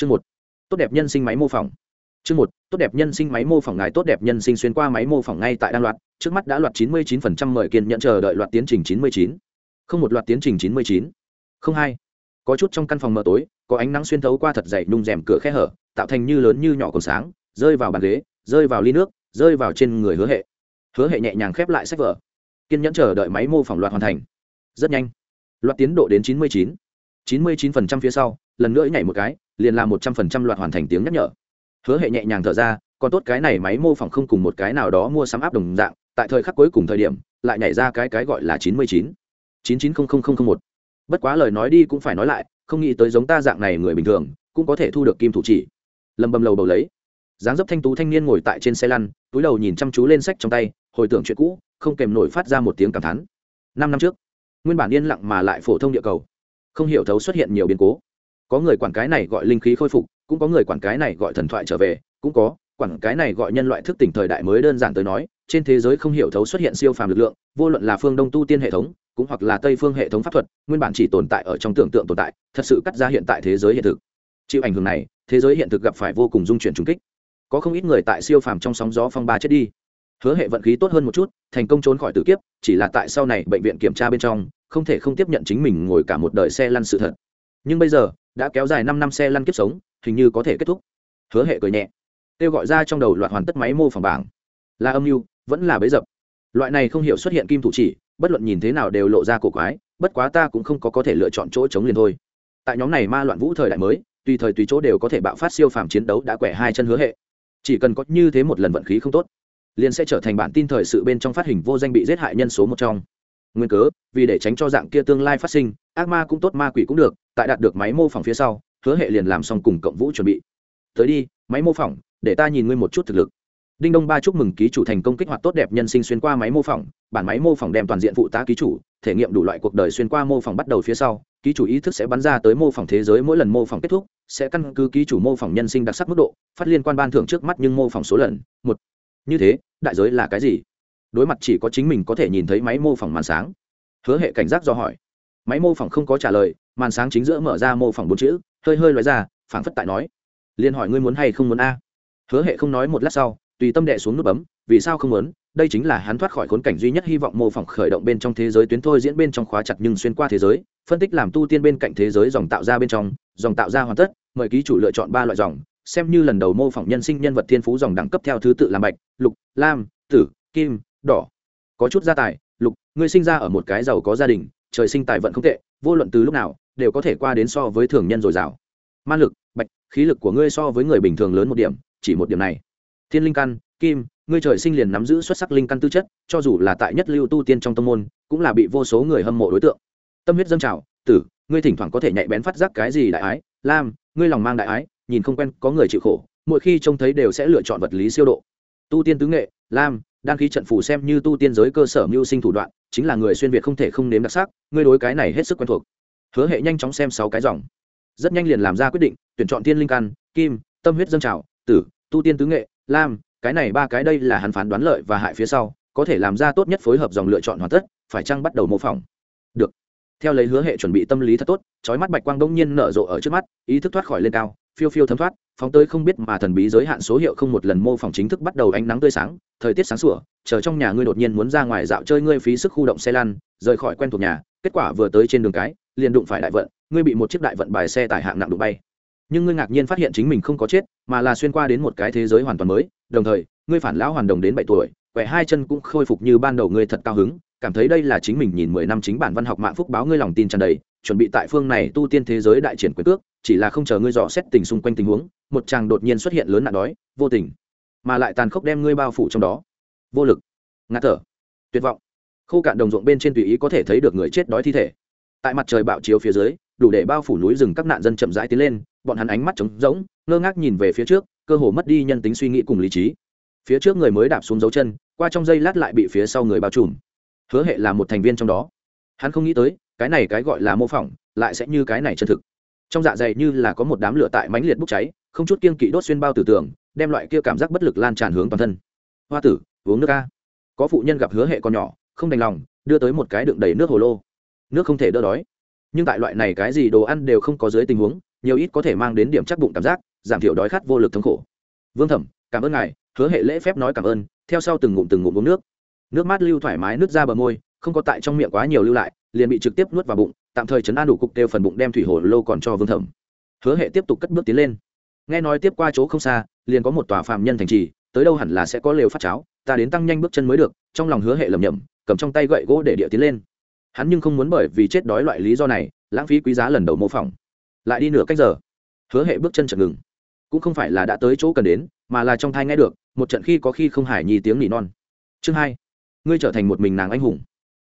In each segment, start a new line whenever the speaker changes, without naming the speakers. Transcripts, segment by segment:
chương một. Tốt đẹp nhân sinh máy mô phỏng. Chương một. Tốt đẹp nhân sinh máy mô phỏng ngài tốt đẹp nhân sinh xuyên qua máy mô phỏng ngay tại đan loạt, trước mắt đã loạt chín mươi 99% mời kiên nhận chờ đợi loạt tiến trình chín mươi chín. Không một loạt tiến trình chín mươi chín. Không hai. Có chút trong căn phòng mờ tối, có ánh nắng xuyên thấu qua thật dày nung rèm cửa khe hở, tạo thành như lớn như nhỏ còn sáng, rơi vào bàn ghế, rơi vào ly nước, rơi vào trên người hứa hệ. Hứa hệ nhẹ nhàng khép lại sách vở. Kiên nhẫn chờ đợi máy mô phỏng loạt hoàn thành. Rất nhanh. Loạt tiến độ đến chín mươi chín. chín mươi chín phần trăm phía sau, lần nữa nhảy một cái liền là một trăm phần trăm loạt hoàn thành tiếng nhắc nhở. Hứa hệ nhẹ nhàng thở ra, còn tốt cái này máy mô phỏng không cùng một cái nào đó mua sắm áp đồng dạng, tại thời khắc cuối cùng thời điểm, lại nhảy ra cái cái gọi là chín mươi chín chín chín không không không không một. Bất quá lời nói đi cũng phải nói lại, không nghĩ tới giống ta dạng này người bình thường, cũng có thể thu được kim thủ chỉ. Lầm bầm lầu bầu lấy. Dáng dấp thanh tú thanh niên ngồi tại trên xe lăn, túi đầu nhìn chăm chú lên sách trong tay, hồi tưởng chuyện cũ, không kèm nổi phát ra một tiếng cảm thán. Năm năm trước, nguyên bản yên lặng mà lại phổ thông địa cầu. Không hiểu thấu xuất hiện nhiều biến cố có người quản cái này gọi linh khí khôi phục, cũng có người quản cái này gọi thần thoại trở về, cũng có, quản cái này gọi nhân loại thức tỉnh thời đại mới đơn giản tới nói, trên thế giới không hiểu thấu xuất hiện siêu phàm lực lượng, vô luận là phương đông tu tiên hệ thống, cũng hoặc là tây phương hệ thống pháp thuật, nguyên bản chỉ tồn tại ở trong tưởng tượng tồn tại, thật sự cắt ra hiện tại thế giới hiện thực. Chịu ảnh hưởng này, thế giới hiện thực gặp phải vô cùng dung chuyển trùng kích. Có không ít người tại siêu phàm trong sóng gió phong ba chết đi. Hứa hệ vận khí tốt hơn một chút, thành công trốn khỏi tử kiếp, chỉ là tại sau này bệnh viện kiểm tra bên trong, không thể không tiếp nhận chính mình ngồi cả một đời xe lăn sự thật. Nhưng bây giờ đã kéo dài năm năm xe lăn kiếp sống, hình như có thể kết thúc. Hứa hệ cười nhẹ, kêu gọi ra trong đầu loạt hoàn tất máy mô phỏng bảng. Là âm mưu, vẫn là bấy dập. Loại này không hiểu xuất hiện kim thủ chỉ, bất luận nhìn thế nào đều lộ ra cổ quái, bất quá ta cũng không có có thể lựa chọn chỗ chống liền thôi. Tại nhóm này ma loạn vũ thời đại mới, tùy thời tùy chỗ đều có thể bạo phát siêu phàm chiến đấu đã quẻ hai chân hứa hệ. Chỉ cần có như thế một lần vận khí không tốt, liền sẽ trở thành bản tin thời sự bên trong phát hình vô danh bị giết hại nhân số một trong nguyên cớ, vì để tránh cho dạng kia tương lai phát sinh, ác ma cũng tốt, ma quỷ cũng được, tại đạt được máy mô phỏng phía sau, hứa hệ liền làm xong cùng cộng vũ chuẩn bị. Tới đi, máy mô phỏng, để ta nhìn ngươi một chút thực lực. Đinh đông ba chúc mừng ký chủ thành công kích hoạt tốt đẹp nhân sinh xuyên qua máy mô phỏng, bản máy mô phỏng đem toàn diện phụ tá ký chủ, thể nghiệm đủ loại cuộc đời xuyên qua mô phỏng bắt đầu phía sau, ký chủ ý thức sẽ bắn ra tới mô phỏng thế giới mỗi lần mô phỏng kết thúc, sẽ căn cứ ký chủ mô phỏng nhân sinh đặc sắc mức độ, phát liên quan ban thưởng trước mắt nhưng mô phỏng số lần, một. Như thế, đại giới là cái gì? Đối mặt chỉ có chính mình có thể nhìn thấy máy mô phỏng màn sáng. Hứa hệ cảnh giác do hỏi. Máy mô phỏng không có trả lời, màn sáng chính giữa mở ra mô phỏng bốn chữ, hơi hơi loại ra, phảng phất tại nói. Liền hỏi ngươi muốn hay không muốn a? Hứa hệ không nói một lát sau, tùy tâm đệ xuống nút bấm, vì sao không muốn? Đây chính là hắn thoát khỏi khốn cảnh duy nhất hy vọng mô phỏng khởi động bên trong thế giới tuyến thôi diễn bên trong khóa chặt nhưng xuyên qua thế giới, phân tích làm tu tiên bên cạnh thế giới dòng tạo ra bên trong, dòng tạo ra hoàn tất, mời ký chủ lựa chọn ba loại dòng, xem như lần đầu mô phỏng nhân sinh nhân vật thiên phú dòng đẳng cấp theo thứ tự làm bạch, lục, lam, tử, kim đỏ. Có chút gia tài, lục, ngươi sinh ra ở một cái giàu có gia đình, trời sinh tài vận không tệ, vô luận từ lúc nào, đều có thể qua đến so với thường nhân dồi dào. Ma lực, bạch, khí lực của ngươi so với người bình thường lớn một điểm, chỉ một điểm này. Thiên linh căn, kim, ngươi trời sinh liền nắm giữ xuất sắc linh căn tư chất, cho dù là tại nhất lưu tu tiên trong tông môn, cũng là bị vô số người hâm mộ đối tượng. Tâm huyết dâng trào, tử, ngươi thỉnh thoảng có thể nhạy bén phát giác cái gì đại ái, lam, ngươi lòng mang đại ái, nhìn không quen, có người chịu khổ, mỗi khi trông thấy đều sẽ lựa chọn vật lý siêu độ. Tu tiên tứ nghệ, lam đan khí trận phù xem như tu tiên giới cơ sở mưu sinh thủ đoạn, chính là người xuyên việt không thể không nếm đặc sắc, ngươi đối cái này hết sức quen thuộc. Hứa hệ nhanh chóng xem sáu cái dòng. Rất nhanh liền làm ra quyết định, tuyển chọn tiên linh căn, kim, tâm huyết dâng trào, tử, tu tiên tứ nghệ, lam, cái này ba cái đây là hắn phán đoán lợi và hại phía sau, có thể làm ra tốt nhất phối hợp dòng lựa chọn hoàn tất, phải chăng bắt đầu mô phỏng? Được. Theo lấy hứa hệ chuẩn bị tâm lý thật tốt trói mắt bạch quang đông nhiên nở rộ ở trước mắt, ý thức thoát khỏi lên cao phiêu phiêu thấm thoát, phóng tới không biết mà thần bí giới hạn số hiệu không một lần mô phỏng chính thức bắt đầu ánh nắng tươi sáng, thời tiết sáng sủa, chờ trong nhà ngươi đột nhiên muốn ra ngoài dạo chơi ngươi phí sức khu động xe lăn, rời khỏi quen thuộc nhà, kết quả vừa tới trên đường cái, liền đụng phải đại vận, ngươi bị một chiếc đại vận bài xe tải hạng nặng đụng bay. Nhưng ngươi ngạc nhiên phát hiện chính mình không có chết, mà là xuyên qua đến một cái thế giới hoàn toàn mới, đồng thời, ngươi phản lão hoàn đồng đến bảy tuổi, quẻ hai chân cũng khôi phục như ban đầu ngươi thật cao hứng, cảm thấy đây là chính mình nhìn mười năm chính bản văn học mạng phúc báo ngươi lòng tin tràn đầy, chuẩn bị tại phương này tu tiên thế giới đại triển quyền cước chỉ là không chờ ngươi dò xét tình xung quanh tình huống, một chàng đột nhiên xuất hiện lớn nạn đói, vô tình, mà lại tàn khốc đem ngươi bao phủ trong đó. Vô lực, ngạt thở, tuyệt vọng. Khô cạn đồng ruộng bên trên tùy ý có thể thấy được người chết đói thi thể. Tại mặt trời bạo chiếu phía dưới, đủ để bao phủ núi rừng các nạn dân chậm rãi tiến lên, bọn hắn ánh mắt trống rỗng, ngơ ngác nhìn về phía trước, cơ hồ mất đi nhân tính suy nghĩ cùng lý trí. Phía trước người mới đạp xuống dấu chân, qua trong giây lát lại bị phía sau người bao trùm. Hứa hệ là một thành viên trong đó. Hắn không nghĩ tới, cái này cái gọi là mô phỏng, lại sẽ như cái này chân thực trong dạ dày như là có một đám lửa tại mánh liệt bốc cháy, không chút kiên kỵ đốt xuyên bao tử tường, đem loại kia cảm giác bất lực lan tràn hướng toàn thân. Hoa tử, uống nước ca. Có phụ nhân gặp hứa hệ con nhỏ, không đành lòng, đưa tới một cái đựng đầy nước hồ lô. Nước không thể đỡ đói. Nhưng tại loại này cái gì đồ ăn đều không có dưới tình huống, nhiều ít có thể mang đến điểm chắc bụng cảm giác, giảm thiểu đói khát vô lực thống khổ. Vương thẩm, cảm ơn ngài, hứa hệ lễ phép nói cảm ơn, theo sau từng ngụm từng ngụm uống nước. Nước mát lưu thoải mái nước ra bờ môi không có tại trong miệng quá nhiều lưu lại, liền bị trực tiếp nuốt vào bụng, tạm thời chấn an đủ cục đều phần bụng đem thủy hồ lô còn cho vương thẩm. Hứa hệ tiếp tục cất bước tiến lên. Nghe nói tiếp qua chỗ không xa, liền có một tòa phạm nhân thành trì, tới đâu hẳn là sẽ có lều phát cháo, ta đến tăng nhanh bước chân mới được, trong lòng hứa hệ lầm nhầm cầm trong tay gậy gỗ để địa tiến lên. Hắn nhưng không muốn bởi vì chết đói loại lý do này, lãng phí quý giá lần đầu mô phỏng. Lại đi nửa cách giờ, hứa hệ bước chân chật ngừng. Cũng không phải là đã tới chỗ cần đến, mà là trong thai nghe được, một trận khi có khi không hải nhi tiếng nỉ non. Chương hai, ngươi trở thành một mình nàng anh hùng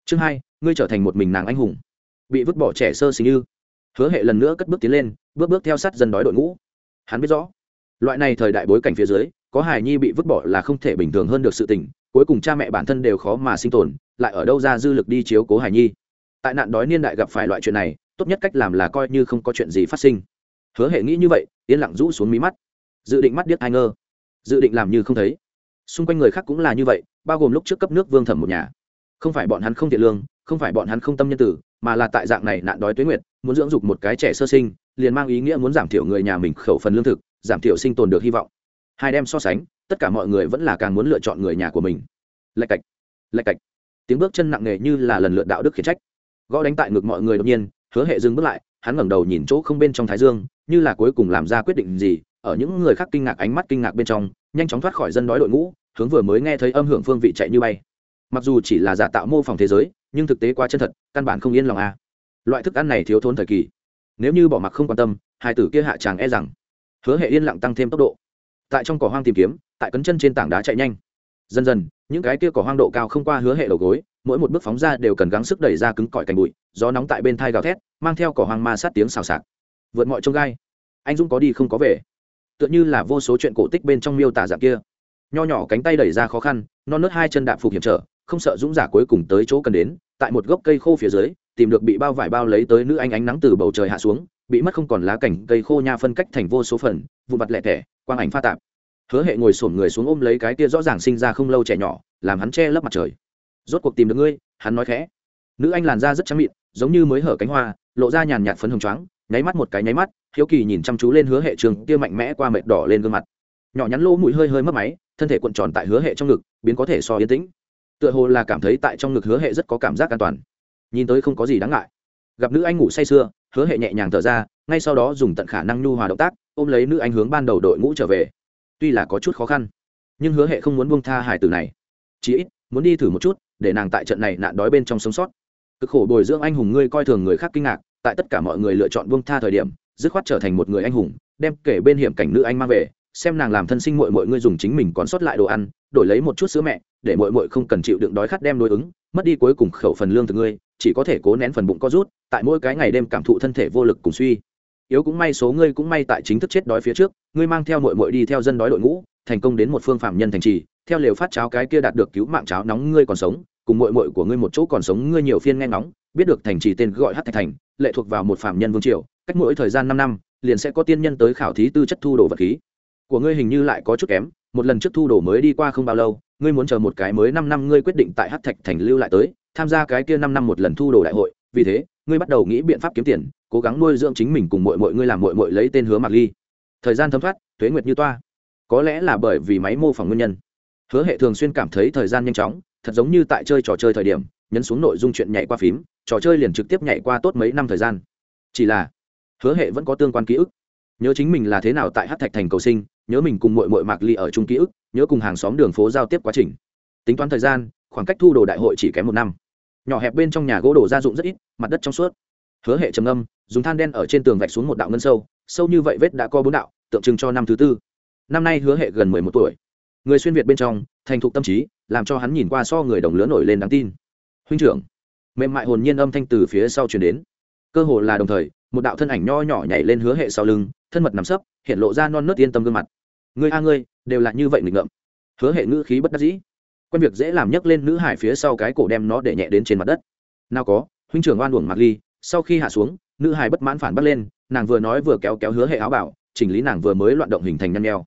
chương hai, ngươi trở thành một mình nàng anh hùng. Bị vứt bỏ trẻ sơ sinh như. Hứa hệ lần nữa cất bước tiến lên, bước bước theo sát dân đói đội ngũ. Hắn biết rõ, loại này thời đại bối cảnh phía dưới, có hài nhi bị vứt bỏ là không thể bình thường hơn được sự tình, cuối cùng cha mẹ bản thân đều khó mà sinh tồn, lại ở đâu ra dư lực đi chiếu cố hài nhi. Tại nạn đói niên đại gặp phải loại chuyện này, tốt nhất cách làm là coi như không có chuyện gì phát sinh. Hứa hệ nghĩ như vậy, yên lặng rũ xuống mí mắt. Dự định mắt điếc ai ngơ dự định làm như không thấy. Xung quanh người khác cũng là như vậy, bao gồm lúc trước cấp nước vương thẩm một nhà không phải bọn hắn không thiện lương, không phải bọn hắn không tâm nhân tử, mà là tại dạng này nạn đói tuế nguyệt, muốn dưỡng dục một cái trẻ sơ sinh, liền mang ý nghĩa muốn giảm thiểu người nhà mình khẩu phần lương thực, giảm thiểu sinh tồn được hy vọng. Hai đem so sánh, tất cả mọi người vẫn là càng muốn lựa chọn người nhà của mình. Lạch cạch lạch cạch. Tiếng bước chân nặng nề như là lần lượt đạo đức khiển trách. Gõ đánh tại ngực mọi người đột nhiên, hứa hệ dừng bước lại, hắn ngẩng đầu nhìn chỗ không bên trong thái dương, như là cuối cùng làm ra quyết định gì, ở những người khác kinh ngạc ánh mắt kinh ngạc bên trong, nhanh chóng thoát khỏi dân đói đội ngũ, hướng vừa mới nghe thấy âm hưởng phương vị chạy như bay mặc dù chỉ là giả tạo mô phỏng thế giới, nhưng thực tế quá chân thật, căn bản không yên lòng a. À. loại thức ăn này thiếu thốn thời kỳ. Nếu như bỏ mặc không quan tâm, hai tử kia hạ chàng e rằng, hứa hệ yên lặng tăng thêm tốc độ. Tại trong cỏ hoang tìm kiếm, tại cấn chân trên tảng đá chạy nhanh. Dần dần, những cái kia cỏ hoang độ cao không qua hứa hệ đầu gối, mỗi một bước phóng ra đều cần gắng sức đẩy ra cứng cỏi cành bụi, gió nóng tại bên thai gào thét, mang theo cỏ hoang ma sát tiếng xào xạc. Vượt mọi trông gai. Anh dũng có đi không có về. Tựa như là vô số chuyện cổ tích bên trong miêu tả dạng kia. Nho nhỏ cánh tay đẩy ra khó khăn, non nớt hai chân đạp phục hiểm trở không sợ dũng giả cuối cùng tới chỗ cần đến, tại một gốc cây khô phía dưới, tìm được bị bao vải bao lấy tới nữ anh ánh nắng từ bầu trời hạ xuống, bị mất không còn lá cảnh cây khô nha phân cách thành vô số phần vụ mặt lẹ tẻ, quang ảnh pha tạp. Hứa hệ ngồi xổm người xuống ôm lấy cái kia rõ ràng sinh ra không lâu trẻ nhỏ, làm hắn che lấp mặt trời. Rốt cuộc tìm được ngươi, hắn nói khẽ. Nữ anh làn da rất trắng mịn, giống như mới hở cánh hoa, lộ ra nhàn nhạt phấn hồng choáng, nháy mắt một cái nháy mắt, hiếu kỳ nhìn chăm chú lên hứa hệ trường kia mạnh mẽ qua mệt đỏ lên gương mặt. Nhỏ nhắn lỗ mũi hơi hơi mất máy, thân thể cuộn tròn tại hứa hệ trong ngực, biến có thể so yên tĩnh tựa hồ là cảm thấy tại trong ngực hứa hệ rất có cảm giác an toàn. Nhìn tới không có gì đáng ngại. Gặp nữ anh ngủ say sưa, hứa hệ nhẹ nhàng thở ra, ngay sau đó dùng tận khả năng nhu hòa động tác, ôm lấy nữ anh hướng ban đầu đội ngũ trở về. Tuy là có chút khó khăn, nhưng hứa hệ không muốn buông tha hải tử này. Chỉ ít, muốn đi thử một chút, để nàng tại trận này nạn đói bên trong sống sót. Cực khổ bồi dưỡng anh hùng ngươi coi thường người khác kinh ngạc, tại tất cả mọi người lựa chọn buông tha thời điểm, dứt khoát trở thành một người anh hùng, đem kể bên hiểm cảnh nữ anh mang về xem nàng làm thân sinh mội mọi ngươi dùng chính mình còn sót lại đồ ăn, đổi lấy một chút sữa mẹ, để mội mội không cần chịu đựng đói khát đem đối ứng, mất đi cuối cùng khẩu phần lương từ ngươi, chỉ có thể cố nén phần bụng co rút, tại mỗi cái ngày đêm cảm thụ thân thể vô lực cùng suy. Yếu cũng may số ngươi cũng may tại chính thức chết đói phía trước, ngươi mang theo mội mội đi theo dân đói đội ngũ, thành công đến một phương phạm nhân thành trì, theo lều phát cháo cái kia đạt được cứu mạng cháo nóng ngươi còn sống, cùng mội mội của ngươi một chỗ còn sống ngươi nhiều phiên nghe nóng biết được thành trì tên gọi hát thạch thành, lệ thuộc vào một phạm nhân vương triều, cách mỗi thời gian năm năm, liền sẽ có tiên nhân tới khảo thí tư chất thu đồ vật khí của ngươi hình như lại có chút kém, một lần trước thu đồ mới đi qua không bao lâu, ngươi muốn chờ một cái mới năm năm ngươi quyết định tại hát thạch thành lưu lại tới, tham gia cái kia năm năm một lần thu đồ đại hội, vì thế, ngươi bắt đầu nghĩ biện pháp kiếm tiền, cố gắng nuôi dưỡng chính mình cùng mọi mọi ngươi làm mọi mọi lấy tên hứa mạc ly. Thời gian thấm thoát, thuế nguyệt như toa. Có lẽ là bởi vì máy mô phỏng nguyên nhân. Hứa hệ thường xuyên cảm thấy thời gian nhanh chóng, thật giống như tại chơi trò chơi thời điểm, nhấn xuống nội dung chuyện nhảy qua phím, trò chơi liền trực tiếp nhảy qua tốt mấy năm thời gian. Chỉ là, hứa hệ vẫn có tương quan ký ức. Nhớ chính mình là thế nào tại hát thạch thành cầu sinh nhớ mình cùng mội mội mạc ly ở chung ký ức, nhớ cùng hàng xóm đường phố giao tiếp quá trình. Tính toán thời gian, khoảng cách thu đồ đại hội chỉ kém một năm. Nhỏ hẹp bên trong nhà gỗ đồ gia dụng rất ít, mặt đất trong suốt. Hứa hệ trầm âm dùng than đen ở trên tường vạch xuống một đạo ngân sâu sâu như vậy vết đã có bốn đạo, tượng trưng cho năm thứ tư. Năm nay hứa hệ gần mười một tuổi. Người xuyên việt bên trong, thành thục tâm trí, làm cho hắn nhìn qua so người đồng lứa nổi lên đáng tin. Huynh trưởng, mềm mại hồn nhiên âm thanh từ phía sau chuyển đến. Cơ hồ là đồng thời, một đạo thân ảnh nho nhỏ nhảy lên hứa hệ sau lưng, thân mật nằm sấp, hiện lộ ra non nớt yên tâm gương mặt ngươi a ngươi, đều là như vậy nghịch ngợm. Hứa hệ ngữ khí bất đắc dĩ. Quen việc dễ làm nhấc lên nữ hải phía sau cái cổ đem nó để nhẹ đến trên mặt đất. Nào có, huynh trưởng oan uổng mặc ly, sau khi hạ xuống, nữ hải bất mãn phản bắt lên, nàng vừa nói vừa kéo kéo hứa hệ áo bảo, chỉnh lý nàng vừa mới loạn động hình thành nhăn nheo.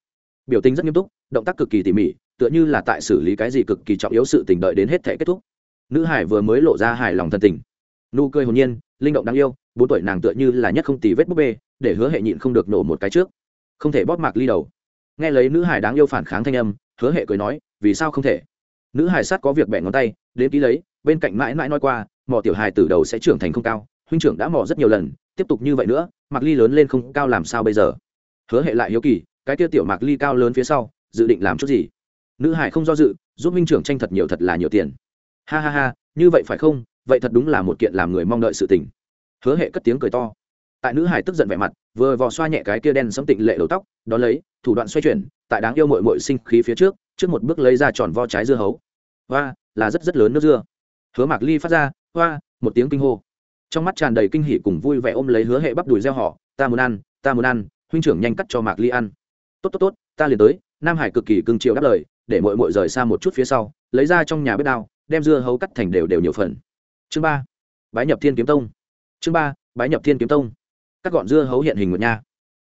Biểu tình rất nghiêm túc, động tác cực kỳ tỉ mỉ, tựa như là tại xử lý cái gì cực kỳ trọng yếu sự tình đợi đến hết thể kết thúc. Nữ hải vừa mới lộ ra hài lòng thân tình. Nụ cười hồn nhiên, linh động đáng yêu, bốn tuổi nàng tựa như là nhất không tì vết búp bê, để hứa hệ nhịn không được nổ một cái trước. Không thể bóp mạc ly đầu nghe lấy nữ hải đáng yêu phản kháng thanh âm, hứa hệ cười nói, vì sao không thể? Nữ hải sát có việc bẻ ngón tay, đến ký lấy, bên cạnh mãi mãi nói qua, mỏ tiểu hài từ đầu sẽ trưởng thành không cao, huynh trưởng đã mỏ rất nhiều lần, tiếp tục như vậy nữa, mạc ly lớn lên không cao làm sao bây giờ? Hứa hệ lại hiếu kỳ, cái tiêu tiểu mạc ly cao lớn phía sau, dự định làm chút gì? Nữ hải không do dự, giúp huynh trưởng tranh thật nhiều thật là nhiều tiền. Ha ha ha, như vậy phải không? Vậy thật đúng là một kiện làm người mong đợi sự tình. Hứa hệ cất tiếng cười to tại nữ hải tức giận vẻ mặt, vừa vò xoa nhẹ cái kia đen sẫm tịnh lệ đầu tóc đ ó lấy, thủ đoạn xoay chuyển, tại đáng yêu mội mội sinh khí phía trước trước một bước lấy ra tròn vo trái dưa hấu. Hoa, là rất rất lớn nước dưa. Hứa mạc ly phát ra, hoa, một tiếng kinh hô. Trong mắt tràn đầy kinh hỉ cùng vui vẻ ôm lấy hứa hệ bắp đùi gieo họ, ta muốn ăn, ta muốn ăn, huynh trưởng nhanh cắt cho mạc ly ăn. Tốt tốt tốt, ta liền tới. Nam hải cực kỳ cưng chiều đáp lời, để mội mội rời xa một chút phía sau, lấy ra trong nhà bếp đao, đem dưa hấu cắt thành đều đều nhiều phần. Chương ba, bái nhập thiên kiếm tông. Chương ba, bái nhập thiên kiếm tông các gọn dưa hấu hiện hình nguyệt nha.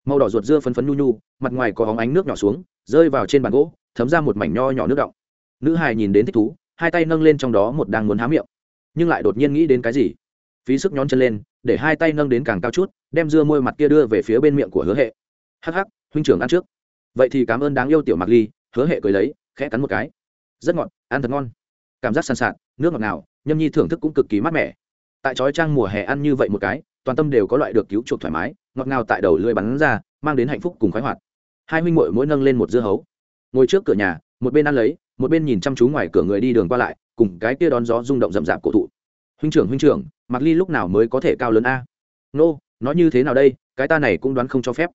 Màu đỏ ruột dưa phấn phấn nhu nhu, mặt ngoài có hóng ánh nước nhỏ xuống, rơi vào trên bàn gỗ, thấm ra một mảnh nho nhỏ nước động nữ hài nhìn đến thích thú, hai tay nâng lên trong đó một đang muốn há miệng, nhưng lại đột nhiên nghĩ đến cái gì. Phí sức nhón chân lên, để hai tay nâng đến càng cao chút, đem dưa môi mặt kia đưa về phía bên miệng của hứa hệ. Hắc hắc, huynh trưởng ăn trước. Vậy thì cảm ơn đáng yêu tiểu mặc ly, hứa hệ cười lấy, khẽ cắn một cái. Rất ngọt, ăn thật ngon. Cảm giác sàn sạt, nước ngọt nào nhâm nhi thưởng thức cũng cực kỳ mát mẻ. Tại trói trang mùa hè ăn như vậy một cái toàn tâm đều có loại được cứu chuộc thoải mái, ngọt ngào tại đầu lưỡi bắn ra, mang đến hạnh phúc cùng khoái hoạt. Hai huynh muội mỗi nâng lên một dưa hấu. Ngồi trước cửa nhà, một bên ăn lấy, một bên nhìn chăm chú ngoài cửa người đi đường qua lại, cùng cái kia đón gió rung động rậm rạp cổ thụ. Huynh trưởng huynh trưởng mặc ly lúc nào mới có thể cao lớn a? Nô, nói như thế nào đây? Cái ta này cũng đoán không cho phép.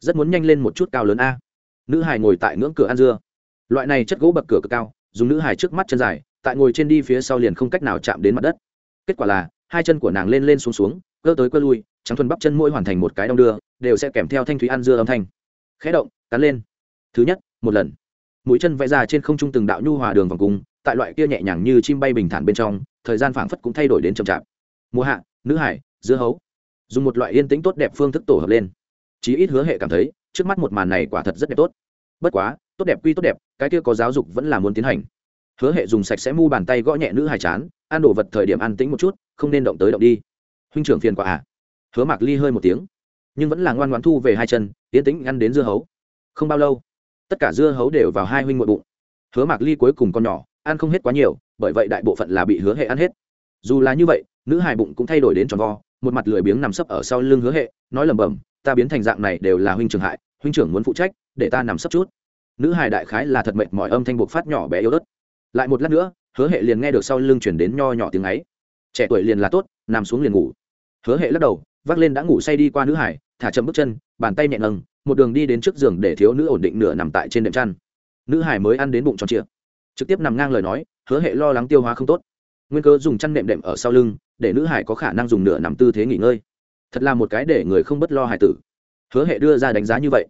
Rất muốn nhanh lên một chút cao lớn a. Nữ hải ngồi tại ngưỡng cửa ăn dưa. Loại này chất gỗ bậc cửa cực cao, dùng nữ hải trước mắt chân dài, tại ngồi trên đi phía sau liền không cách nào chạm đến mặt đất. Kết quả là, hai chân của nàng lên lên xuống xuống cơ tới cơ lui, trắng thuần bắp chân mỗi hoàn thành một cái đong đưa, đều sẽ kèm theo thanh thúy ăn dưa âm thanh. Khẽ động, cắn lên. Thứ nhất, một lần. Mũi chân vẽ ra trên không trung từng đạo nhu hòa đường vòng cung, tại loại kia nhẹ nhàng như chim bay bình thản bên trong, thời gian phảng phất cũng thay đổi đến chậm chạp. Mùa hạ, nữ hải, dưa hấu. Dùng một loại yên tĩnh tốt đẹp phương thức tổ hợp lên. Chí ít hứa hệ cảm thấy, trước mắt một màn này quả thật rất đẹp tốt. Bất quá, tốt đẹp quy tốt đẹp, cái kia có giáo dục vẫn là muốn tiến hành. Hứa hệ dùng sạch sẽ mu bàn tay gõ nhẹ nữ hải chán, ăn đồ vật thời điểm ăn tĩnh một chút, không nên động tới động đi huynh trưởng phiền quả à. Hứa mạc ly hơi một tiếng. Nhưng vẫn là ngoan ngoan thu về hai chân, tiến tĩnh ăn đến dưa hấu. Không bao lâu, tất cả dưa hấu đều vào hai huynh ngội bụng. Hứa mạc ly cuối cùng con nhỏ, ăn không hết quá nhiều, bởi vậy đại bộ phận là bị hứa hệ ăn hết. Dù là như vậy, nữ hài bụng cũng thay đổi đến tròn vo, một mặt lười biếng nằm sấp ở sau lưng hứa hệ, nói lầm bầm ta biến thành dạng này đều là huynh trưởng hại, huynh trưởng muốn phụ trách, để ta nằm sấp chút. Nữ hài đại khái là thật mệt mỏi âm thanh buộc phát nhỏ bé yếu ớt. Lại một lát nữa, hứa hệ liền nghe được sau lưng chuyển đến nho nhỏ tiếng ấy. Trẻ tuổi liền là tốt, nằm xuống liền ngủ hứa hệ lắc đầu, vác lên đã ngủ say đi qua nữ hải, thả chậm bước chân, bàn tay nhẹ nâng một đường đi đến trước giường để thiếu nữ ổn định nửa nằm tại trên đệm chăn. Nữ hải mới ăn đến bụng tròn trịa. Trực tiếp nằm ngang lời nói, hứa hệ lo lắng tiêu hóa không tốt. Nguyên cơ dùng chăn nệm đệm ở sau lưng, để nữ hải có khả năng dùng nửa nằm tư thế nghỉ ngơi. Thật là một cái để người không bất lo hải tử. Hứa hệ đưa ra đánh giá như vậy.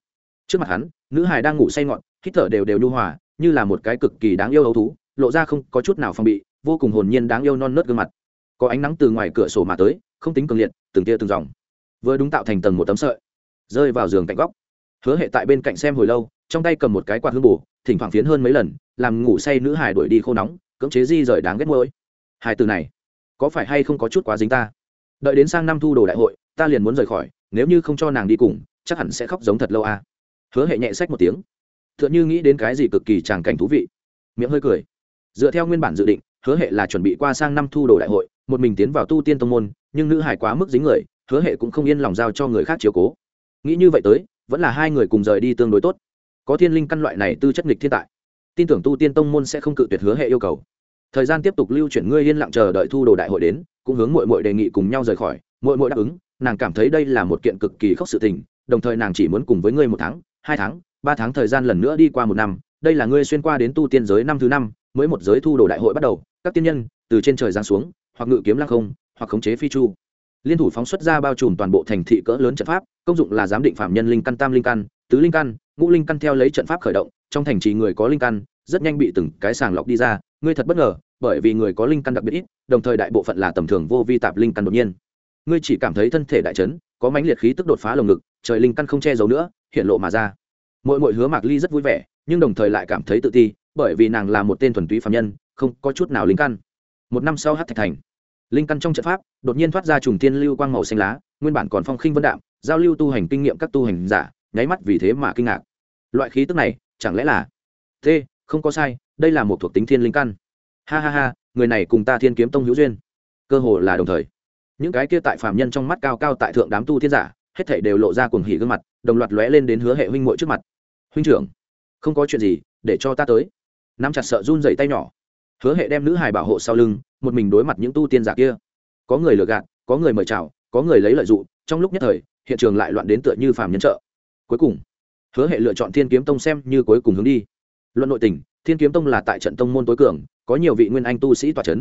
Trước mặt hắn, nữ hải đang ngủ say ngọn, hít thở đều đều nhu hòa, như là một cái cực kỳ đáng yêu ấu thú, lộ ra không có chút nào phòng bị, vô cùng hồn nhiên đáng yêu non nớt gương mặt có ánh nắng từ ngoài cửa sổ mà tới, không tính cường liệt, từng tia từng dòng. Vừa đúng tạo thành tầng một tấm sợi, rơi vào giường cạnh góc. Hứa hệ tại bên cạnh xem hồi lâu, trong tay cầm một cái quạt hương bù, thỉnh thoảng phiến hơn mấy lần, làm ngủ say nữ hải đuổi đi khô nóng, cưỡng chế di rời đáng ghét môi hai từ này, có phải hay không có chút quá dính ta? Đợi đến sang năm thu đồ đại hội, ta liền muốn rời khỏi, nếu như không cho nàng đi cùng, chắc hẳn sẽ khóc giống thật lâu à. Hứa hệ nhẹ sách một tiếng. T h ư ợ n h ư nghĩ đến cái gì cực kỳ tràng cảnh thú vị. Miệng hơi cười. Dựa theo nguyên bản dự định, hứa hệ là chuẩn bị qua sang năm thu đồ đại hội một mình tiến vào tu tiên tông môn, nhưng nữ hải quá mức dính người, hứa hệ cũng không yên lòng giao cho người khác chiều cố. Nghĩ như vậy tới, vẫn là hai người cùng rời đi tương đối tốt. Có thiên linh căn loại này tư chất nghịch thiên tại, tin tưởng tu tiên tông môn sẽ không cự tuyệt hứa hệ yêu cầu. Thời gian tiếp tục lưu chuyển ngươi yên lặng chờ đợi thu đồ đại hội đến, cũng hướng mội mội đề nghị cùng nhau rời khỏi. Mội mội đáp ứng, nàng cảm thấy đây là một kiện cực kỳ khốc sự tình, đồng thời nàng chỉ muốn cùng với ngươi một tháng, hai tháng, ba tháng thời gian lần nữa đi qua một năm. Đây là ngươi xuyên qua đến tu tiên giới năm thứ năm, mới một giới thu đồ đại hội bắt đầu. Các tiên nhân, từ trên trời giáng xuống hoặc ngự kiếm lăng không, hoặc khống chế phi chu. Liên thủ phóng xuất ra bao trùm toàn bộ thành thị cỡ lớn trận pháp, công dụng là giám định phạm nhân linh căn, tam linh căn, tứ linh căn, ngũ linh căn theo lấy trận pháp khởi động, trong thành trì người có linh căn, rất nhanh bị từng cái sàng lọc đi ra, ngươi thật bất ngờ, bởi vì người có linh căn đặc biệt ít, đồng thời đại bộ phận là tầm thường vô vi tạp linh căn đột nhiên. Ngươi chỉ cảm thấy thân thể đại chấn, có mãnh liệt khí tức đột phá lồng ngực, trời linh căn không che giấu nữa, hiện lộ mà ra. Mỗi mỗi hứa mạc ly rất vui vẻ, nhưng đồng thời lại cảm thấy tự ti, bởi vì nàng là một tên thuần túy phạm nhân, không có chút nào linh căn một năm sau hát thạch thành. Linh căn trong trận pháp, đột nhiên thoát ra trùng tiên lưu quang màu xanh lá, nguyên bản còn phong khinh vân đạm, giao lưu tu hành kinh nghiệm các tu hành giả, nháy mắt vì thế mà kinh ngạc. Loại khí tức này, chẳng lẽ là? T không có sai, đây là một thuộc tính thiên linh căn. Ha ha ha, người này cùng ta thiên kiếm tông hữu duyên. Cơ hồ là đồng thời. Những cái kia tại phạm nhân trong mắt cao cao tại thượng đám tu thiên giả, hết thảy đều lộ ra cuồng hỉ gương mặt, đồng loạt lóe lên đến hứa hệ huynh muội trước mặt. Huynh trưởng, không có chuyện gì, để cho ta tới. Nắm chặt sợ run dậy tay nhỏ hứa hệ đem nữ hài bảo hộ sau lưng, một mình đối mặt những tu tiên giả kia. Có người lừa gạt, có người mời chào, có người lấy lợi dụng, trong lúc nhất thời, hiện trường lại loạn đến tựa như phàm nhân trợ. Cuối cùng, hứa hệ lựa chọn thiên kiếm tông xem như cuối cùng hướng đi. Luận nội tình, thiên kiếm tông là tại trận tông môn tối cường, có nhiều vị nguyên anh tu sĩ tòa c h ấ n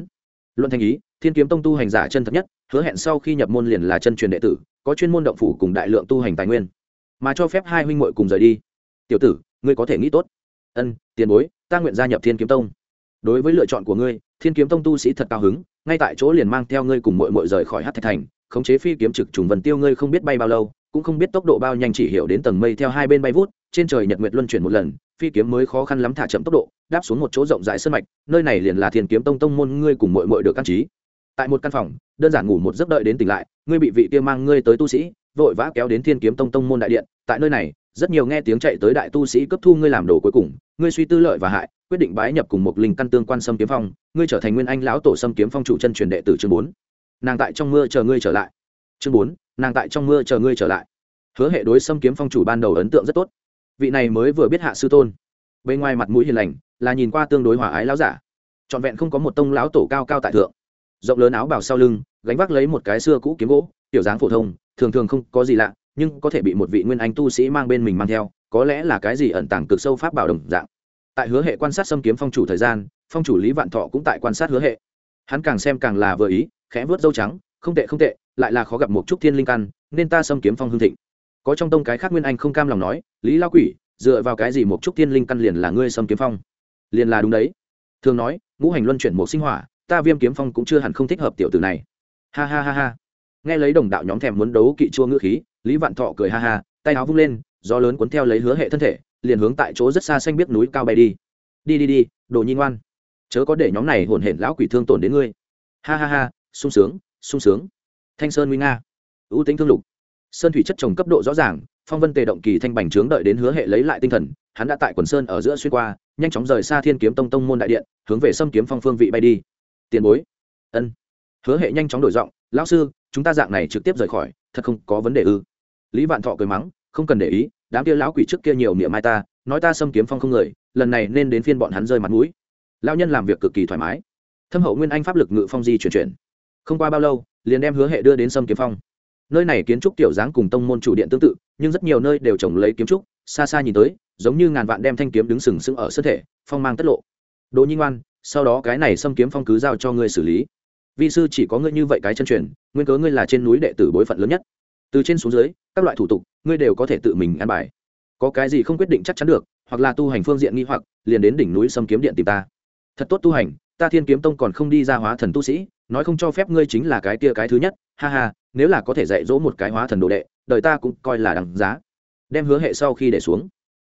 luận thanh ý, thiên kiếm tông tu hành giả chân thật nhất, hứa hẹn sau khi nhập môn liền là chân truyền đệ tử, có chuyên môn động phủ cùng đại lượng tu hành tài nguyên. Mà cho phép hai huynh m cùng rời đi. Tiểu tử, ngươi có thể nghĩ tốt. Ân, tiền bối, ta nguyện gia nhập thiên kiếm tông đối với lựa chọn của ngươi, thiên kiếm tông tu sĩ thật cao hứng, ngay tại chỗ liền mang theo ngươi cùng mội mội rời khỏi hát thạch thành, khống chế phi kiếm trực trùng vần tiêu ngươi không biết bay bao lâu, cũng không biết tốc độ bao nhanh chỉ hiểu đến tầng mây theo hai bên bay vút, trên trời nhật nguyệt luân chuyển một lần, phi kiếm mới khó khăn lắm thả chậm tốc độ, đáp xuống một chỗ rộng rãi sân mạch, nơi này liền là thiên kiếm tông tông môn ngươi cùng mội mội được căn trí. Tại một căn phòng, đơn giản ngủ một giấc đợi đến tỉnh lại, ngươi bị vị kia mang ngươi tới tu sĩ, vội vã kéo đến thiên kiếm tông tông môn đại điện, tại nơi này, rất nhiều nghe tiếng chạy tới đại tu sĩ cấp thu ngươi làm đồ cuối cùng, ngươi suy tư lợi và hại quyết định bái nhập cùng một linh căn tương quan xâm kiếm phong, ngươi trở thành nguyên anh lão tổ xâm kiếm phong chủ chân truyền đệ tử chương bốn. Nàng tại trong mưa chờ ngươi trở lại. Chương bốn, nàng tại trong mưa chờ ngươi trở lại. Hứa hệ đối xâm kiếm phong chủ ban đầu ấn tượng rất tốt. Vị này mới vừa biết hạ sư tôn. Bên ngoài mặt mũi hiền lành, là nhìn qua tương đối hòa ái lão giả. Trọn vẹn không có một tông lão tổ cao cao tại thượng. Rộng lớn áo bào sau lưng, gánh vác lấy một cái xưa cũ kiếm gỗ, tiểu dáng phổ thông, thường thường không có gì lạ, nhưng có thể bị một vị nguyên anh tu sĩ mang bên mình mang theo, có lẽ là cái gì ẩn tàng cực sâu pháp bảo đồng dạng tại hứa hệ quan sát xâm kiếm phong chủ thời gian, phong chủ lý vạn thọ cũng tại quan sát hứa hệ. Hắn càng xem càng là vừa ý, khẽ vớt dâu trắng, không tệ không tệ, lại là khó gặp một chút thiên linh căn, nên ta xâm kiếm phong hương thịnh. Có trong tông cái khác nguyên anh không cam lòng nói, lý lao quỷ, dựa vào cái gì một chút thiên linh căn liền là ngươi xâm kiếm phong? Liền là đúng đấy. Thường nói, ngũ hành luân chuyển một sinh hỏa, ta viêm kiếm phong cũng chưa hẳn không thích hợp tiểu tử này. Ha ha ha ha. Nghe lấy đồng đạo nhóm thèm muốn đấu kỵ chua ngữ khí, lý vạn thọ cười ha ha, tay áo vung lên, gió lớn cuốn theo lấy hứa hệ thân thể liền hướng tại chỗ rất xa xanh biết núi cao bay đi. Đi đi đi, đồ nhi ngoan. Chớ có để nhóm này hồn hển lão quỷ thương tổn đến ngươi. Ha ha ha, sung sướng sung sướng. Thanh sơn nguy nga. Ưu tính thương lục. Sơn thủy chất trồng cấp độ rõ ràng, phong vân tề động kỳ thanh bành trướng đợi đến hứa hệ lấy lại tinh thần, hắn đã tại quần sơn ở giữa xuyên qua, nhanh chóng rời xa thiên kiếm tông tông môn đại điện, hướng về xâm kiếm phong phương vị bay đi. Tiền bối. Ân. Hứa hệ nhanh chóng đổi giọng, lão sư, chúng ta dạng này trực tiếp rời khỏi, thật không có vấn đề ư? Lý vạn thọ cười mắng, không cần để ý đám kia lão quỷ trước kia nhiều niệm mai ta, nói ta xâm kiếm phong không người, lần này nên đến phiên bọn hắn rơi mặt mũi. Lao nhân làm việc cực kỳ thoải mái. Thâm hậu nguyên anh pháp lực ngự phong di chuyển chuyển. Không qua bao lâu, liền đem hứa hệ đưa đến xâm kiếm phong. Nơi này kiến trúc tiểu dáng cùng tông môn chủ điện tương tự, nhưng rất nhiều nơi đều trồng lấy kiếm trúc, xa xa nhìn tới, giống như ngàn vạn đem thanh kiếm đứng sừng sững ở sân thể, phong mang tất lộ. Đỗ nhi ngoan, sau đó cái này xâm kiếm phong cứ giao cho ngươi xử lý. Vi sư chỉ có ngươi như vậy cái chân truyền, nguyên cớ ngươi là trên núi đệ tử bối phận lớn nhất từ trên xuống dưới, các loại thủ tục, ngươi đều có thể tự mình ăn bài. Có cái gì không quyết định chắc chắn được, hoặc là tu hành phương diện nghi hoặc, liền đến đỉnh núi xâm kiếm điện tìm ta. Thật tốt tu hành, ta thiên kiếm tông còn không đi ra hóa thần tu sĩ, nói không cho phép ngươi chính là cái kia cái thứ nhất, ha ha, nếu là có thể dạy dỗ một cái hóa thần đồ đệ, đời ta cũng coi là đằng giá. Đem hứa hệ sau khi để xuống.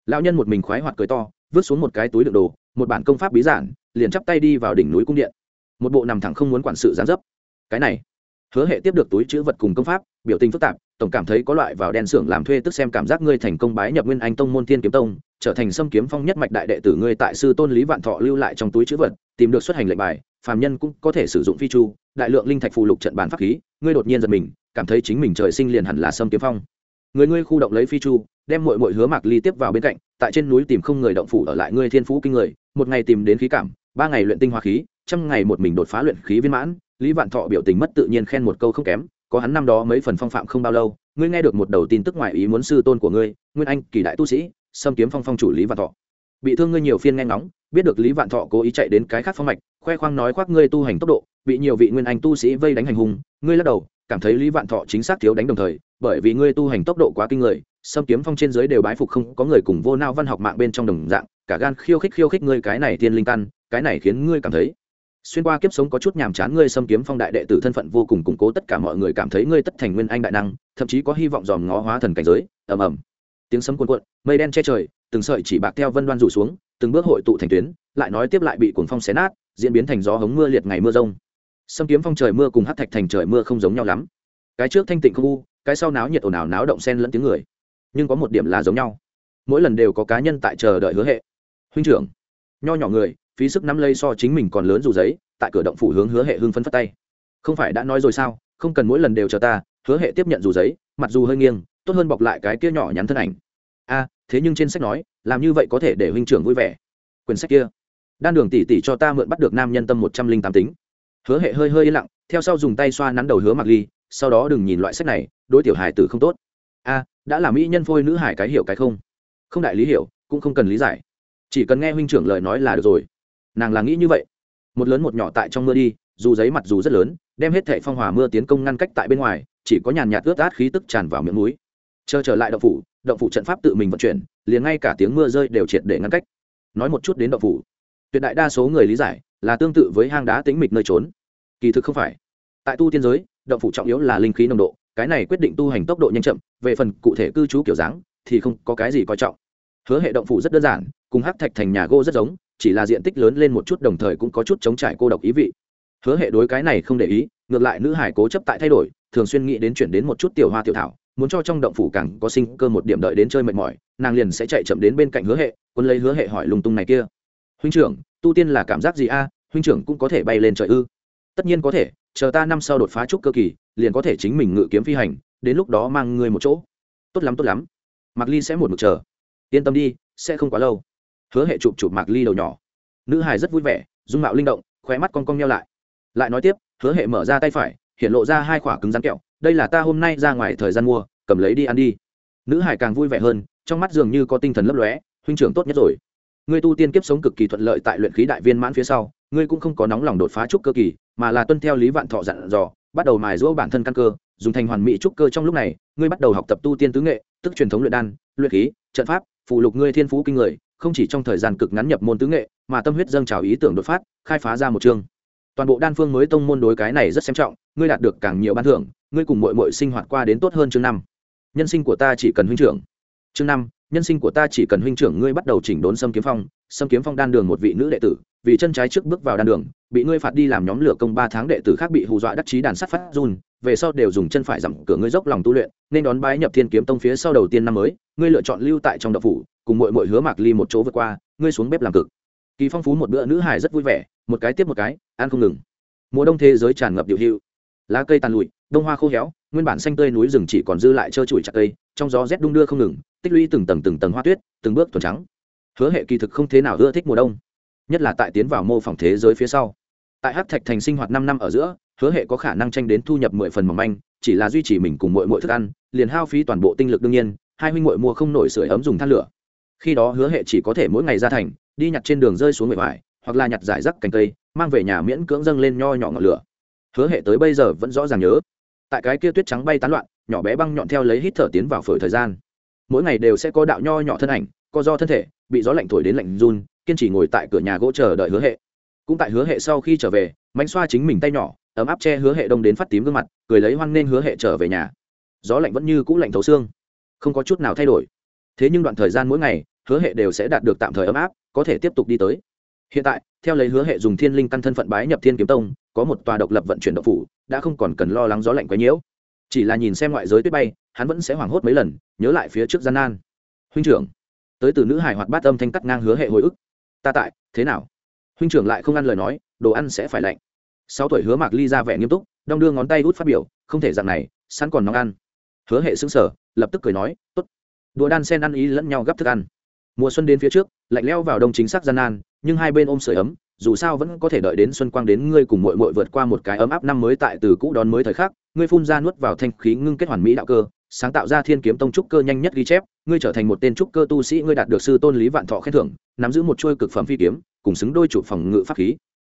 Lão nhân một mình khoái hoạt cười to, vứt xuống một cái túi đựng đồ, một bản công pháp bí giản, liền chắp tay đi vào đỉnh núi cung điện. Một bộ nằm thẳng không muốn quản sự gián dấp. Cái này, hứa hệ tiếp được túi chữ vật cùng công pháp biểu tình phức tạp, tổng cảm thấy có loại vào đen xưởng làm thuê tức xem cảm giác ngươi thành công bái nhập nguyên anh tông môn thiên kiếm tông, trở thành xâm kiếm phong nhất mạch đại đệ tử ngươi tại sư tôn lý vạn thọ lưu lại trong túi chữ vật, tìm được xuất hành lệnh bài, phàm nhân cũng có thể sử dụng phi chu, đại lượng linh thạch phù lục trận bản pháp khí, ngươi đột nhiên giật mình, cảm thấy chính mình trời sinh liền hẳn là sâm kiếm phong. Người ngươi khu động lấy phi chu, đem mội mội hứa mạc ly tiếp vào bên cạnh, tại trên núi tìm không người động phủ ở lại ngươi thiên phú kinh người, một ngày tìm đến khí cảm, ba ngày luyện tinh hoa khí, trăm ngày một mình đột phá luyện khí viên mãn, lý vạn thọ biểu tình mất tự nhiên khen một câu không kém có hắn năm đó mấy phần phong phạm không bao lâu, ngươi nghe được một đầu tin tức ngoại ý muốn sư tôn của ngươi, nguyên anh, kỳ đại tu sĩ xâm kiếm phong phong chủ lý vạn thọ. Bị thương ngươi nhiều phiên nghe ngóng, biết được lý vạn thọ cố ý chạy đến cái khác phong mạch, khoe khoang nói khoác ngươi tu hành tốc độ, bị nhiều vị nguyên anh tu sĩ vây đánh hành hùng ngươi lắc đầu, cảm thấy lý vạn thọ chính xác thiếu đánh đồng thời, bởi vì ngươi tu hành tốc độ quá kinh người xâm kiếm phong trên dưới đều bái phục không có người cùng vô nao văn học mạng bên trong đồng dạng, cả gan khiêu khích khiêu khích ngươi cái này tiên linh căn, cái này khiến ngươi cảm thấy xuyên qua kiếp sống có chút nhàm chán ngươi xâm kiếm phong đại đệ tử thân phận vô cùng củng cố, tất cả mọi người cảm thấy ngươi tất thành nguyên anh đại năng, thậm chí có hy vọng dòm ngó hóa thần cảnh giới. Ầm ầm. Tiếng sấm cuồn cuộn, mây đen che trời, từng sợi chỉ bạc theo vân đoan rủ xuống, từng bước hội tụ thành tuyến, lại nói tiếp lại bị cuồng phong xé nát, diễn biến thành gió hống mưa liệt ngày mưa rông. Xâm kiếm phong trời mưa cùng hát thạch thành trời mưa không giống nhau lắm. Cái trước thanh tịnh không u, cái sau náo nhiệt ồn ào náo động sen lẫn tiếng người. Nhưng có một điểm là giống nhau. Mỗi lần đều có cá nhân tại chờ đợi hứa hệ. Huynh trưởng, nho nhỏ người phí sức nắm lây so chính mình còn lớn dù giấy, tại cửa động phủ hướng hứa hệ hưng phấn phất tay. Không phải đã nói rồi sao, không cần mỗi lần đều chờ ta, hứa hệ tiếp nhận dù giấy, mặc dù hơi nghiêng, tốt hơn bọc lại cái kia nhỏ nhắn thân ảnh. A, thế nhưng trên sách nói, làm như vậy có thể để huynh trưởng vui vẻ. Quyển sách kia, đan đường tỉ tỉ cho ta mượn bắt được nam nhân tâm một trăm linh tám tính. Hứa hệ hơi hơi yên lặng, theo sau dùng tay xoa nắn đầu hứa mặc ly, sau đó đừng nhìn loại sách này, đối tiểu hải tử không tốt. A, đã là mỹ nhân phôi nữ hải cái hiểu cái không? Không đại lý hiểu, cũng không cần lý giải. Chỉ cần nghe huynh trưởng lời nói là được rồi nàng là nghĩ như vậy. Một lớn một nhỏ tại trong mưa đi, dù giấy mặt dù rất lớn, đem hết thệ phong hòa mưa tiến công ngăn cách tại bên ngoài, chỉ có nhàn nhạt ướt át khí tức tràn vào miệng núi. Chờ trở lại động phủ động phủ trận pháp tự mình vận chuyển, liền ngay cả tiếng mưa rơi đều triệt để ngăn cách. Nói một chút đến động phủ. Tuyệt đại đa số người lý giải, là tương tự với hang đá tĩnh mịch nơi trốn. Kỳ thực không phải. Tại tu tiên giới, động phủ trọng yếu là linh khí nồng độ, cái này quyết định tu hành tốc độ nhanh chậm, về phần cụ thể cư trú kiểu dáng, thì không có cái gì coi trọng. Hứa hệ động phủ rất đơn giản, cùng hắc thạch thành nhà gỗ rất giống chỉ là diện tích lớn lên một chút đồng thời cũng có chút chống trải cô độc ý vị. Hứa hệ đối cái này không để ý, ngược lại nữ hải cố chấp tại thay đổi, thường xuyên nghĩ đến chuyển đến một chút tiểu hoa tiểu thảo, muốn cho trong động phủ càng có sinh cơ một điểm đợi đến chơi mệt mỏi, nàng liền sẽ chạy chậm đến bên cạnh hứa hệ, quân lấy hứa hệ hỏi lung tung này kia. Huynh trưởng, tu tiên là cảm giác gì a? Huynh trưởng cũng có thể bay lên trời ư? Tất nhiên có thể, chờ ta năm sau đột phá trúc cơ kỳ, liền có thể chính mình ngự kiếm phi hành, đến lúc đó mang người một chỗ. Tốt lắm tốt lắm. Mặc ly sẽ một mực chờ. Yên tâm đi, sẽ không quá lâu hứa hệ chụp chụp mạc ly đầu nhỏ. Nữ hài rất vui vẻ, dung mạo linh động, khóe mắt con cong nhau lại. Lại nói tiếp, hứa hệ mở ra tay phải, hiện lộ ra hai quả cứng rắn kẹo. Đây là ta hôm nay ra ngoài thời gian mua, cầm lấy đi ăn đi. Nữ hải càng vui vẻ hơn, trong mắt dường như có tinh thần lấp lóe, huynh trưởng tốt nhất rồi. Ngươi tu tiên kiếp sống cực kỳ thuận lợi tại luyện khí đại viên mãn phía sau, ngươi cũng không có nóng lòng đột phá trúc cơ kỳ, mà là tuân theo lý vạn thọ dặn dò, bắt đầu mài giũa bản thân căn cơ, dùng thành hoàn mỹ trúc cơ trong lúc này, ngươi bắt đầu học tập tu tiên tứ nghệ, tức truyền thống luyện đan, luyện khí, trận pháp phụ lục ngươi thiên phú kinh người không chỉ trong thời gian cực ngắn nhập môn tứ nghệ, mà tâm huyết dâng trào ý tưởng đột phát, khai phá ra một chương. Toàn bộ đan phương mới tông môn đối cái này rất xem trọng, ngươi đạt được càng nhiều ban thưởng, ngươi cùng mọi mọi sinh hoạt qua đến tốt hơn chương năm. Nhân sinh của ta chỉ cần huynh trưởng. Chương năm, nhân sinh của ta chỉ cần huynh trưởng, ngươi bắt đầu chỉnh đốn xâm kiếm phong. Xâm kiếm phong đan đường một vị nữ đệ tử, vì chân trái trước bước vào đan đường, bị ngươi phạt đi làm nhóm lửa công ba tháng đệ tử khác bị hù dọa đắc chí đàn sắt phát run, về sau đều dùng chân phải dặm cửa ngươi dốc lòng tu luyện, nên đón bái nhập thiên kiếm tông phía sau đầu tiên năm mới ngươi lựa chọn lưu tại trong đậu phủ, cùng mội mội hứa mạc ly một chỗ vượt qua, ngươi xuống bếp làm cực. Kỳ phong phú một bữa nữ hải rất vui vẻ, một cái tiếp một cái, ăn không ngừng. Mùa đông thế giới tràn ngập điệu hữu lá cây tàn lụi, đông hoa khô héo, nguyên bản xanh tươi núi rừng chỉ còn dư lại trơ trụi chặt cây, trong gió rét đung đưa không ngừng, tích lũy từng tầng từng tầng hoa tuyết, từng bước thuần trắng. Hứa hệ kỳ thực không thế nào ưa thích mùa đông, nhất là tại tiến vào mô phỏng thế giới phía sau. Tại hát thạch thành sinh hoạt năm năm ở giữa, hứa hệ có khả năng tranh đến thu nhập mười phần mỏng manh, chỉ là duy trì mình cùng mỗi mỗi thức ăn, liền hao phí toàn bộ tinh lực đương nhiên hai huynh muội mua không nổi sưởi ấm dùng than lửa. Khi đó hứa hệ chỉ có thể mỗi ngày ra thành đi nhặt trên đường rơi xuống người vải, hoặc là nhặt giải rác cành cây mang về nhà miễn cưỡng dâng lên nho nhỏ ngọn lửa. Hứa hệ tới bây giờ vẫn rõ ràng nhớ. Tại cái kia tuyết trắng bay tán loạn nhỏ bé băng nhọn theo lấy hít thở tiến vào phổi thời gian. Mỗi ngày đều sẽ có đạo nho nhỏ thân ảnh co do thân thể bị gió lạnh thổi đến lạnh run kiên trì ngồi tại cửa nhà gỗ chờ đợi hứa hệ. Cũng tại hứa hệ sau khi trở về mánh xoa chính mình tay nhỏ ấm áp che hứa hệ đông đến phát tím gương mặt cười lấy hoang nên hứa hệ trở về nhà. Gió lạnh vẫn như cũ lạnh thấu xương không có chút nào thay đổi. Thế nhưng đoạn thời gian mỗi ngày, hứa hệ đều sẽ đạt được tạm thời ấm áp, có thể tiếp tục đi tới. Hiện tại, theo lấy hứa hệ dùng thiên linh căn thân phận bái nhập thiên kiếm tông, có một tòa độc lập vận chuyển độc phủ, đã không còn cần lo lắng gió lạnh quấy nhiễu. Chỉ là nhìn xem ngoại giới tuyết bay, hắn vẫn sẽ hoảng hốt mấy lần, nhớ lại phía trước gian nan. Huynh trưởng. Tới từ nữ hải hoạt bát âm thanh cắt ngang hứa hệ hồi ức. Ta tại, thế nào? Huynh trưởng lại không ăn lời nói, đồ ăn sẽ phải lạnh. Sáu tuổi hứa mạc ly ra vẻ nghiêm túc, đong đưa ngón tay út phát biểu, không thể dạng này, sẵn còn nóng ăn. Hứa hệ xứng sở lập tức cười nói, tốt. Đùa đan sen ăn ý lẫn nhau gắp thức ăn. Mùa xuân đến phía trước, lạnh leo vào đông chính xác gian nan, nhưng hai bên ôm sưởi ấm, dù sao vẫn có thể đợi đến xuân quang đến ngươi cùng mội mội vượt qua một cái ấm áp năm mới tại từ cũ đón mới thời khắc, ngươi phun ra nuốt vào thanh khí ngưng kết hoàn mỹ đạo cơ, sáng tạo ra thiên kiếm tông trúc cơ nhanh nhất ghi chép, ngươi trở thành một tên trúc cơ tu sĩ, ngươi đạt được sư tôn lý vạn thọ khen thưởng, nắm giữ một chuôi cực phẩm phi kiếm, cùng xứng đôi chủ phòng ngự pháp khí.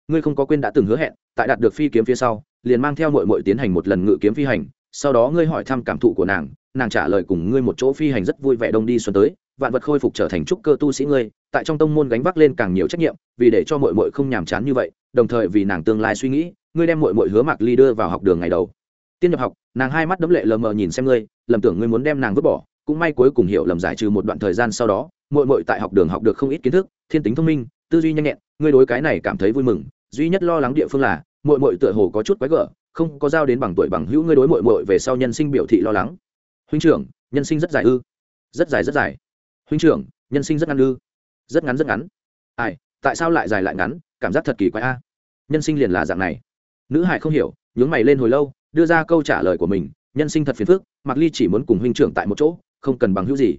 Ngươi không có quên đã từng hứa hẹn, tại đạt được phi kiếm phía sau, liền mang theo mội mội tiến hành một lần ngự kiếm phi hành, sau đó ngươi hỏi thăm cảm thụ của nàng nàng trả lời cùng ngươi một chỗ phi hành rất vui vẻ đông đi xuân tới, vạn vật khôi phục trở thành trúc cơ tu sĩ ngươi, tại trong tông môn gánh vác lên càng nhiều trách nhiệm, vì để cho mội mội không nhàm chán như vậy, đồng thời vì nàng tương lai suy nghĩ, ngươi đem mội mội hứa mạc ly đưa vào học đường ngày đầu. Tiên nhập học, nàng hai mắt đấm lệ lờ mờ nhìn xem ngươi, lầm tưởng ngươi muốn đem nàng vứt bỏ, cũng may cuối cùng hiểu lầm giải trừ một đoạn thời gian sau đó mội mội tại học đường học được không ít kiến thức, thiên tính thông minh, tư duy nhanh nhẹn, ngươi đối cái này cảm thấy vui mừng, duy nhất lo lắng địa phương là mội mội tựa hồ có chút quái gở, không có giao đến bằng tuổi bằng hữu ngươi đối mội mội về sau nhân sinh biểu thị lo lắng huynh trưởng, nhân sinh rất dài ư. Rất dài rất dài. Huynh trưởng, nhân sinh rất ngắn ư. Rất ngắn rất ngắn. Ai, tại sao lại dài lại ngắn? Cảm giác thật kỳ quái a. Nhân sinh liền là dạng này. Nữ hải không hiểu, nhướng mày lên hồi lâu, đưa ra câu trả lời của mình, nhân sinh thật phiền phức mặc ly chỉ muốn cùng huynh trưởng tại một chỗ, không cần bằng hữu gì.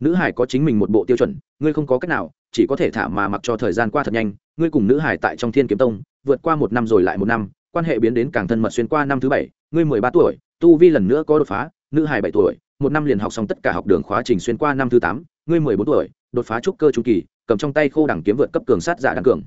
Nữ hải có chính mình một bộ tiêu chuẩn, ngươi không có cách nào, chỉ có thể thả mà mặc cho thời gian qua thật nhanh. Ngươi cùng nữ hải tại trong thiên kiếm tông, vượt qua một năm rồi lại một năm, quan hệ biến đến càng thân mật xuyên qua năm thứ bảy, ngươi mười ba tuổi, tu vi lần nữa có đột phá nữ hài bảy tuổi, một năm liền học xong tất cả học đường khóa trình xuyên qua năm thứ tám, ngươi mười bốn tuổi, đột phá trúc cơ trung kỳ, cầm trong tay khô đẳng kiếm vượt cấp cường sát giả đẳng cường.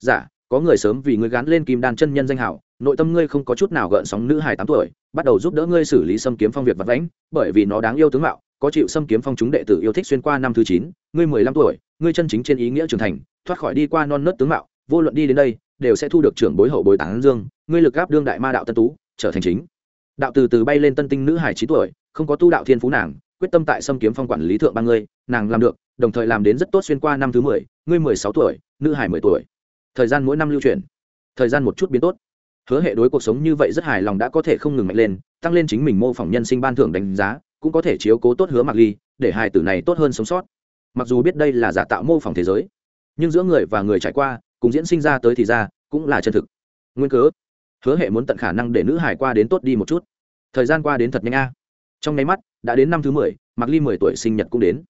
Giả, có người sớm vì ngươi gán lên kim đan chân nhân danh hảo, nội tâm ngươi không có chút nào gợn sóng nữ hài tám tuổi, bắt đầu giúp đỡ ngươi xử lý xâm kiếm phong việc vật lãnh bởi vì nó đáng yêu tướng mạo, có chịu xâm kiếm phong chúng đệ tử yêu thích xuyên qua năm thứ chín, ngươi mười lăm tuổi, ngươi chân chính trên ý nghĩa trưởng thành, thoát khỏi đi qua non nớt tướng mạo, vô luận đi đến đây, đều sẽ thu được trưởng bối hậu bối tán dương, ngươi lực gáp đương đại ma đạo tân tú, trở thành chính đạo từ từ bay lên tân tinh nữ hải chín tuổi không có tu đạo thiên phú nàng quyết tâm tại xâm kiếm phong quản lý thượng ba ngươi nàng làm được đồng thời làm đến rất tốt xuyên qua năm thứ mười ngươi mười sáu tuổi nữ hải mười tuổi. Thời gian mỗi năm lưu truyền, thời gian một chút biến tốt. Hứa hệ đối cuộc sống như vậy rất hài lòng đã có thể không ngừng mạnh lên tăng lên chính mình mô phỏng nhân sinh ban thưởng đánh giá cũng có thể chiếu cố tốt hứa mặc ly để hài tử này tốt hơn sống sót. Mặc dù biết đây là giả tạo mô phỏng thế giới nhưng giữa người và người trải qua cùng diễn sinh ra tới thì ra cũng là chân thực. Nguyên cớ hứa hệ muốn tận khả năng để nữ hải qua đến tốt đi một chút. Thời gian qua đến thật nhanh a. Trong nháy mắt, đã đến năm thứ mười mặc ly mười tuổi sinh nhật cũng đến.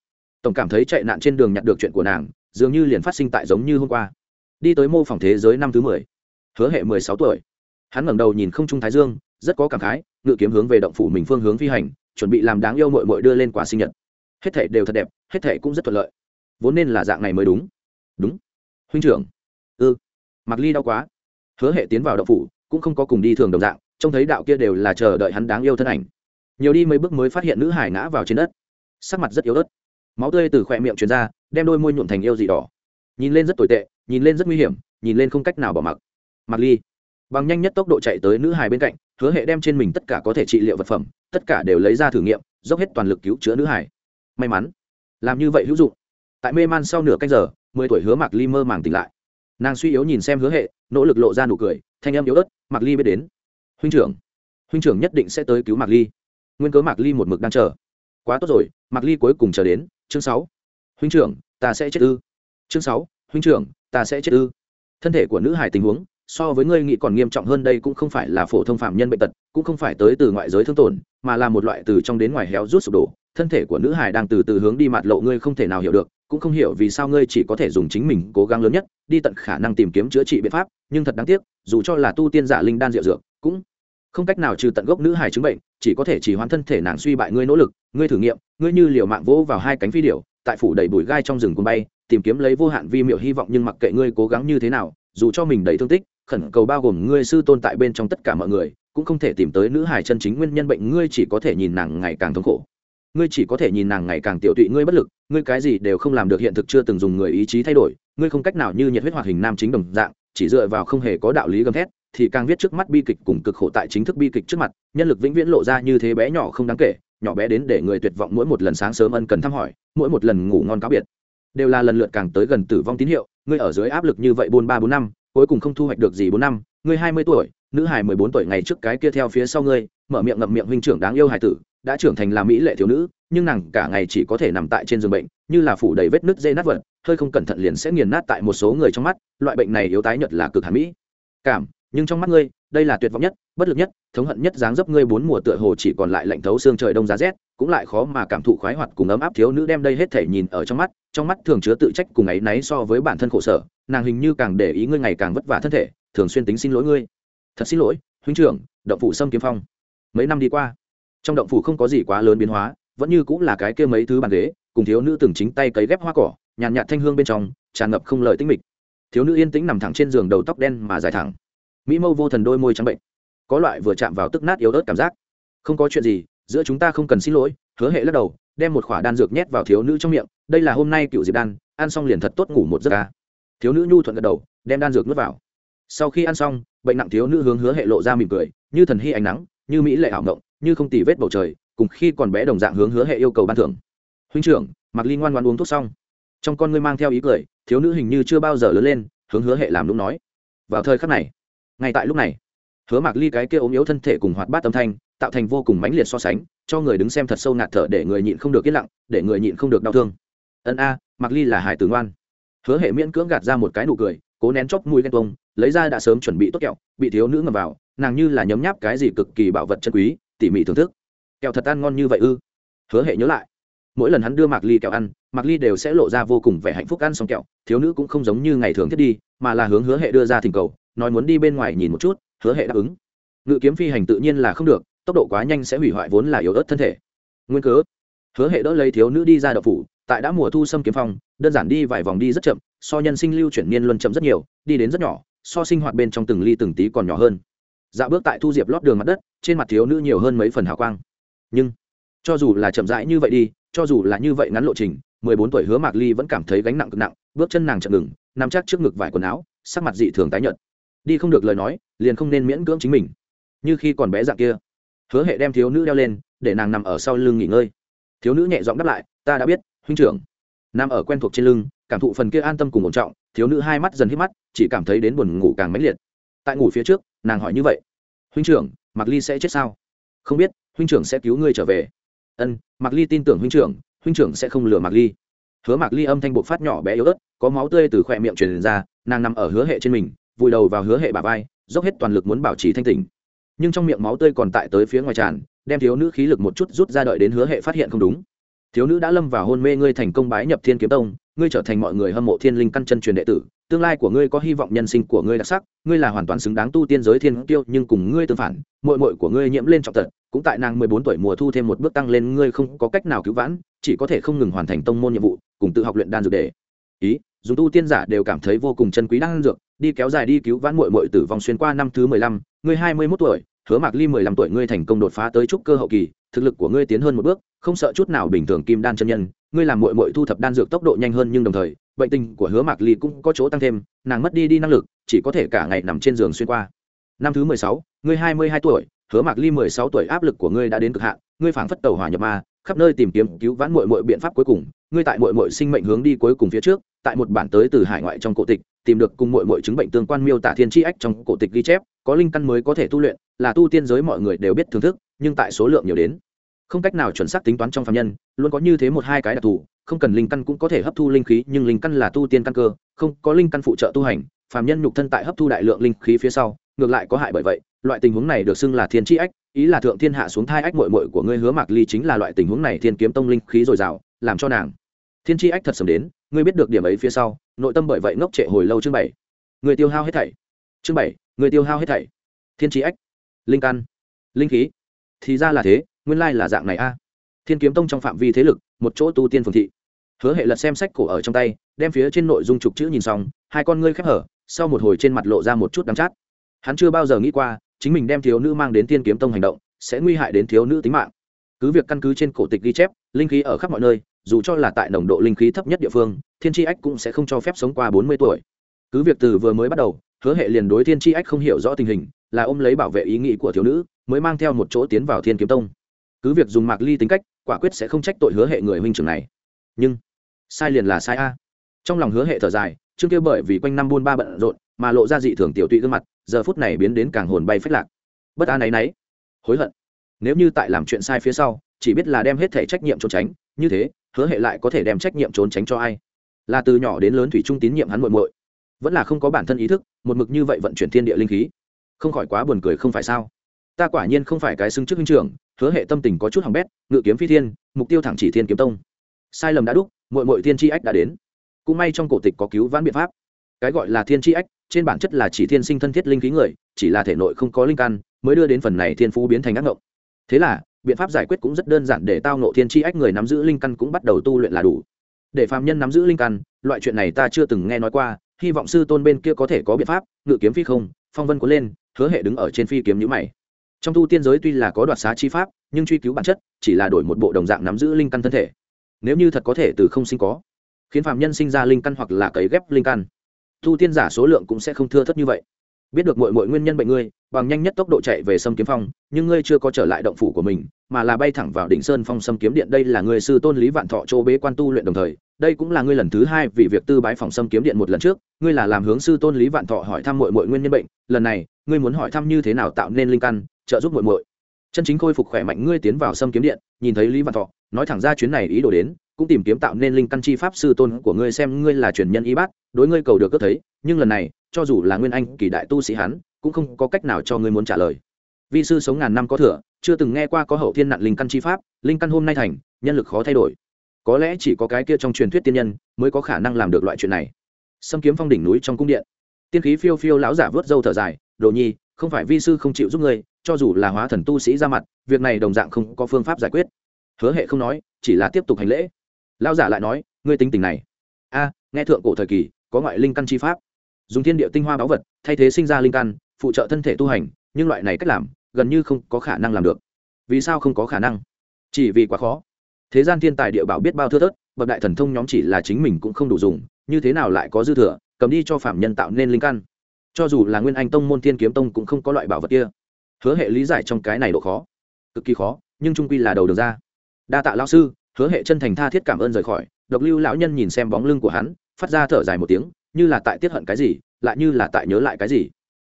Tổng cảm thấy chạy nạn trên đường nhặt được chuyện của nàng, dường như liền phát sinh tại giống như hôm qua. Đi tới mô phỏng thế giới năm thứ mười, hứa hệ mười sáu tuổi. Hắn ngẩng đầu nhìn không trung thái dương, rất có cảm khái, ngự kiếm hướng về động phủ mình phương hướng phi hành, chuẩn bị làm đáng yêu mội mội đưa lên quả sinh nhật. Hết thể đều thật đẹp, hết thể cũng rất thuận lợi. Vốn nên là dạng này mới đúng. Đúng. Huynh trưởng. Ư ừ. mặc ly đau quá. Hứa hệ tiến vào động phủ cũng không có cùng đi thường đồng dạng, trông thấy đạo kia đều là chờ đợi hắn đáng yêu thân ảnh. Nhiều đi mấy bước mới phát hiện nữ hải ngã vào trên đất. Sắc mặt rất yếu ớt. Máu tươi từ khỏe miệng truyền ra, đem đôi môi nhuộn thành yêu dị đỏ. Nhìn lên rất tồi tệ, nhìn lên rất nguy hiểm, nhìn lên không cách nào bỏ mặc. Mặc ly, bằng nhanh nhất tốc độ chạy tới nữ hài bên cạnh, hứa hệ đem trên mình tất cả có thể trị liệu vật phẩm, tất cả đều lấy ra thử nghiệm, dốc hết toàn lực cứu chữa nữ hài may mắn, làm như vậy hữu dụng. Tại mê man sau nửa canh giờ, mười tuổi hứa mạc ly mơ màng tỉnh lại. Nàng suy yếu nhìn xem hứa hệ, nỗ lực lộ ra nụ cười thanh em yếu ớt, mạc ly biết đến. Huynh trưởng huynh trưởng nhất định sẽ tới cứu mạc ly. Nguyên cớ mạc ly một mực đang chờ. Quá tốt rồi, mạc ly cuối cùng chờ đến. Chương sáu. Huynh trưởng, ta sẽ chết ư. Chương sáu. Huynh trưởng, ta sẽ chết ư. Thân thể của nữ hải tình huống, so với ngươi nghĩ còn nghiêm trọng hơn đây cũng không phải là phổ thông phạm nhân bệnh tật, cũng không phải tới từ ngoại giới thương tổn, mà là một loại từ trong đến ngoài héo rút sụp đổ. Thân thể của nữ hải đang từ từ hướng đi mặt lộ, ngươi không thể nào hiểu được, cũng không hiểu vì sao ngươi chỉ có thể dùng chính mình cố gắng lớn nhất đi tận khả năng tìm kiếm chữa trị biện pháp, nhưng thật đáng tiếc, dù cho là tu tiên giả linh đan diệu dược, cũng không cách nào trừ tận gốc nữ hải chứng bệnh, chỉ có thể chỉ hoãn thân thể nàng suy bại ngươi nỗ lực, ngươi thử nghiệm, ngươi như liều mạng vỗ vào hai cánh phi điểu, tại phủ đầy bụi gai trong rừng cuốn bay, tìm kiếm lấy vô hạn vi miệu hy vọng nhưng mặc kệ ngươi cố gắng như thế nào, dù cho mình đầy thương tích, khẩn cầu bao gồm ngươi sư tôn tại bên trong tất cả mọi người, cũng không thể tìm tới nữ hài chân chính nguyên nhân bệnh, ngươi chỉ có thể nhìn nàng ngày càng thống khổ. Ngươi chỉ có thể nhìn nàng ngày càng tiểu tụy, ngươi bất lực, ngươi cái gì đều không làm được, hiện thực chưa từng dùng người ý chí thay đổi ngươi không cách nào như nhiệt huyết hoạt hình nam chính đồng dạng, chỉ dựa vào không hề có đạo lý gầm thét, thì càng viết trước mắt bi kịch cùng cực khổ tại chính thức bi kịch trước mặt, nhân lực vĩnh viễn lộ ra như thế bé nhỏ không đáng kể, nhỏ bé đến để người tuyệt vọng mỗi một lần sáng sớm ân cần thăm hỏi, mỗi một lần ngủ ngon cáo biệt, đều là lần lượt càng tới gần tử vong tín hiệu, ngươi ở dưới áp lực như vậy bốn ba bốn năm, cuối cùng không thu hoạch được gì bốn năm, ngươi hai mươi tuổi, nữ hài mười bốn tuổi ngày trước cái kia theo phía sau ngươi, mở miệng ngậm miệng huynh trưởng đáng yêu hài tử, đã trưởng thành là mỹ lệ thiếu nữ, nhưng nàng cả ngày chỉ có thể nằm tại trên giường bệnh, như là phủ đầy vết nứt dây nát vật hơi không cẩn thận liền sẽ nghiền nát tại một số người trong mắt, loại bệnh này yếu tái nhật là cực hàn mỹ. Cảm, nhưng trong mắt ngươi, đây là tuyệt vọng nhất, bất lực nhất, thống hận nhất dáng dấp ngươi bốn mùa tựa hồ chỉ còn lại lạnh thấu xương trời đông giá rét, cũng lại khó mà cảm thụ khoái hoạt cùng ấm áp thiếu nữ đem đây hết thể nhìn ở trong mắt trong mắt thường chứa tự trách cùng ấy náy so với bản thân khổ sở, nàng hình như càng để ý ngươi ngày càng vất vả thân thể, thường xuyên tính xin lỗi ngươi. Thật xin lỗi, huynh trưởng, động phủ sâm kiếm phong. Mấy năm đi qua, trong động phủ không có gì quá lớn biến hóa, vẫn như cũng là cái kia mấy thứ bàn ghế, cùng thiếu nữ từng chính tay cấy ghép hoa cỏ nhàn nhạt thanh hương bên trong, tràn ngập không lời tinh mịch. Thiếu nữ yên tĩnh nằm thẳng trên giường đầu tóc đen mà dài thẳng. Mỹ mâu vô thần đôi môi trắng bệnh. Có loại vừa chạm vào tức nát yếu ớt cảm giác. Không có chuyện gì, giữa chúng ta không cần xin lỗi, hứa hệ lắc đầu, đem một khỏa đan dược nhét vào thiếu nữ trong miệng, đây là hôm nay cựu diệp đan, ăn xong liền thật tốt ngủ một giấc ca thiếu nữ nhu thuận gật đầu, đem đan dược nuốt vào. Sau khi ăn xong, bệnh nặng thiếu nữ hướng hứa hệ lộ ra mỉm cười, như thần hy ánh nắng, như mỹ lệ ảo ngộng như không tì vết bầu trời, cùng khi còn bé đồng dạng hướng hứa hệ yêu cầu ban thưởng. Huynh trưởng, mặc ly ngoan ngoan uống thuốc xong trong con ngươi mang theo ý cười, thiếu nữ hình như chưa bao giờ lớn lên, hướng hứa hệ làm lúc nói. Vào thời khắc này, ngay tại lúc này, hứa mạc ly cái kia ốm yếu thân thể cùng hoạt bát âm thanh, tạo thành vô cùng mãnh liệt so sánh, cho người đứng xem thật sâu ngạt thở để người nhịn không được yên lặng, để người nhịn không được đau thương. Ân a, mạc ly là hải tử ngoan. Hứa hệ miễn cưỡng gạt ra một cái nụ cười, cố nén chóc mũi ghen tuông, lấy ra đã sớm chuẩn bị tốt kẹo, bị thiếu nữ ngầm vào, nàng như là nhấm nháp cái gì cực kỳ bảo vật chân quý, tỉ mỉ thưởng thức. Kẹo thật ăn ngon như vậy ư? Hứa hệ nhớ lại mỗi lần hắn đưa mạc ly kẹo ăn, mạc ly đều sẽ lộ ra vô cùng vẻ hạnh phúc ăn xong kẹo. Thiếu nữ cũng không giống như ngày thường thiết đi, mà là hướng hứa hệ đưa ra thỉnh cầu, nói muốn đi bên ngoài nhìn một chút, hứa hệ đáp ứng. Ngự kiếm phi hành tự nhiên là không được, tốc độ quá nhanh sẽ hủy hoại vốn là yếu ớt thân thể. Nguyên cớ, hứa hệ đỡ lấy thiếu nữ đi ra đậu phủ, tại đã mùa thu xâm kiếm phong, đơn giản đi vài vòng đi rất chậm, so nhân sinh lưu chuyển niên luân chậm rất nhiều, đi đến rất nhỏ, so sinh hoạt bên trong từng ly từng tí còn nhỏ hơn. Dạo bước tại thu diệp lót đường mặt đất, trên mặt thiếu nữ nhiều hơn mấy phần hào quang. Nhưng cho dù là chậm rãi như vậy đi, cho dù là như vậy ngắn lộ trình, mười bốn tuổi hứa mạc ly vẫn cảm thấy gánh nặng cực nặng, bước chân nàng chậm ngừng, nằm chắc trước ngực vải quần áo, sắc mặt dị thường tái nhợt. Đi không được lời nói, liền không nên miễn cưỡng chính mình. Như khi còn bé dạng kia, hứa hệ đem thiếu nữ đeo lên, để nàng nằm ở sau lưng nghỉ ngơi. Thiếu nữ nhẹ giọng đáp lại, ta đã biết, huynh trưởng. Nằm ở quen thuộc trên lưng, cảm thụ phần kia an tâm cùng ổn trọng, thiếu nữ hai mắt dần hít mắt, chỉ cảm thấy đến buồn ngủ càng mãnh liệt. Tại ngủ phía trước, nàng hỏi như vậy, huynh trưởng, mạc ly sẽ chết sao? Không biết, huynh trưởng sẽ cứu ngươi trở về ân, mạc ly tin tưởng huynh trưởng huynh trưởng sẽ không lừa mạc ly. Hứa mạc ly âm thanh bộ phát nhỏ bé yếu ớt, có máu tươi từ khỏe miệng truyền ra, nàng nằm ở hứa hệ trên mình, vùi đầu vào hứa hệ bà vai, dốc hết toàn lực muốn bảo trì thanh tỉnh. Nhưng trong miệng máu tươi còn tại tới phía ngoài tràn, đem thiếu nữ khí lực một chút rút ra đợi đến hứa hệ phát hiện không đúng. Thiếu nữ đã lâm vào hôn mê ngươi thành công bái nhập thiên kiếm tông ngươi trở thành mọi người hâm mộ thiên linh căn chân truyền đệ tử, tương lai của ngươi có hy vọng nhân sinh của ngươi đặc sắc, ngươi là hoàn toàn xứng đáng tu tiên giới thiên tiêu nhưng cùng ngươi tương phản mội mội của ngươi nhiễm lên trọng tật, cũng tại nàng mười bốn tuổi mùa thu thêm một bước tăng lên, ngươi không có cách nào cứu vãn, chỉ có thể không ngừng hoàn thành tông môn nhiệm vụ, cùng tự học luyện đan dược để. Ý, dùng tu tiên giả đều cảm thấy vô cùng chân quý đan dược, đi kéo dài đi cứu vãn mội mội tử vong xuyên qua năm thứ mười lăm, ngươi hai mươi mốt tuổi, hứa mạc ly mười lăm tuổi, ngươi thành công đột phá tới trúc cơ hậu kỳ, thực lực của ngươi tiến hơn một bước, không sợ chút nào bình thường kim đan chân nhân ngươi làm mội mội thu thập đan dược tốc độ nhanh hơn nhưng đồng thời, bệnh tình của hứa mạc ly cũng có chỗ tăng thêm, nàng mất đi đi năng lực, chỉ có thể cả ngày nằm trên giường xuyên qua. Năm thứ mười sáu, ngươi hai mươi hai tuổi, hứa mạc ly mười sáu tuổi, áp lực của ngươi đã đến cực hạn, ngươi phảng phất tàu hỏa nhập ma, khắp nơi tìm kiếm, cứu vãn mội mội biện pháp cuối cùng, ngươi tại mội mội sinh mệnh hướng đi cuối cùng phía trước, tại một bản tới từ hải ngoại trong cổ tịch, tìm được cùng mội mội chứng bệnh tương quan miêu tả thiên tri ách trong cổ tịch ghi chép, có linh căn mới có thể tu luyện, là tu tiên giới mọi người đều biết thưởng thức, nhưng tại số lượng nhiều đến không cách nào chuẩn xác tính toán trong phạm nhân, luôn có như thế một hai cái đặc thù, không cần linh căn cũng có thể hấp thu linh khí, nhưng linh căn là tu tiên căn cơ, không có linh căn phụ trợ tu hành, phạm nhân nhục thân tại hấp thu đại lượng linh khí phía sau, ngược lại có hại bởi vậy, loại tình huống này được xưng là thiên tri ách, ý là thượng thiên hạ xuống thai ách mội mội của ngươi hứa mạc ly chính là loại tình huống này thiên kiếm tông linh khí dồi dào, làm cho nàng. Thiên tri ách thật sớm đến, ngươi biết được điểm ấy phía sau, nội tâm bởi vậy ngốc trệ hồi lâu chương bảy. Người tiêu hao hết thảy. Chương bảy, người tiêu hao hết thảy. Thiên tri ách. Linh căn. Linh khí. Thì ra là thế nguyên lai là dạng này a. À. Thiên kiếm tông trong phạm vi thế lực, một chỗ tu tiên phường thị. Hứa hệ lật xem sách cổ ở trong tay, đem phía trên nội dung trục chữ nhìn xong, hai con ngươi khép hở, sau một hồi trên mặt lộ ra một chút đắm chát. Hắn chưa bao giờ nghĩ qua, chính mình đem thiếu nữ mang đến thiên kiếm tông hành động, sẽ nguy hại đến thiếu nữ tính mạng. Cứ việc căn cứ trên cổ tịch ghi chép, linh khí ở khắp mọi nơi, dù cho là tại nồng độ linh khí thấp nhất địa phương, thiên tri ách cũng sẽ không cho phép sống qua bốn mươi tuổi. Cứ việc từ vừa mới bắt đầu, hứa hệ liền đối thiên tri ách không hiểu rõ tình hình, là ôm lấy bảo vệ ý nghĩ của thiếu nữ, mới mang theo một chỗ tiến vào thiên kiếm tông cứ việc dùng mạc ly tính cách, quả quyết sẽ không trách tội hứa hệ người huynh trưởng này. Nhưng, sai liền là sai a. Trong lòng hứa hệ thở dài, chương kia bởi vì quanh năm buôn ba bận rộn, mà lộ ra dị thường tiểu tụy gương mặt, giờ phút này biến đến càng hồn bay phách lạc. Bất an áy náy hối hận. Nếu như tại làm chuyện sai phía sau, chỉ biết là đem hết thể trách nhiệm trốn tránh, như thế, hứa hệ lại có thể đem trách nhiệm trốn tránh cho ai? Là từ nhỏ đến lớn thủy trung tín nhiệm hắn muội muội. Vẫn là không có bản thân ý thức, một mực như vậy vận chuyển thiên địa linh khí. Không khỏi quá buồn cười không phải sao? Ta quả nhiên không phải cái xưng chức huynh trưởng hứa hệ tâm tình có chút hỏng bét, ngự kiếm phi thiên, mục tiêu thẳng chỉ thiên kiếm tông. Sai lầm đã đúc, muội muội thiên tri ách đã đến. Cũng may trong cổ tịch có cứu vãn biện pháp. Cái gọi là thiên tri ách, trên bản chất là chỉ thiên sinh thân thiết linh khí người, chỉ là thể nội không có linh căn, mới đưa đến phần này thiên phú biến thành ác ngộng. Thế là, biện pháp giải quyết cũng rất đơn giản để tao nộ thiên tri ách người nắm giữ linh căn cũng bắt đầu tu luyện là đủ. Để phạm nhân nắm giữ linh căn, loại chuyện này ta chưa từng nghe nói qua, hy vọng sư tôn bên kia có thể có biện pháp, ngự kiếm phi không, phong vân cuốn lên, hứa hệ đứng ở trên phi kiếm nhữ mày trong tu tiên giới tuy là có đoạt xá chi pháp, nhưng truy cứu bản chất chỉ là đổi một bộ đồng dạng nắm giữ linh căn thân thể. Nếu như thật có thể từ không sinh có, khiến phạm nhân sinh ra linh căn hoặc là cấy ghép linh căn, tu tiên giả số lượng cũng sẽ không thưa thất như vậy. Biết được mọi mọi nguyên nhân bệnh ngươi, bằng nhanh nhất tốc độ chạy về sâm kiếm phong, nhưng ngươi chưa có trở lại động phủ của mình, mà là bay thẳng vào đỉnh sơn phong sâm kiếm điện, đây là người sư tôn lý vạn thọ chỗ bế quan tu luyện đồng thời, đây cũng là ngươi lần thứ hai vì việc tư bái phòng sâm kiếm điện một lần trước, ngươi là làm hướng sư tôn lý vạn thọ hỏi thăm mọi mọi nguyên nhân bệnh, lần này, ngươi muốn hỏi thăm như thế nào tạo nên linh căn trợ giúp muội muội. Chân chính khôi phục khỏe mạnh ngươi tiến vào sâm kiếm điện, nhìn thấy lý Văn thọ, nói thẳng ra chuyến này ý đồ đến, cũng tìm kiếm tạo nên linh căn chi pháp sư tôn của ngươi xem ngươi là truyền nhân y bác đối ngươi cầu được cơ thấy, nhưng lần này, cho dù là nguyên anh kỳ đại tu sĩ hắn, cũng không có cách nào cho ngươi muốn trả lời. Vi sư sống ngàn năm có thừa, chưa từng nghe qua có hậu thiên nặng linh căn chi pháp, linh căn hôm nay thành, nhân lực khó thay đổi. Có lẽ chỉ có cái kia trong truyền thuyết tiên nhân, mới có khả năng làm được loại chuyện này. Xâm kiếm phong đỉnh núi trong cung điện. Tiên khí phiêu phiêu lão giả vớt dâu thở dài, đồ nhi không phải vi sư không chịu giúp ngươi, cho dù là hóa thần tu sĩ ra mặt, việc này đồng dạng không có phương pháp giải quyết. Hứa hệ không nói, chỉ là tiếp tục hành lễ. Lão giả lại nói, ngươi tính tình này. A, nghe thượng cổ thời kỳ, có ngoại linh căn chi pháp. Dùng thiên địa tinh hoa báu vật, thay thế sinh ra linh căn, phụ trợ thân thể tu hành, nhưng loại này cách làm, gần như không có khả năng làm được. Vì sao không có khả năng? Chỉ vì quá khó. Thế gian thiên tài địa bảo biết bao thưa thớt, bậc đại thần thông nhóm chỉ là chính mình cũng không đủ dùng, như thế nào lại có dư thừa, cầm đi cho phạm nhân tạo nên linh căn? Cho dù là nguyên anh tông môn thiên kiếm tông cũng không có loại bảo vật kia. Hứa hệ lý giải trong cái này độ khó, cực kỳ khó, nhưng trung quy là đầu được ra. Đa tạ lao sư, hứa hệ chân thành tha thiết cảm ơn rời khỏi. Độc lưu lão nhân nhìn xem bóng lưng của hắn, phát ra thở dài một tiếng, như là tại tiết hận cái gì, lại như là tại nhớ lại cái gì.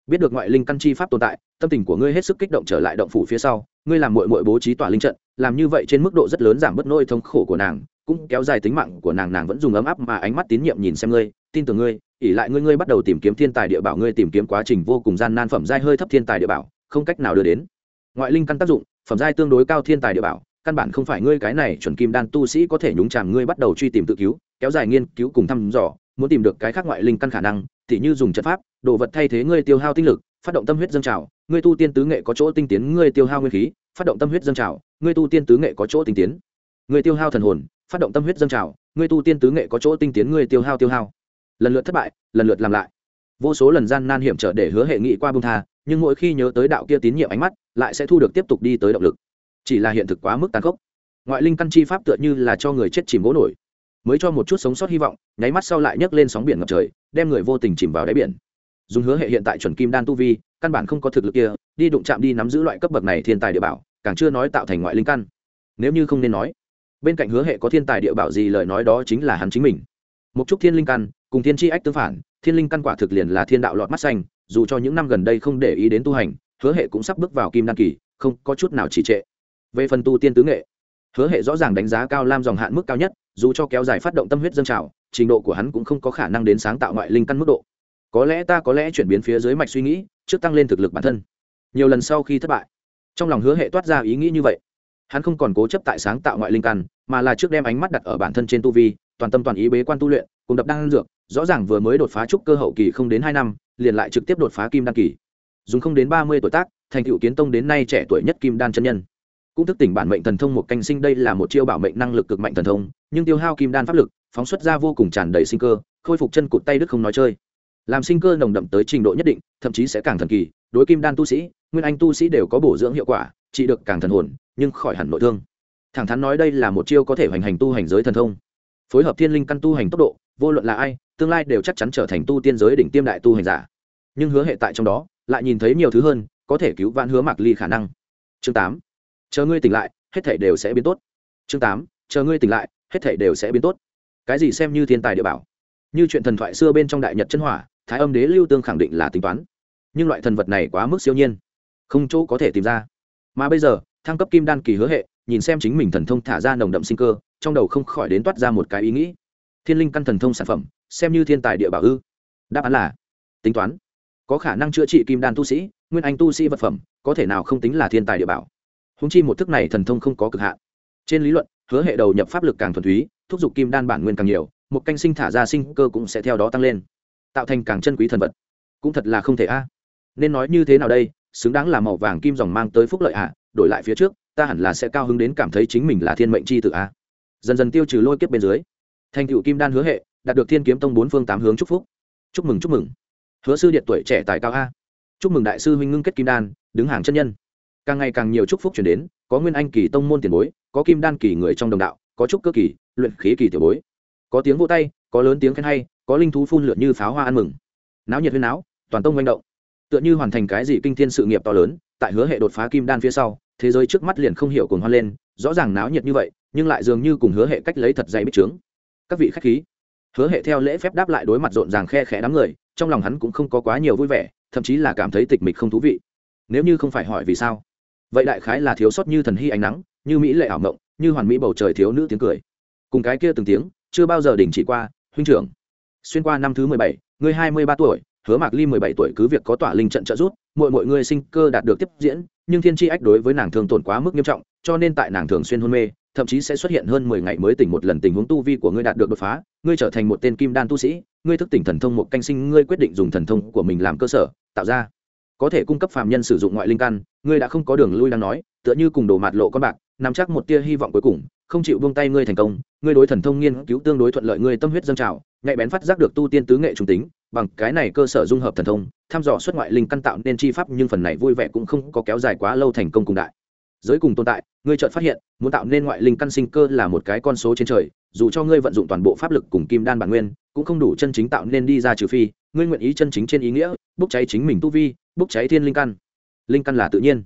Biết được ngoại linh căn chi pháp tồn tại, tâm tình của ngươi hết sức kích động trở lại động phủ phía sau. Ngươi làm mội mội bố trí tỏa linh trận, làm như vậy trên mức độ rất lớn giảm bớt nỗi thống khổ của nàng cũng kéo dài tính mạng của nàng nàng vẫn dùng ấm áp mà ánh mắt tín nhiệm nhìn xem ngươi, tin tưởng ngươi ỉ lại ngươi ngươi bắt đầu tìm kiếm thiên tài địa bảo, ngươi tìm kiếm quá trình vô cùng gian nan, phẩm giai hơi thấp thiên tài địa bảo, không cách nào đưa đến. Ngoại linh căn tác dụng, phẩm giai tương đối cao thiên tài địa bảo, căn bản không phải ngươi cái này chuẩn kim đan tu sĩ có thể nhúng chàm, ngươi bắt đầu truy tìm tự cứu, kéo dài nghiên cứu cùng thăm dò, muốn tìm được cái khác ngoại linh căn khả năng thì như dùng trận pháp, đồ vật thay thế ngươi tiêu hao tinh lực, phát động tâm huyết dâng trào, ngươi tu tiên tứ nghệ có chỗ tinh tiến, ngươi tiêu hao nguyên khí, phát động tâm huyết dâng trào, ngươi tu tiên tứ nghệ có chỗ tinh tiến, ngươi tiêu hao thần hồn phát động tâm huyết dâng trào, ngươi tu tiên tứ nghệ có chỗ tinh tiến, ngươi tiêu hao tiêu hao. Lần lượt thất bại, lần lượt làm lại. Vô số lần gian nan hiểm trở để hứa hệ nghị qua bông tha, nhưng mỗi khi nhớ tới đạo kia tín nhiệm ánh mắt, lại sẽ thu được tiếp tục đi tới động lực. Chỉ là hiện thực quá mức tàn khốc. Ngoại linh căn chi pháp tựa như là cho người chết chìm gỗ nổi. Mới cho một chút sống sót hy vọng, nháy mắt sau lại nhấc lên sóng biển ngập trời, đem người vô tình chìm vào đáy biển. Dùng hứa hệ hiện tại chuẩn kim đan tu vi, căn bản không có thực lực kia, đi đụng chạm đi nắm giữ loại cấp bậc này thiên tài địa bảo, càng chưa nói tạo thành ngoại linh căn. Nếu như không nên nói bên cạnh hứa hệ có thiên tài địa bảo gì lời nói đó chính là hắn chính mình. Một chút thiên linh căn, cùng thiên tri ách tương phản, thiên linh căn quả thực liền là thiên đạo lọt mắt xanh, dù cho những năm gần đây không để ý đến tu hành, hứa hệ cũng sắp bước vào kim đan kỳ, không có chút nào trì trệ. Về phần tu tiên tứ nghệ, hứa hệ rõ ràng đánh giá cao lam dòng hạn mức cao nhất, dù cho kéo dài phát động tâm huyết dân trào, trình độ của hắn cũng không có khả năng đến sáng tạo ngoại linh căn mức độ. Có lẽ ta có lẽ chuyển biến phía dưới mạch suy nghĩ, trước tăng lên thực lực bản thân. Nhiều lần sau khi thất bại, trong lòng hứa hệ toát ra ý nghĩ như vậy. Hắn không còn cố chấp tại sáng tạo ngoại linh căn mà là trước đem ánh mắt đặt ở bản thân trên tu vi, toàn tâm toàn ý bế quan tu luyện, cùng đập đan dược, rõ ràng vừa mới đột phá trúc cơ hậu kỳ không đến hai năm, liền lại trực tiếp đột phá kim đan kỳ. Dùng không đến ba mươi tuổi tác, thành tựu kiến tông đến nay trẻ tuổi nhất kim đan chân nhân. Cũng thức tỉnh bản mệnh thần thông một canh sinh đây là một chiêu bảo mệnh năng lực cực mạnh thần thông, nhưng tiêu hao kim đan pháp lực, phóng xuất ra vô cùng tràn đầy sinh cơ, khôi phục chân cụt tay đức không nói chơi. Làm sinh cơ nồng đậm tới trình độ nhất định, thậm chí sẽ càng thần kỳ, đối kim đan tu sĩ, nguyên anh tu sĩ đều có bổ dưỡng hiệu quả, trị được càng thần hồn, nhưng khỏi hẳn nội thương thẳng thắn nói đây là một chiêu có thể hoành hành tu hành giới thần thông. Phối hợp thiên linh căn tu hành tốc độ, vô luận là ai, tương lai đều chắc chắn trở thành tu tiên giới đỉnh tiêm đại tu hành giả. Nhưng hứa hệ tại trong đó, lại nhìn thấy nhiều thứ hơn, có thể cứu vãn hứa mạc ly khả năng. Chương tám, chờ ngươi tỉnh lại, hết thể đều sẽ biến tốt. Chương tám, chờ ngươi tỉnh lại, hết thể đều sẽ biến tốt. Cái gì xem như thiên tài địa bảo. Như chuyện thần thoại xưa bên trong đại nhật chân hỏa, thái âm đế lưu tương khẳng định là tính toán. Nhưng loại thần vật này quá mức siêu nhiên, không chỗ có thể tìm ra. Mà bây giờ, thăng cấp kim đan kỳ hứa hệ nhìn xem chính mình thần thông thả ra nồng đậm sinh cơ, trong đầu không khỏi đến toát ra một cái ý nghĩ. Thiên linh căn thần thông sản phẩm, xem như thiên tài địa bảo ư. Đáp án là, tính toán. Có khả năng chữa trị kim đan tu sĩ, nguyên anh tu sĩ vật phẩm, có thể nào không tính là thiên tài địa bảo. Húng chi một thức này thần thông không có cực hạn. Trên lý luận, hứa hệ đầu nhập pháp lực càng thuần túy, thúc giục kim đan bản nguyên càng nhiều, một canh sinh thả ra sinh cơ cũng sẽ theo đó tăng lên, tạo thành càng chân quý thần vật. Cũng thật là không thể a. Nên nói như thế nào đây, xứng đáng là màu vàng kim dòng mang tới phúc lợi ạ đổi lại phía trước ta hẳn là sẽ cao hứng đến cảm thấy chính mình là thiên mệnh c h i tự a. Dần dần tiêu trừ lôi kiếp bên dưới, thành cựu kim đan hứa hệ, đạt được thiên kiếm tông bốn phương tám hướng chúc phúc. Chúc mừng chúc mừng. Hứa sư điện tuổi trẻ tài cao a. Chúc mừng đại sư huynh ngưng kết kim đan, đứng hàng chân nhân. Càng ngày càng nhiều chúc phúc chuyển đến, có nguyên anh kỳ tông môn tiền bối, có kim đan kỳ người trong đồng đạo, có chúc cơ kỳ, luyện khí kỳ tiểu bối. Có tiếng vô tay, có lớn tiếng khen hay, có linh thú phun lượn như pháo hoa ăn mừng. Náo nhiệt huyên náo, toàn tông manh động. Tựa như hoàn thành cái gì kinh thiên sự nghiệp to lớn, tại hứa hệ đột phá kim đan phía sau thế giới trước mắt liền không hiểu cuồng hoan lên, rõ ràng náo nhiệt như vậy, nhưng lại dường như cùng hứa hệ cách lấy thật dày bích trướng. Các vị khách khí. Hứa hệ theo lễ phép đáp lại đối mặt rộn ràng khe khẽ đám người, trong lòng hắn cũng không có quá nhiều vui vẻ, thậm chí là cảm thấy tịch mịch không thú vị. Nếu như không phải hỏi vì sao, vậy đại khái là thiếu sót như thần hy ánh nắng, như mỹ lệ ảo mộng, như hoàn mỹ bầu trời thiếu nữ tiếng cười. Cùng cái kia từng tiếng, chưa bao giờ đình chỉ qua, huynh trưởng. Xuyên qua năm thứ mười bảy, ngươi hai mươi ba tuổi hứa mạc ly mười bảy tuổi cứ việc có tỏa linh trận trợ rút mọi mọi người sinh cơ đạt được tiếp diễn, nhưng thiên tri ách đối với nàng thường tổn quá mức nghiêm trọng, cho nên tại nàng thường xuyên hôn mê, thậm chí sẽ xuất hiện hơn mười ngày mới tỉnh một lần tình huống tu vi của ngươi đạt được đột phá, ngươi trở thành một tên kim đan tu sĩ, ngươi thức tỉnh thần thông một canh sinh, ngươi quyết định dùng thần thông của mình làm cơ sở, tạo ra. Có thể cung cấp phàm nhân sử dụng ngoại linh căn, ngươi đã không có đường lui đang nói, tựa như cùng đổ mạt lộ con bạc, nắm chắc một tia hy vọng cuối cùng, không chịu buông tay ngươi thành công, ngươi đối thần thông nghiên cứu tương đối thuận lợi, ngươi tâm huyết dâng trào, nhạy bén phát giác được tu tiên tứ nghệ trung tính bằng cái này cơ sở dung hợp thần thông thăm dò xuất ngoại linh căn tạo nên chi pháp nhưng phần này vui vẻ cũng không có kéo dài quá lâu thành công cùng đại. Giới cùng tồn tại, ngươi chợt phát hiện, muốn tạo nên ngoại linh căn sinh cơ là một cái con số trên trời, dù cho ngươi vận dụng toàn bộ pháp lực cùng kim đan bản nguyên, cũng không đủ chân chính tạo nên đi ra trừ phi, ngươi nguyện ý chân chính trên ý nghĩa, bốc cháy chính mình tu vi, bốc cháy thiên linh căn. Linh căn là tự nhiên.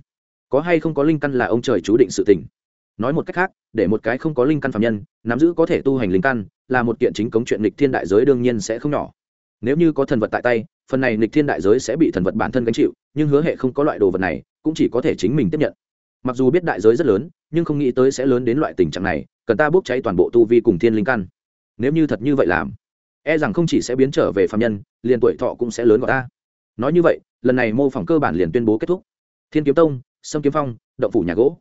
Có hay không có linh căn là ông trời chú định sự tình. Nói một cách khác, để một cái không có linh căn phạm nhân, nắm giữ có thể tu hành linh căn, là một kiện chính cống chuyện lịch thiên đại giới đương nhiên sẽ không nhỏ nếu như có thần vật tại tay, phần này nịch thiên đại giới sẽ bị thần vật bản thân gánh chịu, nhưng hứa hệ không có loại đồ vật này, cũng chỉ có thể chính mình tiếp nhận. Mặc dù biết đại giới rất lớn, nhưng không nghĩ tới sẽ lớn đến loại tình trạng này, cần ta bốc cháy toàn bộ tu vi cùng thiên linh căn. Nếu như thật như vậy làm e rằng không chỉ sẽ biến trở về phạm nhân, liền tuổi thọ cũng sẽ lớn gọi ta. Nói như vậy, lần này mô phỏng cơ bản liền tuyên bố kết thúc. Thiên kiếm tông, sâm kiếm phong, động phủ nhà gỗ.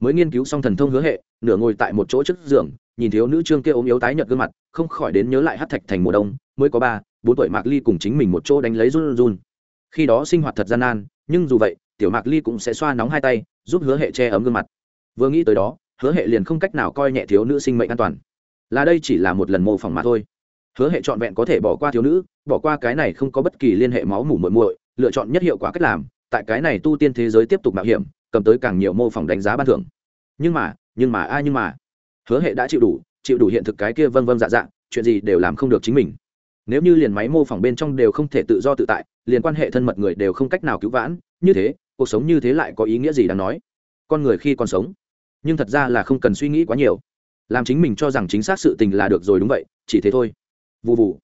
Mới nghiên cứu xong thần thông hứa hệ, nửa ngồi tại một chỗ trước giường, nhìn thiếu nữ trương kia ốm yếu tái nhợt gương mặt, không khỏi đến nhớ lại hát thạch thành mùa đông, mới có ba bốn tuổi mạc ly cùng chính mình một chỗ đánh lấy run run. Khi đó sinh hoạt thật gian nan, nhưng dù vậy, tiểu mạc ly cũng sẽ xoa nóng hai tay, giúp hứa hệ che ấm gương mặt. Vừa nghĩ tới đó, hứa hệ liền không cách nào coi nhẹ thiếu nữ sinh mệnh an toàn. Là đây chỉ là một lần mô phỏng mà thôi. Hứa hệ trọn vẹn có thể bỏ qua thiếu nữ, bỏ qua cái này không có bất kỳ liên hệ máu mủ muội muội, lựa chọn nhất hiệu quả cách làm, tại cái này tu tiên thế giới tiếp tục mạo hiểm, cầm tới càng nhiều mô phỏng đánh giá ban thưởng. Nhưng mà nhưng mà, ai nhưng mà. Hứa hệ đã chịu đủ chịu đủ hiện thực cái kia vâng vâng dạ dạ chuyện gì đều làm không được chính mình nếu như liền máy mô phỏng bên trong đều không thể tự do tự tại, liền quan hệ thân mật người đều không cách nào cứu vãn, như thế, cuộc sống như thế lại có ý nghĩa gì đáng nói? Con người khi còn sống, nhưng thật ra là không cần suy nghĩ quá nhiều. Làm chính mình cho rằng chính xác sự tình là được rồi đúng vậy, chỉ thế thôi. Vụ vụ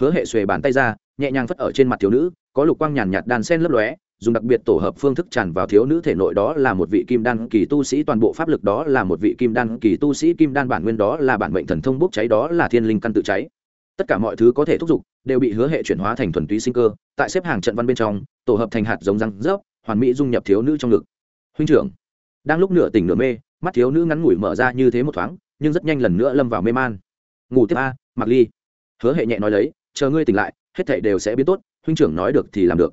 hứa hệ xuề bàn tay ra, nhẹ nhàng phất ở trên mặt thiếu nữ, có lục quang nhàn nhạt đàn sen lấp lóe, dùng đặc biệt tổ hợp phương thức tràn vào thiếu nữ thể nội đó là một vị kim đan kỳ tu sĩ, toàn bộ pháp lực đó là một vị kim đan kỳ tu sĩ, kim đan bản nguyên đó là bản mệnh thần thông bốc cháy, đó là thiên linh căn tự cháy tất cả mọi thứ có thể thúc giục, đều bị hứa hệ chuyển hóa thành thuần túy sinh cơ, tại xếp hàng trận văn bên trong, tổ hợp thành hạt giống răng rớp, hoàn mỹ dung nhập thiếu nữ trong ngực. Huynh trưởng, đang lúc nửa tỉnh nửa mê, mắt thiếu nữ ngắn ngủi mở ra như thế một thoáng, nhưng rất nhanh lần nữa lâm vào mê man. Ngủ tiếp a mặc ly. Hứa hệ nhẹ nói lấy chờ ngươi tỉnh lại, hết thảy đều sẽ biến tốt, huynh trưởng nói được thì làm được.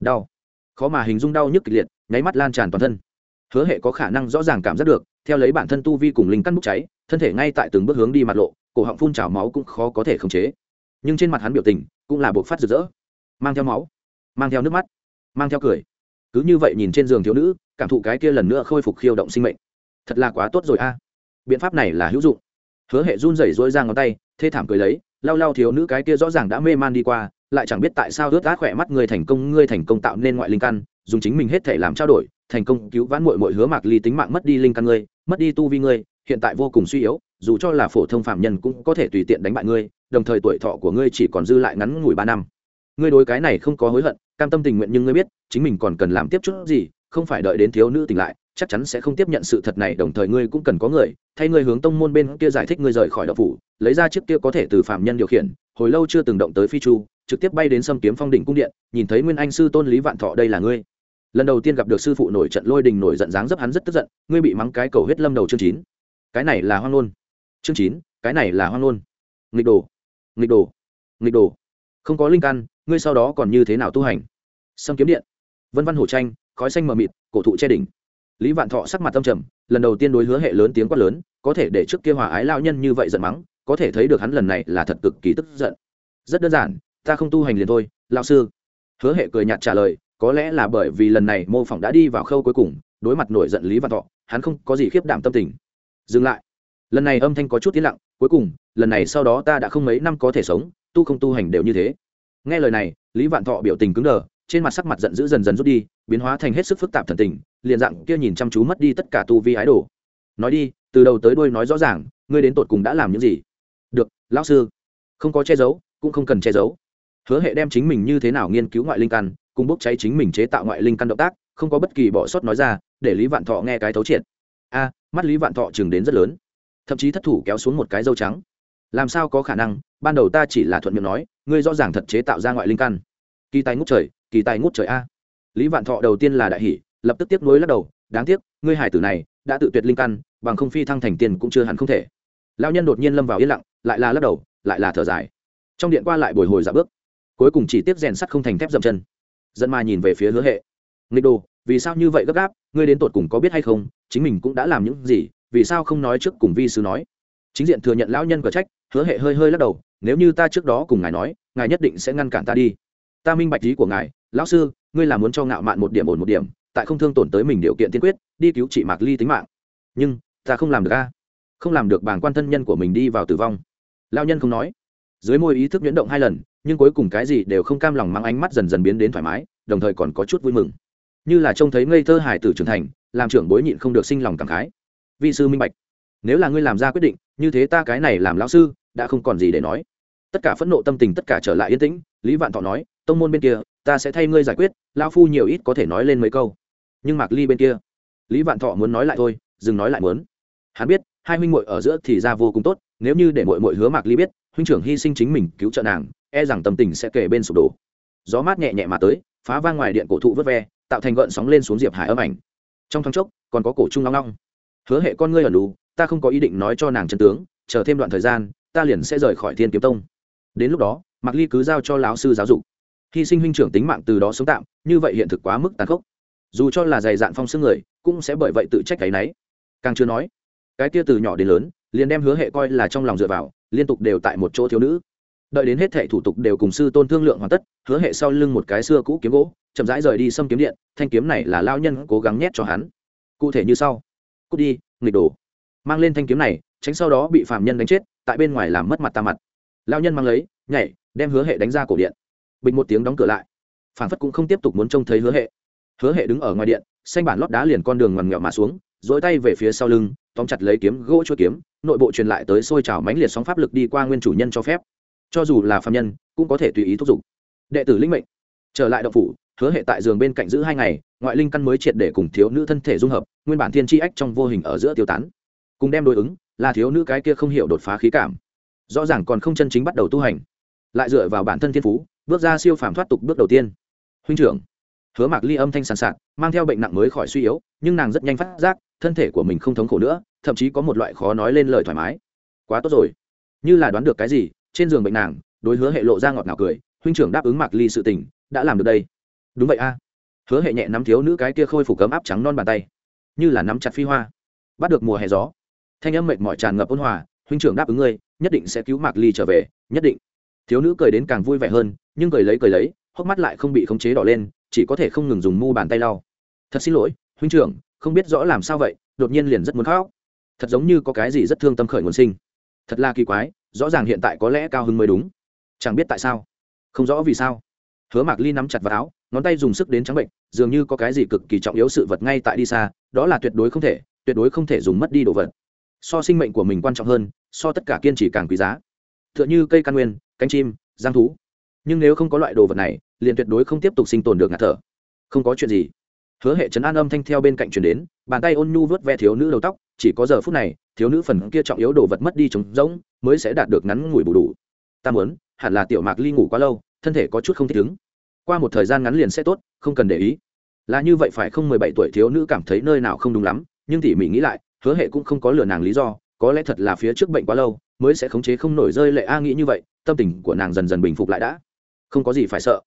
Đau. Khó mà hình dung đau nhức kịch liệt, nháy mắt lan tràn toàn thân. Hứa hệ có khả năng rõ ràng cảm giác được, theo lấy bản thân tu vi cùng linh căn bốc cháy, thân thể ngay tại từng bước hướng đi mặt lộ cổ họng phun trào máu cũng khó có thể khống chế. Nhưng trên mặt hắn biểu tình cũng là buộc phát rực rỡ. Mang theo máu, mang theo nước mắt, mang theo cười. Cứ như vậy nhìn trên giường thiếu nữ, cảm thụ cái kia lần nữa khôi phục khiêu động sinh mệnh. Thật là quá tốt rồi a. Biện pháp này là hữu dụng. Hứa hệ run rẩy rỗi ra ngón tay, thê thảm cười lấy, lau lau thiếu nữ cái kia rõ ràng đã mê man đi qua, lại chẳng biết tại sao ướt át khỏe mắt người thành công ngươi thành công tạo nên ngoại linh căn, dùng chính mình hết thể làm trao đổi, thành công cứu vãn mội mội hứa mạc ly tính mạng mất đi linh căn ngươi, mất đi tu vi ngươi hiện tại vô cùng suy yếu, dù cho là phổ thông phạm nhân cũng có thể tùy tiện đánh bại ngươi, đồng thời tuổi thọ của ngươi chỉ còn dư lại ngắn ngủi ba năm. Ngươi đối cái này không có hối hận, cam tâm tình nguyện nhưng ngươi biết, chính mình còn cần làm tiếp chút gì, không phải đợi đến thiếu nữ tỉnh lại, chắc chắn sẽ không tiếp nhận sự thật này, đồng thời ngươi cũng cần có người, thay ngươi hướng tông môn bên kia giải thích ngươi rời khỏi đậu phủ, lấy ra chiếc kia có thể từ phạm nhân điều khiển, hồi lâu chưa từng động tới phi chu, trực tiếp bay đến xâm kiếm phong đỉnh cung điện, nhìn thấy nguyên anh sư tôn lý vạn thọ đây là ngươi. Lần đầu tiên gặp được sư phụ nổi trận lôi đình nổi giận dáng dấp hắn rất tức giận, ngươi bị mắng cái cầu huyết lâm đầu chương chín cái này là hoang luôn chương chín, cái này là hoang luôn nghịch đồ nghịch đồ nghịch đồ. Không có linh căn, ngươi sau đó còn như thế nào tu hành? Sâm kiếm điện. Vân văn hổ tranh, khói xanh mờ mịt, cổ thụ che đỉnh. Lý vạn thọ sắc mặt tâm trầm, lần đầu tiên đối hứa hệ lớn tiếng quát lớn, có thể để trước kia hòa ái lao nhân như vậy giận mắng, có thể thấy được hắn lần này là thật cực kỳ tức giận. Rất đơn giản, ta không tu hành liền thôi lao sư. Hứa hệ cười nhạt trả lời, có lẽ là bởi vì lần này mô phỏng đã đi vào khâu cuối cùng, đối mặt nổi giận lý vạn thọ, hắn không có gì khiếp đảm tâm tình dừng lại. Lần này âm thanh có chút tiến lặng, cuối cùng, lần này sau đó ta đã không mấy năm có thể sống, tu không tu hành đều như thế. Nghe lời này, lý vạn thọ biểu tình cứng đờ, trên mặt sắc mặt giận dữ dần dần rút đi, biến hóa thành hết sức phức tạp thần tình, liền dạng kia nhìn chăm chú mất đi tất cả tu vi ái đồ. Nói đi, từ đầu tới đuôi nói rõ ràng, ngươi đến tột cùng đã làm những gì? Được, lão sư. Không có che giấu, cũng không cần che giấu. Hứa hệ đem chính mình như thế nào nghiên cứu ngoại linh căn, cùng bốc cháy chính mình chế tạo ngoại linh căn động tác, không có bất kỳ bỏ sót nói ra, để lý vạn thọ nghe cái thấu triệt. A mắt lý vạn thọ chừng đến rất lớn. Thậm chí thất thủ kéo xuống một cái dâu trắng. Làm sao có khả năng? Ban đầu ta chỉ là thuận miệng nói, ngươi rõ ràng thật chế tạo ra ngoại linh căn. Kỳ tài ngút trời, kỳ tài ngút trời a. Lý vạn thọ đầu tiên là đại hỷ lập tức tiếp nối lắc đầu, đáng tiếc, ngươi hải tử này đã tự tuyệt linh căn, bằng không phi thăng thành tiền cũng chưa hẳn không thể. Lão nhân đột nhiên lâm vào yên lặng, lại là lắc đầu, lại là thở dài. Trong điện qua lại bồi hồi dạ bước. Cuối cùng chỉ tiếp rèn sắt không thành thép dậm chân. Dân ma nhìn về phía hứa hệ. Nghịch đồ vì sao như vậy gấp gáp, ngươi đến tột cùng có biết hay không, chính mình cũng đã làm những gì, vì sao không nói trước cùng vi sư nói? Chính diện thừa nhận lão nhân cờ trách, hứa hệ hơi hơi lắc đầu, nếu như ta trước đó cùng ngài nói, ngài nhất định sẽ ngăn cản ta đi. Ta minh bạch ý của ngài, lão sư, ngươi là muốn cho ngạo mạn một điểm ổn một điểm, tại không thương tổn tới mình điều kiện tiên quyết, đi cứu chị mạc ly tính mạng. Nhưng, ta không làm được a. Không làm được bảng quan thân nhân của mình đi vào tử vong. Lao nhân không nói. Dưới môi ý thức nhuyễn động hai lần, nhưng cuối cùng cái gì đều không cam lòng mang ánh mắt dần dần biến đến thoải mái, đồng thời còn có chút vui mừng như là trông thấy ngây thơ hải tử trưởng thành, làm trưởng bối nhịn không được sinh lòng cảm khái. Vị sư minh bạch, nếu là ngươi làm ra quyết định, như thế ta cái này làm lão sư, đã không còn gì để nói. Tất cả phẫn nộ tâm tình tất cả trở lại yên tĩnh, lý vạn thọ nói, tông môn bên kia, ta sẽ thay ngươi giải quyết, lão phu nhiều ít có thể nói lên mấy câu. Nhưng mạc ly bên kia, lý vạn thọ muốn nói lại thôi, dừng nói lại muốn. Hắn biết, hai huynh muội ở giữa thì ra vô cùng tốt, nếu như để muội muội hứa mạc ly biết, huynh trưởng hy sinh chính mình cứu trợ nàng e rằng tâm tình sẽ kể bên sụp đổ. Gió mát nhẹ nhẹ mà tới, phá vang ngoài điện cổ thụ vớt ve tạo thành gợn sóng lên xuống diệp hải âm ảnh. Trong thoáng chốc, còn có cổ trung long long. Hứa hệ con ngươi ở lù ta không có ý định nói cho nàng chân tướng, chờ thêm đoạn thời gian, ta liền sẽ rời khỏi thiên kiếm tông. Đến lúc đó, mạc ly cứ giao cho lão sư giáo dục. Hy sinh huynh trưởng tính mạng từ đó sống tạm, như vậy hiện thực quá mức tàn khốc. Dù cho là dày dạn phong xương người, cũng sẽ bởi vậy tự trách cái náy càng chưa nói, cái kia từ nhỏ đến lớn, liền đem hứa hệ coi là trong lòng dựa vào, liên tục đều tại một chỗ thiếu nữ đợi đến hết thệ thủ tục đều cùng sư tôn thương lượng hoàn tất, hứa hệ sau lưng một cái xưa cũ kiếm gỗ, chậm rãi rời đi xâm kiếm điện, thanh kiếm này là lao nhân cố gắng nhét cho hắn. Cụ thể như sau. Cút đi, nghịch đồ. Mang lên thanh kiếm này, tránh sau đó bị phạm nhân đánh chết, tại bên ngoài làm mất mặt ta mặt. Lao nhân mang lấy, nhảy, đem hứa hệ đánh ra cổ điện. Bình một tiếng đóng cửa lại. Phản phất cũng không tiếp tục muốn trông thấy hứa hệ. Hứa hệ đứng ở ngoài điện, xanh bản lót đá liền con đường ngoằn nghèo mà xuống dỗi tay về phía sau lưng, tóm chặt lấy kiếm, gỗ chuỗi kiếm, nội bộ truyền lại tới sôi trào mãnh liệt sóng pháp lực đi qua nguyên chủ nhân cho phép cho dù là phạm nhân, cũng có thể tùy ý thúc giục. Đệ tử linh mệnh. Trở lại động phủ, hứa hệ tại giường bên cạnh giữ hai ngày, ngoại linh căn mới triệt để cùng thiếu nữ thân thể dung hợp, nguyên bản thiên tri ách trong vô hình ở giữa tiêu tán. Cùng đem đối ứng, là thiếu nữ cái kia không hiểu đột phá khí cảm. Rõ ràng còn không chân chính bắt đầu tu hành. Lại dựa vào bản thân thiên phú, bước ra siêu phàm thoát tục bước đầu tiên. Huynh trưởng. Hứa mạc ly âm thanh sàn sạt, mang theo bệnh nặng mới khỏi suy yếu, nhưng nàng rất nhanh phát giác, thân thể của mình không thống khổ nữa, thậm chí có một loại khó nói lên lời thoải mái. Quá tốt rồi. Như là đoán được cái gì trên giường bệnh nàng, đối hứa hệ lộ ra ngọt ngào cười, huynh trưởng đáp ứng mạc ly sự tình, đã làm được đây. Đúng vậy a. Hứa hệ nhẹ nắm thiếu nữ cái kia khôi phục cấm áp trắng non bàn tay, như là nắm chặt phi hoa. Bắt được mùa hè gió, thanh âm mệt mỏi tràn ngập ôn hòa, huynh trưởng đáp ứng ngươi, nhất định sẽ cứu mạc ly trở về, nhất định. Thiếu nữ cười đến càng vui vẻ hơn, nhưng cười lấy cười lấy, hốc mắt lại không bị khống chế đỏ lên, chỉ có thể không ngừng dùng mu bàn tay lau. Thật xin lỗi, huynh trưởng, không biết rõ làm sao vậy, đột nhiên liền rất muốn khóc. Thật giống như có cái gì rất thương tâm khởi nguồn sinh thật là kỳ quái, rõ ràng hiện tại có lẽ cao hứng mới đúng. Chẳng biết tại sao. Không rõ vì sao. Hứa mạc ly nắm chặt vào áo, ngón tay dùng sức đến trắng bệnh, dường như có cái gì cực kỳ trọng yếu sự vật ngay tại đi xa, đó là tuyệt đối không thể, tuyệt đối không thể dùng mất đi đồ vật. So sinh mệnh của mình quan trọng hơn, so tất cả kiên trì càng quý giá. T h ư ợ n h ư cây căn nguyên, cánh chim, giang thú. Nhưng nếu không có loại đồ vật này, liền tuyệt đối không tiếp tục sinh tồn được ngạt thở. Không có chuyện gì hứa hệ trấn an âm thanh theo bên cạnh chuyển đến, bàn tay ôn nhu vớt ve thiếu nữ đầu tóc, chỉ có giờ phút này, thiếu nữ phần kia trọng yếu đồ vật mất đi trống rỗng, mới sẽ đạt được ngắn ngủi bù đủ. Ta muốn, hẳn là tiểu mạc ly ngủ quá lâu, thân thể có chút không thích ứng. Qua một thời gian ngắn liền sẽ tốt, không cần để ý. Là như vậy phải không mười bảy tuổi thiếu nữ cảm thấy nơi nào không đúng lắm, nhưng tỉ mỉ nghĩ lại, hứa hệ cũng không có lừa nàng lý do, có lẽ thật là phía trước bệnh quá lâu, mới sẽ khống chế không nổi rơi lệ a nghĩ như vậy, tâm tình của nàng dần dần bình phục lại đã. Không có gì phải sợ.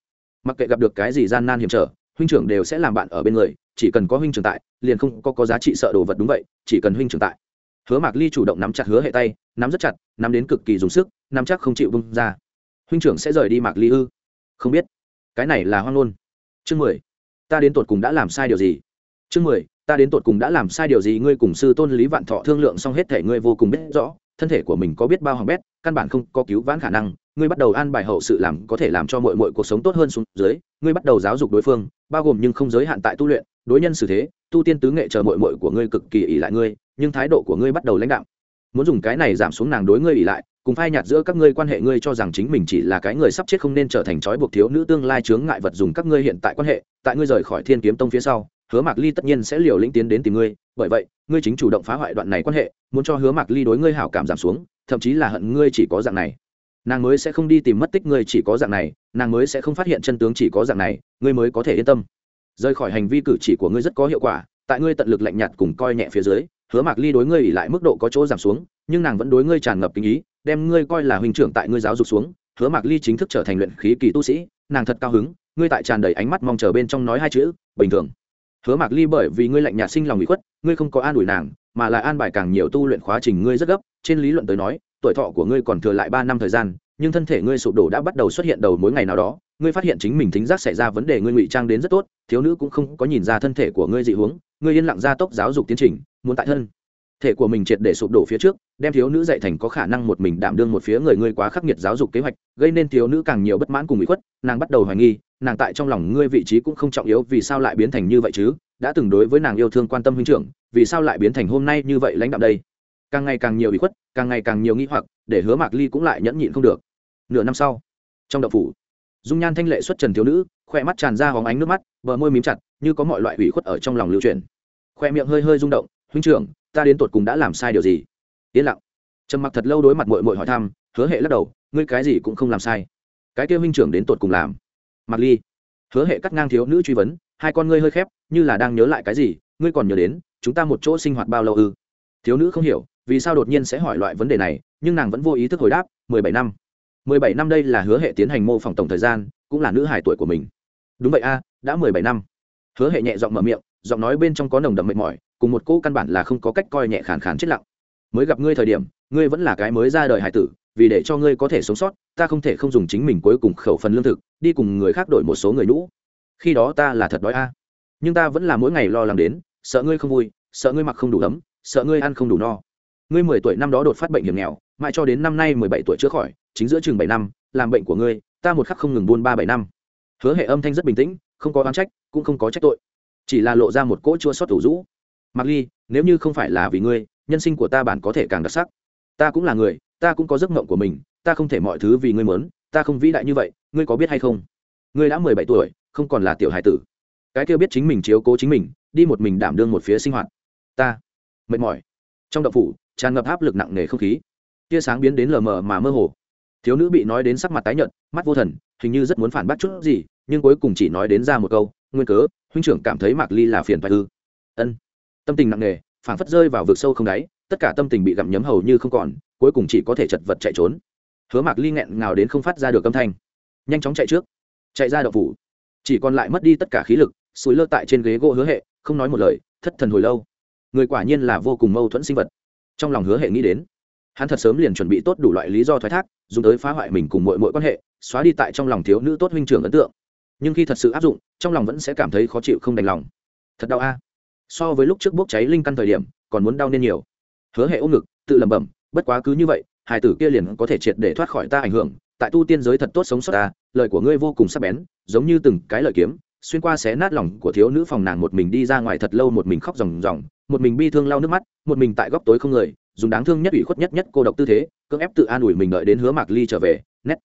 Mặc kệ gặp được cái gì gian nan hiểm trở huynh trưởng đều sẽ làm bạn ở bên người chỉ cần có huynh trưởng tại liền không có, có giá trị sợ đồ vật đúng vậy chỉ cần huynh trưởng tại. Hứa mạc ly chủ động nắm chặt hứa hệ tay nắm rất chặt nắm đến cực kỳ dùng sức nắm chắc không chịu bung ra. Huynh trưởng sẽ rời đi mạc ly ư? Không biết. Cái này là hoang ngôn. Chương mười. Ta đến tột cùng đã làm sai điều gì? Chương mười. Ta đến tột cùng đã làm sai điều gì? Ngươi cùng sư tôn lý vạn thọ thương lượng xong hết thể ngươi vô cùng biết rõ thân thể của mình có biết bao hỏng bét căn bản không có cứu vãn khả năng ngươi bắt đầu an bài hậu sự làm có thể làm cho mọi mọi cuộc sống tốt hơn xuống dưới, ngươi bắt đầu giáo dục đối phương, bao gồm nhưng không giới hạn tại tu luyện, đối nhân xử thế, tu tiên tứ nghệ chờ mọi mọi của ngươi cực kỳ ỉ lại ngươi, nhưng thái độ của ngươi bắt đầu lãnh đạo muốn dùng cái này giảm xuống nàng đối ngươi ỉ lại, cùng phai nhạt giữa các ngươi quan hệ ngươi cho rằng chính mình chỉ là cái người sắp chết không nên trở thành trói buộc thiếu nữ tương lai chướng ngại vật dùng các ngươi hiện tại quan hệ, tại ngươi rời khỏi thiên kiếm tông phía sau, hứa mạc ly tất nhiên sẽ liều lĩnh tiến đến tìm ngươi, bởi vậy, ngươi chính chủ động phá hoại đoạn này quan hệ, muốn cho hứa mạc ly đối ngươi hảo cảm giảm xuống, thậm chí là hận ngươi chỉ có dạng này nàng mới sẽ không đi tìm mất tích ngươi chỉ có dạng này, nàng mới sẽ không phát hiện chân tướng chỉ có dạng này, ngươi mới có thể yên tâm. Rời khỏi hành vi cử chỉ của ngươi rất có hiệu quả, tại ngươi tận lực lạnh nhạt cùng coi nhẹ phía dưới, hứa mạc ly đối ngươi ỉ lại mức độ có chỗ giảm xuống, nhưng nàng vẫn đối ngươi tràn ngập kinh ý, đem ngươi coi là huynh trưởng tại ngươi giáo dục xuống, hứa mạc ly chính thức trở thành luyện khí kỳ tu sĩ, nàng thật cao hứng, ngươi tại tràn đầy ánh mắt mong chờ bên trong nói hai chữ, bình thường. Hứa mạc ly bởi vì ngươi lạnh nhạt sinh lòng bị khuất, ngươi không có an ủi nàng, mà lại an bài càng nhiều tu luyện khóa trình ngươi rất gấp, trên lý luận tới nói tuổi thọ của ngươi còn thừa lại ba năm thời gian, nhưng thân thể ngươi sụp đổ đã bắt đầu xuất hiện đầu mỗi ngày nào đó, ngươi phát hiện chính mình thính giác xảy ra vấn đề ngươi ngụy trang đến rất tốt, thiếu nữ cũng không có nhìn ra thân thể của ngươi dị hướng. ngươi yên lặng ra tốc giáo dục tiến trình, muốn tại thân thể của mình triệt để sụp đổ phía trước, đem thiếu nữ dạy thành có khả năng một mình đảm đương một phía người ngươi quá khắc nghiệt giáo dục kế hoạch, gây nên thiếu nữ càng nhiều bất mãn cùng bị khuất, nàng bắt đầu hoài nghi, nàng tại trong lòng ngươi vị trí cũng không trọng yếu vì sao lại biến thành như vậy chứ, đã từng đối với nàng yêu thương quan tâm huynh trưởng, vì sao lại biến thành hôm nay như vậy lãnh đạm đây càng ngày càng nhiều bị khuất, càng ngày càng nhiều nghĩ hoặc, để hứa mạc ly cũng lại nhẫn nhịn không được. Nửa năm sau, trong đậu phủ, dung nhan thanh lệ xuất trần thiếu nữ khoe mắt tràn ra hóng ánh nước mắt, bờ môi mím chặt, như có mọi loại ủy khuất ở trong lòng lưu truyền. Khoe miệng hơi hơi rung động, huynh trưởng, ta đến tột cùng đã làm sai điều gì? Yên lặng. Trầm mặc thật lâu đối mặt mội mội hỏi thăm, hứa hệ lắc đầu, ngươi cái gì cũng không làm sai. Cái kêu huynh trưởng đến tột cùng làm. Mặc ly. Hứa hệ cắt ngang thiếu nữ truy vấn, hai con ngươi hơi khép, như là đang nhớ lại cái gì? Ngươi còn nhớ đến, chúng ta một chỗ sinh hoạt bao lâu ư? Thiếu nữ không hiểu vì sao đột nhiên sẽ hỏi loại vấn đề này, nhưng nàng vẫn vô ý thức hồi đáp, mười bảy năm. mười bảy năm đây là hứa hệ tiến hành mô phỏng tổng thời gian, cũng là nữ hải tuổi của mình. Đúng vậy a, đã mười bảy năm. Hứa hệ nhẹ giọng mở miệng, giọng nói bên trong có nồng đậm mệt mỏi, cùng một cô căn bản là không có cách coi nhẹ khàn khàn chết lặng. Mới gặp ngươi thời điểm, ngươi vẫn là cái mới ra đời hải tử, vì để cho ngươi có thể sống sót, ta không thể không dùng chính mình cuối cùng khẩu phần lương thực, đi cùng người khác đổi một số người nhũ. Khi đó ta là thật đói a. Nhưng ta vẫn là mỗi ngày lo lắng đến, sợ ngươi không vui, sợ ngươi mặc không đủ ấm, sợ ngươi ăn không đủ no ngươi mười tuổi năm đó đột phát bệnh hiểm nghèo, mãi cho đến năm nay mười bảy tuổi chữa khỏi, chính giữa chừng bảy năm, làm bệnh của ngươi, ta một khắc không ngừng buôn ba bảy năm. Hứa hệ âm thanh rất bình tĩnh, không có oán trách, cũng không có trách tội. Chỉ là lộ ra một cỗ chua xót thủ rũ. Mặc ly, nếu như không phải là vì ngươi, nhân sinh của ta bản có thể càng đặc sắc. Ta cũng là người, ta cũng có giấc mộng của mình, ta không thể mọi thứ vì ngươi mớn ta không vĩ đại như vậy, ngươi có biết hay không? Ngươi đã mười bảy tuổi, không còn là tiểu hải tử. Cái kia biết chính mình chiếu cố chính mình, đi một mình đảm đương một phía sinh hoạt. Ta, mệt mỏi. Trong đậu phủ tràn ngập áp lực nặng nề không khí. Tia sáng biến đến lờ mờ mà mơ hồ. Thiếu nữ bị nói đến sắc mặt tái nhợt, mắt vô thần, hình như rất muốn phản bác chút gì, nhưng cuối cùng chỉ nói đến ra một câu, nguyên cớ, huynh trưởng cảm thấy mạc ly là phiền phải ư? Ân. Tâm tình nặng nề phản phất rơi vào vực sâu không đáy, tất cả tâm tình bị gặm nhấm hầu như không còn, cuối cùng chỉ có thể chật vật chạy trốn. Hứa mạc ly nghẹn ngào đến không phát ra được âm thanh. Nhanh chóng chạy trước. Chạy ra đậu phủ. Chỉ còn lại mất đi tất cả khí lực suối lơ tại trên ghế gỗ hứa hệ, không nói một lời, thất thần hồi lâu. Người quả nhiên là vô cùng mâu thuẫn sinh vật trong lòng hứa hệ nghĩ đến. Hắn thật sớm liền chuẩn bị tốt đủ loại lý do thoái thác, dùng tới phá hoại mình cùng mọi mọi quan hệ, xóa đi tại trong lòng thiếu nữ tốt huynh trưởng ấn tượng. Nhưng khi thật sự áp dụng, trong lòng vẫn sẽ cảm thấy khó chịu không đành lòng. Thật đau a. À. So với lúc trước bốc cháy linh căn thời điểm, còn muốn đau nên nhiều. Hứa hệ ôm ngực, tự lẩm bẩm, bất quá cứ như vậy hải tử kia liền có thể triệt để thoát khỏi ta ảnh hưởng, tại tu tiên giới thật tốt sống sót ta, lời của ngươi vô cùng sắc bén, giống như từng cái lời kiếm xuyên qua xé nát lòng của thiếu nữ phòng nàng một mình đi ra ngoài thật lâu, một mình khóc ròng ròng, một mình bi thương lau nước mắt, một mình tại góc tối không người, dùng đáng thương nhất ủy khuất nhất nhất cô độc tư thế, cưỡng ép tự an ủi mình đợi đến hứa mạc ly trở về, nét.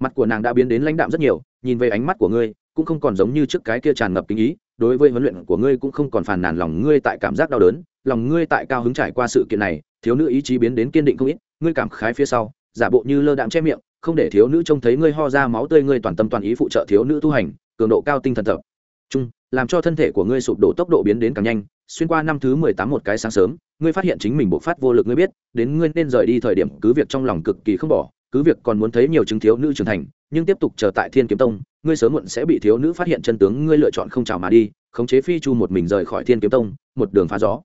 Mặt của nàng đã biến đến lãnh đạm rất nhiều, nhìn về ánh mắt của ngươi, cũng không còn giống như trước cái kia tràn ngập kinh ý, đối với huấn luyện của ngươi cũng không còn phàn nàn, lòng ngươi tại cảm giác đau đớn, lòng ngươi tại cao hứng trải qua sự kiện này, thiếu nữ ý chí biến đến kiên định không ít, ngươi cảm khái phía sau, giả bộ như lơ đạm che miệng, không để thiếu nữ trông thấy ngươi ho ra máu tươi, ngươi toàn tâm toàn ý phụ trợ thiếu nữ tu hành cường độ cao tinh thần tập. Trung, làm cho thân thể của ngươi sụp đổ tốc độ biến đến càng nhanh, xuyên qua năm thứ mười tám một cái sáng sớm, ngươi phát hiện chính mình bộc phát vô lực ngươi biết, đến ngươi nên rời đi thời điểm cứ việc trong lòng cực kỳ không bỏ, cứ việc còn muốn thấy nhiều chứng thiếu nữ trưởng thành, nhưng tiếp tục chờ tại thiên kiếm tông, ngươi sớm muộn sẽ bị thiếu nữ phát hiện chân tướng ngươi lựa chọn không chào mà đi, khống chế phi chu một mình rời khỏi thiên kiếm tông, một đường phá gió.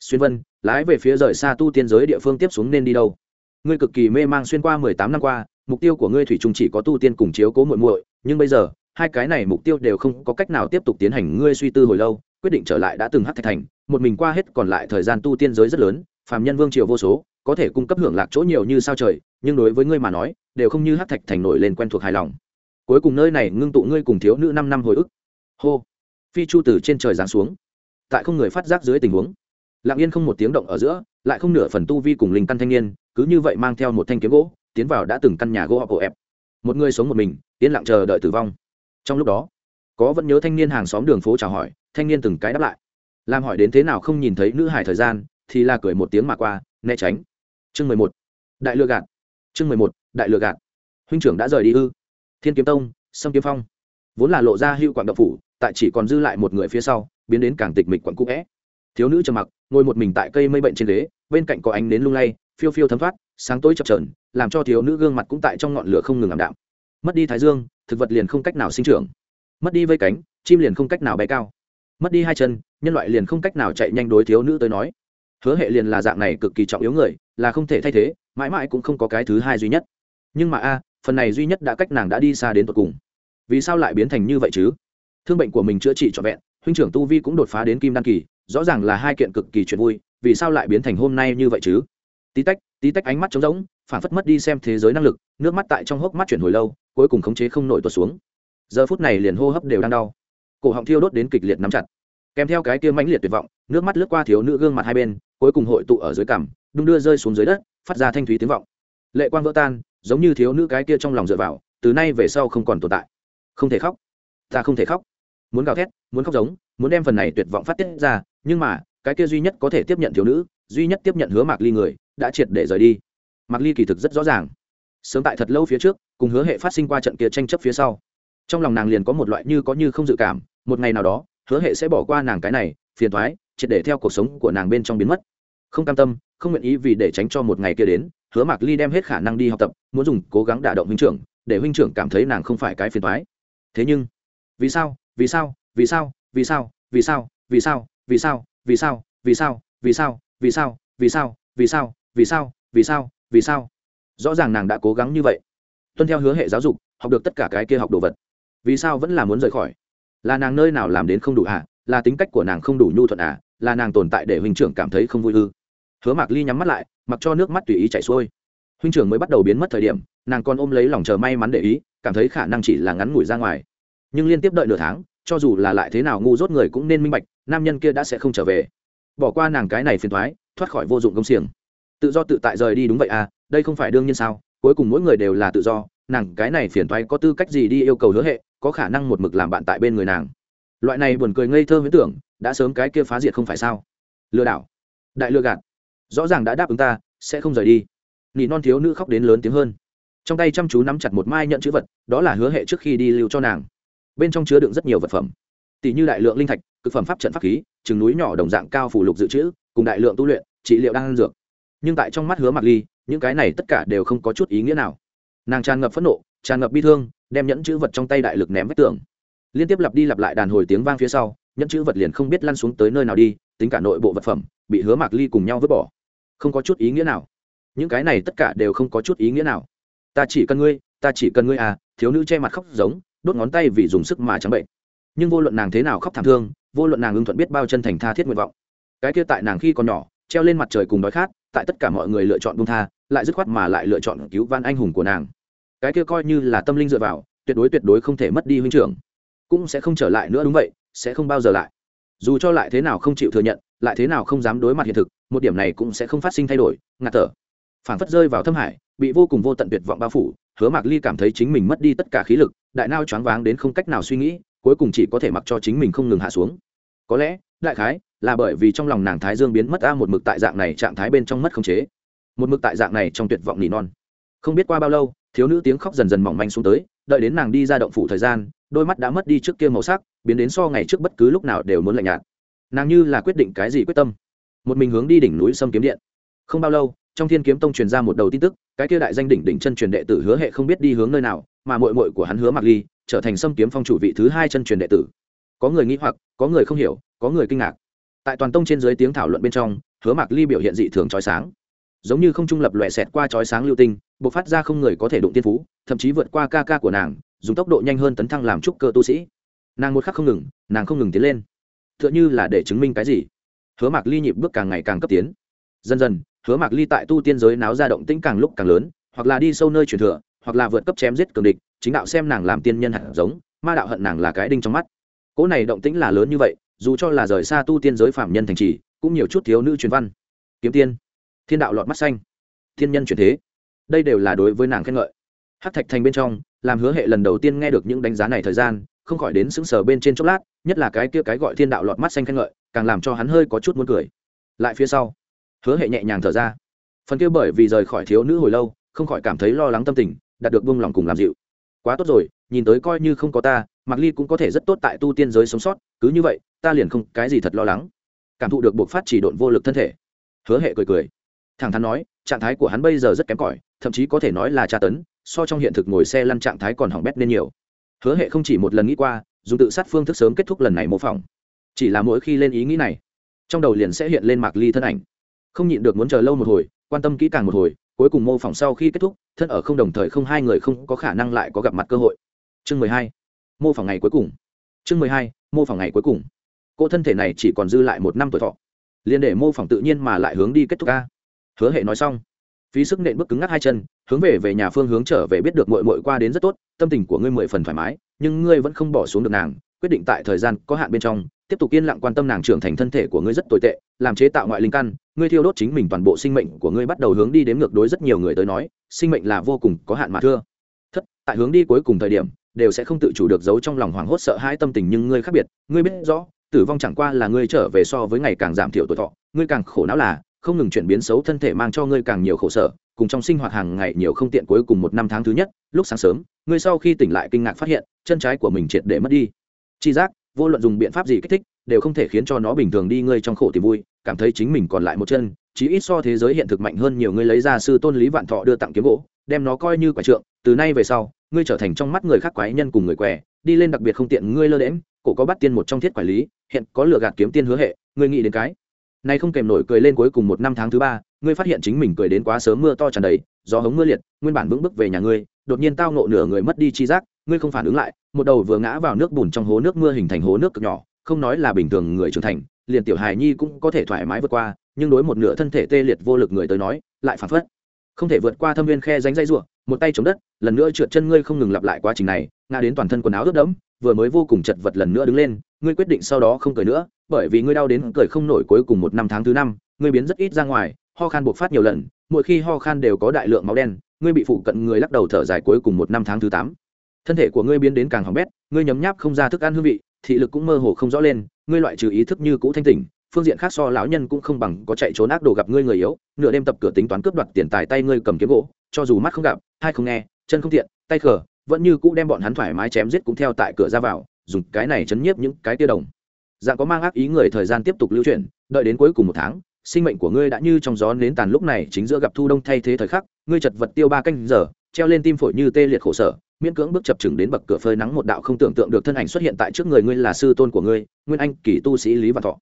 Xuyên vân, lái về phía rời xa tu tiên giới địa phương tiếp xuống nên đi đâu? Ngươi cực kỳ mê mang xuyên qua mười tám năm qua, mục tiêu của ngươi thủy trung chỉ có tu tiên cùng chiếu cố muội muội, nhưng bây giờ hai cái này mục tiêu đều không có cách nào tiếp tục tiến hành. Ngươi suy tư hồi lâu, quyết định trở lại đã từng hắc thạch thành, một mình qua hết còn lại thời gian tu tiên giới rất lớn, phàm nhân vương triều vô số, có thể cung cấp hưởng lạc chỗ nhiều như sao trời, nhưng đối với ngươi mà nói, đều không như hát thạch thành nổi lên quen thuộc hài lòng. Cuối cùng nơi này ngưng tụ ngươi cùng thiếu nữ năm năm hồi ức. Hô. Phi chu từ trên trời giáng xuống. Tại không người phát giác dưới tình huống, lặng yên không một tiếng động ở giữa, lại không nửa phần tu vi cùng linh căn thanh niên, cứ như vậy mang theo một thanh kiếm gỗ, tiến vào đã từng căn nhà gỗ ọc ổ ẹp. Một người sống một mình, yên lặng chờ đợi tử vong trong lúc đó, có vẫn nhớ thanh niên hàng xóm đường phố chào hỏi, thanh niên từng cái đáp lại. Làm hỏi đến thế nào không nhìn thấy nữ hải thời gian, thì là cười một tiếng mà qua, né tránh. Chương mười một, đại lừa gạt. Chương mười một, đại lừa gạt. Huynh trưởng đã rời đi ư? Thiên kiếm tông, sâm kiếm phong. Vốn là lộ ra hữu quảng đậu phủ, tại chỉ còn dư lại một người phía sau, biến đến càng tịch mịch quặng cũ vẽ thiếu nữ trầm mặc, ngồi một mình tại cây mây bệnh trên ghế, bên cạnh có ánh nến lung lay, phiêu phiêu thấm thoát, sáng tối chập trờn làm cho thiếu nữ gương mặt cũng tại trong ngọn lửa không ngừng ảm đạm. Mất đi thái dương thực vật liền không cách nào sinh trưởng. Mất đi vây cánh, chim liền không cách nào bay cao. Mất đi hai chân, nhân loại liền không cách nào chạy nhanh đối thiếu nữ tới nói. Hứa hệ liền là dạng này cực kỳ trọng yếu người, là không thể thay thế, mãi mãi cũng không có cái thứ hai duy nhất. Nhưng mà a, phần này duy nhất đã cách nàng đã đi xa đến tột cùng. Vì sao lại biến thành như vậy chứ? Thương bệnh của mình chữa trị trọn vẹn, huynh trưởng tu vi cũng đột phá đến kim đan kỳ, rõ ràng là hai kiện cực kỳ chuyện vui, vì sao lại biến thành hôm nay như vậy chứ? Tí tách tí tách ánh mắt trống rỗng, phản phất mất đi xem thế giới năng lực, nước mắt tại trong hốc mắt chuyển hồi lâu, cuối cùng khống chế không nổi tuột xuống. Giờ phút này liền hô hấp đều đang đau. Cổ họng thiêu đốt đến kịch liệt nắm chặt. Kèm theo cái kia mãnh liệt tuyệt vọng, nước mắt lướt qua thiếu nữ gương mặt hai bên, cuối cùng hội tụ ở dưới cằm, đung đưa rơi xuống dưới đất, phát ra thanh thúy tiếng vọng. Lệ quang vỡ tan, giống như thiếu nữ cái kia trong lòng dựa vào, từ nay về sau không còn tồn tại. Không thể khóc. Ta không thể khóc. Muốn gào thét, muốn khóc giống, muốn đem phần này tuyệt vọng phát tiết ra, nhưng mà, cái kia duy nhất có thể tiếp nhận thiếu nữ duy nhất tiếp nhận hứa mạc ly người, đã triệt để rời đi. Mạc ly kỳ thực rất rõ ràng. Sớm tại thật lâu phía trước, cùng hứa hệ phát sinh qua trận kia tranh chấp phía sau. Trong lòng nàng liền có một loại như có như không dự cảm, một ngày nào đó, hứa hệ sẽ bỏ qua nàng cái này, phiền thoái triệt để theo cuộc sống của nàng bên trong biến mất. Không cam tâm, không nguyện ý vì để tránh cho một ngày kia đến, hứa mạc ly đem hết khả năng đi học tập, muốn dùng cố gắng đả động huynh trưởng, để huynh trưởng cảm thấy nàng không phải cái phiền thoái thế nhưng vì sao vì sao vì sao vì sao vì sao vì sao vì sao vì sao vì sao vì sao vì sao? Vì sao vì sao vì sao vì sao vì sao vì sao? rõ ràng nàng đã cố gắng như vậy. Tuân theo hứa hệ giáo dục, học được tất cả cái kia học đồ vật. Vì sao vẫn là muốn rời khỏi? Là nàng nơi nào làm đến không đủ à là tính cách của nàng không đủ nhu thuận à là nàng tồn tại để huynh trưởng cảm thấy không vui ư? Hứa mạc ly nhắm mắt lại, mặc cho nước mắt tùy ý chảy xuôi. Huynh trưởng mới bắt đầu biến mất thời điểm, nàng còn ôm lấy lòng chờ may mắn để ý, cảm thấy khả năng chỉ là ngắn ngủi ra ngoài. Nhưng liên tiếp đợi nửa tháng, cho dù là lại thế nào ngu dốt người cũng nên minh bạch, nam nhân kia đã sẽ không trở về bỏ qua nàng cái này phiền thoái, thoát khỏi vô dụng công xiềng. Tự do tự tại rời đi đúng vậy à đây không phải đương nhiên sao? Cuối cùng mỗi người đều là tự do, nàng cái này phiền thoái có tư cách gì đi yêu cầu hứa hệ, có khả năng một mực làm bạn tại bên người nàng. Loại này buồn cười ngây thơ huyễn tưởng, đã sớm cái kia phá diệt không phải sao? Lừa đảo. Đại lừa gạt. Rõ ràng đã đáp ứng ta, sẽ không rời đi. Nỉ non thiếu nữ khóc đến lớn tiếng hơn. Trong tay chăm chú nắm chặt một mai nhận chữ vật, đó là hứa hệ trước khi đi lưu cho nàng. Bên trong chứa đựng rất nhiều vật phẩm. Tỷ như đại lượng linh thạch thực phẩm pháp trận pháp khí chừng núi nhỏ đồng dạng cao phủ lục dự trữ, cùng đại lượng tu luyện, trị liệu đang ăn dược. Nhưng tại trong mắt hứa mặc ly, những cái này tất cả đều không có chút ý nghĩa nào. Nàng tràn ngập phẫn nộ, tràn ngập bi thương, đem nhẫn chữ vật trong tay đại lực ném vách tường. Liên tiếp lặp đi lặp lại đàn hồi tiếng vang phía sau, nhẫn chữ vật liền không biết lăn xuống tới nơi nào đi, tính cả nội bộ vật phẩm, bị hứa mạc ly cùng nhau vứt bỏ. Không có chút ý nghĩa nào. Những cái này tất cả đều không có chút ý nghĩa nào. Ta chỉ cần ngươi, ta chỉ cần ngươi à thiếu nữ che mặt khóc giống, đốt ngón tay vì dùng sức mà trắng bệnh. Nhưng vô luận nàng thế nào khóc thảm thương vô luận nàng ưng thuận biết bao chân thành tha thiết nguyện vọng. Cái kia tại nàng khi còn nhỏ, treo lên mặt trời cùng đói khát, tại tất cả mọi người lựa chọn bung tha, lại dứt khoát mà lại lựa chọn cứu van anh hùng của nàng. Cái kia coi như là tâm linh dựa vào, tuyệt đối tuyệt đối không thể mất đi huynh trưởng. Cũng sẽ không trở lại nữa đúng vậy, sẽ không bao giờ lại. Dù cho lại thế nào không chịu thừa nhận, lại thế nào không dám đối mặt hiện thực, một điểm này cũng sẽ không phát sinh thay đổi, ngạt thở. Phản phất rơi vào thâm hải, bị vô cùng vô tận tuyệt vọng bao phủ, hứa mạc ly cảm thấy chính mình mất đi tất cả khí lực, đại nao choáng váng đến không cách nào suy nghĩ, cuối cùng chỉ có thể mặc cho chính mình không ngừng hạ xuống có lẽ, đại khái, là bởi vì trong lòng nàng thái dương biến mất a một mực tại dạng này trạng thái bên trong mất khống chế. Một mực tại dạng này trong tuyệt vọng nỉ non. Không biết qua bao lâu, thiếu nữ tiếng khóc dần dần mỏng manh xuống tới, đợi đến nàng đi ra động phủ thời gian, đôi mắt đã mất đi trước kia màu sắc, biến đến so ngày trước bất cứ lúc nào đều muốn lạnh nhạt. Nàng như là quyết định cái gì quyết tâm. Một mình hướng đi đỉnh núi sâm kiếm điện. Không bao lâu, trong thiên kiếm tông truyền ra một đầu tin tức, cái kia đại danh đỉnh đỉnh chân truyền đệ tử hứa hệ không biết đi hướng nơi nào, mà mội mội của hắn hứa mặc ly, trở thành sâm kiếm phong chủ vị thứ hai chân truyền đệ tử có người nghĩ hoặc, có người không hiểu, có người kinh ngạc. Tại toàn tông trên dưới tiếng thảo luận bên trong, hứa mặc ly biểu hiện dị thường trói sáng. Giống như không trung lập lòe xẹt qua chói sáng lưu tinh, bộc phát ra không người có thể đụng tiên phú, thậm chí vượt qua ca ca của nàng, dùng tốc độ nhanh hơn tấn thăng làm trúc cơ tu sĩ. Nàng một khắc không ngừng, nàng không ngừng tiến lên. T h ư ợ n h ư là để chứng minh cái gì. Hứa mạc ly nhịp bước càng ngày càng cấp tiến. Dần dần, hứa mạc ly tại tu tiên giới náo ra động tĩnh càng lúc càng lớn, hoặc là đi sâu nơi truyền thừa, hoặc là vượt cấp chém giết cường địch, chính đạo xem nàng làm tiên nhân hạt giống, ma đạo hận nàng là cái đinh trong mắt cỗ này động tĩnh là lớn như vậy, dù cho là rời xa tu tiên giới phạm nhân thành trì, cũng nhiều chút thiếu nữ truyền văn. Kiếm tiên. Thiên đạo lọt mắt xanh. Thiên nhân truyền thế. Đây đều là đối với nàng khen ngợi. Hát thạch thành bên trong, làm hứa hệ lần đầu tiên nghe được những đánh giá này thời gian, không khỏi đến sững sờ bên trên chốc lát, nhất là cái kia cái gọi thiên đạo lọt mắt xanh khen ngợi, càng làm cho hắn hơi có chút muốn cười. Lại phía sau, hứa hệ nhẹ nhàng thở ra. Phần kia bởi vì rời khỏi thiếu nữ hồi lâu, không khỏi cảm thấy lo lắng tâm tình, đạt được buông lòng cùng làm dịu. Quá tốt rồi, nhìn tới coi như không có ta mạc ly cũng có thể rất tốt tại tu tiên giới sống sót, cứ như vậy, ta liền không cái gì thật lo lắng. Cảm thụ được buộc phát chỉ độn vô lực thân thể. Hứa hệ cười cười. Thẳng thắn nói, trạng thái của hắn bây giờ rất kém cỏi, thậm chí có thể nói là tra tấn, so trong hiện thực ngồi xe lăn trạng thái còn hỏng bét nên nhiều. Hứa hệ không chỉ một lần nghĩ qua, dùng tự sát phương thức sớm kết thúc lần này mô phỏng. Chỉ là mỗi khi lên ý nghĩ này, trong đầu liền sẽ hiện lên mạc ly thân ảnh. Không nhịn được muốn chờ lâu một hồi, quan tâm kỹ càng một hồi, cuối cùng mô phỏng sau khi kết thúc, thân ở không đồng thời không hai người không có khả năng lại có gặp mặt cơ hội. Chương mười hai mô phỏng ngày cuối cùng. Chương mười hai, mô phỏng ngày cuối cùng. Cô thân thể này chỉ còn dư lại một năm tuổi thọ. Liền để mô phỏng tự nhiên mà lại hướng đi kết thúc ca. Hứa hệ nói xong, phí sức nện bước cứng ngắc hai chân, hướng về về nhà phương hướng trở về biết được mội mội qua đến rất tốt, tâm tình của ngươi mười phần thoải mái, nhưng ngươi vẫn không bỏ xuống được nàng, quyết định tại thời gian có hạn bên trong, tiếp tục yên lặng quan tâm nàng trưởng thành thân thể của ngươi rất tồi tệ, làm chế tạo ngoại linh căn, ngươi thiêu đốt chính mình toàn bộ sinh mệnh của ngươi bắt đầu hướng đi đến ngược đối rất nhiều người tới nói, sinh mệnh là vô cùng có hạn mà thưa. Thất, tại hướng đi cuối cùng thời điểm đều sẽ không tự chủ được giấu trong lòng hoảng hốt sợ hãi tâm tình nhưng ngươi khác biệt, ngươi biết rõ, tử vong chẳng qua là ngươi trở về so với ngày càng giảm thiểu tuổi thọ, ngươi càng khổ não là, không ngừng chuyển biến xấu thân thể mang cho ngươi càng nhiều khổ sở, cùng trong sinh hoạt hàng ngày nhiều không tiện cuối cùng một năm tháng thứ nhất, lúc sáng sớm, ngươi sau khi tỉnh lại kinh ngạc phát hiện, chân trái của mình triệt để mất đi. Chi giác, vô luận dùng biện pháp gì kích thích, đều không thể khiến cho nó bình thường đi, ngươi trong khổ thì vui, cảm thấy chính mình còn lại một chân, chí ít so thế giới hiện thực mạnh hơn nhiều, ngươi lấy ra sư tôn lý vạn thọ đưa tặng kiếm gỗ, đem nó coi như quả trượng, từ nay về sau ngươi trở thành trong mắt người khác quái nhân cùng người què, đi lên đặc biệt không tiện ngươi lơ đễm cổ có bắt tiên một trong thiết quản lý, hiện có lừa gạt kiếm tiên hứa hệ, ngươi nghĩ đến cái. Này không kèm nổi cười lên cuối cùng một năm tháng thứ ba, ngươi phát hiện chính mình cười đến quá sớm mưa to tràn đầy, gió hống mưa liệt, nguyên bản vững bước về nhà ngươi, đột nhiên tao nộ nửa người mất đi chi giác, ngươi không phản ứng lại, một đầu vừa ngã vào nước bùn trong hố nước mưa hình thành hố nước cực nhỏ, không nói là bình thường người trưởng thành, liền tiểu hài nhi cũng có thể thoải mái vượt qua, nhưng đối một nửa thân thể tê liệt vô lực người tới nói, lại phản phất không thể vượt qua thâm viên khe ránh dây ruộng một tay chống đất, lần nữa trượt chân ngươi không ngừng lặp lại quá trình này, ngã đến toàn thân quần áo ướt đẫm, vừa mới vô cùng chật vật lần nữa đứng lên, ngươi quyết định sau đó không cười nữa, bởi vì ngươi đau đến cười không nổi cuối cùng một năm tháng thứ năm, ngươi biến rất ít ra ngoài, ho khan buộc phát nhiều lần, mỗi khi ho khan đều có đại lượng máu đen, ngươi bị phụ cận người lắc đầu thở dài cuối cùng một năm tháng thứ tám. Thân thể của ngươi biến đến càng hỏng bét, ngươi nhấm nháp không ra thức ăn hương vị, thị lực cũng mơ hồ không rõ lên, ngươi loại trừ ý thức như cũ thanh tỉnh phương diện khác so lão nhân cũng không bằng có chạy trốn ác đồ gặp ngươi người yếu, nửa đêm tập cửa tính toán cướp đoạt tiền tài tay ngươi cầm kiếm gỗ, cho dù mắt không gặp, hai không nghe, chân không tiện tay khờ, vẫn như cũ đem bọn hắn thoải mái chém giết cũng theo tại cửa ra vào, dùng cái này chấn nhiếp những cái tia đồng. Dạng có mang ác ý người thời gian tiếp tục lưu chuyển đợi đến cuối cùng một tháng, sinh mệnh của ngươi đã như trong gió nến tàn lúc này chính giữa gặp thu đông thay thế thời khắc, ngươi chật vật tiêu ba canh giờ, treo lên tim phổi như tê liệt khổ sở, miễn cưỡng bước chập chừng đến bậc cửa phơi nắng một đạo không tưởng tượng được thân ảnh xuất hiện tại trước người ngươi là sư tôn của ngươi, nguyên anh kỳ tu sĩ lý văn thọ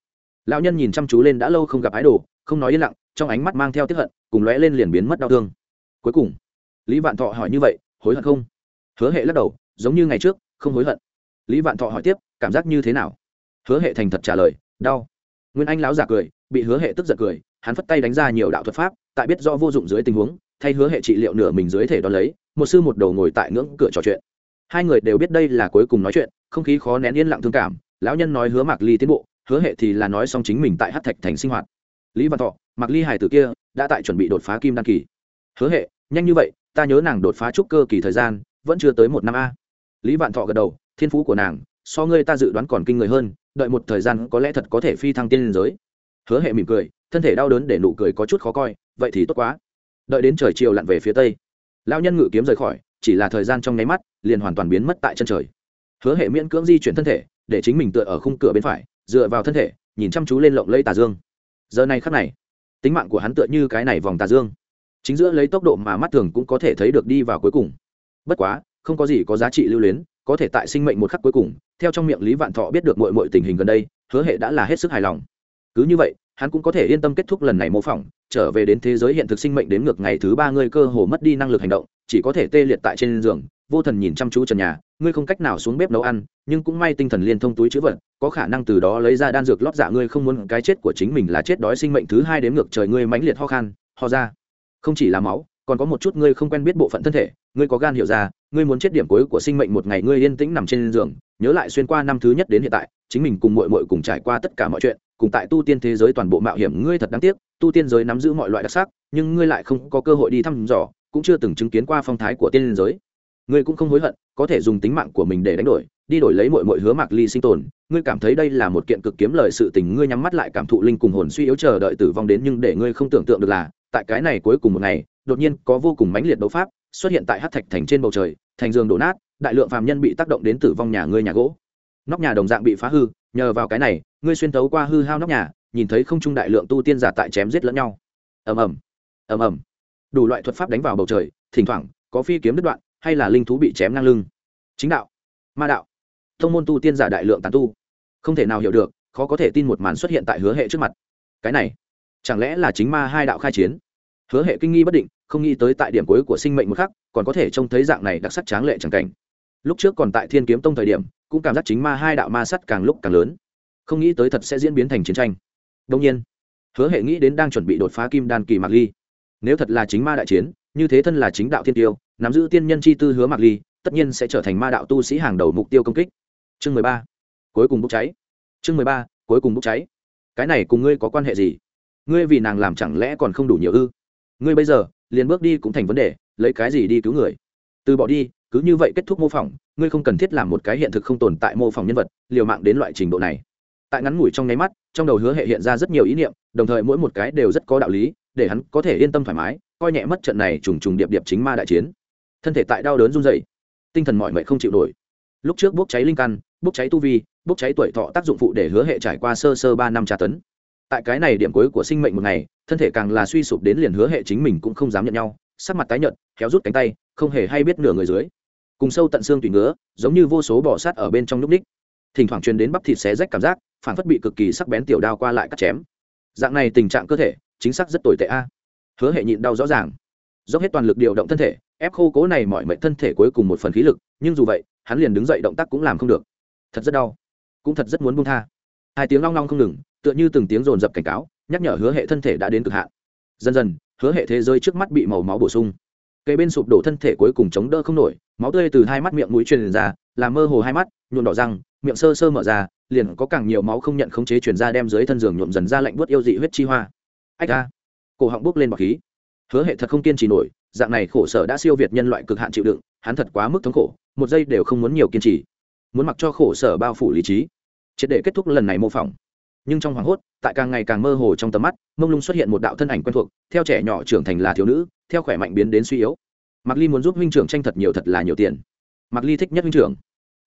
lão nhân nhìn chăm chú lên đã lâu không gặp ái đồ, không nói yên lặng, trong ánh mắt mang theo tiếp hận, cùng lóe lên liền biến mất đau thương. Cuối cùng, lý vạn thọ hỏi như vậy, hối hận không? Hứa hệ lắc đầu, giống như ngày trước, không hối hận. Lý vạn thọ hỏi tiếp, cảm giác như thế nào? Hứa hệ thành thật trả lời, đau. Nguyên anh lão giả cười, bị hứa hệ tức giận cười, hắn phất tay đánh ra nhiều đạo thuật pháp, tại biết do vô dụng dưới tình huống, thay hứa hệ trị liệu nửa mình dưới thể đón lấy, một sư một đầu ngồi tại ngưỡng cửa trò chuyện. Hai người đều biết đây là cuối cùng nói chuyện, không khí khó nén yên lặng thương cảm, lão nhân nói hứa mạc ly tiến bộ hứa hệ thì là nói xong chính mình tại hát thạch thành sinh hoạt. Lý văn thọ mặc ly hải tử kia, đã tại chuẩn bị đột phá kim đan kỳ. Hứa hệ, nhanh như vậy, ta nhớ nàng đột phá trúc cơ kỳ thời gian, vẫn chưa tới một năm a. Lý vạn thọ gật đầu, thiên phú của nàng, so ngươi ta dự đoán còn kinh người hơn, đợi một thời gian có lẽ thật có thể phi thăng tiên liên giới. Hứa hệ mỉm cười, thân thể đau đớn để nụ cười có chút khó coi, vậy thì tốt quá. Đợi đến trời chiều lặn về phía tây lao nhân ngự kiếm rời khỏi, chỉ là thời gian trong nháy mắt, liền hoàn toàn biến mất tại chân trời. Hứa hệ miễn cưỡng di chuyển thân thể, để chính mình tựa ở khung cửa bên phải dựa vào thân thể, nhìn chăm chú lên lộng lây tà dương. Giờ này khắc này, tính mạng của hắn tựa như cái này vòng tà dương. Chính giữa lấy tốc độ mà mắt thường cũng có thể thấy được đi vào cuối cùng. Bất quá, không có gì có giá trị lưu luyến, có thể tại sinh mệnh một khắc cuối cùng, theo trong miệng lý vạn thọ biết được mọi mọi tình hình gần đây, hứa hệ đã là hết sức hài lòng. Cứ như vậy, hắn cũng có thể yên tâm kết thúc lần này mô phỏng, trở về đến thế giới hiện thực sinh mệnh đến ngược ngày thứ ba, ngươi cơ hồ mất đi năng lực hành động, chỉ có thể tê liệt tại trên giường vô thần nhìn chăm chú trần nhà, ngươi không cách nào xuống bếp nấu ăn, nhưng cũng may tinh thần liên thông túi chữ vật, có khả năng từ đó lấy ra đan dược lót dạ ngươi không muốn, cái chết của chính mình là chết đói sinh mệnh thứ hai đến ngược trời ngươi mãnh liệt ho khan, ho ra. Không chỉ là máu, còn có một chút ngươi không quen biết bộ phận thân thể, ngươi có gan hiểu ra, ngươi muốn chết điểm cuối của sinh mệnh một ngày ngươi yên tĩnh nằm trên giường, nhớ lại xuyên qua năm thứ nhất đến hiện tại, chính mình cùng mội mội cùng trải qua tất cả mọi chuyện, cùng tại tu tiên thế giới toàn bộ mạo hiểm ngươi thật đáng tiếc, tu tiên giới nắm giữ mọi loại đặc sắc, nhưng ngươi lại không có cơ hội đi thăm dò, cũng chưa từng chứng kiến qua phong thái của tiên giới ngươi cũng không hối hận, có thể dùng tính mạng của mình để đánh đổi, đi đổi lấy mọi mọi hứa mạc ly sinh tồn. Ngươi cảm thấy đây là một kiện cực kiếm lời sự tình, ngươi nhắm mắt lại cảm thụ linh cùng hồn suy yếu chờ đợi tử vong đến, nhưng để ngươi không tưởng tượng được là, tại cái này cuối cùng một ngày, đột nhiên có vô cùng mãnh liệt đấu pháp xuất hiện tại hát thạch thành trên bầu trời, thành giường đổ nát, đại lượng phàm nhân bị tác động đến tử vong nhà ngươi nhà gỗ. Nóc nhà đồng dạng bị phá hư, nhờ vào cái này, ngươi xuyên thấu qua hư hao nóc nhà, nhìn thấy không trung đại lượng tu tiên giả tại chém giết lẫn nhau. Ầm ầm ầm ầm. Đủ loại thuật pháp đánh vào bầu trời, thỉnh thoảng, có phi kiếm đứt đoạn hay là linh thú bị chém ngang lưng? Chính đạo. Ma đạo. Thông môn tu tiên giả đại lượng tàn tu. Không thể nào hiểu được, khó có thể tin một màn xuất hiện tại hứa hệ trước mặt. Cái này, chẳng lẽ là chính ma hai đạo khai chiến? Hứa hệ kinh nghi bất định, không nghĩ tới tại điểm cuối của sinh mệnh một khắc, còn có thể trông thấy dạng này đặc sắc tráng lệ chẳng cảnh. Lúc trước còn tại thiên kiếm tông thời điểm, cũng cảm giác chính ma hai đạo ma sắt càng lúc càng lớn. Không nghĩ tới thật sẽ diễn biến thành chiến tranh. Đông nhiên, hứa hệ nghĩ đến đang chuẩn bị đột phá kim đan kỳ mạc ly. Nếu thật là chính ma đại chiến, như thế thân là chính đạo thiên tiêu nắm giữ tiên nhân chi tư hứa mạc ly, tất nhiên sẽ trở thành ma đạo tu sĩ hàng đầu mục tiêu công kích. Chương mười ba. Cuối cùng bốc cháy. Chương mười ba, cuối cùng bốc cháy. Cái này cùng ngươi có quan hệ gì? Ngươi vì nàng làm chẳng lẽ còn không đủ nhiều ư? Ngươi bây giờ, liền bước đi cũng thành vấn đề, lấy cái gì đi cứu người? Từ bỏ đi, cứ như vậy kết thúc mô phỏng, ngươi không cần thiết làm một cái hiện thực không tồn tại mô phỏng nhân vật, liều mạng đến loại trình độ này. Tại ngắn ngủi trong nháy mắt, trong đầu hứa hệ hiện ra rất nhiều ý niệm, đồng thời mỗi một cái đều rất có đạo lý, để hắn có thể yên tâm thoải mái, coi nhẹ mất trận này trùng trùng điệp điệp chính ma đại chiến thân thể tại đau đớn run dày tinh thần mọi mệnh không chịu nổi. Lúc trước bốc cháy linh căn, bốc cháy tu vi, bốc cháy tuổi thọ tác dụng phụ để hứa hệ trải qua sơ sơ ba năm tra tấn. Tại cái này điểm cuối của sinh mệnh một ngày, thân thể càng là suy sụp đến liền hứa hệ chính mình cũng không dám nhận nhau, sắc mặt tái nhợt kéo rút cánh tay, không hề hay biết nửa người dưới. Cùng sâu tận xương tùy ngứa, giống như vô số bỏ sát ở bên trong nhúc ních. Thỉnh thoảng truyền đến bắp thịt xé rách cảm giác, phản phất bị cực kỳ sắc bén tiểu đao qua lại cắt chém. Dạng này tình trạng cơ thể, chính xác rất tồi tệ a. Hứa hệ nhịn đau rõ ràng. Dốc hết toàn lực điều động thân thể ép khô cố này mọi mệnh thân thể cuối cùng một phần khí lực, nhưng dù vậy, hắn liền đứng dậy động tác cũng làm không được. Thật rất đau, cũng thật rất muốn buông tha. Hai tiếng long long không ngừng, tựa như từng tiếng rồn rập cảnh cáo, nhắc nhở hứa hệ thân thể đã đến cực hạn. Dần dần, hứa hệ thế giới trước mắt bị màu máu bổ sung. Cây bên sụp đổ thân thể cuối cùng chống đỡ không nổi, máu tươi từ hai mắt miệng mũi truyền ra, làm mơ hồ hai mắt, nhuộm đỏ răng, miệng sơ sơ mở ra, liền có càng nhiều máu không nhận khống chế chuyển ra đem dưới thân giường nhuộm dần ra lạnh buốt yêu dị huyết chi hoa. Ách ra cổ họng bốc lên bọc khí hứa hệ thật không kiên trì nổi, dạng này khổ sở đã siêu việt nhân loại cực hạn chịu đựng, hắn thật quá mức thống khổ, một giây đều không muốn nhiều kiên trì. Muốn mặc cho khổ sở bao phủ lý trí. Triệt để kết thúc lần này mô phỏng. Nhưng trong hoảng hốt, tại càng ngày càng mơ hồ trong tầm mắt, mông lung xuất hiện một đạo thân ảnh quen thuộc, theo trẻ nhỏ trưởng thành là thiếu nữ, theo khỏe mạnh biến đến suy yếu. Mạc ly muốn giúp huynh trưởng tranh thật nhiều thật là nhiều tiền. Mạc ly thích nhất huynh trưởng.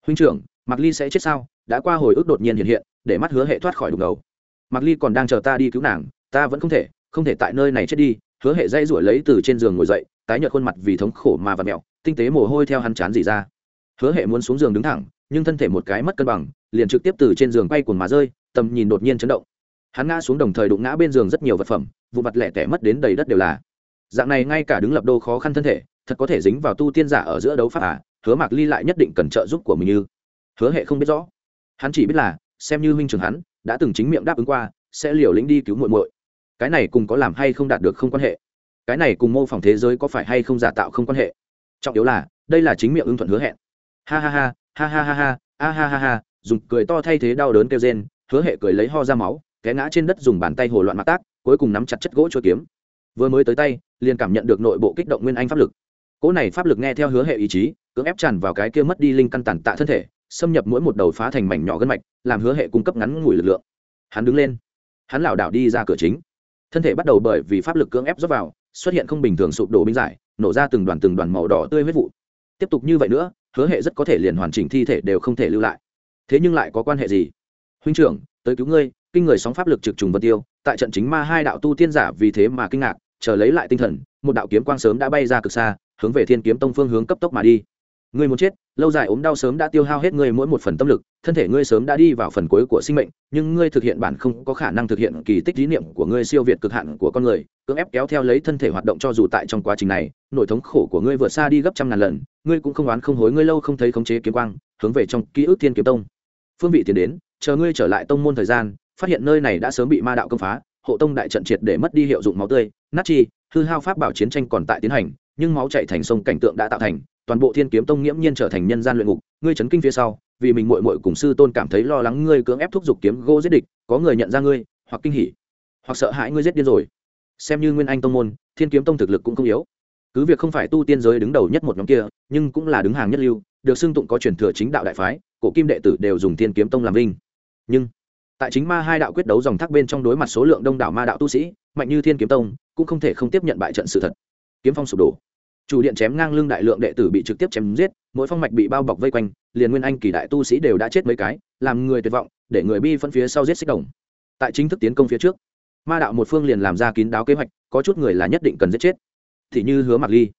Huynh trưởng, mạc ly sẽ chết sao? Đã qua hồi ức đột nhiên hiện hiện, để mắt hứa hệ thoát khỏi đục ngầu. Mạc ly còn đang chờ ta đi cứu nàng, ta vẫn không thể không thể tại nơi này chết đi hứa hệ dây rủi lấy từ trên giường ngồi dậy, tái nhợt khuôn mặt vì thống khổ mà và mẹo tinh tế mồ hôi theo hắn chán dỉ ra. Hứa hệ muốn xuống giường đứng thẳng, nhưng thân thể một cái mất cân bằng, liền trực tiếp từ trên giường bay cuồng mà rơi, tầm nhìn đột nhiên chấn động. Hắn ngã xuống đồng thời đụng ngã bên giường rất nhiều vật phẩm, vụ mặt lẻ tẻ mất đến đầy đất đều là. Dạng này ngay cả đứng lập đô khó khăn thân thể, thật có thể dính vào tu tiên giả ở giữa đấu pháp à hứa mạc ly lại nhất định cần trợ giúp của mình như. Hứa hệ không biết rõ. Hắn chỉ biết là, xem như huynh trường hắn, đã từng chính miệng đáp ứng qua, sẽ liều lĩnh đi cứu muội muội cái này cùng có làm hay không đạt được không quan hệ. Cái này cùng mô phỏng thế giới có phải hay không giả tạo không quan hệ. Trọng yếu là, đây là chính miệng ưng thuận hứa hẹn. Ha ha ha ha ha ha ha, a ha ha ha, dùng cười to thay thế đau đớn kêu rên, hứa hẹn cười lấy ho ra máu, té ngã trên đất dùng bàn tay hồ loạn mặc tác, cuối cùng nắm chặt chất gỗ chua kiếm. Vừa mới tới tay, liền cảm nhận được nội bộ kích động nguyên anh pháp lực. Cỗ này pháp lực nghe theo hứa hệ ý chí, cưỡng ép tràn vào cái kia mất đi linh căn tàn tạ thân thể, xâm nhập mỗi một đầu phá thành mảnh nhỏ gân mạch, làm hứa hệ cung cấp ngắn ngủi lực lượng. Hắn đứng lên. Hắn lảo đảo đi ra cửa chính thân thể bắt đầu bởi vì pháp lực cưỡng ép dốc vào, xuất hiện không bình thường sụp đổ binh giải, nổ ra từng đoàn từng đoàn màu đỏ tươi huyết vụ. Tiếp tục như vậy nữa, hứa hệ rất có thể liền hoàn chỉnh thi thể đều không thể lưu lại. Thế nhưng lại có quan hệ gì? Huynh trưởng, tới cứu ngươi, kinh người sóng pháp lực trực trùng vân tiêu, tại trận chính ma hai đạo tu tiên giả vì thế mà kinh ngạc, chờ lấy lại tinh thần, một đạo kiếm quang sớm đã bay ra cực xa, hướng về thiên kiếm tông phương hướng cấp tốc mà đi ngươi muốn chết, lâu dài ốm đau sớm đã tiêu hao hết ngươi mỗi một phần tâm lực, thân thể ngươi sớm đã đi vào phần cuối của sinh mệnh, nhưng ngươi thực hiện bản không có khả năng thực hiện kỳ tích lý niệm của ngươi siêu việt cực hạn của con người, cưỡng ép kéo theo lấy thân thể hoạt động cho dù tại trong quá trình này nội thống khổ của ngươi vượt xa đi gấp trăm ngàn lần, ngươi cũng không oán không hối, ngươi lâu không thấy khống chế kiếm quang, hướng về trong ký ức thiên kiếm tông. Phương vị tiến đến, chờ ngươi trở lại tông môn thời gian, phát hiện nơi này đã sớm bị ma đạo công phá, hộ tông đại trận triệt để mất đi hiệu dụng máu tươi, nát chi, hư hao pháp bảo chiến tranh còn tại tiến hành nhưng máu chạy thành sông cảnh tượng đã tạo thành, toàn bộ thiên kiếm tông nghiễm nhiên trở thành nhân gian luyện ngục. Ngươi chấn kinh phía sau, vì mình muội muội cùng sư tôn cảm thấy lo lắng, ngươi cưỡng ép thúc giục kiếm gỗ giết địch, có người nhận ra ngươi, hoặc kinh hỉ, hoặc sợ hãi ngươi giết điên rồi. Xem như nguyên anh tông môn, thiên kiếm tông thực lực cũng không yếu. Cứ việc không phải tu tiên giới đứng đầu nhất một nhóm kia, nhưng cũng là đứng hàng nhất lưu, được xưng tụng có truyền thừa chính đạo đại phái, cổ kim đệ tử đều dùng thiên kiếm tông làm linh nhưng, tại chính ma hai đạo quyết đấu dòng thác bên trong đối mặt số lượng đông đảo ma đạo tu sĩ, mạnh như thiên kiếm tông, cũng không thể không tiếp nhận bại trận sự thật. Kiếm phong sụp đổ chủ điện chém ngang lưng đại lượng đệ tử bị trực tiếp chém giết, mỗi phong mạch bị bao bọc vây quanh, liền nguyên anh kỳ đại tu sĩ đều đã chết mấy cái, làm người tuyệt vọng, để người bi phân phía sau giết xích đồng. Tại chính thức tiến công phía trước, ma đạo một phương liền làm ra kín đáo kế hoạch, có chút người là nhất định cần giết chết. Thì như hứa mạc ly.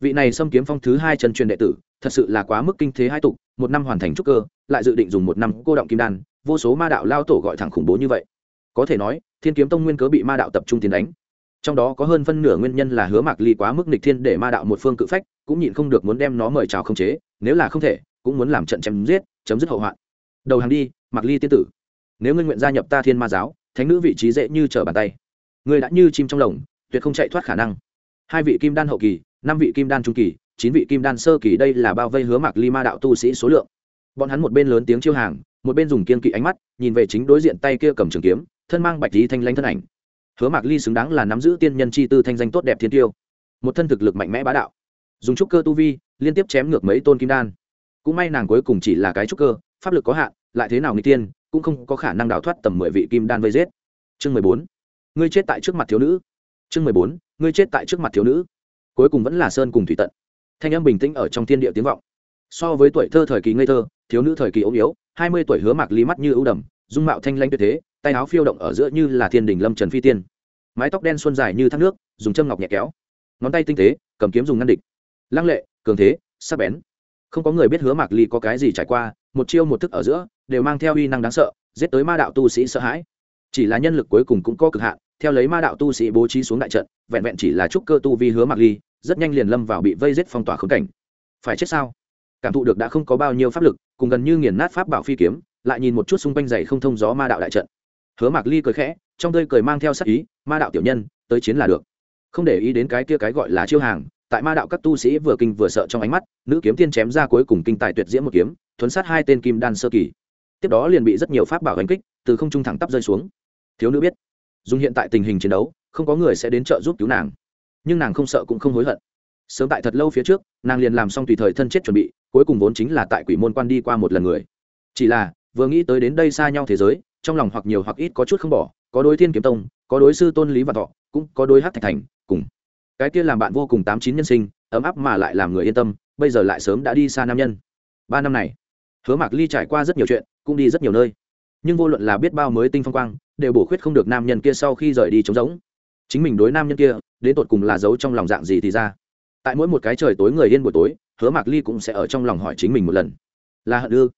Vị này xâm kiếm phong thứ hai chân truyền đệ tử, thật sự là quá mức kinh thế hai tục, một năm hoàn thành trúc cơ, lại dự định dùng một năm cô động kim đan, vô số ma đạo lao tổ gọi thẳng khủng bố như vậy. Có thể nói, thiên kiếm tông nguyên cớ bị ma đạo tập trung tiến đánh trong đó có hơn phân nửa nguyên nhân là hứa mạc ly quá mức nịch thiên để ma đạo một phương cự phách, cũng nhịn không được muốn đem nó mời chào không chế, nếu là không thể, cũng muốn làm trận chém giết, chấm dứt hậu hoạn. Đầu hàng đi, mạc ly tiên tử. Nếu ngươi nguyện gia nhập ta thiên ma giáo, thánh nữ vị trí dễ như trở bàn tay. Ngươi đã như chim trong lồng, tuyệt không chạy thoát khả năng. Hai vị kim đan hậu kỳ, năm vị kim đan trung kỳ, chín vị kim đan sơ kỳ đây là bao vây hứa mạc ly ma đạo tu sĩ số lượng. Bọn hắn một bên lớn tiếng chiêu hàng, một bên dùng kiên kỵ ánh mắt, nhìn về chính đối diện tay kia cầm trường kiếm, thân mang bạch lý thanh lanh thân ảnh hứa mạc ly xứng đáng là nắm giữ tiên nhân chi tư thanh danh tốt đẹp thiên tiêu, một thân thực lực mạnh mẽ bá đạo, dùng trúc cơ tu vi, liên tiếp chém ngược mấy tôn kim đan. Cũng may nàng cuối cùng chỉ là cái trúc cơ, pháp lực có hạn, lại thế nào người tiên, cũng không có khả năng đào thoát tầm mười vị kim đan vây giết. Chương mười bốn, ngươi chết tại trước mặt thiếu nữ. Chương mười bốn, ngươi chết tại trước mặt thiếu nữ. Cuối cùng vẫn là sơn cùng thủy tận. Thanh âm bình tĩnh ở trong thiên địa tiếng vọng. So với tuổi thơ thời kỳ ngây thơ, thiếu nữ thời kỳ ốm yếu, hai mươi tuổi hứa mạc ly mắt như ưu đầm, dung mạo thanh lanh tuyệt thế tay áo phiêu động ở giữa như là thiên đình lâm trần phi tiên. Mái tóc đen xuân dài như thác nước, dùng châm ngọc nhẹ kéo. Ngón tay tinh tế, cầm kiếm dùng ngăn địch. Lăng lệ, cường thế, sắc bén. Không có người biết hứa mạc ly có cái gì trải qua, một chiêu một thức ở giữa, đều mang theo uy năng đáng sợ, giết tới ma đạo tu sĩ sợ hãi. Chỉ là nhân lực cuối cùng cũng có cực hạn, theo lấy ma đạo tu sĩ bố trí xuống đại trận, vẹn vẹn chỉ là trúc cơ tu vi hứa mạc ly, rất nhanh liền lâm vào bị vây giết phong tỏa khống cảnh. Phải chết sao? Cảm thụ được đã không có bao nhiêu pháp lực, cùng gần như nghiền nát pháp bảo phi kiếm, lại nhìn một chút xung quanh dày không thông gió ma đạo đại trận hứa mạc ly cười khẽ, trong tơi cười mang theo sắc ý, ma đạo tiểu nhân, tới chiến là được. Không để ý đến cái kia cái gọi là chiêu hàng, tại ma đạo các tu sĩ vừa kinh vừa sợ trong ánh mắt, nữ kiếm tiên chém ra cuối cùng kinh tài tuyệt diễm một kiếm, thuấn sát hai tên kim đan sơ kỳ. Tiếp đó liền bị rất nhiều pháp bảo đánh kích, từ không trung thẳng tắp rơi xuống. Thiếu nữ biết, dùng hiện tại tình hình chiến đấu, không có người sẽ đến trợ giúp cứu nàng. Nhưng nàng không sợ cũng không hối hận. Sớm tại thật lâu phía trước, nàng liền làm xong tùy thời thân chết chuẩn bị, cuối cùng vốn chính là tại quỷ môn quan đi qua một lần người. Chỉ là, vừa nghĩ tới đến đây xa nhau thế giới trong lòng hoặc nhiều hoặc ít có chút không bỏ, có đối thiên kiếm tông, có đối sư tôn lý và thọ, cũng có đối hát thạch thành, cùng. Cái kia làm bạn vô cùng tám chín nhân sinh, ấm áp mà lại làm người yên tâm, bây giờ lại sớm đã đi xa nam nhân. Ba năm này, hứa mạc ly trải qua rất nhiều chuyện, cũng đi rất nhiều nơi. Nhưng vô luận là biết bao mới tinh phong quang, đều bổ khuyết không được nam nhân kia sau khi rời đi trống giống chính mình đối nam nhân kia, đến tột cùng là giấu trong lòng dạng gì thì ra. Tại mỗi một cái trời tối người yên buổi tối, hứa mạc ly cũng sẽ ở trong lòng hỏi chính mình một lần. Là hận ư?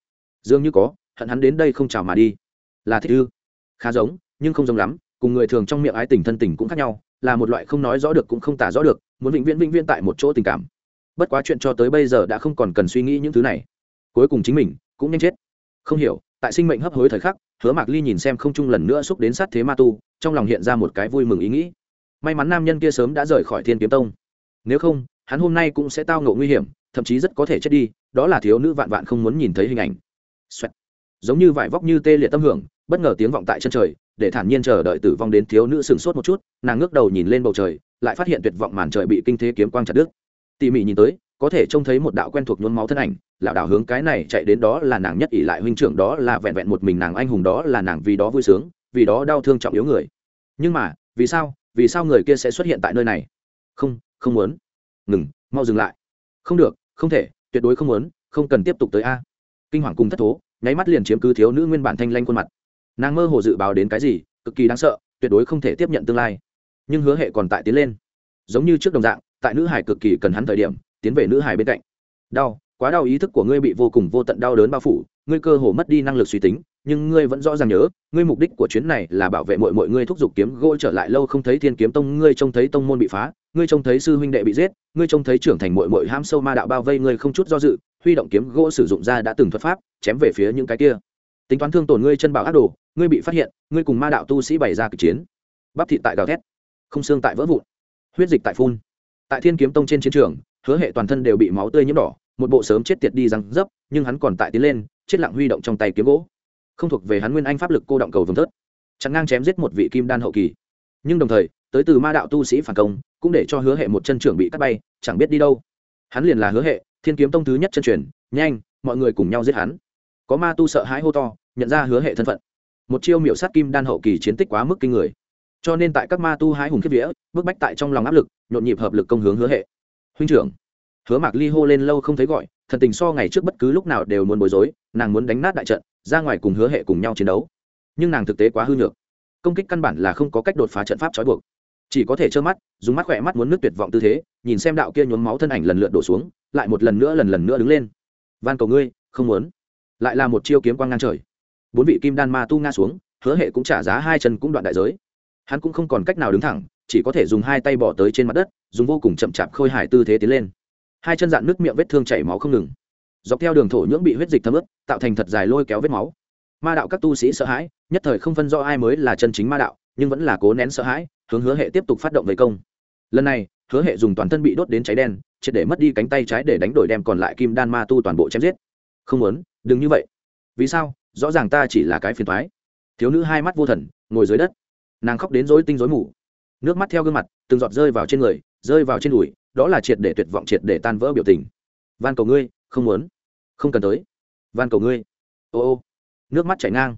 Dường như có, hận hắn đến đây không chào mà đi là thích ư? Khá giống, nhưng không giống lắm, cùng người thường trong miệng ái tình thân tình cũng khác nhau, là một loại không nói rõ được cũng không tả rõ được, muốn vĩnh viễn vĩnh viễn tại một chỗ tình cảm. Bất quá chuyện cho tới bây giờ đã không còn cần suy nghĩ những thứ này. Cuối cùng chính mình cũng nhanh chết. Không hiểu, tại sinh mệnh hấp hối thời khắc, hứa mạc ly nhìn xem không chung lần nữa xúc đến sát thế ma tu, trong lòng hiện ra một cái vui mừng ý nghĩ. May mắn nam nhân kia sớm đã rời khỏi thiên kiếm tông. Nếu không, hắn hôm nay cũng sẽ tao ngộ nguy hiểm, thậm chí rất có thể chết đi, đó là thiếu nữ vạn vạn không muốn nhìn thấy hình ảnh、Xoẹt. giống như vải vóc như tê liệt tâm hưởng bất ngờ tiếng vọng tại chân trời, để thản nhiên chờ đợi tử vong đến thiếu nữ sừng sốt một chút, nàng ngước đầu nhìn lên bầu trời, lại phát hiện tuyệt vọng màn trời bị kinh thế kiếm quang chặt đứt. Tỉ mỉ nhìn tới, có thể trông thấy một đạo quen thuộc nhuốm máu thân ảnh lảo đảo hướng cái này chạy đến đó là nàng nhất ỷ lại huynh trưởng đó là vẹn vẹn một mình nàng anh hùng đó là nàng vì đó vui sướng, vì đó đau thương trọng yếu người. Nhưng mà, vì sao vì sao người kia sẽ xuất hiện tại nơi này? Không không muốn. Ngừng, mau dừng lại. Không được, không thể, tuyệt đối không muốn, không cần tiếp tục tới a. Kinh hoàng cùng thất thố, nháy mắt liền chiếm cứ thiếu nữ nguyên bản thanh lanh khuôn mặt nàng mơ hồ dự báo đến cái gì, cực kỳ đáng sợ, tuyệt đối không thể tiếp nhận tương lai. Nhưng hứa hệ còn tại tiến lên. Giống như trước đồng dạng, tại nữ hải cực kỳ cần hắn thời điểm, tiến về nữ hải bên cạnh. Đau, quá đau, ý thức của ngươi bị vô cùng vô tận đau đớn bao phủ, ngươi cơ hồ mất đi năng lực suy tính, nhưng ngươi vẫn rõ ràng nhớ, ngươi mục đích của chuyến này là bảo vệ mọi mọi ngươi thúc giục kiếm gỗ trở lại lâu không thấy thiên kiếm tông, ngươi trông thấy tông môn bị phá, ngươi trông thấy sư huynh đệ bị giết, ngươi trông thấy trưởng thành mọi mọi ham sâu ma đạo bao vây ngươi không chút do dự, huy động kiếm gỗ sử dụng ra đã từng thuật pháp, chém về phía những cái kia. Tính toán thương tổn ngươi chân bảo ác đồ ngươi bị phát hiện, ngươi cùng ma đạo tu sĩ bày ra cực chiến. Bắp thị tại gào thét, không xương tại vỡ vụn. Huyết dịch tại phun. Tại thiên kiếm tông trên chiến trường, hứa hệ toàn thân đều bị máu tươi nhiễm đỏ, một bộ sớm chết tiệt đi răng dấp, nhưng hắn còn tại tiến lên, chết lặng huy động trong tay kiếm gỗ. Không thuộc về hắn nguyên anh pháp lực cô động cầu vồng thớt. Chặn ngang chém giết một vị kim đan hậu kỳ. Nhưng đồng thời, tới từ ma đạo tu sĩ phản công, cũng để cho hứa hệ một chân trưởng bị cắt bay, chẳng biết đi đâu. Hắn liền là hứa hệ, thiên kiếm tông thứ nhất chân truyền, nhanh, mọi người cùng nhau giết hắn. Có ma tu sợ hãi hô to, nhận ra hứa hệ thân phận một chiêu miểu sát kim đan hậu kỳ chiến tích quá mức kinh người. Cho nên tại các ma tu hái hùng kiếp vía, bức bách tại trong lòng áp lực, nhộn nhịp hợp lực công hướng hứa hệ. Huynh trưởng, hứa mạc ly hô lên lâu không thấy gọi, thần tình so ngày trước bất cứ lúc nào đều muốn bối rối, nàng muốn đánh nát đại trận, ra ngoài cùng hứa hệ cùng nhau chiến đấu. Nhưng nàng thực tế quá hư nhược. Công kích căn bản là không có cách đột phá trận pháp trói buộc. Chỉ có thể trơ mắt, dùng mắt khỏe mắt muốn nước tuyệt vọng tư thế, nhìn xem đạo kia nhuốm máu thân ảnh lần lượt đổ xuống, lại một lần nữa lần lần nữa đứng lên. Van cầu ngươi, không muốn. Lại là một chiêu kiếm quang ngang trời bốn vị kim đan ma tu nga xuống, hứa hệ cũng trả giá hai chân cũng đoạn đại giới. Hắn cũng không còn cách nào đứng thẳng, chỉ có thể dùng hai tay bỏ tới trên mặt đất, dùng vô cùng chậm chạp khôi hài tư thế tiến lên. Hai chân dạn nước miệng vết thương chảy máu không ngừng. Dọc theo đường thổ nhưỡng bị huyết dịch thấm ướt, tạo thành thật dài lôi kéo vết máu. Ma đạo các tu sĩ sợ hãi, nhất thời không phân rõ ai mới là chân chính ma đạo, nhưng vẫn là cố nén sợ hãi, hướng hứa hệ tiếp tục phát động vây công. Lần này, hứa hệ dùng toàn thân bị đốt đến cháy đen, triệt để mất đi cánh tay trái để đánh đổi đem còn lại kim đan ma tu toàn bộ chém giết. Không muốn, đừng như vậy. Vì sao? Rõ ràng ta chỉ là cái phiền thoái. Thiếu nữ hai mắt vô thần, ngồi dưới đất. Nàng khóc đến rối tinh rối mù. Nước mắt theo gương mặt, từng giọt rơi vào trên người, rơi vào trên đùi, đó là triệt để tuyệt vọng, triệt để tan vỡ biểu tình. Van cầu ngươi, không muốn. Không cần tới. Van cầu ngươi. Ô ô. Nước mắt chảy ngang.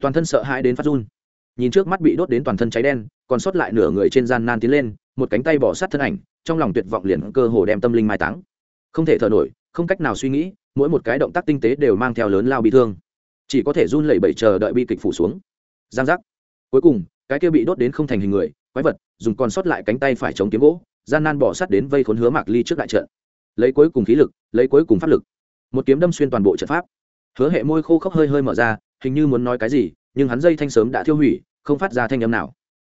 Toàn thân sợ hãi đến phát run. Nhìn trước mắt bị đốt đến toàn thân cháy đen, còn sót lại nửa người trên gian nan tiến lên, một cánh tay bỏ sát thân ảnh, trong lòng tuyệt vọng liền cơ hồ đem tâm linh mai táng. Không thể thở nổi, không cách nào suy nghĩ, mỗi một cái động tác tinh tế đều mang theo lớn lao bị thương chỉ có thể run lẩy bẩy chờ đợi bi kịch phủ xuống. Giang giác. Cuối cùng, cái kia bị đốt đến không thành hình người, quái vật, dùng còn sót lại cánh tay phải chống kiếm gỗ, gian nan bỏ sắt đến vây khốn hứa mạc ly trước đại trận. Lấy cuối cùng khí lực, lấy cuối cùng pháp lực. Một kiếm đâm xuyên toàn bộ trận pháp. Hứa hệ môi khô khốc hơi hơi mở ra, hình như muốn nói cái gì, nhưng hắn dây thanh sớm đã thiêu hủy, không phát ra thanh âm nào.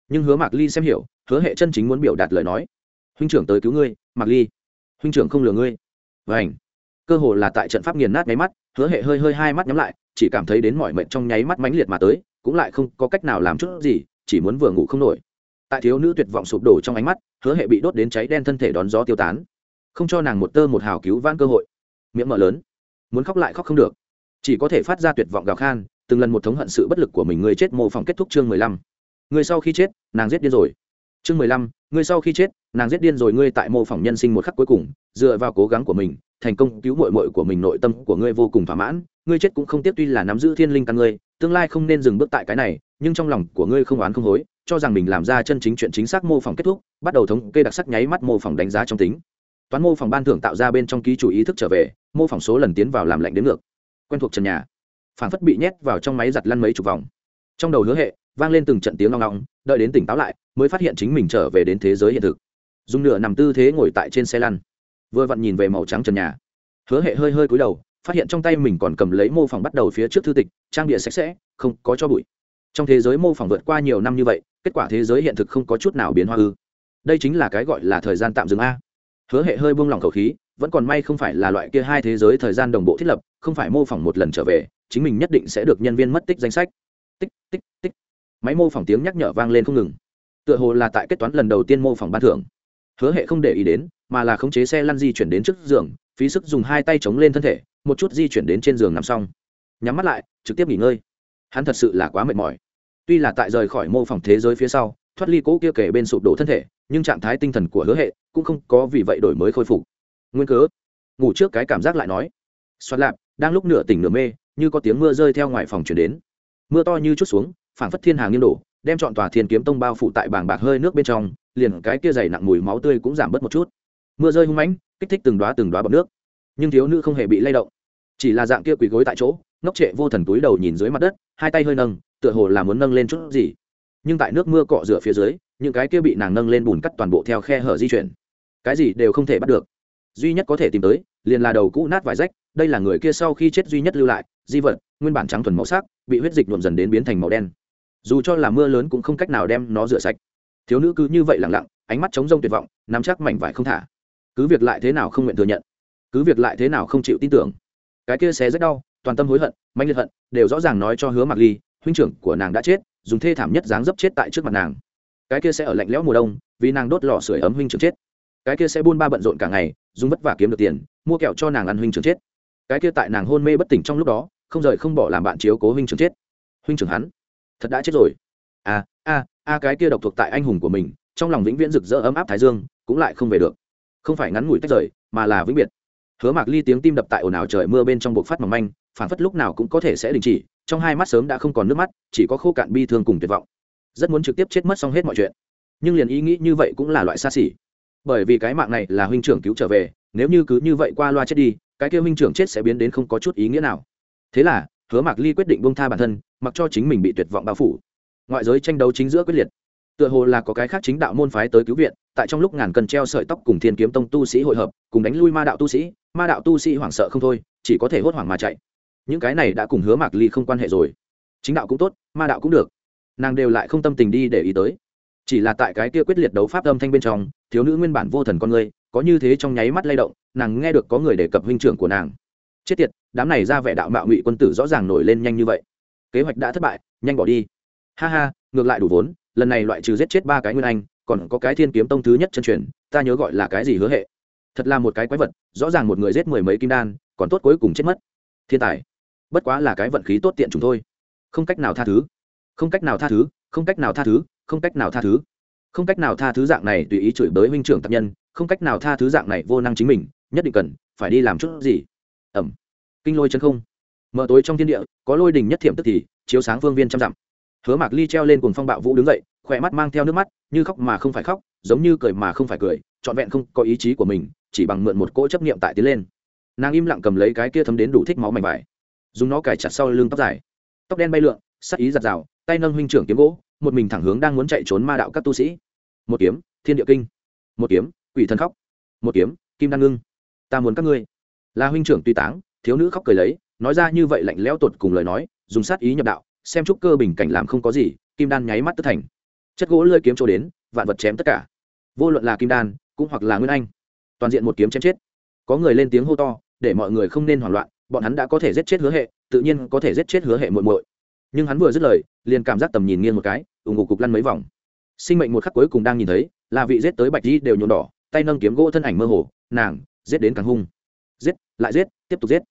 Nhưng hứa mạc ly xem hiểu, hứa hệ chân chính muốn biểu đạt lời nói. Huynh trưởng tới cứu ngươi, mạc ly. Huynh trưởng không lừa ngươi. Vảnh cơ hồ là tại trận pháp nghiền nát nháy mắt, hứa hệ hơi hơi hai mắt nhắm lại chỉ cảm thấy đến mọi mệnh trong nháy mắt mãnh liệt mà tới, cũng lại không có cách nào làm chút gì, chỉ muốn vừa ngủ không nổi. Tại thiếu nữ tuyệt vọng sụp đổ trong ánh mắt, hứa hệ bị đốt đến cháy đen thân thể đón gió tiêu tán. Không cho nàng một tơ một hào cứu vãn cơ hội. Miệng mở lớn. Muốn khóc lại khóc không được. Chỉ có thể phát ra tuyệt vọng gào khan, từng lần một thống hận sự bất lực của mình người chết mô phỏng kết thúc chương mười lăm. Người sau khi chết, nàng giết điên rồi. Chương mười lăm, người sau khi chết, nàng giết điên rồi ngươi tại mô phỏng nhân sinh một khắc cuối cùng, dựa vào cố gắng của mình thành công cứu mội mội của mình, nội tâm của ngươi vô cùng thỏa mãn. Ngươi chết cũng không tiếc, tuy là nắm giữ thiên linh căn ngươi, tương lai không nên dừng bước tại cái này, nhưng trong lòng của ngươi không oán không hối, cho rằng mình làm ra chân chính chuyện chính xác mô phỏng kết thúc, bắt đầu thống kê đặc sắc nháy mắt mô phỏng đánh giá trong tính. Toán mô phỏng ban thưởng tạo ra bên trong ký chủ ý thức trở về, mô phỏng số lần tiến vào làm lạnh đến ngược. Quen thuộc trần nhà. Phản phất bị nhét vào trong máy giặt lăn mấy chục vòng. Trong đầu hứa hệ, vang lên từng trận tiếng long long đợi đến tỉnh táo lại, mới phát hiện chính mình trở về đến thế giới hiện thực. Dùng nửa nằm tư thế ngồi tại trên xe lăn vừa vặn nhìn về màu trắng trần nhà. Hứa hệ hơi hơi cúi đầu, phát hiện trong tay mình còn cầm lấy mô phỏng bắt đầu phía trước thư tịch, trang địa sạch sẽ, không có cho bụi. Trong thế giới mô phỏng vượt qua nhiều năm như vậy, kết quả thế giới hiện thực không có chút nào biến hoa ư. Đây chính là cái gọi là thời gian tạm dừng a. Hứa hệ hơi buông lỏng khẩu khí, vẫn còn may không phải là loại kia hai thế giới thời gian đồng bộ thiết lập, không phải mô phỏng một lần trở về, chính mình nhất định sẽ được nhân viên mất tích danh sách. Tích tích tích. Máy mô phỏng tiếng nhắc nhở vang lên không ngừng. Tựa hồ là tại kết toán lần đầu tiên mô phỏng ban thưởng. Hứa hệ không để ý đến mà là khống chế xe lăn di chuyển đến trước giường, phí sức dùng hai tay chống lên thân thể, một chút di chuyển đến trên giường nằm xong. Nhắm mắt lại, trực tiếp nghỉ ngơi. Hắn thật sự là quá mệt mỏi. Tuy là tại rời khỏi mô phỏng thế giới phía sau, thoát ly cỗ kia kể bên sụp đổ thân thể, nhưng trạng thái tinh thần của hứa hệ cũng không có vì vậy đổi mới khôi phục. Nguyên cớ? Ngủ trước cái cảm giác lại nói. Xoát lạp, đang lúc nửa tỉnh nửa mê, như có tiếng mưa rơi theo ngoài phòng chuyển đến. Mưa to như chút xuống, phảng phất thiên hàng nghiêng đổ, đem chọn tòa thiên kiếm tông bao phủ tại bảng bạc hơi nước bên trong, liền cái kia dày nặng mùi máu tươi cũng giảm bớt một chút mưa rơi hung mãnh, kích thích từng đoá từng đoá bọc nước. Nhưng thiếu nữ không hề bị lay động, chỉ là dạng kia quỳ gối tại chỗ, ngốc trệ vô thần túi đầu nhìn dưới mặt đất, hai tay hơi nâng, tựa hồ là muốn nâng lên chút gì. Nhưng tại nước mưa cọ rửa phía dưới, những cái kia bị nàng nâng lên bùn cắt toàn bộ theo khe hở di chuyển. Cái gì đều không thể bắt được. Duy nhất có thể tìm tới, liền là đầu cũ nát vải rách, đây là người kia sau khi chết duy nhất lưu lại, di vật, nguyên bản trắng thuần màu sắc, bị huyết dịch nhuộm dần đến biến thành màu đen. Dù cho là mưa lớn cũng không cách nào đem nó rửa sạch. Thiếu nữ cứ như vậy lặng lặng, ánh mắt trống rông tuyệt vọng, nắm chắc mảnh vải không thả cứ việc lại thế nào không nguyện thừa nhận, cứ việc lại thế nào không chịu tin tưởng. Cái kia xé rất đau, toàn tâm hối hận mạnh liệt hận, đều rõ ràng nói cho hứa mặc ly, huynh trưởng của nàng đã chết, dùng thê thảm nhất dáng dấp chết tại trước mặt nàng. Cái kia sẽ ở lạnh lẽo mùa đông, vì nàng đốt lò sưởi ấm huynh trưởng chết. Cái kia sẽ buôn ba bận rộn cả ngày, dùng vất vả kiếm được tiền, mua kẹo cho nàng ăn huynh trưởng chết. Cái kia tại nàng hôn mê bất tỉnh trong lúc đó, không rời không bỏ làm bạn chiếu cố huynh trưởng chết. Huynh trưởng hắn, thật đã chết rồi. À a a cái kia độc thuộc tại anh hùng của mình, trong lòng vĩnh viễn rực rỡ ấm áp thái dương, cũng lại không về được không phải ngắn ngủi tách rời, mà là vĩnh biệt. Hứa mạc ly tiếng tim đập tại ồn ào trời mưa bên trong buộc phát mỏng manh, phản phất lúc nào cũng có thể sẽ đình chỉ, trong hai mắt sớm đã không còn nước mắt, chỉ có khô cạn bi thương cùng tuyệt vọng. Rất muốn trực tiếp chết mất xong hết mọi chuyện. Nhưng liền ý nghĩ như vậy cũng là loại xa xỉ. Bởi vì cái mạng này là huynh trưởng cứu trở về, nếu như cứ như vậy qua loa chết đi, cái kia huynh trưởng chết sẽ biến đến không có chút ý nghĩa nào. Thế là, hứa mạc ly quyết định bông tha bản thân, mặc cho chính mình bị tuyệt vọng bao phủ. Ngoại giới tranh đấu chính giữa quyết liệt tựa hồ là có cái khác chính đạo môn phái tới cứu viện, tại trong lúc ngàn cần treo sợi tóc cùng thiên kiếm tông tu sĩ hội hợp, cùng đánh lui ma đạo tu sĩ, ma đạo tu sĩ hoảng sợ không thôi, chỉ có thể hốt hoảng mà chạy. Những cái này đã cùng hứa mạc ly không quan hệ rồi. Chính đạo cũng tốt, ma đạo cũng được. Nàng đều lại không tâm tình đi để ý tới. Chỉ là tại cái kia quyết liệt đấu pháp âm thanh bên trong, thiếu nữ nguyên bản vô thần con người, có như thế trong nháy mắt lay động, nàng nghe được có người đề cập huynh trưởng của nàng. Chết tiệt, đám này ra vẻ đạo mạo ngụy quân tử rõ ràng nổi lên nhanh như vậy. Kế hoạch đã thất bại, nhanh bỏ đi. Ha ha, ngược lại đủ vốn lần này loại trừ giết chết ba cái nguyên anh, còn có cái thiên kiếm tông thứ nhất chân truyền, ta nhớ gọi là cái gì hứa hệ. Thật là một cái quái vật, rõ ràng một người giết mười mấy kim đan, còn tốt cuối cùng chết mất. Thiên tài, bất quá là cái vận khí tốt tiện chúng thôi. Không cách nào tha thứ, không cách nào tha thứ, không cách nào tha thứ, không cách nào tha thứ. Không cách nào tha thứ dạng này tùy ý chửi bới huynh trưởng tập nhân, không cách nào tha thứ dạng này vô năng chính mình, nhất định cần phải đi làm chút gì. Ẩm. Kinh lôi chân không. Mở tối trong thiên địa, có lôi đình nhất thiểm tức thì, chiếu sáng phương viên trăm dặm hứa mạc ly treo lên cùng phong bạo vũ đứng dậy, khỏe mắt mang theo nước mắt, như khóc mà không phải khóc, giống như cười mà không phải cười, trọn vẹn không có ý chí của mình, chỉ bằng mượn một cỗ chấp niệm tại tiến lên. Nàng im lặng cầm lấy cái kia thấm đến đủ thích máu mảnh vải, dùng nó cài chặt sau lưng tóc dài. Tóc đen bay lượn, sắc ý giặt rào tay nâng huynh trưởng kiếm gỗ, một mình thẳng hướng đang muốn chạy trốn ma đạo các tu sĩ. Một kiếm, thiên địa kinh. Một kiếm, quỷ thần khóc. Một kiếm, kim đan ngưng. Ta muốn các ngươi. Là huynh trưởng tuy táng, thiếu nữ khóc cười lấy, nói ra như vậy lạnh lẽo tột cùng lời nói, dùng sát ý nhập đạo xem trúc cơ bình cảnh làm không có gì, kim đan nháy mắt tất thành. Chất gỗ lơi kiếm chỗ đến, vạn vật chém tất cả. Vô luận là kim đan, cũng hoặc là nguyên anh. Toàn diện một kiếm chém chết. Có người lên tiếng hô to, để mọi người không nên hoảng loạn, bọn hắn đã có thể giết chết hứa hệ, tự nhiên có thể giết chết hứa hệ muội muội. Nhưng hắn vừa dứt lời, liền cảm giác tầm nhìn nghiêng một cái ủng ngục cục lăn mấy vòng. Sinh mệnh một khắc cuối cùng đang nhìn thấy, là vị giết tới bạch di đều nhuộm đỏ, tay nâng kiếm gỗ thân ảnh mơ hồ, nàng, giết đến càng hung. Giết, lại giết, tiếp tục giết.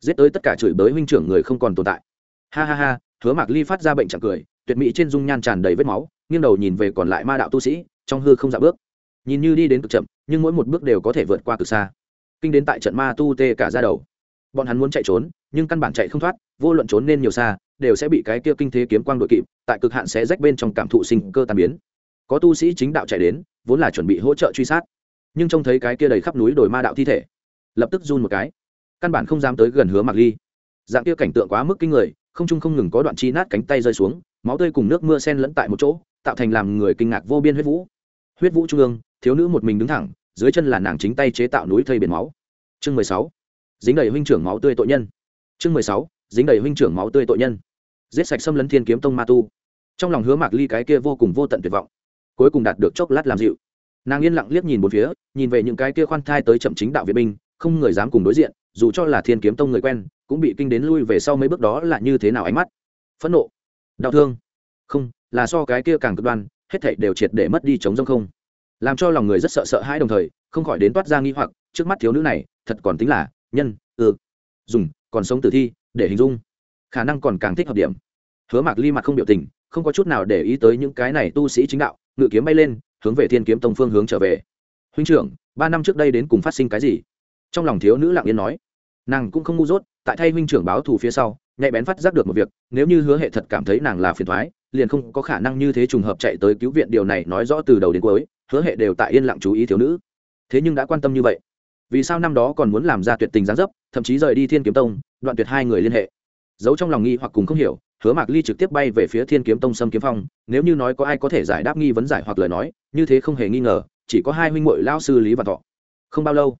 Giết tới tất cả chửi bới huynh trưởng người không còn tồn tại. Ha ha ha hứa mạc ly phát ra bệnh chẳng cười, tuyệt mỹ trên dung nhan tràn đầy vết máu, nghiêng đầu nhìn về còn lại ma đạo tu sĩ, trong hư không dạ bước. Nhìn như đi đến cực chậm, nhưng mỗi một bước đều có thể vượt qua cực xa. Kinh đến tại trận ma tu tê cả ra đầu. Bọn hắn muốn chạy trốn, nhưng căn bản chạy không thoát, vô luận trốn nên nhiều xa, đều sẽ bị cái kia kinh thế kiếm quang đội kịp, tại cực hạn sẽ rách bên trong cảm thụ sinh cơ tàn biến. Có tu sĩ chính đạo chạy đến, vốn là chuẩn bị hỗ trợ truy sát, nhưng trông thấy cái kia đầy khắp núi đồi ma đạo thi thể, lập tức run một cái. Căn bản không dám tới gần hứa mạc ly. Dạng kia cảnh tượng quá mức kinh người không trung không ngừng có đoạn chi nát cánh tay rơi xuống, máu tươi cùng nước mưa sen lẫn tại một chỗ, tạo thành làm người kinh ngạc vô biên huyết vũ. Huyết vũ trung ương, thiếu nữ một mình đứng thẳng, dưới chân là nàng chính tay chế tạo núi thây biển máu. Chương mười sáu, dính đầy huynh trưởng máu tươi tội nhân. Chương mười sáu, dính đầy huynh trưởng máu tươi tội nhân. Giết sạch xâm lấn thiên kiếm tông ma tu. Trong lòng hứa mạc ly cái kia vô cùng vô tận tuyệt vọng, cuối cùng đạt được chốc lát làm dịu. Nàng yên lặng liếc nhìn một phía, nhìn về những cái kia khoan thai tới chậm chính đạo việt binh, không người dám cùng đối diện dù cho là thiên kiếm tông người quen, cũng bị kinh đến lui về sau mấy bước đó là như thế nào ánh mắt? Phẫn nộ, đau thương. Không, là so cái kia càng cực đoan, hết thảy đều triệt để mất đi chống rông không. Làm cho lòng người rất sợ sợ hãi đồng thời, không khỏi đến toát ra nghi hoặc, trước mắt thiếu nữ này, thật còn tính là nhân ừ. Dùng, còn sống tử thi, để hình dung. Khả năng còn càng thích hợp điểm. Hứa mạc ly mặt không biểu tình, không có chút nào để ý tới những cái này tu sĩ chính đạo, ngự kiếm bay lên, hướng về thiên kiếm tông phương hướng trở về. Huynh trưởng, ba năm trước đây đến cùng phát sinh cái gì? Trong lòng thiếu nữ lặng yên nói, nàng cũng không ngu dốt, tại thay huynh trưởng báo thù phía sau nhạy bén phát giác được một việc, nếu như hứa hệ thật cảm thấy nàng là phiền thoái liền không có khả năng như thế trùng hợp chạy tới cứu viện, điều này nói rõ từ đầu đến cuối, hứa hệ đều tại yên lặng chú ý thiếu nữ. Thế nhưng đã quan tâm như vậy, vì sao năm đó còn muốn làm ra tuyệt tình gián dấp, thậm chí rời đi thiên kiếm tông, đoạn tuyệt hai người liên hệ? Giấu trong lòng nghi hoặc cùng không hiểu, hứa mạc ly trực tiếp bay về phía thiên kiếm tông sâm kiếm phong, nếu như nói có ai có thể giải đáp nghi vấn giải hoặc lời nói, như thế không hề nghi ngờ, chỉ có hai huynh muội lao sư lý và thọ. Không bao lâu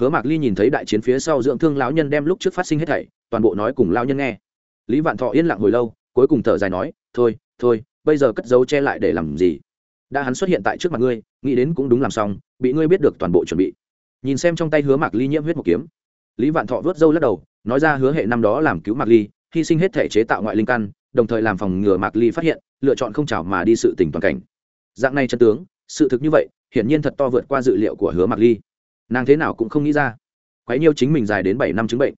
hứa mạc ly nhìn thấy đại chiến phía sau dưỡng thương lão nhân đem lúc trước phát sinh hết thảy, toàn bộ nói cùng lão nhân nghe. Lý vạn thọ yên lặng hồi lâu, cuối cùng thở dài nói, thôi thôi, bây giờ cất dấu che lại để làm gì? Đã hắn xuất hiện tại trước mặt ngươi, nghĩ đến cũng đúng làm xong, bị ngươi biết được toàn bộ chuẩn bị. Nhìn xem trong tay hứa mạc ly nhiễm huyết một kiếm, lý vạn thọ vớt râu lắc đầu, nói ra hứa hệ năm đó làm cứu mạc ly, hy sinh hết thể chế tạo ngoại linh căn, đồng thời làm phòng ngừa mạc ly phát hiện, lựa chọn không chào mà đi sự tỉnh toàn cảnh. Dạng này chân tướng, sự thực như vậy, hiển nhiên thật to vượt qua dự liệu của hứa mạc ly nàng thế nào cũng không nghĩ ra. Quấy nhiêu chính mình dài đến bảy năm chứng bệnh.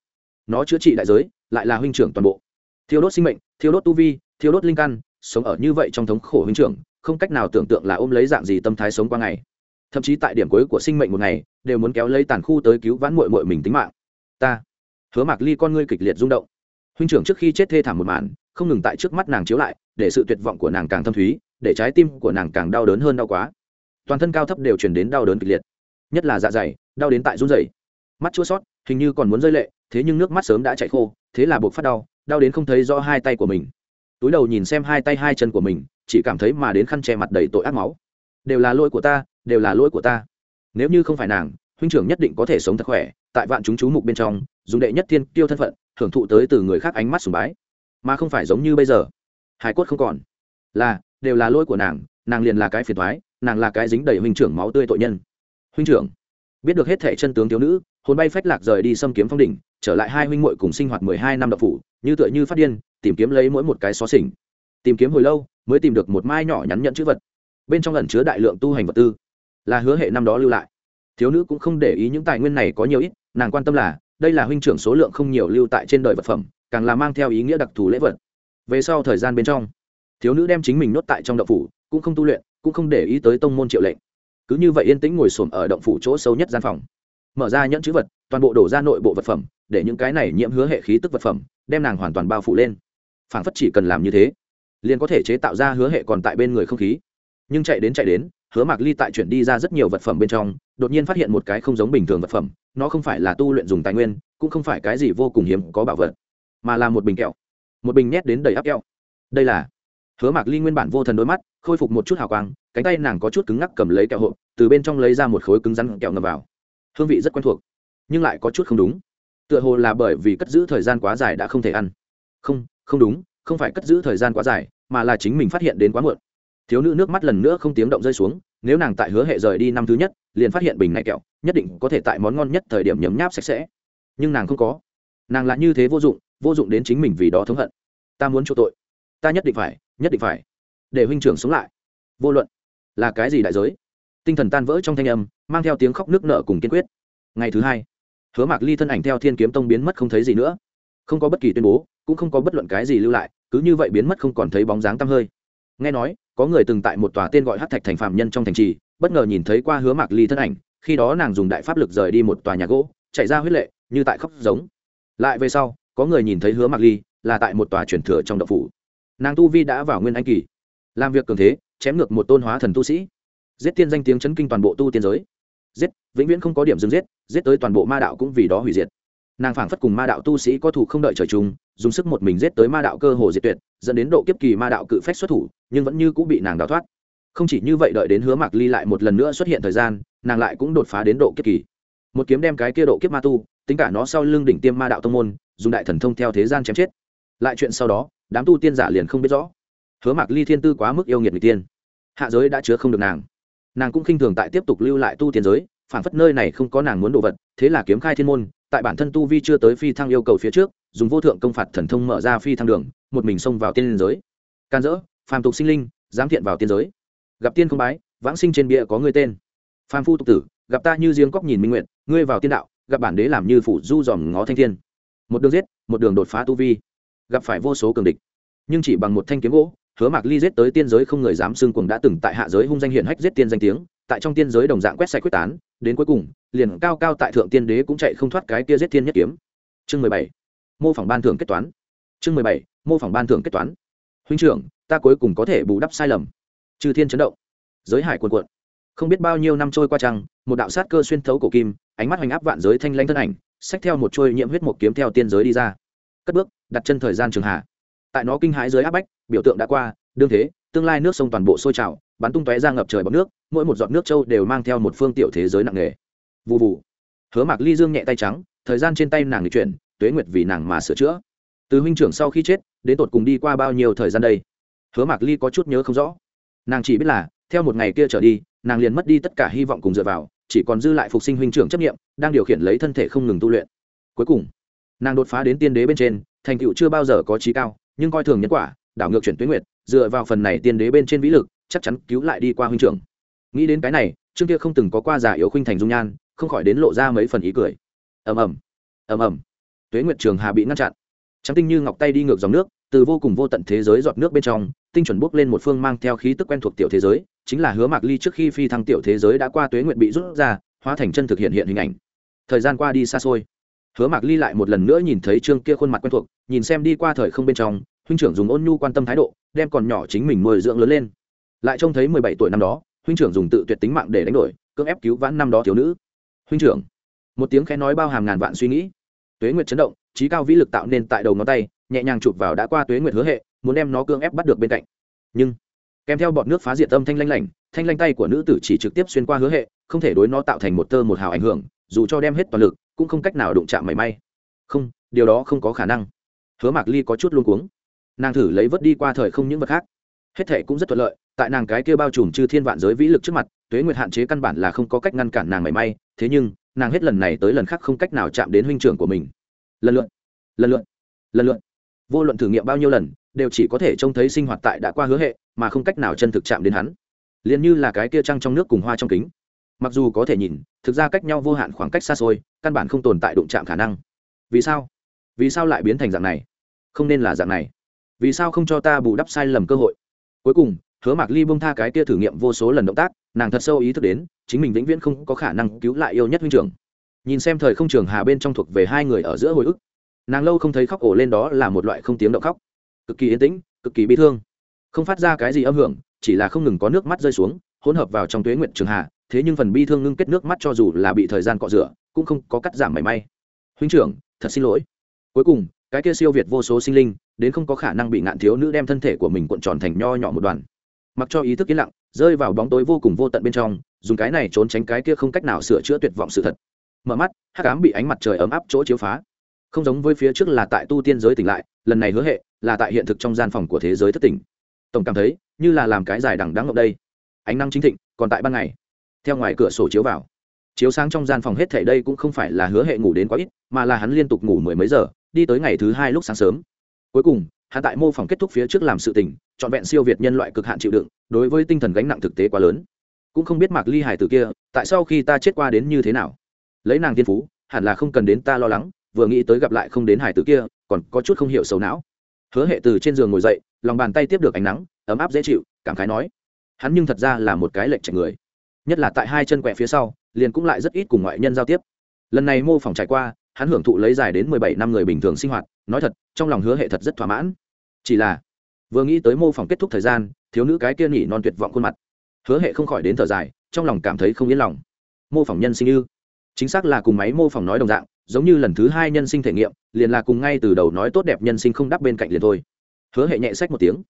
Nó chữa trị đại giới, lại là huynh trưởng toàn bộ. Thiêu đốt sinh mệnh, thiêu đốt tu vi, thiêu đốt linh căn, sống ở như vậy trong thống khổ huynh trưởng, không cách nào tưởng tượng là ôm lấy dạng gì tâm thái sống qua ngày. Thậm chí tại điểm cuối của sinh mệnh một ngày, đều muốn kéo lấy tàn khu tới cứu vãn mội mội mình tính mạng. Ta, hứa mạc ly con ngươi kịch liệt rung động. Huynh trưởng trước khi chết thê thảm một màn, không ngừng tại trước mắt nàng chiếu lại, để sự tuyệt vọng của nàng càng thâm thúy, để trái tim của nàng càng đau đớn hơn đau quá. Toàn thân cao thấp đều chuyển đến đau đớn kịch liệt nhất là dạ dày, đau đến tại run dày mắt chua sót, hình như còn muốn rơi lệ, thế nhưng nước mắt sớm đã chạy khô, thế là buộc phát đau đau đến không thấy rõ hai tay của mình. Túi đầu nhìn xem hai tay hai chân của mình, chỉ cảm thấy mà đến khăn che mặt đầy tội ác máu. Đều là lỗi của ta, đều là lỗi của ta. Nếu như không phải nàng, huynh trưởng nhất định có thể sống thật khỏe, tại vạn chúng chú mục bên trong, dùng đệ nhất thiên tiêu thân phận, hưởng thụ tới từ người khác ánh mắt sùng bái. Mà không phải giống như bây giờ. Hải cốt không còn. Là, đều là lỗi của nàng nàng liền là cái phiền thoái nàng là cái dính đầy huynh trưởng máu tươi tội nhân huynh trưởng. Biết được hết thẻ chân tướng thiếu nữ, hồn bay phách lạc rời đi xâm kiếm phong đỉnh, trở lại hai huynh muội cùng sinh hoạt mười hai năm đậu phủ, như tựa như phát điên, tìm kiếm lấy mỗi một cái xó xỉnh. Tìm kiếm hồi lâu, mới tìm được một mai nhỏ nhắn nhận chữ vật. Bên trong lần chứa đại lượng tu hành vật tư, là hứa hệ năm đó lưu lại. Thiếu nữ cũng không để ý những tài nguyên này có nhiều ít, nàng quan tâm là, đây là huynh trưởng số lượng không nhiều lưu tại trên đời vật phẩm, càng là mang theo ý nghĩa đặc thù lễ vật. Về sau thời gian bên trong, thiếu nữ đem chính mình nốt tại trong đậu phủ, cũng không tu luyện, cũng không để ý tới tông môn triệu lệnh cứ như vậy yên tĩnh ngồi xổm ở động phủ chỗ sâu nhất gian phòng. Mở ra nhẫn chữ vật, toàn bộ đổ ra nội bộ vật phẩm, để những cái này nhiễm hứa hệ khí tức vật phẩm, đem nàng hoàn toàn bao phủ lên. Phảng phất chỉ cần làm như thế, liền có thể chế tạo ra hứa hệ còn tại bên người không khí. Nhưng chạy đến chạy đến, hứa mạc ly tại chuyển đi ra rất nhiều vật phẩm bên trong, đột nhiên phát hiện một cái không giống bình thường vật phẩm, nó không phải là tu luyện dùng tài nguyên, cũng không phải cái gì vô cùng hiếm có bảo vật, mà là một bình kẹo. Một bình nhét đến đầy áp kẹo. Đây là hứa mạc ly nguyên bản vô thần đôi mắt, khôi phục một chút hào quang, cánh tay nàng có chút cứng ngắc cầm lấy kẹo hộp, từ bên trong lấy ra một khối cứng rắn kẹo ngầm vào. Hương vị rất quen thuộc, nhưng lại có chút không đúng. Tựa hồ là bởi vì cất giữ thời gian quá dài đã không thể ăn. Không không đúng, không phải cất giữ thời gian quá dài, mà là chính mình phát hiện đến quá muộn. Thiếu nữ nước mắt lần nữa không tiếng động rơi xuống, nếu nàng tại hứa hệ rời đi năm thứ nhất, liền phát hiện bình này kẹo, nhất định có thể tại món ngon nhất thời điểm nhấm nháp sạch sẽ. Nhưng nàng không có. Nàng lại như thế vô dụng vô dụng đến chính mình vì đó thống hận. Ta muốn chỗ tội. Ta nhất định phải nhất định phải. Để huynh trưởng sống lại. Vô luận là cái gì đại giới, tinh thần tan vỡ trong thanh âm, mang theo tiếng khóc nước nợ cùng kiên quyết. Ngày thứ hai, hứa mạc ly thân ảnh theo thiên kiếm tông biến mất không thấy gì nữa. Không có bất kỳ tuyên bố, cũng không có bất luận cái gì lưu lại, cứ như vậy biến mất không còn thấy bóng dáng tăm hơi. Nghe nói, có người từng tại một tòa tên gọi hát thạch thành phạm nhân trong thành trì, bất ngờ nhìn thấy qua hứa mạc ly thân ảnh, khi đó nàng dùng đại pháp lực rời đi một tòa nhà gỗ, chạy ra huyết lệ, như tại khóc giống. Lại về sau, có người nhìn thấy hứa mạc ly là tại một tòa truyền thừa trong đậu phủ nàng tu vi đã vào nguyên anh kỳ. Làm việc cường thế, chém ngược một tôn hóa thần tu sĩ. Giết tiên danh tiếng chấn kinh toàn bộ tu tiên giới. Giết, vĩnh viễn không có điểm dừng giết giết tới toàn bộ ma đạo cũng vì đó hủy diệt. Nàng phảng phất cùng ma đạo tu sĩ có thủ không đợi trời chung, dùng sức một mình giết tới ma đạo cơ hồ diệt tuyệt, dẫn đến độ kiếp kỳ ma đạo cự phách xuất thủ, nhưng vẫn như cũng bị nàng đào thoát. Không chỉ như vậy đợi đến hứa mạc ly lại một lần nữa xuất hiện thời gian, nàng lại cũng đột phá đến độ kiếp kỳ. Một kiếm đem cái kia độ kiếp ma tu, tính cả nó sau lưng đỉnh tiêm ma đạo tông môn, dùng đại thần thông theo thế gian chém chết. Lại chuyện sau đó đám tu tiên giả liền không biết rõ. Hứa mạc ly thiên tư quá mức yêu nghiệt người tiên. Hạ giới đã chứa không được nàng. Nàng cũng khinh thường tại tiếp tục lưu lại tu tiên giới phản phất nơi này không có nàng muốn đồ vật, thế là kiếm khai thiên môn, tại bản thân tu vi chưa tới phi thăng yêu cầu phía trước, dùng vô thượng công phạt thần thông mở ra phi thăng đường, một mình xông vào tiên giới. Can dỡ, phàm tục sinh linh dám thiện vào tiên giới. Gặp tiên không bái, vãng sinh trên bia có người tên. Phàm phu tục tử, gặp ta như riêng cóc nhìn minh nguyện ngươi vào tiên đạo, gặp bản đế làm như phủ du dòm ngó thanh thiên. Một đường giết, một đường đột phá tu vi gặp phải vô số cường địch. Nhưng chỉ bằng một thanh kiếm gỗ, hứa mạc ly giết tới tiên giới không người dám xưng cuồng đã từng tại hạ giới hung danh hiển hách giết tiên danh tiếng, tại trong tiên giới đồng dạng quét sạch quyết tán, đến cuối cùng, liền cao cao tại thượng tiên đế cũng chạy không thoát cái kia giết tiên nhất kiếm. Chương mười bảy, mô phỏng ban thưởng kết toán. Chương mười bảy, mô phỏng ban thưởng kết toán. Huynh trưởng, ta cuối cùng có thể bù đắp sai lầm. Trừ thiên chấn động. Giới hải cuồn cuộn. Không biết bao nhiêu năm trôi qua trăng một đạo sát cơ xuyên thấu cổ kim, ánh mắt hoành áp vạn giới thanh lanh thân ảnh, xách theo một trôi nhiễm huyết một kiếm theo tiên giới đi ra. Cất bước đặt chân thời gian trường hạ. Tại nó kinh hãi dưới áp bách, biểu tượng đã qua, đương thế, tương lai nước sông toàn bộ sôi trào, bắn tung tóe ra ngập trời bọc nước, mỗi một giọt nước châu đều mang theo một phương tiểu thế giới nặng nề. Vụ vụ hứa mạc ly dương nhẹ tay trắng, thời gian trên tay nàng lịch chuyển, tuế nguyệt vì nàng mà sửa chữa. Từ huynh trưởng sau khi chết, đến tột cùng đi qua bao nhiêu thời gian đây? Hứa mạc ly có chút nhớ không rõ. Nàng chỉ biết là, theo một ngày kia trở đi, nàng liền mất đi tất cả hy vọng cùng dựa vào, chỉ còn dư lại phục sinh huynh trưởng chấp nghiệm đang điều khiển lấy thân thể không ngừng tu luyện. Cuối cùng, nàng đột phá đến tiên đế bên trên thành tựu chưa bao giờ có trí cao, nhưng coi thường nhân quả, đảo ngược chuyển tuyến nguyệt, dựa vào phần này tiên đế bên trên vĩ lực, chắc chắn cứu lại đi qua huynh trưởng. Nghĩ đến cái này, trương kia không từng có qua giả yếu khuynh thành dung nhan, không khỏi đến lộ ra mấy phần ý cười. Ầm ầm ầm ầm. Tuế nguyệt trường hà bị ngăn chặn. Trắng tinh như ngọc tay đi ngược dòng nước, từ vô cùng vô tận thế giới giọt nước bên trong, tinh chuẩn bốc lên một phương mang theo khí tức quen thuộc tiểu thế giới, chính là hứa mạc ly trước khi phi thăng tiểu thế giới đã qua tuế nguyệt bị rút ra, hóa thành chân thực hiện hiện hình ảnh. Thời gian qua đi xa xôi hứa mạc ly lại một lần nữa nhìn thấy trương kia khuôn mặt quen thuộc, nhìn xem đi qua thời không bên trong, huynh trưởng dùng ôn nhu quan tâm thái độ, đem còn nhỏ chính mình nuôi dưỡng lớn lên. Lại trông thấy mười bảy tuổi năm đó, huynh trưởng dùng tự tuyệt tính mạng để đánh đổi, cưỡng ép cứu vãn năm đó thiếu nữ. Huynh trưởng, một tiếng khẽ nói bao hàm ngàn vạn suy nghĩ. Tuế nguyệt chấn động, trí cao vĩ lực tạo nên tại đầu ngón tay, nhẹ nhàng chụp vào đã qua tuế nguyệt hứa hệ, muốn đem nó cưỡng ép bắt được bên cạnh. Nhưng, kèm theo bọt nước phá diệt âm thanh lanh lảnh, thanh lanh tay của nữ tử chỉ trực tiếp xuyên qua hứa hệ, không thể đối nó tạo thành một tơ một hào ảnh hưởng, dù cho đem hết toàn lực cũng không cách nào đụng chạm mảy may. Không, điều đó không có khả năng. Hứa mạc ly có chút luôn cuống. Nàng thử lấy vớt đi qua thời không những vật khác. Hết thệ cũng rất thuận lợi, tại nàng cái kia bao trùm chư thiên vạn giới vĩ lực trước mặt, tuế nguyệt hạn chế căn bản là không có cách ngăn cản nàng mảy may, thế nhưng, nàng hết lần này tới lần khác không cách nào chạm đến huynh trưởng của mình. Lần lượn lần lượn lần lượn vô luận thử nghiệm bao nhiêu lần, đều chỉ có thể trông thấy sinh hoạt tại đã qua hứa hệ, mà không cách nào chân thực chạm đến hắn. Liền như là cái kia trăng trong nước cùng hoa trong kính mặc dù có thể nhìn, thực ra cách nhau vô hạn khoảng cách xa xôi, căn bản không tồn tại đụng chạm khả năng. Vì sao? Vì sao lại biến thành dạng này? Không nên là dạng này. Vì sao không cho ta bù đắp sai lầm cơ hội? Cuối cùng, hứa mạc ly bông tha cái kia thử nghiệm vô số lần động tác, nàng thật sâu ý thức đến, chính mình vĩnh viễn không có khả năng cứu lại yêu nhất huynh trưởng. Nhìn xem thời không trường hà bên trong thuộc về hai người ở giữa hồi ức, nàng lâu không thấy khóc ổ lên đó là một loại không tiếng động khóc. Cực kỳ yên tĩnh, cực kỳ bi thương. Không phát ra cái gì âm hưởng, chỉ là không ngừng có nước mắt rơi xuống, hỗn hợp vào trong tuế nguyện trường hà thế nhưng phần bi thương ngưng kết nước mắt cho dù là bị thời gian cọ rửa, cũng không có cắt giảm mảy may. Huynh trưởng, thật xin lỗi. Cuối cùng, cái kia siêu việt vô số sinh linh, đến không có khả năng bị ngạn thiếu nữ đem thân thể của mình cuộn tròn thành nho nhỏ một đoàn. Mặc cho ý thức yên lặng, rơi vào bóng tối vô cùng vô tận bên trong, dùng cái này trốn tránh cái kia không cách nào sửa chữa tuyệt vọng sự thật. Mở mắt, hắc ám bị ánh mặt trời ấm áp chỗ chiếu phá. Không giống với phía trước là tại tu tiên giới tỉnh lại, lần này hứa hệ là tại hiện thực trong gian phòng của thế giới thất tỉnh. Tổng cảm thấy, như là làm cái dài đằng đắng ngọc đây. Ánh năng chính thịnh, còn tại ban ngày theo ngoài cửa sổ chiếu vào. Chiếu sáng trong gian phòng hết thảy đây cũng không phải là hứa hệ ngủ đến quá ít, mà là hắn liên tục ngủ mười mấy giờ, đi tới ngày thứ hai lúc sáng sớm. Cuối cùng, hắn tại mô phòng kết thúc phía trước làm sự tình, trọn vẹn siêu việt nhân loại cực hạn chịu đựng, đối với tinh thần gánh nặng thực tế quá lớn. Cũng không biết mạc ly hải tử kia, tại sao khi ta chết qua đến như thế nào. Lấy nàng tiên phú, hẳn là không cần đến ta lo lắng, vừa nghĩ tới gặp lại không đến hải tử kia, còn có chút không hiểu xấu não. Hứa hệ từ trên giường ngồi dậy, lòng bàn tay tiếp được ánh nắng, ấm áp dễ chịu, cảm khái nói. Hắn nhưng thật ra là một cái lệnh chạy người nhất là tại hai chân quẹ phía sau, liền cũng lại rất ít cùng ngoại nhân giao tiếp. Lần này mô phỏng trải qua, hắn hưởng thụ lấy dài đến mười bảy năm người bình thường sinh hoạt, nói thật, trong lòng hứa hệ thật rất thỏa mãn. Chỉ là, vừa nghĩ tới mô phỏng kết thúc thời gian, thiếu nữ cái kia nhỉ non tuyệt vọng khuôn mặt. Hứa hệ không khỏi đến thở dài, trong lòng cảm thấy không yên lòng. Mô phỏng nhân sinh ư? Chính xác là cùng máy mô phỏng nói đồng dạng, giống như lần thứ hai nhân sinh thể nghiệm, liền là cùng ngay từ đầu nói tốt đẹp nhân sinh không đắp bên cạnh liền thôi. Hứa hệ nhẹ sách một tiếng,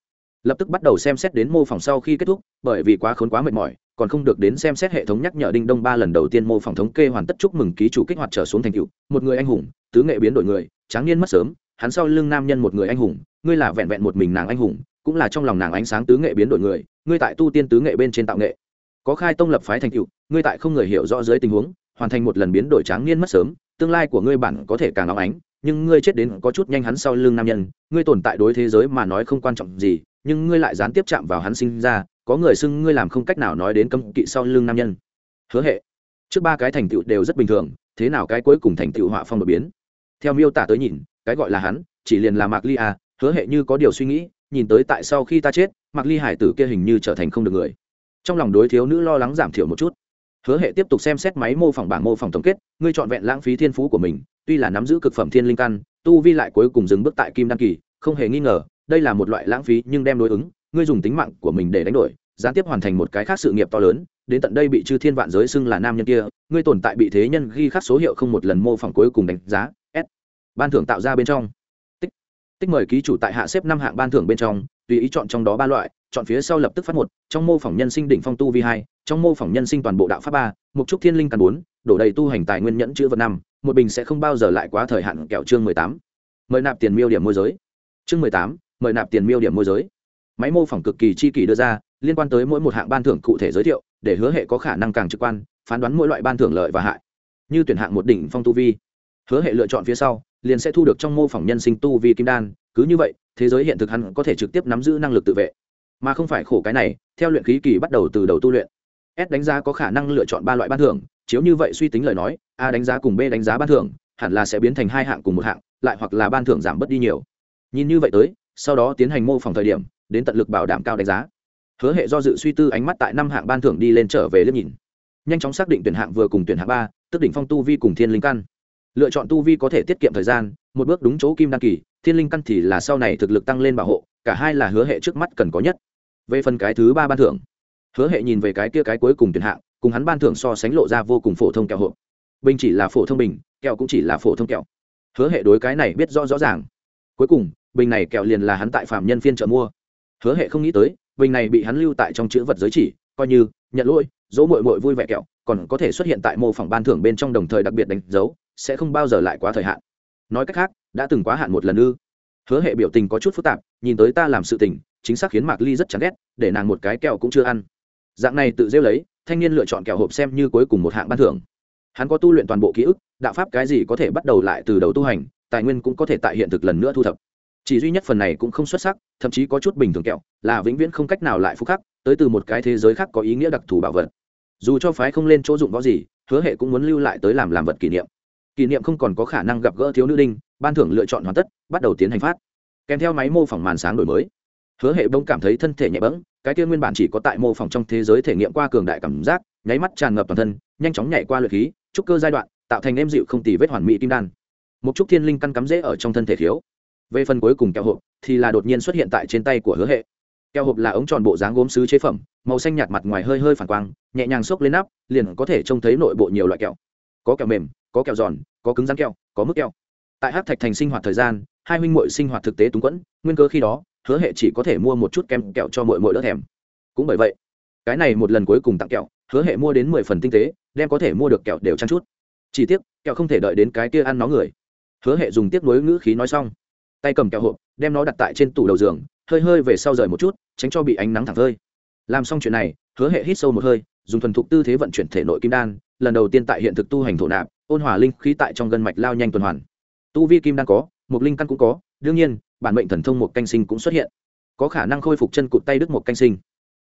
lập tức bắt đầu xem xét đến mô phỏng sau khi kết thúc, bởi vì quá khốn quá mệt mỏi còn không được đến xem xét hệ thống nhắc nhở đinh đông ba lần đầu tiên mô phỏng thống kê hoàn tất chúc mừng ký chủ kích hoạt trở xuống thành cựu một người anh hùng, tứ nghệ biến đổi người, tráng niên mất sớm, hắn sau lưng nam nhân một người anh hùng, ngươi là vẹn vẹn một mình nàng anh hùng, cũng là trong lòng nàng ánh sáng tứ nghệ biến đổi người, ngươi tại tu tiên tứ nghệ bên trên tạo nghệ. Có khai tông lập phái thành cựu ngươi tại không người hiểu rõ dưới tình huống, hoàn thành một lần biến đổi tráng niên mất sớm, tương lai của ngươi bản có thể càng óng ánh, nhưng ngươi chết đến có chút nhanh hắn sau lưng nam nhân, ngươi tồn tại đối thế giới mà nói không quan trọng gì, nhưng ngươi lại gián tiếp chạm vào hắn sinh ra có người xưng ngươi làm không cách nào nói đến cấm kỵ sau lưng nam nhân. Hứa hệ. Trước ba cái thành tựu đều rất bình thường, thế nào cái cuối cùng thành tựu họa phong đột biến? Theo miêu tả tới nhìn, cái gọi là hắn, chỉ liền là mạc ly à hứa hệ như có điều suy nghĩ, nhìn tới tại sau khi ta chết, mạc ly hải tử kia hình như trở thành không được người. Trong lòng đối thiếu nữ lo lắng giảm thiểu một chút. Hứa hệ tiếp tục xem xét máy mô phỏng bảng mô phỏng tổng kết, ngươi trọn vẹn lãng phí thiên phú của mình, tuy là nắm giữ cực phẩm thiên linh căn, tu vi lại cuối cùng dừng bước tại kim đăng kỳ, không hề nghi ngờ, đây là một loại lãng phí nhưng đem đối ứng ngươi dùng tính mạng của mình để đánh đổi, gián tiếp hoàn thành một cái khác sự nghiệp to lớn, đến tận đây bị chư thiên vạn giới xưng là nam nhân kia, ngươi tồn tại bị thế nhân ghi khắc số hiệu không một lần mô phỏng cuối cùng đánh giá, s. Ban thưởng tạo ra bên trong. Tích. Tích mời ký chủ tại hạ xếp năm hạng ban thưởng bên trong, tùy ý chọn trong đó ba loại, chọn phía sau lập tức phát một, trong mô phỏng nhân sinh đỉnh phong tu vi hai, trong mô phỏng nhân sinh toàn bộ đạo pháp ba mục trúc thiên linh căn bốn, đổ đầy tu hành tài nguyên nhẫn chữ vật năm, một bình sẽ không bao giờ lại quá thời hạn kẹo chương mười tám. Mời nạp tiền miêu điểm môi giới. Chương mười tám, mời nạp tiền miêu điểm môi giới máy mô phỏng cực kỳ chi kỳ đưa ra, liên quan tới mỗi một hạng ban thưởng cụ thể giới thiệu, để hứa hệ có khả năng càng trực quan, phán đoán mỗi loại ban thưởng lợi và hại. Như tuyển hạng một đỉnh phong tu vi, hứa hệ lựa chọn phía sau, liền sẽ thu được trong mô phỏng nhân sinh tu vi kim đan, cứ như vậy, thế giới hiện thực hắn có thể trực tiếp nắm giữ năng lực tự vệ. Mà không phải khổ cái này, theo luyện khí kỳ bắt đầu từ đầu tu luyện, s đánh giá có khả năng lựa chọn ba loại ban thưởng, chiếu như vậy suy tính lời nói, a đánh giá cùng b đánh giá ban thưởng, hẳn là sẽ biến thành hai hạng cùng một hạng, lại hoặc là ban thưởng giảm bớt đi nhiều. Nhìn như vậy tới, sau đó tiến hành mô phỏng thời điểm đến tận lực bảo đảm cao đánh giá. Hứa hệ do dự suy tư ánh mắt tại năm hạng ban thưởng đi lên trở về liếc nhìn. Nhanh chóng xác định tuyển hạng vừa cùng tuyển hạng ba, tức đỉnh phong tu vi cùng thiên linh căn. Lựa chọn tu vi có thể tiết kiệm thời gian, một bước đúng chỗ kim đăng kỳ, thiên linh căn thì là sau này thực lực tăng lên bảo hộ, cả hai là hứa hệ trước mắt cần có nhất. Về phần cái thứ ba ban thưởng, hứa hệ nhìn về cái kia cái cuối cùng tuyển hạng, cùng hắn ban thưởng so sánh lộ ra vô cùng phổ thông kẹo hộp. Bình chỉ là phổ thông bình, kẹo cũng chỉ là phổ thông kẹo. Hứa hệ đối cái này biết rõ rõ ràng. Cuối cùng, bình này kẹo liền là hắn tại phạm nhân phiên chợ mua hứa hệ không nghĩ tới bình này bị hắn lưu tại trong chữ vật giới chỉ, coi như, nhận lỗi, dỗ mội mội vui vẻ kẹo, còn có thể xuất hiện tại mô phỏng ban thưởng bên trong đồng thời đặc biệt đánh dấu, sẽ không bao giờ lại quá thời hạn. Nói cách khác, đã từng quá hạn một lần ư. Hứa hệ biểu tình có chút phức tạp, nhìn tới ta làm sự tình, chính xác khiến mạc ly rất chán ghét, để nàng một cái kẹo cũng chưa ăn. Dạng này tự rêu lấy, thanh niên lựa chọn kẹo hộp xem như cuối cùng một hạng ban thưởng. Hắn có tu luyện toàn bộ ký ức, đạo pháp cái gì có thể bắt đầu lại từ đầu tu hành, tài nguyên cũng có thể tại hiện thực lần nữa thu thập chỉ duy nhất phần này cũng không xuất sắc, thậm chí có chút bình thường kẹo, là vĩnh viễn không cách nào lại phúc khắc, tới từ một cái thế giới khác có ý nghĩa đặc thù bảo vật. Dù cho phái không lên chỗ dụng võ gì, hứa hệ cũng muốn lưu lại tới làm làm vật kỷ niệm. Kỷ niệm không còn có khả năng gặp gỡ thiếu nữ đinh, ban thưởng lựa chọn hoàn tất, bắt đầu tiến hành phát. Kèm theo máy mô phỏng màn sáng đổi mới. Hứa hệ bỗng cảm thấy thân thể nhẹ bẫng, cái kia nguyên bản chỉ có tại mô phỏng trong thế giới thể nghiệm qua cường đại cảm giác, nháy mắt tràn ngập toàn thân, nhanh chóng nhảy qua lượt khí, trúc cơ giai đoạn, tạo thành êm dịu không tì vết hoàn mỹ kim đan. Một chút thiên linh căn cắm rễ ở trong thân thể thiếu về phần cuối cùng kẹo hộp, thì là đột nhiên xuất hiện tại trên tay của hứa hệ. Kẹo hộp là ống tròn bộ dáng gốm sứ chế phẩm, màu xanh nhạt mặt ngoài hơi hơi phản quang, nhẹ nhàng xốc lên nắp, liền có thể trông thấy nội bộ nhiều loại kẹo. Có kẹo mềm, có kẹo giòn, có cứng rắn kẹo, có mức kẹo. Tại hát thạch thành sinh hoạt thời gian, hai huynh muội sinh hoạt thực tế túng quẫn, nguyên cơ khi đó, hứa hệ chỉ có thể mua một chút kem kẹo cho muội muội đỡ thèm. Cũng bởi vậy, cái này một lần cuối cùng tặng kẹo, hứa hệ mua đến mười phần tinh tế, đem có thể mua được kẹo đều chăn chút. Chỉ tiếc, kẹo không thể đợi đến cái kia ăn nó người. Hứa hệ dùng tiếc nối ngữ khí nói xong tay cầm kẹo hộp, đem nó đặt tại trên tủ đầu giường, hơi hơi về sau rời một chút, tránh cho bị ánh nắng thẳng hơi. làm xong chuyện này, hứa hệ hít sâu một hơi, dùng thuần thục tư thế vận chuyển thể nội kim đan, lần đầu tiên tại hiện thực tu hành thổ nạp, ôn hòa linh khí tại trong gân mạch lao nhanh tuần hoàn. Tu vi kim đan có, một linh căn cũng có, đương nhiên, bản mệnh thần thông một canh sinh cũng xuất hiện. Có khả năng khôi phục chân cụt tay đứt một canh sinh.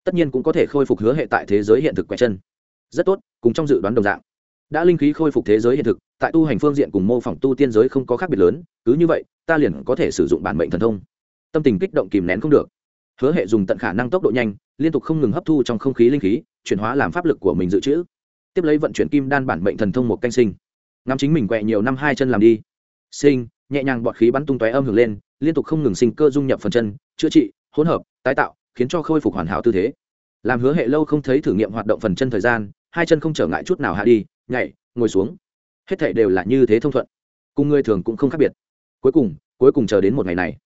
Tất nhiên cũng có thể khôi phục hứa hệ tại thế giới hiện thực quẹt chân. Rất tốt, cùng trong dự đoán đồng dạng đã linh khí khôi phục thế giới hiện thực, tại tu hành phương diện cùng mô phỏng tu tiên giới không có khác biệt lớn, cứ như vậy, ta liền có thể sử dụng bản mệnh thần thông. Tâm tình kích động kìm nén không được. Hứa hệ dùng tận khả năng tốc độ nhanh, liên tục không ngừng hấp thu trong không khí linh khí, chuyển hóa làm pháp lực của mình dự trữ. Tiếp lấy vận chuyển kim đan bản mệnh thần thông một canh sinh. Ngắm chính mình quẹ nhiều năm hai chân làm đi. Sinh, nhẹ nhàng bọt khí bắn tung tóe âm hưởng lên, liên tục không ngừng sinh cơ dung nhập phần chân, chữa trị, hỗn hợp, tái tạo, khiến cho khôi phục hoàn hảo tư thế. Làm hứa hệ lâu không thấy thử nghiệm hoạt động phần chân thời gian, hai chân không trở ngại chút nào hạ đi nhảy, ngồi xuống. Hết thể đều là như thế thông thuận. Cùng người thường cũng không khác biệt. Cuối cùng cuối cùng chờ đến một ngày này.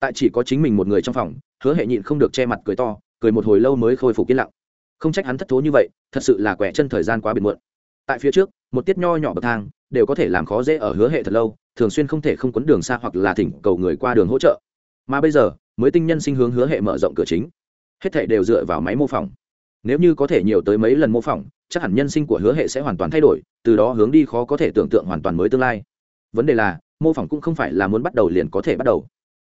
Tại chỉ có chính mình một người trong phòng, hứa hệ nhịn không được che mặt cười to, cười một hồi lâu mới khôi phục yên lặng. Không trách hắn thất thố như vậy, thật sự là quẻ chân thời gian quá biệt muộn. Tại phía trước, một tiết nho nhỏ bậc thang, đều có thể làm khó dễ ở hứa hệ thật lâu, thường xuyên không thể không quấn đường xa hoặc là thỉnh cầu người qua đường hỗ trợ. Mà bây giờ, mới tinh nhân sinh hướng hứa hệ mở rộng cửa chính. Hết thể đều dựa vào máy mô phỏng. Nếu như có thể nhiều tới mấy lần mô phỏng chắc hẳn nhân sinh của hứa hệ sẽ hoàn toàn thay đổi, từ đó hướng đi khó có thể tưởng tượng hoàn toàn mới tương lai. Vấn đề là, mô phỏng cũng không phải là muốn bắt đầu liền có thể bắt đầu.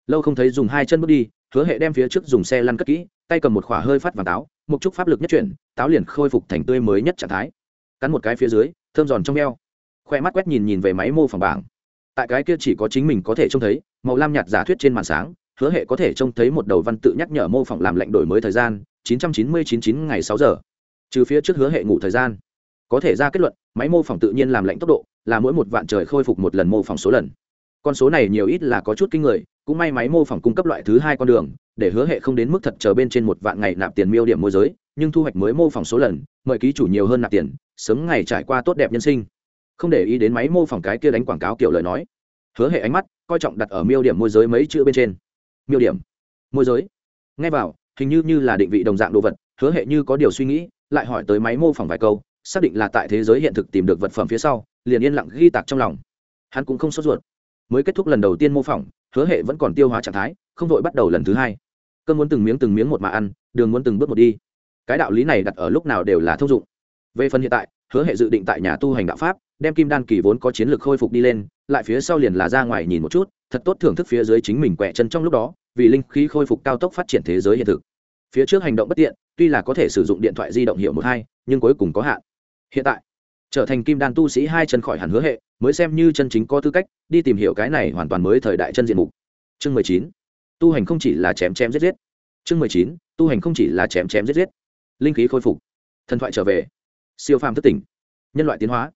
Lâu không thấy dùng hai chân bước đi, hứa hệ đem phía trước dùng xe lăn cất kỹ, tay cầm một khỏa hơi phát vàng táo, một chút pháp lực nhất chuyển, táo liền khôi phục thành tươi mới nhất trạng thái. Cắn một cái phía dưới, thơm giòn trong eo. Khoe mắt quét nhìn nhìn về máy mô phỏng bảng. Tại cái kia chỉ có chính mình có thể trông thấy, màu lam nhạt giả thuyết trên màn sáng, hứa hệ có thể trông thấy một đầu văn tự nhắc nhở mô phỏng làm lệnh đổi mới thời gian 999 ngày 6 giờ trừ phía trước hứa hệ ngủ thời gian. Có thể ra kết luận, máy mô phỏng tự nhiên làm lệnh tốc độ, là mỗi một vạn trời khôi phục một lần mô phỏng số lần. Con số này nhiều ít là có chút kinh người, cũng may máy mô phỏng cung cấp loại thứ hai con đường, để hứa hệ không đến mức thật chờ bên trên một vạn ngày nạp tiền miêu điểm môi giới, nhưng thu hoạch mới mô phỏng số lần, mời ký chủ nhiều hơn nạp tiền, sớm ngày trải qua tốt đẹp nhân sinh. Không để ý đến máy mô phỏng cái kia đánh quảng cáo kiểu lời nói. Hứa hệ ánh mắt coi trọng đặt ở miêu điểm môi giới mấy chữ bên trên. Miêu điểm. Môi giới. Ngay vào, hình như như là định vị đồng dạng đồ vật, hứa hệ như có điều suy nghĩ lại hỏi tới máy mô phỏng vài câu, xác định là tại thế giới hiện thực tìm được vật phẩm phía sau, liền yên lặng ghi tạc trong lòng. Hắn cũng không sốt ruột. Mới kết thúc lần đầu tiên mô phỏng, hứa hệ vẫn còn tiêu hóa trạng thái, không vội bắt đầu lần thứ hai. Cơn muốn từng miếng từng miếng một mà ăn, đường muốn từng bước một đi. Cái đạo lý này đặt ở lúc nào đều là thông dụng. Về phần hiện tại, hứa hệ dự định tại nhà tu hành đạo pháp, đem kim đan kỳ vốn có chiến lược khôi phục đi lên, lại phía sau liền là ra ngoài nhìn một chút, thật tốt thưởng thức phía dưới chính mình quẹ chân trong lúc đó, vì linh khí khôi phục cao tốc phát triển thế giới hiện thực phía trước hành động bất tiện, tuy là có thể sử dụng điện thoại di động hiệu một hai, nhưng cuối cùng có hạn. Hiện tại, trở thành kim đan tu sĩ hai chân khỏi hẳn hứa hệ, mới xem như chân chính có tư cách, đi tìm hiểu cái này hoàn toàn mới thời đại chân diện mục. Chương mười chín, tu hành không chỉ là chém chém giết giết. Chương mười chín, tu hành không chỉ là chém chém giết giết. Linh khí khôi phục, thần thoại trở về, siêu phàm thất tỉnh, nhân loại tiến hóa.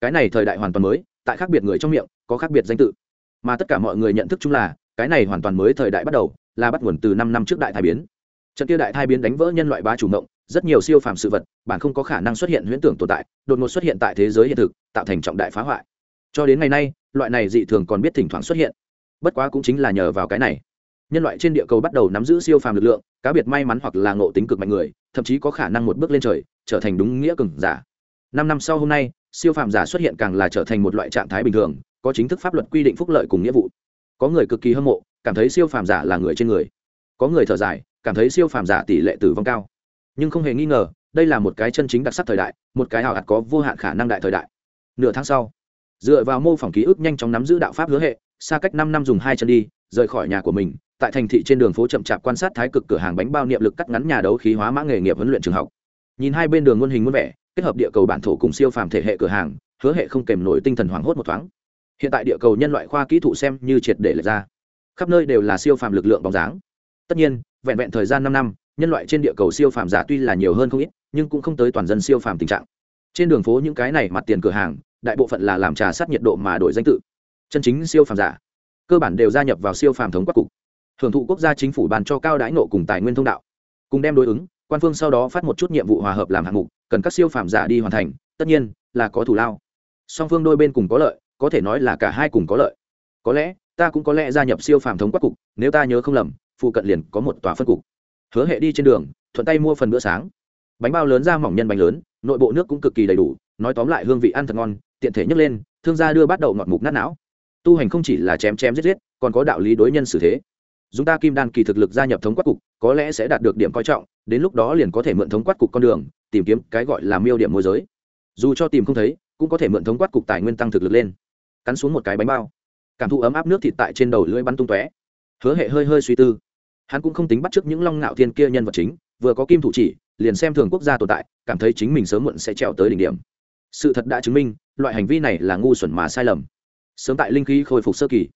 Cái này thời đại hoàn toàn mới, tại khác biệt người trong miệng, có khác biệt danh tự. Mà tất cả mọi người nhận thức chung là, cái này hoàn toàn mới thời đại bắt đầu, là bắt nguồn từ năm năm trước đại thái biến trận kia đại thai biến đánh vỡ nhân loại bá chủ mộng, rất nhiều siêu phàm sự vật, bản không có khả năng xuất hiện huyễn tưởng tồn tại, đột ngột xuất hiện tại thế giới hiện thực, tạo thành trọng đại phá hoại. Cho đến ngày nay, loại này dị thường còn biết thỉnh thoảng xuất hiện. Bất quá cũng chính là nhờ vào cái này. Nhân loại trên địa cầu bắt đầu nắm giữ siêu phàm lực lượng, cá biệt may mắn hoặc là ngộ tính cực mạnh người, thậm chí có khả năng một bước lên trời, trở thành đúng nghĩa cừng giả. Năm năm sau hôm nay, siêu phàm giả xuất hiện càng là trở thành một loại trạng thái bình thường, có chính thức pháp luật quy định phúc lợi cùng nghĩa vụ. Có người cực kỳ hâm mộ, cảm thấy siêu phàm giả là người trên người. Có người thở dài cảm thấy siêu phàm giả tỷ lệ tử vong cao. Nhưng không hề nghi ngờ, đây là một cái chân chính đặc sắc thời đại, một cái ảo ạt có vô hạn khả năng đại thời đại. Nửa tháng sau, dựa vào mô phỏng ký ức nhanh chóng nắm giữ đạo pháp hứa hệ, xa cách năm năm dùng hai chân đi, rời khỏi nhà của mình, tại thành thị trên đường phố chậm chạp quan sát thái cực cửa hàng bánh bao niệm lực cắt ngắn nhà đấu khí hóa mã nghề nghiệp huấn luyện trường học. Nhìn hai bên đường muôn hình muôn vẻ, kết hợp địa cầu bản thổ cùng siêu phàm thể hệ cửa hàng, hứa hệ không kèm nổi tinh thần hoảng hốt một thoáng. Hiện tại địa cầu nhân loại khoa kỹ thuật xem như triệt để lệch ra. Khắp nơi đều là siêu phàm lực lượng bóng dáng. Tất nhiên vẹn vẹn thời gian năm năm, nhân loại trên địa cầu siêu phàm giả tuy là nhiều hơn không ít, nhưng cũng không tới toàn dân siêu phàm tình trạng. Trên đường phố những cái này mặt tiền cửa hàng, đại bộ phận là làm trà sát nhiệt độ mà đổi danh tự. Chân chính siêu phàm giả. Cơ bản đều gia nhập vào siêu phàm thống quốc cục. Hưởng thụ quốc gia chính phủ bàn cho cao đãi nộ cùng tài nguyên thông đạo. Cùng đem đối ứng, quan phương sau đó phát một chút nhiệm vụ hòa hợp làm hạng mục, cần các siêu phàm giả đi hoàn thành, tất nhiên là có thủ lao. Song phương đôi bên cùng có lợi, có thể nói là cả hai cùng có lợi. Có lẽ, ta cũng có lẽ gia nhập siêu phàm thống quốc cục, nếu ta nhớ không lầm phụ cận liền có một tòa phân cục. Hứa hệ đi trên đường, thuận tay mua phần bữa sáng. Bánh bao lớn ra mỏng nhân bánh lớn, nội bộ nước cũng cực kỳ đầy đủ, nói tóm lại hương vị ăn thật ngon, tiện thể nhấc lên, thương gia đưa bắt đầu ngọt mục nát não. Tu hành không chỉ là chém chém giết giết, còn có đạo lý đối nhân xử thế. Dùng ta kim đan kỳ thực lực gia nhập thống quát cục, có lẽ sẽ đạt được điểm coi trọng, đến lúc đó liền có thể mượn thống quát cục con đường, tìm kiếm cái gọi là miêu điểm môi giới. Dù cho tìm không thấy, cũng có thể mượn thống quát cục tài nguyên tăng thực lực lên. Cắn xuống một cái bánh bao. Cảm thụ ấm áp nước thịt tại trên đầu lưỡi bắn tung tóe hứa hệ hơi hơi suy tư. Hắn cũng không tính bắt chước những long ngạo thiên kia nhân vật chính, vừa có kim thủ chỉ, liền xem thường quốc gia tồn tại, cảm thấy chính mình sớm muộn sẽ trèo tới đỉnh điểm. Sự thật đã chứng minh, loại hành vi này là ngu xuẩn mà sai lầm. Sớm tại linh khí khôi phục sơ kỳ,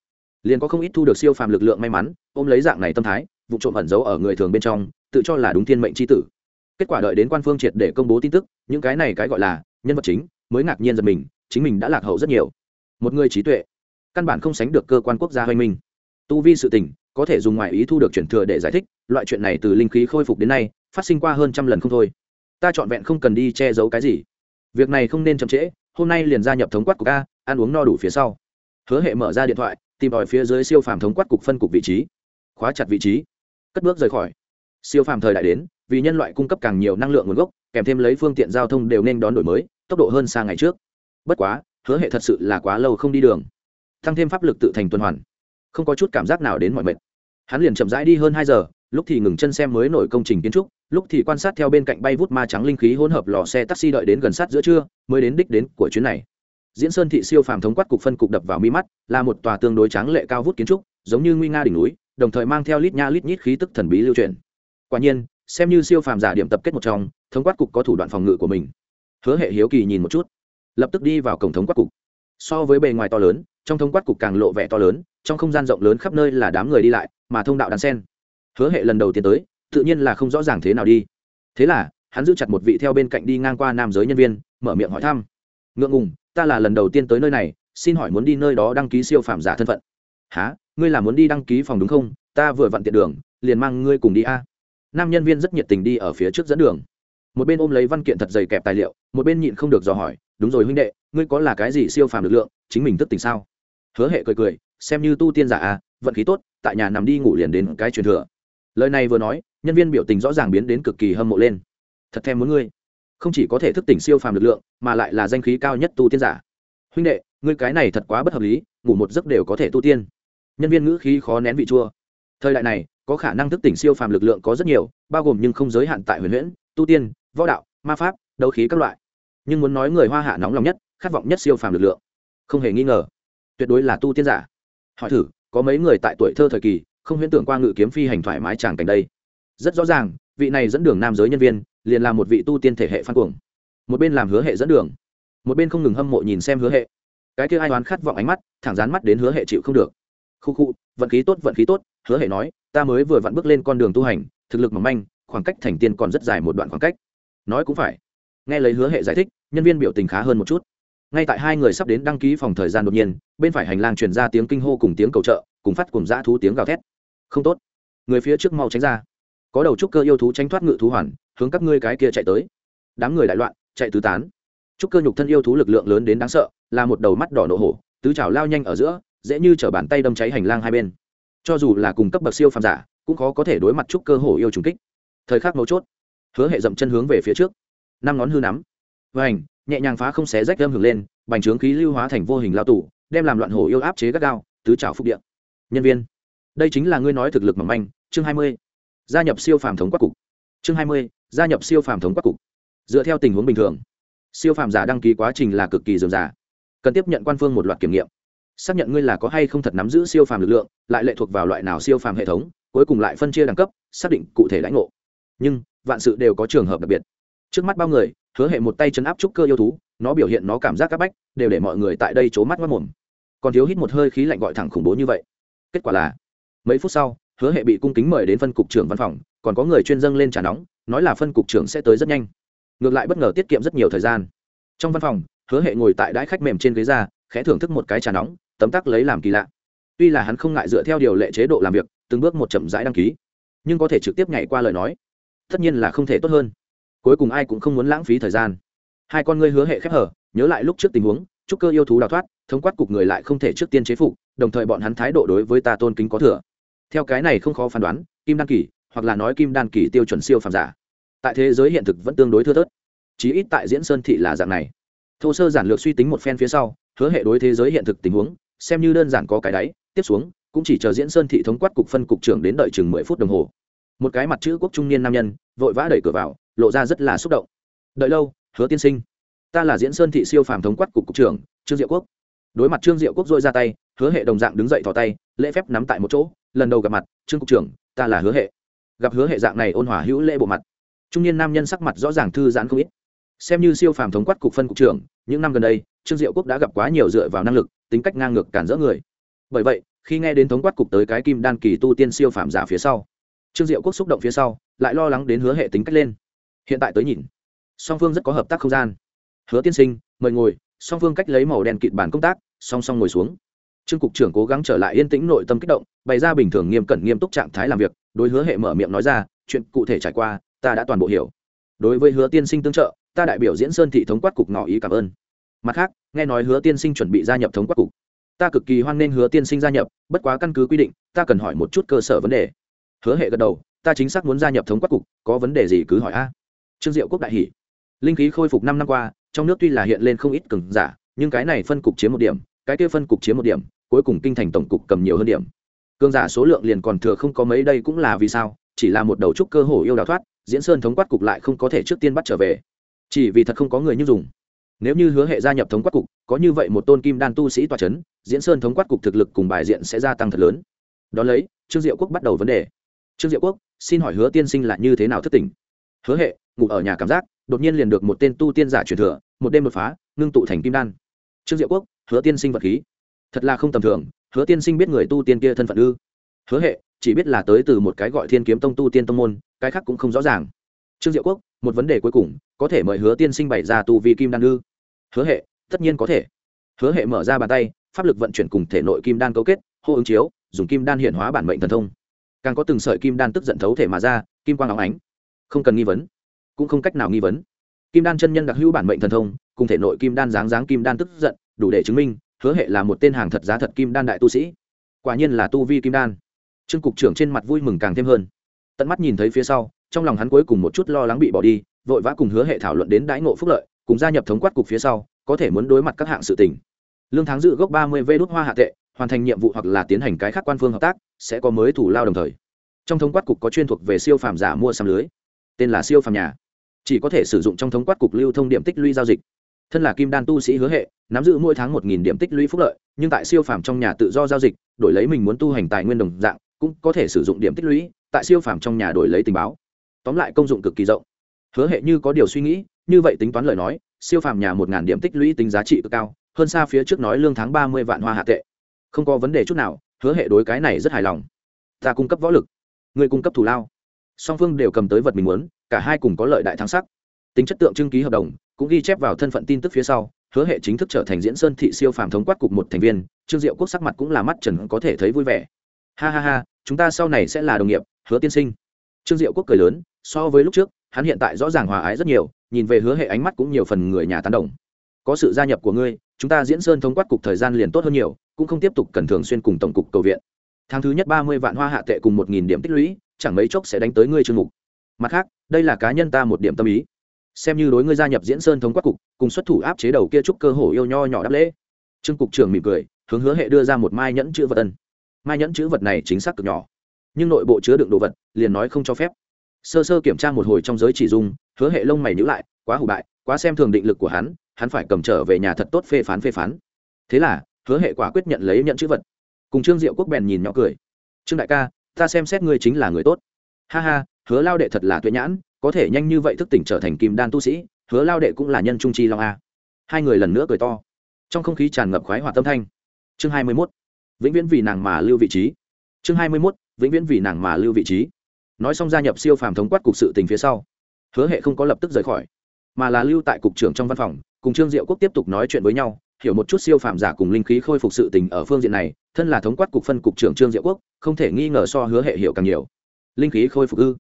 liền có không ít thu được siêu phàm lực lượng may mắn, ôm lấy dạng này tâm thái, vụ trộm ẩn giấu ở người thường bên trong, tự cho là đúng thiên mệnh tri tử. Kết quả đợi đến quan phương triệt để công bố tin tức, những cái này cái gọi là nhân vật chính mới ngạc nhiên giật mình, chính mình đã lạc hậu rất nhiều. Một người trí tuệ, căn bản không sánh được cơ quan quốc gia hoành minh tu vi sự tình, có thể dùng ngoại ý thu được chuyển thừa để giải thích, loại chuyện này từ linh khí khôi phục đến nay, phát sinh qua hơn trăm lần không thôi. Ta trọn vẹn không cần đi che giấu cái gì. Việc này không nên chậm trễ, hôm nay liền gia nhập thống quát của ca ăn uống no đủ phía sau. Hứa hệ mở ra điện thoại, tìm tòi phía dưới siêu phàm thống quát cục phân cục vị trí. Khóa chặt vị trí. Cất bước rời khỏi. Siêu phàm thời đại đến, vì nhân loại cung cấp càng nhiều năng lượng nguồn gốc, kèm thêm lấy phương tiện giao thông đều nên đón đổi mới, tốc độ hơn xa ngày trước. Bất quá, hứa hệ thật sự là quá lâu không đi đường. Tăng thêm pháp lực tự thành tuần hoàn không có chút cảm giác nào đến mọi mệt. Hắn liền chậm rãi đi hơn hai giờ, lúc thì ngừng chân xem mới nổi công trình kiến trúc, lúc thì quan sát theo bên cạnh bay vút ma trắng linh khí hỗn hợp lò xe taxi đợi đến gần sát giữa trưa, mới đến đích đến của chuyến này. Diễn sơn thị siêu phàm thống quát cục phân cục đập vào mi mắt, là một tòa tương đối tráng lệ cao vút kiến trúc, giống như nguy nga đỉnh núi, đồng thời mang theo lít nha lít nhít khí tức thần bí lưu truyền. Quả nhiên, xem như siêu phàm giả điểm tập kết một trong, thống quát cục có thủ đoạn phòng ngự của mình. Hứa hệ hiếu kỳ nhìn một chút, lập tức đi vào cổng thống quát cục. So với bề ngoài to lớn, trong thống quát cục càng lộ vẻ to lớn trong không gian rộng lớn khắp nơi là đám người đi lại, mà thông đạo đàn sen. Hứa hệ lần đầu tiên tới, tự nhiên là không rõ ràng thế nào đi. Thế là, hắn giữ chặt một vị theo bên cạnh đi ngang qua nam giới nhân viên, mở miệng hỏi thăm. Ngượng ngùng, ta là lần đầu tiên tới nơi này, xin hỏi muốn đi nơi đó đăng ký siêu phàm giả thân phận. Há ngươi là muốn đi đăng ký phòng đúng không? Ta vừa vặn tiện đường, liền mang ngươi cùng đi a. Nam nhân viên rất nhiệt tình đi ở phía trước dẫn đường. Một bên ôm lấy văn kiện thật dày kẹp tài liệu, một bên nhịn không được dò hỏi, đúng rồi huynh đệ, ngươi có là cái gì siêu phàm lực lượng? Chính mình thức tỉnh sao? Hứa hệ cười cười xem như tu tiên giả à, vận khí tốt tại nhà nằm đi ngủ liền đến cái truyền thừa. Lời này vừa nói nhân viên biểu tình rõ ràng biến đến cực kỳ hâm mộ lên. Thật thèm muốn ngươi. Không chỉ có thể thức tỉnh siêu phàm lực lượng mà lại là danh khí cao nhất tu tiên giả. Huynh đệ ngươi cái này thật quá bất hợp lý ngủ một giấc đều có thể tu tiên. Nhân viên ngữ khí khó nén vị chua. Thời đại này có khả năng thức tỉnh siêu phàm lực lượng có rất nhiều bao gồm nhưng không giới hạn tại huyền huyễn tu tiên võ đạo ma pháp đấu khí các loại. Nhưng muốn nói người hoa hạ nóng lòng nhất khát vọng nhất siêu phàm lực lượng. Không hề nghi ngờ tuyệt đối là tu tiên giả. Hỏi thử, có mấy người tại tuổi thơ thời kỳ, không huyễn tưởng qua ngự kiếm phi hành thoải mái tràng cảnh đây? Rất rõ ràng, vị này dẫn đường nam giới nhân viên, liền là một vị tu tiên thể hệ phan cuồng. Một bên làm hứa hệ dẫn đường, một bên không ngừng hâm mộ nhìn xem hứa hệ. Cái kia ai đoán khát vọng ánh mắt, thẳng dán mắt đến hứa hệ chịu không được. Khu khu, vận khí tốt, vận khí tốt, hứa hệ nói, ta mới vừa vặn bước lên con đường tu hành, thực lực mỏng manh, khoảng cách thành tiên còn rất dài một đoạn khoảng cách. Nói cũng phải. Nghe lấy hứa hệ giải thích, nhân viên biểu tình khá hơn một chút ngay tại hai người sắp đến đăng ký phòng thời gian đột nhiên, bên phải hành lang truyền ra tiếng kinh hô cùng tiếng cầu trợ, cùng phát cùng dã thú tiếng gào thét. Không tốt. Người phía trước mau tránh ra. Có đầu trúc cơ yêu thú tránh thoát ngự thú hoàn, hướng các ngươi cái kia chạy tới. Đám người đại loạn, chạy tứ tán. Trúc cơ nhục thân yêu thú lực lượng lớn đến đáng sợ, là một đầu mắt đỏ nổ hổ, tứ trào lao nhanh ở giữa, dễ như chở bàn tay đâm cháy hành lang hai bên. Cho dù là cùng cấp bậc siêu phàm giả, cũng khó có thể đối mặt trúc cơ hổ yêu trùng kích. Thời khắc mấu chốt, hứa hệ dậm chân hướng về phía trước. Năm ngón hư nắm. Vành nhẹ nhàng phá không xé rách âm hưởng lên, bành trướng khí lưu hóa thành vô hình lao tủ đem làm loạn hổ yêu áp chế gắt gao, tứ trào phúc điện nhân viên, đây chính là ngươi nói thực lực mỏng manh, chương hai mươi, gia nhập siêu phàm thống quắc cục. Chương hai mươi, gia nhập siêu phàm thống quắc cục. Dựa theo tình huống bình thường, siêu phàm giả đăng ký quá trình là cực kỳ dườm giả cần tiếp nhận quan phương một loạt kiểm nghiệm, xác nhận ngươi là có hay không thật nắm giữ siêu phàm lực lượng, lại lệ thuộc vào loại nào siêu phàm hệ thống, cuối cùng lại phân chia đẳng cấp, xác định cụ thể lãnh ngộ. Nhưng, vạn sự đều có trường hợp đặc biệt. Trước mắt bao người hứa hệ một tay chấn áp trúc cơ yêu thú, nó biểu hiện nó cảm giác các bách, đều để mọi người tại đây c h ố mắt mất mồm còn thiếu hít một hơi khí lạnh gọi thẳng khủng bố như vậy. Kết quả là, mấy phút sau, hứa hệ bị cung kính mời đến phân cục trưởng văn phòng, còn có người chuyên dâng lên trả nóng, nói là phân cục trưởng sẽ tới rất nhanh. Ngược lại bất ngờ tiết kiệm rất nhiều thời gian. Trong văn phòng, hứa hệ ngồi tại đãi khách mềm trên ghế ra, khẽ thưởng thức một cái trà nóng, tấm tắc lấy làm kỳ lạ. Tuy là hắn không ngại dựa theo điều lệ chế độ làm việc, từng bước một chậm rãi đăng ký, nhưng có thể trực tiếp nhảy qua lời nói, tất nhiên là không thể tốt hơn cuối cùng ai cũng không muốn lãng phí thời gian. Hai con ngươi hứa hệ khép hở, nhớ lại lúc trước tình huống trúc cơ yêu thú đào thoát, thống quát cục người lại không thể trước tiên chế phục, đồng thời bọn hắn thái độ đối với ta tôn kính có thừa. Theo cái này không khó phán đoán, kim đan kỳ, hoặc là nói kim đan kỳ tiêu chuẩn siêu phàm giả. Tại thế giới hiện thực vẫn tương đối thưa thớt. Chí ít tại diễn sơn thị là dạng này. Thô sơ giản lược suy tính một phen phía sau, hứa hệ đối thế giới hiện thực tình huống, xem như đơn giản có cái đáy, tiếp xuống, cũng chỉ chờ diễn sơn thị thống quát cục phân cục trưởng đến đợi chừng mười phút đồng hồ. Một cái mặt chữ quốc trung niên nam nhân, vội vã đẩy cửa vào lộ ra rất là xúc động. Đợi lâu, hứa tiên sinh. Ta là diễn sơn thị siêu phàm thống quát cục cục trưởng, trương diệu quốc. Đối mặt trương diệu quốc dội ra tay, hứa hệ đồng dạng đứng dậy thò tay, lễ phép nắm tại một chỗ, lần đầu gặp mặt, trương cục trưởng, ta là hứa hệ. Gặp hứa hệ dạng này ôn hòa hữu lễ bộ mặt. Trung niên nam nhân sắc mặt rõ ràng thư giãn không ít. Xem như siêu phàm thống quát cục phân cục trưởng, những năm gần đây, trương diệu quốc đã gặp quá nhiều dựa vào năng lực, tính cách ngang ngược cản rỡ người. Bởi vậy, khi nghe đến thống quát cục tới cái kim đan kỳ tu tiên siêu phàm giả phía sau, trương diệu quốc xúc động phía sau, lại lo lắng đến hứa hệ tính cách lên hiện tại tới nhìn, song phương rất có hợp tác không gian. Hứa tiên sinh, mời ngồi. Song phương cách lấy màu đen kịt bản công tác, song song ngồi xuống. Trương cục trưởng cố gắng trở lại yên tĩnh nội tâm kích động, bày ra bình thường nghiêm cẩn nghiêm túc trạng thái làm việc, đối hứa hệ mở miệng nói ra, chuyện cụ thể trải qua, ta đã toàn bộ hiểu. Đối với hứa tiên sinh tương trợ, ta đại biểu diễn sơn thị thống quát cục ngỏ ý cảm ơn. Mặt khác, nghe nói hứa tiên sinh chuẩn bị gia nhập thống quát cục. Ta cực kỳ hoan nghênh hứa tiên sinh gia nhập, bất quá căn cứ quy định, ta cần hỏi một chút cơ sở vấn đề. Hứa hệ gật đầu, ta chính xác muốn gia nhập thống quát cục, có vấn đề gì cứ hỏi a trương diệu quốc đại hỷ linh khí khôi phục năm năm qua, trong nước tuy là hiện lên không ít cường giả, nhưng cái này phân cục chiếm một điểm, cái kia phân cục chiếm một điểm, cuối cùng kinh thành tổng cục cầm nhiều hơn điểm. Cương giả số lượng liền còn thừa không có mấy đây cũng là vì sao, chỉ là một đầu trúc cơ hồ yêu đào thoát, diễn sơn thống quát cục lại không có thể trước tiên bắt trở về. Chỉ vì thật không có người như dùng. Nếu như hứa hệ gia nhập thống quát cục, có như vậy một tôn kim đan tu sĩ toa c h ấ n diễn sơn thống quát cục thực lực cùng bài diện sẽ gia tăng thật lớn. Đ ó lấy, trương diệu quốc bắt đầu vấn đề. Trương diệu quốc, xin hỏi hứa tiên sinh là như thế nào thất tình? Hứa hệ ngủ ở nhà cảm giác, đột nhiên liền được một tên tu tiên giả truyền thừa, một đêm đột phá, ngưng tụ thành kim đan. Trương diệu quốc, hứa tiên sinh vật khí. Thật là không tầm thường, hứa tiên sinh biết người tu tiên kia thân phận ư? Hứa hệ, chỉ biết là tới từ một cái gọi thiên kiếm tông tu tiên tông môn, cái khác cũng không rõ ràng. Trương diệu quốc, một vấn đề cuối cùng, có thể mời hứa tiên sinh bày ra tu vi kim đan ư? Hứa hệ, tất nhiên có thể. Hứa hệ mở ra bàn tay, pháp lực vận chuyển cùng thể nội kim đan cấu kết, hô ứng chiếu, dùng kim đan hiện hóa bản mệnh thần thông. Càng có từng sợi kim đan tức giận thấu thể mà ra, kim quang óng ánh. Không cần nghi vấn cũng không cách nào nghi vấn. Kim đan chân nhân đặc hữu bản mệnh thần thông, cùng thể nội kim đan dáng dáng kim đan tức giận, đủ để chứng minh, hứa hệ là một tên hàng thật giá thật kim đan đại tu sĩ. Quả nhiên là tu vi kim đan. Trương cục trưởng trên mặt vui mừng càng thêm hơn. Tận mắt nhìn thấy phía sau, trong lòng hắn cuối cùng một chút lo lắng bị bỏ đi, vội vã cùng hứa hệ thảo luận đến đãi ngộ phúc lợi, cùng gia nhập thống quát cục phía sau, có thể muốn đối mặt các hạng sự tình. Lương tháng dự gốc ba mươi vê đốt hoa hạ tệ, hoàn thành nhiệm vụ hoặc là tiến hành cái khác quan phương hợp tác, sẽ có mới thủ lao đồng thời. Trong thống quát cục có chuyên thuộc về siêu phàm giả mua xăm lưới. Tên là siêu phàm nhà chỉ có thể sử dụng trong thống quát cục lưu thông điểm tích lũy giao dịch. Thân là kim đan tu sĩ hứa hệ, nắm giữ mỗi tháng một nghìn điểm tích lũy phúc lợi, nhưng tại siêu phàm trong nhà tự do giao dịch, đổi lấy mình muốn tu hành tài nguyên đồng dạng, cũng có thể sử dụng điểm tích lũy, tại siêu phàm trong nhà đổi lấy tình báo. Tóm lại công dụng cực kỳ rộng. Hứa hệ như có điều suy nghĩ, như vậy tính toán lời nói, siêu phàm nhà một ngàn điểm tích lũy tính giá trị cực cao, hơn xa phía trước nói lương tháng ba mươi vạn hoa hạ tệ. Không có vấn đề chút nào, hứa hệ đối cái này rất hài lòng. Ta cung cấp võ lực. Người cung cấp thủ lao. Song phương đều cầm tới vật mình muốn cả hai cùng có lợi đại thắng sắc. Tính chất tượng trưng ký hợp đồng, cũng ghi chép vào thân phận tin tức phía sau, hứa hệ chính thức trở thành diễn sơn thị siêu phàm thống quát cục một thành viên, trương diệu quốc sắc mặt cũng là mắt trần có thể thấy vui vẻ. Ha ha ha, chúng ta sau này sẽ là đồng nghiệp, hứa tiên sinh. Trương diệu quốc cười lớn, so với lúc trước, hắn hiện tại rõ ràng hòa ái rất nhiều, nhìn về hứa hệ ánh mắt cũng nhiều phần người nhà tán đồng. Có sự gia nhập của ngươi, chúng ta diễn sơn thống quát cục thời gian liền tốt hơn nhiều, cũng không tiếp tục cần thường xuyên cùng tổng cục cầu viện. Tháng thứ nhất ba mươi vạn hoa hạ tệ cùng một nghìn điểm tích lũy, chẳng mấy chốc sẽ đánh tới ngươi chương mục mặt khác, đây là cá nhân ta một điểm tâm ý. Xem như đối ngươi gia nhập diễn sơn thống quát cục, cùng xuất thủ áp chế đầu kia trúc cơ hổ yêu nho nhỏ đáp lễ. Trương cục trưởng mỉm cười, hướng hứa hệ đưa ra một mai nhẫn chữ vật ân. Mai nhẫn chữ vật này chính xác cực nhỏ, nhưng nội bộ chứa đựng đồ vật, liền nói không cho phép. Sơ sơ kiểm tra một hồi trong giới chỉ dung, hứa hệ lông mày nhữ lại, quá hủ bại, quá xem thường định lực của hắn hắn phải cầm trở về nhà thật tốt phê phán phê phán. Thế là, hứa hệ quả quyết nhận lấy nhận chữ vật. Cùng trương diệu quốc bèn nhìn nhỏ cười. Trương đại ca, ta xem xét ngươi chính là người tốt. Ha ha hứa lao đệ thật là tuyệt nhãn, có thể nhanh như vậy thức tỉnh trở thành kim đan tu sĩ, hứa lao đệ cũng là nhân trung chi long a. Hai người lần nữa cười to. Trong không khí tràn ngập khoái hoạt tâm thanh. Chương hai mươi mốt, vĩnh viễn vì nàng mà lưu vị trí. Chương hai mươi mốt, vĩnh viễn vì nàng mà lưu vị trí. Nói xong gia nhập siêu phàm thống quát cục sự tình phía sau, hứa hệ không có lập tức rời khỏi, mà là lưu tại cục trưởng trong văn phòng, cùng trương diệu quốc tiếp tục nói chuyện với nhau, hiểu một chút siêu phàm giả cùng linh khí khôi phục sự tình ở phương diện này, thân là thống quát cục phân cục trưởng trương diệu quốc, không thể nghi ngờ so hứa hệ hiểu càng nhiều. Linh khí khôi phục ư?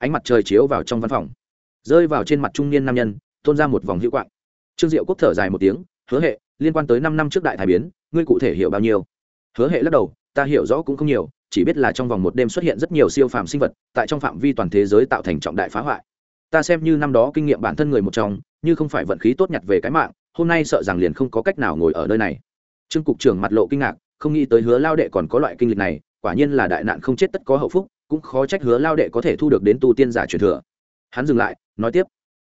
Ánh mặt trời chiếu vào trong văn phòng. Rơi vào trên mặt trung niên nam nhân, tôn ra một vòng hữu quạng. Trương diệu quốc thở dài một tiếng, hứa hệ, liên quan tới năm năm trước đại thái biến, ngươi cụ thể hiểu bao nhiêu? Hứa hệ lắc đầu, ta hiểu rõ cũng không nhiều, chỉ biết là trong vòng một đêm xuất hiện rất nhiều siêu phàm sinh vật, tại trong phạm vi toàn thế giới tạo thành trọng đại phá hoại. Ta xem như năm đó kinh nghiệm bản thân người một trong, như không phải vận khí tốt nhặt về cái mạng, hôm nay sợ rằng liền không có cách nào ngồi ở nơi này. Trương cục trưởng mặt lộ kinh ngạc, không nghĩ tới hứa lao đệ còn có loại kinh lịch này, quả nhiên là đại nạn không chết tất có hậu phúc cũng khó trách hứa lao đệ có thể thu được đến tu tiên giả truyền thừa. Hắn dừng lại, nói tiếp.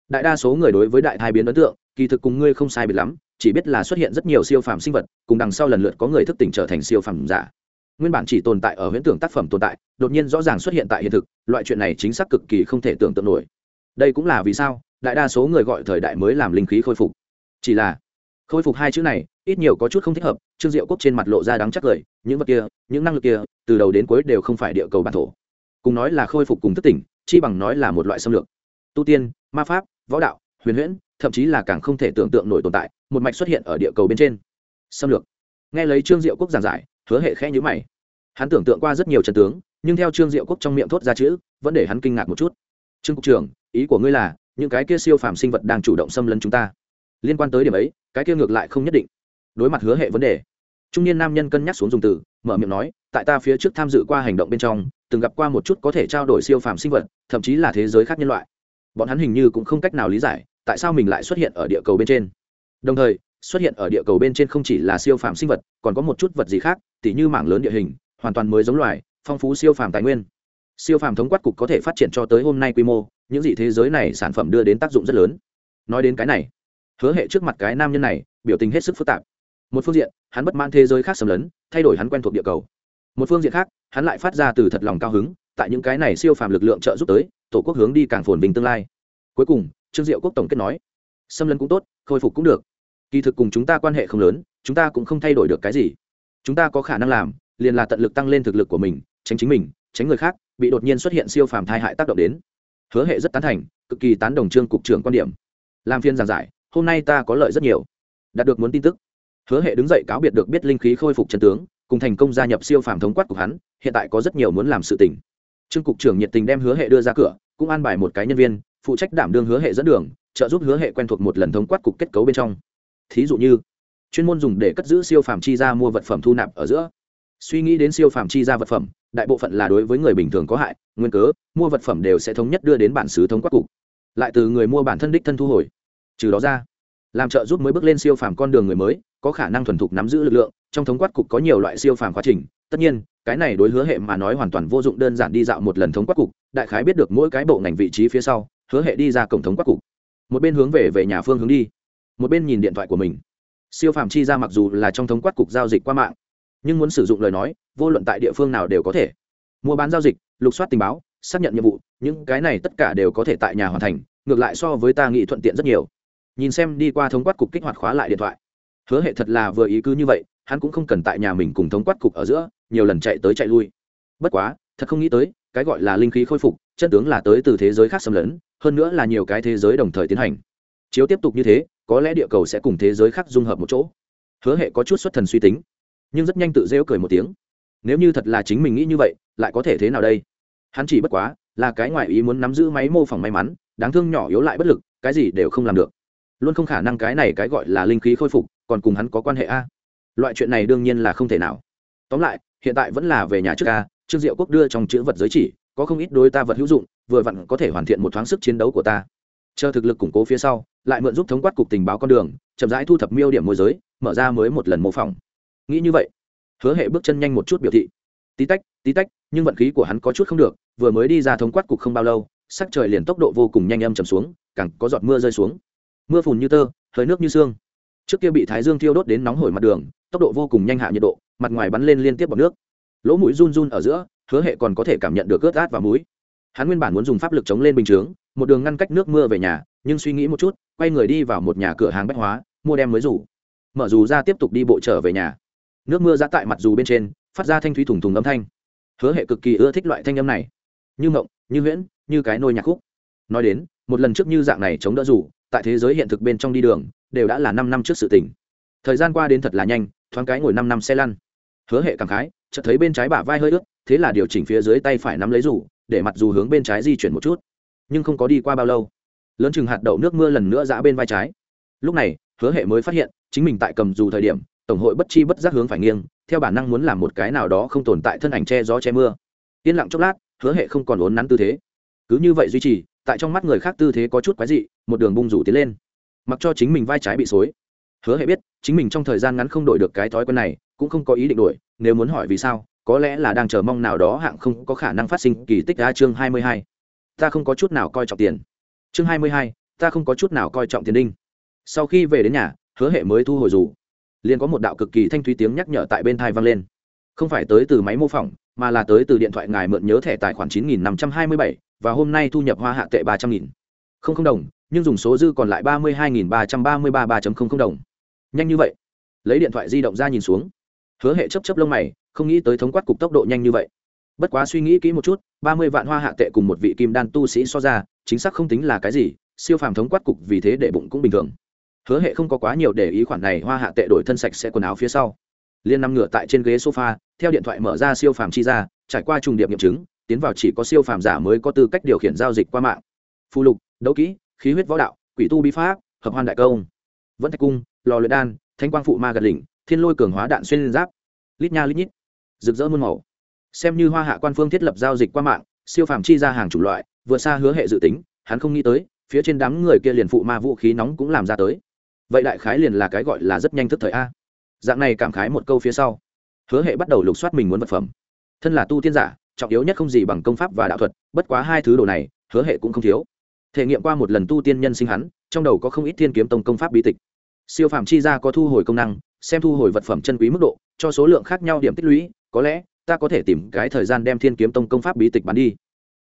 Đại đa số người đối với đại thai biến ấn tượng, kỳ thực cùng ngươi không sai biệt lắm, chỉ biết là xuất hiện rất nhiều siêu phàm sinh vật, cùng đằng sau lần lượt có người thức tỉnh trở thành siêu phàm giả. Nguyên bản chỉ tồn tại ở huyễn tưởng tác phẩm tồn tại, đột nhiên rõ ràng xuất hiện tại hiện thực, loại chuyện này chính xác cực kỳ không thể tưởng tượng nổi. Đây cũng là vì sao, đại đa số người gọi thời đại mới làm linh khí khôi phục. Chỉ là, khôi phục hai chữ này, ít nhiều có chút không thích hợp, trương diệu quốc trên mặt lộ ra đắng chắc cười, những vật kia, những năng lực kia, từ đầu đến cuối đều không phải địa cầu bản thổ cùng nói là khôi phục cùng thức tỉnh, chi bằng nói là một loại xâm lược. Tu tiên, ma pháp, võ đạo, huyền huyễn, thậm chí là càng không thể tưởng tượng nổi tồn tại, một mạch xuất hiện ở địa cầu bên trên. Xâm lược. Nghe lấy trương diệu quốc giảng giải, hứa hệ khẽ nhữ mày. Hắn tưởng tượng qua rất nhiều trận tướng, nhưng theo trương diệu quốc trong miệng thốt ra chữ, vẫn để hắn kinh ngạc một chút. Trương cục trưởng, ý của ngươi là, những cái kia siêu phàm sinh vật đang chủ động xâm lấn chúng ta. Liên quan tới điểm ấy, cái kia ngược lại không nhất định. Đối mặt hứa hệ vấn đề, trung niên nam nhân cân nhắc xuống dùng từ, mở miệng nói, tại ta phía trước tham dự qua hành động bên trong từng gặp qua một chút có thể trao đổi siêu phàm sinh vật, thậm chí là thế giới khác nhân loại. Bọn hắn hình như cũng không cách nào lý giải, tại sao mình lại xuất hiện ở địa cầu bên trên. Đồng thời, xuất hiện ở địa cầu bên trên không chỉ là siêu phàm sinh vật, còn có một chút vật gì khác, tỉ như mảng lớn địa hình, hoàn toàn mới giống loài, phong phú siêu phàm tài nguyên. Siêu phàm thống quát cục có thể phát triển cho tới hôm nay quy mô, những gì thế giới này sản phẩm đưa đến tác dụng rất lớn. Nói đến cái này, hứa hệ trước mặt cái nam nhân này, biểu tình hết sức phức tạp. Một phương diện, hắn bất mãn thế giới khác xâm lấn, thay đổi hắn quen thuộc địa cầu một phương diện khác, hắn lại phát ra từ thật lòng cao hứng, tại những cái này siêu phàm lực lượng trợ giúp tới, tổ quốc hướng đi càng phồn bình tương lai. Cuối cùng, trương diệu quốc tổng kết nói, xâm lấn cũng tốt, khôi phục cũng được. Kỳ thực cùng chúng ta quan hệ không lớn, chúng ta cũng không thay đổi được cái gì. Chúng ta có khả năng làm, liền là tận lực tăng lên thực lực của mình, tránh chính mình, tránh người khác, bị đột nhiên xuất hiện siêu phàm thai hại tác động đến. Hứa hệ rất tán thành, cực kỳ tán đồng trương cục trưởng quan điểm. Làm phiên giảng giải, hôm nay ta có lợi rất nhiều. Đạt được muốn tin tức. Hứa hệ đứng dậy cáo biệt được biết linh khí khôi phục chân tướng cùng thành công gia nhập siêu phàm thống quát của hắn, hiện tại có rất nhiều muốn làm sự tình. Trương cục trưởng nhiệt tình đem hứa hệ đưa ra cửa, cũng an bài một cái nhân viên, phụ trách đảm đương hứa hệ dẫn đường, trợ giúp hứa hệ quen thuộc một lần thống quát cục kết cấu bên trong. Thí dụ như, chuyên môn dùng để cất giữ siêu phàm chi ra mua vật phẩm thu nạp ở giữa. Suy nghĩ đến siêu phàm chi ra vật phẩm, đại bộ phận là đối với người bình thường có hại, nguyên cớ, mua vật phẩm đều sẽ thống nhất đưa đến bản xứ thống quát cục. Lại từ người mua bản thân đích thân thu hồi. Trừ đó ra, làm trợ giúp mới bước lên siêu phàm con đường người mới có khả năng thuần thục nắm giữ lực lượng, trong thống quát cục có nhiều loại siêu phàm quá trình. Tất nhiên, cái này đối hứa hệ mà nói hoàn toàn vô dụng đơn giản đi dạo một lần thống quát cục, đại khái biết được mỗi cái bộ ngành vị trí phía sau, hứa hệ đi ra cổng thống quát cục. Một bên hướng về về nhà phương hướng đi, một bên nhìn điện thoại của mình. Siêu phàm chi ra mặc dù là trong thống quát cục giao dịch qua mạng, nhưng muốn sử dụng lời nói, vô luận tại địa phương nào đều có thể. Mua bán giao dịch, lục soát tình báo, xác nhận nhiệm vụ, những cái này tất cả đều có thể tại nhà hoàn thành, ngược lại so với ta nghĩ thuận tiện rất nhiều. Nhìn xem đi qua thống quát cục kích hoạt khóa lại điện thoại hứa hệ thật là vừa ý cứ như vậy, hắn cũng không cần tại nhà mình cùng thống quát cục ở giữa, nhiều lần chạy tới chạy lui. Bất quá, thật không nghĩ tới, cái gọi là linh khí khôi phục chân tướng là tới từ thế giới khác xâm lấn, hơn nữa là nhiều cái thế giới đồng thời tiến hành. Chiếu tiếp tục như thế, có lẽ địa cầu sẽ cùng thế giới khác dung hợp một chỗ. Hứa hệ có chút xuất thần suy tính, nhưng rất nhanh tự rêu cười một tiếng. Nếu như thật là chính mình nghĩ như vậy, lại có thể thế nào đây? Hắn chỉ bất quá là cái ngoại ý muốn nắm giữ máy mô phỏng may mắn, đáng thương nhỏ yếu lại bất lực, cái gì đều không làm được. Luôn không khả năng cái này cái gọi là linh khí khôi phục còn cùng hắn có quan hệ a? Loại chuyện này đương nhiên là không thể nào. Tóm lại, hiện tại vẫn là về nhà trước a trương diệu quốc đưa trong chữ vật giới chỉ, có không ít đối ta vật hữu dụng, vừa vặn có thể hoàn thiện một thoáng sức chiến đấu của ta. Chờ thực lực củng cố phía sau, lại mượn giúp thống quát cục tình báo con đường, chậm rãi thu thập miêu điểm môi giới, mở ra mới một lần mô phỏng. Nghĩ như vậy, hứa hệ bước chân nhanh một chút biểu thị. Tí tách tí tách, nhưng vận khí của hắn có chút không được, vừa mới đi ra thống quát cục không bao lâu, sắc trời liền tốc độ vô cùng nhanh âm chầm xuống, càng có giọt mưa rơi xuống. Mưa phùn như tơ, hơi nước như xương trước kia bị thái dương thiêu đốt đến nóng hổi mặt đường, tốc độ vô cùng nhanh hạ nhiệt độ, mặt ngoài bắn lên liên tiếp bọc nước. Lỗ mũi run run ở giữa, hứa hệ còn có thể cảm nhận được ướt át và mũi. Hắn nguyên bản muốn dùng pháp lực chống lên bình chướng, một đường ngăn cách nước mưa về nhà, nhưng suy nghĩ một chút, quay người đi vào một nhà cửa hàng bách hóa, mua đem mới rủ. Mở dù ra tiếp tục đi bộ trở về nhà. Nước mưa ra tại mặt dù bên trên, phát ra thanh thúy thủng thùng âm thanh. Hứa hệ cực kỳ ưa thích loại thanh âm này. Như mộng, như huyễn, như cái nôi nhạc khúc. Nói đến, một lần trước như dạng này chống đỡ rủ, tại thế giới hiện thực bên trong đi đường đều đã là năm năm trước sự tình. Thời gian qua đến thật là nhanh, thoáng cái ngồi năm năm xe lăn. Hứa hệ cảm khái, chợt thấy bên trái bả vai hơi ướt, thế là điều chỉnh phía dưới tay phải nắm lấy rủ, để mặt dù hướng bên trái di chuyển một chút. Nhưng không có đi qua bao lâu, lớn chừng hạt đậu nước mưa lần nữa giã bên vai trái. Lúc này, hứa hệ mới phát hiện, chính mình tại cầm dù thời điểm, tổng hội bất chi bất giác hướng phải nghiêng, theo bản năng muốn làm một cái nào đó không tồn tại thân ảnh che gió che mưa. Yên lặng chốc lát, hứa hệ không còn uốn nắn tư thế. Cứ như vậy duy trì, tại trong mắt người khác tư thế có chút quái dị, một đường bung rủ tiến lên mặc cho chính mình vai trái bị xối. Hứa hệ biết, chính mình trong thời gian ngắn không đổi được cái thói quen này, cũng không có ý định đổi, nếu muốn hỏi vì sao, có lẽ là đang chờ mong nào đó hạng không có khả năng phát sinh kỳ tích ra chương hai mươi hai. Ta không có chút nào coi trọng tiền. Chương hai mươi hai, ta không có chút nào coi trọng tiền đinh. Sau khi về đến nhà, hứa hệ mới thu hồi dù. Liền có một đạo cực kỳ thanh thúy tiếng nhắc nhở tại bên thai vang lên. Không phải tới từ máy mô phỏng, mà là tới từ điện thoại ngài mượn nhớ thẻ tài khoản chín nghìn năm trăm hai mươi bảy, và hôm nay thu nhập hoa hạ tệ ba trăm nghìn không không đồng, nhưng dùng số dư còn lại ba mươi hai nghìn ba trăm ba mươi ba ba không không đồng. Nhanh như vậy. Lấy điện thoại di động ra nhìn xuống. Hứa hệ chấp chấp lông mày, không nghĩ tới thống quát cục tốc độ nhanh như vậy. Bất quá suy nghĩ kỹ một chút, ba mươi vạn hoa hạ tệ cùng một vị kim đan tu sĩ so ra, chính xác không tính là cái gì, siêu phàm thống quát cục vì thế để bụng cũng bình thường. Hứa hệ không có quá nhiều để ý khoản này, hoa hạ tệ đổi thân sạch sẽ quần áo phía sau. Liên nằm ngửa tại trên ghế sofa, theo điện thoại mở ra siêu phàm chi ra, trải qua trùng điệp nghiệm chứng, tiến vào chỉ có siêu phàm giả mới có tư cách điều khiển giao dịch qua mạng. Phù lục đấu kỹ, khí huyết võ đạo, quỷ tu bí pháp, hợp hoan đại công. Vẫn thạch cung, lò luyện đan thanh quang phụ ma gật lỉnh, thiên lôi cường hóa đạn xuyên giáp. Lít nha lít nhít. Rực rỡ muôn màu. Xem như hoa hạ quan phương thiết lập giao dịch qua mạng, siêu phàm chi ra hàng chủng loại, vừa xa hứa hệ dự tính, hắn không nghĩ tới, phía trên đám người kia liền phụ ma vũ khí nóng cũng làm ra tới. Vậy đại khái liền là cái gọi là rất nhanh thức thời a. Dạng này cảm khái một câu phía sau, hứa hệ bắt đầu lục soát mình muốn vật phẩm. Thân là tu tiên giả, trọng yếu nhất không gì bằng công pháp và đạo thuật, bất quá hai thứ đồ này, hứa hệ cũng không thiếu thể nghiệm qua một lần tu tiên nhân sinh hắn, trong đầu có không ít thiên kiếm tông công pháp bí tịch. Siêu phàm chi ra có thu hồi công năng, xem thu hồi vật phẩm chân quý mức độ, cho số lượng khác nhau điểm tích lũy, có lẽ, ta có thể tìm cái thời gian đem thiên kiếm tông công pháp bí tịch bán đi.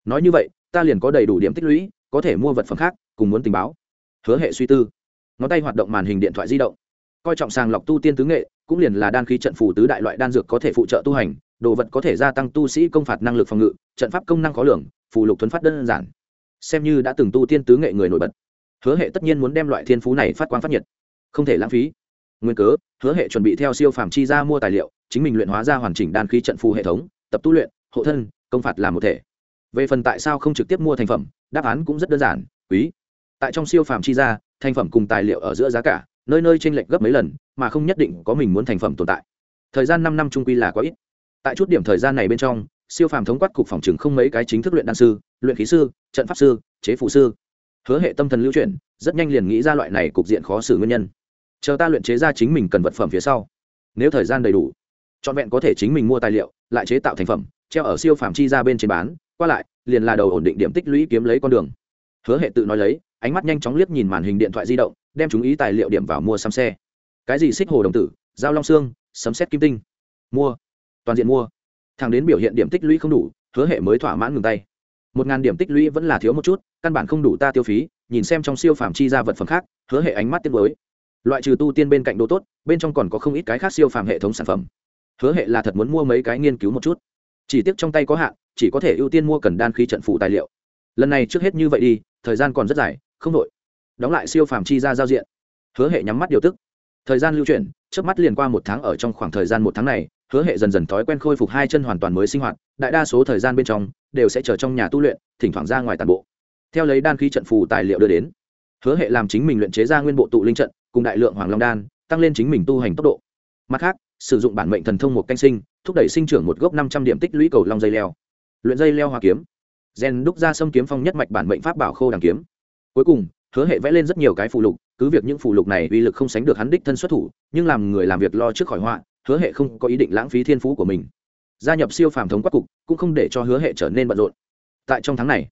Nói như vậy, ta liền có đầy đủ điểm tích lũy, có thể mua vật phẩm khác, cùng muốn tình báo. Hứa hệ suy tư. Ngón tay hoạt động màn hình điện thoại di động. Coi trọng sàng lọc tu tiên tứ nghệ, cũng liền là đan khí trận phù tứ đại loại đan dược có thể phụ trợ tu hành, đồ vật có thể gia tăng tu sĩ công phạt năng lực phòng ngự, trận pháp công năng khó lường, phù lục thuấn phát đơn giản xem như đã từng tu tiên tứ nghệ người nổi bật. Hứa hệ tất nhiên muốn đem loại thiên phú này phát quang phát nhiệt. Không thể lãng phí. Nguyên cớ, hứa hệ chuẩn bị theo siêu phàm chi ra mua tài liệu, chính mình luyện hóa ra hoàn chỉnh đan khí trận phù hệ thống, tập tu luyện, hộ thân, công phạt làm một thể. Về phần tại sao không trực tiếp mua thành phẩm, đáp án cũng rất đơn giản, quý. Tại trong siêu phàm chi ra, thành phẩm cùng tài liệu ở giữa giá cả, nơi nơi t r ê n lệch gấp mấy lần, mà không nhất định có mình muốn thành phẩm tồn tại. Thời gian năm năm trung quy là quá ít. Tại chút điểm thời gian này bên trong, siêu phàm thống quát cục phòng chừng không mấy cái chính thức luyện đan sư, luyện khí sư trận pháp sư, chế phụ sư. Hứa hệ tâm thần lưu chuyển, rất nhanh liền nghĩ ra loại này cục diện khó xử nguyên nhân. Chờ ta luyện chế ra chính mình cần vật phẩm phía sau. Nếu thời gian đầy đủ, trọn vẹn có thể chính mình mua tài liệu, lại chế tạo thành phẩm, treo ở siêu phàm chi ra bên trên bán, qua lại, liền là đầu ổn định điểm tích lũy kiếm lấy con đường. Hứa hệ tự nói lấy, ánh mắt nhanh chóng liếc nhìn màn hình điện thoại di động, đem chúng ý tài liệu điểm vào mua xăm xe. Cái gì xích hồ đồng tử giao long xương, sấm xét kim tinh. Mua. Toàn diện mua. Thằng đến biểu hiện điểm tích lũy không đủ, hứa hệ mới thỏa mãn ngừng tay một ngàn điểm tích lũy vẫn là thiếu một chút, căn bản không đủ ta tiêu phí, nhìn xem trong siêu phàm chi ra vật phẩm khác, hứa hệ ánh mắt tiết mới loại trừ tu tiên bên cạnh đồ tốt, bên trong còn có không ít cái khác siêu phàm hệ thống sản phẩm. Hứa hệ là thật muốn mua mấy cái nghiên cứu một chút. Chỉ tiếc trong tay có hạn, chỉ có thể ưu tiên mua cần đan khí trận phụ tài liệu. Lần này trước hết như vậy đi, thời gian còn rất dài, không đội đóng lại siêu phàm chi ra giao diện. Hứa hệ nhắm mắt điều tức. Thời gian lưu chuyển trước mắt liền qua một tháng ở trong khoảng thời gian một tháng này hứa hệ dần dần thói quen khôi phục hai chân hoàn toàn mới sinh hoạt, đại đa số thời gian bên trong, đều sẽ chờ trong nhà tu luyện, thỉnh thoảng ra ngoài tàn bộ. Theo lấy đan khí trận phù tài liệu đưa đến, hứa hệ làm chính mình luyện chế ra nguyên bộ tụ linh trận, cùng đại lượng hoàng long đan, tăng lên chính mình tu hành tốc độ. Mặt khác, sử dụng bản mệnh thần thông một canh sinh, thúc đẩy sinh trưởng một gốc năm trăm điểm tích lũy cầu long dây leo. Luyện dây leo hoa kiếm. Gen đúc ra xâm kiếm phong nhất mạch bản mệnh pháp bảo khô đằng kiếm. Cuối cùng, hứa hệ vẽ lên rất nhiều cái phụ lục, cứ việc những phụ lục này uy lực không sánh được hắn đích thân xuất thủ, nhưng làm người làm việc lo trước khỏi họa hứa hệ không có ý định lãng phí thiên phú của mình. Gia nhập siêu phàm thống quát cục cũng không để cho hứa hệ trở nên bận rộn. Tại trong tháng này,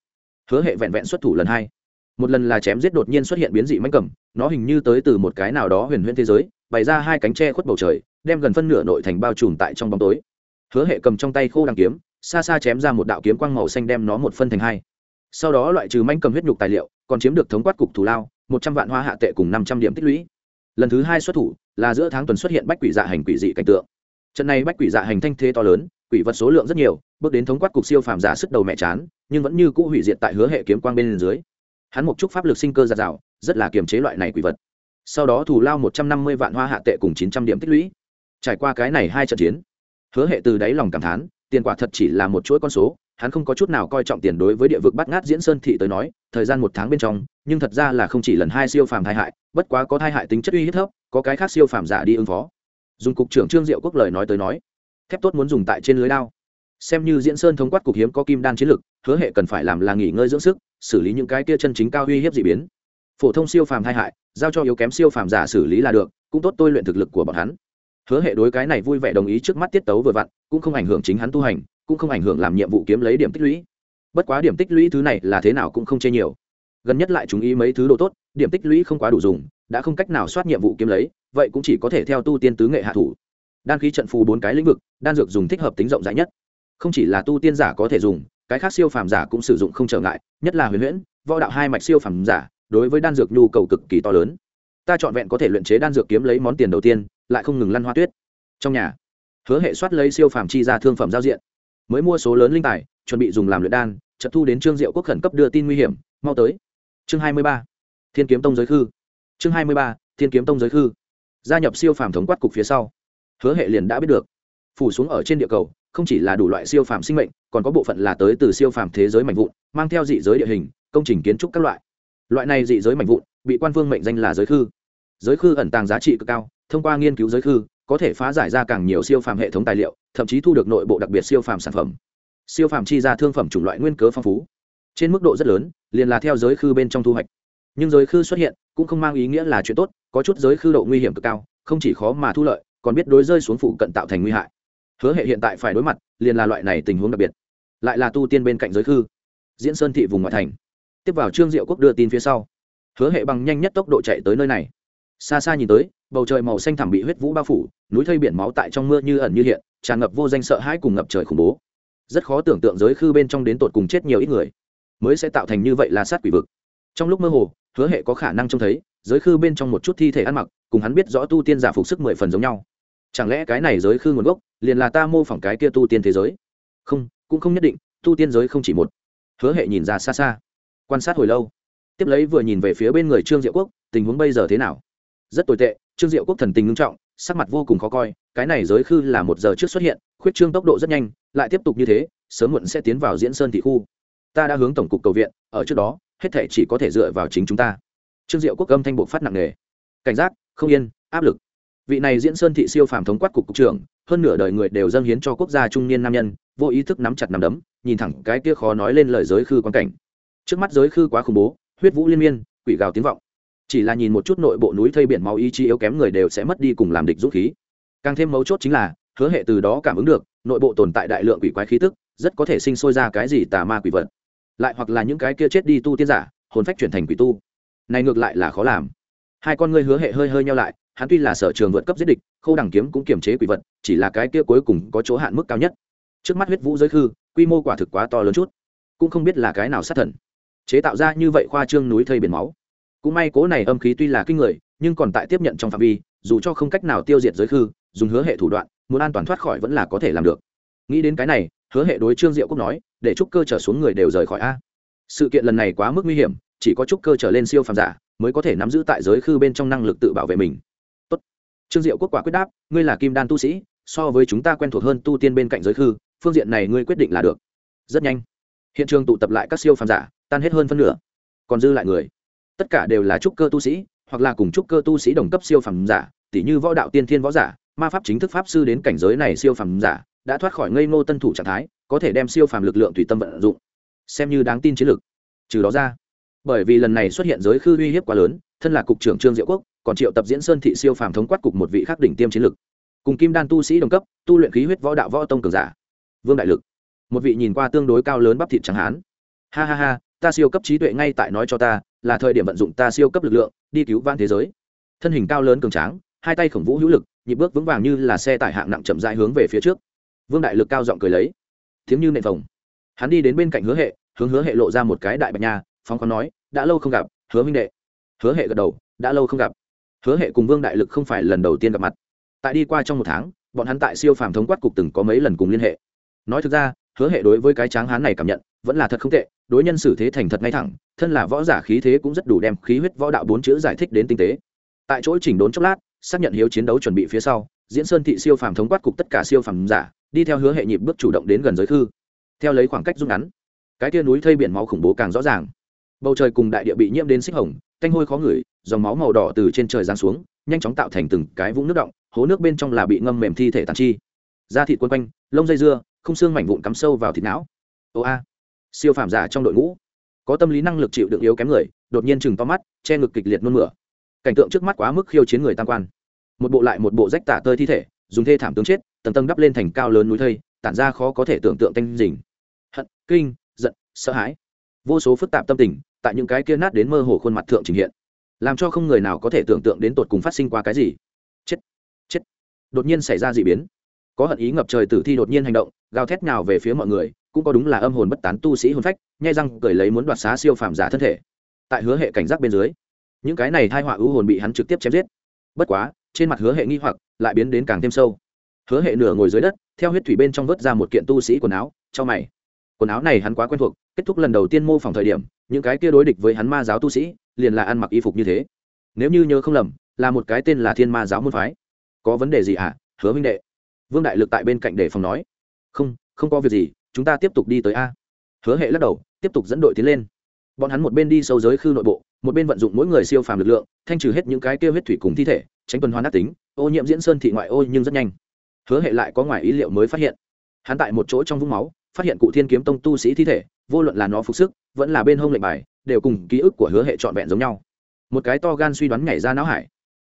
hứa hệ vẹn vẹn xuất thủ lần hai. Một lần là chém giết đột nhiên xuất hiện biến dị manh cầm, nó hình như tới từ một cái nào đó huyền huyễn thế giới, bày ra hai cánh tre khuất bầu trời, đem gần phân nửa nội thành bao trùm tại trong bóng tối. Hứa hệ cầm trong tay khô đằng kiếm, xa xa chém ra một đạo kiếm quang màu xanh đem nó một phân thành hai. Sau đó loại trừ manh cầm huyết nhục tài liệu, còn chiếm được thống quát cục thủ lao, một trăm vạn hoa hạ tệ cùng năm trăm điểm tích lũy lần thứ hai xuất thủ là giữa tháng tuần xuất hiện bách quỷ dạ hành quỷ dị cảnh tượng. Trận này bách quỷ dạ hành thanh thế to lớn, quỷ vật số lượng rất nhiều, bước đến thống quát cục siêu phàm giả sức đầu mẹ chán, nhưng vẫn như cũ hủy diệt tại hứa hệ kiếm quang bên dưới. Hắn một chút pháp lực sinh cơ giạt rào, rất là kiềm chế loại này quỷ vật. Sau đó thủ lao một trăm năm mươi vạn hoa hạ tệ cùng chín trăm điểm tích lũy. Trải qua cái này hai trận chiến, hứa hệ từ đáy lòng cảm thán, tiền quả thật chỉ là một chuỗi con số hắn không có chút nào coi trọng tiền đối với địa vực bắt ngát diễn sơn thị tới nói, thời gian một tháng bên trong, nhưng thật ra là không chỉ lần hai siêu phàm tai hại, bất quá có tai hại tính chất uy hiếp thấp, có cái khác siêu phàm giả đi ứng phó. Dùng cục trưởng trương diệu quốc lời nói tới nói, thép tốt muốn dùng tại trên lưới đao. Xem như diễn sơn thống quát cục hiếm có kim đan chiến lực, hứa hệ cần phải làm là nghỉ ngơi dưỡng sức, xử lý những cái kia chân chính cao uy hiếp d ị biến. Phổ thông siêu phàm tai hại, giao cho yếu kém siêu phàm giả xử lý là được, cũng tốt tôi luyện thực lực của bọn hắn. Hứa hệ đối cái này vui vẻ đồng ý trước mắt tiết tấu vừa vặn, cũng không ảnh hưởng chính hắn tu hành cũng không ảnh hưởng làm nhiệm vụ kiếm lấy điểm tích lũy. Bất quá điểm tích lũy thứ này là thế nào cũng không chê nhiều. Gần nhất lại chúng ý mấy thứ đồ tốt, điểm tích lũy không quá đủ dùng, đã không cách nào soát nhiệm vụ kiếm lấy, vậy cũng chỉ có thể theo tu tiên tứ nghệ hạ thủ. Đan khí trận phù bốn cái lĩnh vực, đan dược dùng thích hợp tính rộng rãi nhất. Không chỉ là tu tiên giả có thể dùng, cái khác siêu phàm giả cũng sử dụng không trở ngại, nhất là huyền huyễn, võ đạo hai mạch siêu phàm giả, đối với đan dược nhu cầu cực kỳ to lớn. Ta chọn vẹn có thể luyện chế đan dược kiếm lấy món tiền đầu tiên, lại không ngừng lăn hoa tuyết. Trong nhà, hứa hệ soát lấy siêu phàm chi ra thương phẩm giao diện mới mua số lớn linh tài, chuẩn bị dùng làm luyện đan trận thu đến trương diệu quốc khẩn cấp đưa tin nguy hiểm, mau tới. Chương hai mươi ba, thiên kiếm tông giới khư. Chương hai mươi ba, thiên kiếm tông giới khư. Gia nhập siêu phàm thống quát cục phía sau. Hứa hệ liền đã biết được. Phủ xuống ở trên địa cầu, không chỉ là đủ loại siêu phàm sinh mệnh, còn có bộ phận là tới từ siêu phàm thế giới mạnh vụn, mang theo dị giới địa hình, công trình kiến trúc các loại. Loại này dị giới mạnh vụn, bị quan vương mệnh danh là giới khư. Giới khư ẩn tàng giá trị cực cao, thông qua nghiên cứu giới khư, có thể phá giải ra càng nhiều siêu phàm hệ thống tài liệu thậm chí thu được nội bộ đặc biệt siêu phàm sản phẩm. Siêu phàm chi ra thương phẩm chủng loại nguyên cớ phong phú. Trên mức độ rất lớn, liền là theo giới khư bên trong thu hoạch. Nhưng giới khư xuất hiện, cũng không mang ý nghĩa là chuyện tốt, có chút giới khư độ nguy hiểm cực cao, không chỉ khó mà thu lợi, còn biết đối rơi xuống phụ cận tạo thành nguy hại. Hứa hệ hiện tại phải đối mặt, liền là loại này tình huống đặc biệt. Lại là tu tiên bên cạnh giới khư. Diễn sơn thị vùng ngoại thành. Tiếp vào trương diệu quốc đưa tin phía sau. Hứa hệ bằng nhanh nhất tốc độ chạy tới nơi này xa xa nhìn tới, bầu trời màu xanh thẳm bị huyết vũ bao phủ, núi thây biển máu tại trong mưa như ẩn như hiện, tràn ngập vô danh sợ hãi cùng ngập trời khủng bố. Rất khó tưởng tượng giới khư bên trong đến tột cùng chết nhiều ít người mới sẽ tạo thành như vậy là sát quỷ vực. Trong lúc mơ hồ, hứa hệ có khả năng trông thấy, giới khư bên trong một chút thi thể ăn mặc, cùng hắn biết rõ tu tiên giả phục sức mười phần giống nhau. Chẳng lẽ cái này giới khư nguồn gốc, liền là ta mô phỏng cái kia tu tiên thế giới? Không, cũng không nhất định, tu tiên giới không chỉ một. Hứa hệ nhìn ra xa xa, quan sát hồi lâu, tiếp lấy vừa nhìn về phía bên người trương diệu quốc, tình huống bây giờ thế nào? Rất tồi tệ, trương diệu quốc thần tình ngưng trọng, sắc mặt vô cùng khó coi, cái này giới khư là một giờ trước xuất hiện, khuyết trương tốc độ rất nhanh, lại tiếp tục như thế, sớm muộn sẽ tiến vào diễn sơn thị khu. Ta đã hướng tổng cục cầu viện, ở trước đó, hết thể chỉ có thể dựa vào chính chúng ta. Trương diệu quốc âm thanh bộ phát nặng nề. Cảnh giác, không yên, áp lực. Vị này diễn sơn thị siêu phàm thống quát cục cục trưởng, hơn nửa đời người đều dâng hiến cho quốc gia trung niên nam nhân, vô ý thức nắm chặt nắm đấm, nhìn thẳng cái kia khó nói lên lời giới khư quan cảnh. Trước mắt giới khư quá khủng bố, huyết vũ liên miên, quỷ gào tiếng vọng chỉ là nhìn một chút nội bộ núi thây biển máu ý chí yếu kém người đều sẽ mất đi cùng làm địch dũng khí. Càng thêm mấu chốt chính là, hứa hệ từ đó cảm ứng được, nội bộ tồn tại đại lượng quỷ quái khí tức, rất có thể sinh sôi ra cái gì tà ma quỷ vật. Lại hoặc là những cái kia chết đi tu tiên giả, hồn phách chuyển thành quỷ tu. Này ngược lại là khó làm. Hai con ngươi hứa hệ hơi hơi nhau lại, hắn tuy là sở trường vượt cấp giết địch, khâu đằng kiếm cũng kiềm chế quỷ vật, chỉ là cái kia cuối cùng có chỗ hạn mức cao nhất. Trước mắt huyết vũ giới khư, quy mô quả thực quá to lớn chút. Cũng không biết là cái nào sát thần. Chế tạo ra như vậy khoa trương núi thây biển máu cũng may cố này âm khí tuy là kinh người, nhưng còn tại tiếp nhận trong phạm vi, dù cho không cách nào tiêu diệt giới khư, dùng hứa hệ thủ đoạn, muốn an toàn thoát khỏi vẫn là có thể làm được. Nghĩ đến cái này, hứa hệ đối trương diệu quốc nói, để trúc cơ trở xuống người đều rời khỏi a. Sự kiện lần này quá mức nguy hiểm, chỉ có trúc cơ trở lên siêu phàm giả mới có thể nắm giữ tại giới khư bên trong năng lực tự bảo vệ mình. Tốt. trương diệu quốc quả quyết đáp, ngươi là kim đan tu sĩ, so với chúng ta quen thuộc hơn tu tiên bên cạnh giới khư, phương diện này ngươi quyết định là được. Rất nhanh, hiện trường tụ tập lại các siêu phàm giả, tan hết hơn phân nửa, còn dư lại người tất cả đều là trúc cơ tu sĩ, hoặc là cùng trúc cơ tu sĩ đồng cấp siêu phẩm giả tỷ như võ đạo tiên thiên võ giả, ma pháp chính thức pháp sư đến cảnh giới này siêu phẩm giả, đã thoát khỏi ngây ngô tân thủ trạng thái, có thể đem siêu phàm lực lượng tùy tâm vận dụng. Xem như đáng tin chiến lược. Trừ đó ra, bởi vì lần này xuất hiện giới khư uy hiếp quá lớn, thân là cục trưởng trương diệu quốc, còn triệu tập diễn sơn thị siêu phàm thống quát cục một vị khắc đỉnh tiêm chiến lược. Cùng kim đan tu sĩ đồng cấp, tu luyện khí huyết võ đạo võ tông cường giả. Vương đại lực. Một vị nhìn qua tương đối cao lớn bắp thịt trắng hán. Ha ha ha ta siêu cấp trí tuệ ngay tại nói cho ta, là thời điểm vận dụng ta siêu cấp lực lượng, đi cứu vãn thế giới. Thân hình cao lớn cường tráng, hai tay khổng vũ hữu lực, nhịp bước vững vàng như là xe tải hạng nặng chậm rãi hướng về phía trước. Vương đại lực cao giọng cười lấy. Tiếng như nệ phồng hắn đi đến bên cạnh hứa hệ, hướng hứa hệ lộ ra một cái đại bạch nha, phóng khoáng nói, đã lâu không gặp, hứa minh đệ. Hứa hệ gật đầu, đã lâu không gặp. Hứa hệ cùng vương đại lực không phải lần đầu tiên gặp mặt. Tại đi qua trong một tháng, bọn hắn tại siêu phàm thống quát cục từng có mấy lần cùng liên hệ. Nói thực ra, hứa hệ đối với cái tráng hán này cảm nhận vẫn là thật không tệ, đối nhân xử thế thành thật ngay thẳng, thân là võ giả khí thế cũng rất đủ đem khí huyết võ đạo bốn chữ giải thích đến tinh tế. Tại chỗ chỉnh đốn chốc lát, xác nhận hiếu chiến đấu chuẩn bị phía sau, diễn sơn thị siêu phàm thống quát cục tất cả siêu phàm giả, đi theo hứa hệ nhịp bước chủ động đến gần giới thư. theo lấy khoảng cách rút ngắn, cái tia núi thây biển máu khủng bố càng rõ ràng. Bầu trời cùng đại địa bị nhiễm đến xích hồng canh hôi khó ngửi, dòng máu màu đỏ từ trên trời giáng xuống, nhanh chóng tạo thành từng cái vũng nước động, hố nước bên trong là bị ngâm mềm thi thể tàn chi. Da thịt quân quanh, lông dây dưa không xương mảnh vụn cắm sâu vào thịt não. Ô a siêu phàm giả trong đội ngũ. Có tâm lý năng lực chịu đựng yếu kém người, đột nhiên chừng to mắt, che ngực kịch liệt nôn mửa. Cảnh tượng trước mắt quá mức khiêu chiến người tam quan. Một bộ lại một bộ rách tả tơi thi thể, dùng thê thảm tướng chết, tầng tầng đắp lên thành cao lớn núi thây, tản ra khó có thể tưởng tượng tanh dình hận, kinh, giận, sợ hãi. Vô số phức tạp tâm tình, tại những cái kia nát đến mơ hồ khuôn mặt thượng trình hiện. Làm cho không người nào có thể tưởng tượng đến tột cùng phát sinh qua cái gì. Chết chết. Đột nhiên xảy ra d ị biến có hận ý ngập trời tử thi đột nhiên hành động, gào thét nào về phía mọi người, cũng có đúng là âm hồn bất tán tu sĩ hồn phách, nhai răng, cười lấy muốn đoạt xá siêu phàm giả thân thể. Tại hứa hệ cảnh giác bên dưới, những cái này thai họa ưu hồn bị hắn trực tiếp chém giết. Bất quá, trên mặt hứa hệ nghi hoặc lại biến đến càng thêm sâu. Hứa hệ nửa ngồi dưới đất, theo huyết thủy bên trong vớt ra một kiện tu sĩ quần áo, cho mày. Quần áo này hắn quá quen thuộc, kết thúc lần đầu tiên mô phỏng thời điểm, những cái kia đối địch với hắn ma giáo tu sĩ, liền là ăn mặc y phục như thế. Nếu như nhớ không lầm, là một cái tên là thiên ma giáo môn phái. Có vấn đề gì ạ à? hứa minh đệ? Vương đại lực tại bên cạnh để phòng nói, không không có việc gì, chúng ta tiếp tục đi tới a. Hứa hệ lắc đầu, tiếp tục dẫn đội tiến lên. Bọn hắn một bên đi sâu giới khư nội bộ, một bên vận dụng mỗi người siêu phàm lực lượng, thanh trừ hết những cái kêu huyết thủy cùng thi thể, tránh tuần hoàn ác tính, ô nhiễm diễn sơn thị ngoại ô nhưng rất nhanh. Hứa hệ lại có ngoài ý liệu mới phát hiện. Hắn tại một chỗ trong vũng máu, phát hiện cụ thiên kiếm tông tu sĩ thi thể, vô luận là nó phục sức, vẫn là bên hông lệnh bài, đều cùng ký ức của hứa hệ trọn vẹn giống nhau. Một cái to gan suy đoán nhảy ra não hải.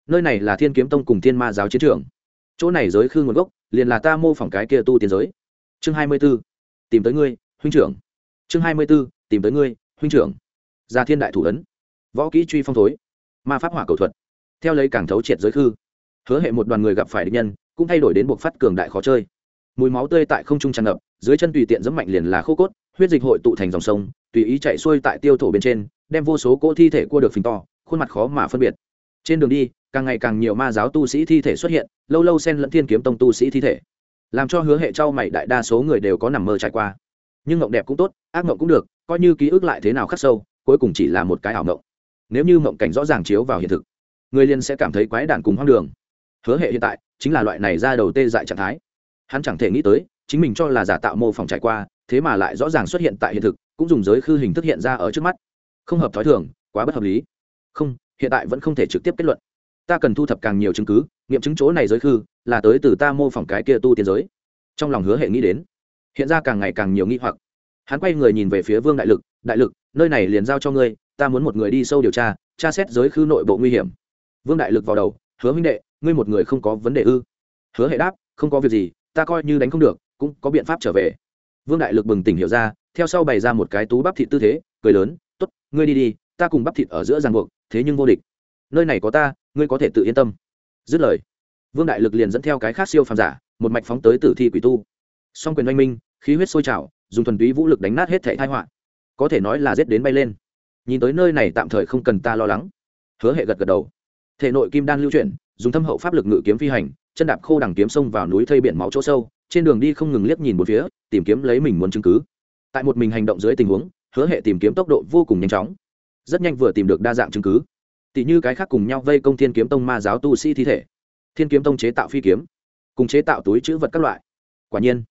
Nơi này là thiên kiếm tông cùng thiên ma giáo chiến trường chỗ này giới khư nguồn gốc, liền là ta mô phỏng cái kia tu tiến giới. Chương hai mươi b ố tìm tới ngươi, huynh trưởng. Chương hai mươi b ố tìm tới ngươi, huynh trưởng. Gia thiên đại thủ ấn. Võ kỹ truy phong thối. Ma pháp hỏa cầu thuật. Theo lấy càng thấu triệt giới khư, hứa hệ một đoàn người gặp phải địch nhân, cũng thay đổi đến buộc phát cường đại khó chơi. Mùi máu tươi tại không trung tràn ngập, dưới chân tùy tiện dẫm mạnh liền là khô cốt, huyết dịch hội tụ thành dòng sông, tùy ý chạy xuôi tại tiêu thổ bên trên, đem vô số cỗ thi thể cua được phình to, khuôn mặt khó mà phân biệt. Trên đường đi càng ngày càng nhiều ma giáo tu sĩ thi thể xuất hiện, lâu lâu xen lẫn thiên kiếm tông tu sĩ thi thể, làm cho hứa hệ trao mày đại đa số người đều có nằm mơ trải qua. Nhưng mộng đẹp cũng tốt, ác mộng cũng được, coi như ký ức lại thế nào khắc sâu, cuối cùng chỉ là một cái ảo mộng. Nếu như mộng cảnh rõ ràng chiếu vào hiện thực, người liên sẽ cảm thấy quái đản cùng hoang đường. Hứa hệ hiện tại chính là loại này ra đầu tê dại trạng thái. Hắn chẳng thể nghĩ tới, chính mình cho là giả tạo mô phỏng trải qua, thế mà lại rõ ràng xuất hiện tại hiện thực, cũng dùng giới khư hình thức hiện ra ở trước mắt. Không hợp thói thường, quá bất hợp lý. Không, hiện tại vẫn không thể trực tiếp kết luận ta cần thu thập càng nhiều chứng cứ, nghiệm chứng chỗ này giới khư, là tới từ ta mô phỏng cái kia tu tiên giới. Trong lòng hứa hệ nghĩ đến, hiện ra càng ngày càng nhiều nghi hoặc. Hắn quay người nhìn về phía vương đại lực đại lực, nơi này liền giao cho ngươi, ta muốn một người đi sâu điều tra tra xét giới khư nội bộ nguy hiểm. Vương đại lực vào đầu, hứa huynh đệ, ngươi một người không có vấn đề ư? Hứa hệ đáp, không có việc gì, ta coi như đánh không được, cũng có biện pháp trở về. Vương đại lực bừng tỉnh hiểu ra, theo sau bày ra một cái tú bắp thịt tư thế, cười lớn t ố t ngươi đi đi, ta cùng bắp thịt ở giữa ràng buộc, thế nhưng vô địch. Nơi này có ta ngươi có thể tự yên tâm. Dứt lời, vương đại lực liền dẫn theo cái khác siêu phàm giả, một mạch phóng tới tử thi quỷ tu. Song quyền oanh minh, khí huyết sôi trào, dùng thuần túy vũ lực đánh nát hết thẻ thai họa. Có thể nói là giết đến bay lên. Nhìn tới nơi này tạm thời không cần ta lo lắng. Hứa hệ gật gật đầu. Thể nội kim đan lưu chuyển, dùng thâm hậu pháp lực ngự kiếm phi hành, chân đạp khô đằng kiếm sông vào núi thây biển máu chỗ sâu, trên đường đi không ngừng liếc nhìn một phía, tìm kiếm lấy mình muốn chứng cứ. Tại một mình hành động dưới tình huống, hứa hệ tìm kiếm tốc độ vô cùng nhanh chóng. Rất nhanh vừa tìm được đa dạng chứng cứ tỷ như cái khác cùng nhau vây công thiên kiếm tông ma giáo tu sĩ thi thể, thiên kiếm tông chế tạo phi kiếm, cùng chế tạo túi chữ vật các loại. Quả nhiên,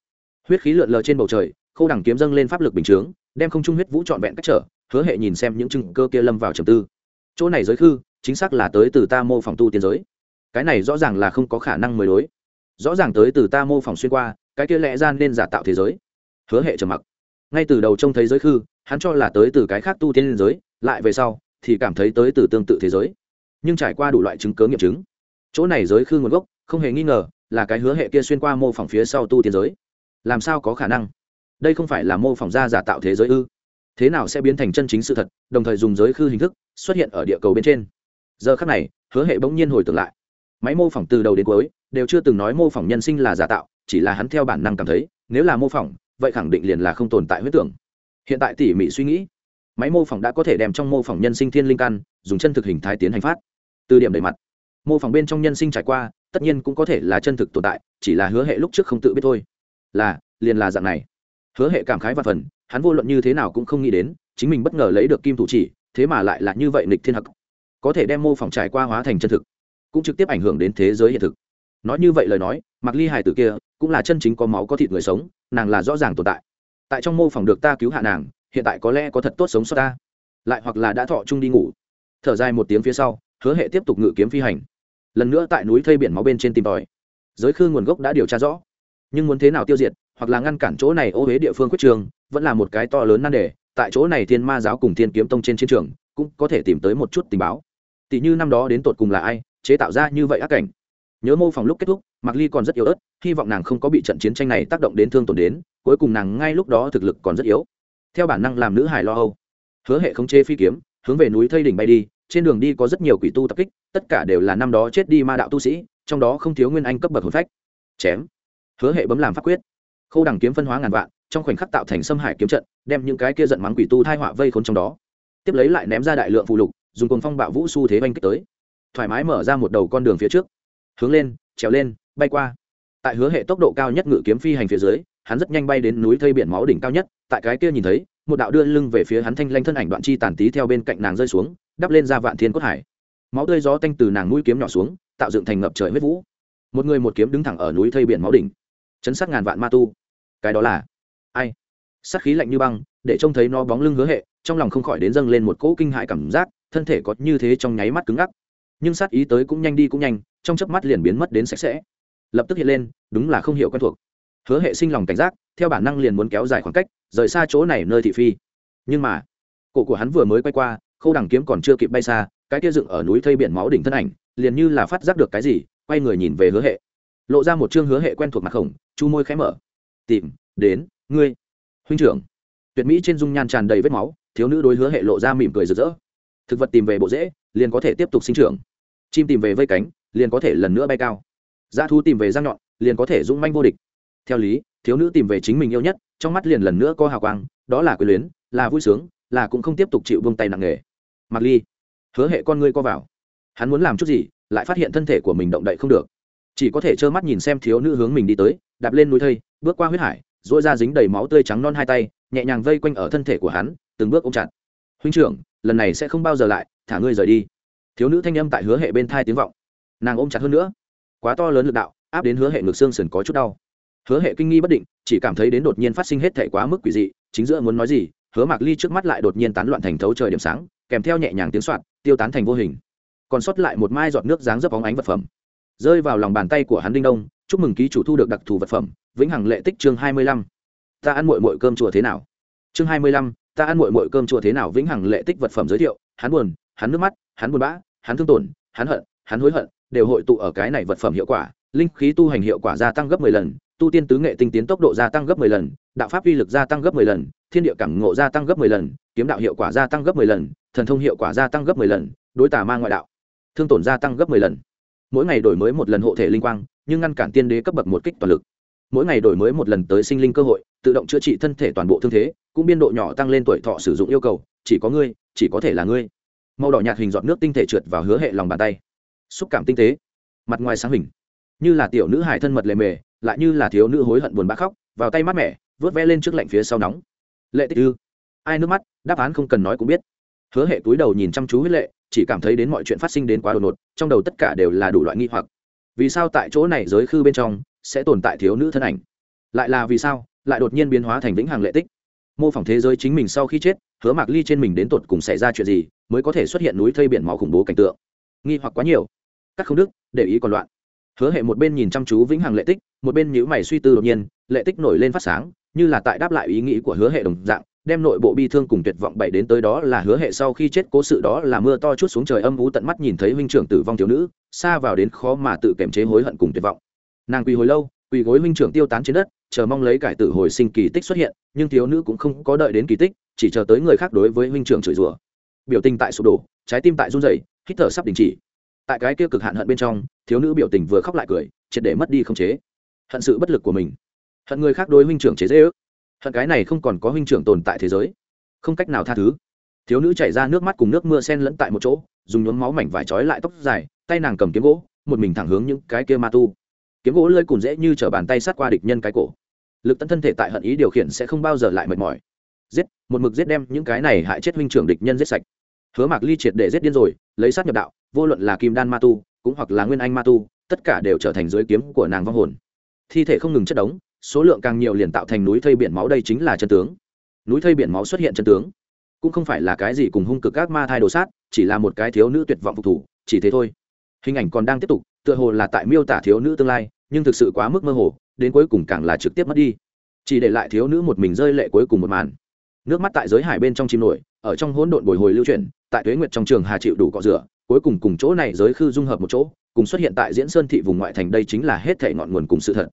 huyết khí lượn lờ trên bầu trời, khâu đẳng kiếm dâng lên pháp lực bình chướng, đem không trung huyết vũ trọn vẹn cách trở, hứa hệ nhìn xem những chừng cơ kia lâm vào trầm tư. Chỗ này giới khư, chính xác là tới từ ta mô phỏng tu tiến giới. Cái này rõ ràng là không có khả năng mới đối. Rõ ràng tới từ ta mô phỏng xuyên qua, cái kia lẽ ra nên giả tạo thế giới. Hứa hệ trầm mặc. Ngay từ đầu trông thấy giới khư, hắn cho là tới từ cái khác tu tiên giới, lại về sau thì cảm thấy tới từ tương tự thế giới. Nhưng trải qua đủ loại chứng cớ nghiệm chứng, chỗ này giới khư nguồn gốc không hề nghi ngờ là cái hứa hệ kia xuyên qua mô phỏng phía sau tu tiên giới. Làm sao có khả năng? Đây không phải là mô phỏng ra giả tạo thế giới ư? Thế nào sẽ biến thành chân chính sự thật, đồng thời dùng giới khư hình thức xuất hiện ở địa cầu bên trên? Giờ khác này, hứa hệ bỗng nhiên hồi tưởng lại. Máy mô phỏng từ đầu đến cuối đều chưa từng nói mô phỏng nhân sinh là giả tạo, chỉ là hắn theo bản năng cảm thấy, nếu là mô phỏng, vậy khẳng định liền là không tồn tại huyết tưởng. Hiện tại tỉ mỉ suy nghĩ máy mô phỏng đã có thể đem trong mô phỏng nhân sinh thiên linh căn, dùng chân thực hình thái tiến hành phát. Từ điểm đầy mặt, mô phỏng bên trong nhân sinh trải qua, tất nhiên cũng có thể là chân thực tồn tại, chỉ là hứa hệ lúc trước không tự biết thôi. Là, liền là dạng này. Hứa hệ cảm khái và phần, hắn vô luận như thế nào cũng không nghĩ đến, chính mình bất ngờ lấy được kim thủ chỉ, thế mà lại là như vậy nịch thiên hặc có thể đem mô phỏng trải qua hóa thành chân thực, cũng trực tiếp ảnh hưởng đến thế giới hiện thực. Nói như vậy lời nói mặc ly hải tử kia, cũng là chân chính có máu có thịt người sống, nàng là rõ ràng tồn tại. Tại trong mô phỏng được ta cứu hạ nàng hiện tại có lẽ có thật tốt sống sót ta. Lại hoặc là đã thọ chung đi ngủ. Thở dài một tiếng phía sau, hứa hệ tiếp tục ngự kiếm phi hành. Lần nữa tại núi thây biển máu bên trên tìm tòi. Giới khư nguồn gốc đã điều tra rõ. Nhưng muốn thế nào tiêu diệt, hoặc là ngăn cản chỗ này ô huế địa phương quyết trường, vẫn là một cái to lớn nan đề. Tại chỗ này thiên ma giáo cùng thiên kiếm tông trên chiến trường, cũng có thể tìm tới một chút tình báo. Tỷ như năm đó đến tột cùng là ai, chế tạo ra như vậy ác cảnh. Nhớ mô phỏng lúc kết thúc, mạc ly còn rất yếu ớt, hy vọng nàng không có bị trận chiến tranh này tác động đến thương tổn đến, cuối cùng nàng ngay lúc đó thực lực còn rất yếu theo bản năng làm nữ hải lo âu. Hứa hệ không chế phi kiếm, hướng về núi thây đỉnh bay đi, trên đường đi có rất nhiều quỷ tu tập kích, tất cả đều là năm đó chết đi ma đạo tu sĩ, trong đó không thiếu nguyên anh cấp bậc hồn phách. Chém. Hứa hệ bấm làm pháp quyết. Khâu đằng kiếm phân hóa ngàn vạn, trong khoảnh khắc tạo thành xâm hải kiếm trận, đem những cái kia giận mắng quỷ tu thai họa vây khốn trong đó. Tiếp lấy lại ném ra đại lượng phụ lục, dùng cồn phong bạo vũ s u thế oanh kích tới. Thoải mái mở ra một đầu con đường phía trước. Hướng lên, trèo lên, bay qua. Tại hứa hệ tốc độ cao nhất ngự kiếm phi hành phía dưới hắn rất nhanh bay đến núi thây biển máu đỉnh cao nhất, tại cái kia nhìn thấy, một đạo đưa lưng về phía hắn thanh lanh thân ảnh đoạn chi tàn tí theo bên cạnh nàng rơi xuống, đắp lên ra vạn thiên cốt hải. Máu tươi gió tanh từ nàng mũi kiếm nhỏ xuống, tạo dựng thành ngập trời huyết vũ. Một người một kiếm đứng thẳng ở núi thây biển máu đỉnh. Chấn sát ngàn vạn ma tu. Cái đó là ai? Sát khí lạnh như băng, để trông thấy nó bóng lưng hứa hệ, trong lòng không khỏi đến dâng lên một cỗ kinh hại cảm giác, thân thể có như thế trong nháy mắt cứng ngắc. Nhưng sát ý tới cũng nhanh đi cũng nhanh, trong chớp mắt liền biến mất đến sạch sẽ. Lập tức hiện lên, đúng là không hiểu quen thuộc hứa hệ sinh lòng cảnh giác, theo bản năng liền muốn kéo dài khoảng cách, rời xa chỗ này nơi thị phi. Nhưng mà, cổ của hắn vừa mới quay qua, khâu đằng kiếm còn chưa kịp bay xa, cái kia dựng ở núi thây biển máu đỉnh thân ảnh, liền như là phát giác được cái gì, quay người nhìn về hứa hệ. Lộ ra một chương hứa hệ quen thuộc mặt khổng, chu môi khẽ mở. Tìm, đến, ngươi. Huynh trưởng. Tuyệt mỹ trên dung nhan tràn đầy vết máu, thiếu nữ đối hứa hệ lộ ra mỉm cười rực rỡ. Thực vật tìm về bộ rễ liền có thể tiếp tục sinh trưởng. Chim tìm về vây cánh, liền có thể lần nữa bay cao. Dã thu tìm về răng nhọn, liền có thể dũng manh vô địch theo lý, thiếu nữ tìm về chính mình yêu nhất, trong mắt liền lần nữa có hào quang, đó là quyền luyến, là vui sướng, là cũng không tiếp tục chịu vung tay nặng nề. Mặc ly, hứa hệ con ngươi co vào. Hắn muốn làm chút gì, lại phát hiện thân thể của mình động đậy không được. Chỉ có thể trơ mắt nhìn xem thiếu nữ hướng mình đi tới, đạp lên núi thây, bước qua huyết hải dỗi ra dính đầy máu tươi trắng non hai tay, nhẹ nhàng vây quanh ở thân thể của hắn, từng bước ôm chặt. Huynh trưởng, lần này sẽ không bao giờ lại, thả ngươi rời đi. Thiếu nữ thanh âm tại hứa hệ bên thai tiếng vọng. Nàng ôm chặt hơn nữa. Quá to lớn lực đạo, áp đến hứa hệ ngực xương sườn có chút đau hứa hệ kinh nghi bất định, chỉ cảm thấy đến đột nhiên phát sinh hết thể quá mức quỷ dị, chính giữa muốn nói gì, hứa mạc ly trước mắt lại đột nhiên tán loạn thành thấu trời điểm sáng, kèm theo nhẹ nhàng tiếng soạn tiêu tán thành vô hình. Còn sót lại một mai giọt nước dáng dấp bóng ánh vật phẩm. Rơi vào lòng bàn tay của hắn đinh đông, chúc mừng ký chủ thu được đặc thù vật phẩm, vĩnh hằng lệ tích chương hai mươi lăm. Ta ăn mội mội cơm chùa thế nào? Chương hai mươi lăm, ta ăn mội mội cơm chùa thế nào? Vĩnh hằng lệ tích vật phẩm giới thiệu, hắn buồn, hắn nước mắt, hắn buồn bã, hắn thương tổn, hắn hận, hắn hối hận, đều hội tụ ở cái này vật phẩm hiệu quả, linh khí tu hành hiệu quả gia tăng gấp 10 lần tu tiên tứ nghệ tinh tiến tốc độ gia tăng gấp 10 lần, đạo pháp uy lực gia tăng gấp 10 lần, thiên địa cảm ngộ gia tăng gấp 10 lần, kiếm đạo hiệu quả gia tăng gấp 10 lần, thần thông hiệu quả gia tăng gấp 10 lần, đối tà ma ngoại đạo, thương tổn gia tăng gấp mười lần. Mỗi ngày đổi mới một lần hộ thể linh quang, nhưng ngăn cản tiên đế cấp bậc một kích toàn lực. Mỗi ngày đổi mới một lần tới sinh linh cơ hội, tự động chữa trị thân thể toàn bộ thương thế, cũng biên độ nhỏ tăng lên tuổi thọ sử dụng yêu cầu, chỉ có ngươi, chỉ có thể là ngươi. Màu đỏ nhạt hình giọt nước tinh thể trượt vào hứa hệ lòng bàn tay. Xúc cảm tinh tế. Mặt ngoài sáng hình. Như là tiểu nữ hải thân mật lề mề lại như là thiếu nữ hối hận buồn bã khóc, vào tay mát mẻ, vớt ve lên trước lạnh phía sau nóng. Lệ tích ư ai nước mắt, đáp án không cần nói cũng biết. Hứa hệ túi đầu nhìn chăm chú huyết lệ, chỉ cảm thấy đến mọi chuyện phát sinh đến quá đột ngột, trong đầu tất cả đều là đủ loại nghi hoặc. Vì sao tại chỗ này giới khư bên trong sẽ tồn tại thiếu nữ thân ảnh? Lại là vì sao lại đột nhiên biến hóa thành vĩnh hằng lệ tích mô phỏng thế giới chính mình sau khi chết, hứa mạc ly trên mình đến tột cùng xảy ra chuyện gì mới có thể xuất hiện núi thây biển máu khủng bố cảnh tượng? Nghi hoặc quá nhiều. Các không đức, để ý còn loạn hứa hệ một bên nhìn chăm chú vĩnh hằng lệ tích, một bên nhữ mày suy tư đột nhiên, lệ tích nổi lên phát sáng, như là tại đáp lại ý nghĩ của hứa hệ đồng dạng, đem nội bộ bi thương cùng tuyệt vọng bày đến tới đó là hứa hệ sau khi chết cố sự đó là mưa to chút xuống trời âm ú tận mắt nhìn thấy huynh trưởng tử vong thiếu nữ, xa vào đến khó mà tự kiềm chế hối hận cùng tuyệt vọng. Nàng quỳ hồi lâu, quỳ gối huynh trưởng tiêu tán trên đất, chờ mong lấy cải tử hồi sinh kỳ tích xuất hiện, nhưng thiếu nữ cũng không có đợi đến kỳ tích, chỉ chờ tới người khác đối với huynh trưởng chửi rủa. Biểu tình tại sụp đổ, trái tim tại run rẩy, hít thở sắp đình chỉ tại cái kia cực hạn hận bên trong, thiếu nữ biểu tình vừa khóc lại cười, triệt để mất đi không chế. Hận sự bất lực của mình. Hận người khác đối huynh trưởng chế dễ ước. Hận cái này không còn có huynh trưởng tồn tại thế giới. Không cách nào tha thứ. Thiếu nữ chảy ra nước mắt cùng nước mưa sen lẫn tại một chỗ, dùng nhuốm máu mảnh vải trói lại tóc dài, tay nàng cầm kiếm gỗ, một mình thẳng hướng những cái kia ma tu. Kiếm gỗ lơi cùn dễ như t bàn tay sát qua địch nhân cái cổ. Lực tận thân thể tại hận ý điều khiển sẽ không bao giờ lại mệt mỏi. Giết, một mực giết đem những cái này hại chết huynh trưởng địch nhân giết sạch hứa mạc ly triệt để giết điên rồi, lấy sát nhập đạo, vô luận là kim đan ma tu, cũng hoặc là nguyên anh ma tu, tất cả đều trở thành dưới kiếm của nàng vong hồn. Thi thể không ngừng chất đống, số lượng càng nhiều liền tạo thành núi thây biển máu, đây chính là chân tướng. Núi thây biển máu xuất hiện chân tướng, cũng không phải là cái gì cùng hung cực các ma thai đồ sát, chỉ là một cái thiếu nữ tuyệt vọng phục thủ, chỉ thế thôi. Hình ảnh còn đang tiếp tục, tựa hồ là tại miêu tả thiếu nữ tương lai, nhưng thực sự quá mức mơ hồ, đến cuối cùng càng là trực tiếp mất đi. Chỉ để lại thiếu nữ một mình rơi lệ cuối cùng một màn. Nước mắt tại giới hải bên trong chim nổi, ở trong hỗn độn bồi hồi lưu chuyển tại tuế nguyệt trong trường hà chịu đủ cọ rửa, cuối cùng cùng chỗ này giới khư dung hợp một chỗ, cùng xuất hiện tại diễn sơn thị vùng ngoại thành đây chính là hết thể ngọn nguồn cùng sự thật.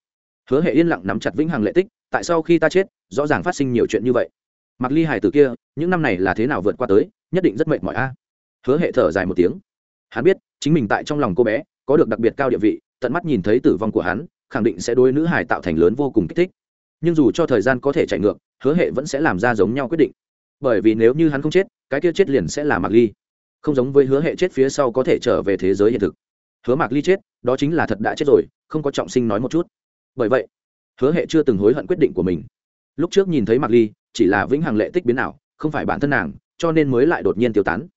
Hứa hệ yên lặng nắm chặt vĩnh hằng lệ tích, tại sau khi ta chết, rõ ràng phát sinh nhiều chuyện như vậy. Mặc ly hải từ kia, những năm này là thế nào vượt qua tới, nhất định rất mệt mỏi a. Hứa hệ thở dài một tiếng. Hắn biết, chính mình tại trong lòng cô bé, có được đặc biệt cao địa vị, tận mắt nhìn thấy tử vong của hắn, khẳng định sẽ đôi nữ hải tạo thành lớn vô cùng kích thích. Nhưng dù cho thời gian có thể chạy ngược, hứa hệ vẫn sẽ làm ra giống nhau quyết định bởi vì nếu như hắn không chết, cái kia chết liền sẽ là mạc ly. Không giống với hứa hệ chết phía sau có thể trở về thế giới hiện thực. Hứa mạc ly chết, đó chính là thật đã chết rồi, không có trọng sinh nói một chút. Bởi vậy, hứa hệ chưa từng hối hận quyết định của mình. Lúc trước nhìn thấy mạc ly, chỉ là vĩnh hằng lệ tích biến nào không phải bản thân nàng, cho nên mới lại đột nhiên tiêu tán.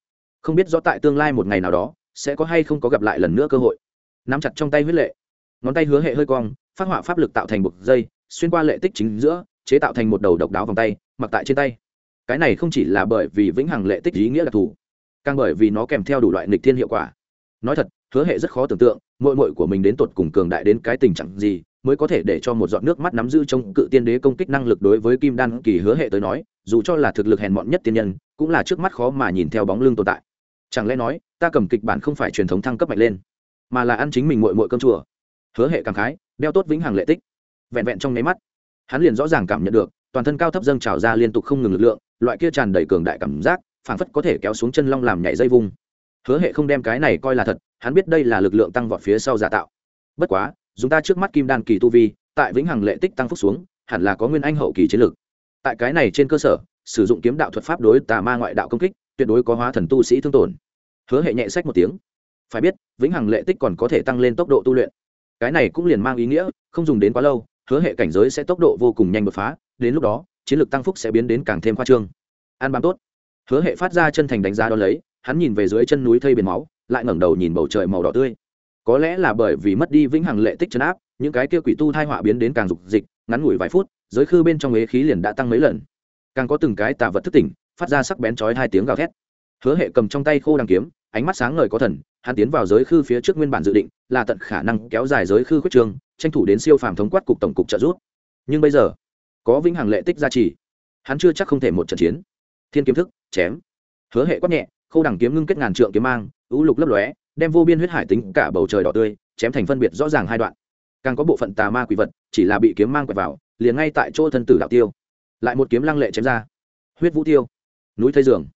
Không biết rõ tại tương lai một ngày nào đó, sẽ có hay không có gặp lại lần nữa cơ hội. Nắm chặt trong tay huyết lệ. Ngón tay hứa hệ hơi cong, phát họa pháp lực tạo thành một dây, xuyên qua lệ tích chính giữa, chế tạo thành một đầu độc đáo vòng tay, mặc tại trên tay cái này không chỉ là bởi vì vĩnh hằng lệ tích ý nghĩa đặc thù, càng bởi vì nó kèm theo đủ loại nghịch thiên hiệu quả. Nói thật, hứa hệ rất khó tưởng tượng mội mội của mình đến tột cùng cường đại đến cái tình trạng gì, mới có thể để cho một giọt nước mắt nắm giữ trong cự tiên đế công kích năng lực đối với kim đan kỳ hứa hệ tới nói, dù cho là thực lực hèn mọn nhất tiên nhân, cũng là trước mắt khó mà nhìn theo bóng lưng tồn tại. Chẳng lẽ nói, ta cầm kịch bản không phải truyền thống thăng cấp mạnh lên, mà là ăn chính mình mội mội cơm chùa? Hứa hệ cảm khái, đeo tốt vĩnh hằng lệ tích. Vẹn vẹn trong nháy mắt, hắn liền rõ ràng cảm nhận được, toàn thân cao thấp dâng trào ra liên tục không ngừng lực lượng loại kia tràn đầy cường đại cảm giác, phảng phất có thể kéo xuống chân long làm nhảy dây vung. Hứa hệ không đem cái này coi là thật, hắn biết đây là lực lượng tăng vọt phía sau giả tạo. Bất quá, dùng ta trước mắt kim đan kỳ tu vi, tại vĩnh hằng lệ tích tăng phúc xuống, hẳn là có nguyên anh hậu kỳ chiến lực. Tại cái này trên cơ sở, sử dụng kiếm đạo thuật pháp đối tà ma ngoại đạo công kích, tuyệt đối có hóa thần tu sĩ thương tổn. Hứa hệ nhẹ sách một tiếng. Phải biết, vĩnh hằng lệ tích còn có thể tăng lên tốc độ tu luyện. Cái này cũng liền mang ý nghĩa, không dùng đến quá lâu, hứa hệ cảnh giới sẽ tốc độ vô cùng nhanh đột phá, đến lúc đó chiến lược tăng phúc sẽ biến đến càng thêm khoa trương. An bám tốt. Hứa hệ phát ra chân thành đánh giá đ ó lấy, hắn nhìn về dưới chân núi thây biển máu, lại ngẩng đầu nhìn bầu trời màu đỏ tươi. Có lẽ là bởi vì mất đi vĩnh hằng lệ tích chấn áp, những cái kia quỷ tu thai họa biến đến càng dục dịch, ngắn ngủi vài phút, giới khư bên trong ế khí liền đã tăng mấy lần. Càng có từng cái tà vật thức tỉnh, phát ra sắc bén chói hai tiếng gào thét. Hứa hệ cầm trong tay khô đằng kiếm, ánh mắt sáng ngời có thần, hắn tiến vào giới khư phía trước nguyên bản dự định, là tận khả năng kéo dài giới khư khuyết trường, tranh thủ đến siêu phàm thống quát cục tổng cục trợ giúp. Nhưng bây giờ có vĩnh hằng lệ tích gia trì. Hắn chưa chắc không thể một trận chiến. Thiên kiếm thức, chém. Hứa hệ quát nhẹ khâu đẳng kiếm ngưng kết ngàn trượng kiếm mang, u lục lấp lóe, đem vô biên huyết hải tính cả bầu trời đỏ tươi, chém thành phân biệt rõ ràng hai đoạn. Càng có bộ phận tà ma quỷ vật, chỉ là bị kiếm mang quẹt vào, liền ngay tại chỗ thân tử đạo tiêu. Lại một kiếm lăng lệ chém ra. Huyết vũ tiêu. Núi thây giường.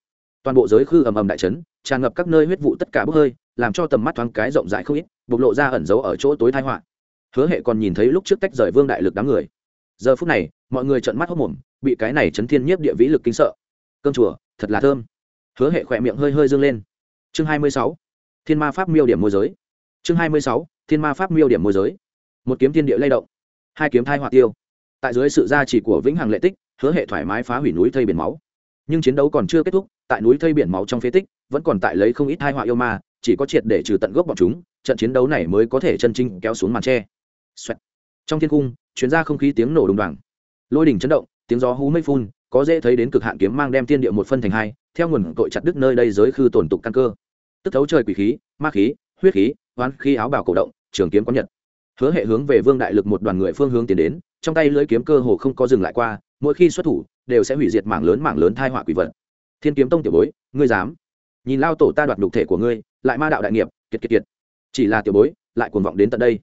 Toàn bộ giới khư ầm ầm đại trấn tràn ngập các nơi huyết vụ tất cả bốc hơi, làm cho tầm mắt thoáng cái rộng rãi không ít, bộc lộ ra ẩn giấu ở chỗ tối thái họa. Hứa hệ còn nhìn thấy lúc trước tách rời vương đại lực đám người. Giờ phút này mọi người trợn mắt hốc mồm, bị cái này chấn thiên nhiếp địa vĩ lực kinh sợ. Cơm chùa, thật là thơm. Hứa hệ khỏe miệng hơi hơi dương lên. Chương hai mươi sáu, thiên ma pháp miêu điểm môi giới. Chương hai mươi sáu, thiên ma pháp miêu điểm môi giới. Một kiếm thiên địa lay động, hai kiếm thai hỏa tiêu. Tại dưới sự gia trì của vĩnh hằng lệ tích, hứa hệ thoải mái phá hủy núi thây biển máu. Nhưng chiến đấu còn chưa kết thúc, tại núi thây biển máu trong phế tích, vẫn còn tại lấy không ít hai họa yêu ma, chỉ có triệt để trừ tận gốc bọn chúng, trận chiến đấu này mới có thể chân trinh kéo xuống màn tre. Xoẹt. trong thiên cung chuyến ra không khí tiếng nổ đùng đoàng lôi đỉnh chấn động, tiếng gió hú mây phun, có dễ thấy đến cực hạn kiếm mang đem thiên địa một phân thành hai, theo nguồn tội chặt đứt nơi đây giới khư tổn tục căn cơ. Tức thấu trời quỷ khí, ma khí, huyết khí, oán khí áo bào cổ động, trường kiếm có nhật. Hứa hệ hướng về vương đại lực một đoàn người phương hướng tiến đến, trong tay lưỡi kiếm cơ hồ không có dừng lại qua, mỗi khi xuất thủ, đều sẽ hủy diệt mảng lớn mảng lớn thai họa quỷ vật. Thiên kiếm tông tiểu bối, ngươi dám? Nhìn lao tổ ta đoạt nhục thể của ngươi, lại ma đạo đại nghiệp, kiệt kiệt kiệt. Chỉ là tiểu bối, lại cuồng vọng đến tận đây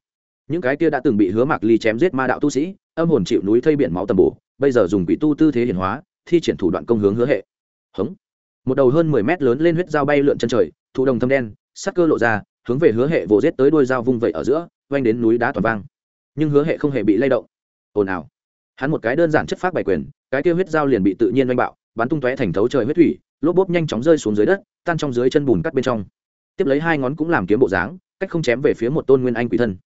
những cái kia đã từng bị hứa mạc ly chém giết ma đạo tu sĩ, âm hồn chịu núi thây biển máu tầm bổ, bây giờ dùng quỷ tu tư thế hiển hóa, thi triển thủ đoạn công hướng hứa hệ. Hống. Một đầu hơn mười mét lớn lên huyết dao bay lượn chân trời, thụ đồng thâm đen, sắc cơ lộ ra, hướng về hứa hệ vồ rết tới đôi dao vung vẩy ở giữa oanh đến núi đá toàn vang. Nhưng hứa hệ không hề bị lay động. Ồn ào. Hắn một cái đơn giản chất phát bài quyền, cái kia huyết dao liền bị tự nhiên oanh bạo, bắn tung tóe thành thấu trời huyết thủy, lốp bốp nhanh chóng rơi xuống dưới đất, tan trong dưới chân bùn cắt bên trong. Tiếp lấy hai ngón cũng làm kiếm bộ dáng, cách không chém về phía một tôn nguyên anh quỷ thân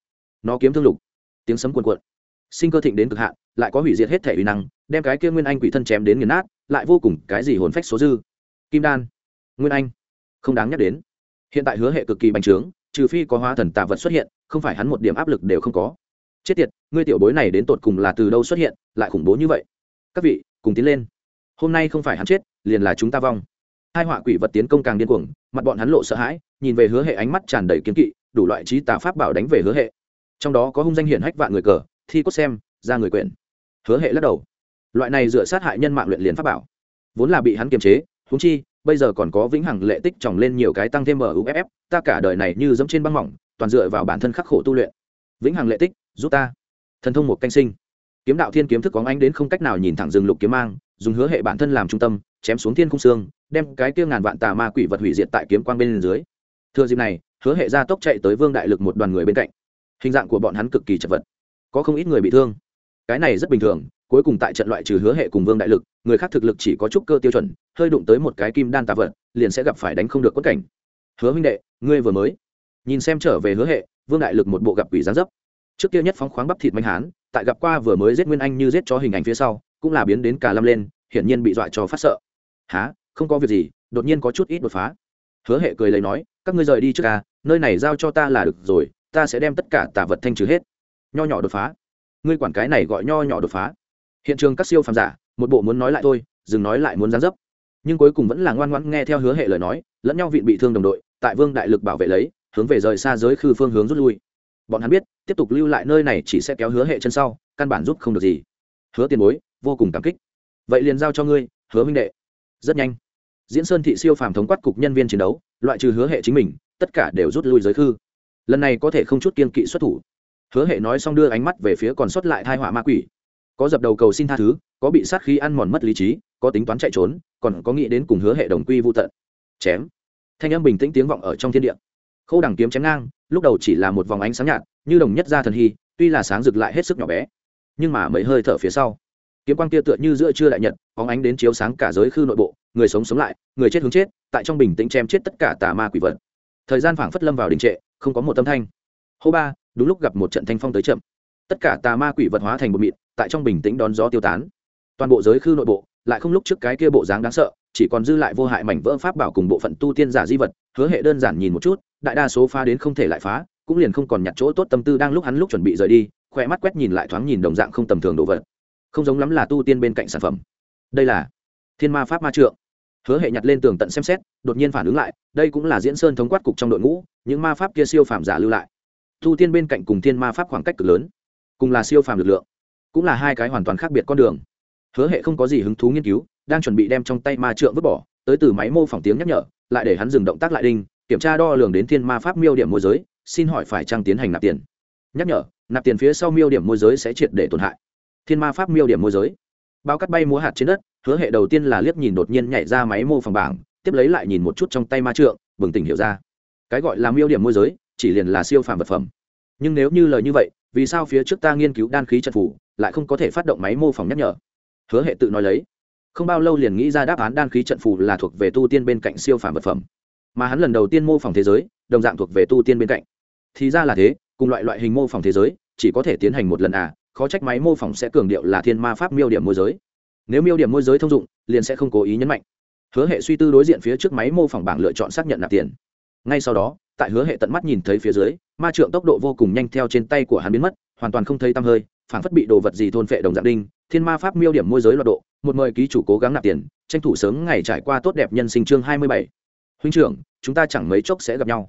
nó kiếm thương lục. Tiếng sấm cuồn cuộn. Sinh cơ thịnh đến cực hạn, lại có hủy diệt hết thể uy năng, đem cái kia nguyên anh quỷ thân chém đến nghiền nát, lại vô cùng cái gì hồn phách số dư. Kim đan, nguyên anh, không đáng nhắc đến. Hiện tại hứa hệ cực kỳ bành trướng, trừ phi có hóa thần tà vật xuất hiện, không phải hắn một điểm áp lực đều không có. Chết tiệt, ngươi tiểu bối này đến tột cùng là từ đâu xuất hiện, lại khủng bố như vậy? Các vị, cùng tiến lên. Hôm nay không phải hắn chết, liền là chúng ta vong. Hai họa quỷ vật tiến công càng điên cuồng, mặt bọn hắn lộ sợ hãi, nhìn về hứa hệ ánh mắt tràn đầy kiếm kỵ, đủ loại trí tà pháp bảo đánh về hứa hệ trong đó có hung danh hiển hách vạn người cờ, thi cốt xem, ra người quyển. Hứa hệ lắc đầu. Loại này dựa sát hại nhân mạng luyện liền pháp bảo. Vốn là bị hắn kiềm chế húng chi, bây giờ còn có vĩnh hằng lệ tích tròng lên nhiều cái tăng thêm muff ta cả đời này như giống trên băng mỏng, toàn dựa vào bản thân khắc khổ tu luyện. Vĩnh hằng lệ tích, giúp ta. Thần thông một canh sinh. Kiếm đạo thiên kiếm thức có ánh đến không cách nào nhìn thẳng rừng lục kiếm mang, dùng hứa hệ bản thân làm trung tâm, chém xuống thiên khung xương, đem cái kia ngàn vạn tà ma quỷ vật hủy diệt tại kiếm quang bên dưới. Thừa dịp này, hứa hệ ra tốc chạy tới vương đại lực một đoàn người bên cạnh hình dạng của bọn hắn cực kỳ chật vật. Có không ít người bị thương. Cái này rất bình thường, cuối cùng tại trận loại trừ hứa hệ cùng vương đại lực, người khác thực lực chỉ có chút cơ tiêu chuẩn, hơi đụng tới một cái kim đan tà vật, liền sẽ gặp phải đánh không được quất cảnh. Hứa huynh đệ, ngươi vừa mới nhìn xem trở về hứa hệ, vương đại lực một bộ gặp quỷ gián dấp. Trước kia nhất phóng khoáng bắp thịt manh hán, tại gặp qua vừa mới giết nguyên anh như giết cho hình ảnh phía sau, cũng là biến đến cả lâm lên, hiển nhiên bị dọa cho phát sợ. Há không có việc gì, đột nhiên có chút ít đột phá. Hứa hệ cười lấy nói, các ngươi rời đi trước ca nơi này giao cho ta là được rồi ta sẽ đem tất cả tà vật thanh trừ hết. Nho nhỏ đột phá. Ngươi quản cái này gọi nho nhỏ đột phá. Hiện trường các siêu phàm giả, một bộ muốn nói lại thôi, dừng nói lại muốn gián dấp. Nhưng cuối cùng vẫn là ngoan ngoãn nghe theo hứa hệ lời nói, lẫn nhau vịn bị thương đồng đội, tại vương đại lực bảo vệ lấy, hướng về rời xa giới khư phương hướng rút lui. Bọn hắn biết, tiếp tục lưu lại nơi này chỉ sẽ kéo hứa hệ chân sau, căn bản giúp không được gì. Hứa tiền bối, vô cùng cảm kích. Vậy liền giao cho ngươi, hứa minh đệ. Rất nhanh. Diễn sơn thị siêu phàm thống quát cục nhân viên chiến đấu, loại trừ hứa hệ chính mình, tất cả đều rút lui giới khư lần này có thể không chút kiên kỵ xuất thủ. Hứa hệ nói xong đưa ánh mắt về phía còn sót lại thai họa ma quỷ. Có dập đầu cầu xin tha thứ, có bị sát khí ăn mòn mất lý trí, có tính toán chạy trốn, còn có nghĩ đến cùng hứa hệ đồng quy vô tận. Chém. Thanh âm bình tĩnh tiếng vọng ở trong thiên địa. Khâu đằng kiếm chém ngang, lúc đầu chỉ là một vòng ánh sáng nhạt, như đồng nhất gia thần hy, tuy là sáng rực lại hết sức nhỏ bé, nhưng mà mấy hơi thở phía sau, kiếm quang kia tựa như giữa trưa đại nhật, phóng ánh đến chiếu sáng cả giới khư nội bộ, người sống sống lại, người chết hướng chết, tại trong bình tĩnh chém chết tất cả tà ma quỷ vật. Thời gian phảng phất lâm vào đình trệ không có một tâm thanh. Hô ba, đúng lúc gặp một trận thanh phong tới chậm. Tất cả tà ma quỷ vật hóa thành bột mịn, tại trong bình tĩnh đón gió tiêu tán. Toàn bộ giới khư nội bộ, lại không lúc trước cái kia bộ dáng đáng sợ, chỉ còn dư lại vô hại mảnh vỡ pháp bảo cùng bộ phận tu tiên giả di vật, hứa hệ đơn giản nhìn một chút, đại đa số phá đến không thể lại phá, cũng liền không còn nhặt chỗ tốt tâm tư đang lúc hắn lúc chuẩn bị rời đi, khỏe mắt quét nhìn lại thoáng nhìn đồng dạng không tầm thường đồ vật. Không giống lắm là tu tiên bên cạnh sản phẩm. Đây là thiên ma pháp ma trượng hứa hệ nhặt lên tường tận xem xét, đột nhiên phản ứng lại, đây cũng là diễn sơn thống quát cục trong đội ngũ, những ma pháp kia siêu phàm giả lưu lại. Tu tiên bên cạnh cùng thiên ma pháp khoảng cách cực lớn, cùng là siêu phàm lực lượng, cũng là hai cái hoàn toàn khác biệt con đường. Hứa hệ không có gì hứng thú nghiên cứu, đang chuẩn bị đem trong tay ma trượng vứt bỏ, tới từ máy mô phỏng tiếng nhắc nhở, lại để hắn dừng động tác lại đinh, kiểm tra đo lường đến thiên ma pháp miêu điểm môi giới, xin hỏi phải trang tiến hành nạp tiền. Nhắc nhở, nạp tiền phía sau miêu điểm môi giới sẽ triệt để tổn hại. Thiên ma pháp miêu điểm môi giới bao cắt bay múa hạt trên đất, hứa hệ đầu tiên là liếc nhìn đột nhiên nhảy ra máy mô phỏng bảng, tiếp lấy lại nhìn một chút trong tay ma trượng, bừng tỉnh hiểu ra. Cái gọi là miêu điểm môi giới, chỉ liền là siêu phàm vật phẩm. Nhưng nếu như lời như vậy, vì sao phía trước ta nghiên cứu đan khí trận phủ, lại không có thể phát động máy mô phỏng nhắc nhở? Hứa hệ tự nói lấy. Không bao lâu liền nghĩ ra đáp án đan khí trận phủ là thuộc về tu tiên bên cạnh siêu phàm vật phẩm. Mà hắn lần đầu tiên mô phỏng thế giới, đồng dạng thuộc về tu tiên bên cạnh. Thì ra là thế, cùng loại loại hình mô phỏng thế giới, chỉ có thể tiến hành một lần à khó trách máy mô phỏng sẽ cường điệu là thiên ma pháp miêu điểm môi giới. Nếu miêu điểm môi giới thông dụng, liền sẽ không cố ý nhấn mạnh. Hứa hệ suy tư đối diện phía trước máy mô phỏng bảng lựa chọn xác nhận nạp tiền. Ngay sau đó, tại hứa hệ tận mắt nhìn thấy phía dưới, ma trượng tốc độ vô cùng nhanh theo trên tay của hắn biến mất, hoàn toàn không thấy tăm hơi phảng phất bị đồ vật gì thôn phệ đồng dạng đinh, thiên ma pháp miêu điểm môi giới loạt độ, một mời ký chủ cố gắng nạp tiền, tranh thủ sớm ngày trải qua tốt đẹp nhân sinh chương hai mươi bảy. Huynh trưởng, chúng ta chẳng mấy chốc sẽ gặp nhau.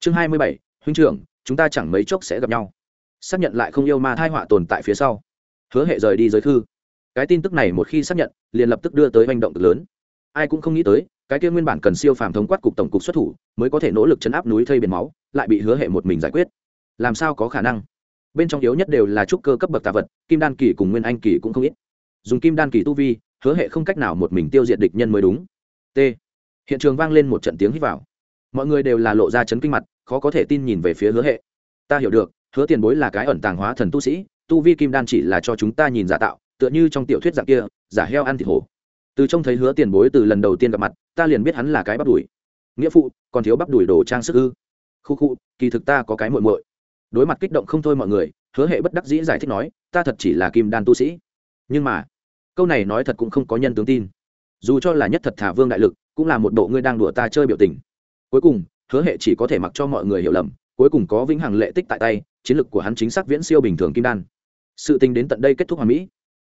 Chương hai mươi bảy, huynh trưởng, chúng ta chẳng mấy chốc sẽ gặp nhau xác nhận lại không yêu ma thai họa tồn tại phía sau. Hứa hệ rời đi giới thư. Cái tin tức này một khi xác nhận, liền lập tức đưa tới hành động cực lớn. Ai cũng không nghĩ tới, cái kia nguyên bản cần siêu phàm thống quát cục tổng cục xuất thủ, mới có thể nỗ lực chấn áp núi thây biển máu, lại bị hứa hệ một mình giải quyết. Làm sao có khả năng? Bên trong yếu nhất đều là trúc cơ cấp bậc tà vật, kim đan kỳ cùng nguyên anh kỳ cũng không ít. Dùng kim đan kỳ tu vi, hứa hệ không cách nào một mình tiêu diệt địch nhân mới đúng. T. Hiện trường vang lên một trận tiếng hít vào. Mọi người đều là lộ ra chấn kinh mặt, khó có thể tin nhìn về phía hứa hệ. Ta hiểu được hứa tiền bối là cái ẩn tàng hóa thần tu sĩ, tu vi kim đan chỉ là cho chúng ta nhìn giả tạo, tựa như trong tiểu thuyết dạng kia, giả heo ăn thịt hổ. Từ trông thấy hứa tiền bối từ lần đầu tiên gặp mặt, ta liền biết hắn là cái bắp đùi. Nghĩa phụ, còn thiếu bắp đùi đồ trang sức ư? Khu khu, kỳ thực ta có cái muội muội. Đối mặt kích động không thôi mọi người, hứa hệ bất đắc dĩ giải thích nói, ta thật chỉ là kim đan tu sĩ. Nhưng mà, câu này nói thật cũng không có nhân tướng tin. Dù cho là nhất thật thả vương đại lực, cũng là một bộ ngươi đang đùa ta chơi biểu tình. Cuối cùng, hứa hệ chỉ có thể mặc cho mọi người hiểu lầm, cuối cùng có vĩnh hằng lệ tích tại tay chiến lược của hắn chính xác viễn siêu bình thường kim đan. Sự tình đến tận đây kết thúc hoàn mỹ.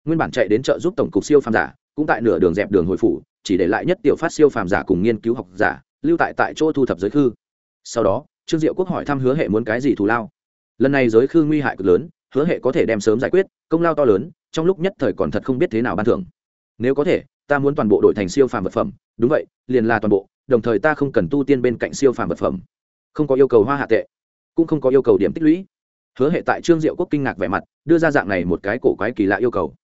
Nguyên bản chạy đến chợ giúp tổng cục siêu phàm giả, cũng tại nửa đường dẹp đường hồi phủ, chỉ để lại nhất tiểu phát siêu phàm giả cùng nghiên cứu học giả, lưu tại tại chỗ thu thập giới khư. Sau đó, trương diệu quốc hỏi thăm hứa hệ muốn cái gì thù lao. Lần này giới khư nguy hại cực lớn, hứa hệ có thể đem sớm giải quyết, công lao to lớn, trong lúc nhất thời còn thật không biết thế nào ban thưởng. Nếu có thể, ta muốn toàn bộ đội thành siêu phàm vật phẩm. Đúng vậy, liền là toàn bộ, đồng thời ta không cần tu tiên bên cạnh siêu phàm vật phẩm. Không có yêu cầu hoa hạ tệ, cũng không có yêu cầu điểm tích lũy hứa hệ tại trương diệu quốc kinh ngạc vẻ mặt, đưa ra dạng này một cái cổ quái kỳ lạ yêu cầu.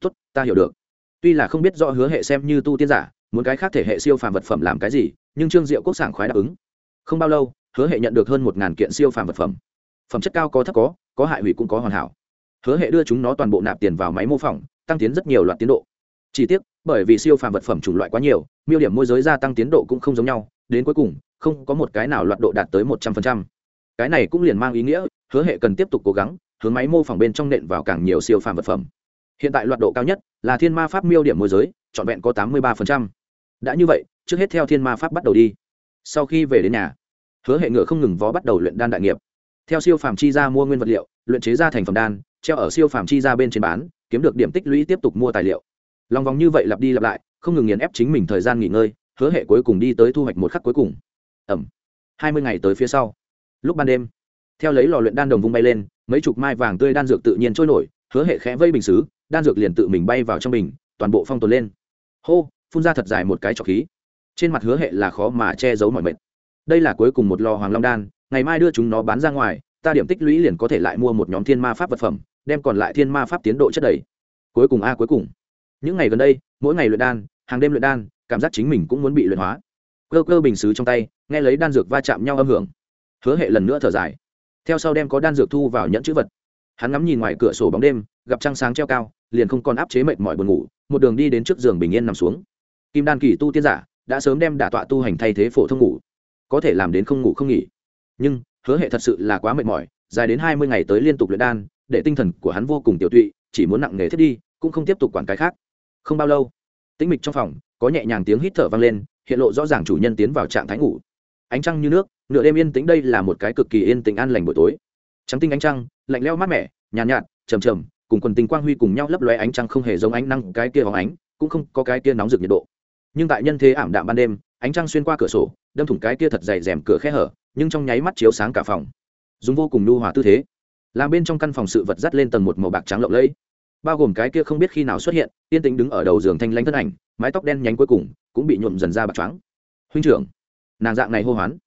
Tốt, ta hiểu được. Tuy là không biết rõ hứa hệ xem như tu tiên giả, muốn cái khác thể hệ siêu phàm vật phẩm làm cái gì, nhưng trương diệu quốc sảng khoái đáp ứng. Không bao lâu, hứa hệ nhận được hơn một ngàn kiện siêu phàm vật phẩm. Phẩm chất cao có thấp có có hại hủy cũng có hoàn hảo. Hứa hệ đưa chúng nó toàn bộ nạp tiền vào máy mô phỏng, tăng tiến rất nhiều loạt tiến độ. Chỉ tiếc, bởi vì siêu phàm vật phẩm chủng loại quá nhiều, miêu điểm môi giới gia tăng tiến độ cũng không giống nhau, đến cuối cùng, không có một cái nào loạt độ đạt tới một trăm phần trăm. Cái này cũng liền mang ý nghĩa hứa hệ cần tiếp tục cố gắng, hướng máy mô phỏng bên trong nện vào càng nhiều siêu phàm vật phẩm. Hiện tại loạt độ cao nhất là thiên ma pháp miêu điểm môi giới, trọn vẹn có tám mươi ba đã như vậy, trước hết theo thiên ma pháp bắt đầu đi. Sau khi về đến nhà, hứa hệ ngựa không ngừng vó bắt đầu luyện đan đại nghiệp. Theo siêu phàm chi ra mua nguyên vật liệu, luyện chế ra thành phẩm đan, treo ở siêu phàm chi ra bên trên bán, kiếm được điểm tích lũy tiếp tục mua tài liệu. Lòng vòng như vậy lặp đi lặp lại, không ngừng nghiền ép chính mình thời gian nghỉ ngơi, hứa hệ cuối cùng đi tới thu hoạch một khắc cuối cùng. Ẩm. Hai mươi ngày tới phía sau. Lúc ban đêm theo lấy lò luyện đan đồng vung bay lên, mấy chục mai vàng tươi đan dược tự nhiên trôi nổi, hứa hệ khẽ vây bình xứ, đan dược liền tự mình bay vào trong bình, toàn bộ phong tồn lên. Hô, phun ra thật dài một cái trọc khí. Trên mặt hứa hệ là khó mà che giấu mọi mệt. Đây là cuối cùng một lò hoàng long đan, ngày mai đưa chúng nó bán ra ngoài, ta điểm tích lũy liền có thể lại mua một nhóm thiên ma pháp vật phẩm, đem còn lại thiên ma pháp tiến độ chất đầy. Cuối cùng a à, cuối cùng. Những ngày gần đây, mỗi ngày luyện đan, hàng đêm luyện đan, cảm giác chính mình cũng muốn bị luyện hóa. Cơ cơ bình xứ trong tay, nghe lấy đan dược va chạm nhau âm hưởng. Hứa hệ lần nữa thở dài theo sau đem có đan dược thu vào nhẫn chữ vật. Hắn ngắm nhìn ngoài cửa sổ bóng đêm, gặp trăng sáng treo cao, liền không còn áp chế mệt mỏi buồn ngủ, một đường đi đến trước giường bình yên nằm xuống. Kim đan kỳ tu tiên giả đã sớm đem đả tọa tu hành thay thế phổ thông ngủ, có thể làm đến không ngủ không nghỉ. Nhưng, hứa hệ thật sự là quá mệt mỏi, dài đến hai mươi ngày tới liên tục luyện đan, để tinh thần của hắn vô cùng tiểu tụy, chỉ muốn nặng nề thiết đi, cũng không tiếp tục quản cái khác. Không bao lâu, tĩnh mịch trong phòng, có nhẹ nhàng tiếng hít thở vang lên, hiện lộ rõ ràng chủ nhân tiến vào trạng thái ngủ. Ánh trăng như nước nửa đêm yên tĩnh đây là một cái cực kỳ yên tĩnh an lành buổi tối. Trắng tinh ánh trăng lạnh leo mát mẻ nhàn nhạt, nhạt trầm trầm cùng quần tình quang huy cùng nhau lấp lóe ánh trăng không hề giống ánh năng cái kia hóng ánh cũng không có cái kia nóng rực nhiệt độ. Nhưng tại nhân thế ảm đạm ban đêm ánh trăng xuyên qua cửa sổ đâm thủng cái kia thật dày rèm cửa khe hở nhưng trong nháy mắt chiếu sáng cả phòng. Dùng vô cùng nhu hòa tư thế. Làm bên trong căn phòng sự vật dắt lên tầng một màu bạc trắng lộng lẫy. Bao gồm cái kia không biết khi nào xuất hiện yên tĩnh đứng ở đầu giường thanh lãnh thân ảnh mái tóc đen nhánh cuối cùng cũng bị nhuộm dần ra bạc trắng huynh trưởng nàng dạng này hô hoán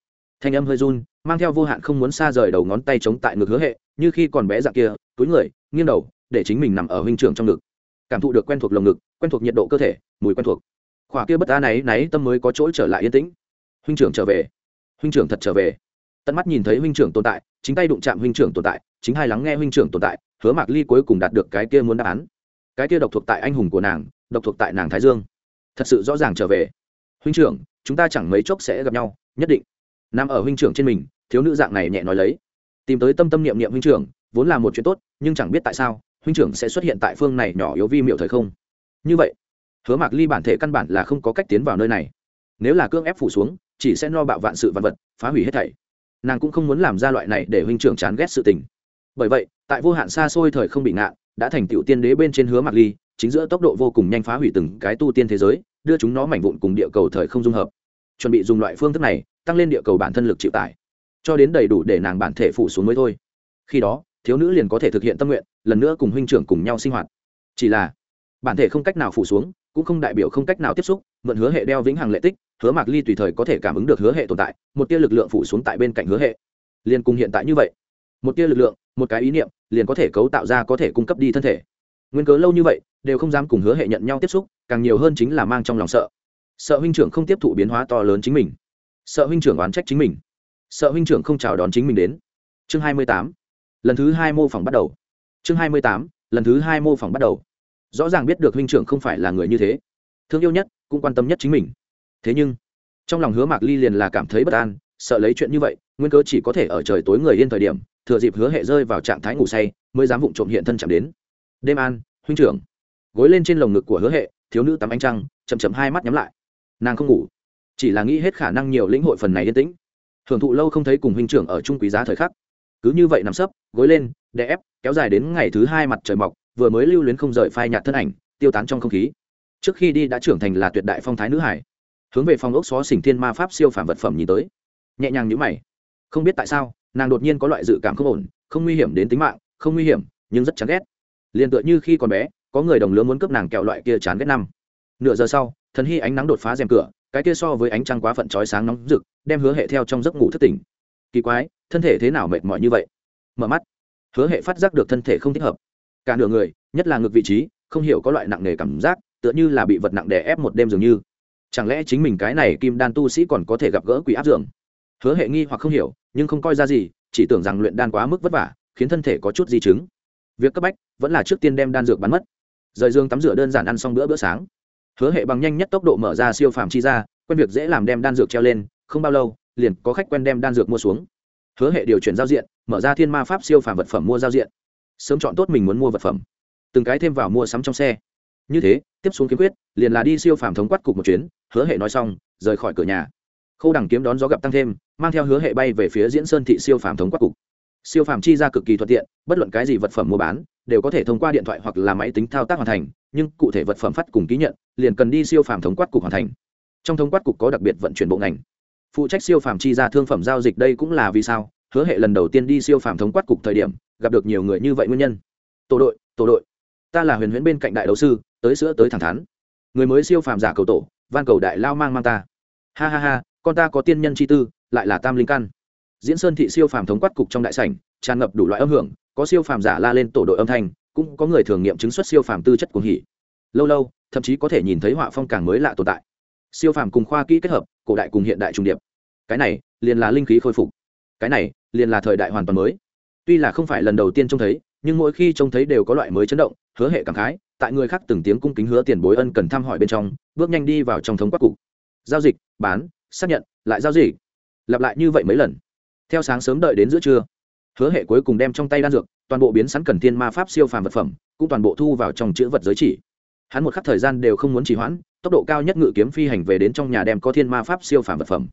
thanh âm hơi run, mang theo vô hạn không muốn xa rời đầu ngón tay chống tại ngực hứa hệ, như khi còn bé dạng kia, túi người, nghiêng đầu, để chính mình nằm ở huynh trưởng trong ngực. Cảm thụ được quen thuộc lồng ngực, quen thuộc nhiệt độ cơ thể, mùi quen thuộc. Khỏa kia bất ta náy náy tâm mới có chỗ trở lại yên tĩnh. Huynh trưởng trở về. Huynh trưởng thật trở về. Tận mắt nhìn thấy huynh trưởng tồn tại, chính tay đụng chạm huynh trưởng tồn tại, chính hai lắng nghe huynh trưởng tồn tại, hứa mạc ly cuối cùng đạt được cái kia muốn đáp án. Cái kia độc thuộc tại anh hùng của nàng, độc thuộc tại nàng thái dương. Thật sự rõ ràng trở về. Huynh trưởng, chúng ta chẳng mấy chốc sẽ gặp nhau, nhất định nằm ở huynh trưởng trên mình, thiếu nữ dạng này nhẹ nói lấy. Tìm tới tâm tâm niệm niệm huynh trưởng, vốn là một chuyện tốt, nhưng chẳng biết tại sao, huynh trưởng sẽ xuất hiện tại phương này nhỏ yếu vi miệu thời không. Như vậy, hứa mạc ly bản thể căn bản là không có cách tiến vào nơi này. Nếu là cương ép phủ xuống, chỉ sẽ no bạo vạn sự vạn vật, phá hủy hết thảy. Nàng cũng không muốn làm ra loại này để huynh trưởng chán ghét sự tình. Bởi vậy, tại vô hạn xa xôi thời không bị ngạn đã thành tựu tiên đế bên trên hứa mạc ly, chính giữa tốc độ vô cùng nhanh phá hủy từng cái tu tiên thế giới, đưa chúng nó mảnh vụn cùng địa cầu thời không dung hợp. Chuẩn bị dùng loại phương thức này tăng lên địa cầu bản thân lực chịu tải, cho đến đầy đủ để nàng bản thể phủ xuống mới thôi. Khi đó, thiếu nữ liền có thể thực hiện tâm nguyện, lần nữa cùng huynh trưởng cùng nhau sinh hoạt. Chỉ là, bản thể không cách nào phủ xuống, cũng không đại biểu không cách nào tiếp xúc, mượn hứa hệ đeo vĩnh hằng lệ tích, hứa mạc ly tùy thời có thể cảm ứng được hứa hệ tồn tại, một tia lực lượng phủ xuống tại bên cạnh hứa hệ. Liền cùng hiện tại như vậy, một tia lực lượng, một cái ý niệm, liền có thể cấu tạo ra có thể cung cấp đi thân thể. Nguyên cớ lâu như vậy, đều không dám cùng hứa hệ nhận nhau tiếp xúc, càng nhiều hơn chính là mang trong lòng sợ. Sợ huynh trưởng không tiếp thụ biến hóa to lớn chính mình sợ huynh trưởng oán trách chính mình. Sợ huynh trưởng không chào đón chính mình đến. Chương hai mươi tám. Lần thứ hai mô phỏng bắt đầu. Chương hai mươi tám. Lần thứ hai mô phỏng bắt đầu. Rõ ràng biết được huynh trưởng không phải là người như thế. Thương yêu nhất, cũng quan tâm nhất chính mình. Thế nhưng, trong lòng hứa mạc ly liền là cảm thấy bất an, sợ lấy chuyện như vậy, nguyên cớ chỉ có thể ở trời tối người yên thời điểm, thừa dịp hứa hệ rơi vào trạng thái ngủ say, mới dám vụng trộm hiện thân chạm đến. Đêm an, huynh trưởng. Gối lên trên lồng ngực của hứa hệ, thiếu nữ tắm ánh trăng chầm chầm hai mắt nhắm lại. Nàng không ngủ chỉ là nghĩ hết khả năng nhiều lĩnh hội phần này yên tĩnh. Hưởng thụ lâu không thấy cùng huynh trưởng ở chung quý giá thời khắc. Cứ như vậy nằm sấp, gối lên, đè ép, kéo dài đến ngày thứ hai mặt trời mọc, vừa mới lưu luyến không rời phai nhạt thân ảnh, tiêu tán trong không khí. Trước khi đi đã trưởng thành là tuyệt đại phong thái nữ hải. Hướng về phòng ốc xó xỉnh thiên ma pháp siêu phàm vật phẩm nhìn tới. Nhẹ nhàng nhữ mày. Không biết tại sao, nàng đột nhiên có loại dự cảm không ổn, không nguy hiểm đến tính mạng, không nguy hiểm, nhưng rất chán ghét. Liền tựa như khi còn bé, có người đồng lứa muốn cướp nàng kẹo loại kia chán ghét năm. Nửa giờ sau thần hy ánh nắng đột phá rèm cửa, cái kia so với ánh trăng quá phận trói sáng nóng rực, đem hứa hệ theo trong giấc ngủ thất tỉnh. Kỳ quái, thân thể thế nào mệt mỏi như vậy? Mở mắt. Hứa hệ phát giác được thân thể không thích hợp. Cả nửa người, nhất là ngực vị trí, không hiểu có loại nặng nề cảm giác, tựa như là bị vật nặng đè ép một đêm dường như. Chẳng lẽ chính mình cái này kim đan tu sĩ còn có thể gặp gỡ quỷ áp dường? Hứa hệ nghi hoặc không hiểu, nhưng không coi ra gì, chỉ tưởng rằng luyện đan quá mức vất vả, khiến thân thể có chút di chứng. Việc cấp bách vẫn là trước tiên đem đan dược bắn mất. Rời dương tắm rửa đơn giản ăn xong bữa bữa sáng hứa hệ bằng nhanh nhất tốc độ mở ra siêu phàm chi ra, quen việc dễ làm đem đan dược treo lên, không bao lâu, liền có khách quen đem đan dược mua xuống. Hứa hệ điều chuyển giao diện, mở ra thiên ma pháp siêu phàm vật phẩm mua giao diện. Sớm chọn tốt mình muốn mua vật phẩm. Từng cái thêm vào mua sắm trong xe. Như thế, tiếp xuống kiếm quyết, liền là đi siêu phàm thống quát cục một chuyến, hứa hệ nói xong, rời khỏi cửa nhà. Khâu đằng kiếm đón gió gặp tăng thêm, mang theo hứa hệ bay về phía diễn sơn thị siêu phàm thống quát cục. Siêu phàm chi ra cực kỳ thuận tiện, bất luận cái gì vật phẩm mua bán đều có thể thông qua điện thoại hoặc là máy tính thao tác hoàn thành, nhưng cụ thể vật phẩm phát cùng ký nhận, liền cần đi siêu phàm thống quát cục hoàn thành. Trong thống quát cục có đặc biệt vận chuyển bộ ngành. Phụ trách siêu phàm chi ra thương phẩm giao dịch đây cũng là vì sao? Hứa hệ lần đầu tiên đi siêu phàm thống quát cục thời điểm, gặp được nhiều người như vậy nguyên nhân. Tổ đội tổ đội. Ta là huyền huyễn bên cạnh đại đấu sư, tới sữa tới thẳng thắn. Người mới siêu phàm giả cầu tổ, van cầu đại lao mang mang ta. Ha ha ha, con ta có tiên nhân chi tư, lại là tam linh căn. Diễn sơn thị siêu phàm thống quát cục trong đại sảnh, tràn ngập đủ loại âm hưởng có siêu phàm giả la lên tổ đội âm thanh, cũng có người thường nghiệm chứng xuất siêu phàm tư chất cuồng hỉ. Lâu lâu, thậm chí có thể nhìn thấy họa phong càng mới lạ tồn tại. Siêu phàm cùng khoa kỹ kết hợp, cổ đại cùng hiện đại trung điệp. Cái này, liền là linh khí khôi phục. Cái này, liền là thời đại hoàn toàn mới. Tuy là không phải lần đầu tiên trông thấy, nhưng mỗi khi trông thấy đều có loại mới chấn động, hứa hệ cảm khái, tại người khác từng tiếng cung kính hứa tiền bối ân cần thăm hỏi bên trong, bước nhanh đi vào trong thống quát cục. Giao dịch, bán, xác nhận, lại giao dịch. Lặp lại như vậy mấy lần. Theo sáng sớm đợi đến giữa trưa hứa hệ cuối cùng đem trong tay đan dược, toàn bộ biến sẵn cần thiên ma pháp siêu phàm vật phẩm, cũng toàn bộ thu vào trong chữ vật giới chỉ. Hắn một khắc thời gian đều không muốn trì hoãn, tốc độ cao nhất ngự kiếm phi hành về đến trong nhà đem có thiên ma pháp siêu phàm vật phẩm.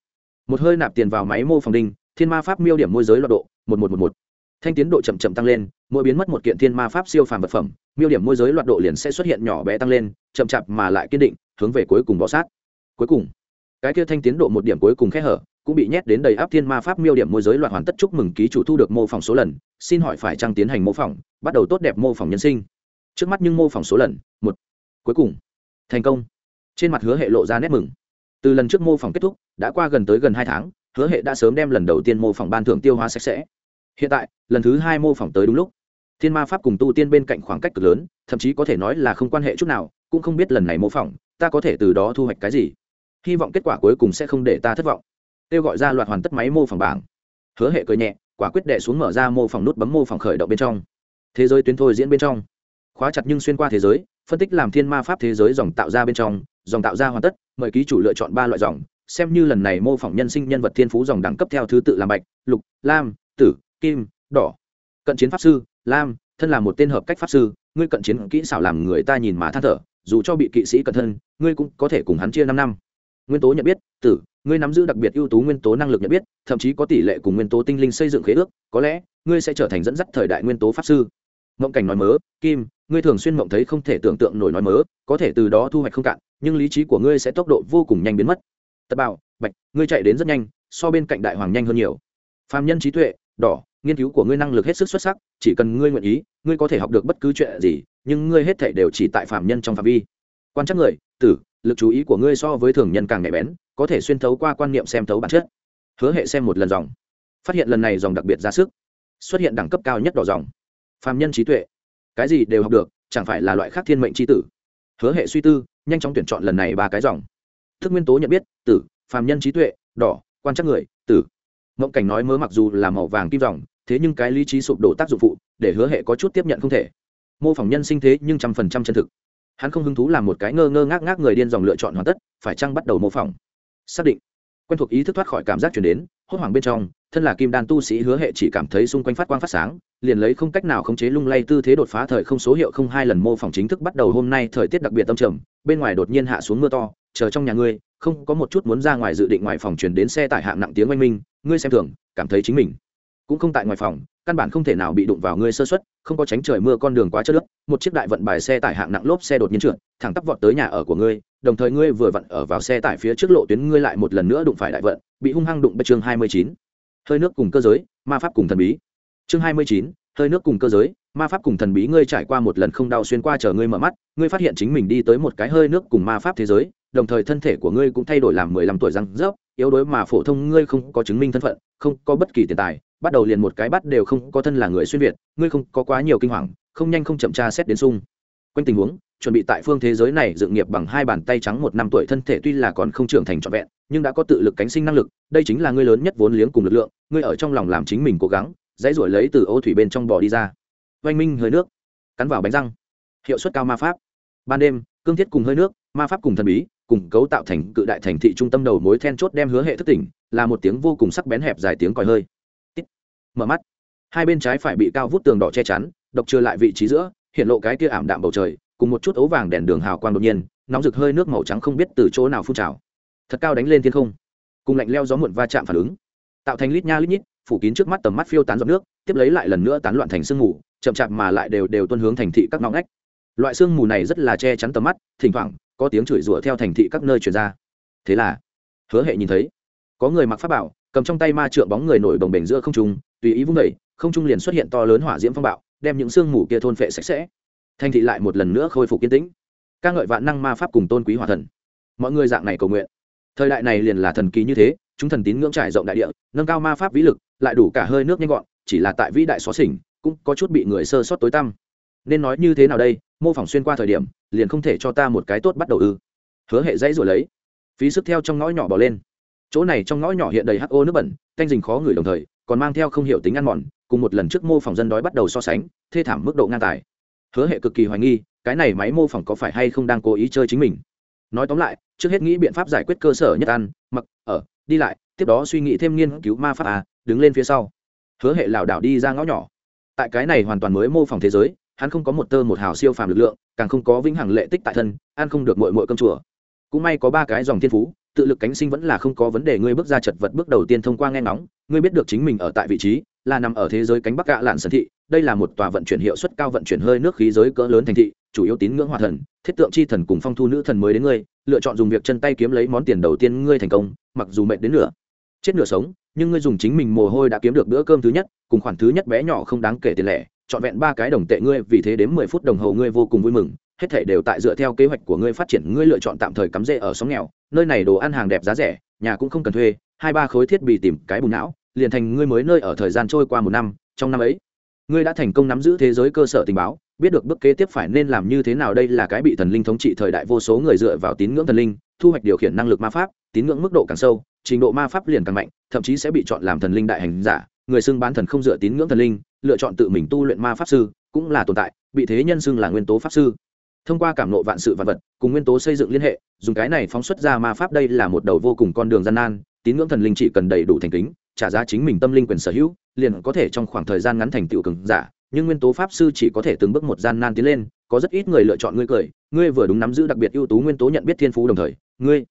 Một hơi nạp tiền vào máy mô phòng đinh, thiên ma pháp miêu điểm môi giới loạt độ, một một một một. Thanh tiến độ chậm chậm tăng lên, mỗi biến mất một kiện thiên ma pháp siêu phàm vật phẩm, miêu điểm môi giới loạt độ liền sẽ xuất hiện nhỏ bé tăng lên, chậm chạp mà lại kiên định, hướng về cuối cùng bó sát. Cuối cùng, cái kia thanh tiến độ một điểm cuối cùng khẽ hở cũng bị nhét đến đầy áp thiên ma pháp miêu điểm môi giới loạn hoàn tất chúc mừng ký chủ thu được mô phỏng số lần, xin hỏi phải trăng tiến hành mô phỏng, bắt đầu tốt đẹp mô phỏng nhân sinh. Trước mắt nhưng mô phỏng số lần, một. Cuối cùng. Thành công. Trên mặt hứa hệ lộ ra nét mừng. Từ lần trước mô phỏng kết thúc, đã qua gần tới gần hai tháng, hứa hệ đã sớm đem lần đầu tiên mô phỏng ban thưởng tiêu hóa sạch sẽ. Hiện tại, lần thứ hai mô phỏng tới đúng lúc. Thiên ma pháp cùng tu tiên bên cạnh khoảng cách cực lớn, thậm chí có thể nói là không quan hệ chút nào, cũng không biết lần này mô phỏng, ta có thể từ đó thu hoạch cái gì. Hy vọng kết quả cuối cùng sẽ không để ta thất vọng kêu gọi ra loạt hoàn tất máy mô phỏng bảng. Hứa hệ cười nhẹ, quả quyết đệ xuống mở ra mô phỏng nút bấm mô phỏng khởi động bên trong. Thế giới tuyến thôi diễn bên trong. Khóa chặt nhưng xuyên qua thế giới, phân tích làm thiên ma pháp thế giới dòng tạo ra bên trong, dòng tạo ra hoàn tất, mời ký chủ lựa chọn ba loại dòng, xem như lần này mô phỏng nhân sinh nhân vật thiên phú dòng đẳng cấp theo thứ tự làm bạch, lục, lam, tử, kim, đỏ. Cận chiến pháp sư, lam, thân là một tên hợp cách pháp sư, ngươi cận chiến kỹ xảo làm người ta nhìn mà than thở, dù cho bị kỵ sĩ cận thân, ngươi cũng có thể cùng hắn chia năm năm. Nguyên tố nhận biết, tử ngươi nắm giữ đặc biệt ưu tú nguyên tố năng lực nhận biết, thậm chí có tỷ lệ cùng nguyên tố tinh linh xây dựng khế ước, có lẽ, ngươi sẽ trở thành dẫn dắt thời đại nguyên tố pháp sư. Mộng cảnh nói mớ, kim, ngươi thường xuyên mộng thấy không thể tưởng tượng nổi nói mớ, có thể từ đó thu hoạch không cạn, nhưng lý trí của ngươi sẽ tốc độ vô cùng nhanh biến mất. Tật bảo, bạch, ngươi chạy đến rất nhanh, so bên cạnh đại hoàng nhanh hơn nhiều. Phạm nhân trí tuệ, đỏ, nghiên cứu của ngươi năng lực hết sức xuất sắc, chỉ cần ngươi nguyện ý, ngươi có thể học được bất cứ chuyện gì, nhưng ngươi hết thể đều chỉ tại phạm nhân trong phạm vi. Quan trắc người, tử lực chú ý của ngươi so với thường nhân càng nhạy bén, có thể xuyên thấu qua quan niệm xem thấu bản chất. Hứa hệ xem một lần dòng. Phát hiện lần này dòng đặc biệt ra sức. Xuất hiện đẳng cấp cao nhất đỏ dòng. Phạm nhân trí tuệ. Cái gì đều học được, chẳng phải là loại khác thiên mệnh c tử. Hứa hệ suy tư, nhanh chóng tuyển chọn lần này ba cái dòng. Thức nguyên tố nhận biết, tử, phàm nhân trí tuệ, đỏ, quan trắc người, tử. Mộng cảnh nói mớ mặc dù là màu vàng kim dòng, thế nhưng cái lý trí sụp đổ tác dụng phụ, để hứa hệ có chút tiếp nhận không thể. Mô phỏng nhân sinh thế nhưng trăm phần trăm chân thực hắn không hứng thú làm một cái ngơ ngơ ngác ngác người điên dòng lựa chọn hoàn tất, phải chăng bắt đầu mô phỏng? Xác định. Quen thuộc ý thức thoát khỏi cảm giác chuyển đến, hốt hoảng bên trong, thân là kim đan tu sĩ hứa hệ chỉ cảm thấy xung quanh phát quang phát sáng, liền lấy không cách nào khống chế lung lay tư thế đột phá thời không số hiệu không hai lần mô phỏng chính thức bắt đầu hôm nay thời tiết đặc biệt tâm trầm, bên ngoài đột nhiên hạ xuống mưa to, chờ trong nhà ngươi, không có một chút muốn ra ngoài dự định ngoài phòng chuyển đến xe tải hạng nặng tiếng oanh minh, ngươi xem thường, cảm thấy chính mình cũng không tại ngoài phòng, căn bản không thể nào bị đụng vào ngươi sơ xuất không có tránh trời mưa con đường quá chất lớp một chiếc đại vận bài xe tải hạng nặng lốp xe đột nhiên trượt, thẳng tắp vọt tới nhà ở của ngươi, đồng thời ngươi vừa vặn ở vào xe tải phía trước lộ tuyến ngươi lại một lần nữa đụng phải đại vận, bị hung hăng đụng bất chương hai mươi chín. Hơi nước cùng cơ giới, ma pháp cùng thần bí. Chương hai mươi chín, hơi nước cùng cơ giới ma pháp cùng thần bí ngươi trải qua một lần không đau xuyên qua chờ ngươi mở mắt, ngươi phát hiện chính mình đi tới một cái hơi nước cùng ma pháp thế giới, đồng thời thân thể của ngươi cũng thay đổi làm mười lăm tuổi răng rớp, yếu đuối mà phổ thông ngươi không có chứng minh thân phận, không có bất kỳ tiền tài, bắt đầu liền một cái bắt đều không có thân là người xuyên việt, ngươi không có quá nhiều kinh hoàng, không nhanh không chậm tra xét đến sung. Quanh tình huống, chuẩn bị tại phương thế giới này dựng nghiệp bằng hai bàn tay trắng một năm tuổi thân thể tuy là còn không trưởng thành trọn vẹn, nhưng đã có tự lực cánh sinh năng lực, đây chính là ngươi lớn nhất vốn liếng cùng lực lượng, ngươi ở trong lòng làm chính mình cố gắng, dãy ruổi lấy từ ô thủy bên trong bò đi ra oanh minh hơi nước, cắn vào bánh răng. Hiệu suất cao ma pháp. Ban đêm, cương thiết cùng hơi nước, ma pháp cùng thần bí, cùng cấu tạo thành cự đại thành thị trung tâm đầu mối then chốt đem hứa hệ thức tỉnh, là một tiếng vô cùng sắc bén hẹp dài tiếng còi hơi. Mở mắt. Hai bên trái phải bị cao vút tường đỏ che chắn, độc trừ lại vị trí giữa, hiện lộ cái kia ảm đạm bầu trời, cùng một chút ấu vàng đèn đường hào quang đột nhiên, nóng rực hơi nước màu trắng không biết từ chỗ nào phun trào. Thật cao đánh lên thiên không. Cùng lạnh leo gió muộn va chạm phản ứng. Tạo thành lít nha lít nhít, phủ kín trước mắt tầm mắt phiêu tán giọt nước, tiếp lấy lại lần nữa tán loạn thành sương mù chậm chạp mà lại đều đều tuân hướng thành thị các ngõ ngách. Loại sương mù này rất là che chắn tầm mắt, thỉnh thoảng, có tiếng chửi rủa theo thành thị các nơi truyền ra. Thế là, hứa hệ nhìn thấy, có người mặc pháp bảo, cầm trong tay ma trượng bóng người nổi bồng bềnh giữa không trung, tùy ý vung đẩy, không trung liền xuất hiện to lớn hỏa diễm phong bạo, đem những sương mù kia thôn phệ sạch sẽ. Thành thị lại một lần nữa khôi phục yên tĩnh. Ca ngợi vạn năng ma pháp cùng tôn quý hòa thần. Mọi người dạng này cầu nguyện. Thời đại này liền là thần kỳ như thế, chúng thần tín ngưỡng trải rộng đại địa, nâng cao ma pháp vĩ lực, lại đủ cả hơi nước nhanh gọn, chỉ là tại vĩ đại xóa xỉnh cũng có chút bị người sơ sót tối tăm. Nên nói như thế nào đây, mô phỏng xuyên qua thời điểm, liền không thể cho ta một cái tốt bắt đầu ư. Hứa hệ dãy rồi lấy. Phí sức theo trong ngõ nhỏ bỏ lên. Chỗ này trong ngõ nhỏ hiện đầy hắc ô nước bẩn, canh dình khó ngửi đồng thời, còn mang theo không hiểu tính ăn mòn, cùng một lần trước mô phỏng dân đói bắt đầu so sánh, thê thảm mức độ ngang tài. Hứa hệ cực kỳ hoài nghi, cái này máy mô phỏng có phải hay không đang cố ý chơi chính mình. Nói tóm lại, trước hết nghĩ biện pháp giải quyết cơ sở nhất ăn, mặc, ở, đi lại, tiếp đó suy nghĩ thêm nghiên cứu ma pháp à đứng lên phía sau. Hứa hệ lảo đảo đi ra ngõ nhỏ tại cái này hoàn toàn mới mô phỏng thế giới, hắn không có một tơ một hào siêu phàm lực lượng, càng không có vĩnh hằng lệ tích tại thân, ăn không được mội mội cơm chùa. Cũng may có ba cái dòng thiên phú, tự lực cánh sinh vẫn là không có vấn đề, ngươi bước ra chật vật bước đầu tiên thông qua nghe ngóng, ngươi biết được chính mình ở tại vị trí, là nằm ở thế giới cánh bắc gạ lạn sân thị, đây là một tòa vận chuyển hiệu suất cao vận chuyển hơi nước khí giới cỡ lớn thành thị, chủ yếu tín ngưỡng hòa thần, thiết tượng chi thần cùng phong thu nữ thần mới đến ngươi, lựa chọn dùng việc chân tay kiếm lấy món tiền đầu tiên ngươi thành công, mặc dù mệt đến nửa, chết nửa sống, nhưng ngươi dùng chính mình mồ hôi đã kiếm được bữa cơm thứ nhất cùng khoản thứ nhất bé nhỏ không đáng kể tiền lẻ, trọn vẹn ba cái đồng tệ ngươi, vì thế đến mười phút đồng hồ ngươi vô cùng vui mừng, hết thể đều tại dựa theo kế hoạch của ngươi phát triển, ngươi lựa chọn tạm thời cắm rễ ở xóm nghèo, nơi này đồ ăn hàng đẹp giá rẻ, nhà cũng không cần thuê, hai ba khối thiết bị tìm cái bùn não, liền thành ngươi mới nơi ở thời gian trôi qua một năm, trong năm ấy, ngươi đã thành công nắm giữ thế giới cơ sở tình báo, biết được bước kế tiếp phải nên làm như thế nào, đây là cái bị thần linh thống trị thời đại vô số người dựa vào tín ngưỡng thần linh, thu hoạch điều khiển năng lực ma pháp, tín ngưỡng mức độ càng sâu, trình độ ma pháp liền càng mạnh, thậm chí sẽ bị chọn làm thần linh đại hành giả người xưng bán thần không dựa tín ngưỡng thần linh, lựa chọn tự mình tu luyện ma pháp sư, cũng là tồn tại, bị thế nhân xưng là nguyên tố pháp sư. Thông qua cảm nộ vạn sự vạn vật, cùng nguyên tố xây dựng liên hệ, dùng cái này phóng xuất ra ma pháp đây là một đầu vô cùng con đường gian nan, tín ngưỡng thần linh chỉ cần đầy đủ thành kính, trả giá chính mình tâm linh quyền sở hữu, liền có thể trong khoảng thời gian ngắn thành tựu cường giả, nhưng nguyên tố pháp sư chỉ có thể từng bước một gian nan tiến lên, có rất ít người lựa chọn ngươi cười, ngươi vừa đúng nắm giữ đặc biệt ưu tú nguyên tố nhận biết thiên phú đồng thời, ngươi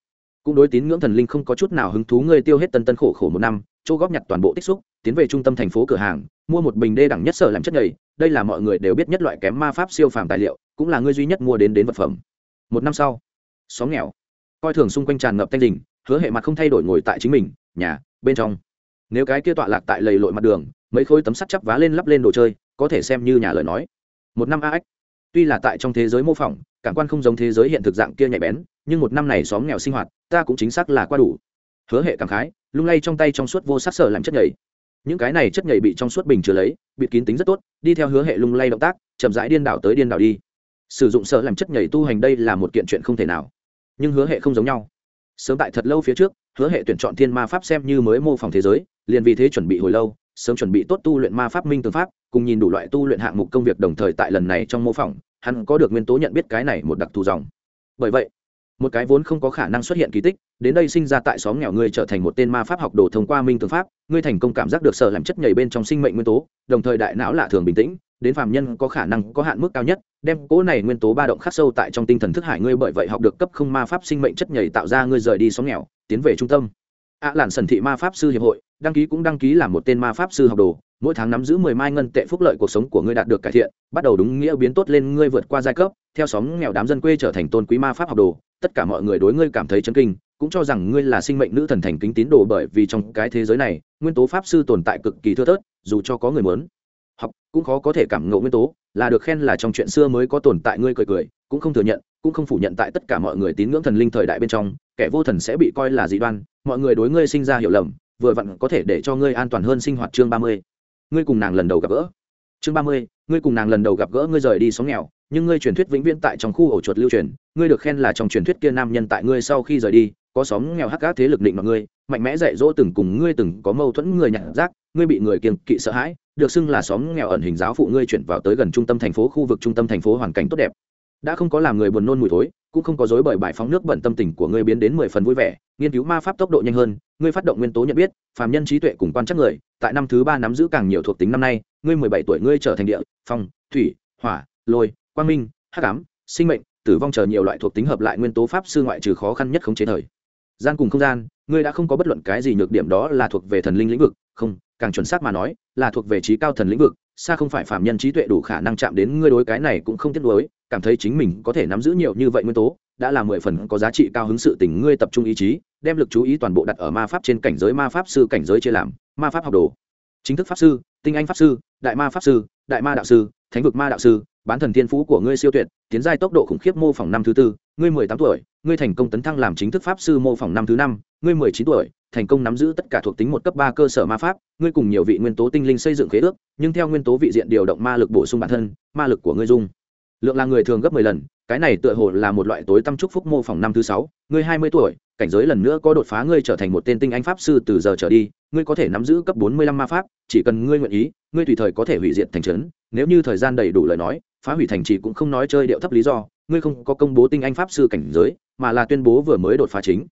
cũng đối tín ngưỡng thần linh không có chút nào hứng thú, ngươi tiêu hết tân tân khổ khổ một năm, chỗ góp nhặt toàn bộ tích xúc tiến về trung tâm thành phố cửa hàng, mua một bình đê đẳng nhất sở làm chất nhầy. Đây là mọi người đều biết nhất loại kém ma pháp siêu phàm tài liệu, cũng là ngươi duy nhất mua đến đến vật phẩm. Một năm sau, xóm nghèo, coi thường xung quanh tràn ngập thanh đình, hứa hệ mặt không thay đổi ngồi tại chính mình, nhà, bên trong. Nếu cái kia tọa lạc tại lầy lội mặt đường, mấy khối tấm sắt chắp vá lên lắp lên đồ chơi, có thể xem như nhà lời nói. Một năm a ếch tuy là tại trong thế giới mô phỏng, cảm quan không giống thế giới hiện thực dạng kia nhạy bén, nhưng một năm này xóm nghèo sinh hoạt, ta cũng chính xác là qua đủ. Hứa hệ cảm khái, lung lay trong tay trong suốt vô sắc sở làm chất nhầy những cái này chất nhảy bị trong suốt bình chứa lấy, bịt kín tính rất tốt, đi theo hứa hệ lung lay động tác, chậm rãi điên đảo tới điên đảo đi. Sử dụng sợ làm chất nhảy tu hành đây là một kiện chuyện không thể nào. Nhưng hứa hệ không giống nhau. Sớm tại thật lâu phía trước, hứa hệ tuyển chọn thiên ma pháp xem như mới mô phỏng thế giới, liền vì thế chuẩn bị hồi lâu, sớm chuẩn bị tốt tu luyện ma pháp minh tư pháp, cùng nhìn đủ loại tu luyện hạng mục công việc đồng thời tại lần này trong mô phỏng, hắn có được nguyên tố nhận biết cái này một đặc thù dòng. Bởi vậy một cái vốn không có khả năng xuất hiện kỳ tích đến đây sinh ra tại xóm nghèo ngươi trở thành một tên ma pháp học đồ thông qua minh tư pháp ngươi thành công cảm giác được sở làm chất nhảy bên trong sinh mệnh nguyên tố đồng thời đại não lạ thường bình tĩnh đến phàm nhân có khả năng có hạn mức cao nhất đem cố này nguyên tố ba động khắc sâu tại trong tinh thần thức hải ngươi bởi vậy học được cấp không ma pháp sinh mệnh chất nhảy tạo ra ngươi rời đi xóm nghèo tiến về trung tâm. Ạ à, lản sần thị ma pháp sư hiệp hội đăng ký cũng đăng ký làm một tên ma pháp sư học đồ mỗi tháng nắm giữ mười mai ngân tệ phúc lợi cuộc sống của ngươi đạt được cải thiện bắt đầu đúng nghĩa biến tốt lên ngươi vượt qua giai cấp theo xóm nghèo đám dân quê trở thành tôn quý ma pháp học đồ tất cả mọi người đối ngươi cảm thấy chấn kinh, cũng cho rằng ngươi là sinh mệnh nữ thần thành kính tín đồ bởi vì trong cái thế giới này, nguyên tố pháp sư tồn tại cực kỳ thưa thớt, dù cho có người muốn học, cũng khó có thể cảm ngộ nguyên tố, là được khen là trong chuyện xưa mới có tồn tại ngươi cười cười, cũng không thừa nhận, cũng không phủ nhận tại tất cả mọi người tín ngưỡng thần linh thời đại bên trong, kẻ vô thần sẽ bị coi là dị đoan, mọi người đối ngươi sinh ra hiểu lầm, vừa vặn có thể để cho ngươi an toàn hơn sinh hoạt chương ba mươi. Ngươi cùng nàng lần đầu gặp gỡ. Chương ba mươi, ngươi cùng nàng lần đầu gặp gỡ, ngươi rời đi sống nghèo nhưng ngươi truyền thuyết vĩnh viễn tại trong khu ổ chuột lưu truyền, ngươi được khen là trong truyền thuyết kia nam nhân tại ngươi sau khi rời đi, có xóm nghèo hắc các thế lực định mọi ngươi, mạnh mẽ dạy dỗ từng cùng ngươi từng có mâu thuẫn người nhặt rác, ngươi bị người kiêng kỵ sợ hãi, được xưng là xóm nghèo ẩn hình giáo phụ ngươi chuyển vào tới gần trung tâm thành phố khu vực trung tâm thành phố hoàn cảnh tốt đẹp. Đã không có làm người buồn nôn mùi thối, cũng không có dối bởi bài phóng nước bẩn tâm tình của ngươi biến đến mười phần vui vẻ, nghiên cứu ma pháp tốc độ nhanh hơn, ngươi phát động nguyên tố nhận biết, phàm nhân trí tuệ cùng quan chắc người, tại năm thứ ba nắm giữ càng nhiều thuộc tính năm nay, ngươi mười bảy tuổi ngươi trở thành địa, phong, thủy, hỏa, lôi quang minh, hắc ám, sinh mệnh, tử vong chờ nhiều loại thuộc tính hợp lại nguyên tố pháp sư ngoại trừ khó khăn nhất không chế thời. Gian cùng không gian, ngươi đã không có bất luận cái gì nhược điểm đó là thuộc về thần linh lĩnh vực, không, càng chuẩn xác mà nói, là thuộc về trí cao thần lĩnh vực, xa không phải phạm nhân trí tuệ đủ khả năng chạm đến ngươi đối cái này cũng không tiếc nuối, cảm thấy chính mình có thể nắm giữ nhiều như vậy nguyên tố, đã là mười phần có giá trị cao hứng sự tình ngươi tập trung ý chí, đem lực chú ý toàn bộ đặt ở ma pháp trên cảnh giới ma pháp sư cảnh giới chia làm, ma pháp học đồ. Chính thức pháp sư, tinh anh pháp sư, đại ma pháp sư, đại ma đạo sư, thánh vực ma đạo sư bán thần thiên phú của ngươi siêu tuyệt, tiến giai tốc độ khủng khiếp mô phỏng năm thứ tư, ngươi mười tám tuổi, ngươi thành công tấn thăng làm chính thức pháp sư mô phỏng năm thứ năm, ngươi mười chín tuổi, thành công nắm giữ tất cả thuộc tính một cấp ba cơ sở ma pháp, ngươi cùng nhiều vị nguyên tố tinh linh xây dựng khế ước, nhưng theo nguyên tố vị diện điều động ma lực bổ sung bản thân, ma lực của ngươi dung. Lượng là người thường gấp mười lần, cái này tựa hồ là một loại tối tâm trúc phúc mô phỏng năm thứ sáu, ngươi hai mươi tuổi, cảnh giới lần nữa có đột phá ngươi trở thành một tên tinh anh pháp sư từ giờ trở đi, ngươi có thể nắm giữ cấp bốn mươi lăm ma pháp, chỉ cần ngươi nguyện ý, ngươi tùy thời có thể hủy diệt thành trấn, nếu như thời gian đầy đủ lời nói phá hủy thành trì cũng không nói chơi điệu thấp lý do, ngươi không có công bố tinh anh pháp sư cảnh giới, mà là tuyên bố vừa mới đột phá chính.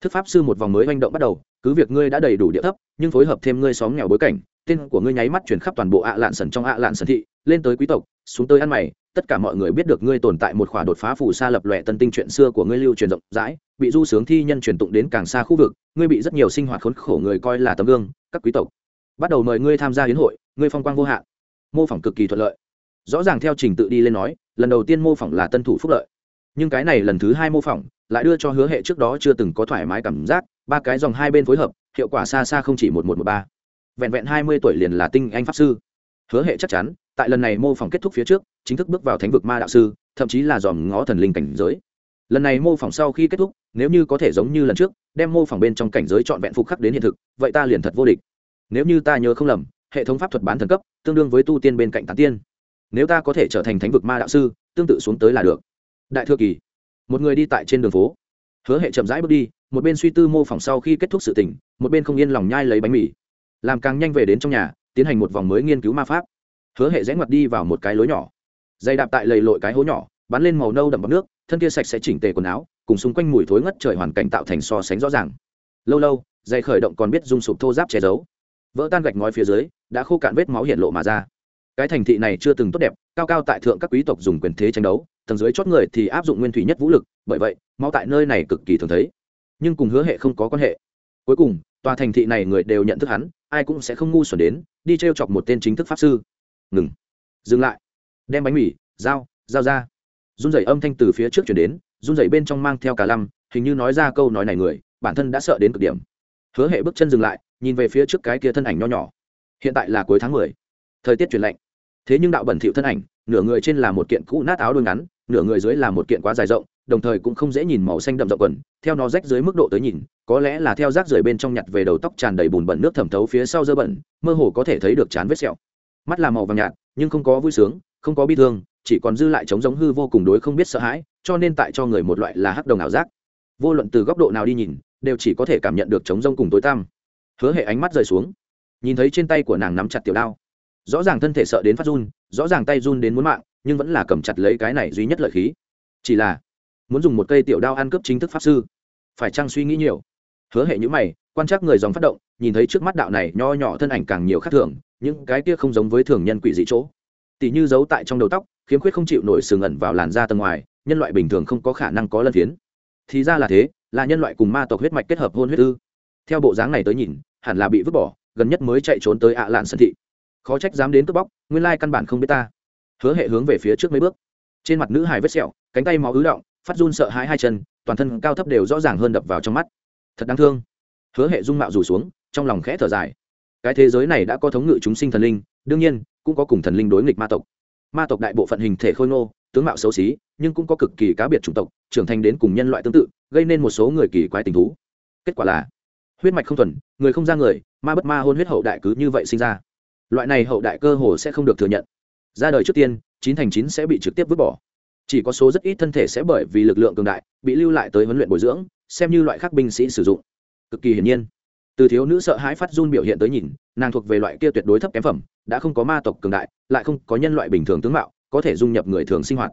Thức pháp sư một vòng mới manh động bắt đầu, cứ việc ngươi đã đầy đủ địa thấp, nhưng phối hợp thêm ngươi xóm nghèo bối cảnh, tên của ngươi nháy mắt chuyển khắp toàn bộ ạ lạn sần trong ạ lạn sần thị, lên tới quý tộc, xuống tới ăn mày, tất cả mọi người biết được ngươi tồn tại một khỏa đột phá phù sa lập lòe tân tinh chuyện xưa của ngươi lưu truyền rộng rãi, bị du sướng thi nhân truyền tụng đến càng xa khu vực, ngươi bị rất nhiều sinh hoạt khốn khổ người coi là tấm gương, các quý tộc. Bắt đầu mời ngươi tham gia hiến hội, ngươi phong quang vô hạn. Mô phỏng cực kỳ thuận lợi rõ ràng theo trình tự đi lên nói, lần đầu tiên mô phỏng là tân thủ phúc lợi. Nhưng cái này lần thứ hai mô phỏng, lại đưa cho hứa hệ trước đó chưa từng có thoải mái cảm giác, ba cái dòng hai bên phối hợp, hiệu quả xa xa không chỉ một một một ba. Vẹn vẹn hai mươi tuổi liền là tinh anh pháp sư. Hứa hệ chắc chắn, tại lần này mô phỏng kết thúc phía trước, chính thức bước vào thánh vực ma đạo sư, thậm chí là dòm ngó thần linh cảnh giới. Lần này mô phỏng sau khi kết thúc, nếu như có thể giống như lần trước, đem mô phỏng bên trong cảnh giới trọn vẹn phục khắc đến hiện thực, vậy ta liền thật vô địch. Nếu như ta nhớ không lầm, hệ thống pháp thuật bán thần cấp, tương đương với tu tiên bên cạnh tán tiên nếu ta có thể trở thành thánh vực ma đạo sư, tương tự xuống tới là được. Đại thừa kỳ, một người đi tại trên đường phố. Hứa hệ chậm rãi bước đi, một bên suy tư mô phỏng sau khi kết thúc sự tỉnh một bên không yên lòng nhai lấy bánh mì. Làm càng nhanh về đến trong nhà, tiến hành một vòng mới nghiên cứu ma pháp. Hứa hệ rẽ ngoặt đi vào một cái lối nhỏ. Dày đạp tại lầy lội cái hố nhỏ, bắn lên màu nâu đậm bọc nước, thân kia sạch sẽ chỉnh tề quần áo, cùng xung quanh mùi thối ngất trời hoàn cảnh tạo thành so sánh rõ ràng. Lâu lâu, dây khởi động còn biết dung sụp thô giáp che giấu. Vỡ tan gạch ngói phía dưới, đã khô cạn vết máu hiện lộ mà ra cái thành thị này chưa từng tốt đẹp, cao cao tại thượng các quý tộc dùng quyền thế tranh đấu, tầng dưới chót người thì áp dụng nguyên thủy nhất vũ lực, bởi vậy, máu tại nơi này cực kỳ thường thấy. Nhưng cùng hứa hệ không có quan hệ. Cuối cùng, tòa thành thị này người đều nhận thức hắn, ai cũng sẽ không ngu xuẩn đến, đi t r e o chọc một tên chính thức pháp sư. Ngừng. Dừng lại. Đem bánh mì, dao dao ra. Run rẩy âm thanh từ phía trước chuyển đến, run rẩy bên trong mang theo cả lăm, hình như nói ra câu nói này người, bản thân đã sợ đến cực điểm. Hứa hệ bước chân dừng lại, nhìn về phía trước cái kia thân ảnh nho nhỏ. Hiện tại là cuối tháng mười thời tiết chuyển lạnh. Thế nhưng đạo bẩn thỉu thân ảnh, nửa người trên là một kiện cũ nát áo đôi ngắn, nửa người dưới là một kiện quá dài rộng, đồng thời cũng không dễ nhìn màu xanh đậm rộng quần, theo nó rách dưới mức độ tới nhìn, có lẽ là theo rác rưởi bên trong nhặt về đầu tóc tràn đầy bùn bẩn nước thẩm thấu phía sau dơ bẩn, mơ hồ có thể thấy được chán vết sẹo. Mắt là màu vàng nhạt, nhưng không có vui sướng, không có bi thương, chỉ còn dư lại trống giống hư vô cùng đối không biết sợ hãi, cho nên tại cho người một loại là hắc đồng ảo giác. Vô luận từ góc độ nào đi nhìn, đều chỉ có thể cảm nhận được trống rông cùng tối tăm. Hứa hệ ánh mắt rời xuống. Nhìn thấy trên tay của nàng nắm chặt tiểu đao rõ ràng thân thể sợ đến phát run, rõ ràng tay run đến muốn mạng, nhưng vẫn là cầm chặt lấy cái này duy nhất lợi khí. Chỉ là, muốn dùng một cây tiểu đao ăn cướp chính thức pháp sư. Phải chăng suy nghĩ nhiều? Hứa hệ nhữ mày, quan trắc người dòng phát động, nhìn thấy trước mắt đạo này nho nhỏ thân ảnh càng nhiều khác thường, những cái kia không giống với thường nhân quỷ dị chỗ. Tỉ như giấu tại trong đầu tóc, khiếm khuyết không chịu nổi sừng ẩn vào làn da tầng ngoài, nhân loại bình thường không có khả năng có lân phiến. Thì ra là thế, là nhân loại cùng ma tộc huyết mạch kết hợp hôn huyết ư. Theo bộ dáng này tới nhìn, hẳn là bị vứt bỏ, gần nhất mới chạy trốn tới ạ lạn sân thị khó trách dám đến cướp bóc, nguyên lai căn bản không biết ta. Hứa hệ hướng về phía trước mấy bước. Trên mặt nữ hải vết sẹo, cánh tay máu ứ động, phát run sợ hãi hai chân, toàn thân cao thấp đều rõ ràng hơn đập vào trong mắt. Thật đáng thương. Hứa hệ dung mạo rủ xuống, trong lòng khẽ thở dài. Cái thế giới này đã có thống ngự chúng sinh thần linh, đương nhiên, cũng có cùng thần linh đối nghịch ma tộc. Ma tộc đại bộ phận hình thể khôi ngô, tướng mạo xấu xí, nhưng cũng có cực kỳ cá biệt chủng tộc, trưởng thành đến cùng nhân loại tương tự, gây nên một số người kỳ quái tình thú. Kết quả là, huyết mạch không thuần, người không ra người, ma bất ma hôn huyết hậu đại cứ như vậy sinh ra loại này hậu đại cơ hồ sẽ không được thừa nhận. Ra đời trước tiên, chín thành chín sẽ bị trực tiếp vứt bỏ. Chỉ có số rất ít thân thể sẽ bởi vì lực lượng cường đại, bị lưu lại tới huấn luyện bồi dưỡng, xem như loại khác binh sĩ sử dụng. Cực kỳ hiển nhiên. Từ thiếu nữ sợ hãi phát run biểu hiện tới nhìn, nàng thuộc về loại kia tuyệt đối thấp kém phẩm, đã không có ma tộc cường đại, lại không có nhân loại bình thường tướng mạo, có thể dung nhập người thường sinh hoạt.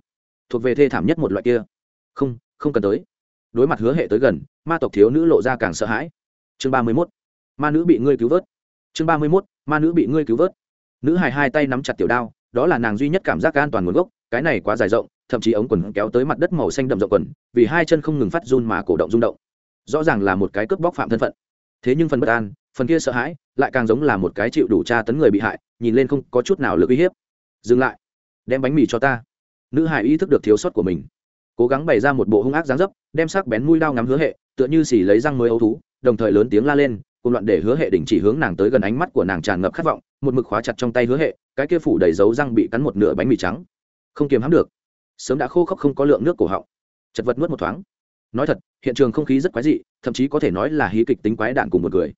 Thuộc về thê thảm nhất một loại kia. Không không cần tới. Đối mặt hứa hệ tới gần, ma tộc thiếu nữ lộ ra càng sợ hãi. Chương ba mươi mốt. Ma nữ bị ngươi cứu vớt. Chương ba mươi mốt ma nữ bị ngươi cứu vớt. Nữ hài hai tay nắm chặt tiểu đao, đó là nàng duy nhất cảm giác an toàn nguồn gốc, cái này quá dài rộng, thậm chí ống quần kéo tới mặt đất màu xanh đậm rộng quần, vì hai chân không ngừng phát run mà cổ động rung động. Rõ ràng là một cái cướp bóc phạm thân phận. Thế nhưng phần bất an, phần kia sợ hãi, lại càng giống là một cái chịu đủ tra tấn người bị hại, nhìn lên không có chút nào lực uy hiếp. Dừng lại, đem bánh mì cho ta. Nữ hài ý thức được thiếu sót của mình. Cố gắng bày ra một bộ hung ác dáng dấp, đem sắc bén mũi đao ngắm hứa hệ, tựa như xỉ lấy răng mới ấu thú, đồng thời lớn tiếng la lên cùng loạn để hứa hệ đình chỉ hướng nàng tới gần ánh mắt của nàng tràn ngập khát vọng, một mực khóa chặt trong tay hứa hệ, cái kia phủ đầy dấu răng bị cắn một nửa bánh mì trắng. Không kiềm hãm được. Sớm đã khô khốc không có lượng nước cổ họng. Chật vật nuốt một thoáng. Nói thật, hiện trường không khí rất quái dị, thậm chí có thể nói là hí kịch tính quái đạn cùng một người.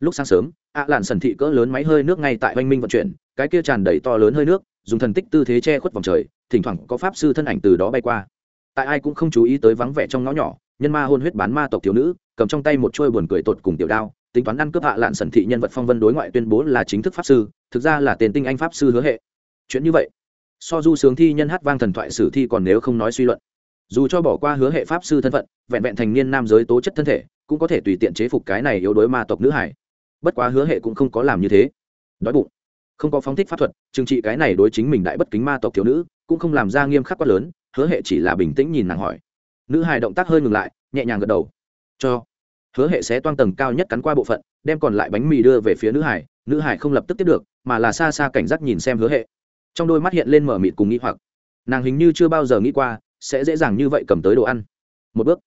Lúc sáng sớm, ạ lạn sần thị cỡ lớn máy hơi nước ngay tại oanh minh vận chuyển, cái kia tràn đầy to lớn hơi nước, dùng thần tích tư thế che khuất vòng trời, thỉnh thoảng có pháp sư thân ảnh từ đó bay qua. Tại ai cũng không chú ý tới vắng vẻ trong ngõ nhỏ, nhân ma hôn huyết bán ma tộc thiếu nữ, cầm trong tay một chuôi buồn cười tột cùng tiểu đao tính toán ăn cướp hạ lạn sần thị nhân vật phong vân đối ngoại tuyên bố là chính thức pháp sư, thực ra là tên tinh anh pháp sư hứa hệ. Chuyện như vậy, so du sướng thi nhân hát vang thần thoại sử thi còn nếu không nói suy luận. Dù cho bỏ qua hứa hệ pháp sư thân phận, vẹn vẹn thành niên nam giới tố chất thân thể, cũng có thể tùy tiện chế phục cái này yếu đối ma tộc nữ hải. Bất quá hứa hệ cũng không có làm như thế. Đói bụng. Không có phóng thích pháp thuật, trừng trị cái này đối chính mình đại bất kính ma tộc thiếu nữ, cũng không làm ra nghiêm khắc quá lớn, hứa hệ chỉ là bình tĩnh nhìn nàng hỏi. Nữ hài động tác hơi ngừng lại, nhẹ nhàng gật đầu. Cho hứa hệ sẽ toang tầng cao nhất cắn qua bộ phận, đem còn lại bánh mì đưa về phía nữ hải nữ hải không lập tức tiếp được, mà là xa xa cảnh giác nhìn xem hứa hệ. Trong đôi mắt hiện lên mở mịt cùng nghĩ hoặc. Nàng hình như chưa bao giờ nghĩ qua, sẽ dễ dàng như vậy cầm tới đồ ăn. Một bước,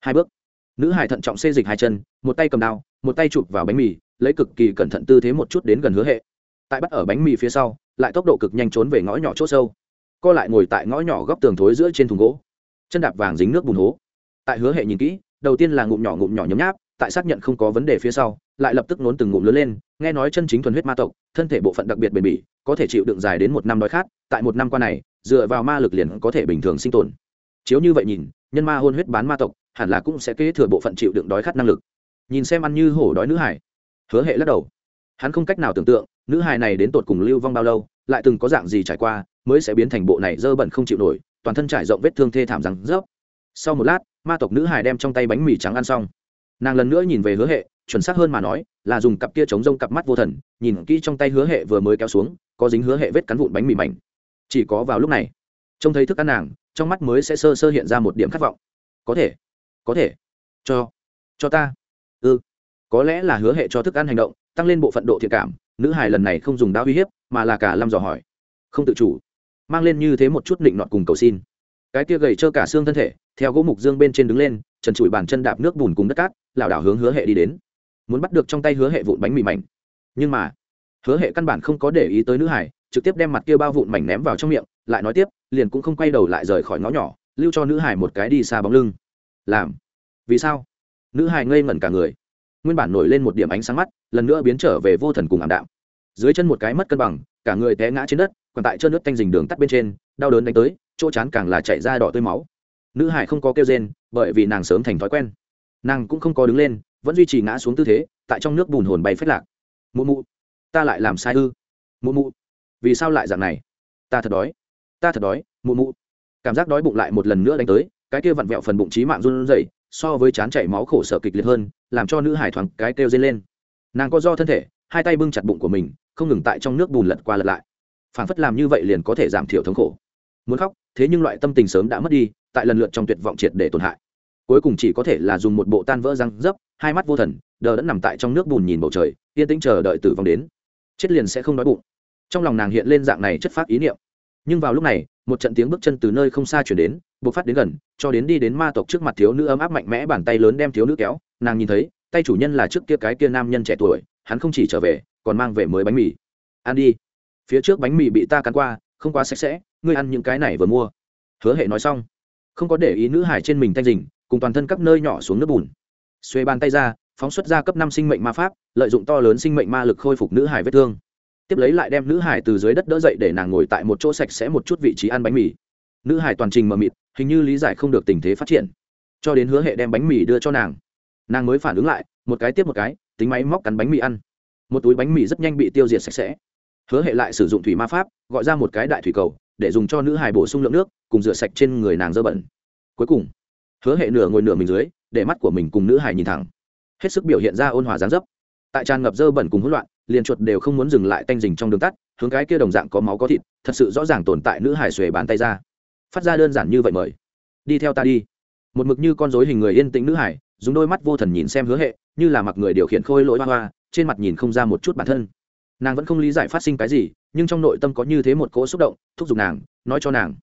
hai bước. Nữ hải thận trọng xê dịch hai chân, một tay cầm đao, một tay chụp vào bánh mì, lấy cực kỳ cẩn thận tư thế một chút đến gần hứa hệ. Tại bắt ở bánh mì phía sau, lại tốc độ cực nhanh trốn về ngõ nhỏ c h ỗ sâu. Co lại ngồi tại ngõ nhỏ góc tường thối giữa trên thùng gỗ. Chân đạp vàng dính nước bùn hố. Tại hứa hệ nhìn kỹ đầu tiên là ngụm nhỏ ngụm nhỏ nhấm nháp, tại xác nhận không có vấn đề phía sau, lại lập tức nốn từng ngụm lớn lên, nghe nói chân chính thuần huyết ma tộc, thân thể bộ phận đặc biệt bền bỉ, có thể chịu đựng dài đến một năm đói khát, tại một năm qua này, dựa vào ma lực liền có thể bình thường sinh tồn. Chiếu như vậy nhìn, nhân ma hôn huyết bán ma tộc, hẳn là cũng sẽ kế thừa bộ phận chịu đựng đói khát năng lực. Nhìn xem ăn như hổ đói nữ hải. Hứa hệ lắc đầu. Hắn không cách nào tưởng tượng, nữ hài này đến tột cùng lưu vong bao lâu, lại từng có dạng gì trải qua, mới sẽ biến thành bộ này dơ bẩn không chịu nổi, toàn thân trải rộng vết thương thê thảm rằng rớp sau một lát, ma tộc nữ hài đem trong tay bánh mì trắng ăn xong. Nàng lần nữa nhìn về hứa hệ, chuẩn xác hơn mà nói, là dùng cặp kia chống rông cặp mắt vô thần, nhìn kỹ trong tay hứa hệ vừa mới kéo xuống, có dính hứa hệ vết cắn vụn bánh mì mảnh. Chỉ có vào lúc này, trông thấy thức ăn nàng, trong mắt mới sẽ sơ sơ hiện ra một điểm khát vọng. Có thể có thể, cho cho ta. Ừ có lẽ là hứa hệ cho thức ăn hành động, tăng lên bộ phận độ thiện cảm, nữ hài lần này không dùng đao uy hiếp, mà là cả lâm dò hỏi. Không tự chủ, mang lên như thế một chút định nọt cùng cầu xin cái kia gầy trơ cả xương thân thể, theo gỗ mục dương bên trên đứng lên, trần trụi bàn chân đạp nước bùn cùng đất cát, lảo đảo hướng hứa hệ đi đến. Muốn bắt được trong tay hứa hệ vụn bánh mì mảnh. Nhưng mà, hứa hệ căn bản không có để ý tới nữ hải, trực tiếp đem mặt kia bao vụn mảnh ném vào trong miệng, lại nói tiếp, liền cũng không quay đầu lại rời khỏi ngõ nhỏ, lưu cho nữ hải một cái đi xa bóng lưng. Làm? Vì sao? Nữ hải ngây ngẩn cả người. Nguyên bản nổi lên một điểm ánh sáng mắt, lần nữa biến trở về vô thần cùng ảm đạm. Dưới chân một cái mất cân bằng, cả người té ngã trên đất, còn tại chân nước canh dình đường tắt bên trên, đau đớn đánh tới chỗ chán càng là chạy ra đỏ tươi máu. Nữ hải không có kêu rên, bởi vì nàng sớm thành thói quen. Nàng cũng không có đứng lên, vẫn duy trì ngã xuống tư thế, tại trong nước bùn hồn bay phết lạc. Mụ mụ, ta lại làm sai ư? Mụ mụ, vì sao lại dạng này? Ta thật đói, ta thật đói, mụ mụ. Cảm giác đói bụng lại một lần nữa đánh tới, cái kia vặn vẹo phần bụng trí mạng run rẩy, so với chán chảy máu khổ sở kịch liệt hơn, làm cho nữ hải thoáng cái kêu dây lên. Nàng có do thân thể, hai tay bưng chặt bụng của mình, không ngừng tại trong nước bùn lật qua lật lại. Phản phất làm như vậy liền có thể giảm thiểu thống khổ muốn khóc, thế nhưng loại tâm tình sớm đã mất đi, tại lần lượt trong tuyệt vọng triệt để tổn hại. Cuối cùng chỉ có thể là dùng một bộ tan vỡ răng dấp, hai mắt vô thần, đờ đẫn nằm tại trong nước bùn nhìn bầu trời, yên tĩnh chờ đợi tử vong đến. Chết liền sẽ không đói bụng. Trong lòng nàng hiện lên dạng này chất phát ý niệm. Nhưng vào lúc này, một trận tiếng bước chân từ nơi không xa chuyển đến buộc phát đến gần, cho đến đi đến ma tộc trước mặt thiếu nữ ấm áp mạnh mẽ bàn tay lớn đem thiếu nữ kéo, nàng nhìn thấy, tay chủ nhân là trước kia cái kia nam nhân trẻ tuổi, hắn không chỉ trở về, còn mang về mới bánh mì. Ăn đi. Phía trước bánh mì bị ta cắn qua không quá sạch sẽ, ngươi ăn những cái này vừa mua. Hứa hệ nói xong, không có để ý nữ hải trên mình thanh rình, cùng toàn thân các nơi nhỏ xuống nước bùn. Xuê bàn tay ra, phóng xuất ra cấp năm sinh mệnh ma pháp, lợi dụng to lớn sinh mệnh ma lực khôi phục nữ hải vết thương. Tiếp lấy lại đem nữ hải từ dưới đất đỡ dậy để nàng ngồi tại một chỗ sạch sẽ một chút vị trí ăn bánh mì. Nữ hải toàn trình mờ mịt, hình như lý giải không được tình thế phát triển. Cho đến hứa hệ đem bánh mì đưa cho nàng nàng mới phản ứng lại, một cái tiếp một cái, tính máy móc cắn bánh mì ăn. Một túi bánh mì rất nhanh bị tiêu diệt sạch sẽ hứa hệ lại sử dụng thủy ma pháp, gọi ra một cái đại thủy cầu, để dùng cho nữ hải bổ sung lượng nước, cùng rửa sạch trên người nàng dơ bẩn. Cuối cùng, hứa hệ nửa ngồi nửa mình dưới, để mắt của mình cùng nữ hải nhìn thẳng. Hết sức biểu hiện ra ôn hòa dáng dấp. Tại tràn ngập dơ bẩn cùng hỗn loạn, liền chuột đều không muốn dừng lại tanh dình trong đường tắt, hướng cái kia đồng dạng có máu có thịt, thật sự rõ ràng tồn tại nữ hải xuề bàn tay ra. Phát ra đơn giản như vậy mời. Đi theo ta đi. Một mực như con dối hình người yên tĩnh nữ hải dùng đôi mắt vô thần nhìn xem hứa hệ, như là mặc người điều khiển khôi lỗi hoa hoa, trên mặt nhìn không ra một chút bản thân nàng vẫn không lý giải phát sinh cái gì, nhưng trong nội tâm có như thế một cỗ xúc động, thúc giục nàng, nói cho nàng.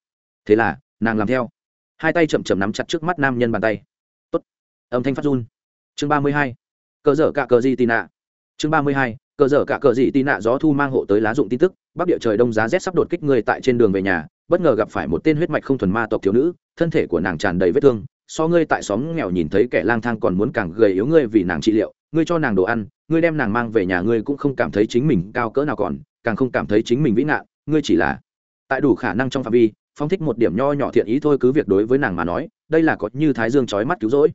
Thế là, nàng làm theo. Hai tay chậm chậm nắm chặt trước mắt nam nhân bàn tay. Tốt. Âm thanh phát run. Chương ba mươi hai. Cờ dở cả cờ gì tì nạ. Chương ba mươi hai. Cờ dở cả cờ gì tì nạ gió thu mang hộ tới lá dụng tin tức, bắc địa trời đông giá rét sắp đột kích người tại trên đường về nhà, bất ngờ gặp phải một tên huyết mạch không thuần ma tộc thiếu nữ, thân thể của nàng tràn đầy vết thương, so ngươi tại xóm nghèo nhìn thấy kẻ lang thang còn muốn càng gầy yếu ngươi vì nàng trị liệu, ngươi cho nàng đồ ăn ngươi đem nàng mang về nhà ngươi cũng không cảm thấy chính mình cao cỡ nào còn, càng không cảm thấy chính mình vĩ nạn ngươi chỉ là tại đủ khả năng trong phạm vi phong thích một điểm nho nhỏ thiện ý thôi cứ việc đối với nàng mà nói, đây là có như thái dương trói mắt cứu rỗi.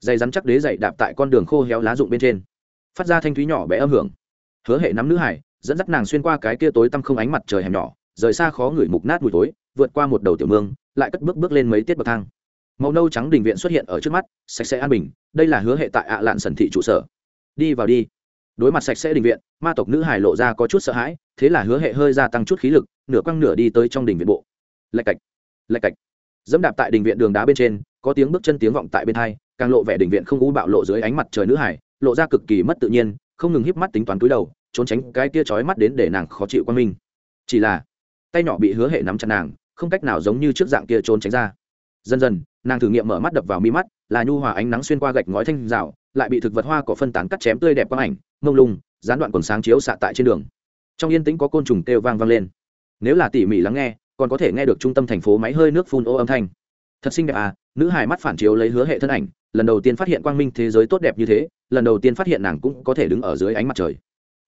Dày rắn chắc đế dậy đạp tại con đường khô héo lá rụng bên trên, phát ra thanh thúy nhỏ bé âm hưởng. Hứa hệ nắm nữ hải, dẫn dắt nàng xuyên qua cái kia tối tăm không ánh mặt trời hẻm nhỏ, rời xa khó ngửi mục nát mùi tối, vượt qua một đầu tiểu mương, lại cất bước bước lên mấy tiết bậc thang. Màu nâu trắng đình viện xuất hiện ở trước mắt, sạch sẽ an bình, đây là hứa hệ tại ạ lạn sần thị trụ sở đi vào đi. Đối mặt sạch sẽ đình viện, ma tộc nữ hải lộ ra có chút sợ hãi, thế là hứa hệ hơi gia tăng chút khí lực, nửa quăng nửa đi tới trong đình viện bộ. Lạch cạch lạch cạch. Dẫm đạp tại đình viện đường đá bên trên, có tiếng bước chân tiếng vọng tại bên hai, càng lộ vẻ đình viện không u bạo lộ dưới ánh mặt trời nữ hải lộ ra cực kỳ mất tự nhiên, không ngừng híp mắt tính toán túi đầu, trốn tránh cái kia trói mắt đến để nàng khó chịu qua mình chỉ là, tay nhỏ bị hứa hệ nắm chặt nàng, không cách nào giống như trước dạng kia trốn tránh ra. Dần dần, nàng thử nghiệm mở mắt đập vào mi mắt là nhu hòa ánh nắng xuyên qua gạch ngói thanh rào, lại bị thực vật hoa cỏ phân tán cắt chém tươi đẹp quang ảnh, mông lung, gián đoạn quần sáng chiếu xạ tại trên đường. Trong yên tĩnh có côn trùng kêu vang vang lên. Nếu là tỉ mỉ lắng nghe, còn có thể nghe được trung tâm thành phố máy hơi nước phun ô âm thanh. Thật xinh đẹp à nữ hài mắt phản chiếu lấy hứa hệ thân ảnh, lần đầu tiên phát hiện quang minh thế giới tốt đẹp như thế, lần đầu tiên phát hiện nàng cũng có thể đứng ở dưới ánh mặt trời.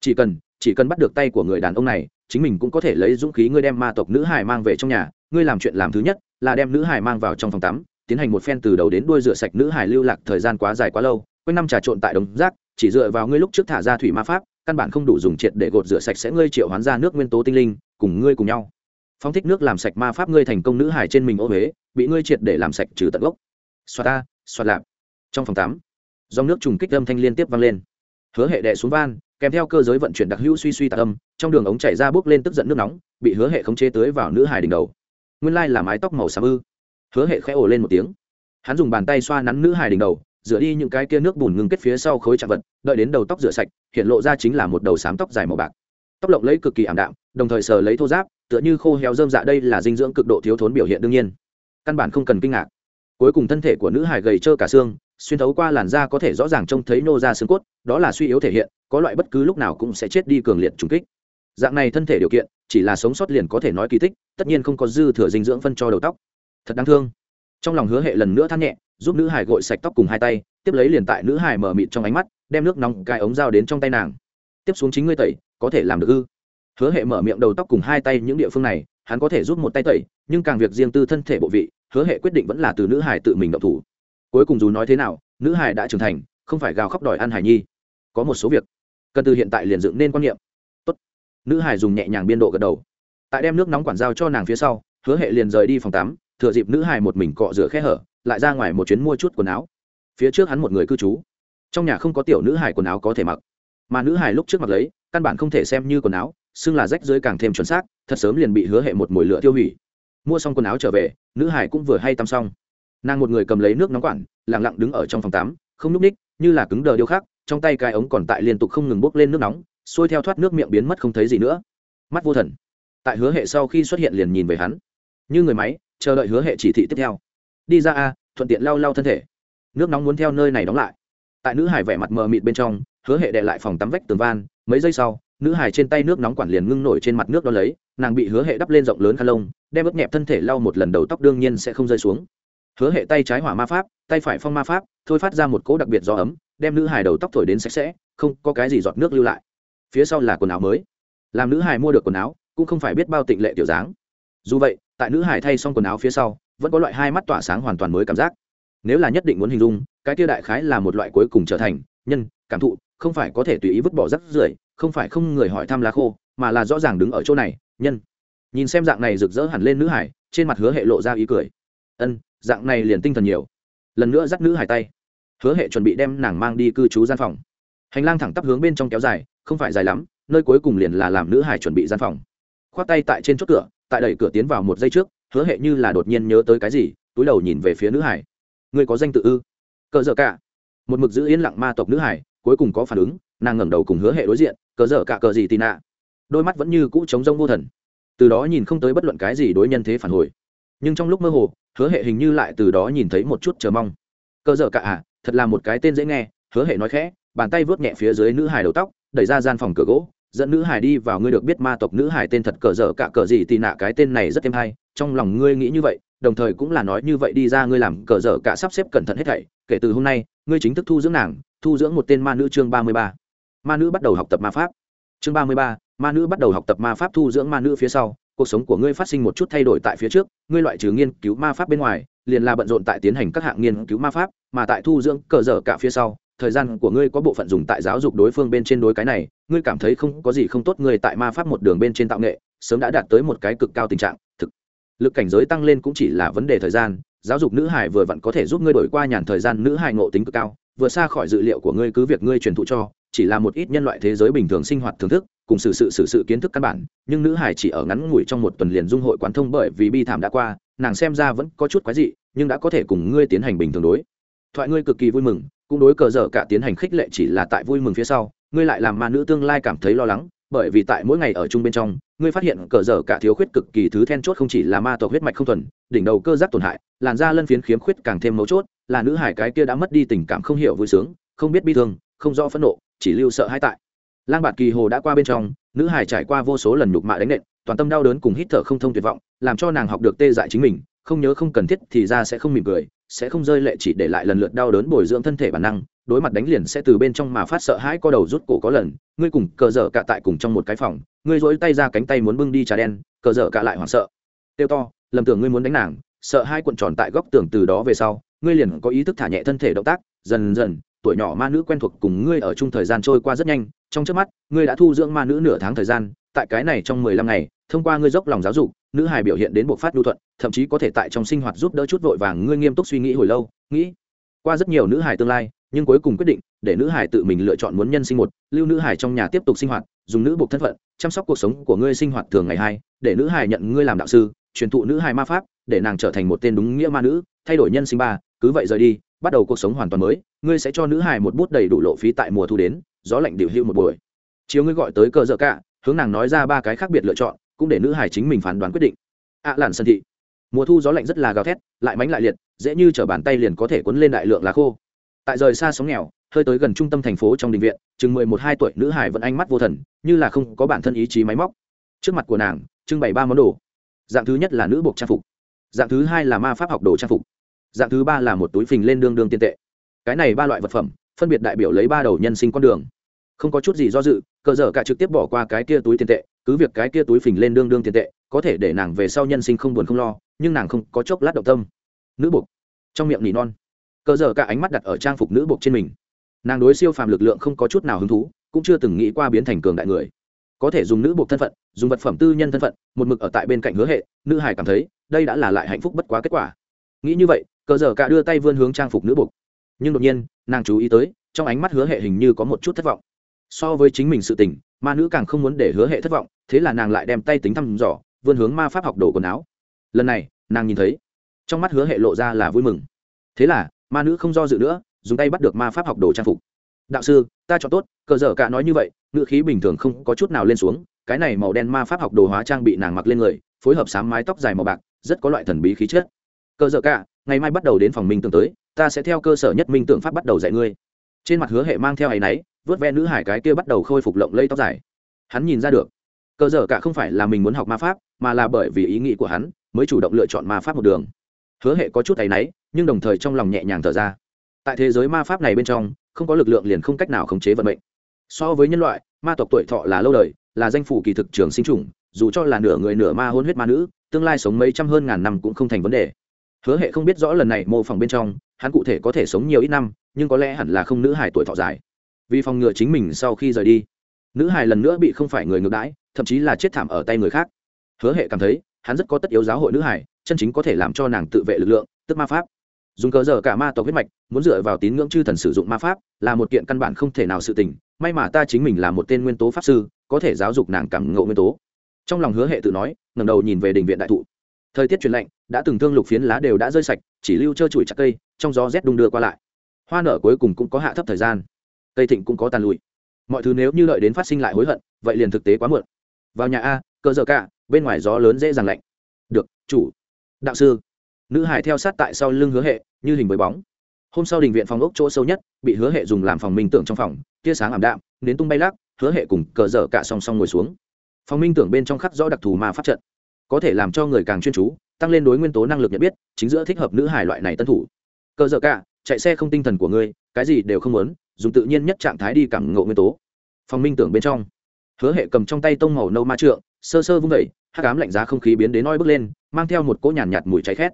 Chỉ cần chỉ cần bắt được tay của người đàn ông này, chính mình cũng có thể lấy dũng khí ngươi đem ma tộc nữ hài mang về trong nhà, ngươi làm chuyện làm thứ nhất là đem nữ hài mang vào trong phòng tắm tiến hành một phen từ đầu đến đuôi rửa sạch nữ hải lưu lạc thời gian quá dài quá lâu, quanh năm trà trộn tại đống rác, chỉ dựa vào ngươi lúc trước thả ra thủy ma pháp, căn bản không đủ dùng triệt để gột rửa sạch sẽ ngươi triệu hoán ra nước nguyên tố tinh linh, cùng ngươi cùng nhau. Phóng thích nước làm sạch ma pháp ngươi thành công nữ hải trên mình ô huế, bị ngươi triệt để làm sạch trừ tận gốc. Xoa ta xoa lạp. Trong phòng tắm, dòng nước trùng kích âm thanh liên tiếp vang lên. Hứa hệ đệ xuống van, kèm theo cơ giới vận chuyển đặc hữu suy suy tạc âm, trong đường ống chảy ra bước lên tức giận nước nóng, bị hứa hệ khống chế tưới vào nữ hải đỉnh đầu. Nguyên lai là mái tóc màu xám ư hứa hệ khẽ ồ lên một tiếng. Hắn dùng bàn tay xoa nắn nữ hài đỉnh đầu, rửa đi những cái kia nước bùn ngưng kết phía sau khối chạm vật, đợi đến đầu tóc rửa sạch, hiện lộ ra chính là một đầu sám tóc dài màu bạc. Tóc lộng lấy cực kỳ ảm đạm, đồng thời sờ lấy thô giáp, tựa như khô héo dơm dạ đây là dinh dưỡng cực độ thiếu thốn biểu hiện đương nhiên. Căn bản không cần kinh ngạc. Cuối cùng thân thể của nữ hải gầy trơ cả xương, xuyên thấu qua làn da có thể rõ ràng trông thấy nô ra xương cốt, đó là suy yếu thể hiện, có loại bất cứ lúc nào cũng sẽ chết đi cường liệt trùng kích. Dạng này thân thể điều kiện, chỉ là sống sót liền có thể nói kỳ tích, tất nhiên không có dư thừa dinh dưỡng phân cho đầu tóc thật đáng thương. Trong lòng hứa hệ lần nữa than nhẹ, giúp nữ hải gội sạch tóc cùng hai tay, tiếp lấy liền tại nữ hải mở mịt trong ánh mắt, đem nước nóng cài ống dao đến trong tay nàng. Tiếp xuống chính ngươi tẩy, có thể làm được ư? Hứa hệ mở miệng đầu tóc cùng hai tay những địa phương này, hắn có thể giúp một tay tẩy, nhưng càng việc riêng tư thân thể bộ vị, hứa hệ quyết định vẫn là từ nữ hải tự mình động thủ. Cuối cùng dù nói thế nào, nữ hải đã trưởng thành, không phải gào khóc đòi ăn hải nhi. Có một số việc, cần từ hiện tại liền dựng nên quan niệm. Tốt. nữ hải dùng nhẹ nhàng biên độ gật đầu. Tại đem nước nóng quản giao cho nàng phía sau, hứa hệ liền rời đi phòng tắm thừa dịp nữ hải một mình cọ rửa khe hở, lại ra ngoài một chuyến mua chút quần áo. Phía trước hắn một người cư trú. Trong nhà không có tiểu nữ hải quần áo có thể mặc. Mà nữ hải lúc trước mặc lấy, căn bản không thể xem như quần áo, xưng là rách dưới càng thêm chuẩn xác, thật sớm liền bị hứa hệ một mồi lửa tiêu hủy. Mua xong quần áo trở về, nữ hải cũng vừa hay tắm xong. Nàng một người cầm lấy nước nóng quản lẳng lặng đứng ở trong phòng tắm, không n ú c ních, như là cứng đờ điêu khắc, trong tay cái ống còn tại liên tục không ngừng bốc lên nước nóng sôi theo thoát nước miệng biến mất không thấy gì nữa. Mắt vô thần. Tại hứa hệ sau khi xuất hiện liền nhìn về hắn. Như người máy chờ đợi hứa hệ chỉ thị tiếp theo. Đi ra a, thuận tiện lau lau thân thể. Nước nóng muốn theo nơi này đóng lại. Tại nữ hải vẻ mặt mờ mịt bên trong, hứa hệ đệ lại phòng tắm vách tường van, mấy giây sau, nữ hải trên tay nước nóng quản liền ngưng nổi trên mặt nước đó lấy, nàng bị hứa hệ đắp lên rộng lớn khăn lông, đem ướp nhẹp thân thể lau một lần đầu tóc đương nhiên sẽ không rơi xuống. Hứa hệ tay trái hỏa ma pháp, tay phải phong ma pháp, thôi phát ra một cỗ đặc biệt gió ấm, đem nữ hải đầu tóc thổi đến sạch sẽ, không có cái gì giọt nước lưu lại. Phía sau là quần áo mới. Làm nữ hải mua được quần áo, cũng không phải biết bao tịnh lệ tiểu dáng. Dù vậy tại nữ hải thay xong quần áo phía sau, vẫn có loại hai mắt tỏa sáng hoàn toàn mới cảm giác. Nếu là nhất định muốn hình dung, cái kia đại khái là một loại cuối cùng trở thành, nhân, cảm thụ, không phải có thể tùy ý vứt bỏ rắc rưởi, không phải không người hỏi thăm lá khô, mà là rõ ràng đứng ở chỗ này, nhân. Nhìn xem dạng này rực rỡ hẳn lên nữ hải, trên mặt hứa hệ lộ ra ý cười. Ân, dạng này liền tinh thần nhiều. Lần nữa dắt nữ hải tay. Hứa hệ chuẩn bị đem nàng mang đi cư trú gian phòng. Hành lang thẳng tắp hướng bên trong kéo dài, không phải dài lắm, nơi cuối cùng liền là làm nữ hải chuẩn bị gian phòng. Khoác tay tại trên chốt cửa tại đẩy cửa tiến vào một giây trước, hứa hệ như là đột nhiên nhớ tới cái gì, túi đầu nhìn về phía nữ hải. Người có danh tự ư? Cờ dở cả. Một mực giữ yên lặng ma tộc nữ hải, cuối cùng có phản ứng, nàng ngẩng đầu cùng hứa hệ đối diện, cờ dở cả cờ gì tì nạ? Đôi mắt vẫn như cũ trống rông vô thần. Từ đó nhìn không tới bất luận cái gì đối nhân thế phản hồi. Nhưng trong lúc mơ hồ, hứa hệ hình như lại từ đó nhìn thấy một chút chờ mong. Cờ dở cả à thật là một cái tên dễ nghe, hứa hệ nói khẽ, bàn tay vớt nhẹ phía dưới nữ hải đầu tóc, đẩy ra gian phòng cửa gỗ dẫn nữ hải đi vào, ngươi được biết ma tộc nữ hải tên thật cờ dở cả cờ gì tì nạ cái tên này rất thêm hay, trong lòng ngươi nghĩ như vậy, đồng thời cũng là nói như vậy đi ra, ngươi làm cờ dở cả sắp xếp cẩn thận hết thảy, kể từ hôm nay, ngươi chính thức thu dưỡng nàng, thu dưỡng một tên ma nữ chương ba mươi ba. Ma nữ bắt đầu học tập ma pháp. Chương ba mươi ba, ma nữ bắt đầu học tập ma pháp thu dưỡng ma nữ phía sau, cuộc sống của ngươi phát sinh một chút thay đổi tại phía trước, ngươi loại trừ nghiên cứu ma pháp bên ngoài, liền là bận rộn tại tiến hành các hạng nghiên cứu ma pháp, mà tại thu dưỡng cờ dở cả phía sau thời gian của ngươi có bộ phận dùng tại giáo dục đối phương bên trên đối cái này, ngươi cảm thấy không có gì không tốt, ngươi tại ma pháp một đường bên trên tạo nghệ, sớm đã đạt tới một cái cực cao tình trạng, thực lực cảnh giới tăng lên cũng chỉ là vấn đề thời gian, giáo dục nữ hải vừa vặn có thể giúp ngươi đổi qua nhàn thời gian, nữ hải ngộ tính cực cao, vừa xa khỏi dự liệu của ngươi cứ việc ngươi truyền thụ cho, chỉ là một ít nhân loại thế giới bình thường sinh hoạt thưởng thức, cùng sự sự sự sự kiến thức căn bản, nhưng nữ hải chỉ ở ngắn ngủi trong một tuần liền dung hội quán thông bởi vì bi thảm đã qua, nàng xem ra vẫn có chút quái dị, nhưng đã có thể cùng ngươi tiến hành bình thường đối. Thoại ngươi cực kỳ vui mừng cũng đối cờ dở cả tiến hành khích lệ chỉ là tại vui mừng phía sau, ngươi lại làm ma nữ tương lai cảm thấy lo lắng, bởi vì tại mỗi ngày ở chung bên trong, ngươi phát hiện cờ dở cả thiếu khuyết cực kỳ thứ then chốt không chỉ là ma tộc huyết mạch không thuần, đỉnh đầu cơ giác tổn hại, làn da lân phiến khiếm khuyết càng thêm mấu chốt, là nữ hải cái kia đã mất đi tình cảm không hiểu vui sướng, không biết bi thương, không rõ phẫn nộ, chỉ lưu sợ hãi tại. Lang bạt kỳ hồ đã qua bên trong, nữ hải trải qua vô số lần nhục mạ đánh nện, toàn tâm đau đớn cùng hít thở không thông tuyệt vọng, làm cho nàng học được tê dại chính mình, không nhớ không cần thiết thì ra sẽ không mỉm cười sẽ không rơi lệ chỉ để lại lần lượt đau đớn bồi dưỡng thân thể bản năng, đối mặt đánh liền sẽ từ bên trong mà phát sợ hãi co đầu rút cổ có lần, ngươi cùng cờ dở cả tại cùng trong một cái phòng, ngươi dỗi tay ra cánh tay muốn bưng đi trà đen, cờ dở cả lại hoảng sợ. Tiêu to, lầm tưởng ngươi muốn đánh nàng, sợ hai cuộn tròn tại góc tường từ đó về sau, ngươi liền có ý thức thả nhẹ thân thể động tác, dần dần, tuổi nhỏ ma nữ quen thuộc cùng ngươi ở chung thời gian trôi qua rất nhanh, trong trước mắt, ngươi đã thu dưỡng ma nữ nửa tháng thời gian tại cái này trong mười lăm ngày, thông qua ngươi dốc lòng giáo dục, nữ hài biểu hiện đến bộ phát lưu thuận, thậm chí có thể tại trong sinh hoạt giúp đỡ chút vội vàng, ngươi nghiêm túc suy nghĩ hồi lâu, nghĩ qua rất nhiều nữ hài tương lai, nhưng cuối cùng quyết định, để nữ hài tự mình lựa chọn muốn nhân sinh một, lưu nữ hài trong nhà tiếp tục sinh hoạt, dùng nữ buộc thân phận, chăm sóc cuộc sống của ngươi sinh hoạt thường ngày hai, để nữ hài nhận ngươi làm đạo sư, truyền thụ nữ hài ma pháp, để nàng trở thành một tên đúng nghĩa ma nữ, thay đổi nhân sinh ba, cứ vậy rời đi, bắt đầu cuộc sống hoàn toàn mới, ngươi sẽ cho nữ hài một bút đầy đủ lộ phí tại mùa thu đến, gió lạnh điều hưu một buổi. Chiều ngươi gọi tới cờ dợ cả hướng nàng nói ra ba cái khác biệt lựa chọn, cũng để nữ hải chính mình phán đoán quyết định. Ạ à làn sân thị. Mùa thu gió lạnh rất là gào thét, lại mánh lại liệt, dễ như t bàn tay liền có thể cuốn lên đại lượng lá khô. Tại rời xa sóng nghèo, hơi tới gần trung tâm thành phố trong đình viện, chừng mười một, hai tuổi nữ hải vẫn ánh mắt vô thần, như là không có bản thân ý chí máy móc. Trước mặt của nàng, trưng bày ba món đồ. Dạng thứ nhất là nữ buộc trang phục. Dạng thứ hai là ma pháp học đồ trang phục. Dạng thứ ba là một túi phình lên đương đương tiền tệ. Cái này ba loại vật phẩm, phân biệt đại biểu lấy ba đầu nhân sinh con đường. Không có chút gì do dự cờ dở cả trực tiếp bỏ qua cái kia túi tiền tệ, cứ việc cái kia túi phình lên đương đương tiền tệ, có thể để nàng về sau nhân sinh không buồn không lo, nhưng nàng không có chốc lát động tâm. Nữ buộc trong miệng nỉ non. Cờ dở cả ánh mắt đặt ở trang phục nữ buộc trên mình. Nàng đối siêu phàm lực lượng không có chút nào hứng thú, cũng chưa từng nghĩ qua biến thành cường đại người. Có thể dùng nữ buộc thân phận, dùng vật phẩm tư nhân thân phận, một mực ở tại bên cạnh hứa hệ, nữ hải cảm thấy, đây đã là lại hạnh phúc bất quá kết quả. Nghĩ như vậy, cờ dở cả đưa tay vươn hướng trang phục nữ buộc nhưng đột nhiên, nàng chú ý tới, trong ánh mắt hứa hệ hình như có một chút thất vọng so với chính mình sự tình, ma nữ càng không muốn để hứa hệ thất vọng, thế là nàng lại đem tay tính thăm dò, vươn hướng ma pháp học đồ quần áo. Lần này, nàng nhìn thấy, trong mắt hứa hệ lộ ra là vui mừng. Thế là, ma nữ không do dự nữa, dùng tay bắt được ma pháp học đồ trang phục. Đạo sư, ta chọn tốt, cờ dở cả nói như vậy, ngữ khí bình thường không có chút nào lên xuống, cái này màu đen ma pháp học đồ hóa trang bị nàng mặc lên người, phối hợp sám mái tóc dài màu bạc, rất có loại thần bí khí chất. Cờ dở cả, ngày mai bắt đầu đến phòng minh tưởng tới, ta sẽ theo cơ sở nhất minh tưởng pháp bắt đầu dạy ngươi. Trên mặt hứa hệ mang theo áy náy vớt ve nữ hải cái kia bắt đầu khôi phục lộng lây tóc dài. Hắn nhìn ra được cơ dở cả không phải là mình muốn học ma pháp, mà là bởi vì ý nghĩ của hắn mới chủ động lựa chọn ma pháp một đường. Hứa hệ có chút tay náy, nhưng đồng thời trong lòng nhẹ nhàng thở ra. Tại thế giới ma pháp này bên trong, không có lực lượng liền không cách nào khống chế vận mệnh. So với nhân loại, ma tộc tuổi thọ là lâu đời, là danh phủ kỳ thực trường sinh chủng, dù cho là nửa người nửa ma hôn huyết ma nữ, tương lai sống mấy trăm hơn ngàn năm cũng không thành vấn đề. Hứa hệ không biết rõ lần này mô phỏng bên trong, hắn cụ thể có thể sống nhiều ít năm, nhưng có lẽ hẳn là không nữ hải tuổi thọ dài vì phòng ngừa chính mình sau khi rời đi. Nữ hải lần nữa bị không phải người ngược đãi, thậm chí là chết thảm ở tay người khác. Hứa hệ cảm thấy, hắn rất có tất yếu giáo hội nữ hải chân chính có thể làm cho nàng tự vệ lực lượng, tức ma pháp. Dùng cờ giờ cả ma tộc huyết mạch, muốn dựa vào tín ngưỡng chư thần sử dụng ma pháp, là một kiện căn bản không thể nào sự tình, may mà ta chính mình là một tên nguyên tố pháp sư, có thể giáo dục nàng cảm ngộ nguyên tố. Trong lòng hứa hệ tự nói ngầm đầu nhìn về đình viện đại thụ. Thời tiết chuyển lạnh, đã từng thương lục phiến lá đều đã rơi sạch, chỉ lưu trơ trụi chặt cây, trong gió rét đung đưa qua lại. Hoa nở cuối cùng cũng có hạ thấp thời gian cây thịnh cũng có tàn lụi. Mọi thứ nếu như đợi đến phát sinh lại hối hận, vậy liền thực tế quá muộn. Vào nhà a, cơ giờ cả, bên ngoài gió lớn dễ dàng lạnh. Được, chủ. Đạo sư. Nữ hải theo sát tại sau lưng hứa hệ, như hình với bóng. Hôm sau đình viện phòng ốc chỗ sâu nhất, bị hứa hệ dùng làm phòng minh tưởng trong phòng, tia sáng ảm đạm đến tung bay lắc, hứa hệ cùng cờ dở cả song song ngồi xuống. Phòng minh tưởng bên trong khắc rõ đặc thù ma phát trận. Có thể làm cho người càng chuyên chú, tăng lên đối nguyên tố năng lực nhận biết, chính giữa thích hợp nữ hải loại này tân thủ. Cờ dở cả, chạy xe không tinh thần của ngươi, cái gì đều không muốn dùng tự nhiên nhất trạng thái đi cảm ngộ nguyên tố. Phòng minh tưởng bên trong. Hứa hệ cầm trong tay tông màu nâu ma trượng sơ sơ vung vẩy hát cám lạnh giá không khí biến đến oi bước lên mang theo một cỗ nhàn nhạt, nhạt mùi cháy khét.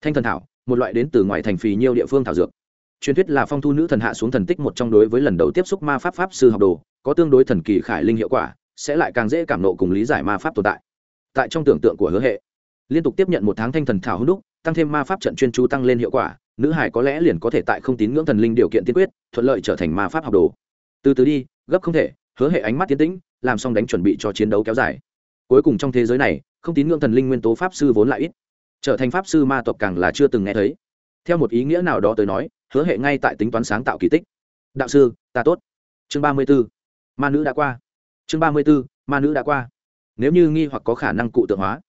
Thanh thần thảo một loại đến từ ngoài thành phì nhiều địa phương thảo dược. Truyền thuyết là phong thu nữ thần hạ xuống thần tích một trong đối với lần đầu tiếp xúc ma pháp pháp sư học đồ có tương đối thần kỳ khải linh hiệu quả sẽ lại càng dễ cảm nộ cùng lý giải ma pháp tồn tại. Tại trong tưởng tượng của hứa hệ liên tục tiếp nhận một tháng thanh thần thảo hữu đúc tăng thêm ma pháp trận chuyên chú tăng lên hiệu quả nữ hải có lẽ liền có thể tại không tín ngưỡng thần linh điều kiện tiên quyết, thuận lợi trở thành ma pháp học đồ. Từ từ đi, gấp không thể, hứa hệ ánh mắt tiến tĩnh, làm xong đánh chuẩn bị cho chiến đấu kéo dài. Cuối cùng trong thế giới này, không tín ngưỡng thần linh nguyên tố pháp sư vốn lại ít. Trở thành pháp sư ma tộc càng là chưa từng nghe thấy. Theo một ý nghĩa nào đó tới nói, hứa hệ ngay tại tính toán sáng tạo kỳ tích. Đạo sư, ta tốt. Chương ba mươi b ố ma nữ đã qua. Chương ba mươi b ố ma nữ đã qua. Nếu như nghi hoặc có khả năng cụ tượng hóa.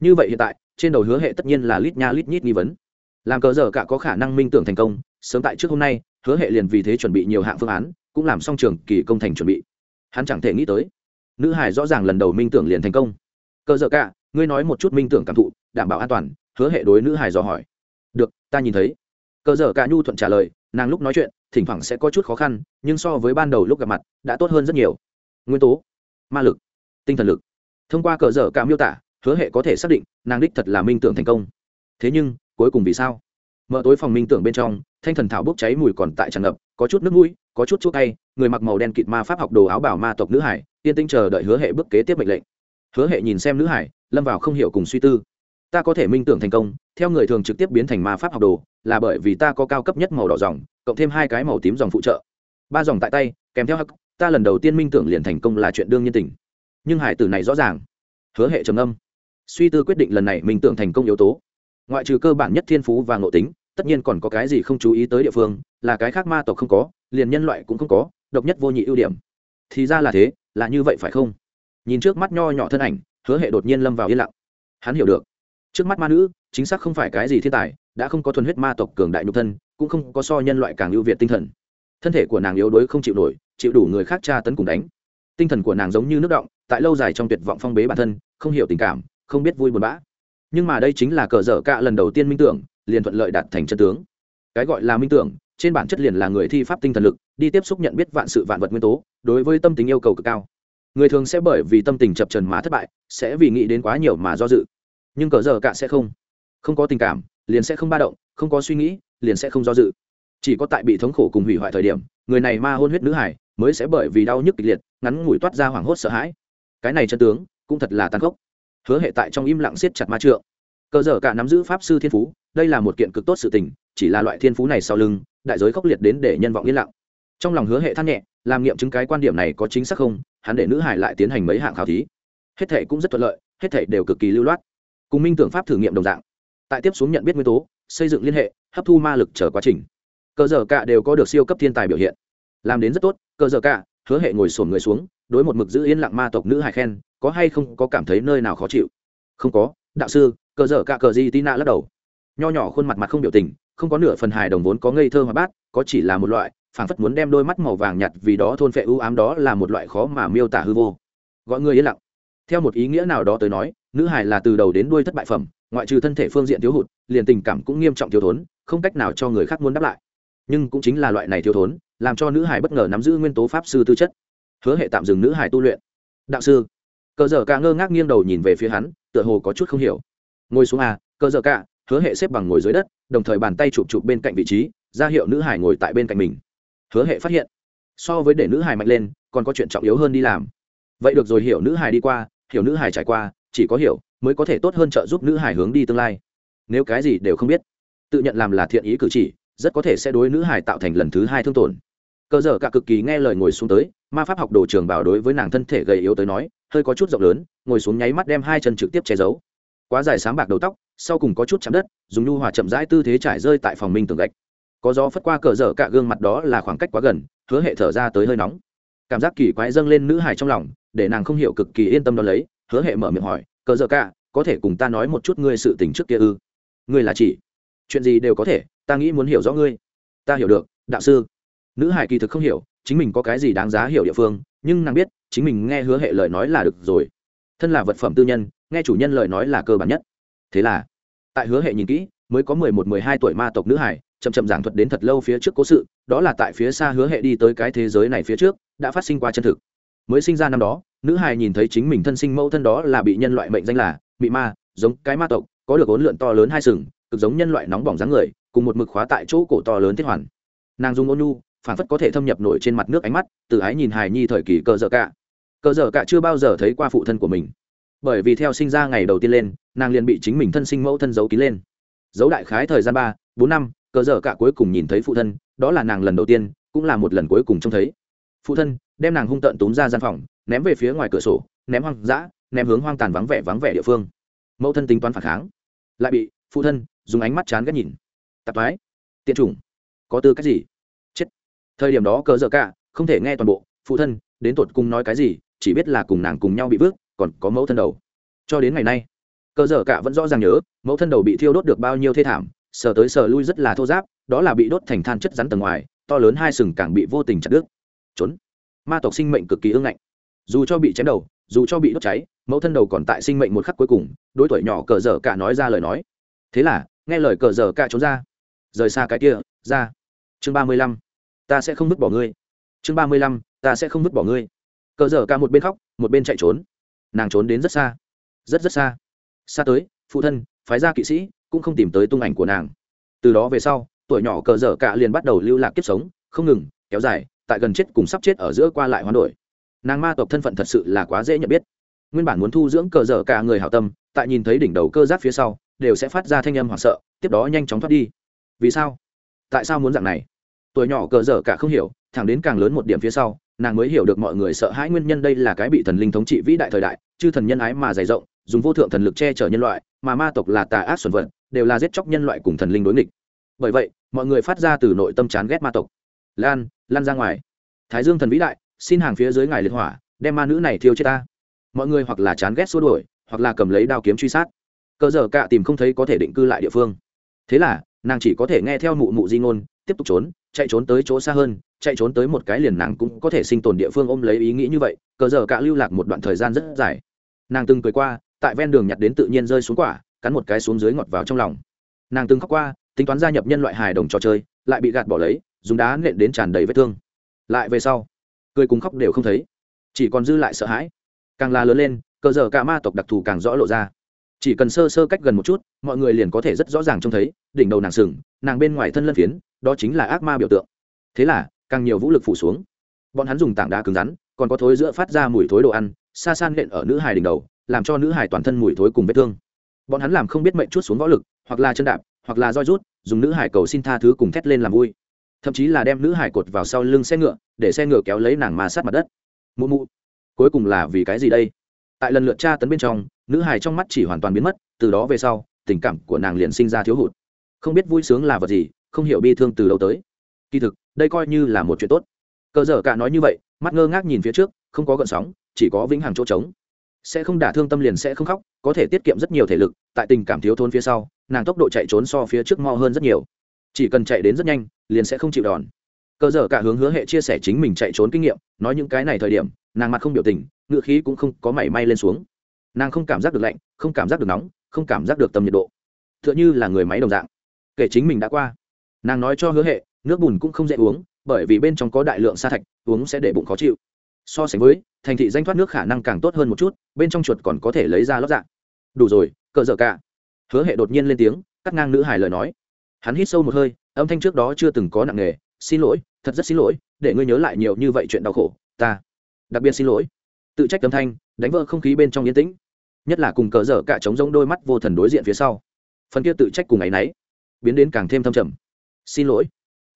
Như vậy hiện tại, trên đầu hứa hệ tất nhiên là lít nha lít nhít nghi vấn làm cờ giờ cả có khả năng minh tưởng thành công, sớm tại trước hôm nay, hứa hệ liền vì thế chuẩn bị nhiều hạng phương án, cũng làm xong trường kỳ công thành chuẩn bị. Hắn chẳng thể nghĩ tới, nữ hải rõ ràng lần đầu minh tưởng liền thành công. Cờ giờ cả, ngươi nói một chút minh tưởng cảm thụ, đảm bảo an toàn, hứa hệ đối nữ hải dò hỏi. Được, ta nhìn thấy. Cờ dở cả nhu thuận trả lời, nàng lúc nói chuyện, thỉnh thoảng sẽ có chút khó khăn, nhưng so với ban đầu lúc gặp mặt, đã tốt hơn rất nhiều. Nguyên tố, ma lực, tinh thần lực. Thông qua cờ dở cả miêu tả, hứa hệ có thể xác định, nàng đích thật là minh tưởng thành công. Thế nhưng cuối cùng vì sao? Mở tối phòng minh tưởng bên trong, thanh thần thảo bốc cháy mùi còn tại tràn ngập, có chút nước mũi, có chút chuốc tay, người mặc màu đen kịt ma pháp học đồ áo bảo ma tộc nữ hải, yên tĩnh chờ đợi hứa hệ bước kế tiếp mệnh lệnh. Hứa hệ nhìn xem nữ hải, lâm vào không hiểu cùng suy tư. Ta có thể minh tưởng thành công, theo người thường trực tiếp biến thành ma pháp học đồ, là bởi vì ta có cao cấp nhất màu đỏ dòng, cộng thêm hai cái màu tím dòng phụ trợ. Ba dòng tại tay, kèm theo hắc, ta lần đầu tiên minh tưởng liền thành công là chuyện đương nhiên tình. Nhưng hải tử này rõ ràng. Hứa hệ trầm âm suy tư quyết định lần này minh tưởng thành công yếu tố ngoại trừ cơ bản nhất thiên phú và ngộ tính, tất nhiên còn có cái gì không chú ý tới địa phương, là cái khác ma tộc không có, liền nhân loại cũng không có, độc nhất vô nhị ưu điểm. Thì ra là thế, là như vậy phải không? Nhìn trước mắt nho nhỏ thân ảnh, hứa hệ đột nhiên lâm vào yên lặng. Hắn hiểu được. Trước mắt ma nữ, chính xác không phải cái gì thiên tài, đã không có thuần huyết ma tộc cường đại nhục thân, cũng không có so nhân loại càng ưu việt tinh thần. Thân thể của nàng yếu đuối không chịu nổi, chịu đủ người khác tra tấn cùng đánh. Tinh thần của nàng giống như nước động, tại lâu dài trong tuyệt vọng phong bế bản thân, không hiểu tình cảm, không biết vui buồn bã nhưng mà đây chính là cờ dở cạ lần đầu tiên minh tưởng, liền thuận lợi đạt thành chân tướng. Cái gọi là minh tưởng, trên bản chất liền là người thi pháp tinh thần lực, đi tiếp xúc nhận biết vạn sự vạn vật nguyên tố, đối với tâm tính yêu cầu cực cao. Người thường sẽ bởi vì tâm tình chập trần mà thất bại, sẽ vì nghĩ đến quá nhiều mà do dự. Nhưng cờ giờ cạ sẽ không. Không có tình cảm, liền sẽ không ba động, không có suy nghĩ, liền sẽ không do dự. Chỉ có tại bị thống khổ cùng hủy hoại thời điểm, người này ma hôn huyết nữ hải, mới sẽ bởi vì đau nhức kịch liệt, ngắn ngủi toát ra hoảng hốt sợ hãi. Cái này chân tướng, cũng thật là tàn khốc hứa hệ tại trong im lặng siết chặt ma trượng. Cờ dở cả nắm giữ pháp sư thiên phú, đây là một kiện cực tốt sự tình, chỉ là loại thiên phú này sau lưng, đại giới khốc liệt đến để nhân vọng yên lặng. Trong lòng hứa hệ than nhẹ, làm nghiệm chứng cái quan điểm này có chính xác không, hắn để nữ hải lại tiến hành mấy hạng khảo thí. Hết thể cũng rất thuận lợi, hết thể đều cực kỳ lưu loát. Cùng minh tưởng pháp thử nghiệm đồng dạng. Tại tiếp xuống nhận biết nguyên tố, xây dựng liên hệ, hấp thu ma lực chờ quá trình. Cờ dở cả đều có được siêu cấp thiên tài biểu hiện. Làm đến rất tốt, cờ dở cả, hứa hệ ngồi sổn người xuống, đối một mực giữ yên lặng ma tộc nữ hải khen có hay không có cảm thấy nơi nào khó chịu? Không có, đạo sư, cờ dở cả cờ gì tí nạ lắc đầu. Nho nhỏ khuôn mặt mặt không biểu tình, không có nửa phần hài đồng vốn có ngây thơ hoa bát, có chỉ là một loại, phảng phất muốn đem đôi mắt màu vàng nhạt vì đó thôn phệ ưu ám đó là một loại khó mà miêu tả hư vô. Gọi người yên lặng. Theo một ý nghĩa nào đó tới nói, nữ hài là từ đầu đến đuôi thất bại phẩm, ngoại trừ thân thể phương diện thiếu hụt, liền tình cảm cũng nghiêm trọng thiếu thốn, không cách nào cho người khác muốn đáp lại. Nhưng cũng chính là loại này thiếu thốn, làm cho nữ hài bất ngờ nắm giữ nguyên tố pháp sư tư chất. Hứa hệ tạm dừng nữ hài tu luyện. Đạo sư cờ dở cả ngơ ngác nghiêng đầu nhìn về phía hắn, tựa hồ có chút không hiểu. Ngồi xuống à cờ dở cả, hứa hệ xếp bằng ngồi dưới đất, đồng thời bàn tay chụp chụp bên cạnh vị trí, ra hiệu nữ hải ngồi tại bên cạnh mình. Hứa hệ phát hiện, so với để nữ hải mạnh lên, còn có chuyện trọng yếu hơn đi làm. Vậy được rồi, hiểu nữ hải đi qua, hiểu nữ hải trải qua, chỉ có hiểu, mới có thể tốt hơn trợ giúp nữ hải hướng đi tương lai. Nếu cái gì đều không biết, tự nhận làm là thiện ý cử chỉ, rất có thể sẽ đối nữ hải tạo thành lần thứ hai thương tổn. Cơ dở cả cực kỳ nghe lời ngồi xuống tới, ma pháp học đồ trường bảo đối với nàng thân thể gầy yếu tới nói hơi có chút rộng lớn, ngồi xuống nháy mắt đem hai chân trực tiếp che giấu. Quá dài sáng bạc đầu tóc, sau cùng có chút chạm đất, dùng nhu hòa chậm rãi tư thế trải rơi tại phòng minh tường gạch. Có gió phất qua cờ dở cả gương mặt đó là khoảng cách quá gần, hứa hệ thở ra tới hơi nóng. Cảm giác kỳ quái dâng lên nữ hài trong lòng, để nàng không hiểu cực kỳ yên tâm đ ó lấy, hứa hệ mở miệng hỏi, cờ dở cả, có thể cùng ta nói một chút ngươi sự tình trước kia ư? Ngươi là chỉ, chuyện gì đều có thể, ta nghĩ muốn hiểu rõ ngươi. Ta hiểu được, đạo sư. Nữ hải kỳ thực không hiểu, chính mình có cái gì đáng giá hiểu địa phương, nhưng nàng biết chính mình nghe hứa hệ lời nói là được rồi. Thân là vật phẩm tư nhân, nghe chủ nhân lời nói là cơ bản nhất. Thế là, tại hứa hệ nhìn kỹ, mới có mười một, mười hai tuổi ma tộc nữ hải, chậm chậm giảng thuật đến thật lâu phía trước cố sự, đó là tại phía xa hứa hệ đi tới cái thế giới này phía trước, đã phát sinh qua chân thực. Mới sinh ra năm đó, nữ hài nhìn thấy chính mình thân sinh mẫu thân đó là bị nhân loại mệnh danh là bị ma, giống cái ma tộc, có được ốn lượn to lớn hai sừng, cực giống nhân loại nóng bỏng dáng người, cùng một mực khóa tại chỗ cổ to lớn thiết hoàn. Nàng dùng ôn nhu phản phất có thể thâm nhập nổi trên mặt nước ánh mắt, từ ái nhìn hài nhi thời kỳ cờ dợ cả cờ dở cả chưa bao giờ thấy qua phụ thân của mình. Bởi vì theo sinh ra ngày đầu tiên lên, nàng liền bị chính mình thân sinh mẫu thân giấu kín lên. Giấu đại khái thời gian ba, bốn năm, cờ dở cả cuối cùng nhìn thấy phụ thân, đó là nàng lần đầu tiên, cũng là một lần cuối cùng trông thấy. Phụ thân, đem nàng hung tợn túm ra gian phòng, ném về phía ngoài cửa sổ, ném hoang dã, ném hướng hoang tàn vắng vẻ vắng vẻ địa phương. Mẫu thân tính toán phản kháng. Lại bị phụ thân dùng ánh mắt chán ghét nhìn. Tạp thoái. Tiện chủng. Có tư cách gì? Chết. Thời điểm đó cờ dở cả không thể nghe toàn bộ, phụ thân đến tột cùng nói cái gì chỉ biết là cùng nàng cùng nhau bị vứt còn có mẫu thân đầu. Cho đến ngày nay, cờ dở cả vẫn rõ ràng nhớ, mẫu thân đầu bị thiêu đốt được bao nhiêu thê thảm, sờ tới sờ lui rất là thô giáp, đó là bị đốt thành than chất rắn tầng ngoài, to lớn hai sừng càng bị vô tình chặt đứt. Trốn. Ma tộc sinh mệnh cực kỳ ương ngạnh. Dù cho bị chém đầu, dù cho bị đốt cháy, mẫu thân đầu còn tại sinh mệnh một khắc cuối cùng, đối tuổi nhỏ cờ dở cả nói ra lời nói. Thế là, nghe lời cờ dở cả trốn ra. Rời xa cái kia, ra. Chương ba mươi lăm, ta sẽ không vứt bỏ ngươi. Chương ba mươi lăm, ta sẽ không vứt bỏ ngươi cờ dở cả một bên khóc, một bên chạy trốn. Nàng trốn đến rất xa, rất rất xa. Xa tới, phụ thân, phái ra kỵ sĩ cũng không tìm tới tung ảnh của nàng. Từ đó về sau, tuổi nhỏ cờ dở cả liền bắt đầu lưu lạc kiếp sống, không ngừng, kéo dài, tại gần chết cùng sắp chết ở giữa qua lại hoán đổi. Nàng ma tộc thân phận thật sự là quá dễ nhận biết. Nguyên bản muốn thu dưỡng cờ dở cả người hảo tâm, tại nhìn thấy đỉnh đầu cơ giáp phía sau, đều sẽ phát ra thanh âm hoảng sợ, tiếp đó nhanh chóng thoát đi. Vì sao? Tại sao muốn dạng này? Tuổi nhỏ cờ dở cả không hiểu, thẳng đến càng lớn một điểm phía sau nàng mới hiểu được mọi người sợ hãi nguyên nhân đây là cái bị thần linh thống trị vĩ đại thời đại, chư thần nhân ái mà dày rộng, dùng vô thượng thần lực che chở nhân loại, mà ma tộc là tà ác xuẩn vật, đều là giết chóc nhân loại cùng thần linh đối nghịch. Bởi vậy, mọi người phát ra từ nội tâm chán ghét ma tộc. Lan lan ra ngoài. Thái dương thần vĩ đại, xin hàng phía dưới ngài liệt hỏa, đem ma nữ này thiêu chết ta. Mọi người hoặc là chán ghét xua đuổi, hoặc là cầm lấy đao kiếm truy sát. Cơ giờ cạ tìm không thấy có thể định cư lại địa phương. Thế là, nàng chỉ có thể nghe theo mụ mụ di ngôn, tiếp tục trốn, chạy trốn tới chỗ xa hơn chạy trốn tới một cái liền nàng cũng có thể sinh tồn địa phương ôm lấy ý nghĩ như vậy, cờ giờ cạ lưu lạc một đoạn thời gian rất dài. Nàng từng cười qua, tại ven đường nhặt đến tự nhiên rơi xuống quả, cắn một cái xuống dưới ngọt vào trong lòng. Nàng từng khóc qua, tính toán gia nhập nhân loại hài đồng trò chơi, lại bị gạt bỏ lấy, dùng đá nện đến tràn đầy vết thương. Lại về sau, cười cùng khóc đều không thấy. Chỉ còn dư lại sợ hãi. Càng là lớn lên, cờ giờ cả ma tộc đặc thù càng rõ lộ ra. Chỉ cần sơ sơ cách gần một chút, mọi người liền có thể rất rõ ràng trông thấy, đỉnh đầu nàng sừng, nàng bên ngoài thân lân phiến, đó chính là ác ma biểu tượng. Thế là càng nhiều vũ lực phủ xuống. Bọn hắn dùng tảng đá cứng rắn, còn có thối giữa phát ra mùi thối đồ ăn, xa san nện ở nữ hài đỉnh đầu, làm cho nữ hài toàn thân mùi thối cùng vết thương. Bọn hắn làm không biết mệnh chút xuống võ lực, hoặc là chân đạp, hoặc là roi rút, dùng nữ hải cầu xin tha thứ cùng thét lên làm vui. Thậm chí là đem nữ hải cột vào sau lưng xe ngựa, để xe ngựa kéo lấy nàng mà sát mặt đất. Mụ mụ, cuối cùng là vì cái gì đây? Tại lần lượt tra tấn bên trong, nữ hải trong mắt chỉ hoàn toàn biến mất, từ đó về sau, tình cảm của nàng liền sinh ra thiếu hụt. Không biết vui sướng là vật gì, không hiểu bi thương từ đâu tới. Kỳ thực đây coi như là một chuyện tốt. Cờ dở cả nói như vậy, mắt ngơ ngác nhìn phía trước, không có gợn sóng, chỉ có vĩnh hằng chỗ trống. Sẽ không đả thương tâm liền sẽ không khóc, có thể tiết kiệm rất nhiều thể lực, tại tình cảm thiếu thốn phía sau, nàng tốc độ chạy trốn so phía trước mo hơn rất nhiều. Chỉ cần chạy đến rất nhanh, liền sẽ không chịu đòn. Cơ dở cả hướng hứa hệ chia sẻ chính mình chạy trốn kinh nghiệm, nói những cái này thời điểm, nàng mặt không biểu tình ngựa khí cũng không có mảy may lên xuống. Nàng không cảm giác được lạnh, không cảm giác được nóng, không cảm giác được tâm nhiệt độ. T h ư ợ n h ư là người máy đồng dạng. Kể chính mình đã qua. Nàng nói cho hứa hệ nước bùn cũng không dễ uống, bởi vì bên trong có đại lượng sa thạch, uống sẽ để bụng khó chịu. So sánh với, thành thị danh thoát nước khả năng càng tốt hơn một chút, bên trong chuột còn có thể lấy ra lót dạng đủ rồi, cờ dở cả. Hứa hệ đột nhiên lên tiếng, cắt ngang nữ hài lời nói. Hắn hít sâu một hơi, âm thanh trước đó chưa từng có nặng nề, xin lỗi, thật rất xin lỗi, để ngươi nhớ lại nhiều như vậy chuyện đau khổ, ta đặc biệt xin lỗi. Tự trách âm thanh, đánh vỡ không khí bên trong yên tĩnh. Nhất là cùng cờ dở cả trống giống đôi mắt vô thần đối diện phía sau. Phần kia tự trách cùng áy náy biến đến càng thêm thâm trầm. Xin lỗi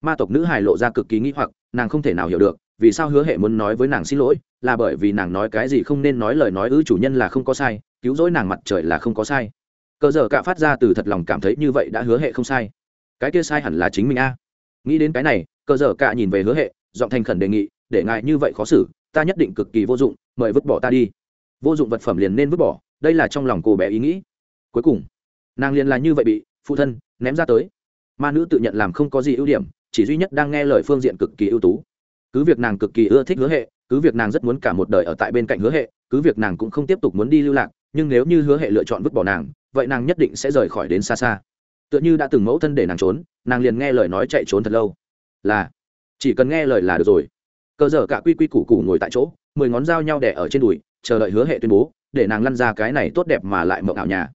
ma tộc nữ hài lộ ra cực kỳ nghĩ hoặc, nàng không thể nào hiểu được, vì sao hứa hệ muốn nói với nàng xin lỗi, là bởi vì nàng nói cái gì không nên nói lời nói ư chủ nhân là không có sai, cứu rỗi nàng mặt trời là không có sai. Cờ dở cả phát ra từ thật lòng cảm thấy như vậy đã hứa hệ không sai. Cái kia sai hẳn là chính mình a. Nghĩ đến cái này, cờ dở cả nhìn về hứa hệ, giọng thành khẩn đề nghị, để ngại như vậy khó xử, ta nhất định cực kỳ vô dụng, mời vứt bỏ ta đi. Vô dụng vật phẩm liền nên vứt bỏ, đây là trong lòng cô bé ý nghĩ. Cuối cùng, nàng liền là như vậy bị phụ thân ném ra tới. Ma nữ tự nhận làm không có gì ưu điểm chỉ duy nhất đang nghe lời phương diện cực kỳ ưu tú. Cứ việc nàng cực kỳ ưa thích hứa hệ, cứ việc nàng rất muốn cả một đời ở tại bên cạnh hứa hệ, cứ việc nàng cũng không tiếp tục muốn đi lưu lạc, nhưng nếu như hứa hệ lựa chọn vứt bỏ nàng, vậy nàng nhất định sẽ rời khỏi đến xa xa. Tựa như đã từng mẫu thân để nàng trốn, nàng liền nghe lời nói chạy trốn thật lâu. Là, chỉ cần nghe lời là được rồi. Cờ dở cả quy quy củ củ ngồi tại chỗ, mười ngón dao nhau đẻ ở trên đùi, chờ đợi hứa hệ tuyên bố, để nàng lăn ra cái này tốt đẹp mà lại mộng ảo nhà.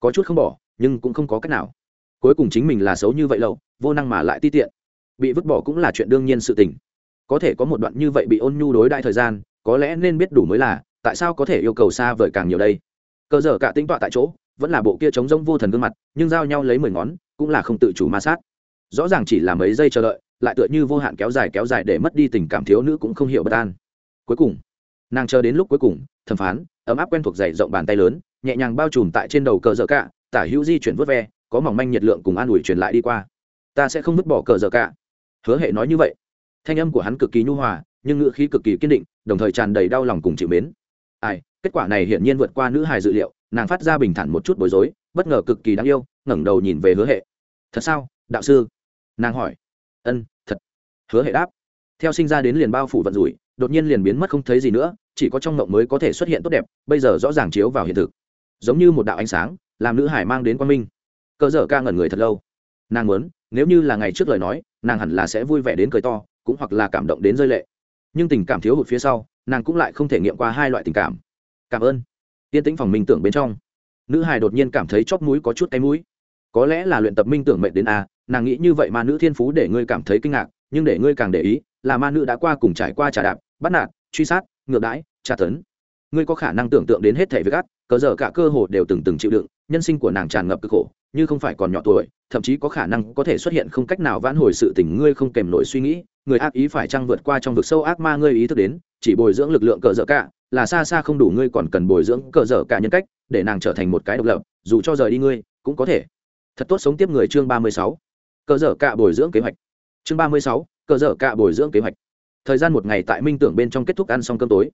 Có chút không bỏ, nhưng cũng không có cách nào. Cuối cùng chính mình là xấu như vậy lâu, vô năng mà lại ti tiện bị vứt bỏ cũng là chuyện đương nhiên sự tình. Có thể có một đoạn như vậy bị ôn nhu đối đại thời gian, có lẽ nên biết đủ mới là, tại sao có thể yêu cầu xa vời càng nhiều đây? Cơ dở cả tính tọa tại chỗ, vẫn là bộ kia chống rông vô thần gương mặt, nhưng giao nhau lấy mười ngón, cũng là không tự chủ ma sát. Rõ ràng chỉ là mấy giây chờ đợi, lại tựa như vô hạn kéo dài kéo dài để mất đi tình cảm thiếu nữ cũng không hiểu bất an. Cuối cùng, nàng chờ đến lúc cuối cùng, thẩm phán, ấm áp quen thuộc dày rộng bàn tay lớn, nhẹ nhàng bao trùm tại trên đầu cờ dở cả, tả hữu di chuyển vớt ve, có mỏng manh nhiệt lượng cùng an ủi truyền lại đi qua. Ta sẽ không vứt bỏ cờ dở cả hứa hệ nói như vậy. Thanh âm của hắn cực kỳ nhu hòa, nhưng ngữ khí cực kỳ kiên định, đồng thời tràn đầy đau lòng cùng chịu mến. Ai, kết quả này hiển nhiên vượt qua nữ hài dự liệu, nàng phát ra bình thản một chút bối rối, bất ngờ cực kỳ đáng yêu, ngẩng đầu nhìn về hứa hệ. Thật sao, đạo sư? Nàng hỏi. Ân, thật. Hứa hệ đáp. Theo sinh ra đến liền bao phủ vận rủi, đột nhiên liền biến mất không thấy gì nữa, chỉ có trong mộng mới có thể xuất hiện tốt đẹp, bây giờ rõ ràng chiếu vào hiện thực. Giống như một đạo ánh sáng, làm nữ hải mang đến quan minh. Cơ dở ca ngẩn người thật lâu nàng muốn, nếu như là ngày trước lời nói, nàng hẳn là sẽ vui vẻ đến cười to, cũng hoặc là cảm động đến rơi lệ. Nhưng tình cảm thiếu hụt phía sau, nàng cũng lại không thể nghiệm qua hai loại tình cảm. Cảm ơn. Tiên tĩnh phòng minh tưởng bên trong. Nữ hài đột nhiên cảm thấy chóp mũi có chút tay mũi. Có lẽ là luyện tập minh tưởng mệnh đến a, nàng nghĩ như vậy mà nữ thiên phú để ngươi cảm thấy kinh ngạc, nhưng để ngươi càng để ý, là ma nữ đã qua cùng trải qua trả đạp, bắt nạt, truy sát, ngược đãi, tra tấn. Ngươi có khả năng tưởng tượng đến hết thể với gắt cờ dở cả cơ hồ đều từng từng chịu đựng, nhân sinh của nàng tràn ngập cực khổ, như không phải còn nhỏ tuổi, thậm chí có khả năng có thể xuất hiện không cách nào vãn hồi sự tình ngươi không kèm nổi suy nghĩ, người ác ý phải trăng vượt qua trong vực sâu ác ma ngươi ý thức đến, chỉ bồi dưỡng lực lượng cờ dở cả, là xa xa không đủ ngươi còn cần bồi dưỡng cờ dở cả nhân cách, để nàng trở thành một cái độc lập, dù cho rời đi ngươi, cũng có thể. Thật tốt sống tiếp người chương ba mươi sáu. Cờ dở cả bồi dưỡng kế hoạch. Chương ba mươi sáu, cờ dở cả bồi dưỡng kế hoạch. Thời gian một ngày tại minh tưởng bên trong kết thúc ăn xong cơm tối.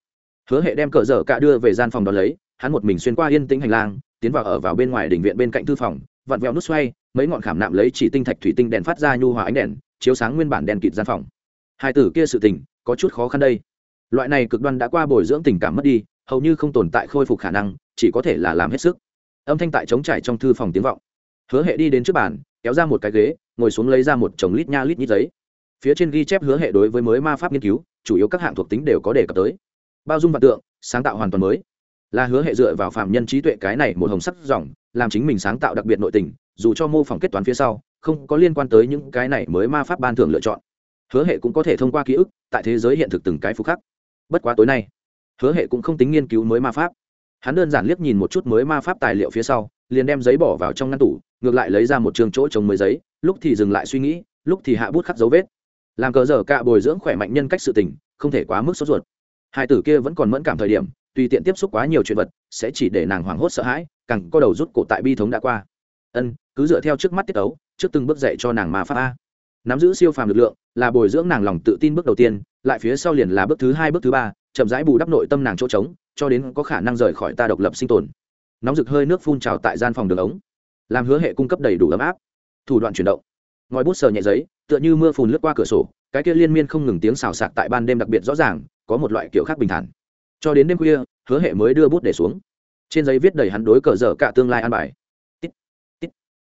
Hứa hệ đem cờ dở cả đưa về gian phòng đón lấy hắn một mình xuyên qua yên tĩnh hành lang, tiến vào ở vào bên ngoài đỉnh viện bên cạnh thư phòng, vặn vẹo nút xoay, mấy ngọn khảm nạm lấy chỉ tinh thạch thủy tinh đèn phát ra nhu hòa ánh đèn, chiếu sáng nguyên bản đèn kịt gian phòng. Hai tử kia sự tình, có chút khó khăn đây. Loại này cực đoan đã qua bồi dưỡng tình cảm mất đi, hầu như không tồn tại khôi phục khả năng, chỉ có thể là làm hết sức. Âm thanh tại chống trải trong thư phòng tiếng vọng. Hứa hệ đi đến trước bàn, kéo ra một cái ghế, ngồi xuống lấy ra một chồng lít nha lít nhít giấy. Phía trên ghi chép hứa hệ đối với mới ma pháp nghiên cứu, chủ yếu các hạng thuộc tính đều có đề cập tới. Bao dung vật tượng, sáng tạo hoàn toàn mới là hứa hệ dựa vào phạm nhân trí tuệ cái này một hồng sắc dòng, làm chính mình sáng tạo đặc biệt nội tình, dù cho mô phỏng kết toán phía sau, không có liên quan tới những cái này mới ma pháp ban thường lựa chọn. Hứa hệ cũng có thể thông qua ký ức, tại thế giới hiện thực từng cái phục khắc. Bất quá tối nay, hứa hệ cũng không tính nghiên cứu mới ma pháp. Hắn đơn giản liếc nhìn một chút mới ma pháp tài liệu phía sau, liền đem giấy bỏ vào trong ngăn tủ, ngược lại lấy ra một trường chỗ trồng mới giấy, lúc thì dừng lại suy nghĩ, lúc thì hạ bút khắc dấu vết. Làm cờ dở cạ bồi dưỡng khỏe mạnh nhân cách sự tình, không thể quá mức sốt ruột. Hai tử kia vẫn còn mẫn cảm thời điểm tùy tiện tiếp xúc quá nhiều chuyện vật, sẽ chỉ để nàng hoảng hốt sợ hãi, càng có đầu rút cổ tại bi thống đã qua. Ân, cứ dựa theo trước mắt tiết ấu trước từng bước dạy cho nàng mà pháp a. Nắm giữ siêu phàm lực lượng, là bồi dưỡng nàng lòng tự tin bước đầu tiên, lại phía sau liền là bước thứ hai, bước thứ ba, chậm rãi bù đắp nội tâm nàng chỗ trống, cho đến có khả năng rời khỏi ta độc lập sinh tồn. Nóng rực hơi nước phun trào tại gian phòng đường ống, làm hứa hệ cung cấp đầy đủ ấm áp. Thủ đoạn chuyển động. Ngòi bút sờ nhẹ giấy, tựa như mưa phùn lướt qua cửa sổ, cái kia liên miên không ngừng tiếng xào xạc tại ban đêm đặc biệt rõ ràng, có một loại kiểu khác bình thản cho đến đêm khuya hứa hệ mới đưa bút để xuống. Trên giấy viết đầy hắn đối cờ dở cả tương lai an bài. Tít, tít.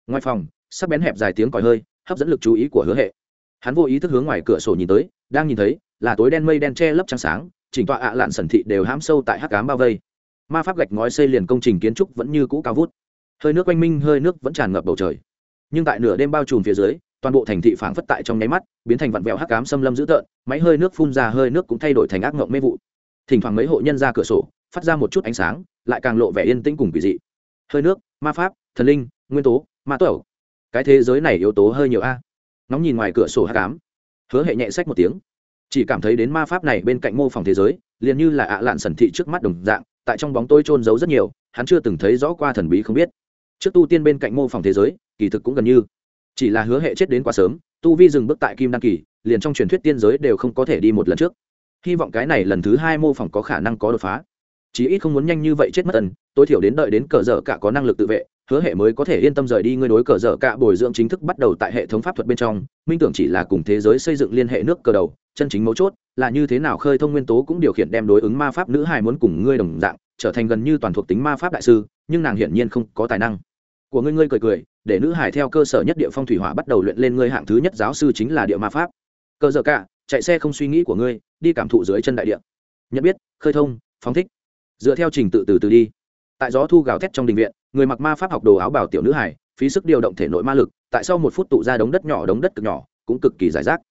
ngoài phòng sắc bén hẹp dài tiếng còi hơi hấp dẫn lực chú ý của hứa hệ. Hắn vô ý thức hướng ngoài cửa sổ nhìn tới đang nhìn thấy là tối đen mây đen che lấp trắng sáng chỉnh tọa ạ lạn sẩn thị đều hãm sâu tại hắc cám bao vây. Ma pháp gạch ngói xây liền công trình kiến trúc vẫn như cũ cao vút. Hơi nước quanh minh hơi nước vẫn tràn ngập bầu trời. Nhưng tại nửa đêm bao trùm phía dưới toàn bộ thành thị phảng phất tại trong nháy mắt biến thành vặn vẹo hắc cám xâm lâm dữ tợn máy hơi nước phun ra hơi nước cũng thay đổi thành ác ngộng mê vụ thỉnh thoảng mấy hộ nhân ra cửa sổ, phát ra một chút ánh sáng, lại càng lộ vẻ yên tĩnh cùng kỳ dị. Hơi nước, ma pháp, thần linh, nguyên tố, ma tẩu. Cái thế giới này yếu tố hơi nhiều a. Nóng nhìn ngoài cửa sổ hắc ám. Hứa hệ nhẹ sách một tiếng. Chỉ cảm thấy đến ma pháp này bên cạnh mô phỏng thế giới, liền như là ạ lạn sần thị trước mắt đồng dạng, tại trong bóng tôi trôn giấu rất nhiều, hắn chưa từng thấy rõ qua thần bí không biết. Trước tu tiên bên cạnh mô phỏng thế giới, kỳ thực cũng gần như. Chỉ là hứa hệ chết đến quá sớm, tu vi dừng bước tại kim đăng kỳ, liền trong truyền thuyết tiên giới đều không có thể đi một lần trước hy vọng cái này lần thứ hai mô phỏng có khả năng có đột phá. Chí ít không muốn nhanh như vậy chết mất tần tối thiểu đến đợi đến cờ dở cả có năng lực tự vệ, hứa hệ mới có thể yên tâm rời đi ngươi đối cờ dở cả bồi dưỡng chính thức bắt đầu tại hệ thống pháp thuật bên trong. Minh tưởng chỉ là cùng thế giới xây dựng liên hệ nước cờ đầu, chân chính mấu chốt là như thế nào khơi thông nguyên tố cũng điều khiển đem đối ứng ma pháp nữ hài muốn cùng ngươi đồng dạng, trở thành gần như toàn thuộc tính ma pháp đại sư, nhưng nàng hiển nhiên không có tài năng. Của ngươi ngươi cười cười, để nữ hải theo cơ sở nhất địa phong thủy hỏa bắt đầu luyện lên ngươi hạng thứ nhất giáo sư chính là địa ma pháp. Cơ dở cả, chạy xe không suy nghĩ của ngươi đi cảm thụ dưới chân đại địa. Nhận biết, khơi thông, phóng thích. Dựa theo trình tự từ từ đi. Tại gió thu gào thét trong đình viện, người mặc ma pháp học đồ áo bảo tiểu nữ hải phí sức điều động thể nội ma lực, tại sau một phút tụ ra đống đất nhỏ đống đất cực nhỏ, cũng cực kỳ giải rác.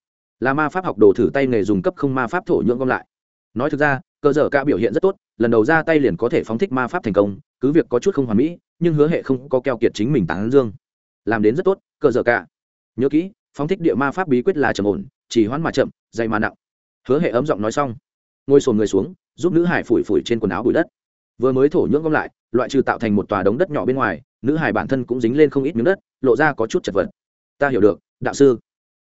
Là ma pháp học đồ thử tay nghề dùng cấp không ma pháp thổ nhưỡng gom lại. Nói thực ra, cơ sở ca biểu hiện rất tốt, lần đầu ra tay liền có thể phóng thích ma pháp thành công, cứ việc có chút không hoàn mỹ, nhưng hứa hệ không có keo kiệt chính mình tán dương. Làm đến rất tốt, cơ sở ca nhớ kỹ, phóng thích địa ma pháp bí quyết là trầm ổn, chỉ hoãn mà chậm, dày mà nặng hứa hệ ấm giọng nói xong, ngồi sồn người xuống, giúp nữ hải phủi phủi trên quần áo bụi đất. Vừa mới thổ nhưỡng gom lại, loại trừ tạo thành một tòa đống đất nhỏ bên ngoài, nữ hải bản thân cũng dính lên không ít miếng đất, lộ ra có chút chật vật. Ta hiểu được, đạo sư.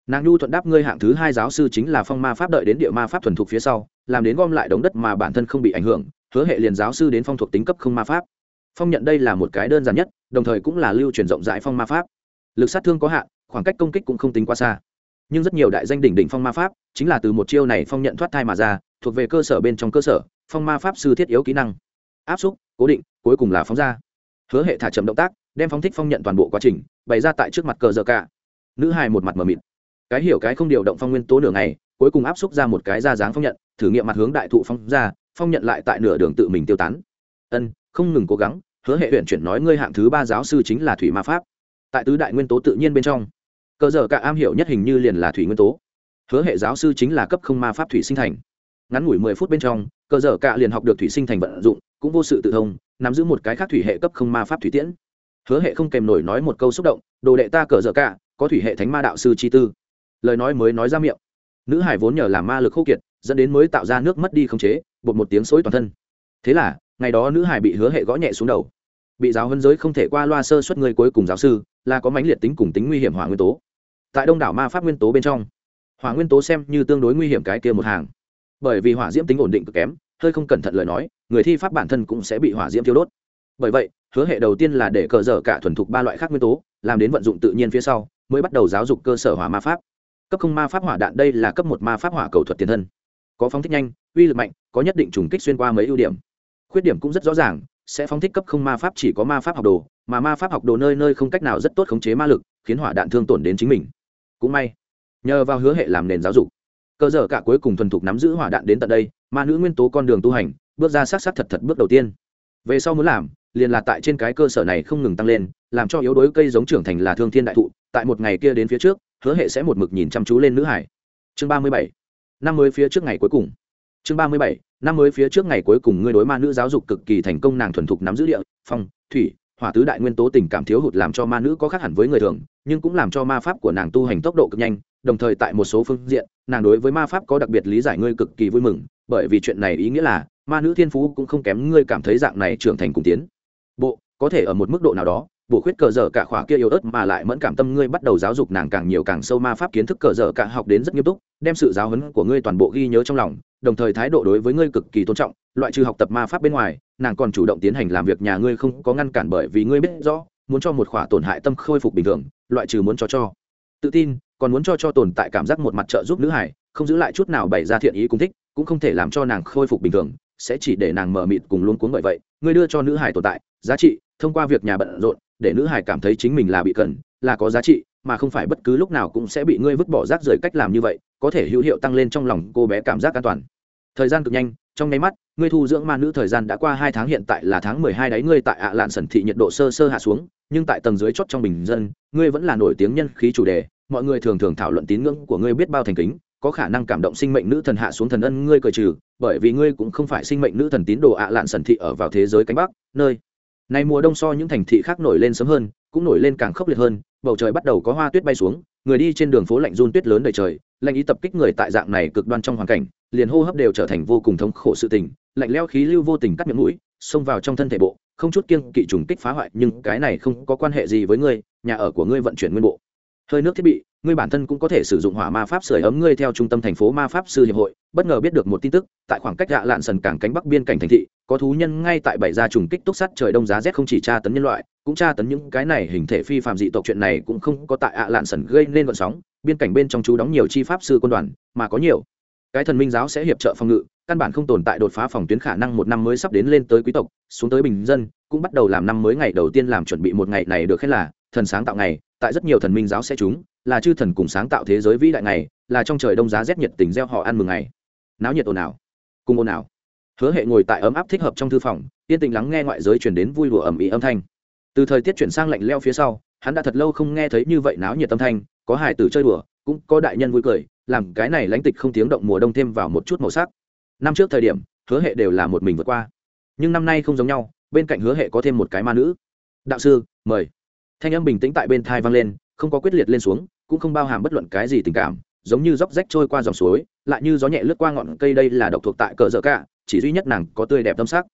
Nàng nhu thuận đáp ngươi hạng thứ hai giáo sư chính là phong ma pháp đợi đến địa ma pháp thuần thục phía sau, làm đến gom lại đống đất mà bản thân không bị ảnh hưởng, hứa hệ liền giáo sư đến phong thuộc tính cấp không ma pháp. Phong nhận đây là một cái đơn giản nhất, đồng thời cũng là lưu truyền rộng rãi phong ma pháp. Lực sát thương có hạn, khoảng cách công kích cũng không tính quá xa nhưng rất nhiều đại danh đỉnh đỉnh phong ma pháp chính là từ một chiêu này phong nhận thoát thai mà ra, thuộc về cơ sở bên trong cơ sở, phong ma pháp sư thiết yếu kỹ năng. Áp xúc, cố định, cuối cùng là phóng ra. Hứa hệ thả chậm động tác, đem phóng thích phong nhận toàn bộ quá trình, bày ra tại trước mặt cờ dơ cả. Nữ hài một mặt mờ mịt. Cái hiểu cái không điều động phong nguyên tố nửa ngày, cuối cùng áp xúc ra một cái ra dáng phong nhận, thử nghiệm mặt hướng đại thụ phong ra, phong nhận lại tại nửa đường tự mình tiêu tán. Ân, không ngừng cố gắng, hứa hệ huyện chuyển nói ngươi hạng thứ ba giáo sư chính là thủy ma pháp. Tại tứ đại nguyên tố tự nhiên bên trong cơ giờ cả am hiểu nhất hình như liền là thủy nguyên tố. Hứa hệ giáo sư chính là cấp không ma pháp thủy sinh thành. Ngắn ngủi mười phút bên trong cơ dở cả liền học được thủy sinh thành vận dụng, cũng vô sự tự thông, nắm giữ một cái khác thủy hệ cấp không ma pháp thủy tiễn. Hứa hệ không kèm nổi nói một câu xúc động, đồ đệ ta cờ dở cả, có thủy hệ thánh ma đạo sư chi tư. Lời nói mới nói ra miệng. Nữ hải vốn nhờ làm ma lực khô kiệt, dẫn đến mới tạo ra nước mất đi khống chế, bột một tiếng xối toàn thân. Thế là, ngày đó nữ hải bị hứa hệ gõ nhẹ xuống đầu. Bị giáo hân giới không thể qua loa sơ suất người cuối cùng giáo sư, là có mãnh liệt tính cùng tính nguy hiểm hỏa nguyên tố tại đông đảo ma pháp nguyên tố bên trong. Hỏa nguyên tố xem như tương đối nguy hiểm cái kia một hàng. Bởi vì hỏa diễm tính ổn định cực kém, hơi không cẩn thận lời nói, người thi pháp bản thân cũng sẽ bị hỏa diễm thiêu đốt. Bởi vậy, hứa hệ đầu tiên là để cờ dở cả thuần thục ba loại khác nguyên tố, làm đến vận dụng tự nhiên phía sau, mới bắt đầu giáo dục cơ sở hỏa ma pháp. Cấp không ma pháp hỏa đạn đây là cấp một ma pháp hỏa cầu thuật tiền thân. Có phóng thích nhanh, uy lực mạnh, có nhất định trùng kích xuyên qua mấy ưu điểm. Khuyết điểm cũng rất rõ ràng, sẽ phóng thích cấp không ma pháp chỉ có ma pháp học đồ, mà ma pháp học đồ nơi nơi không cách nào rất tốt khống chế ma lực, khiến hỏa đạn thương tổn đến chính mình cũng may, nhờ vào hứa hệ làm nền giáo dục, cơ sở cả cuối cùng thuần thục nắm giữ hỏa đạn đến tận đây, ma nữ nguyên tố con đường tu hành, bước ra sát sát thật thật bước đầu tiên. Về sau muốn làm, liền là tại trên cái cơ sở này không ngừng tăng lên, làm cho yếu đuối cây giống trưởng thành là thương thiên đại thụ, tại một ngày kia đến phía trước, hứa hệ sẽ một mực nhìn chăm chú lên nữ hải. Chương ba mươi bảy, năm mới phía trước ngày cuối cùng. Chương ba mươi bảy, năm mới phía trước ngày cuối cùng ngươi đối ma nữ giáo dục cực kỳ thành công nàng thuần thục nắm giữ địa, phong, thủy, hỏa tứ đại nguyên tố tình cảm thiếu hụt làm cho ma nữ có khác hẳn với người thường nhưng cũng làm cho ma pháp của nàng tu hành tốc độ cực nhanh, đồng thời tại một số phương diện, nàng đối với ma pháp có đặc biệt lý giải ngươi cực kỳ vui mừng, bởi vì chuyện này ý nghĩa là, ma nữ thiên phú cũng không kém ngươi cảm thấy dạng này trưởng thành cùng tiến. Bộ, có thể ở một mức độ nào đó bổ khuyết cờ dở cả khóa kia yếu ớt mà lại mẫn cảm tâm ngươi bắt đầu giáo dục nàng càng nhiều càng sâu ma pháp kiến thức cờ dở cả học đến rất nghiêm túc, đem sự giáo huấn của ngươi toàn bộ ghi nhớ trong lòng, đồng thời thái độ đối với ngươi cực kỳ tôn trọng, loại trừ học tập ma pháp bên ngoài, nàng còn chủ động tiến hành làm việc nhà ngươi không có ngăn cản bởi vì ngươi biết rõ muốn cho một khỏa tổn hại tâm khôi phục bình thường, loại trừ muốn cho cho. Tự tin, còn muốn cho cho tồn tại cảm giác một mặt trợ giúp nữ hải, không giữ lại chút nào bày ra thiện ý cũng thích, cũng không thể làm cho nàng khôi phục bình thường, sẽ chỉ để nàng mở mịt cùng luôn cuống bởi vậy, ngươi đưa cho nữ hải tồn tại, giá trị, thông qua việc nhà bận rộn, để nữ hải cảm thấy chính mình là bị cần, là có giá trị, mà không phải bất cứ lúc nào cũng sẽ bị ngươi vứt bỏ rác rời cách làm như vậy, có thể hữu hiệu tăng lên trong lòng cô bé cảm giác an toàn. Thời gian cực nhanh trong nháy mắt, ngươi thu dưỡng ma nữ thời gian đã qua hai tháng, hiện tại là tháng mười hai đấy, ngươi tại ạ lạn sẩn thị nhiệt độ sơ sơ hạ xuống, nhưng tại tầng dưới chót trong bình dân, ngươi vẫn là nổi tiếng nhân khí chủ đề. Mọi người thường thường thảo luận tín ngưỡng của ngươi biết bao thành kính, có khả năng cảm động sinh mệnh nữ thần hạ xuống thần ân ngươi cởi trừ, bởi vì ngươi cũng không phải sinh mệnh nữ thần tín đồ ạ lạn sẩn thị ở vào thế giới cánh bắc, nơi. Này mùa đông so những thành thị khác nổi lên sớm hơn, cũng nổi lên càng khốc liệt hơn, bầu trời bắt đầu có hoa tuyết bay xuống người đi trên đường phố lạnh run tuyết lớn đầy trời, lạnh ý tập kích người tại dạng này cực đoan trong hoàn cảnh, liền hô hấp đều trở thành vô cùng thống khổ sự tình, lạnh leo khí lưu vô tình cắt miệng mũi, xông vào trong thân thể bộ, không chút kiêng kỵ trùng kích phá hoại, nhưng cái này không có quan hệ gì với ngươi, nhà ở của ngươi vận chuyển nguyên bộ. Hơi nước thiết bị, ngươi bản thân cũng có thể sử dụng hỏa ma pháp sửa ấm ngươi theo trung tâm thành phố ma pháp sư hiệp hội, bất ngờ biết được một tin tức, tại khoảng cách gạ lạn sần cảng cánh bắc biên cảnh thành thị, có thú nhân ngay tại bảy gia trùng kích túc sắt trời đông giá rét không chỉ tra tấn nhân loại cũng tra tấn những cái này hình thể phi phạm dị tộc chuyện này cũng không có tại ạ lạn sần gây nên vận sóng, biên cảnh bên trong chú đóng nhiều chi pháp sư quân đoàn, mà có nhiều. Cái thần minh giáo sẽ hiệp trợ phòng ngự, căn bản không tồn tại đột phá phòng tuyến khả năng một năm mới sắp đến lên tới quý tộc, xuống tới bình dân, cũng bắt đầu làm năm mới ngày đầu tiên làm chuẩn bị một ngày này được khen là thần sáng tạo ngày, tại rất nhiều thần minh giáo sẽ chúng, là chư thần cùng sáng tạo thế giới vĩ đại ngày, là trong trời đông giá rét nhiệt tình gieo họ ăn mừng ngày. Náo nhiệt ồn ào, cùng ồn ào. Hứa hệ ngồi tại ấm áp thích hợp trong thư phòng, yên tĩnh lắng nghe ngoại giới chuyển đến vui đùa ẩm ý âm thanh từ thời tiết chuyển sang lạnh leo phía sau, hắn đã thật lâu không nghe thấy như vậy náo nhiệt âm thanh, có hải tử chơi đùa, cũng có đại nhân vui cười, làm cái này lãnh tịch không tiếng động mùa đông thêm vào một chút màu sắc. Năm trước thời điểm, hứa hệ đều là một mình vượt qua. Nhưng năm nay không giống nhau, bên cạnh hứa hệ có thêm một cái ma nữ. Đạo sư, mời. Thanh âm bình tĩnh tại bên thai vang lên, không có quyết liệt lên xuống, cũng không bao hàm bất luận cái gì tình cảm, giống như dốc rách trôi qua dòng suối, lại như gió nhẹ lướt qua ngọn cây đây là độc thuộc tại cờ dở cả, chỉ duy nhất nàng có tươi đẹp tâm sắc.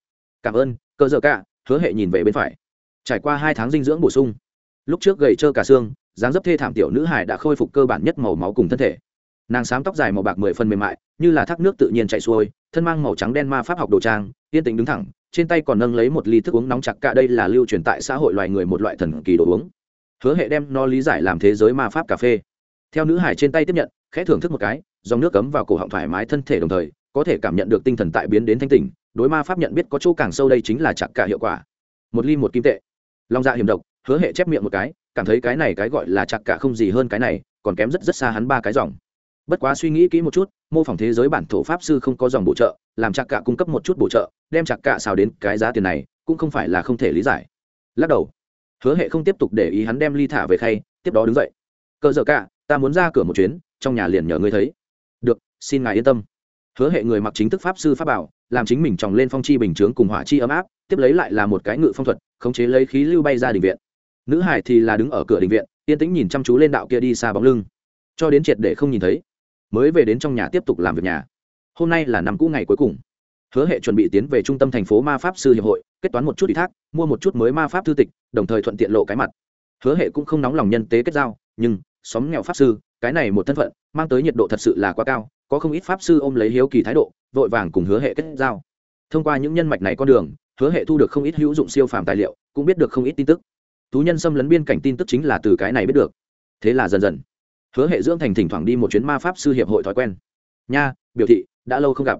Cảm ơn, cờ dở cả, hứa hệ nhìn về bên phải trải qua hai tháng dinh dưỡng bổ sung, lúc trước gầy trơ cả xương, dáng dấp thê thảm tiểu nữ hải đã khôi phục cơ bản nhất màu máu cùng thân thể. Nàng sám tóc dài màu bạc mười phần mềm mại, như là thác nước tự nhiên chạy xuôi, thân mang màu trắng đen ma pháp học đồ trang, yên tĩnh đứng thẳng, trên tay còn nâng lấy một ly thức uống nóng chặt cả đây là lưu truyền tại xã hội loài người một loại thần kỳ đồ uống. Hứa hệ đem nó lý giải làm thế giới ma pháp cà phê. Theo nữ hải trên tay tiếp nhận, khẽ thưởng thức một cái, dòng nước cấm vào cổ họng thoải mái thân thể đồng thời, có thể cảm nhận được tinh thần tại biến đến thanh tỉnh, đối ma pháp nhận biết có chỗ càng sâu đây chính là chặt cả hiệu quả. Một ly một kim tệ long dạ hiểm độc, hứa hệ chép miệng một cái, cảm thấy cái này cái gọi là chặt cả không gì hơn cái này, còn kém rất rất xa hắn ba cái dòng. Bất quá suy nghĩ kỹ một chút, mô phỏng thế giới bản thổ pháp sư không có dòng bổ trợ, làm chặt cả cung cấp một chút bổ trợ, đem chặt cả xào đến cái giá tiền này, cũng không phải là không thể lý giải. Lắc đầu, hứa hệ không tiếp tục để ý hắn đem ly thả về khay, tiếp đó đứng dậy. Cơ dở cả, ta muốn ra cửa một chuyến, trong nhà liền nhờ ngươi thấy. Được, xin ngài yên tâm. Hứa hệ người mặc chính thức pháp sư pháp bảo, làm chính mình tròng lên phong chi bình chướng cùng hỏa chi ấm áp, tiếp lấy lại là một cái ngự phong thuật khống chế lấy khí lưu bay ra đình viện. Nữ hải thì là đứng ở cửa đình viện, yên tĩnh nhìn chăm chú lên đạo kia đi xa bóng lưng. Cho đến triệt để không nhìn thấy, mới về đến trong nhà tiếp tục làm việc nhà. Hôm nay là năm cũ ngày cuối cùng. Hứa hệ chuẩn bị tiến về trung tâm thành phố ma pháp sư hiệp hội, kết toán một chút ủy thác, mua một chút mới ma pháp thư tịch, đồng thời thuận tiện lộ cái mặt. Hứa hệ cũng không nóng lòng nhân tế kết giao, nhưng xóm nghèo pháp sư, cái này một thân phận, mang tới nhiệt độ thật sự là quá cao, có không ít pháp sư ôm lấy hiếu kỳ thái độ, vội vàng cùng hứa hệ kết giao. Thông qua những nhân mạch này con đường hứa hệ thu được không ít hữu dụng siêu phàm tài liệu, cũng biết được không ít tin tức. Thú nhân xâm lấn biên cảnh tin tức chính là từ cái này biết được. Thế là dần dần, hứa hệ dưỡng thành thỉnh thoảng đi một chuyến ma pháp sư hiệp hội thói quen. Nha, biểu thị, đã lâu không gặp.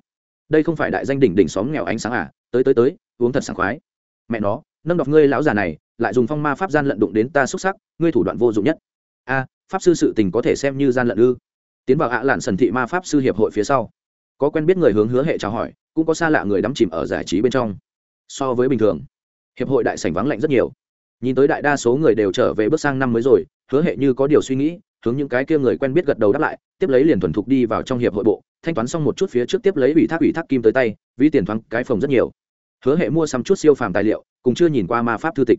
Đây không phải đại danh đỉnh đỉnh xóm nghèo ánh sáng à tới tới tới, uống thật sảng khoái. Mẹ nó, nâng đọc ngươi lão già này, lại dùng phong ma pháp gian lận đụng đến ta xúc sắc, ngươi thủ đoạn vô dụng nhất. A, pháp sư sự tình có thể xem như gian lận ư. Tiến vào ạ lạn sần thị ma pháp sư hiệp hội phía sau. Có quen biết người hướng hứa hệ chào hỏi, cũng có xa lạ người đắm chìm ở giải trí bên trong so với bình thường. Hiệp hội đại sảnh vắng lạnh rất nhiều. Nhìn tới đại đa số người đều trở về bước sang năm mới rồi, hứa hệ như có điều suy nghĩ, hướng những cái kia người quen biết gật đầu đáp lại, tiếp lấy liền thuần thục đi vào trong hiệp hội bộ, thanh toán xong một chút phía trước tiếp lấy ủy thác ủy thác kim tới tay, vì tiền thoáng cái phòng rất nhiều. Hứa hệ mua xăm chút siêu phàm tài liệu, cùng chưa nhìn qua ma pháp thư tịch.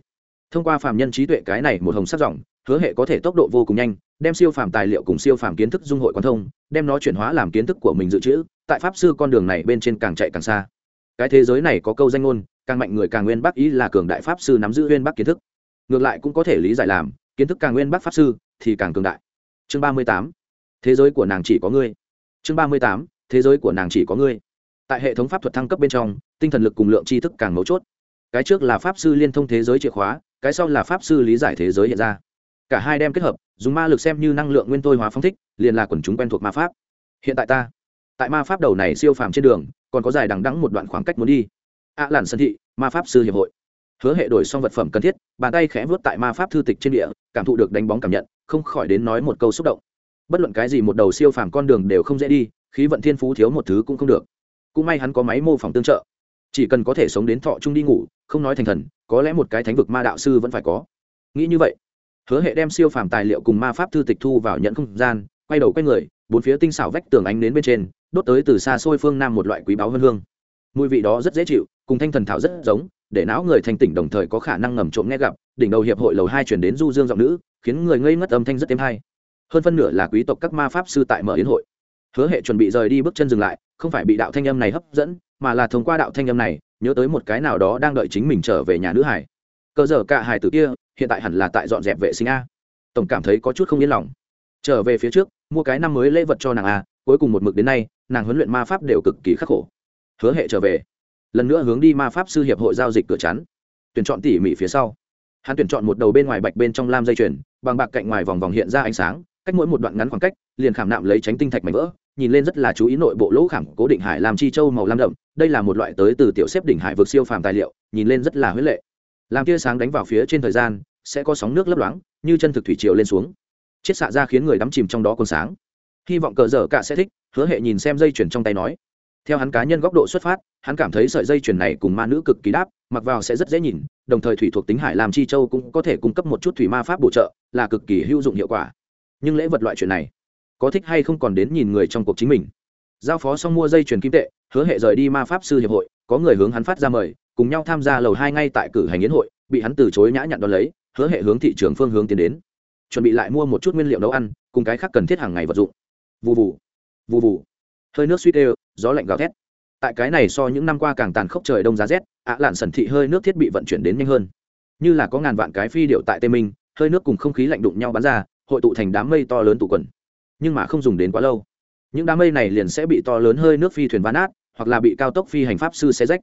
Thông qua phàm nhân trí tuệ cái này một hồng sắc dòng, hứa hệ có thể tốc độ vô cùng nhanh, đem siêu phàm tài liệu cùng siêu phàm kiến thức dung hội quan thông, đem nó chuyển hóa làm kiến thức của mình dự trữ, tại pháp sư con đường này bên trên càng chạy càng xa cái thế giới này có câu danh ngôn, càng mạnh người càng nguyên bắc ý là cường đại pháp sư nắm giữ nguyên bắc kiến thức. Ngược lại cũng có thể lý giải làm, kiến thức càng nguyên bắc pháp sư thì càng cường đại. Chương ba mươi tám, thế giới của nàng chỉ có ngươi. Chương ba mươi tám, thế giới của nàng chỉ có ngươi. Tại hệ thống pháp thuật thăng cấp bên trong, tinh thần lực cùng lượng tri thức càng mấu chốt. Cái trước là pháp sư liên thông thế giới chìa khóa, cái sau là pháp sư lý giải thế giới hiện ra. Cả hai đem kết hợp, dùng ma lực xem như năng lượng nguyên tôi hóa phong thích, liền là quần chúng quen thuộc ma pháp. Hiện tại ta tại ma pháp đầu này siêu phàm trên đường, còn có dài đằng đắng một đoạn khoảng cách muốn đi. Ạ à làn sân thị, ma pháp sư hiệp hội. Hứa hệ đổi xong vật phẩm cần thiết, bàn tay khẽ vớt tại ma pháp thư tịch trên địa, cảm thụ được đánh bóng cảm nhận, không khỏi đến nói một câu xúc động. Bất luận cái gì một đầu siêu phàm con đường đều không dễ đi, khí vận thiên phú thiếu một thứ cũng không được. Cũng may hắn có máy mô phỏng tương trợ. Chỉ cần có thể sống đến thọ trung đi ngủ, không nói thành thần, có lẽ một cái thánh vực ma đạo sư vẫn phải có. Nghĩ như vậy, hứa hệ đem siêu phàm tài liệu cùng ma pháp thư tịch thu vào nhận không gian, quay đầu quay người bốn phía tinh xảo vách tường ánh đến bên trên, đốt tới từ xa xôi phương nam một loại quý báu hơn hương. Mùi vị đó rất dễ chịu, cùng thanh thần thảo rất giống, để não người thành tỉnh đồng thời có khả năng ngầm trộm nghe gặp, đỉnh đầu hiệp hội lầu hai chuyển đến du dương giọng nữ, khiến người ngây ngất âm thanh rất êm hay. Hơn phân nửa là quý tộc các ma pháp sư tại mở yến hội. Hứa hệ chuẩn bị rời đi bước chân dừng lại, không phải bị đạo thanh âm này hấp dẫn, mà là thông qua đạo thanh âm này, nhớ tới một cái nào đó đang đợi chính mình trở về nhà nữ hải. Cơ giờ cả hải tử kia, hiện tại hẳn là tại dọn dẹp vệ sinh a. Tổng cảm thấy có chút không yên lòng. Trở về phía trước mua cái năm mới lễ vật cho nàng a, cuối cùng một mực đến nay, nàng huấn luyện ma pháp đều cực kỳ khắc khổ. Hứa hệ trở về. Lần nữa hướng đi ma pháp sư hiệp hội giao dịch cửa chắn. Tuyển chọn tỉ mỉ phía sau. Hắn tuyển chọn một đầu bên ngoài bạch bên trong lam dây chuyền, bằng bạc cạnh ngoài vòng vòng hiện ra ánh sáng, cách mỗi một đoạn ngắn khoảng cách, liền khảm nạm lấy tránh tinh thạch mảnh vỡ, nhìn lên rất là chú ý nội bộ lỗ khảm cố định hải làm chi châu màu lam đậm, đây là một loại tới từ tiểu xếp đỉnh hải vực siêu phàm tài liệu, nhìn lên rất là huế lệ. Làm tia sáng đánh vào phía trên thời gian, sẽ có sóng nước lấp loáng, như chân thực thủy triều lên xuống chiết xạ ra khiến người đắm chìm trong đó còn sáng. Hy vọng cờ dở cả sẽ thích, hứa hệ nhìn xem dây chuyền trong tay nói. Theo hắn cá nhân góc độ xuất phát, hắn cảm thấy sợi dây chuyền này cùng ma nữ cực kỳ đáp, mặc vào sẽ rất dễ nhìn, đồng thời thủy thuộc tính hải làm chi châu cũng có thể cung cấp một chút thủy ma pháp bổ trợ, là cực kỳ hữu dụng hiệu quả. Nhưng lễ vật loại chuyện này, có thích hay không còn đến nhìn người trong cuộc chính mình. Giao phó xong mua dây chuyền kim tệ, hứa hệ rời đi ma pháp sư hiệp hội, có người hướng hắn phát ra mời, cùng nhau tham gia lầu hai ngay tại cử hành yến hội, bị hắn từ chối nhã nhặn đón lấy, hứa hệ hướng thị trường phương hướng tiến đến chuẩn bị lại mua một chút nguyên liệu nấu ăn, cùng cái khác cần thiết hàng ngày vật dụng. Vụ vụ vụ vụ hơi nước suy đều gió lạnh gào thét. Tại cái này so những năm qua càng tàn khốc trời đông giá rét, ạ lạn sẩn thị hơi nước thiết bị vận chuyển đến nhanh hơn. Như là có ngàn vạn cái phi điệu tại tây minh, hơi nước cùng không khí lạnh đụng nhau bắn ra, hội tụ thành đám mây to lớn tụ quần. Nhưng mà không dùng đến quá lâu. Những đám mây này liền sẽ bị to lớn hơi nước phi thuyền ván át hoặc là bị cao tốc phi hành pháp sư xe rách.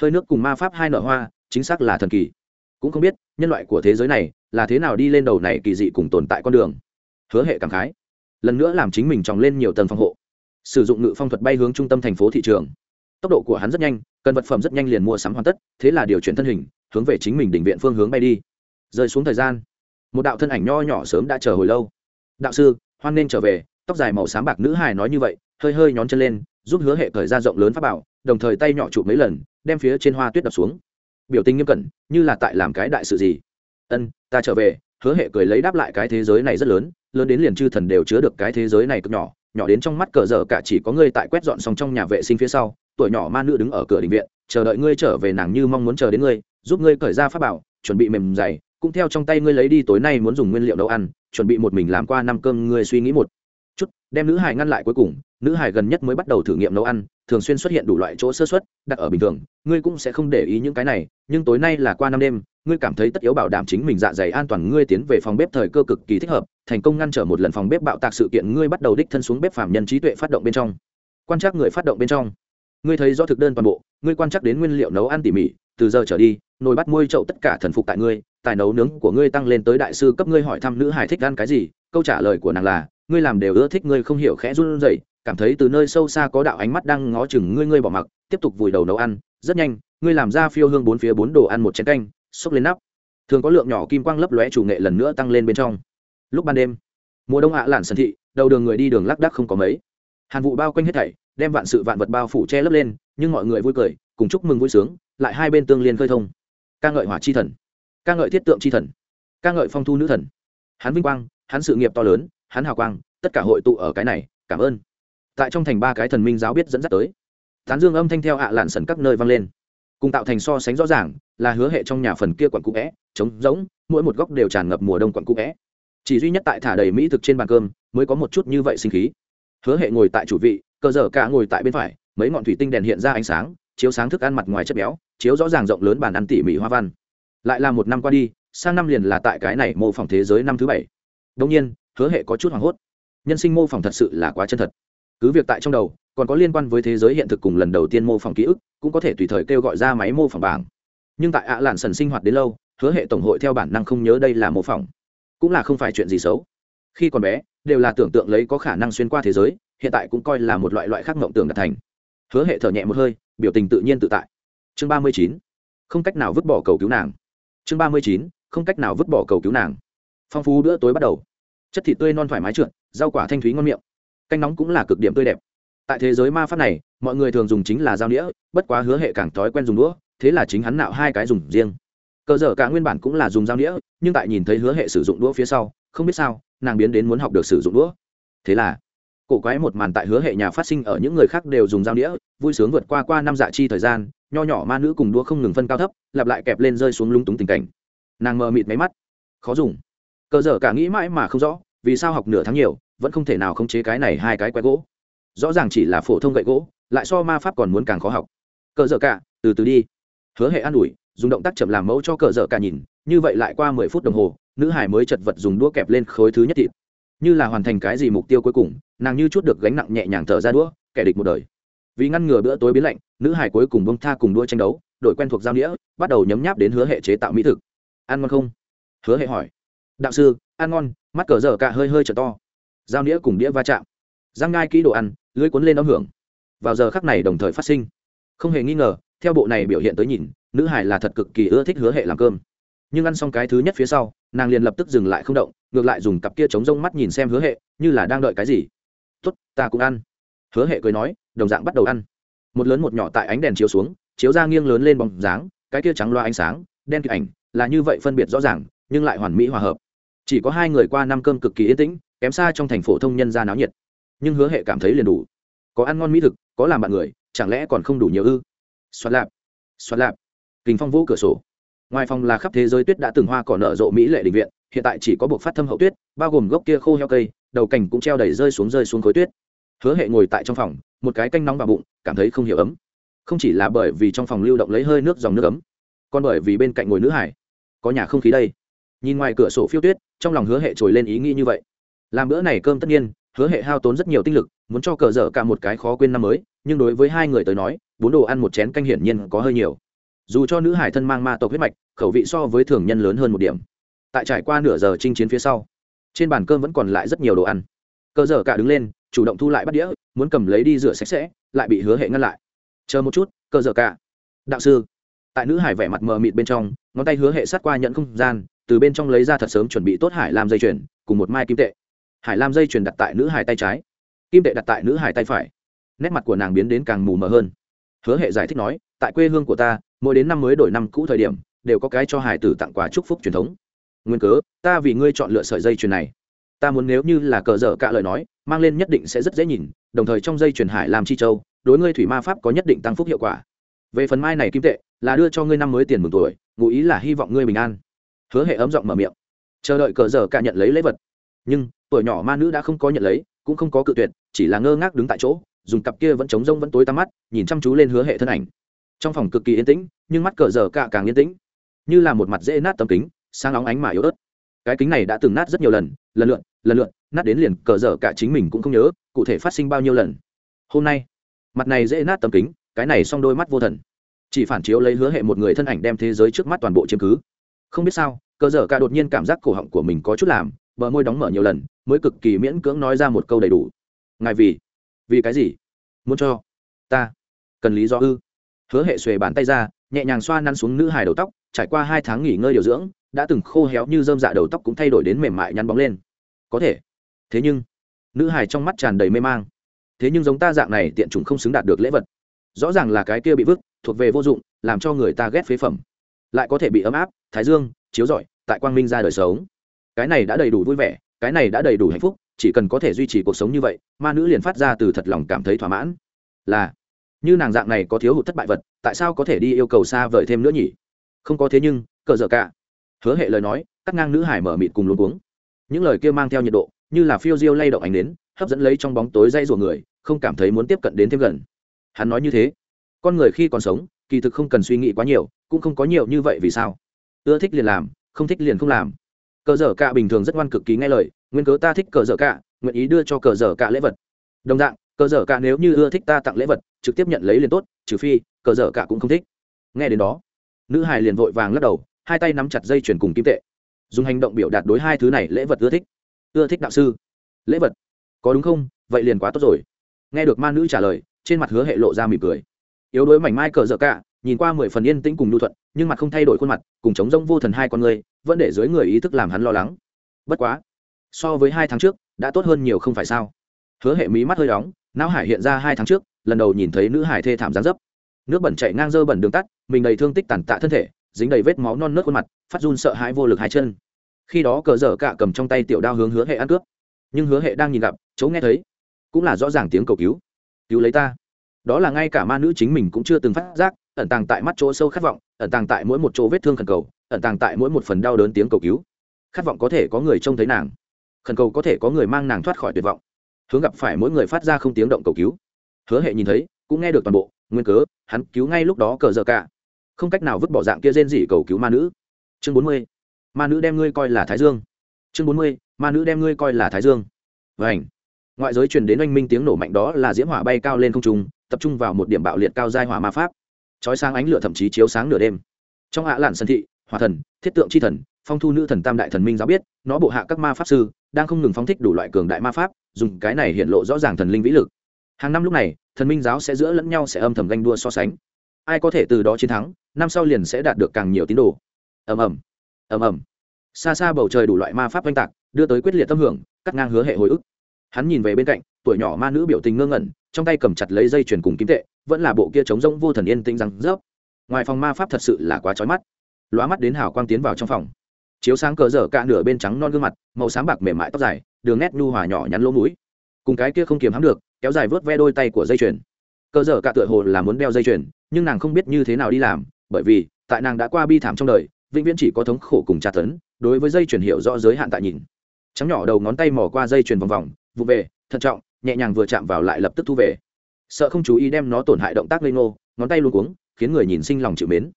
Hơi nước cùng ma pháp hai nợ hoa, chính xác là thần kỳ cũng không biết nhân loại của thế giới này là thế nào đi lên đầu này kỳ dị cùng tồn tại con đường. Hứa hệ cảm khái. Lần nữa làm chính mình tròng lên nhiều tầng phòng hộ. Sử dụng ngự phong thuật bay hướng trung tâm thành phố thị trường. Tốc độ của hắn rất nhanh, cần vật phẩm rất nhanh liền mua sắm hoàn tất, thế là điều chuyển thân hình, hướng về chính mình định viện phương hướng bay đi. Rơi xuống thời gian, một đạo thân ảnh nho nhỏ sớm đã chờ hồi lâu. Đạo sư, hoan nên trở về. Tóc dài màu sáng bạc nữ hài nói như vậy, hơi hơi nhón chân lên, giúp hứa hệ thời ra rộng lớn pháp bảo, đồng thời tay nhỏ chụp mấy lần, đem phía trên hoa tuyết đập xuống biểu tình nghiêm cẩn, như là tại làm cái đại sự gì. Ân, ta trở về, hứa hệ cười lấy đáp lại cái thế giới này rất lớn lớn đến liền chư thần đều chứa được cái thế giới này cực nhỏ nhỏ đến trong mắt cờ dở cả chỉ có ngươi tại quét dọn xong trong nhà vệ sinh phía sau, tuổi nhỏ ma nữ đứng ở cửa đình viện, chờ đợi ngươi trở về nàng như mong muốn chờ đến ngươi, giúp ngươi cởi ra pháp bảo, chuẩn bị mềm dày, cũng theo trong tay ngươi lấy đi tối nay muốn dùng nguyên liệu nấu ăn, chuẩn bị một mình làm qua năm cơm ngươi suy nghĩ một chút, đem nữ hải ngăn lại cuối cùng, nữ hải gần nhất mới bắt đầu thử nghiệm nấu ăn thường xuyên xuất hiện đủ loại chỗ sơ xuất đặt ở bình thường, ngươi cũng sẽ không để ý những cái này, nhưng tối nay là qua năm đêm, ngươi cảm thấy tất yếu bảo đảm chính mình dạ dày an toàn, ngươi tiến về phòng bếp thời cơ cực kỳ thích hợp, thành công ngăn trở một lần phòng bếp bạo tạc sự kiện, ngươi bắt đầu đích thân xuống bếp phạm nhân trí tuệ phát động bên trong. Quan trắc người phát động bên trong. Ngươi thấy do thực đơn toàn bộ, ngươi quan trắc đến nguyên liệu nấu ăn tỉ mỉ, từ giờ trở đi, nồi bắt môi chậu tất cả thần phục tại ngươi, tài nấu nướng của ngươi tăng lên tới đại sư cấp ngươi hỏi thăm nữ hài thích ăn cái gì, câu trả lời của nàng là, ngươi làm đều ưa thích ngươi không hiểu khẽ run rẩy cảm thấy từ nơi sâu xa có đạo ánh mắt đang ngó chừng ngươi ngươi bỏ mặc, tiếp tục vùi đầu nấu ăn. Rất nhanh, ngươi làm ra phiêu hương bốn phía bốn đồ ăn một chén canh xốc lên nắp. Thường có lượng nhỏ kim quang lấp lóe chủ nghệ lần nữa tăng lên bên trong. Lúc ban đêm, mùa đông ạ lạn sân thị, đầu đường người đi đường lác đác không có mấy. Hàn vụ bao quanh hết thảy, đem vạn sự vạn vật bao phủ che lấp lên, nhưng mọi người vui cười, cùng chúc mừng vui sướng, lại hai bên tương liên khơi thông. Ca ngợi hỏa chi thần, ca ngợi thiết tượng chi thần, ca ngợi phong thu nữ thần. Hắn vinh quang, hắn sự nghiệp to lớn, hắn hào quang, tất cả hội tụ ở cái này, cảm ơn tại trong thành ba cái thần minh giáo biết dẫn dắt tới. Tán dương âm thanh theo ạ lạn sần các nơi vang lên. Cùng tạo thành so sánh rõ ràng, là hứa hệ trong nhà phần kia quặn cũ vẽ, trống rỗng, mỗi một góc đều tràn ngập mùa đông quặn cũ vẽ. Chỉ duy nhất tại thả đầy mỹ thực trên bàn cơm, mới có một chút như vậy sinh khí. Hứa hệ ngồi tại chủ vị, cờ dở cả ngồi tại bên phải, mấy ngọn thủy tinh đèn hiện ra ánh sáng, chiếu sáng thức ăn mặt ngoài chất béo, chiếu rõ ràng rộng lớn bàn ăn tỉ mỉ hoa văn. Lại là một năm qua đi, sang năm liền là tại cái này mô phỏng thế giới năm thứ bảy. Đông nhiên, hứa hệ có chút hoảng hốt. Nhân sinh mô phỏng thật sự là quá chân thật cứ việc tại trong đầu, còn có liên quan với thế giới hiện thực cùng lần đầu tiên mô phỏng ký ức, cũng có thể tùy thời kêu gọi ra máy mô phỏng bảng. Nhưng tại ạ à lạn sần sinh hoạt đến lâu, hứa hệ tổng hội theo bản năng không nhớ đây là mô phỏng. Cũng là không phải chuyện gì xấu. Khi còn bé, đều là tưởng tượng lấy có khả năng xuyên qua thế giới, hiện tại cũng coi là một loại loại khác mộng tưởng đạt thành. Hứa hệ thở nhẹ một hơi, biểu tình tự nhiên tự tại. Chương ba mươi chín, không cách nào vứt bỏ cầu cứu nàng. Chương ba mươi chín, không cách nào vứt bỏ cầu cứu nàng. Phong phú bữa tối bắt đầu. Chất thịt tươi non thoải mái trượt, rau quả thanh thúy ngon miệng canh nóng cũng là cực điểm tươi đẹp. Tại thế giới ma pháp này, mọi người thường dùng chính là dao đĩa bất quá hứa hệ càng thói quen dùng đũa, thế là chính hắn nạo hai cái dùng riêng. Cờ dở cả nguyên bản cũng là dùng dao đĩa nhưng tại nhìn thấy hứa hệ sử dụng đũa phía sau, không biết sao, nàng biến đến muốn học được sử dụng đũa. Thế là, cổ quái một màn tại hứa hệ nhà phát sinh ở những người khác đều dùng dao đĩa vui sướng vượt qua qua năm dạ chi thời gian, nho nhỏ ma nữ cùng đũa không ngừng phân cao thấp, lặp lại kẹp lên rơi xuống lúng túng tình cảnh. Nàng mờ mịt máy mắt. Khó dùng. Cờ dở cả nghĩ mãi mà không rõ, vì sao học nửa tháng nhiều vẫn không thể nào khống chế cái này hai cái quái gỗ. Rõ ràng chỉ là phổ thông gậy gỗ, lại so ma pháp còn muốn càng khó học. Cờ dở cả, từ từ đi. Hứa hệ an ủi, dùng động tác chậm làm mẫu cho cờ dở cả nhìn, như vậy lại qua mười phút đồng hồ, nữ hải mới chật vật dùng đũa kẹp lên khối thứ nhất thịt. Như là hoàn thành cái gì mục tiêu cuối cùng, nàng như chút được gánh nặng nhẹ nhàng thở ra đũa, kẻ địch một đời. Vì ngăn ngừa bữa tối biến lạnh, nữ hải cuối cùng bông tha cùng đua tranh đấu đội quen thuộc giao nghĩa, bắt đầu nhấm nháp đến hứa hệ chế tạo mỹ thực. Ăn ngon không? Hứa hệ hỏi. Đạo sư, ăn ngon, mắt cờ dở cả hơi hơi trở to giao đĩa cùng đĩa va chạm. Răng ngai kỹ đồ ăn, lưới cuốn lên âm hưởng. Vào giờ khắc này đồng thời phát sinh. Không hề nghi ngờ, theo bộ này biểu hiện tới nhìn, nữ hải là thật cực kỳ ưa thích hứa hệ làm cơm. Nhưng ăn xong cái thứ nhất phía sau, nàng liền lập tức dừng lại không động, ngược lại dùng cặp kia chống rông mắt nhìn xem hứa hệ, như là đang đợi cái gì. Tốt, ta cũng ăn. Hứa hệ cười nói, đồng dạng bắt đầu ăn. Một lớn một nhỏ tại ánh đèn chiếu xuống, chiếu ra nghiêng lớn lên bóng dáng, cái kia trắng loa ánh sáng, đen kịp ảnh, là như vậy phân biệt rõ ràng, nhưng lại hoàn mỹ hòa hợp. Chỉ có hai người qua năm cơm cực kỳ yên tĩnh kém xa trong thành phổ thông nhân ra náo nhiệt. Nhưng hứa hệ cảm thấy liền đủ. Có ăn ngon mỹ thực, có làm bạn người, chẳng lẽ còn không đủ nhiều ư? Xoát lạp xoát lạp. Kinh phong vỗ cửa sổ. Ngoài phòng là khắp thế giới tuyết đã từng hoa cỏ nở rộ mỹ lệ định viện, hiện tại chỉ có buộc phát thâm hậu tuyết, bao gồm gốc kia khô heo cây, đầu cành cũng treo đầy rơi xuống rơi xuống khối tuyết. Hứa hệ ngồi tại trong phòng, một cái canh nóng vào bụng, cảm thấy không hiểu ấm. Không chỉ là bởi vì trong phòng lưu động lấy hơi nước dòng nước ấm, còn bởi vì bên cạnh ngồi nữ hải. Có nhà không khí đây. Nhìn ngoài cửa sổ phiêu tuyết, trong lòng hứa hệ trồi lên ý nghĩ như vậy làm bữa này cơm tất nhiên, hứa hệ hao tốn rất nhiều tinh lực, muốn cho cờ dở cả một cái khó quên năm mới, nhưng đối với hai người tới nói, bốn đồ ăn một chén canh hiển nhiên có hơi nhiều. Dù cho nữ hải thân mang ma tộc huyết mạch, khẩu vị so với thường nhân lớn hơn một điểm. Tại trải qua nửa giờ chinh chiến phía sau, trên bàn cơm vẫn còn lại rất nhiều đồ ăn. Cờ dở cả đứng lên, chủ động thu lại bắt đĩa, muốn cầm lấy đi rửa sạch sẽ, lại bị hứa hệ ngăn lại. Chờ một chút, cờ dở cả. Đạo sư. Tại nữ hải vẻ mặt mờ mịt bên trong, ngón tay hứa hệ sát qua nhận không gian, từ bên trong lấy ra thật sớm chuẩn bị tốt hải làm dây chuyền, cùng một mai kim tệ hải lam dây chuyền đặt tại nữ hải tay trái. Kim tệ đặt tại nữ hải tay phải. Nét mặt của nàng biến đến càng mù mờ hơn. Hứa hệ giải thích nói, tại quê hương của ta, mỗi đến năm mới đổi năm cũ thời điểm, đều có cái cho hải tử tặng quà chúc phúc truyền thống. Nguyên cớ, ta vì ngươi chọn lựa sợi dây chuyền này. Ta muốn nếu như là cờ dở cạ lời nói, mang lên nhất định sẽ rất dễ nhìn, đồng thời trong dây chuyền hải làm chi châu, đối ngươi thủy ma pháp có nhất định tăng phúc hiệu quả. Về phần mai này kim tệ, là đưa cho ngươi năm mới tiền mừng tuổi, ngụ ý là hy vọng ngươi bình an. Hứa hệ ấm giọng mở miệng. Chờ đợi cờ dở cạ nhận lấy lễ vật. Nhưng tuổi nhỏ ma nữ đã không có nhận lấy, cũng không có cự tuyệt, chỉ là ngơ ngác đứng tại chỗ, dùng cặp kia vẫn trống rông vẫn tối tăm mắt, nhìn chăm chú lên hứa hệ thân ảnh. Trong phòng cực kỳ yên tĩnh, nhưng mắt cờ giờ cả càng yên tĩnh. Như là một mặt dễ nát tấm kính, sáng óng ánh mà yếu ớt. Cái kính này đã từng nát rất nhiều lần lần lượn lần lượn nát đến liền cờ dở cả chính mình cũng không nhớ, cụ thể phát sinh bao nhiêu lần. Hôm nay, mặt này dễ nát tấm kính, cái này xong đôi mắt vô thần. Chỉ phản chiếu lấy hứa hệ một người thân ảnh đem thế giới trước mắt toàn bộ chiếm cứ. Không biết sao, cờ dở cả đột nhiên cảm giác cổ họng của mình có chút làm bờ môi đóng mở nhiều lần, mới cực kỳ miễn cưỡng nói ra một câu đầy đủ. Ngài vì vì cái gì? Muốn cho ta cần lý do ư? Hứa hệ xuề bàn tay ra, nhẹ nhàng xoa năn xuống nữ hài đầu tóc, trải qua hai tháng nghỉ ngơi điều dưỡng, đã từng khô héo như dơm dạ đầu tóc cũng thay đổi đến mềm mại nhăn bóng lên. Có thể. Thế nhưng, nữ hài trong mắt tràn đầy mê mang. Thế nhưng giống ta dạng này tiện chủng không xứng đạt được lễ vật. Rõ ràng là cái kia bị vứt, thuộc về vô dụng, làm cho người ta ghét phế phẩm. Lại có thể bị ấm áp, thái dương, chiếu rọi, tại quang minh ra đời sống cái này đã đầy đủ vui vẻ, cái này đã đầy đủ hạnh phúc, chỉ cần có thể duy trì cuộc sống như vậy, ma nữ liền phát ra từ thật lòng cảm thấy thỏa mãn. Là, như nàng dạng này có thiếu hụt thất bại vật, tại sao có thể đi yêu cầu xa vời thêm nữa nhỉ? Không có thế nhưng, cờ dở cả. Hứa hệ lời nói, cắt ngang nữ hải mở mịt cùng luôn cuống. Những lời kia mang theo nhiệt độ, như là phiêu diêu lay động ánh đến hấp dẫn lấy trong bóng tối dây rùa người, không cảm thấy muốn tiếp cận đến thêm gần. Hắn nói như thế. Con người khi còn sống, kỳ thực không cần suy nghĩ quá nhiều, cũng không có nhiều như vậy vì sao. Ưa thích liền làm, không thích liền không làm cờ dở cả bình thường rất ngoan cực kỳ nghe lời, nguyên cớ ta thích cờ dở cả nguyện ý đưa cho cờ dở cả lễ vật. Đồng dạng, cờ dở cả nếu như ưa thích ta tặng lễ vật, trực tiếp nhận lấy liền tốt, trừ phi, cờ dở cả cũng không thích. Nghe đến đó, nữ hài liền vội vàng lắc đầu, hai tay nắm chặt dây chuyền cùng kim tệ. Dùng hành động biểu đạt đối hai thứ này lễ vật ưa thích. Ưa thích đạo sư. Lễ vật. Có đúng không? Vậy liền quá tốt rồi. Nghe được ma nữ trả lời, trên mặt hứa hệ lộ ra mỉm cười. Yếu đuối mảnh mai cờ dở cả nhìn qua mười phần yên tĩnh cùng nhu thuận, nhưng mặt không thay đổi khuôn mặt, cùng chống rông vô thần hai con người, vẫn để dưới người ý thức làm hắn lo lắng. Bất quá, so với hai tháng trước, đã tốt hơn nhiều không phải sao? Hứa hệ mí mắt hơi đóng, não hải hiện ra hai tháng trước, lần đầu nhìn thấy nữ hải thê thảm gián dấp. Nước bẩn chạy ngang dơ bẩn đường tắt, mình đầy thương tích tàn tạ thân thể, dính đầy vết máu non nớt khuôn mặt, phát run sợ hãi vô lực hai chân. Khi đó cờ dở cạ cầm trong tay tiểu đao hướng hứa hệ ăn cướp. Nhưng hứa hệ đang nhìn gặp, chấu nghe thấy, cũng là rõ ràng tiếng cầu cứu. Cứu lấy ta đó là ngay cả ma nữ chính mình cũng chưa từng phát giác, ẩn tàng tại mắt chỗ sâu khát vọng, ẩn tàng tại mỗi một chỗ vết thương khẩn cầu, ẩn tàng tại mỗi một phần đau đớn tiếng cầu cứu. Khát vọng có thể có người trông thấy nàng, khẩn cầu có thể có người mang nàng thoát khỏi tuyệt vọng. Hướng gặp phải mỗi người phát ra không tiếng động cầu cứu. Hứa hệ nhìn thấy, cũng nghe được toàn bộ, nguyên cớ, hắn cứu ngay lúc đó cờ dợ cả. Không cách nào vứt bỏ dạng kia rên rỉ cầu cứu ma nữ. Chương bốn mươi, ma nữ đem ngươi coi là thái dương. Chương bốn mươi, ma nữ đem ngươi coi là thái dương. Vảnh ngoại giới truyền đến oanh minh tiếng nổ mạnh đó là diễm hỏa bay cao lên không trung tập trung vào một điểm bạo liệt cao giai hỏa ma pháp. Chói sáng ánh lửa thậm chí chiếu sáng nửa đêm. Trong hạ lạn sân thị, hỏa thần, thiết tượng c h i thần, phong thu nữ thần tam đại thần minh giáo biết, nó bộ hạ các ma pháp sư, đang không ngừng phóng thích đủ loại cường đại ma pháp, dùng cái này hiện lộ rõ ràng thần linh vĩ lực. Hàng năm lúc này, thần minh giáo sẽ giữa lẫn nhau sẽ âm thầm ganh đua so sánh. Ai có thể từ đó chiến thắng, năm sau liền sẽ đạt được càng nhiều tín đồ. Ầm ầm. Ầm ầm. Xa xa bầu trời đủ loại ma pháp oanh tạc, đưa tới quyết liệt tâm hưởng, cắt ngang hứa hệ hồi ức. Hắn nhìn về bên cạnh, tuổi nhỏ ma nữ biểu tình ngơ ngẩn trong tay cầm chặt lấy dây chuyền cùng kim tệ, vẫn là bộ kia trống rỗng vô thần yên tĩnh răng rớp. Ngoài phòng ma pháp thật sự là quá trói mắt. Lóa mắt đến hào quang tiến vào trong phòng. Chiếu sáng cờ dở cả nửa bên trắng non gương mặt, màu sáng bạc mềm mại tóc dài, đường nét nhu hòa nhỏ nhắn lỗ mũi. Cùng cái kia không kiềm hãm được, kéo dài vớt ve đôi tay của dây chuyền. Cờ dở cả tựa hồ là muốn đeo dây chuyền, nhưng nàng không biết như thế nào đi làm, bởi vì, tại nàng đã qua bi thảm trong đời, vĩnh viễn chỉ có thống khổ cùng tra tấn, đối với dây chuyền hiểu rõ giới hạn tại nhìn. Trắng nhỏ đầu ngón tay mò qua dây chuyền vòng vòng, vụ về, thận trọng nhẹ nhàng vừa chạm vào lại lập tức thu về. Sợ không chú ý đem nó tổn hại động tác lên ngô, ngón tay luôn cuống, khiến người nhìn sinh lòng chịu mến.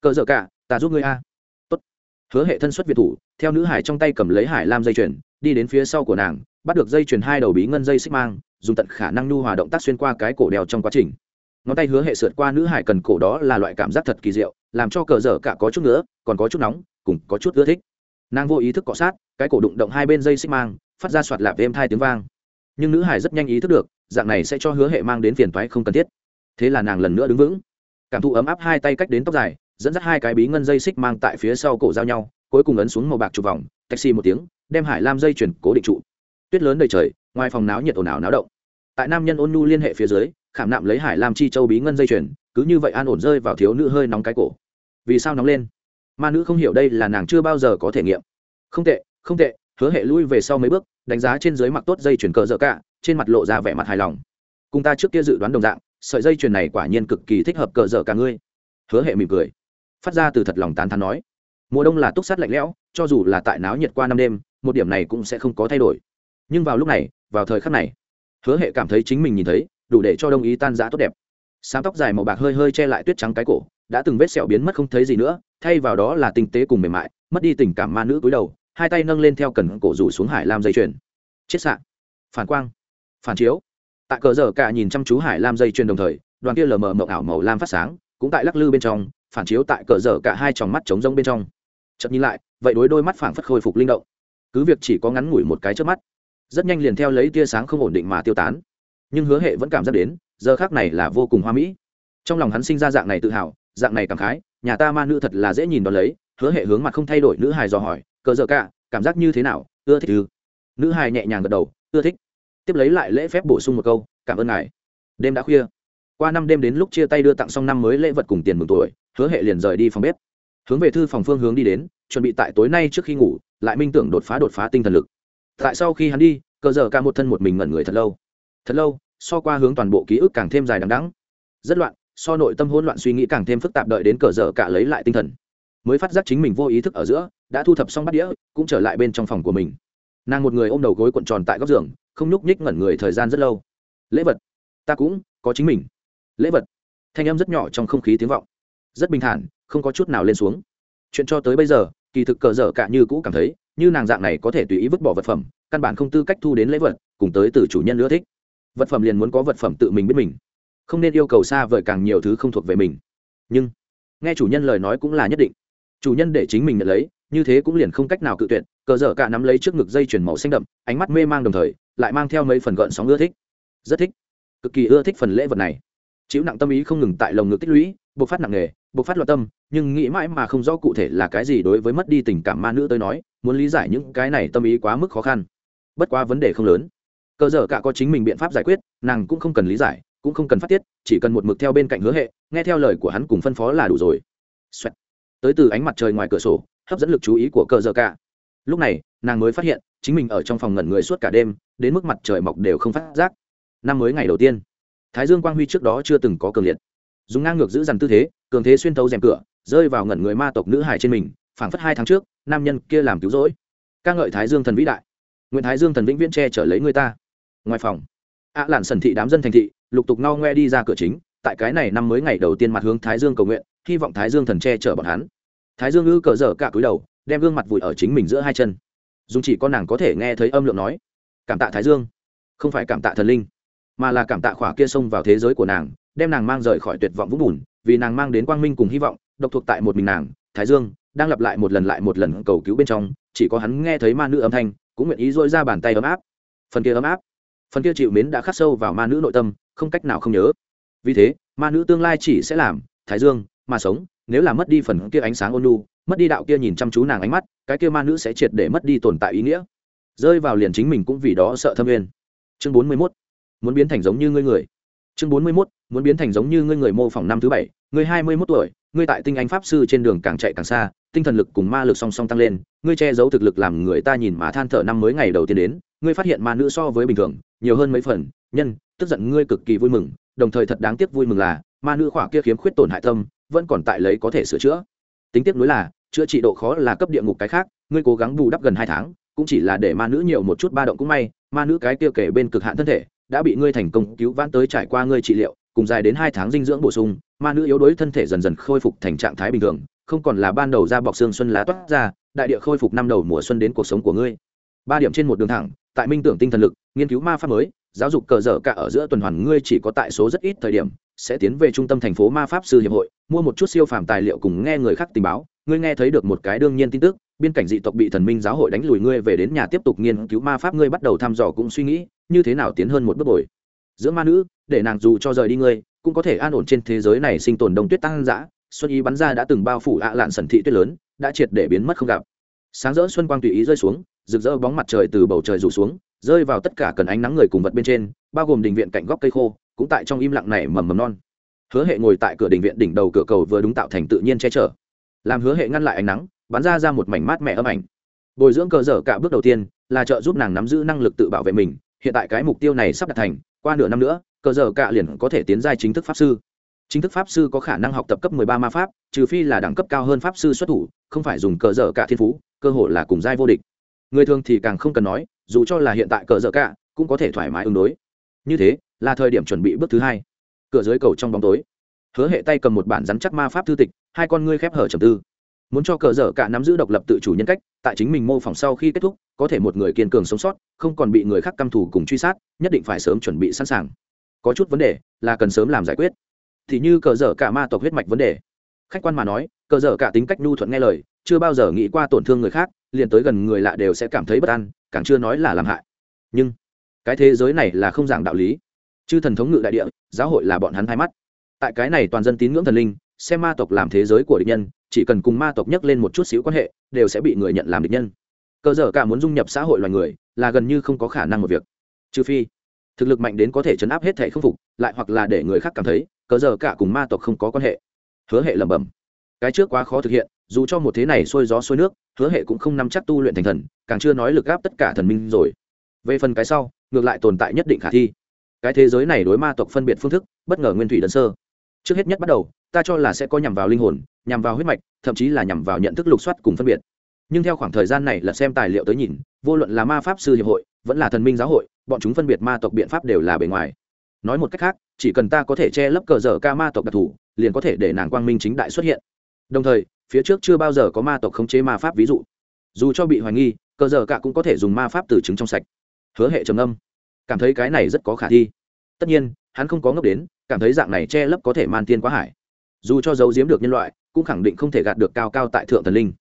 Cờ dở cả, ta giúp ngươi a. Tốt. hứa hệ thân xuất việt thủ, theo nữ hải trong tay cầm lấy hải lam dây chuyền, đi đến phía sau của nàng, bắt được dây chuyền hai đầu bí ngân dây xích mang, dùng tận khả năng nhu hòa động tác xuyên qua cái cổ đèo trong quá trình. Ngón tay hứa hệ sượt qua nữ hải cần cổ đó là loại cảm giác thật kỳ diệu, làm cho cờ dở cả có chút nữa còn có chút nóng, cùng có chút ưa thích. Nàng vô ý thức cọ sát, cái cổ đụng động hai bên dây xích mang, phát ra soạt lạp êm thai tiếng vang nhưng nữ hải rất nhanh ý thức được, dạng này sẽ cho hứa hệ mang đến phiền toái không cần thiết. Thế là nàng lần nữa đứng vững. Cảm thụ ấm áp hai tay cách đến tóc dài, dẫn dắt hai cái bí ngân dây xích mang tại phía sau cổ giao nhau, cuối cùng ấn xuống màu bạc chụp vòng, taxi một tiếng, đem hải lam dây chuyển cố định trụ. Tuyết lớn đầy trời, ngoài phòng náo nhiệt ồn ào náo động. Tại nam nhân ôn nhu liên hệ phía dưới, khảm nạm lấy hải lam chi châu bí ngân dây chuyển, cứ như vậy an ổn rơi vào thiếu nữ hơi nóng cái cổ. Vì sao nóng lên? Ma nữ không hiểu đây là nàng chưa bao giờ có thể nghiệm. Không tệ không tệ, hứa hệ lui về sau mấy bước đánh giá trên dưới mặc tốt dây chuyển cờ dở cả, trên mặt lộ ra vẻ mặt hài lòng. Cùng ta trước kia dự đoán đồng dạng, sợi dây chuyền này quả nhiên cực kỳ thích hợp cờ dở cả ngươi. Hứa hệ mỉm cười. Phát ra từ thật lòng tán thán nói. Mùa đông là túc sát lạnh lẽo, cho dù là tại náo nhiệt qua năm đêm, một điểm này cũng sẽ không có thay đổi. Nhưng vào lúc này, vào thời khắc này, hứa hệ cảm thấy chính mình nhìn thấy, đủ để cho đông ý tan giã tốt đẹp. Sáng tóc dài màu bạc hơi hơi che lại tuyết trắng cái cổ, đã từng vết sẹo biến mất không thấy gì nữa, thay vào đó là tinh tế cùng mềm mại, mất đi tình cảm ma nữ cúi đầu hai tay nâng lên theo cần cổ rủ xuống hải lam dây chuyền. Chiết xạ. Phản quang. Phản chiếu. Tại cờ dở cả nhìn chăm chú hải lam dây chuyền đồng thời, đoàn kia lờ mờ mộng ảo màu lam phát sáng, cũng tại lắc lư bên trong, phản chiếu tại cờ dở cả hai tròng mắt trống rông bên trong. Chậm nhìn lại, vậy đối đôi mắt phảng phất khôi phục linh động. Cứ việc chỉ có ngắn ngủi một cái trước mắt, rất nhanh liền theo lấy tia sáng không ổn định mà tiêu tán. Nhưng hứa hệ vẫn cảm giác đến, giờ khác này là vô cùng hoa mỹ. Trong lòng hắn sinh ra dạng này tự hào, dạng này cảm khái, nhà ta ma nữ thật là dễ nhìn đón lấy, hứa hệ hướng mặt không thay đổi, nữ hài dò hỏi cờ dợ cả, cảm giác như thế nào? Ưa thích ư? Nữ hài nhẹ nhàng gật đầu, ưa thích. Tiếp lấy lại lễ phép bổ sung một câu, cảm ơn ngài. Đêm đã khuya. Qua năm đêm đến lúc chia tay đưa tặng xong năm mới lễ vật cùng tiền mừng tuổi, hứa hệ liền rời đi phòng bếp. Hướng về thư phòng phương hướng đi đến, chuẩn bị tại tối nay trước khi ngủ, lại minh tưởng đột phá đột phá tinh thần lực. Tại sau khi hắn đi, cờ giờ ca một thân một mình ngẩn người thật lâu. Thật lâu, so qua hướng toàn bộ ký ức càng thêm dài đằng đắng rất loạn, so nội tâm hỗn loạn suy nghĩ càng thêm phức tạp đợi đến cờ giờ cả lấy lại tinh thần. Mới phát giác chính mình vô ý thức ở giữa đã thu thập xong bát đĩa, cũng trở lại bên trong phòng của mình. Nàng một người ôm đầu gối cuộn tròn tại góc giường, không nhúc nhích ngẩn người thời gian rất lâu. Lễ vật, ta cũng có chính mình. Lễ vật? Thanh âm rất nhỏ trong không khí tiếng vọng. Rất bình thản, không có chút nào lên xuống. Chuyện cho tới bây giờ, kỳ thực cờ dở cả như cũ cảm thấy, như nàng dạng này có thể tùy ý vứt bỏ vật phẩm, căn bản không tư cách thu đến lễ vật, cùng tới từ chủ nhân ưa thích. Vật phẩm liền muốn có vật phẩm tự mình biết mình. Không nên yêu cầu xa vời càng nhiều thứ không thuộc về mình. Nhưng, nghe chủ nhân lời nói cũng là nhất định. Chủ nhân để chính mình nhận lấy như thế cũng liền không cách nào cự tuyệt cờ dở cả nắm lấy trước ngực dây chuyển màu xanh đậm ánh mắt mê mang đồng thời lại mang theo mấy phần gợn sóng ưa thích. Rất thích. Cực kỳ ưa thích phần lễ vật này. Chịu nặng tâm ý không ngừng tại lồng ngực tích lũy bộc phát nặng nghề, bộc phát loạn tâm nhưng nghĩ mãi mà không rõ cụ thể là cái gì đối với mất đi tình cảm ma nữ tới nói muốn lý giải những cái này tâm ý quá mức khó khăn. Bất quá vấn đề không lớn. Cờ dở cả có chính mình biện pháp giải quyết nàng cũng không cần lý giải cũng không cần phát tiết chỉ cần một mực theo bên cạnh hứa hệ nghe theo lời của hắn cùng phân phó là đủ rồi. Xoẹt. tới từ ánh mặt trời ngoài cửa sổ hấp dẫn lực chú ý của cờ dơ cả. Lúc này, nàng mới phát hiện, chính mình ở trong phòng ngẩn người suốt cả đêm, đến mức mặt trời mọc đều không phát giác. Năm mới ngày đầu tiên, thái dương quang huy trước đó chưa từng có cường liệt. Dùng ngang ngược giữ dằn tư thế, cường thế xuyên thấu rèm cửa, rơi vào ngẩn người ma tộc nữ hải trên mình, phảng phất hai tháng trước, nam nhân kia làm cứu rỗi. Ca ngợi thái dương thần vĩ đại. Nguyễn thái dương thần vĩnh viễn che chở lấy người ta. Ngoài phòng, ạ lạn sần thị đám dân thành thị, lục tục ngao ngoe đi ra cửa chính. Tại cái này năm mới ngày đầu tiên mặt hướng thái dương cầu nguyện, hy vọng thái dương thần che chở bọn hắn thái dương ngư cờ dở cả cúi đầu, đem gương mặt vùi ở chính mình giữa hai chân. Dùng chỉ con nàng có thể nghe thấy âm lượng nói, cảm tạ thái dương. Không phải cảm tạ thần linh, mà là cảm tạ khỏa kia xông vào thế giới của nàng, đem nàng mang rời khỏi tuyệt vọng vũng bùn, vì nàng mang đến quang minh cùng hy vọng, độc thuộc tại một mình nàng. Thái dương đang lặp lại một lần lại một lần cầu cứu bên trong, chỉ có hắn nghe thấy ma nữ âm thanh, cũng nguyện ý dỗi ra bàn tay ấm áp. Phần kia ấm áp, phần kia chịu mến đã khắc sâu vào ma nữ nội tâm, không cách nào không nhớ. Vì thế, ma nữ tương lai chỉ sẽ làm thái dương mà sống nếu là mất đi phần kia ánh sáng ôn nhu, mất đi đạo kia nhìn chăm chú nàng ánh mắt, cái kia ma nữ sẽ triệt để mất đi tồn tại ý nghĩa. Rơi vào liền chính mình cũng vì đó sợ thâm nguyên chương bốn mươi mốt, muốn biến thành giống như ngươi người. Chương bốn mươi mốt, muốn biến thành giống như ngươi người mô phỏng năm thứ bảy, ngươi hai mươi mốt tuổi, ngươi tại tinh anh pháp sư trên đường càng chạy càng xa, tinh thần lực cùng ma lực song song tăng lên, ngươi che giấu thực lực làm người ta nhìn mà than thở năm mới ngày đầu tiên đến, ngươi phát hiện ma nữ so với bình thường, nhiều hơn mấy phần, nhân, tức giận ngươi cực kỳ vui mừng, đồng thời thật đáng tiếc vui mừng là, ma nữ khỏa kia khiếm khuyết tổn hại tâm vẫn còn tại lấy có thể sửa chữa. Tính tiếc nối là, chữa trị độ khó là cấp địa ngục cái khác, ngươi cố gắng bù đắp gần hai tháng, cũng chỉ là để ma nữ nhiều một chút ba động cũng may, ma nữ cái kia kể bên cực hạn thân thể, đã bị ngươi thành công cứu vãn tới trải qua ngươi trị liệu, cùng dài đến hai tháng dinh dưỡng bổ sung, ma nữ yếu đuối thân thể dần dần khôi phục thành trạng thái bình thường, không còn là ban đầu ra bọc xương xuân lá toát ra, đại địa khôi phục năm đầu mùa xuân đến cuộc sống của ngươi. Ba điểm trên một đường thẳng, tại minh tưởng tinh thần lực, nghiên cứu ma pháp mới, giáo dục cờ dở cả ở giữa tuần hoàn ngươi chỉ có tại số rất ít thời điểm sẽ tiến về trung tâm thành phố ma pháp sư hiệp hội, mua một chút siêu phàm tài liệu cùng nghe người khác tình báo. Ngươi nghe thấy được một cái đương nhiên tin tức, biên cảnh dị tộc bị thần minh giáo hội đánh lùi ngươi về đến nhà tiếp tục nghiên cứu ma pháp, ngươi bắt đầu thăm dò cũng suy nghĩ, như thế nào tiến hơn một bước bồi. Giữa ma nữ, để nàng dù cho rời đi ngươi, cũng có thể an ổn trên thế giới này sinh tồn đông tuyết tăng dã. Xuân ý bắn ra đã từng bao phủ ạ lạn sần thị tuyết lớn, đã triệt để biến mất không gặp. Sáng rỡ xuân quang tùy ý rơi xuống, rực rỡ bóng mặt trời từ bầu trời rủ xuống, rơi vào tất cả cần ánh nắng người cùng vật bên trên, bao gồm đình viện cạnh góc cây khô cũng tại trong im lặng này mầm mầm non. Hứa hệ ngồi tại cửa đình viện đỉnh đầu cửa cầu vừa đúng tạo thành tự nhiên che chở. Làm hứa hệ ngăn lại ánh nắng, bắn ra ra một mảnh mát mẻ âm ảnh. Bồi dưỡng cờ dở cả bước đầu tiên là trợ giúp nàng nắm giữ năng lực tự bảo vệ mình, hiện tại cái mục tiêu này sắp đạt thành, qua nửa năm nữa, cờ dở cả liền có thể tiến giai chính thức pháp sư. Chính thức pháp sư có khả năng học tập cấp 13 ma pháp, trừ phi là đẳng cấp cao hơn pháp sư xuất thủ, không phải dùng cờ dở cả thiên phú, cơ hội là cùng giai vô địch. Người thường thì càng không cần nói, dù cho là hiện tại cờ dở cả cũng có thể thoải mái ứng đối. Như thế là thời điểm chuẩn bị bước thứ hai. Cửa dưới cầu trong bóng tối. Hứa hệ tay cầm một bản rắn chắc ma pháp thư tịch, hai con ngươi khép hở trầm tư. Muốn cho cờ dở cả nắm giữ độc lập tự chủ nhân cách, tại chính mình mô phỏng sau khi kết thúc, có thể một người kiên cường sống sót, không còn bị người khác căm thù cùng truy sát, nhất định phải sớm chuẩn bị sẵn sàng. Có chút vấn đề là cần sớm làm giải quyết. Thì như cờ dở cả ma tộc huyết mạch vấn đề. Khách quan mà nói, cờ dở cả tính cách nhu thuận nghe lời, chưa bao giờ nghĩ qua tổn thương người khác, liền tới gần người lạ đều sẽ cảm thấy bất an, càng chưa nói là làm hại. Nhưng, cái thế giới này là không giảng đạo lý chư thần thống ngự đại địa, giáo hội là bọn hắn hai mắt. Tại cái này toàn dân tín ngưỡng thần linh, xem ma tộc làm thế giới của địch nhân, chỉ cần cùng ma tộc nhắc lên một chút xíu quan hệ, đều sẽ bị người nhận làm địch nhân. Cơ dở cả muốn dung nhập xã hội loài người, là gần như không có khả năng một việc. Trừ phi, thực lực mạnh đến có thể chấn áp hết thể không phục, lại hoặc là để người khác cảm thấy, cờ giờ cả cùng ma tộc không có quan hệ. Hứa hệ lẩm bẩm. Cái trước quá khó thực hiện, dù cho một thế này xuôi gió xuôi nước, hứa hệ cũng không nắm chắc tu luyện thành thần, càng chưa nói lực gáp tất cả thần minh rồi. Về phần cái sau, ngược lại tồn tại nhất định khả thi cái thế giới này đối ma tộc phân biệt phương thức, bất ngờ nguyên thủy đơn sơ. Trước hết nhất bắt đầu, ta cho là sẽ có nhằm vào linh hồn, nhằm vào huyết mạch, thậm chí là nhằm vào nhận thức lục soát cùng phân biệt. Nhưng theo khoảng thời gian này là xem tài liệu tới nhìn, vô luận là ma pháp sư hiệp hội, vẫn là thần minh giáo hội, bọn chúng phân biệt ma tộc biện pháp đều là bề ngoài. Nói một cách khác, chỉ cần ta có thể che lấp cờ dở ca ma tộc đặc thù, liền có thể để nàng quang minh chính đại xuất hiện. Đồng thời, phía trước chưa bao giờ có ma tộc khống chế ma pháp ví dụ. Dù cho bị hoài nghi, cờ dở cả cũng có thể dùng ma pháp từ chứng trong sạch. Hứa hệ trầm âm cảm thấy cái này rất có khả thi. Tất nhiên, hắn không có ngốc đến, cảm thấy dạng này che lấp có thể man tiên quá hải. Dù cho giấu giếm được nhân loại, cũng khẳng định không thể gạt được cao cao tại thượng thần linh.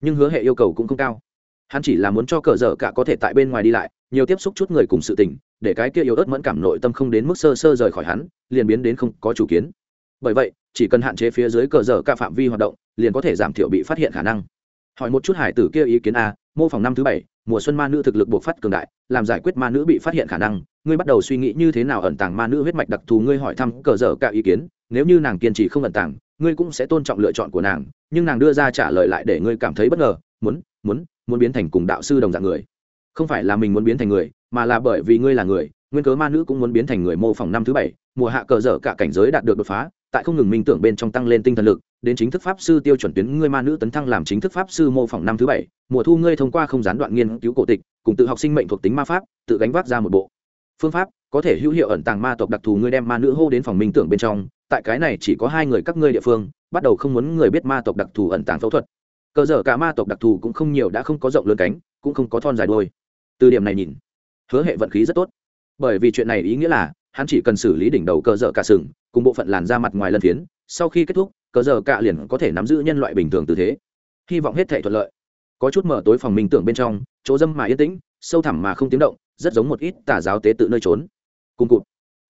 Nhưng hứa hệ yêu cầu cũng không cao. Hắn chỉ là muốn cho cờ dở cả có thể tại bên ngoài đi lại, nhiều tiếp xúc chút người cùng sự tình, để cái kia yếu ớt mẫn cảm nội tâm không đến mức sơ sơ rời khỏi hắn, liền biến đến không có chủ kiến. Bởi vậy, chỉ cần hạn chế phía dưới cờ dở cả phạm vi hoạt động, liền có thể giảm thiểu bị phát hiện khả năng. Hỏi một chút hải tử kia ý kiến a, mô phỏng năm thứ bảy mùa xuân ma nữ thực lực buộc phát cường đại, làm giải quyết ma nữ bị phát hiện khả năng, ngươi bắt đầu suy nghĩ như thế nào ẩn tàng ma nữ huyết mạch đặc thù, ngươi hỏi thăm cờ dở cả ý kiến, nếu như nàng kiên trì không ẩn tàng, ngươi cũng sẽ tôn trọng lựa chọn của nàng, nhưng nàng đưa ra trả lời lại để ngươi cảm thấy bất ngờ, muốn muốn muốn biến thành cùng đạo sư đồng dạng người. Không phải là mình muốn biến thành người, mà là bởi vì ngươi là người, nguyên cớ ma nữ cũng muốn biến thành người mô phỏng năm thứ bảy, mùa hạ cờ dở cả cảnh giới đạt được đột phá tại không ngừng minh tưởng bên trong tăng lên tinh thần lực, đến chính thức pháp sư tiêu chuẩn tuyến ngươi ma nữ tấn thăng làm chính thức pháp sư mô phỏng năm thứ bảy, mùa thu ngươi thông qua không gián đoạn nghiên cứu cổ tịch, cùng tự học sinh mệnh thuộc tính ma pháp, tự gánh vác ra một bộ. Phương pháp, có thể hữu hiệu ẩn tàng ma tộc đặc thù ngươi đem ma nữ hô đến phòng minh tưởng bên trong, tại cái này chỉ có hai người các ngươi địa phương, bắt đầu không muốn người biết ma tộc đặc thù ẩn tàng phẫu thuật. Cơ dở cả ma tộc đặc thù cũng không nhiều, đã không có rộng lớn cánh, cũng không có thon dài đôi từ điểm này nhìn, hứa hệ vận khí rất tốt. Bởi vì chuyện này ý nghĩa là, hắn chỉ cần xử lý đỉnh đầu cơ dở cả sừng cùng bộ phận làn da mặt ngoài lân phiến, sau khi kết thúc, cờ giờ cả liền có thể nắm giữ nhân loại bình thường tư thế. Hy vọng hết thể thuận lợi. Có chút mở tối phòng minh tưởng bên trong, chỗ dâm mà yên tĩnh, sâu thẳm mà không tiếng động, rất giống một ít tà giáo tế tự nơi trốn. Cùng cụt.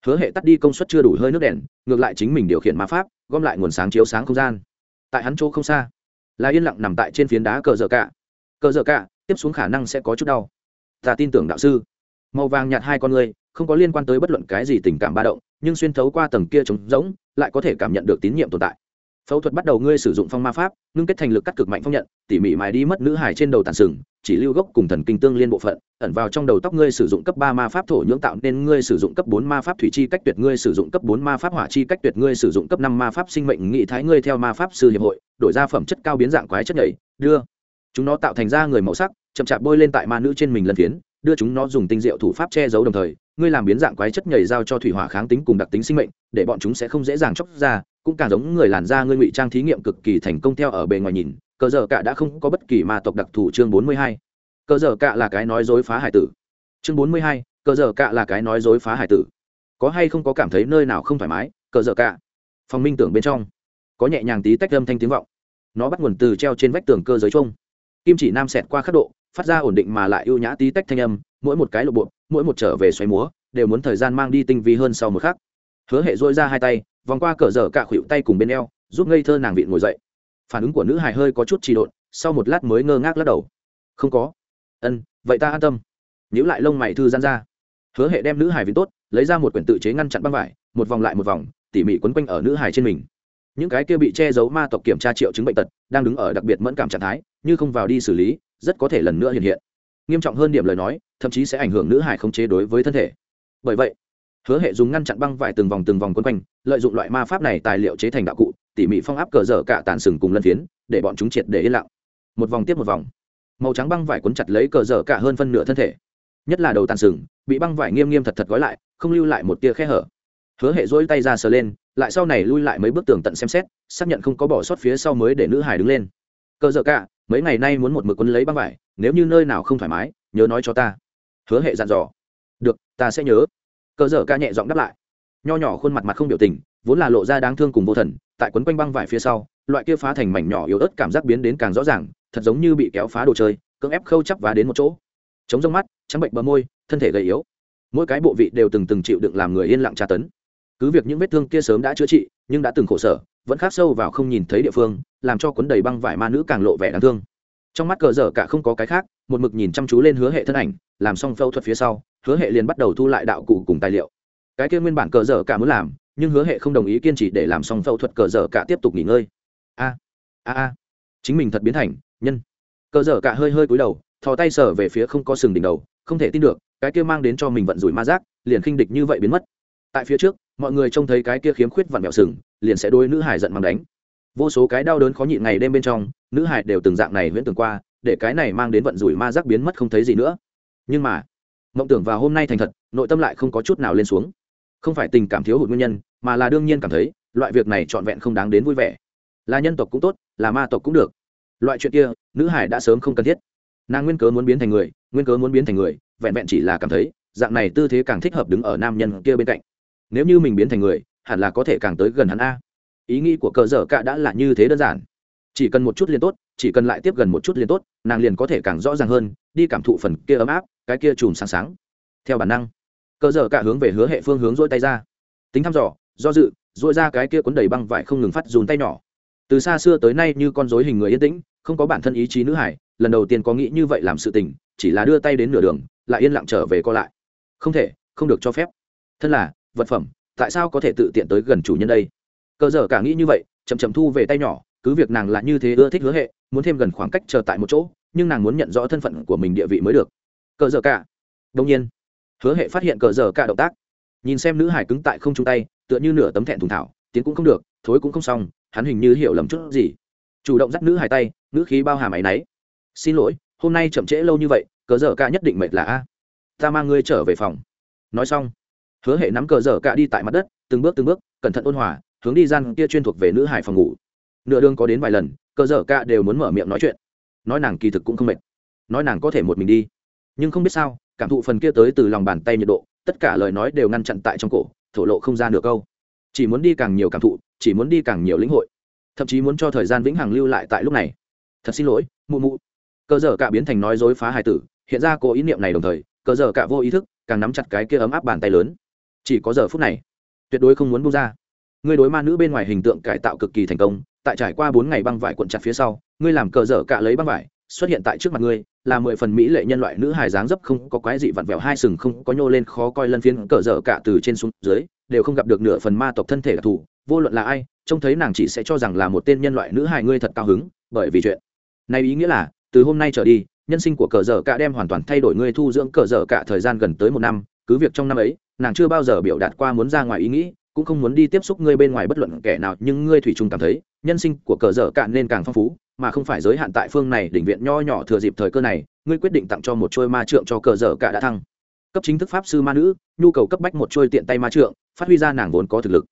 Hứa hệ tắt đi công suất chưa đủ hơi nước đèn, ngược lại chính mình điều khiển ma pháp, gom lại nguồn sáng chiếu sáng không gian. Tại hắn chỗ không xa, là yên lặng nằm tại trên phiến đá cờ dở cả cờ dở cả tiếp xuống khả năng sẽ có chút đau. Ta tin tưởng đạo sư. Màu vàng nhạt hai con người, không có liên quan tới bất luận cái gì tình cảm ba động nhưng xuyên thấu qua tầng kia trống rỗng, lại có thể cảm nhận được tín nhiệm tồn tại. Phẫu thuật bắt đầu ngươi sử dụng phong ma pháp, ngưng kết thành lực cắt cực mạnh phong nhận, tỉ mỉ mài đi mất nữ hải trên đầu tàn sừng, chỉ lưu gốc cùng thần kinh tương liên bộ phận, ẩn vào trong đầu tóc ngươi sử dụng cấp ba ma pháp thổ nhưỡng tạo nên ngươi sử dụng cấp bốn ma pháp thủy chi cách tuyệt ngươi sử dụng cấp bốn ma pháp hỏa chi cách tuyệt ngươi sử dụng cấp năm ma pháp sinh mệnh nghị thái ngươi theo ma pháp sư hiệp hội, đổi ra phẩm chất cao biến dạng quái chất nhảy, đưa. Chúng nó tạo thành ra người màu sắc, chậm chạp bôi lên tại ma nữ trên mình lần phiến đưa chúng nó dùng tinh diệu thủ pháp che giấu đồng thời, ngươi làm biến dạng quái chất nhảy giao cho thủy hỏa kháng tính cùng đặc tính sinh mệnh, để bọn chúng sẽ không dễ dàng chóc ra, cũng càng giống người làn da ngươi ngụy trang thí nghiệm cực kỳ thành công theo ở bề ngoài nhìn, cờ dở cả đã không có bất kỳ ma tộc đặc thù chương bốn mươi hai. Cờ dở cả là cái nói dối phá hải tử. Chương bốn mươi hai, cờ dở cả là cái nói dối phá hải tử. Có hay không có cảm thấy nơi nào không thoải mái, cờ dở cả? Phòng minh tưởng bên trong, có nhẹ nhàng tí tách âm thanh tiếng vọng. Nó bắt nguồn từ treo trên vách tường cơ giới chung. Kim chỉ nam xẹt qua khắc độ phát ra ổn định mà lại ưu nhã tí tách thanh âm, mỗi một cái lộ bộ mỗi một trở về xoáy múa, đều muốn thời gian mang đi tinh vi hơn sau một khắc. Hứa hệ dôi ra hai tay, vòng qua cờ dở cả khuỵu tay cùng bên eo, giúp ngây thơ nàng vịn ngồi dậy. Phản ứng của nữ hài hơi có chút trì độn, sau một lát mới ngơ ngác lắc đầu. Không có. Ân, vậy ta an tâm. Nhữ lại lông mày thư gian ra. Hứa hệ đem nữ hài vịn tốt, lấy ra một quyển tự chế ngăn chặn băng vải, một vòng lại một vòng, tỉ mỉ quấn quanh ở nữ hài trên mình. Những cái kia bị che giấu ma tộc kiểm tra triệu chứng bệnh tật, đang đứng ở đặc biệt mẫn cảm trạng thái, như không vào đi xử lý rất có thể lần nữa hiện hiện. Nghiêm trọng hơn điểm lời nói, thậm chí sẽ ảnh hưởng nữ hải không chế đối với thân thể. Bởi vậy, hứa hệ dùng ngăn chặn băng vải từng vòng từng vòng quấn quanh, lợi dụng loại ma pháp này tài liệu chế thành đạo cụ, tỉ mỉ phong áp cờ dở cả tàn sừng cùng lân phiến, để bọn chúng triệt để yên lặng. Một vòng tiếp một vòng, màu trắng băng vải cuốn chặt lấy cờ dở cả hơn phân nửa thân thể. Nhất là đầu tàn sừng, bị băng vải nghiêm nghiêm thật thật gói lại, không lưu lại một tia khe hở. Hứa hệ dỗi tay ra sờ lên, lại sau này lui lại mấy bức tường tận xem xét, xác nhận không có bỏ sót phía sau mới để nữ hải đứng lên. Cờ dở cả mấy ngày nay muốn một mực quân lấy băng vải, nếu như nơi nào không thoải mái, nhớ nói cho ta. Hứa hệ dặn dò. Được, ta sẽ nhớ. Cờ dở ca nhẹ giọng đáp lại. Nho nhỏ khuôn mặt mặt không biểu tình, vốn là lộ ra đáng thương cùng vô thần, tại quấn quanh băng vải phía sau, loại kia phá thành mảnh nhỏ yếu ớt cảm giác biến đến càng rõ ràng, thật giống như bị kéo phá đồ chơi, cưỡng ép khâu chắp vá đến một chỗ. Chống rông mắt, trắng bệnh bờ môi, thân thể gầy yếu. Mỗi cái bộ vị đều từng từng chịu đựng làm người yên lặng tra tấn cứ việc những vết thương kia sớm đã chữa trị, nhưng đã từng khổ sở, vẫn khắc sâu vào không nhìn thấy địa phương, làm cho cuốn đầy băng vải ma nữ càng lộ vẻ đáng thương. Trong mắt cờ dở cả không có cái khác, một mực nhìn chăm chú lên hứa hệ thân ảnh, làm xong phẫu thuật phía sau, hứa hệ liền bắt đầu thu lại đạo cụ cùng tài liệu. Cái kia nguyên bản cờ dở cả muốn làm, nhưng hứa hệ không đồng ý kiên trì để làm xong phẫu thuật cờ dở cả tiếp tục nghỉ ngơi. A a a. Chính mình thật biến thành, nhân. Cờ dở cả hơi hơi cúi đầu, thò tay sờ về phía không có sừng đỉnh đầu, không thể tin được, cái kia mang đến cho mình vận rủi ma giác, liền khinh địch như vậy biến mất. Tại phía trước mọi người trông thấy cái kia khiếm khuyết vặn mẹo sừng, liền sẽ đôi nữ hải giận mang đánh. Vô số cái đau đớn khó nhịn ngày đêm bên trong, nữ hải đều từng dạng này huyễn tưởng qua, để cái này mang đến vận rủi ma giác biến mất không thấy gì nữa. Nhưng mà, mộng tưởng vào hôm nay thành thật, nội tâm lại không có chút nào lên xuống. Không phải tình cảm thiếu hụt nguyên nhân, mà là đương nhiên cảm thấy, loại việc này trọn vẹn không đáng đến vui vẻ. Là nhân tộc cũng tốt, là ma tộc cũng được. Loại chuyện kia, nữ hải đã sớm không cần thiết. Nàng nguyên cớ muốn biến thành người, nguyên cớ muốn biến thành người, vẹn vẹn chỉ là cảm thấy, dạng này tư thế càng thích hợp đứng ở nam nhân kia bên cạnh nếu như mình biến thành người, hẳn là có thể càng tới gần hắn a. Ý nghĩ của cờ dở cả đã là như thế đơn giản. Chỉ cần một chút liền tốt, chỉ cần lại tiếp gần một chút liền tốt, nàng liền có thể càng rõ ràng hơn, đi cảm thụ phần kia ấm áp, cái kia chùm sáng sáng. Theo bản năng, cờ dở cả hướng về hứa hệ phương hướng dỗi tay ra. Tính thăm dò, do dự dội ra cái kia cuốn đầy băng vải không ngừng phát dùn tay nhỏ. Từ xa xưa tới nay như con dối hình người yên tĩnh, không có bản thân ý chí nữ hải, lần đầu tiên có nghĩ như vậy làm sự tình, chỉ là đưa tay đến nửa đường, lại yên lặng trở về co lại. Không thể, không được cho phép. Thân là vật phẩm, tại sao có thể tự tiện tới gần chủ nhân đây? Cờ dở cả nghĩ như vậy, chậm chậm thu về tay nhỏ, cứ việc nàng là như thế ưa thích hứa hệ, muốn thêm gần khoảng cách chờ tại một chỗ, nhưng nàng muốn nhận rõ thân phận của mình địa vị mới được. Cờ dở cả. Đông nhiên. Hứa hệ phát hiện cờ dở cả động tác. Nhìn xem nữ hải cứng tại không chung tay, tựa như nửa tấm thẹn thùng thảo, tiến cũng không được, thối cũng không xong, hắn hình như hiểu lầm chút gì. Chủ động dắt nữ hải tay, nữ khí bao hàm áy náy. Xin lỗi, hôm nay chậm trễ lâu như vậy, cờ dở cả nhất định mệt là a ta mang ngươi trở về phòng. Nói xong hứa hệ nắm cờ dở cạ đi tại mặt đất, từng bước từng bước, cẩn thận ôn hòa, hướng đi gian kia chuyên thuộc về nữ hải phòng ngủ. Nửa đường có đến vài lần, cờ dở cạ đều muốn mở miệng nói chuyện. Nói nàng kỳ thực cũng không mệt. Nói nàng có thể một mình đi. Nhưng không biết sao, cảm thụ phần kia tới từ lòng bàn tay nhiệt độ, tất cả lời nói đều ngăn chặn tại trong cổ, thổ lộ không ra nửa câu. Chỉ muốn đi càng nhiều cảm thụ, chỉ muốn đi càng nhiều lĩnh hội. Thậm chí muốn cho thời gian vĩnh hằng lưu lại tại lúc này. Thật xin lỗi, mụ mụ. Cơ dở cả biến thành nói dối phá hài tử, hiện ra cô ý niệm này đồng thời cơ dở cả vô ý thức, càng nắm chặt cái kia ấm áp bàn tay lớn chỉ có giờ phút này, tuyệt đối không muốn bung ra. Ngươi đối ma nữ bên ngoài hình tượng cải tạo cực kỳ thành công, tại trải qua bốn ngày băng vải cuộn chặt phía sau, ngươi làm cờ dở cả lấy băng vải, xuất hiện tại trước mặt ngươi, là mười phần mỹ lệ nhân loại nữ hài dáng dấp không có quái dị vặn vẹo, hai sừng không có nhô lên, khó coi lân phiến cờ dở cả từ trên xuống dưới, đều không gặp được nửa phần ma tộc thân thể đặc thù, vô luận là ai, trông thấy nàng chỉ sẽ cho rằng là một tên nhân loại nữ hài ngươi thật cao hứng, bởi vì chuyện này ý nghĩa là, từ hôm nay trở đi, nhân sinh của cờ dở cả đem hoàn toàn thay đổi ngươi thu dưỡng cờ dở cả thời gian gần tới một năm cứ việc trong năm ấy, nàng chưa bao giờ biểu đạt qua muốn ra ngoài ý nghĩ, cũng không muốn đi tiếp xúc ngươi bên ngoài bất luận kẻ nào, nhưng ngươi thủy chung cảm thấy, nhân sinh của cờ dở cạn nên càng phong phú, mà không phải giới hạn tại phương này, đỉnh viện nho nhỏ thừa dịp thời cơ này, ngươi quyết định tặng cho một trôi ma trượng cho cờ dở cả đã thăng. Cấp chính thức pháp sư ma nữ, nhu cầu cấp bách một trôi tiện tay ma trượng, phát huy ra nàng vốn có thực lực.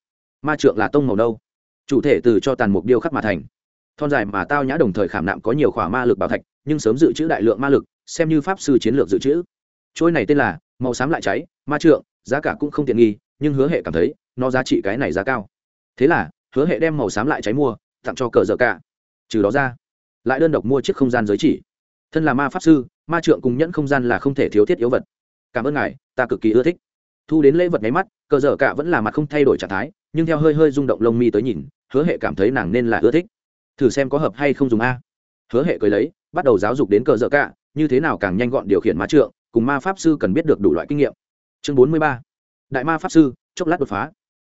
Ma trượng là tông màu đâu chủ thể từ cho tàn mục điêu khắc mà thành. Thon dài mà tao nhã đồng thời khảm nạm có nhiều khỏa ma lực bảo thạch, nhưng sớm dự trữ đại lượng ma lực, xem như pháp sư chiến lược dự trữ. Trôi này tên là màu xám lại cháy, ma trượng, giá cả cũng không tiện nghi, nhưng hứa hệ cảm thấy, nó giá trị cái này giá cao. Thế là, hứa hệ đem màu xám lại cháy mua, tặng cho cờ dở cả. Trừ đó ra, lại đơn độc mua chiếc không gian giới chỉ. Thân là ma pháp sư, ma trượng cùng nhẫn không gian là không thể thiếu thiết yếu vật. Cảm ơn ngài, ta cực kỳ ưa thích. Thu đến lễ vật nháy mắt, cờ dở cả vẫn là mặt không thay đổi trạng thái, nhưng theo hơi hơi rung động lông mi tới nhìn, hứa hệ cảm thấy nàng nên là ưa thích. Thử xem có hợp hay không dùng a. Hứa hệ cười lấy, bắt đầu giáo dục đến cờ dở cả, như thế nào càng nhanh gọn điều khiển ma trượng cùng ma pháp sư cần biết được đủ loại kinh nghiệm. Chương bốn mươi ba, đại ma pháp sư, chốc lát đột phá.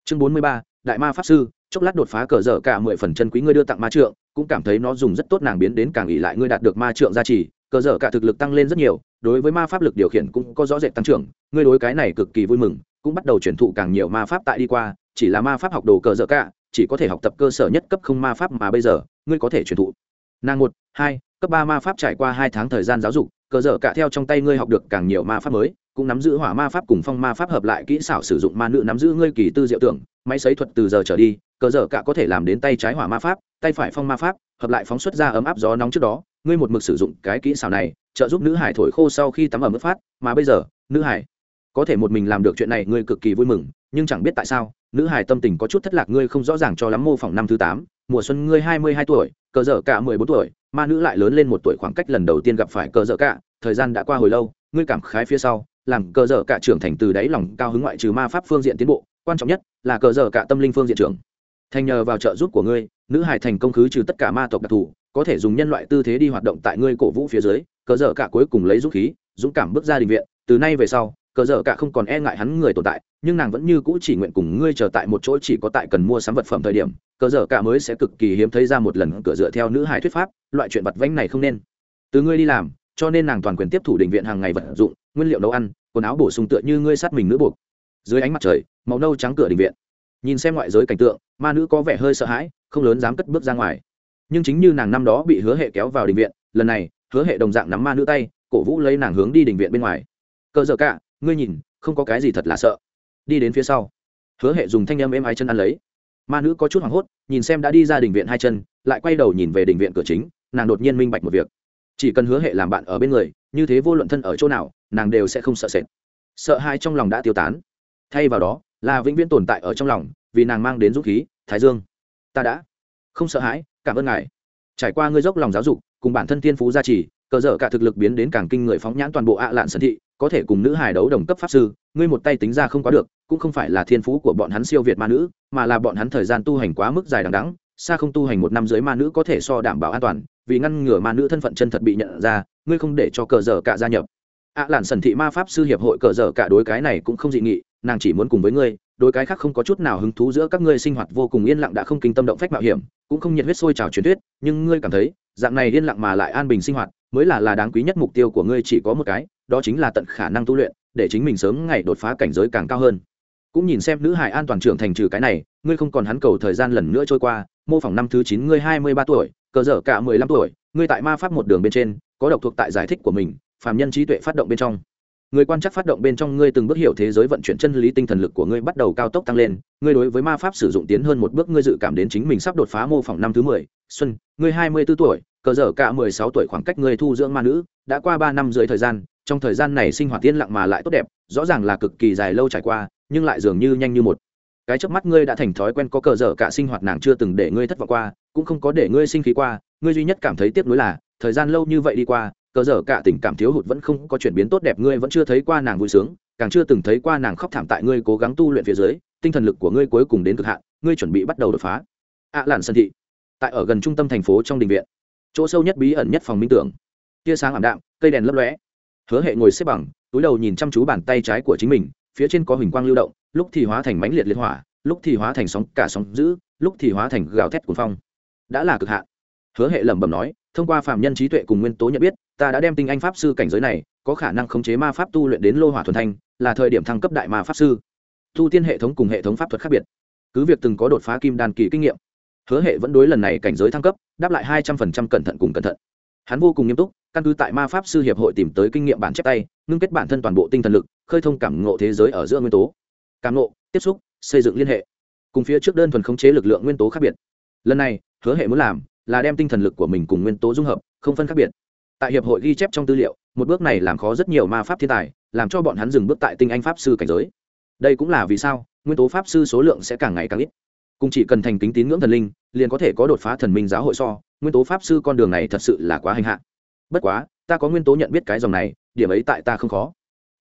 Chương bốn mươi ba, đại ma pháp sư, chốc lát đột phá cờ dở cả mười phần chân quý ngươi đưa tặng ma trượng, cũng cảm thấy nó dùng rất tốt nàng biến đến càng ỉ lại ngươi đạt được ma trượng gia trì, cờ dở cả thực lực tăng lên rất nhiều, đối với ma pháp lực điều khiển cũng có rõ rệt tăng trưởng, ngươi đối cái này cực kỳ vui mừng, cũng bắt đầu truyền thụ càng nhiều ma pháp tại đi qua, chỉ là ma pháp học đồ cờ dở cả, chỉ có thể học tập cơ sở nhất cấp không ma pháp mà bây giờ, ngươi có thể truyền thụ. Nàng một, hai, cấp ba ma pháp trải qua hai tháng thời gian giáo dục cờ dở cả theo trong tay ngươi học được càng nhiều ma pháp mới, cũng nắm giữ hỏa ma pháp cùng phong ma pháp hợp lại kỹ xảo sử dụng ma nữ nắm giữ ngươi kỳ tư diệu tưởng, máy xấy thuật từ giờ trở đi, cờ dở cả có thể làm đến tay trái hỏa ma pháp, tay phải phong ma pháp, hợp lại phóng xuất ra ấm áp gió nóng trước đó, ngươi một mực sử dụng cái kỹ xảo này, trợ giúp nữ hải thổi khô sau khi tắm ở mức phát, mà bây giờ, nữ hải, có thể một mình làm được chuyện này ngươi cực kỳ vui mừng, nhưng chẳng biết tại sao, nữ hải tâm tình có chút thất lạc ngươi không rõ ràng cho lắm mô phỏng năm thứ tám, mùa xuân ngươi hai mươi hai tuổi cờ dở cả mười bốn tuổi, ma nữ lại lớn lên một tuổi khoảng cách lần đầu tiên gặp phải cờ dở cả, thời gian đã qua hồi lâu, ngươi cảm khái phía sau, làm cờ dở cả trưởng thành từ đáy lòng cao hứng ngoại trừ ma pháp phương diện tiến bộ, quan trọng nhất là cờ dở cả tâm linh phương diện trưởng. Thành nhờ vào trợ giúp của ngươi, nữ hải thành công khứ trừ tất cả ma tộc đặc thù, có thể dùng nhân loại tư thế đi hoạt động tại ngươi cổ vũ phía dưới, cờ dở cả cuối cùng lấy dũng khí, dũng cảm bước ra đình viện, từ nay về sau cờ dở cả không còn e ngại hắn người tồn tại, nhưng nàng vẫn như cũ chỉ nguyện cùng ngươi chờ tại một chỗ chỉ có tại cần mua sắm vật phẩm thời điểm, cờ dở cả mới sẽ cực kỳ hiếm thấy ra một lần cửa dựa theo nữ hải thuyết pháp, loại chuyện vật vánh này không nên. Từ ngươi đi làm, cho nên nàng toàn quyền tiếp thủ đình viện hàng ngày vật dụng, nguyên liệu nấu ăn, quần áo bổ sung tựa như ngươi sát mình nữ buộc. Dưới ánh mặt trời, màu nâu trắng cửa đình viện. Nhìn xem ngoại giới cảnh tượng, ma nữ có vẻ hơi sợ hãi, không lớn dám cất bước ra ngoài. Nhưng chính như nàng năm đó bị hứa hệ kéo vào đình viện, lần này, hứa hệ đồng dạng nắm ma nữ tay, cổ vũ lấy nàng hướng đi đình viện bên ngoài. Cờ dở cả ngươi nhìn, không có cái gì thật là sợ. Đi đến phía sau. Hứa hệ dùng thanh â m êm hai chân ăn lấy. Ma nữ có chút hoảng hốt, nhìn xem đã đi ra đình viện hai chân, lại quay đầu nhìn về đình viện cửa chính, nàng đột nhiên minh bạch một việc. Chỉ cần hứa hệ làm bạn ở bên người, như thế vô luận thân ở chỗ nào, nàng đều sẽ không sợ sệt. Sợ hai trong lòng đã tiêu tán. Thay vào đó, là vĩnh viễn tồn tại ở trong lòng, vì nàng mang đến dũng khí, thái dương. Ta đã. Không sợ hãi, cảm ơn ngài. Trải qua ngươi dốc lòng giáo dục, cùng bản thân thiên phú gia trì cờ dở cả thực lực biến đến càng kinh người phóng nhãn toàn bộ ạ lạn sân thị, có thể cùng nữ hài đấu đồng cấp pháp sư, ngươi một tay tính ra không quá được, cũng không phải là thiên phú của bọn hắn siêu việt ma nữ, mà là bọn hắn thời gian tu hành quá mức dài đằng đắng xa không tu hành một năm dưới ma nữ có thể so đảm bảo an toàn, vì ngăn ngừa ma nữ thân phận chân thật bị nhận ra, ngươi không để cho cờ dở cả gia nhập. ạ lạn sần thị ma pháp sư hiệp hội cờ dở cả đối cái này cũng không dị nghị, nàng chỉ muốn cùng với ngươi, đối cái khác không có chút nào hứng thú giữa các ngươi sinh hoạt vô cùng yên lặng đã không kinh tâm động phách mạo hiểm, cũng không nhiệt huyết sôi trào truyền thuyết, nhưng ngươi cảm thấy, dạng này yên lặng mà lại an bình sinh hoạt mới là là đáng quý nhất mục tiêu của ngươi chỉ có một cái, đó chính là tận khả năng tu luyện, để chính mình sớm ngày đột phá cảnh giới càng cao hơn. Cũng nhìn xem nữ hải an toàn trưởng thành trừ cái này, ngươi không còn hắn cầu thời gian lần nữa trôi qua, mô phỏng năm thứ chín ngươi hai mươi ba tuổi, cờ dở cả mười lăm tuổi, ngươi tại ma pháp một đường bên trên, có độc thuộc tại giải thích của mình, phàm nhân trí tuệ phát động bên trong. Người quan chắc phát động bên trong ngươi từng bước hiểu thế giới vận chuyển chân lý tinh thần lực của ngươi bắt đầu cao tốc tăng lên, ngươi đối với ma pháp sử dụng tiến hơn một bước, ngươi dự cảm đến chính mình sắp đột phá mô phỏng năm thứ mười, xuân, ngươi hai mươi b ố tuổi cờ dở cả mười sáu tuổi khoảng cách ngươi thu dưỡng ma nữ đã qua ba năm dưới thời gian trong thời gian này sinh hoạt tiên lặng mà lại tốt đẹp rõ ràng là cực kỳ dài lâu trải qua nhưng lại dường như nhanh như một. Cái trước mắt ngươi đã thành thói quen có cờ dở cả sinh hoạt nàng chưa từng để ngươi thất vọng qua cũng không có để ngươi sinh khí qua ngươi duy nhất cảm thấy tiếc nuối là thời gian lâu như vậy đi qua cờ dở cả tình cảm thiếu hụt vẫn không có chuyển biến tốt đẹp ngươi vẫn chưa thấy qua nàng vui sướng càng chưa từng thấy qua nàng khóc thảm tại ngươi cố gắng tu luyện phía dưới tinh thần lực của ngươi cuối cùng đến cực hạn ngươi chuẩn bị bắt đầu đột phá. Ạ à, lạn sân thị tại ở gần trung tâm thành phố trong đình viện chỗ sâu nhất bí ẩn nhất phòng minh tưởng. Tia sáng ảm đạm, cây đèn lấp lóe. Hứa hệ ngồi xếp bằng, túi đầu nhìn chăm chú bàn tay trái của chính mình, phía trên có huỳnh quang lưu động, lúc thì hóa thành mãnh liệt liên hỏa, lúc thì hóa thành sóng, cả sóng giữ lúc thì hóa thành gào thét cuồng phong. Đã là cực hạn. Hứa hệ lẩm bẩm nói, thông qua phạm nhân trí tuệ cùng nguyên tố nhận biết, ta đã đem tinh anh pháp sư cảnh giới này, có khả năng khống chế ma pháp tu luyện đến lô hỏa thuần thanh, là thời điểm thăng cấp đại ma pháp sư. Tu tiên hệ thống cùng hệ thống pháp thuật khác biệt. Cứ việc từng có đột phá kim đàn kỳ kinh nghiệm hứa hệ vẫn đối lần này cảnh giới thăng cấp, đáp lại hai trăm phần trăm cẩn thận cùng cẩn thận. Hắn vô cùng nghiêm túc, căn cứ tại ma pháp sư hiệp hội tìm tới kinh nghiệm bản chép tay, ngưng kết bản thân toàn bộ tinh thần lực, khơi thông cảm ngộ thế giới ở giữa nguyên tố. Cảm ngộ, tiếp xúc, xây dựng liên hệ. Cùng phía trước đơn thuần khống chế lực lượng nguyên tố khác biệt. Lần này, hứa hệ muốn làm là đem tinh thần lực của mình cùng nguyên tố dung hợp, không phân khác biệt. Tại hiệp hội ghi chép trong tư liệu, một bước này làm khó rất nhiều ma pháp thiên tài, làm cho bọn hắn dừng bước tại tinh anh pháp sư cảnh giới. Đây cũng là vì sao, nguyên tố pháp sư số lượng sẽ càng ngày càng ít cùng chỉ cần thành kính tín ngưỡng thần linh, liền có thể có đột phá thần minh giáo hội so, nguyên tố pháp sư con đường này thật sự là quá hành hạ. Bất quá, ta có nguyên tố nhận biết cái dòng này, điểm ấy tại ta không khó.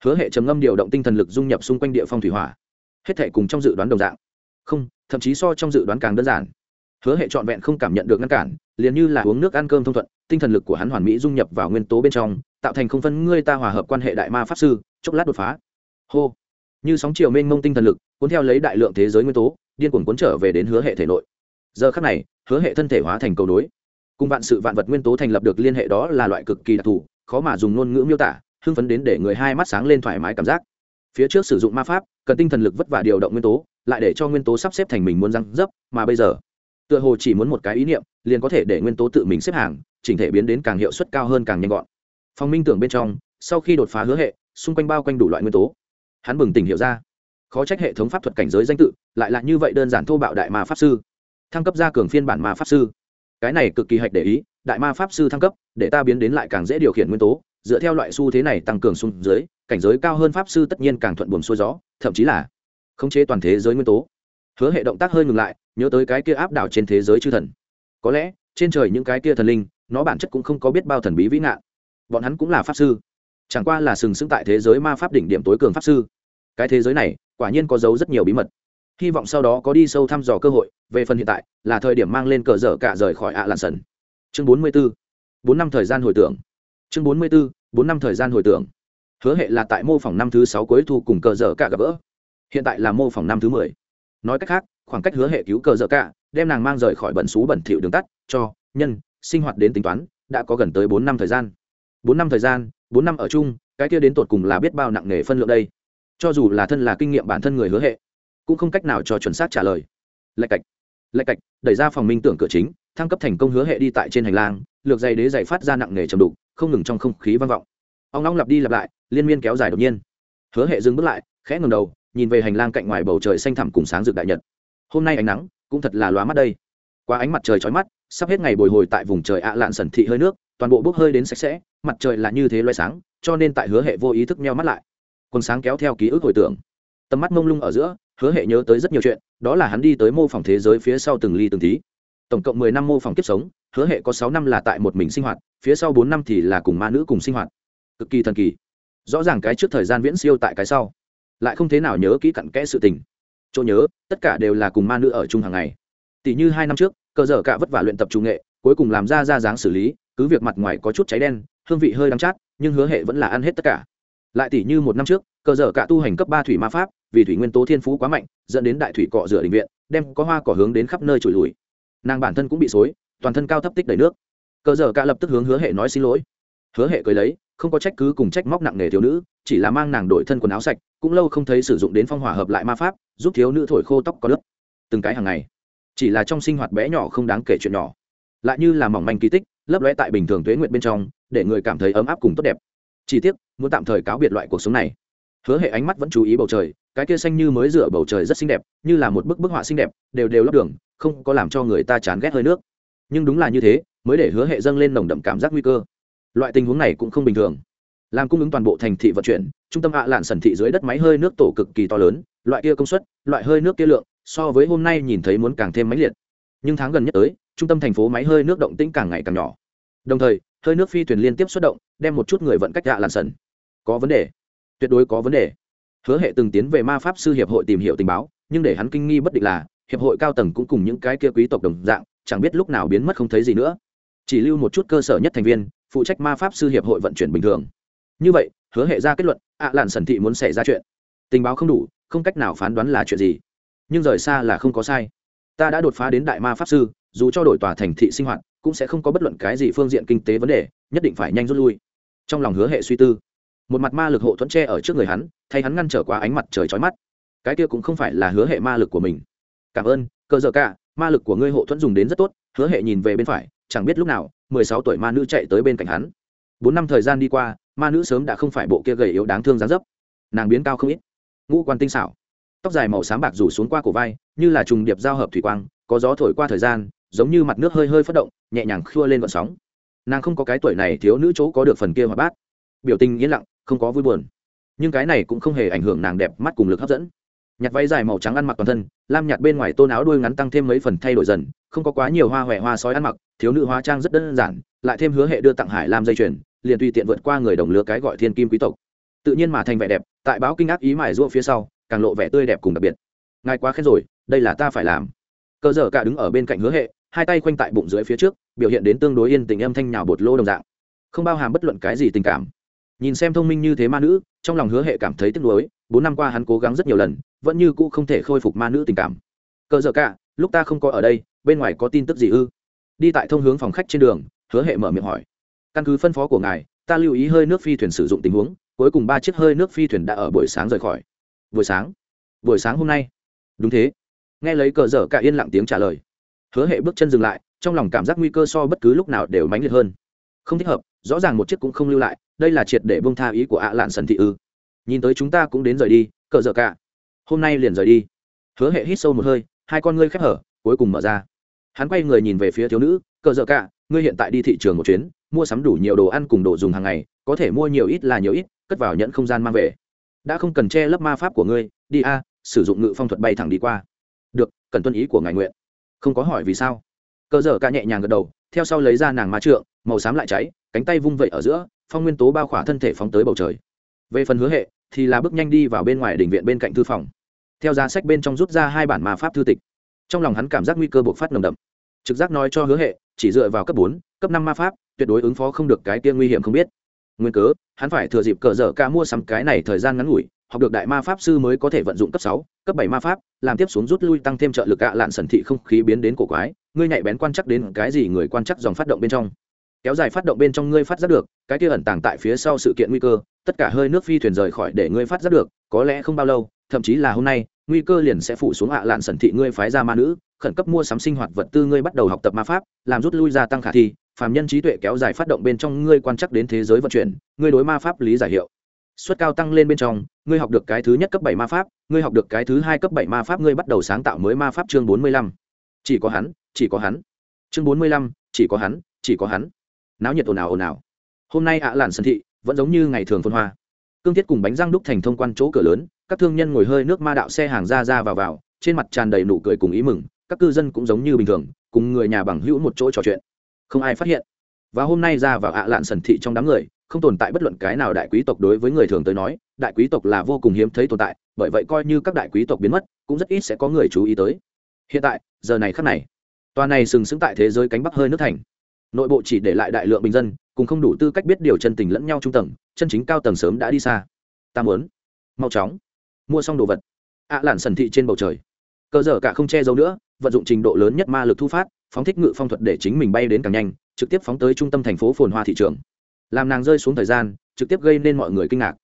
Hứa hệ trầm ngâm điều động tinh thần lực dung nhập xung quanh địa phong thủy hỏa. Hết thể cùng trong dự đoán đồng dạng. Không, thậm chí so trong dự đoán càng đơn giản. Hứa hệ trọn vẹn không cảm nhận được ngăn cản, liền như là uống nước ăn cơm thông thuận, tinh thần lực của hắn hoàn mỹ dung nhập vào nguyên tố bên trong, tạo thành không phân ngươi ta hòa hợp quan hệ đại ma pháp sư, chốc lát đột phá. Hô. Như sóng chiều mênh mông tinh thần lực, cuốn theo lấy đại lượng thế giới nguyên tố điên cuồng cuốn trở về đến hứa hệ thể nội. Giờ khắc này, hứa hệ thân thể hóa thành cầu nối. Cùng vạn sự vạn vật nguyên tố thành lập được liên hệ đó là loại cực kỳ đặc thù, khó mà dùng ngôn ngữ miêu tả, hưng phấn đến để người hai mắt sáng lên thoải mái cảm giác. Phía trước sử dụng ma pháp, cần tinh thần lực vất vả điều động nguyên tố, lại để cho nguyên tố sắp xếp thành mình muốn răng dấp, mà bây giờ, tựa hồ chỉ muốn một cái ý niệm, liền có thể để nguyên tố tự mình xếp hàng, chỉnh thể biến đến càng hiệu suất cao hơn càng nhanh gọn. Phong minh tưởng bên trong, sau khi đột phá hứa hệ, xung quanh bao quanh đủ loại nguyên tố. Hắn bừng tỉnh hiểu ra khó trách hệ thống pháp thuật cảnh giới danh tự, lại là như vậy đơn giản thô bạo đại ma pháp sư. Thăng cấp ra cường phiên bản ma pháp sư. Cái này cực kỳ hạch để ý, đại ma pháp sư thăng cấp, để ta biến đến lại càng dễ điều khiển nguyên tố, dựa theo loại xu thế này tăng cường xuống dưới, cảnh giới cao hơn pháp sư tất nhiên càng thuận buồm xuôi gió, thậm chí là khống chế toàn thế giới nguyên tố. Hứa hệ động tác hơi ngừng lại, nhớ tới cái kia áp đảo trên thế giới chư thần. Có lẽ, trên trời những cái kia thần linh, nó bản chất cũng không có biết bao thần bí vĩ nạn bọn hắn cũng là pháp sư, chẳng qua là sừng sững tại thế giới ma pháp đỉnh điểm tối cường pháp sư. Cái thế giới này quả nhiên có giấu rất nhiều bí mật. Hy vọng sau đó có đi sâu thăm dò cơ hội, về phần hiện tại, là thời điểm mang lên cờ dở cả rời khỏi ạ à làn sần. Chương bốn mươi b ố bốn năm thời gian hồi tưởng. Chương bốn mươi b ố bốn năm thời gian hồi tưởng. Hứa hệ là tại mô phỏng năm thứ sáu cuối thu cùng cờ dở cả gặp gỡ. Hiện tại là mô phỏng năm thứ mười. Nói cách khác, khoảng cách hứa hệ cứu cờ dở cả, đem nàng mang rời khỏi bẩn xú bẩn thỉu đường tắt, cho nhân, sinh hoạt đến tính toán, đã có gần tới bốn năm thời gian. Bốn năm thời gian, bốn năm ở chung, cái kia đến tột cùng là biết bao nặng nề phân lượng đây cho dù là thân là kinh nghiệm bản thân người hứa hệ, cũng không cách nào cho chuẩn xác trả lời. Lạch cạch lạch cạch, đẩy ra phòng minh tưởng cửa chính, thăng cấp thành công hứa hệ đi tại trên hành lang, lược dày đế dày phát ra nặng nề trầm đục, không ngừng trong không khí vang vọng. Ông long lặp đi lặp lại, liên miên kéo dài đột nhiên. Hứa hệ dừng bước lại, khẽ ngầm đầu, nhìn về hành lang cạnh ngoài bầu trời xanh thẳm cùng sáng rực đại nhật. Hôm nay ánh nắng cũng thật là lóa mắt đây. Qua ánh mặt trời chói mắt, sắp hết ngày bồi hồi tại vùng trời ạ lạn sẩn thị hơi nước, toàn bộ bốc hơi đến sạch sẽ, mặt trời là như thế loay sáng, cho nên tại hứa hệ vô ý thức meo mắt lại quần sáng kéo theo ký ức hồi tưởng. Tầm mắt mông lung ở giữa, hứa hệ nhớ tới rất nhiều chuyện, đó là hắn đi tới mô phỏng thế giới phía sau từng ly từng tí. Tổng cộng mười năm mô phỏng kiếp sống, hứa hệ có sáu năm là tại một mình sinh hoạt, phía sau bốn năm thì là cùng ma nữ cùng sinh hoạt. Cực kỳ thần kỳ. Rõ ràng cái trước thời gian viễn siêu tại cái sau. Lại không thế nào nhớ kỹ cặn kẽ sự tình. Chỗ nhớ, tất cả đều là cùng ma nữ ở chung hàng ngày. Tỷ như hai năm trước cơ dở cả vất vả luyện tập trung nghệ, cuối cùng làm ra ra dáng xử lý, cứ việc mặt ngoài có chút cháy đen, hương vị hơi đắng chát, nhưng hứa hệ vẫn là ăn hết tất cả lại tỷ như một năm trước cơ dở cả tu hành cấp ba thủy ma pháp, vì thủy nguyên tố thiên phú quá mạnh, dẫn đến đại thủy cọ rửa định viện, đem có hoa cỏ hướng đến khắp nơi trụi lùi. Nàng bản thân cũng bị xối, toàn thân cao thấp tích đầy nước. Cơ dở cả lập tức hướng hứa hệ nói xin lỗi. Hứa hệ cười lấy, không có trách cứ cùng trách móc nặng nề thiếu nữ, chỉ là mang nàng đổi thân quần áo sạch, cũng lâu không thấy sử dụng đến phong hỏa hợp lại ma pháp, giúp thiếu nữ thổi khô tóc có lớp. Từng cái hàng ngày, chỉ là trong sinh hoạt bé nhỏ không đáng kể chuyện nhỏ. Lại như là mỏng manh kỳ tích, lấp lóe tại bình thường tuế nguyện bên trong, để người cảm thấy ấm áp cùng tốt đẹp chỉ tiếc, muốn tạm thời cáo biệt loại cuộc sống này. Hứa hệ ánh mắt vẫn chú ý bầu trời, cái kia xanh như mới rửa bầu trời rất xinh đẹp, như là một bức bức họa xinh đẹp, đều đều lấp đường, không có làm cho người ta chán ghét hơi nước. Nhưng đúng là như thế, mới để hứa hệ dâng lên nồng đậm cảm giác nguy cơ. Loại tình huống này cũng không bình thường. Làm cung ứng toàn bộ thành thị vận chuyển, trung tâm ạ lạn sẩn thị dưới đất máy hơi nước tổ cực kỳ to lớn, loại kia công suất, loại hơi nước kia lượng, so với hôm nay nhìn thấy muốn càng thêm máy liệt. Nhưng tháng gần nhất tới, trung tâm thành phố máy hơi nước động tĩnh càng ngày càng nhỏ đồng thời, hơi nước phi thuyền liên tiếp xuất động, đem một chút người vận cách ạ lạn sẩn có vấn đề. Tuyệt đối có vấn đề. Hứa hệ từng tiến về ma pháp sư hiệp hội tìm hiểu tình báo, nhưng để hắn kinh nghi bất định là, hiệp hội cao tầng cũng cùng những cái kia quý tộc đồng dạng, chẳng biết lúc nào biến mất không thấy gì nữa. Chỉ lưu một chút cơ sở nhất thành viên, phụ trách ma pháp sư hiệp hội vận chuyển bình thường. Như vậy, hứa hệ ra kết luận, ạ làn sần thị muốn xảy ra chuyện. Tình báo không đủ, không cách nào phán đoán là chuyện gì. Nhưng rời xa là không có sai. Ta đã đột phá đến đại ma pháp sư, dù cho đổi tòa thành thị sinh hoạt cũng sẽ không có bất luận cái gì phương diện kinh tế vấn đề, nhất định phải nhanh rút lui. Trong lòng hứa hệ suy tư, một mặt ma lực hộ thuẫn tre ở trước người hắn, thay hắn ngăn trở qua ánh mặt trời trói mắt. Cái kia cũng không phải là hứa hệ ma lực của mình. Cảm ơn cơ giờ cả, ma lực của ngươi hộ thuẫn dùng đến rất tốt, hứa hệ nhìn về bên phải, chẳng biết lúc nào, mười sáu tuổi ma nữ chạy tới bên cạnh hắn. Bốn năm thời gian đi qua, ma nữ sớm đã không phải bộ kia gầy yếu đáng thương dáng dấp. Nàng biến cao không ít. Ngũ quan tinh xảo. Tóc dài màu sáng bạc rủ xuống qua cổ vai, như là trùng điệp giao hợp thủy quang, có gió thổi qua thời gian giống như mặt nước hơi hơi phất động, nhẹ nhàng khua lên vận sóng. Nàng không có cái tuổi này thiếu nữ chỗ có được phần kia hoạt bát. Biểu tình yên lặng, không có vui buồn. Nhưng cái này cũng không hề ảnh hưởng nàng đẹp mắt cùng lực hấp dẫn. Nhặt váy dài màu trắng ăn mặc toàn thân, lam nhạt bên ngoài tôn áo đuôi ngắn tăng thêm mấy phần thay đổi dần, không có quá nhiều hoa huệ hoa sói ăn mặc, thiếu nữ hóa trang rất đơn giản, lại thêm hứa hệ đưa tặng hải lam dây chuyền, liền tùy tiện vượt qua người đồng lứa cái gọi thiên kim quý tộc. Tự nhiên mà thành vẻ đẹp, tại báo kinh ác ý mải rua phía sau, càng lộ vẻ tươi đẹp cùng đặc biệt. Ngài quá khen rồi, đây là ta phải làm. Cơ dở cả đứng ở bên cạnh hứa hệ hai tay khoanh tại bụng dưới phía trước, biểu hiện đến tương đối yên tình âm thanh nhào bột lô đồng dạng. Không bao hàm bất luận cái gì tình cảm. Nhìn xem thông minh như thế ma nữ, trong lòng hứa hệ cảm thấy tiếc nuối, bốn năm qua hắn cố gắng rất nhiều lần, vẫn như cũ không thể khôi phục ma nữ tình cảm. Cờ dở cả, lúc ta không có ở đây, bên ngoài có tin tức gì ư? Đi tại thông hướng phòng khách trên đường, hứa hệ mở miệng hỏi. Căn cứ phân phó của ngài, ta lưu ý hơi nước phi thuyền sử dụng tình huống, cuối cùng ba chiếc hơi nước phi thuyền đã ở buổi sáng rời khỏi. Buổi sáng? Buổi sáng hôm nay? Đúng thế. Nghe lấy cờ dở cả yên lặng tiếng trả lời hứa hệ bước chân dừng lại, trong lòng cảm giác nguy cơ so bất cứ lúc nào đều mãnh liệt hơn. Không thích hợp, rõ ràng một chiếc cũng không lưu lại, đây là triệt để bông tha ý của ạ lạn sần thị ư. Nhìn tới chúng ta cũng đến rời đi, cờ dở cả. Hôm nay liền rời đi. Hứa hệ hít sâu một hơi, hai con ngươi khép hở, cuối cùng mở ra. Hắn quay người nhìn về phía thiếu nữ, cờ dở cả, ngươi hiện tại đi thị trường một chuyến, mua sắm đủ nhiều đồ ăn cùng đồ dùng hàng ngày, có thể mua nhiều ít là nhiều ít, cất vào nhận không gian mang về. Đã không cần che lấp ma pháp của ngươi, đi a, sử dụng ngự phong thuật bay thẳng đi qua. Được, cần tuân ý của ngài nguyện không có hỏi vì sao. Cờ dở ca nhẹ nhàng gật đầu, theo sau lấy ra nàng ma trượng, màu xám lại cháy, cánh tay vung vẩy ở giữa, phong nguyên tố bao khỏa thân thể phóng tới bầu trời. Về phần hứa hệ, thì là bước nhanh đi vào bên ngoài đỉnh viện bên cạnh thư phòng. Theo giá sách bên trong rút ra hai bản ma pháp thư tịch. Trong lòng hắn cảm giác nguy cơ buộc phát nồng đậm. Trực giác nói cho hứa hệ, chỉ dựa vào cấp bốn, cấp năm ma pháp, tuyệt đối ứng phó không được cái kia nguy hiểm không biết. Nguyên cớ, hắn phải thừa dịp cờ dở ca mua sắm cái này thời gian ngắn ngủi học được đại ma pháp sư mới có thể vận dụng cấp sáu, cấp bảy ma pháp, làm tiếp xuống rút lui tăng thêm trợ lực ạ lạn sần thị không khí biến đến cổ quái, ngươi nhạy bén quan chắc đến cái gì người quan chắc dòng phát động bên trong. Kéo dài phát động bên trong ngươi phát giác được, cái kia ẩn tàng tại phía sau sự kiện nguy cơ, tất cả hơi nước phi thuyền rời khỏi để ngươi phát giác được, có lẽ không bao lâu, thậm chí là hôm nay, nguy cơ liền sẽ phủ xuống ạ lạn sần thị ngươi phái ra ma nữ, khẩn cấp mua sắm sinh hoạt vật tư ngươi bắt đầu học tập ma pháp, làm rút lui gia tăng khả thi, phàm nhân trí tuệ kéo dài phát động bên trong ngươi quan chắc đến thế giới vận chuyển, ngươi đối ma pháp lý giải hiệu suất cao tăng lên bên trong, ngươi học được cái thứ nhất cấp bảy ma pháp, ngươi học được cái thứ hai cấp bảy ma pháp, ngươi bắt đầu sáng tạo mới ma pháp chương bốn mươi lăm. Chỉ có hắn, chỉ có hắn. Chương bốn mươi lăm, chỉ có hắn, chỉ có hắn. Náo nhiệt ồn ào ồn ào. Hôm nay ạ làn sân thị, vẫn giống như ngày thường phân hoa. Cương thiết cùng bánh răng đúc thành thông quan chỗ cửa lớn, các thương nhân ngồi hơi nước ma đạo xe hàng ra ra vào vào, trên mặt tràn đầy nụ cười cùng ý mừng, các cư dân cũng giống như bình thường, cùng người nhà bằng hữu một chỗ trò chuyện. Không ai phát hiện. Và hôm nay ra vào ạ lạn sần thị trong đám người không tồn tại bất luận cái nào đại quý tộc đối với người thường tới nói, đại quý tộc là vô cùng hiếm thấy tồn tại, bởi vậy coi như các đại quý tộc biến mất, cũng rất ít sẽ có người chú ý tới. Hiện tại, giờ này khắc này, tòa này sừng sững tại thế giới cánh bắc hơi nước thành. Nội bộ chỉ để lại đại lượng bình dân, cùng không đủ tư cách biết điều chân tình lẫn nhau trung tầng, chân chính cao tầng sớm đã đi xa. Ta muốn mau chóng mua xong đồ vật. Ạ lạn sần thị trên bầu trời. Cơ dở cả không che giấu nữa, vận dụng trình độ lớn nhất ma lực thu phát, phóng thích ngự phong thuật để chính mình bay đến càng nhanh, trực tiếp phóng tới trung tâm thành phố phồn hoa thị trường làm nàng rơi xuống thời gian, trực tiếp gây nên mọi người kinh ngạc.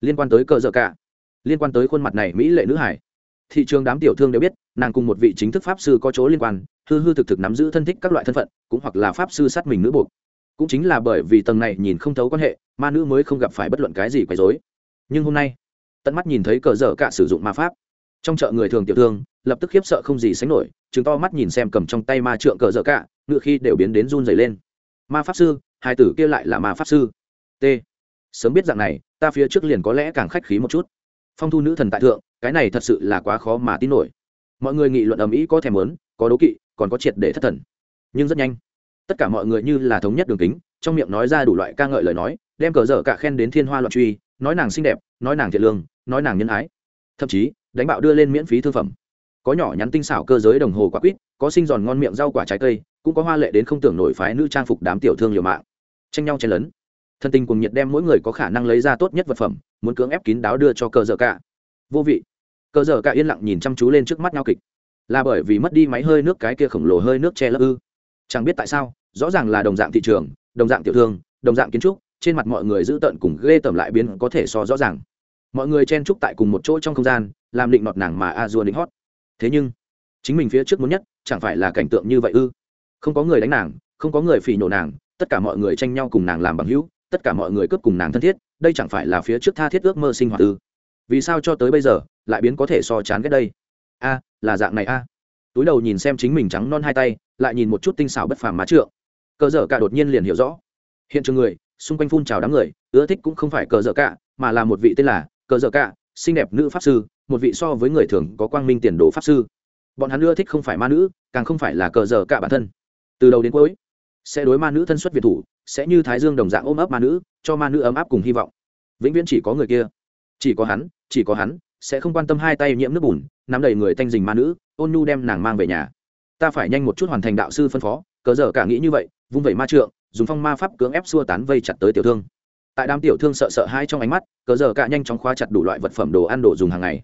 Liên quan tới cờ dở cả, liên quan tới khuôn mặt này mỹ lệ nữ hải, thị trường đám tiểu thương đều biết, nàng cùng một vị chính thức pháp sư có chỗ liên quan, hư hư thực thực nắm giữ thân thích các loại thân phận, cũng hoặc là pháp sư sát mình nữ buộc. Cũng chính là bởi vì tầng này nhìn không thấu quan hệ, ma nữ mới không gặp phải bất luận cái gì quấy dối nhưng hôm nay, tận mắt nhìn thấy cờ dở cả sử dụng ma pháp, trong chợ người thường tiểu thương, lập tức khiếp sợ không gì sánh nổi chứng to mắt nhìn xem cầm trong tay ma trượng cờ dở cả, ngựa khi đều biến đến run dày lên. Ma pháp sư hai tử kia lại là ma pháp sư. T. Sớm biết dạng này, ta phía trước liền có lẽ càng khách khí một chút. Phong thu nữ thần tại thượng, cái này thật sự là quá khó mà tin nổi. Mọi người nghị luận ầm ĩ có thèm lớn có đố kỵ, còn có triệt để thất thần. Nhưng rất nhanh, tất cả mọi người như là thống nhất đường kính, trong miệng nói ra đủ loại ca ngợi lời nói, đem cờ dở cả khen đến thiên hoa loạn truy, nói nàng xinh đẹp, nói nàng thiện lương, nói nàng nhân ái. Thậm chí, đánh bạo đưa lên miễn phí thương phẩm. Có nhỏ nhắn tinh xảo cơ giới đồng hồ quả quýt, có sinh giòn ngon miệng rau quả trái cây, cũng có hoa lệ đến không tưởng nổi phái nữ trang phục đám tiểu thương liều mạng tranh nhau chen lấn. Thân tình cùng nhiệt đem mỗi người có khả năng lấy ra tốt nhất vật phẩm, muốn cưỡng ép kín đáo đưa cho cờ dở cả. Vô vị. Cờ dở cả yên lặng nhìn chăm chú lên trước mắt nhau kịch. Là bởi vì mất đi máy hơi nước cái kia khổng lồ hơi nước che lấp ư. Chẳng biết tại sao, rõ ràng là đồng dạng thị trường, đồng dạng tiểu thương, đồng dạng kiến trúc, trên mặt mọi người giữ tận cùng ghê tởm lại biến có thể so rõ ràng. Mọi người chen trúc tại cùng một chỗ trong không gian, làm định nọt nàng mà a dua định hót. Thế nhưng, chính mình phía trước muốn nhất, chẳng phải là cảnh tượng như vậy ư? Không có người đánh nàng, không có người phỉ nhổ nàng tất cả mọi người tranh nhau cùng nàng làm bằng hữu, tất cả mọi người cướp cùng nàng thân thiết, đây chẳng phải là phía trước tha thiết ước mơ sinh hoạt ư? Vì sao cho tới bây giờ, lại biến có thể so chán ghét đây? A, là dạng này a. Túi đầu nhìn xem chính mình trắng non hai tay, lại nhìn một chút tinh xảo bất phàm má trượng. Cờ dở cả đột nhiên liền hiểu rõ. Hiện trường người, xung quanh phun trào đám người, ưa thích cũng không phải cờ dở cả, mà là một vị tên là cờ dở cả, xinh đẹp nữ pháp sư, một vị so với người thường có quang minh tiền đồ pháp sư. Bọn hắn ưa thích không phải ma nữ, càng không phải là cờ dở cả bản thân. Từ đầu đến cuối sẽ đối ma nữ thân xuất việt thủ, sẽ như thái dương đồng dạng ôm ấp ma nữ, cho ma nữ ấm áp cùng hy vọng. Vĩnh viễn chỉ có người kia. Chỉ có hắn, chỉ có hắn, sẽ không quan tâm hai tay nhiễm nước bùn, nắm đầy người thanh dình ma nữ, ôn nhu đem nàng mang về nhà. Ta phải nhanh một chút hoàn thành đạo sư phân phó cờ dở cả nghĩ như vậy, vung vẩy ma trượng, dùng phong ma pháp cưỡng ép xua tán vây chặt tới tiểu thương. Tại đám tiểu thương sợ sợ hai trong ánh mắt cờ dở cả nhanh chóng khóa chặt đủ loại vật phẩm đồ ăn đồ dùng hàng ngày.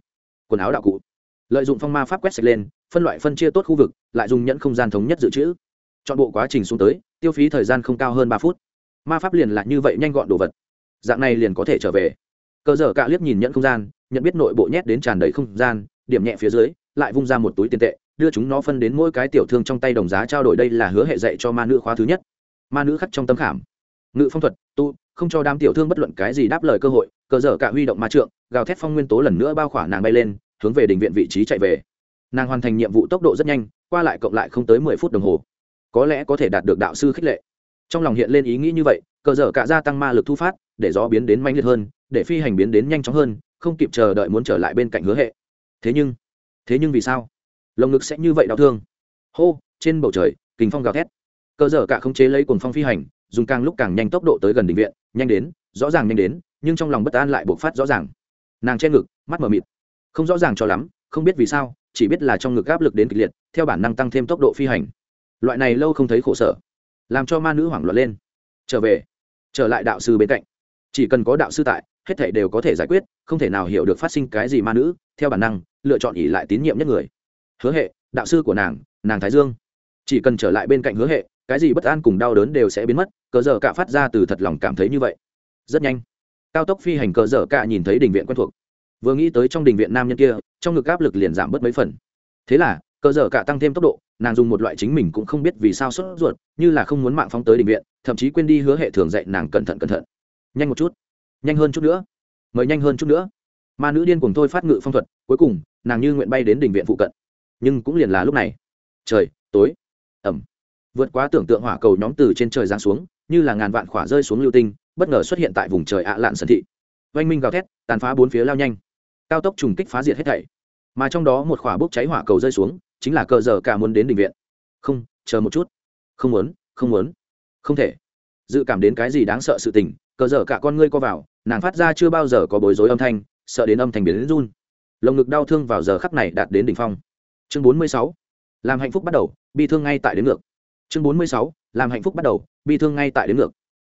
Quần áo đạo cụ. Lợi dụng phong ma pháp quét sạch lên, phân loại phân chia tốt khu vực, lại dùng nhẫn không gian thống nhất dự trữ chọn bộ quá trình xuống tới, tiêu phí thời gian không cao hơn ba phút. Ma pháp liền là như vậy nhanh gọn đồ vật. Dạng này liền có thể trở về. Cờ dở cạ liếc nhìn nhận không gian, nhận biết nội bộ nhét đến tràn đầy không gian, điểm nhẹ phía dưới, lại vung ra một túi tiền tệ, đưa chúng nó phân đến mỗi cái tiểu thương trong tay đồng giá trao đổi đây là hứa hệ dạy cho ma nữ khóa thứ nhất. Ma nữ khắc trong tâm khảm. Ngự phong thuật, tu, không cho đám tiểu thương bất luận cái gì đáp lời cơ hội, cờ dở cả huy động ma trượng, gào thét phong nguyên tố lần nữa bao khỏa nàng bay lên, hướng về đình viện vị trí chạy về. Nàng hoàn thành nhiệm vụ tốc độ rất nhanh, qua lại cộng lại không tới mười phút đồng hồ có lẽ có thể đạt được đạo sư khích lệ. Trong lòng hiện lên ý nghĩ như vậy, cờ dở cả gia tăng ma lực thu phát, để gió biến đến manh liệt hơn, để phi hành biến đến nhanh chóng hơn, không kịp chờ đợi muốn trở lại bên cạnh hứa hệ. Thế nhưng thế nhưng vì sao? Lồng ngực sẽ như vậy đau thương. Hô, trên bầu trời, kình phong gào thét. Cờ dở cả không chế lấy cuồng phong phi hành, dùng càng lúc càng nhanh tốc độ tới gần định viện, nhanh đến, rõ ràng nhanh đến, nhưng trong lòng bất an lại bộc phát rõ ràng. Nàng che ngực, mắt mờ mịt. Không rõ ràng cho lắm, không biết vì sao, chỉ biết là trong ngực áp lực đến kịch liệt, theo bản năng tăng thêm tốc độ phi hành loại này lâu không thấy khổ sở, làm cho ma nữ hoảng loạn lên. Trở về, trở lại đạo sư bên cạnh. Chỉ cần có đạo sư tại, hết thể đều có thể giải quyết, không thể nào hiểu được phát sinh cái gì ma nữ, theo bản năng, lựa chọn ỉ lại tín nhiệm nhất người. Hứa hệ, đạo sư của nàng nàng thái dương. Chỉ cần trở lại bên cạnh hứa hệ, cái gì bất an cùng đau đớn đều sẽ biến mất, cờ dở cả phát ra từ thật lòng cảm thấy như vậy. Rất nhanh, cao tốc phi hành cờ dở cả nhìn thấy đình viện quen thuộc. Vừa nghĩ tới trong đình viện nam nhân kia, trong ngực áp lực liền giảm bớt mấy phần. Thế là cờ dở cả tăng thêm tốc độ, nàng dùng một loại chính mình cũng không biết vì sao sốt ruột, như là không muốn mạng phóng tới định viện, thậm chí quên đi hứa hệ thường dạy nàng cẩn thận cẩn thận. Nhanh một chút. Nhanh hơn chút nữa. Mời nhanh hơn chút nữa. Ma nữ điên cùng thôi phát ngự phong thuật, cuối cùng, nàng như nguyện bay đến đỉnh viện phụ cận. Nhưng cũng liền là lúc này. Trời, tối. Ẩm. Vượt quá tưởng tượng hỏa cầu nhóm từ trên trời giáng xuống, như là ngàn vạn khỏa rơi xuống lưu tinh, bất ngờ xuất hiện tại vùng trời ạ lạn sân thị. Oanh minh gào thét, tàn phá bốn phía lao nhanh. Cao tốc trùng kích phá diệt hết thảy. Mà trong đó một khỏa bốc cháy hỏa cầu rơi xuống chính là cờ giờ cả muốn đến định viện. Không, chờ một chút. Không muốn không muốn. Không thể. Dự cảm đến cái gì đáng sợ sự tình, cờ giờ cả con ngươi co vào, nàng phát ra chưa bao giờ có bối rối âm thanh, sợ đến âm thanh biến đến run. Lồng ngực đau thương vào giờ khắc này đạt đến đỉnh phong. Chương bốn mươi sáu. Làm hạnh phúc bắt đầu, bi thương ngay tại đến ngược. Chương bốn mươi sáu. Làm hạnh phúc bắt đầu, bi thương ngay tại đến ngược.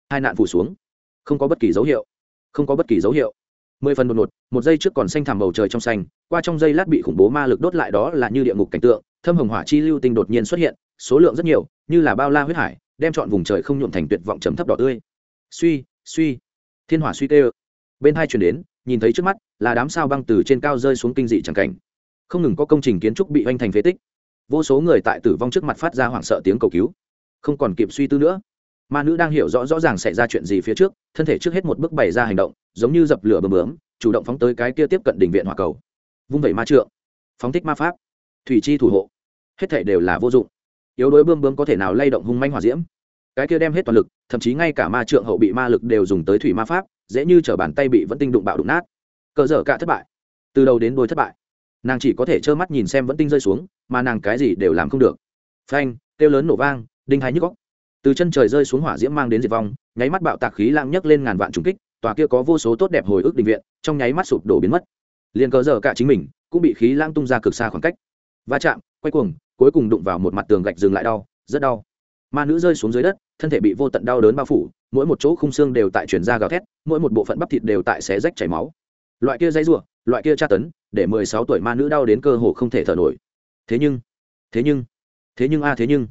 Hai nạn phủ xuống. Không có bất kỳ dấu hiệu. Không có bất kỳ dấu hiệu. Mười phần một một một giây trước còn xanh thảm bầu trời trong xanh qua trong giây lát bị khủng bố ma lực đốt lại đó là như địa ngục cảnh tượng, thâm hồng hỏa chi lưu tinh đột nhiên xuất hiện, số lượng rất nhiều, như là bao la huyết hải, đem chọn vùng trời không nhuộm thành tuyệt vọng chấm thấp đỏ tươi. Suy suy. Thiên hỏa suy tê bên hai chuyển đến, nhìn thấy trước mắt, là đám sao băng từ trên cao rơi xuống kinh dị chẳng cảnh. Không ngừng có công trình kiến trúc bị oanh thành phế tích. Vô số người tại tử vong trước mặt phát ra hoảng sợ tiếng cầu cứu. Không còn kịp suy tư nữa. Ma nữ đang hiểu rõ rõ ràng xảy ra chuyện gì phía trước, thân thể trước hết một bước bày ra hành động, giống như dập lửa bơm bướm, chủ động phóng tới cái kia tiếp cận đỉnh viện hỏa cầu vung vẩy ma trượng, phóng thích ma pháp, thủy chi thủ hộ, hết thể đều là vô dụng. Yếu đuối bơm bươm có thể nào lay động hung manh hỏa diễm? Cái kia đem hết toàn lực, thậm chí ngay cả ma trượng hậu bị ma lực đều dùng tới thủy ma pháp, dễ như t bàn tay bị vẫn tinh đụng bạo đụng nát. Cờ dở cả thất bại. Từ đầu đến đôi thất bại. Nàng chỉ có thể trơ mắt nhìn xem vẫn tinh rơi xuống, mà nàng cái gì đều làm không được. Phanh, kêu lớn nổ vang, đinh hai nhức góc từ chân trời rơi xuống hỏa diễm mang đến diệt vong, nháy mắt bạo tạc khí lang nhấc lên ngàn vạn trùng kích, tòa kia có vô số tốt đẹp hồi ức định viện, trong nháy mắt sụp đổ biến mất liền cờ dở cả chính mình, cũng bị khí lang tung ra cực xa khoảng cách. Va chạm, quay cuồng, cuối cùng đụng vào một mặt tường gạch dừng lại đau, rất đau. Ma nữ rơi xuống dưới đất, thân thể bị vô tận đau đớn bao phủ, mỗi một chỗ khung xương đều tại chuyển ra gào thét, mỗi một bộ phận bắp thịt đều tại xé rách chảy máu. Loại kia dây ộ loại kia tra tấn, để mười sáu tuổi ma nữ đau đến cơ hồ không thể thở nổi. Thế nhưng thế nhưng thế nhưng a à, thế nhưng.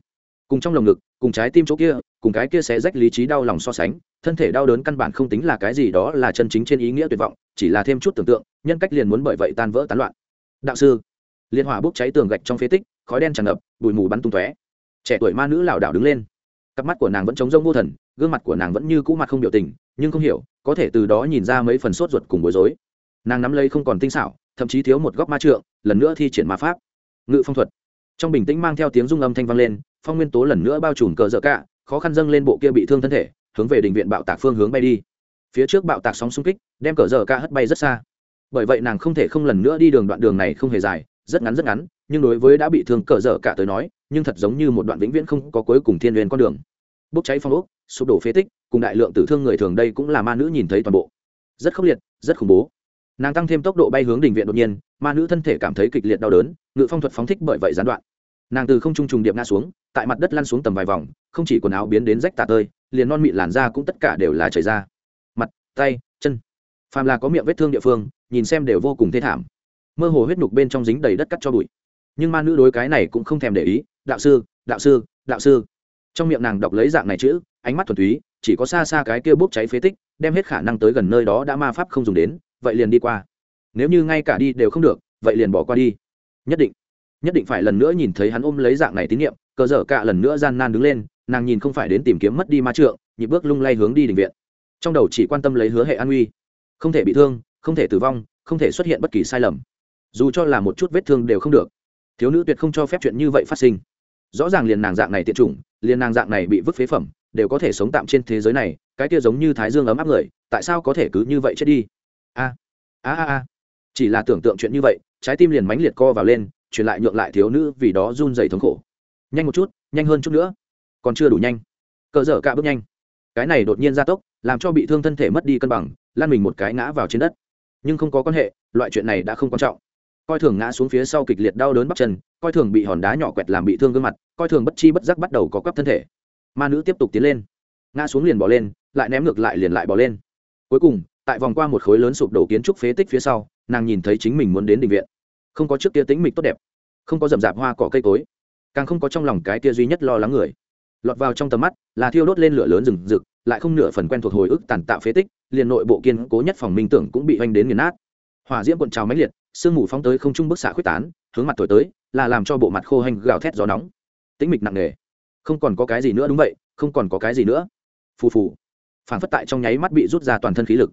Cùng trong lồng ngực, cùng trái tim chỗ kia, cùng cái kia sẽ rách lý trí đau lòng so sánh thân thể đau đớn căn bản không tính là cái gì, đó là chân chính trên ý nghĩa tuyệt vọng, chỉ là thêm chút tưởng tượng, nhân cách liền muốn bởi vậy tan vỡ tán loạn. Đạo sư, liên hỏa bốc cháy tường gạch trong phế tích, khói đen tràn ngập, bụi mù bắn tung tóe. Trẻ tuổi ma nữ lảo đảo đứng lên. Cặp mắt của nàng vẫn trống rông vô thần, gương mặt của nàng vẫn như cũ mặt không biểu tình, nhưng không hiểu, có thể từ đó nhìn ra mấy phần sốt ruột cùng bối rối. Nàng nắm lấy không còn tinh xảo, thậm chí thiếu một góc ma trượng, lần nữa thi triển ma pháp. Ngự phong thuật. Trong bình tĩnh mang theo tiếng rung âm thanh vang lên, phong nguyên tố lần nữa bao trùm cờ dở cả, khó khăn dâng lên bộ kia bị thương thân thể hướng về đình viện bạo tạc phương hướng bay đi. Phía trước bạo tạc sóng xung kích, đem cờ dở cả hất bay rất xa. Bởi vậy nàng không thể không lần nữa đi đường đoạn đường này không hề dài, rất ngắn rất ngắn, nhưng đối với đã bị thương cờ dở cả tới nói, nhưng thật giống như một đoạn vĩnh viễn không có cuối cùng thiên liên con đường. Bốc cháy phong ốc, sụp đổ phế tích, cùng đại lượng tử thương người thường đây cũng là ma nữ nhìn thấy toàn bộ. Rất khốc liệt, rất khủng bố. Nàng tăng thêm tốc độ bay hướng đình viện đột nhiên, ma nữ thân thể cảm thấy kịch liệt đau đớn, ngự phong thuật phóng thích bởi vậy gián đoạn. Nàng từ không trung trùng điệp ngã xuống, tại mặt đất lăn xuống tầm vài vòng, không chỉ quần áo biến đến rách tả tơi liền non mịn làn da cũng tất cả đều là chảy ra. Mặt, tay, chân. Phàm là có miệng vết thương địa phương, nhìn xem đều vô cùng thê thảm. Mơ hồ huyết nhục bên trong dính đầy đất cắt cho bụi. Nhưng ma nữ đối cái này cũng không thèm để ý, đạo sư đạo sư đạo sư. Trong miệng nàng đọc lấy dạng này chữ, ánh mắt thuần túy, chỉ có xa xa cái kia bốc cháy phế tích, đem hết khả năng tới gần nơi đó đã ma pháp không dùng đến, vậy liền đi qua. Nếu như ngay cả đi đều không được, vậy liền bỏ qua đi. Nhất định nhất định phải lần nữa nhìn thấy hắn ôm lấy dạng này tín nhiệm cờ dở cả lần nữa gian nan đứng lên nàng nhìn không phải đến tìm kiếm mất đi ma trượng, nhịp bước lung lay hướng đi đình viện. Trong đầu chỉ quan tâm lấy hứa hệ an uy. Không thể bị thương, không thể tử vong, không thể xuất hiện bất kỳ sai lầm. Dù cho là một chút vết thương đều không được. Thiếu nữ tuyệt không cho phép chuyện như vậy phát sinh. Rõ ràng liền nàng dạng này tiện chủng, liền nàng dạng này bị vứt phế phẩm, đều có thể sống tạm trên thế giới này, cái kia giống như thái dương ấm áp người, tại sao có thể cứ như vậy chết đi? A a a a. Chỉ là tưởng tượng chuyện như vậy, trái tim liền mãnh liệt co vào lên, truyền lại nhượng lại thiếu nữ vì đó run dày thống khổ. Nhanh một chút, nhanh hơn chút nữa còn chưa đủ nhanh. Cờ dở cả bước nhanh. Cái này đột nhiên gia tốc, làm cho bị thương thân thể mất đi cân bằng lan mình một cái ngã vào trên đất. Nhưng không có quan hệ, loại chuyện này đã không quan trọng. Coi thường ngã xuống phía sau kịch liệt đau đớn bắp chân, coi thường bị hòn đá nhỏ quẹt làm bị thương gương mặt, coi thường bất chi bất giác bắt đầu có quắp thân thể. Ma nữ tiếp tục tiến lên. Ngã xuống liền bỏ lên, lại ném ngược lại liền lại bỏ lên. Cuối cùng, tại vòng qua một khối lớn sụp đổ kiến trúc phế tích phía sau, nàng nhìn thấy chính mình muốn đến định viện. Không có trước kia tính mịch tốt đẹp, không có rậm rạp hoa cỏ cây cối, càng không có trong lòng cái tia duy nhất lo lắng người lọt vào trong tầm mắt, là thiêu đốt lên lửa lớn rừng rực, lại không nửa phần quen thuộc hồi ức tàn tạo phế tích, liền nội bộ kiên cố nhất phòng minh tưởng cũng bị oanh đến nghiền nát. Hỏa diễm cuộn trào máy liệt, sương mù phóng tới không trung bức xạ khuyết tán, hướng mặt thổi tới, là làm cho bộ mặt khô hành gào thét gió nóng. Tĩnh mịch nặng nề. Không còn có cái gì nữa đúng vậy, không còn có cái gì nữa. Phù phù. Phản phất tại trong nháy mắt bị rút ra toàn thân khí lực.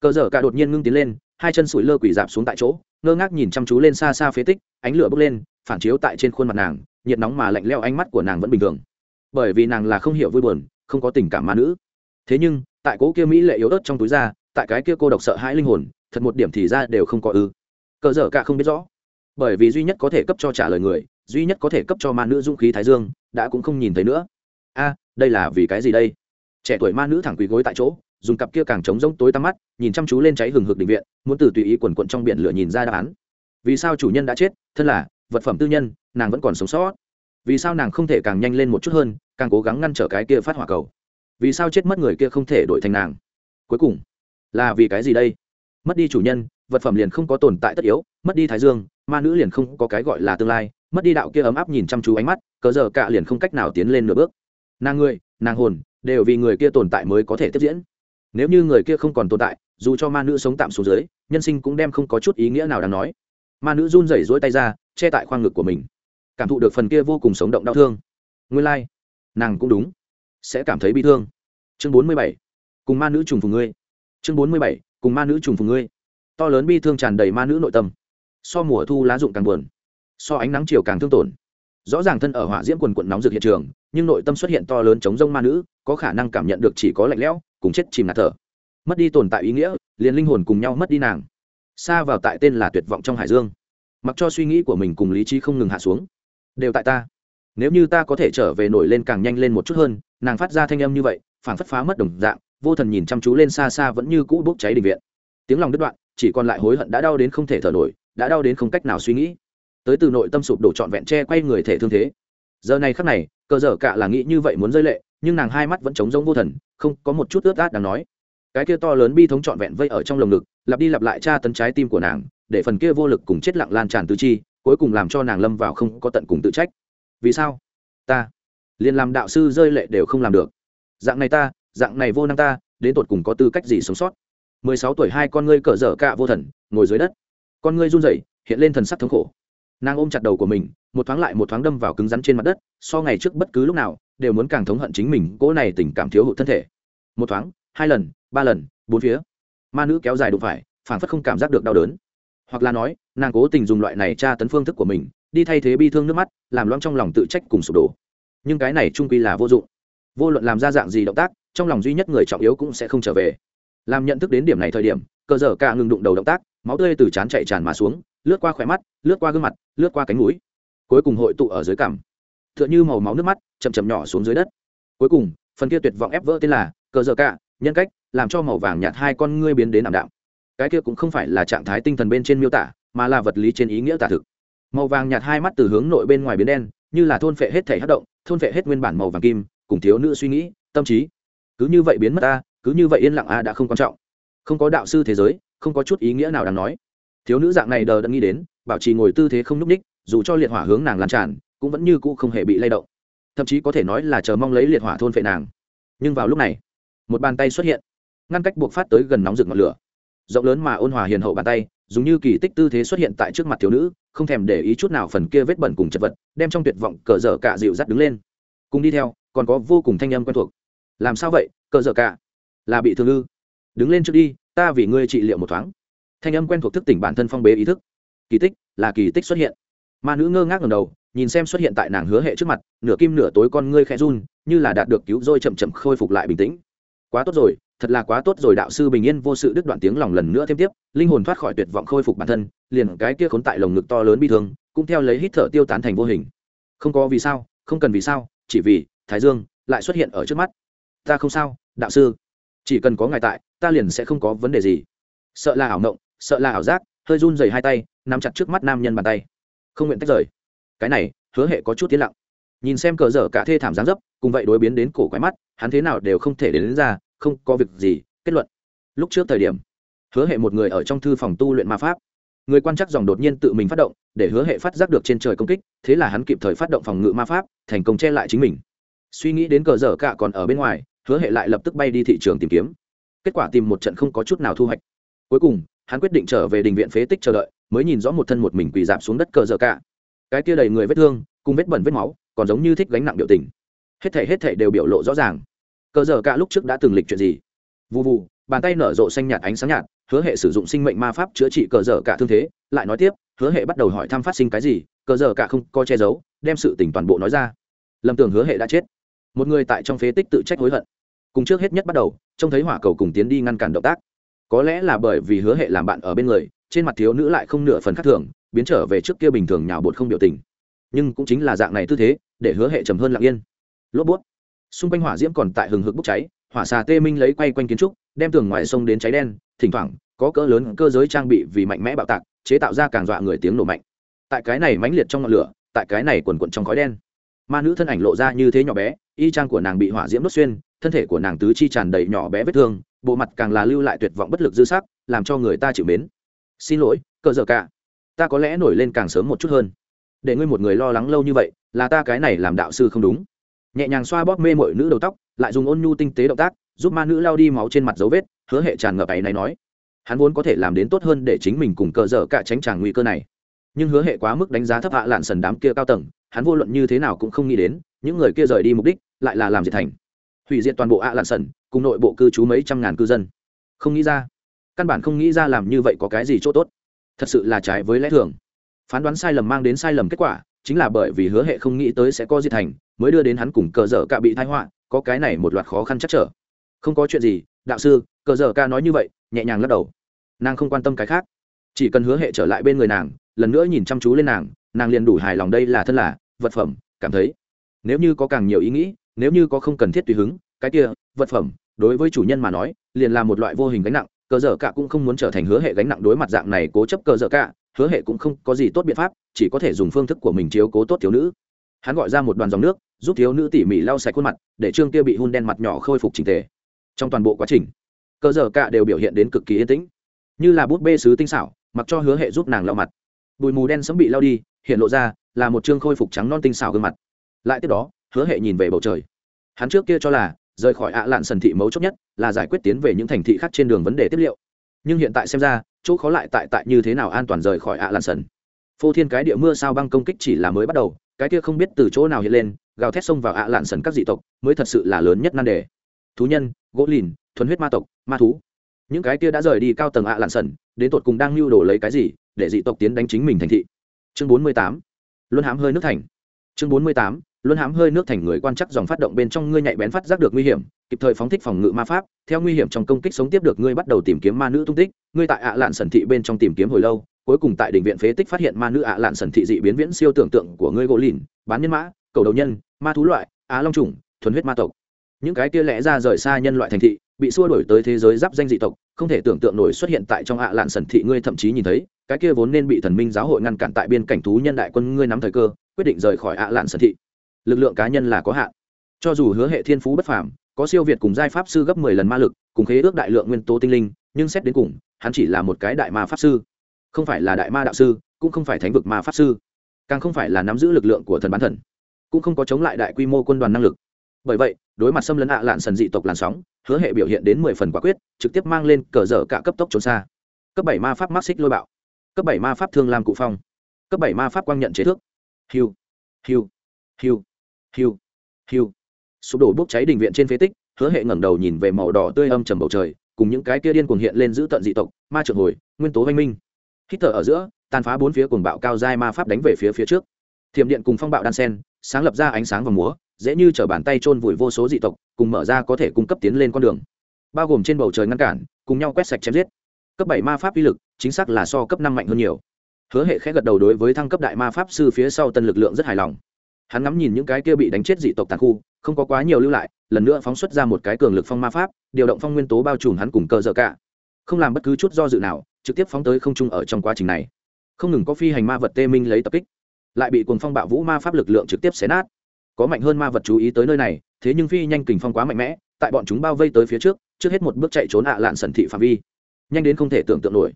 Cờ dở cả đột nhiên ngưng tiến lên, hai chân sủi lơ quỷ dạp xuống tại chỗ, ngơ ngác nhìn chăm chú lên xa xa phế tích, ánh lửa bốc lên, phản chiếu tại trên khuôn mặt nàng, nhiệt nóng mà lạnh leo ánh mắt của nàng vẫn bình thường bởi vì nàng là không hiểu vui buồn không có tình cảm ma nữ. Thế nhưng tại cố kia mỹ lệ yếu ớt trong túi ra, tại cái kia cô độc sợ hãi linh hồn thật một điểm thì ra đều không có ư. Cờ dở cả không biết rõ. Bởi vì duy nhất có thể cấp cho trả lời người duy nhất có thể cấp cho ma nữ dũng khí thái dương đã cũng không nhìn thấy nữa. A đây là vì cái gì đây? Trẻ tuổi ma nữ thẳng quỳ gối tại chỗ dùng cặp kia càng trống rỗng tối tăm mắt nhìn chăm chú lên cháy hừng hực định viện muốn từ tùy ý quần quận trong biển lửa nhìn ra đáp án. Vì sao chủ nhân đã chết? Thân là vật phẩm tư nhân nàng vẫn còn sống sót. Vì sao nàng không thể càng nhanh lên một chút hơn càng cố gắng ngăn trở cái kia phát hỏa cầu. Vì sao chết mất người kia không thể đổi thành nàng? Cuối cùng, là vì cái gì đây? Mất đi chủ nhân, vật phẩm liền không có tồn tại tất yếu, mất đi thái dương, ma nữ liền không có cái gọi là tương lai, mất đi đạo kia ấm áp nhìn chăm chú ánh mắt cờ giờ cạ liền không cách nào tiến lên nửa bước. Nàng người, nàng hồn, đều vì người kia tồn tại mới có thể tiếp diễn. Nếu như người kia không còn tồn tại, dù cho ma nữ sống tạm xuống dưới, nhân sinh cũng đem không có chút ý nghĩa nào đáng nói. Ma nữ run rẩy rỗi tay ra, che tại khoang ngực của mình. Cảm thụ được phần kia vô cùng sống động đau thương. Nguyên lai、like nàng cũng đúng. Sẽ cảm thấy bị thương. Chương bốn mươi bảy, cùng ma nữ trùng phùng ngươi. Chương bốn mươi bảy, cùng ma nữ trùng phùng ngươi. To lớn bi thương tràn đầy ma nữ nội tâm. So mùa thu lá rụng càng buồn, so ánh nắng chiều càng thương tổn. Rõ ràng thân ở hỏa diễm quần quận nóng rực hiện trường, nhưng nội tâm xuất hiện to lớn chống rông ma nữ, có khả năng cảm nhận được chỉ có lạnh lẽo, cùng chết chìm ngạt thở. Mất đi tồn tại ý nghĩa, liền linh hồn cùng nhau mất đi nàng. Xa vào tại tên là tuyệt vọng trong hải dương. Mặc cho suy nghĩ của mình cùng lý trí không ngừng hạ xuống. Đều tại ta nếu như ta có thể trở về nổi lên càng nhanh lên một chút hơn, nàng phát ra thanh âm như vậy phản phất phá mất đồng dạng, vô thần nhìn chăm chú lên xa xa vẫn như cũ bốc cháy định viện. Tiếng lòng đứt đoạn, chỉ còn lại hối hận đã đau đến không thể thở nổi, đã đau đến không cách nào suy nghĩ. Tới từ nội tâm sụp đổ trọn vẹn che quay người thể thương thế. Giờ này khắc này, cờ dở cả là nghĩ như vậy muốn rơi lệ, nhưng nàng hai mắt vẫn trống rỗng vô thần, không có một chút ướt át đáng nói. Cái kia to lớn bi thống trọn vẹn vây ở trong lồng ngực, lặp đi lặp lại tra tấn trái tim của nàng, để phần kia vô lực cùng chết lặng lan tràn tứ chi, cuối cùng làm cho nàng lâm vào không có tận cùng tự trách vì sao? Ta liền làm đạo sư rơi lệ đều không làm được. Dạng này ta, dạng này vô năng ta, đến tột cùng có tư cách gì sống sót? Mười sáu tuổi hai con ngươi cỡ dở cạ vô thần, ngồi dưới đất. Con ngươi run rẩy, hiện lên thần sắc thống khổ. Nàng ôm chặt đầu của mình, một thoáng lại một thoáng đâm vào cứng rắn trên mặt đất, so ngày trước bất cứ lúc nào, đều muốn càng thống hận chính mình, cỗ này tình cảm thiếu hụt thân thể. Một thoáng, hai lần, ba lần, bốn phía. Ma nữ kéo dài đụng phải phản phất không cảm giác được đau đớn. Hoặc là nói, nàng cố tình dùng loại này tra tấn phương thức của mình đi thay thế bi thương nước mắt, làm loãng trong lòng tự trách cùng sụp đổ. Nhưng cái này trung quy là vô dụng. Vô luận làm ra dạng gì động tác, trong lòng duy nhất người trọng yếu cũng sẽ không trở về. Làm nhận thức đến điểm này thời điểm cơ dở cả ngừng đụng đầu động tác, máu tươi từ chán chạy tràn mà xuống, lướt qua khỏe mắt, lướt qua gương mặt, lướt qua cánh mũi. Cuối cùng hội tụ ở dưới cằm. T h ư ợ n h ư màu máu nước mắt, chậm chậm nhỏ xuống dưới đất. Cuối cùng, phần kia tuyệt vọng ép vỡ tên là cờ dở cả, nhân cách, làm cho màu vàng nhạt hai con ngươi biến đến ảm đạm. Cái kia cũng không phải là trạng thái tinh thần bên trên miêu tả, mà là vật lý trên ý nghĩa tả thực màu vàng nhạt hai mắt từ hướng nội bên ngoài biến đen, như là thôn phệ hết thể hát động, thôn phệ hết nguyên bản màu vàng kim, cùng thiếu nữ suy nghĩ, tâm trí. Cứ như vậy biến mất ta, cứ như vậy yên lặng a, đã không quan trọng. Không có đạo sư thế giới, không có chút ý nghĩa nào đáng nói. Thiếu nữ dạng này đờ đẫn nghĩ đến, bảo trì ngồi tư thế không nhúc ních dù cho liệt hỏa hướng nàng lan tràn, cũng vẫn như cũ không hề bị lay động. Thậm chí có thể nói là chờ mong lấy liệt hỏa thôn phệ nàng. Nhưng vào lúc này, một bàn tay xuất hiện, ngăn cách buộc phát tới gần nóng rực ngọn lửa. Rộng lớn mà ôn hòa hiền hậu bàn tay dùng như kỳ tích tư thế xuất hiện tại trước mặt thiếu nữ, không thèm để ý chút nào phần kia vết bẩn cùng chật vật, đem trong tuyệt vọng cờ dở cả dịu dắt đứng lên. Cùng đi theo, còn có vô cùng thanh âm quen thuộc. Làm sao vậy, cờ dở cả? Là bị thương ư? Đứng lên trước đi, ta vì ngươi trị liệu một thoáng. Thanh âm quen thuộc thức tỉnh bản thân phong bế ý thức. Kỳ tích, là kỳ tích xuất hiện. Ma nữ ngơ ngác ngầm đầu, nhìn xem xuất hiện tại nàng hứa hệ trước mặt, nửa kim nửa tối con ngươi khẽ run, như là đạt được cứu rồi chậm chậm khôi phục lại bình tĩnh. Quá tốt rồi thật là quá tốt rồi đạo sư bình yên vô sự đứt đoạn tiếng lòng lần nữa thêm tiếp linh hồn thoát khỏi tuyệt vọng khôi phục bản thân liền cái kia khốn tại lồng ngực to lớn bi thương cũng theo lấy hít thở tiêu tán thành vô hình. Không có vì sao không cần vì sao chỉ vì thái dương lại xuất hiện ở trước mắt. Ta không sao đạo sư. Chỉ cần có ngài tại ta liền sẽ không có vấn đề gì. Sợ là ảo mộng sợ là ảo giác hơi run dày hai tay nắm chặt trước mắt nam nhân bàn tay. Không nguyện tách rời. Cái này hứa hệ có chút tiến lặng. Nhìn xem cờ dở cả thê thảm dáng dấp cùng vậy đối biến đến cổ quái mắt hắn thế nào đều không thể đến, đến ra không có việc gì, kết luận. Lúc trước thời điểm, hứa hệ một người ở trong thư phòng tu luyện ma pháp. Người quan chắc dòng đột nhiên tự mình phát động, để hứa hệ phát giác được trên trời công kích, thế là hắn kịp thời phát động phòng ngự ma pháp, thành công che lại chính mình. Suy nghĩ đến cờ dở cả còn ở bên ngoài, hứa hệ lại lập tức bay đi thị trường tìm kiếm. Kết quả tìm một trận không có chút nào thu hoạch. Cuối cùng, hắn quyết định trở về đình viện phế tích chờ đợi, mới nhìn rõ một thân một mình quỳ dạp xuống đất cờ dở cả. Cái kia đầy người vết thương, cùng vết bẩn vết máu, còn giống như thích gánh nặng biểu tình. Hết thể hết thể đều biểu lộ rõ ràng cờ dở cả lúc trước đã từng lịch chuyện gì? Vụ vụ bàn tay nở rộ xanh nhạt ánh sáng nhạt, hứa hệ sử dụng sinh mệnh ma pháp chữa trị cờ dở cả thương thế, lại nói tiếp, hứa hệ bắt đầu hỏi thăm phát sinh cái gì, cờ dở cả không coi che giấu, đem sự tình toàn bộ nói ra. Lầm tưởng hứa hệ đã chết. Một người tại trong phế tích tự trách hối hận. Cùng trước hết nhất bắt đầu, trông thấy hỏa cầu cùng tiến đi ngăn cản động tác. Có lẽ là bởi vì hứa hệ làm bạn ở bên người, trên mặt thiếu nữ lại không nửa phần khác thường, biến trở về trước kia bình thường nhào bột không biểu tình. Nhưng cũng chính là dạng này tư thế, để hứa hệ trầm hơn lặng yên. Lốp bút xung quanh hỏa diễm còn tại hừng hực bốc cháy, hỏa xà tê minh lấy quay quanh kiến trúc, đem tường ngoài sông đến cháy đen, thỉnh thoảng, có cỡ lớn cơ giới trang bị vì mạnh mẽ bạo tạc, chế tạo ra càng dọa người tiếng nổ mạnh. Tại cái này mãnh liệt trong ngọn lửa, tại cái này quần quận trong khói đen, ma nữ thân ảnh lộ ra như thế nhỏ bé, y trang của nàng bị hỏa diễm đốt xuyên, thân thể của nàng tứ chi tràn đầy nhỏ bé vết thương, bộ mặt càng là lưu lại tuyệt vọng bất lực dư sắc, làm cho người ta chịu mến. Xin lỗi, cờ dở cả, ta có lẽ nổi lên càng sớm một chút hơn. Để ngươi một người lo lắng lâu như vậy, là ta cái này làm đạo sư không đúng nhẹ nhàng xoa bóp mê mội nữ đầu tóc, lại dùng ôn nhu tinh tế động tác, giúp ma nữ lao đi máu trên mặt dấu vết, hứa hệ tràn ngập ấy này nói. Hắn vốn có thể làm đến tốt hơn để chính mình cùng cờ dở cả tránh tràng nguy cơ này. Nhưng hứa hệ quá mức đánh giá thấp hạ lạn sần đám kia cao tầng, hắn vô luận như thế nào cũng không nghĩ đến, những người kia rời đi mục đích, lại là làm diệt thành. Hủy diệt toàn bộ ạ lạn sần, cùng nội bộ cư trú mấy trăm ngàn cư dân. Không nghĩ ra, căn bản không nghĩ ra làm như vậy có cái gì chỗ tốt. Thật sự là trái với lẽ thường. Phán đoán sai lầm mang đến sai lầm kết quả chính là bởi vì hứa hệ không nghĩ tới sẽ có diệt thành, mới đưa đến hắn cùng cờ dở cả bị thái họa, có cái này một loạt khó khăn chắc trở. Không có chuyện gì, đạo sư, cờ dở ca nói như vậy, nhẹ nhàng lắc đầu. Nàng không quan tâm cái khác. Chỉ cần hứa hệ trở lại bên người nàng, lần nữa nhìn chăm chú lên nàng nàng liền đủ hài lòng đây là thân là vật phẩm, cảm thấy. Nếu như có càng nhiều ý nghĩ, nếu như có không cần thiết tùy hứng, cái kia, vật phẩm, đối với chủ nhân mà nói, liền là một loại vô hình gánh nặng, cờ dở cả cũng không muốn trở thành hứa hệ gánh nặng đối mặt dạng này cố chấp cờ dở cả hứa hệ cũng không có gì tốt biện pháp, chỉ có thể dùng phương thức của mình chiếu cố tốt thiếu nữ. Hắn gọi ra một đoàn dòng nước, giúp thiếu nữ tỉ mỉ lau sạch khuôn mặt, để trương kia bị hun đen mặt nhỏ khôi phục trình tề. Trong toàn bộ quá trình, cơ giờ cả đều biểu hiện đến cực kỳ yên tĩnh. Như là bút bê sứ tinh xảo, mặc cho hứa hệ giúp nàng lau mặt. Bụi mù đen sẫm bị lau đi, hiện lộ ra là một trương khôi phục trắng non tinh xảo gương mặt. Lại tiếp đó, hứa hệ nhìn về bầu trời. Hắn trước kia cho là, rời khỏi ạ lạn sần thị mấu chốt nhất là giải quyết tiến về những thành thị khác trên đường vấn đề tiếp liệu. Nhưng hiện tại xem ra chỗ khó lại tại tại như thế nào an toàn rời khỏi ạ lạn sần. Phô thiên cái địa mưa sao băng công kích chỉ là mới bắt đầu, cái kia không biết từ chỗ nào hiện lên, gào thét xông vào ạ lạn sần các dị tộc, mới thật sự là lớn nhất nan đề. Thú nhân, gỗ lìn, thuần huyết ma tộc, ma thú. Những cái kia đã rời đi cao tầng ạ lạn sần, đến tột cùng đang lưu đồ lấy cái gì, để dị tộc tiến đánh chính mình thành thị. Chương bốn mươi tám. Luân hãm hơi nước thành. Chương bốn mươi tám luôn hãm hơi nước thành người quan chắc dòng phát động bên trong ngươi nhạy bén phát giác được nguy hiểm, kịp thời phóng thích phòng ngự ma pháp, theo nguy hiểm trong công kích sống tiếp được ngươi bắt đầu tìm kiếm ma nữ tung tích, ngươi tại ạ lạn sần thị bên trong tìm kiếm hồi lâu, cuối cùng tại định viện phế tích phát hiện ma nữ ạ lạn sần thị dị biến viễn siêu tưởng tượng của ngươi gỗ lìn, bán nhân mã, cầu đầu nhân, ma thú loại, á long trùng thuần huyết ma tộc. Những cái kia lẽ ra rời xa nhân loại thành thị, bị xua đổi tới thế giới giáp danh dị tộc, không thể tưởng tượng nổi xuất hiện tại trong ạ lạn sần thị ngươi thậm chí nhìn thấy, cái kia vốn nên bị thần minh giáo hội ngăn cản tại biên cảnh thú nhân đại quân ngươi nắm thời cơ, quyết định rời khỏi ạ lạn sần thị lực lượng cá nhân là có hạn. Cho dù hứa hệ thiên phú bất phàm, có siêu việt cùng giai pháp sư gấp mười lần ma lực, cùng khế ước đại lượng nguyên tố tinh linh, nhưng xét đến cùng, hắn chỉ là một cái đại ma pháp sư. Không phải là đại ma đạo sư, cũng không phải thánh vực ma pháp sư. Càng không phải là nắm giữ lực lượng của thần bán thần. Cũng không có chống lại đại quy mô quân đoàn năng lực. Bởi vậy, đối mặt xâm lấn ạ lạn sần dị tộc làn sóng, hứa hệ biểu hiện đến mười phần quả quyết, trực tiếp mang lên cờ dở cả cấp tốc trốn xa. Cấp bảy ma pháp mắc xích lôi bạo. Cấp bảy ma pháp thương lam cụ phong. Cấp bảy ma pháp quang nhận chế thước. Hiu. Hiu. Hiu hiu. Hiu. Sụp đổ bốc cháy đình viện trên phế tích, hứa hệ ngẩng đầu nhìn về màu đỏ tươi âm trầm bầu trời, cùng những cái kia điên cuồng hiện lên giữ tận dị tộc, ma trượng hồi, nguyên tố văn minh. Hít thở ở giữa, tàn phá bốn phía cuồng bạo cao dai ma pháp đánh về phía phía trước. Thiểm điện cùng phong bạo đan sen, sáng lập ra ánh sáng và múa, dễ như t bàn tay chôn vùi vô số dị tộc, cùng mở ra có thể cung cấp tiến lên con đường. Bao gồm trên bầu trời ngăn cản, cùng nhau quét sạch chém giết. Cấp bảy ma pháp uy lực, chính xác là so cấp năm mạnh hơn nhiều. Hứa hệ khẽ gật đầu đối với thăng cấp đại ma pháp sư phía sau tân lực lượng rất hài lòng hắn ngắm nhìn những cái kia bị đánh chết dị tộc tàn khu, không có quá nhiều lưu lại, lần nữa phóng xuất ra một cái cường lực phong ma pháp, điều động phong nguyên tố bao trùm hắn cùng cơ dở cả. Không làm bất cứ chút do dự nào, trực tiếp phóng tới không trung ở trong quá trình này. Không ngừng có phi hành ma vật tê minh lấy tập kích. Lại bị cuồng phong bạo vũ ma pháp lực lượng trực tiếp xé nát. Có mạnh hơn ma vật chú ý tới nơi này, thế nhưng phi nhanh kình phong quá mạnh mẽ, tại bọn chúng bao vây tới phía trước trước hết một bước chạy trốn ạ lạn sần thị phạm vi. Nhanh đến không thể tưởng tượng nổi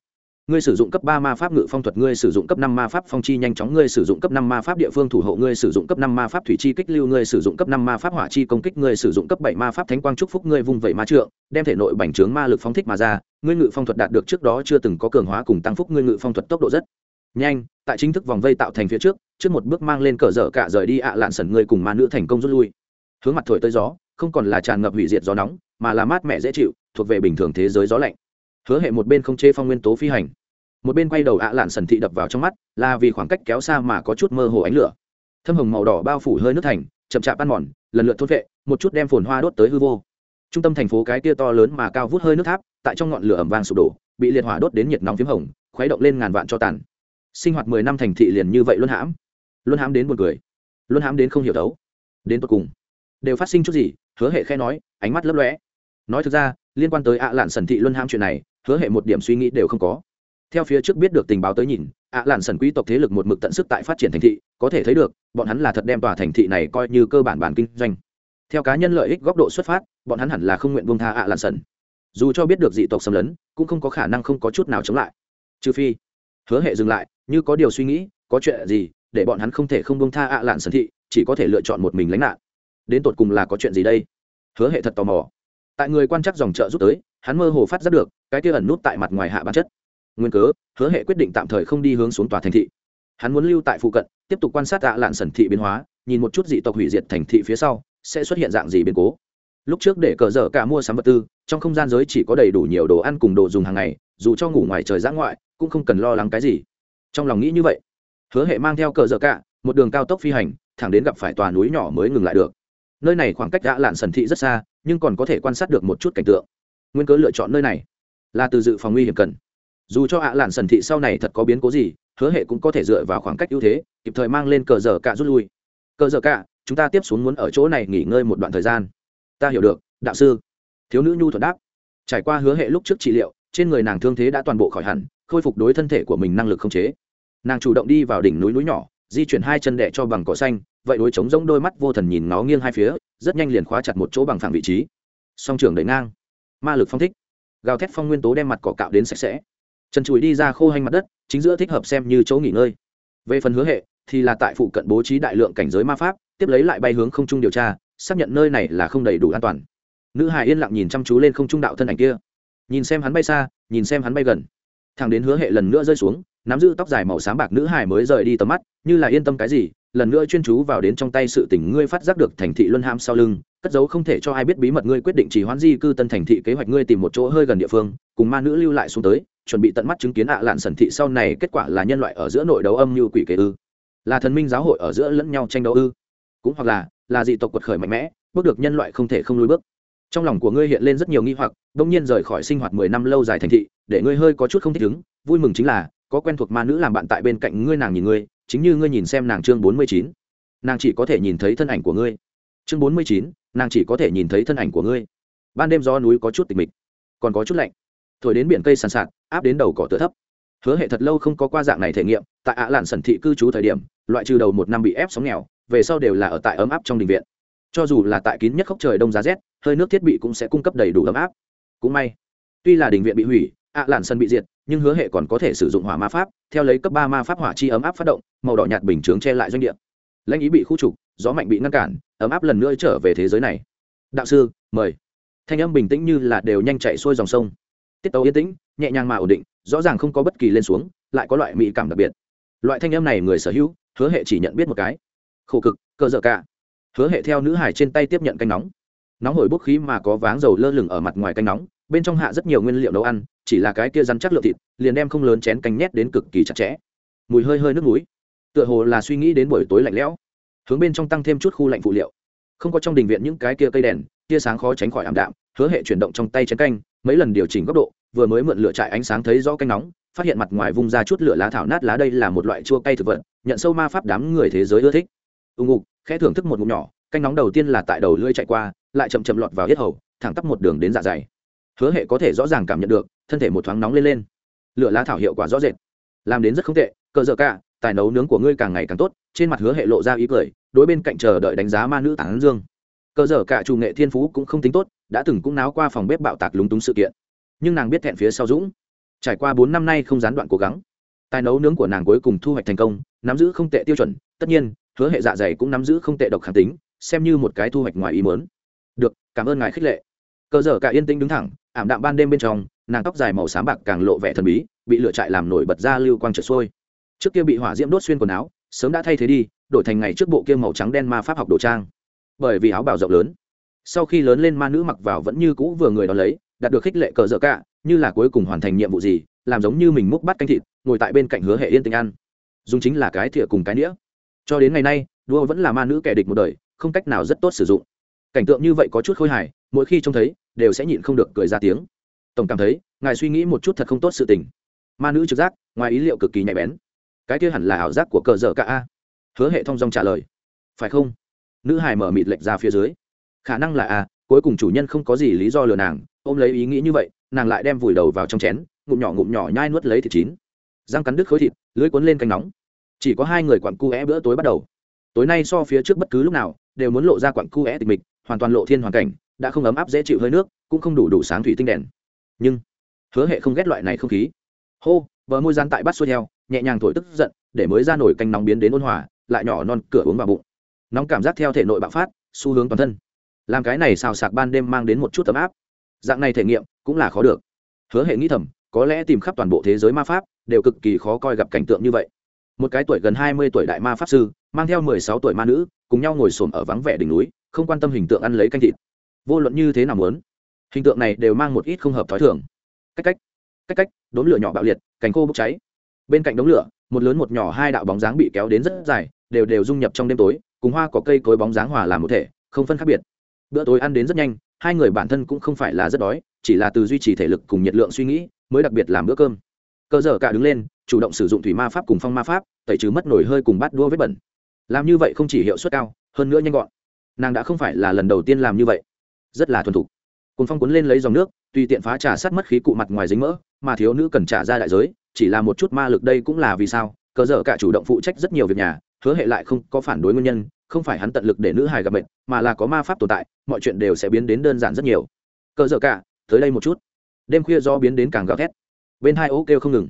ngươi sử dụng cấp ba ma pháp ngự phong thuật, ngươi sử dụng cấp năm ma pháp phong chi nhanh chóng, ngươi sử dụng cấp năm ma pháp địa phương thủ hộ, ngươi sử dụng cấp năm ma pháp thủy chi kích lưu, ngươi sử dụng cấp năm ma pháp hỏa chi công kích, ngươi sử dụng cấp bảy ma pháp thánh quang trúc phúc, ngươi vùng vẩy ma trượng, đem thể nội bành trướng ma lực phóng thích mà ra. Ngươi ngự phong thuật đạt được trước đó chưa từng có cường hóa cùng tăng phúc, ngươi ngự phong thuật tốc độ rất nhanh. Tại chính thức vòng vây tạo thành phía trước trước một bước mang lên cờ dở cả rời đi ạ lạn sẩn ngươi cùng ma nữ thành công rút lui. Hướng mặt thổi tới gió, không còn là tràn ngập hủy diệt gió nóng, mà là mát mẻ dễ chịu, thuộc về bình thường thế giới gió lạnh hứa hệ một bên không chê phong nguyên tố phi hành, một bên quay đầu ạ lạn sần thị đập vào trong mắt, là vì khoảng cách kéo xa mà có chút mơ hồ ánh lửa. Thâm hồng màu đỏ bao phủ hơi nước thành, chậm chạp ăn mòn, lần lượt thốt vệ, một chút đem phồn hoa đốt tới hư vô. Trung tâm thành phố cái tia to lớn mà cao vút hơi nước tháp, tại trong ngọn lửa ẩm vàng sụp đổ, bị liệt hỏa đốt đến nhiệt nóng p h í m hồng, khuấy động lên ngàn vạn cho tàn. Sinh hoạt mười năm thành thị liền như vậy luôn hãm. Luôn hãm đến một người luôn hãm đến không hiểu đấu đến tột cùng, đều phát sinh chút gì, hứa hệ khe nói, ánh mắt lấp lóe. Nói thực ra, liên quan tới ạ lạn sần thị luân hãm chuyện này hứa hệ một điểm suy nghĩ đều không có. Theo phía trước biết được tình báo tới nhìn, ạ lạn sần quý tộc thế lực một mực tận sức tại phát triển thành thị, có thể thấy được, bọn hắn là thật đem tòa thành thị này coi như cơ bản bản kinh doanh. Theo cá nhân lợi ích góc độ xuất phát, bọn hắn hẳn là không nguyện buông tha ạ lạn sần. Dù cho biết được dị tộc xâm lấn, cũng không có khả năng không có chút nào chống lại. Trừ phi, hứa hệ dừng lại, như có điều suy nghĩ, có chuyện gì, để bọn hắn không thể không buông tha ạ lạn sần thị, chỉ có thể lựa chọn một mình lánh nạn. Đến tột cùng là có chuyện gì đây? Hứa hệ thật tò mò. Tại người quan chắc dòng chợ rút tới hắn mơ hồ phát giác được, cái kia ẩn nút tại mặt ngoài hạ bản chất. Nguyên cớ, hứa hệ quyết định tạm thời không đi hướng xuống tòa thành thị. Hắn muốn lưu tại phụ cận, tiếp tục quan sát tạ lạn sẩn thị biến hóa, nhìn một chút dị tộc hủy diệt thành thị phía sau, sẽ xuất hiện dạng gì biến cố. Lúc trước để cờ dở cả mua sắm vật tư, trong không gian giới chỉ có đầy đủ nhiều đồ ăn cùng đồ dùng hàng ngày, dù cho ngủ ngoài trời giã ngoại, cũng không cần lo lắng cái gì. Trong lòng nghĩ như vậy, hứa hệ mang theo cờ dở cả, một đường cao tốc phi hành, thẳng đến gặp phải tòa núi nhỏ mới ngừng lại được. Nơi này khoảng cách đã lạn sần thị rất xa, nhưng còn có thể quan sát được một chút cảnh tượng nguyên cớ lựa chọn nơi này là từ dự phòng nguy hiểm cần. Dù cho ạ lạn sần thị sau này thật có biến cố gì, hứa hệ cũng có thể dựa vào khoảng cách ưu thế, kịp thời mang lên cờ dở cả rút lui. Cờ dở cả chúng ta tiếp xuống muốn ở chỗ này nghỉ ngơi một đoạn thời gian. Ta hiểu được, đạo sư. Thiếu nữ nhu thuận đáp. Trải qua hứa hệ lúc trước trị liệu, trên người nàng thương thế đã toàn bộ khỏi hẳn, khôi phục đối thân thể của mình năng lực không chế. Nàng chủ động đi vào đỉnh núi núi nhỏ, di chuyển hai chân đẻ cho bằng cỏ xanh, vậy đối chống giống đôi mắt vô thần nhìn nó nghiêng hai phía, rất nhanh liền khóa chặt một chỗ bằng phẳng vị trí. Song trường đẩy ngang ma lực phong thích. Gào thét phong nguyên tố đem mặt cỏ cạo đến sạch sẽ. Trần chùi đi ra khô hành mặt đất, chính giữa thích hợp xem như chỗ nghỉ ngơi. Về phần hứa hệ, thì là tại phụ cận bố trí đại lượng cảnh giới ma pháp, tiếp lấy lại bay hướng không trung điều tra, xác nhận nơi này là không đầy đủ an toàn. Nữ hải yên lặng nhìn chăm chú lên không trung đạo thân ảnh kia. Nhìn xem hắn bay xa, nhìn xem hắn bay gần. Thằng đến hứa hệ lần nữa rơi xuống, nắm giữ tóc dài màu xám bạc nữ hải mới rời đi tầm mắt, như là yên tâm cái gì lần nữa chuyên chú vào đến trong tay sự tỉnh ngươi phát giác được thành thị luân ham sau lưng, cất dấu không thể cho ai biết bí mật ngươi quyết định chỉ hoãn di cư tân thành thị kế hoạch ngươi tìm một chỗ hơi gần địa phương, cùng ma nữ lưu lại xuống tới, chuẩn bị tận mắt chứng kiến ạ lạn sẩn thị sau này kết quả là nhân loại ở giữa nội đấu âm như quỷ kế ư. Là thần minh giáo hội ở giữa lẫn nhau tranh đấu ư. Cũng hoặc là là dị tộc quật khởi mạnh mẽ, bước được nhân loại không thể không lùi bước. Trong lòng của ngươi hiện lên rất nhiều nghi hoặc đông nhiên rời khỏi sinh hoạt mười năm lâu dài thành thị, để ngươi hơi có chút không thích ứng, vui mừng chính là, có quen thuộc ma nữ làm bạn tại bên cạnh ngươi nàng nhìn ngươi chính như ngươi nhìn xem nàng chương bốn mươi chín. Nàng chỉ có thể nhìn thấy thân ảnh của ngươi. Chương bốn mươi chín, nàng chỉ có thể nhìn thấy thân ảnh của ngươi. Ban đêm gió núi có chút tịch mịch, còn có chút lạnh. Thổi đến biển cây sàn sạt, áp đến đầu cỏ tựa thấp. Hứa hệ thật lâu không có qua dạng này thể nghiệm, tại ạ lạn sẩn thị cư trú thời điểm, loại trừ đầu một năm bị ép sóng nghèo, về sau đều là ở tại ấm áp trong đình viện. Cho dù là tại kín nhất khốc trời đông giá rét, hơi nước thiết bị cũng sẽ cung cấp đầy đủ ấm áp. Cũng may, tuy là đình viện bị hủy ạ lạn sân bị diệt, nhưng hứa hệ còn có thể sử dụng hỏa ma pháp, theo lấy cấp ba ma pháp hỏa chi ấm áp phát động, màu đỏ nhạt bình chướng che lại doanh địa. Lãnh ý bị khu trục, gió mạnh bị ngăn cản, ấm áp lần nữa trở về thế giới này. Đạo sư, mời. Thanh âm bình tĩnh như là đều nhanh chạy xuôi dòng sông. Tiết tấu yên tĩnh, nhẹ nhàng mà ổn định, rõ ràng không có bất kỳ lên xuống, lại có loại mỹ cảm đặc biệt. Loại thanh âm này người sở hữu, hứa hệ chỉ nhận biết một cái. Khổ cực, cơ dở cả. Hứa hệ theo nữ hải trên tay tiếp nhận canh nóng. Nóng hổi bốc khí mà có váng dầu lơ lửng ở mặt ngoài canh nóng bên trong hạ rất nhiều nguyên liệu nấu ăn, chỉ là cái kia rắn chắc lượng thịt, liền đem không lớn chén canh nhét đến cực kỳ chặt chẽ. Mùi hơi hơi nước núi tựa hồ là suy nghĩ đến buổi tối lạnh lẽo. Hướng bên trong tăng thêm chút khu lạnh phụ liệu. Không có trong đình viện những cái kia cây đèn, tia sáng khó tránh khỏi ảm đạm, hứa hệ chuyển động trong tay chén canh, mấy lần điều chỉnh góc độ, vừa mới mượn lửa trại ánh sáng thấy rõ canh nóng, phát hiện mặt ngoài vung ra chút lửa lá thảo nát lá đây là một loại chua cay thực vật, nhận sâu ma pháp đám người thế giới ưa thích. Ưng ục khẽ thưởng thức một ngụm nhỏ, canh nóng đầu tiên là tại đầu lưỡi chạy qua, lại chậm chậm lọt vào yết hầu, thẳng tắp một đường đến dạ dày hứa hệ có thể rõ ràng cảm nhận được, thân thể một thoáng nóng lên lên. Lửa lá thảo hiệu quả rõ rệt. Làm đến rất không tệ, cờ dở cả, tài nấu nướng của ngươi càng ngày càng tốt, trên mặt hứa hệ lộ ra ý cười, đối bên cạnh chờ đợi đánh giá ma nữ tản dương. Cờ dở cả chủ nghệ thiên phú cũng không tính tốt, đã từng cũng náo qua phòng bếp bạo tạc lúng túng sự kiện. Nhưng nàng biết thẹn phía sau dũng. Trải qua bốn năm nay không gián đoạn cố gắng, tài nấu nướng của nàng cuối cùng thu hoạch thành công, nắm giữ không tệ tiêu chuẩn, tất nhiên, hứa hệ dạ dày cũng nắm giữ không tệ độc kháng tính, xem như một cái thu hoạch ngoài ý mớn được, cảm ơn ngài khích lệ cờ dở cả yên tĩnh đứng thẳng, ảm đạm ban đêm bên trong, nàng tóc dài màu xám bạc càng lộ vẻ thần bí, bị lửa trại làm nổi bật ra lưu quang trở xuôi trước kia bị hỏa diễm đốt xuyên quần áo, sớm đã thay thế đi, đổi thành ngày trước bộ kia màu trắng đen ma pháp học đồ trang. Bởi vì áo bào rộng lớn, sau khi lớn lên ma nữ mặc vào vẫn như cũ vừa người đó lấy, đạt được khích lệ cờ dở cả, như là cuối cùng hoàn thành nhiệm vụ gì, làm giống như mình múc bắt canh thịt, ngồi tại bên cạnh hứa hệ yên tình ăn. Dùng chính là cái thìa cùng cái đĩa. cho đến ngày nay, đua vẫn là ma nữ kẻ địch một đời, không cách nào rất tốt sử dụng cảnh tượng như vậy có chút khôi hài, mỗi khi trông thấy, đều sẽ nhịn không được cười ra tiếng. Tổng cảm thấy, ngài suy nghĩ một chút thật không tốt sự tình. Ma nữ trực giác, ngoài ý liệu cực kỳ nhạy bén. Cái kia hẳn là ảo giác của cờ dở cả a. Hứa hệ thông dong trả lời. Phải không? Nữ hài mở mịt lệch ra phía dưới. Khả năng là a, cuối cùng chủ nhân không có gì lý do lừa nàng, ôm lấy ý nghĩ như vậy, nàng lại đem vùi đầu vào trong chén, ngụm nhỏ ngụm nhỏ nhai nuốt lấy thịt chín. Răng cắn đứt khối thịt lưới cuốn lên canh nóng. Chỉ có hai người quặn cu é bữa tối bắt đầu. Tối nay so phía trước bất cứ lúc nào, đều muốn lộ ra quặn cu é tịch mịch hoàn toàn lộ thiên hoàn cảnh, đã không ấm áp dễ chịu hơi nước, cũng không đủ đủ sáng thủy tinh đèn. Nhưng, hứa hệ không ghét loại này không khí. Hô, bờ môi gian tại bắt xuôi theo, nhẹ nhàng thổi tức giận, để mới ra nổi canh nóng biến đến ôn hòa, lại nhỏ non, cửa uống vào bụng. Nóng cảm giác theo thể nội bạo phát, xu hướng toàn thân. Làm cái này xào sạc ban đêm mang đến một chút tấm áp. Dạng này thể nghiệm, cũng là khó được. Hứa hệ nghĩ thầm, có lẽ tìm khắp toàn bộ thế giới ma pháp, đều cực kỳ khó coi gặp cảnh tượng như vậy. Một cái tuổi gần hai mươi tuổi đại ma pháp sư, mang theo mười sáu tuổi ma nữ, cùng nhau ngồi xổm ở vắng vẻ đỉnh núi không quan tâm hình tượng ăn lấy canh thịt. Vô luận như thế nào muốn, hình tượng này đều mang một ít không hợp t h ó i thường. Cách cách cách cách đốn lửa nhỏ bạo liệt, cành khô bốc cháy. Bên cạnh đống lửa, một lớn một nhỏ hai đạo bóng dáng bị kéo đến rất dài, đều đều dung nhập trong đêm tối, cùng hoa có cây cối bóng dáng hòa làm một thể, không phân khác biệt. Bữa tối ăn đến rất nhanh, hai người bản thân cũng không phải là rất đói, chỉ là từ duy trì thể lực cùng nhiệt lượng suy nghĩ, mới đặc biệt làm bữa cơm. Cơ giờ cả đứng lên, chủ động sử dụng thủy ma pháp cùng phong ma pháp, tẩy trừ mất nổi hơi cùng bát đua vết bẩn. Làm như vậy không chỉ hiệu suất cao, hơn nữa nhanh gọn nàng đã không phải là lần đầu tiên làm như vậy. Rất là thuần thục. Cồn phong cuốn lên lấy dòng nước, tùy tiện phá trả sát mất khí cụ mặt ngoài dính mỡ, mà thiếu nữ cần trả ra đại giới, chỉ là một chút ma lực đây cũng là vì sao, cờ dở cả chủ động phụ trách rất nhiều việc nhà, hứa hệ lại không có phản đối nguyên nhân, không phải hắn tận lực để nữ hài gặp bệnh, mà là có ma pháp tồn tại, mọi chuyện đều sẽ biến đến đơn giản rất nhiều. Cờ dở cả, tới đây một chút. Đêm khuya do biến đến càng gào thét. Bên hai ô kêu không ngừng.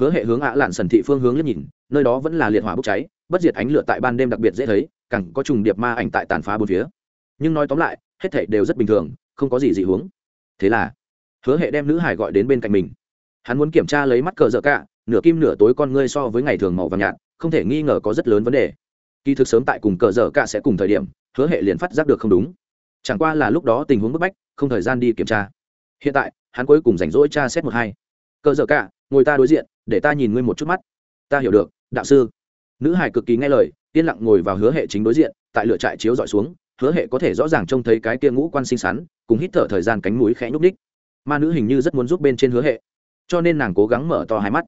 Hứa hệ hướng ạ lạn sần thị phương hướng liếc nhìn, nơi đó vẫn là liệt hỏa bốc cháy, bất diệt ánh lửa tại ban đêm đặc biệt dễ thấy càng có trùng điệp ma ảnh tại tàn phá bốn phía. Nhưng nói tóm lại, hết thảy đều rất bình thường, không có gì dị hướng. Thế là, hứa hệ đem nữ hải gọi đến bên cạnh mình. Hắn muốn kiểm tra lấy mắt cờ dở cả, nửa kim nửa tối con ngươi so với ngày thường màu vàng nhạt, không thể nghi ngờ có rất lớn vấn đề. Kỳ thực sớm tại cùng cờ dở cả sẽ cùng thời điểm, hứa hệ liền phát giác được không đúng. Chẳng qua là lúc đó tình huống bức bách, không thời gian đi kiểm tra. Hiện tại, hắn cuối cùng rảnh rỗi tra xét một hai. Cờ dở cả, ngồi ta đối diện, để ta nhìn ngươi một chút mắt. Ta hiểu được, đạo sư. Nữ hải cực kỳ nghe lời yên lặng ngồi vào hứa hệ chính đối diện, tại lựa trại chiếu dọi xuống, hứa hệ có thể rõ ràng trông thấy cái kia ngũ quan xinh xắn, cùng hít thở thời gian cánh mũi khẽ nhúc ních ma nữ hình như rất muốn giúp bên trên hứa hệ, cho nên nàng cố gắng mở to hai mắt.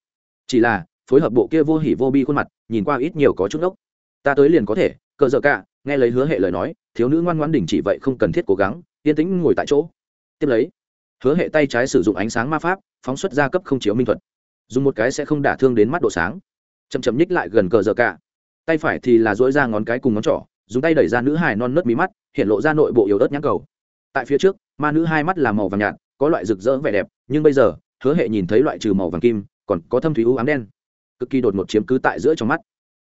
Chỉ là, phối hợp bộ kia vô hỉ vô bi khuôn mặt, nhìn qua ít nhiều có chút ốc ta tới liền có thể, cờ dợ cả, nghe lấy hứa hệ lời nói, thiếu nữ ngoan ngoãn đình chỉ vậy không cần thiết cố gắng, yên tĩnh ngồi tại chỗ. Tiếp lấy, hứa hệ tay trái sử dụng ánh sáng ma pháp, phóng xuất ra cấp không chiếu minh thuật. Dùng một cái sẽ không đả thương đến mắt độ sáng. Chậm chậm nhích lại gần cờ dợ cả tay phải thì là dỗi ra ngón cái cùng ngón trỏ, dùng tay đẩy ra nữ hài non nớt mí mắt, hiện lộ ra nội bộ yếu ớt nhãn cầu. Tại phía trước, ma nữ hai mắt là màu vàng nhạt, có loại rực rỡ vẻ đẹp, nhưng bây giờ, hứa hệ nhìn thấy loại trừ màu vàng kim, còn có thâm thủy u ám đen. Cực kỳ đột ngột chiếm cứ tại giữa trong mắt.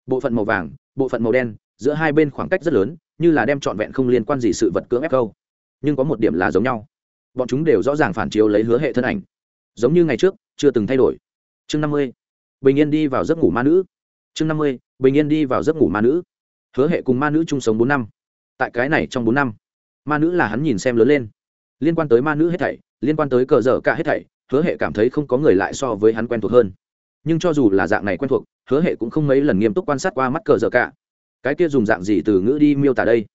Bộ phận màu vàng, bộ phận màu đen, giữa hai bên khoảng cách rất lớn, như là đem trọn vẹn không liên quan gì sự vật cưỡng ép câu. Nhưng có một điểm là giống nhau. Bọn chúng đều rõ ràng phản chiếu lấy hứa hệ thân ảnh. Giống như ngày trước, chưa từng thay đổi. Chương năm mươi. Bình yên đi vào giấc ngủ ma nữ. Chương năm mươi bình yên đi vào giấc ngủ ma nữ. Hứa hệ cùng ma nữ chung sống bốn năm. Tại cái này trong bốn năm, ma nữ là hắn nhìn xem lớn lên. Liên quan tới ma nữ hết thảy, liên quan tới cờ dở cả hết thảy, hứa hệ cảm thấy không có người lại so với hắn quen thuộc hơn. Nhưng cho dù là dạng này quen thuộc, hứa hệ cũng không mấy lần nghiêm túc quan sát qua mắt cờ dở cả. Cái kia dùng dạng gì từ ngữ đi miêu tả đây?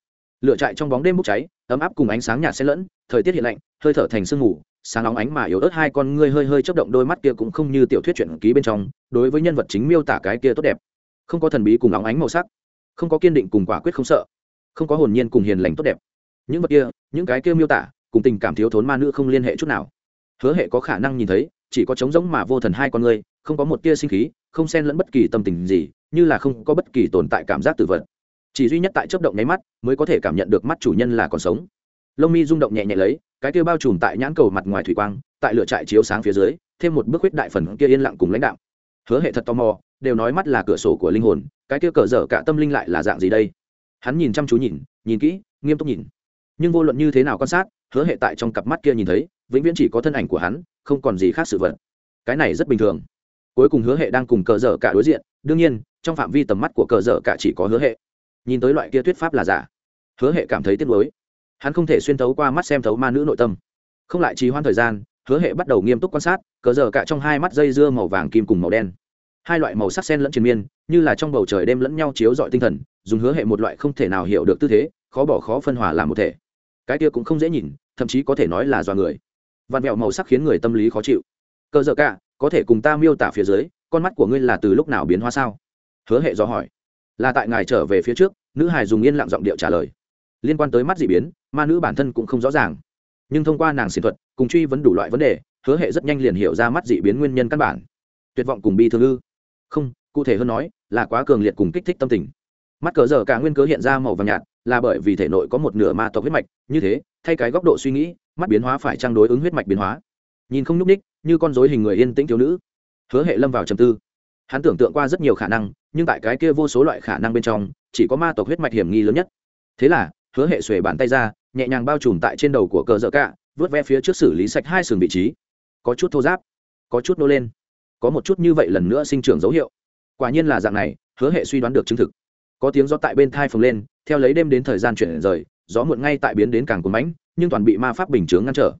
Lựa chạy trong bóng đêm bốc cháy, ấm áp cùng ánh sáng nhạt xen lẫn, thời tiết hiện lạnh, hơi thở thành sương mù, sáng nóng ánh mà yếu ớt hai con ngươi hơi hơi chấp động đôi mắt kia cũng không như tiểu thuyết truyện ký bên trong, đối với nhân vật chính miêu tả cái kia tốt đẹp không có thần bí cùng óng ánh màu sắc, không có kiên định cùng quả quyết không sợ, không có hồn nhiên cùng hiền lành tốt đẹp. Những vật kia, những cái kia miêu tả, cùng tình cảm thiếu thốn ma nữ không liên hệ chút nào. Hứa hệ có khả năng nhìn thấy, chỉ có trống giống mà vô thần hai con người, không có một tia sinh khí, không xen lẫn bất kỳ tâm tình gì, như là không có bất kỳ tồn tại cảm giác tử vật chỉ duy nhất tại chớp động nháy mắt, mới có thể cảm nhận được mắt chủ nhân là còn sống. Lông mi rung động nhẹ nhẹ lấy, cái kia bao trùm tại nhãn cầu mặt ngoài thủy quang, tại lửa trại chiếu sáng phía dưới, thêm một bước huyết đại phần kia yên lặng cùng lãnh đạo. Hứa hệ thật tò mò đều nói mắt là cửa sổ của linh hồn, cái kia cờ dở cả tâm linh lại là dạng gì đây? Hắn nhìn chăm chú nhìn nhìn kỹ, nghiêm túc nhìn. Nhưng vô luận như thế nào quan sát, hứa hệ tại trong cặp mắt kia nhìn thấy, vĩnh viễn chỉ có thân ảnh của hắn, không còn gì khác sự vật. Cái này rất bình thường. Cuối cùng hứa hệ đang cùng cờ dở cả đối diện, đương nhiên, trong phạm vi tầm mắt của cờ dở cả chỉ có hứa hệ. Nhìn tới loại kia thuyết pháp là giả. Hứa hệ cảm thấy tiếc nuối. Hắn không thể xuyên thấu qua mắt xem thấu ma nữ nội tâm. Không lại trì hoãn thời gian, hứa hệ bắt đầu nghiêm túc quan sát, cờ dở cả trong hai mắt dây dưa màu vàng kim cùng màu đen hai loại màu sắc sen lẫn triền miên, như là trong bầu trời đêm lẫn nhau chiếu dọi tinh thần, dùng hứa hệ một loại không thể nào hiểu được tư thế, khó bỏ khó phân hòa làm một thể. Cái kia cũng không dễ nhìn, thậm chí có thể nói là do người. Vạn mẹo màu sắc khiến người tâm lý khó chịu. Cơ dở cả, có thể cùng ta miêu tả phía dưới, con mắt của ngươi là từ lúc nào biến hóa sao? Hứa hệ do hỏi. Là tại ngài trở về phía trước, nữ hải dùng yên lặng giọng điệu trả lời. Liên quan tới mắt dị biến, ma nữ bản thân cũng không rõ ràng. Nhưng thông qua nàng xiển thuật, cùng truy vấn đủ loại vấn đề, hứa hệ rất nhanh liền hiểu ra mắt dị biến nguyên nhân căn bản. Tuyệt vọng cùng bi thương ư? Không, cụ thể hơn nói, là quá cường liệt cùng kích thích tâm tình. Mắt cờ giờ cả nguyên cớ hiện ra màu vàng nhạt, là bởi vì thể nội có một nửa ma tộc huyết mạch, như thế, thay cái góc độ suy nghĩ, mắt biến hóa phải trang đối ứng huyết mạch biến hóa. Nhìn không nhúc ních như con dối hình người yên tĩnh thiếu nữ. Hứa hệ lâm vào trầm tư. Hắn tưởng tượng qua rất nhiều khả năng, nhưng tại cái kia vô số loại khả năng bên trong, chỉ có ma tộc huyết mạch hiểm nghi lớn nhất. Thế là, hứa hệ xuề bàn tay ra, nhẹ nhàng bao trùm tại trên đầu của cờ dợ cả, vớt ve phía trước xử lý sạch hai sừng vị trí. Có chút thô giáp có chút nô lên có một chút như vậy lần nữa sinh trưởng dấu hiệu. Quả nhiên là dạng này, hứa hệ suy đoán được chứng thực. Có tiếng gió tại bên thai phồng lên, theo lấy đêm đến thời gian chuyển rời, gió muộn ngay tại biến đến càng cuốn mãnh, nhưng toàn bị ma pháp bình chướng ngăn trở.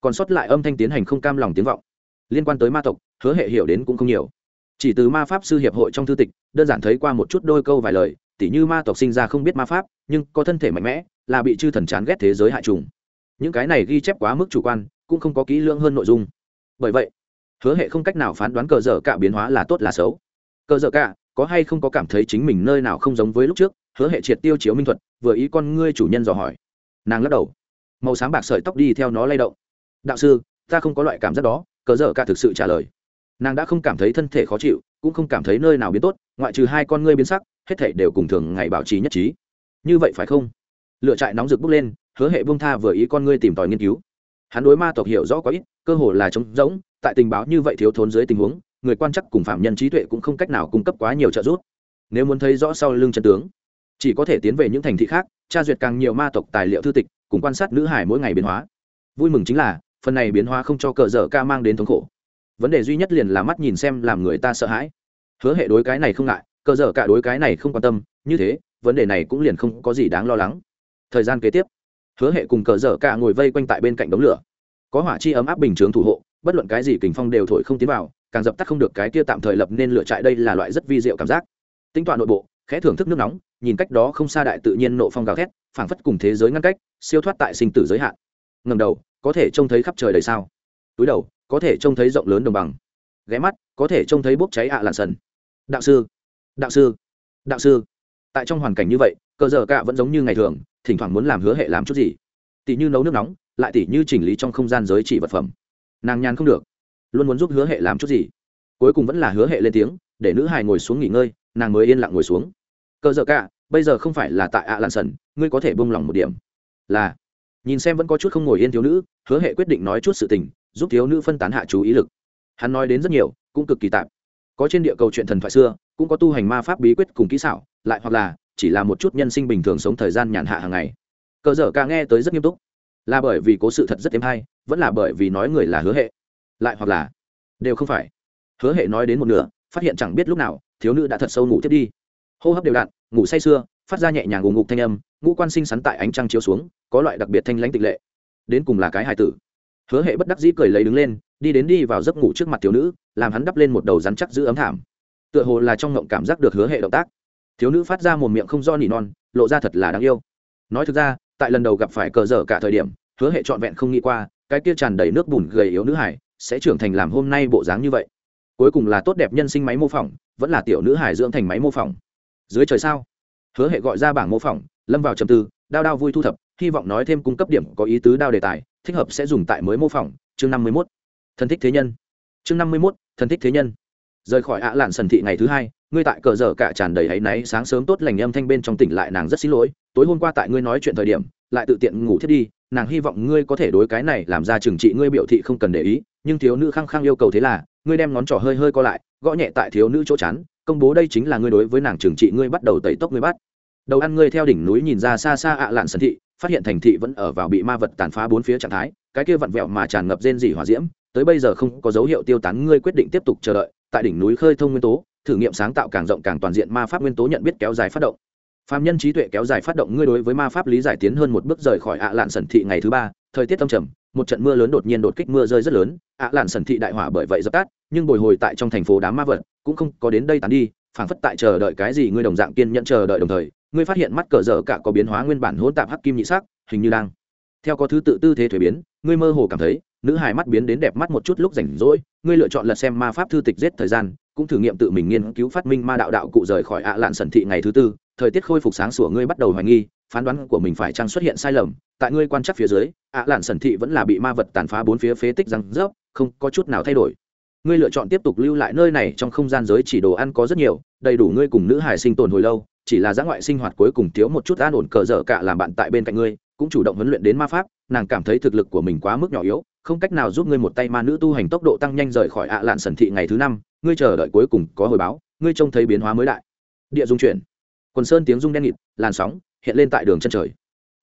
Còn sót lại âm thanh tiến hành không cam lòng tiếng vọng. Liên quan tới ma tộc, hứa hệ hiểu đến cũng không nhiều. Chỉ từ ma pháp sư hiệp hội trong thư tịch, đơn giản thấy qua một chút đôi câu vài lời, tỉ như ma tộc sinh ra không biết ma pháp, nhưng có thân thể mạnh mẽ, là bị chư thần chán ghét thế giới hại trùng. Những cái này ghi chép quá mức chủ quan, cũng không có kỹ lưỡng hơn nội dung. Bởi vậy hứa hệ không cách nào phán đoán cờ dở cả biến hóa là tốt là xấu. Cờ dở cả, có hay không có cảm thấy chính mình nơi nào không giống với lúc trước? Hứa hệ triệt tiêu chiếu minh thuật, vừa ý con ngươi chủ nhân dò hỏi. Nàng lắc đầu. Màu sáng bạc sợi tóc đi theo nó lay động. Đạo sư, ta không có loại cảm giác đó, cờ dở cả thực sự trả lời. Nàng đã không cảm thấy thân thể khó chịu, cũng không cảm thấy nơi nào biến tốt, ngoại trừ hai con ngươi biến sắc, hết thể đều cùng thường ngày bảo trì nhất trí. Như vậy phải không? Lựa trại nóng rực bốc lên, hứa hệ bông tha vừa ý con ngươi tìm tòi nghiên cứu. Hắn đối ma tộc hiểu rõ có ít, cơ hồ là trống rỗng tại tình báo như vậy thiếu thốn dưới tình huống, người quan chắc cùng phạm nhân trí tuệ cũng không cách nào cung cấp quá nhiều trợ giúp. Nếu muốn thấy rõ sau lưng chân tướng, chỉ có thể tiến về những thành thị khác, tra duyệt càng nhiều ma tộc tài liệu thư tịch, cùng quan sát nữ hải mỗi ngày biến hóa. Vui mừng chính là, phần này biến hóa không cho cờ dở ca mang đến thống khổ. Vấn đề duy nhất liền là mắt nhìn xem làm người ta sợ hãi. Hứa hệ đối cái này không ngại, cờ dở cả đối cái này không quan tâm, như thế, vấn đề này cũng liền không có gì đáng lo lắng. Thời gian kế tiếp, hứa hệ cùng cờ dở cả ngồi vây quanh tại bên cạnh đống lửa. Có hỏa chi ấm áp bình chướng thủ hộ bất luận cái gì kình phong đều thổi không tiến vào, càng dập tắt không được cái kia tạm thời lập nên lửa trại đây là loại rất vi diệu cảm giác. Tính toán nội bộ, khẽ thưởng thức nước nóng, nhìn cách đó không xa đại tự nhiên nộ phong gào thét, phảng phất cùng thế giới ngăn cách, siêu thoát tại sinh tử giới hạn. Ngầm đầu, có thể trông thấy khắp trời đầy sao. Túi đầu, có thể trông thấy rộng lớn đồng bằng. Ghé mắt, có thể trông thấy bốc cháy ạ à làn sần. Đạo sư đạo sư đạo sư. Tại trong hoàn cảnh như vậy, cờ giờ cạ vẫn giống như ngày thường, thỉnh thoảng muốn làm hứa hệ làm chút gì. Tỷ như nấu nước nóng, lại tỷ như chỉnh lý trong không gian giới chỉ vật phẩm nàng nhàn không được, luôn muốn giúp hứa hệ làm chút gì. Cuối cùng vẫn là hứa hệ lên tiếng, để nữ hài ngồi xuống nghỉ ngơi, nàng mới yên lặng ngồi xuống. Cờ dợ cả, bây giờ không phải là tại ạ lạn sần, ngươi có thể bông lòng một điểm. Là, nhìn xem vẫn có chút không ngồi yên thiếu nữ, hứa hệ quyết định nói chút sự tình, giúp thiếu nữ phân tán hạ chú ý lực. Hắn nói đến rất nhiều, cũng cực kỳ tạp. Có trên địa cầu chuyện thần thoại xưa, cũng có tu hành ma pháp bí quyết cùng kỹ xảo, lại hoặc là chỉ là một chút nhân sinh bình thường sống thời gian nhàn hạ hàng ngày. Cờ dở cả nghe tới rất nghiêm túc là bởi vì cố sự thật rất êm hay, vẫn là bởi vì nói người là hứa hệ. Lại hoặc là, đều không phải. Hứa hệ nói đến một nửa, phát hiện chẳng biết lúc nào, thiếu nữ đã thật sâu ngủ thiết đi. Hô hấp đều đặn, ngủ say sưa, phát ra nhẹ nhàng ngủ ngục thanh âm, ngũ quan sinh sắn tại ánh trăng chiếu xuống, có loại đặc biệt thanh lãnh tịch lệ. Đến cùng là cái hài tử. Hứa hệ bất đắc dĩ cười lấy đứng lên, đi đến đi vào giấc ngủ trước mặt thiếu nữ, làm hắn đắp lên một đầu rắn chắc giữ ấm thảm. Tựa hồ là trong ngộng cảm giác được hứa hệ động tác. Thiếu nữ phát ra một miệng không do nỉ non, lộ ra thật là đáng yêu. Nói thực ra tại lần đầu gặp phải cờ dở cả thời điểm, hứa hệ trọn vẹn không nghĩ qua, cái kia tràn đầy nước bùn gầy yếu nữ hải sẽ trưởng thành làm hôm nay bộ dáng như vậy. Cuối cùng là tốt đẹp nhân sinh máy mô phỏng, vẫn là tiểu nữ hải dưỡng thành máy mô phỏng. Dưới trời sao? Hứa hệ gọi ra bảng mô phỏng, lâm vào trầm tư, đao đao vui thu thập, hy vọng nói thêm cung cấp điểm có ý tứ đao đề tài, thích hợp sẽ dùng tại mới mô phỏng, chương năm mươi mốt. Thân thích thế nhân. Chương năm mươi mốt, thân thích thế nhân. Rời khỏi ạ lạn sần thị ngày thứ hai ngươi tại cờ dở cả tràn đầy hãy náy, sáng sớm tốt lành âm thanh bên trong tỉnh lại, nàng rất xin lỗi, tối hôm qua tại ngươi nói chuyện thời điểm, lại tự tiện ngủ thiết đi, nàng hy vọng ngươi có thể đối cái này làm ra trừng trị, ngươi biểu thị không cần để ý, nhưng thiếu nữ khăng khăng yêu cầu thế là, ngươi đem ngón trỏ hơi hơi co lại, gõ nhẹ tại thiếu nữ chỗ chắn công bố đây chính là ngươi đối với nàng trừng trị, ngươi bắt đầu tẩy tốc ngươi bắt. Đầu ăn ngươi theo đỉnh núi nhìn ra xa xa ạ lạn sân thị, phát hiện thành thị vẫn ở vào bị ma vật tàn phá bốn phía trạng thái, cái kia vặn vẹo mà tràn ngập rên dỉ hỏa diễm, tới bây giờ không có dấu hiệu tiêu tán, ngươi quyết định tiếp tục chờ đợi, tại đỉnh núi khơi thông nguyên tố thử nghiệm sáng tạo càng rộng càng toàn diện ma pháp nguyên tố nhận biết kéo dài phát động. Phạm nhân trí tuệ kéo dài phát động, ngươi đối với ma pháp lý giải tiến hơn một bước rời khỏi ạ lạn sẩn thị ngày thứ ba, thời tiết tâm trầm, một trận mưa lớn đột nhiên đột kích mưa rơi rất lớn, ạ lạn sẩn thị đại hỏa bởi vậy dập tắt, nhưng bồi hồi tại trong thành phố đám ma vật cũng không có đến đây tán đi, phảng phất tại chờ đợi cái gì ngươi đồng dạng kiên nhận chờ đợi đồng thời, ngươi phát hiện mắt cờ dở cả có biến hóa nguyên bản hỗn tạp hắc kim nhị sắc, hình như đang. Theo có thứ tự tư thế thuế biến, ngươi mơ hồ cảm thấy, nữ hài mắt biến đến đẹp mắt một chút lúc rảnh rỗi, ngươi lựa chọn lật xem ma pháp thư tịch giết thời gian cũng thử nghiệm tự mình nghiên cứu phát minh ma đạo đạo cụ rời khỏi ạ lạn sẩn thị ngày thứ tư, thời tiết khôi phục sáng sủa ngươi bắt đầu hoài nghi, phán đoán của mình phải chăng xuất hiện sai lầm. Tại ngươi quan chắc phía dưới, ạ lạn sẩn thị vẫn là bị ma vật tàn phá bốn phía phế tích răng rớp, không có chút nào thay đổi. Ngươi lựa chọn tiếp tục lưu lại nơi này trong không gian giới chỉ đồ ăn có rất nhiều, đầy đủ ngươi cùng nữ hải sinh tồn hồi lâu, chỉ là giã ngoại sinh hoạt cuối cùng thiếu một chút an ổn cờ dở cả làm bạn tại bên cạnh ngươi cũng chủ động huấn luyện đến ma pháp, nàng cảm thấy thực lực của mình quá mức nhỏ yếu, không cách nào giúp ngươi một tay ma nữ tu hành tốc độ tăng nhanh rời khỏi ạ lạn sần thị ngày thứ năm, ngươi chờ đợi cuối cùng có hồi báo, ngươi trông thấy biến hóa mới đại. Địa dung chuyển. Quần sơn tiếng rung đen nghịt, làn sóng hiện lên tại đường chân trời.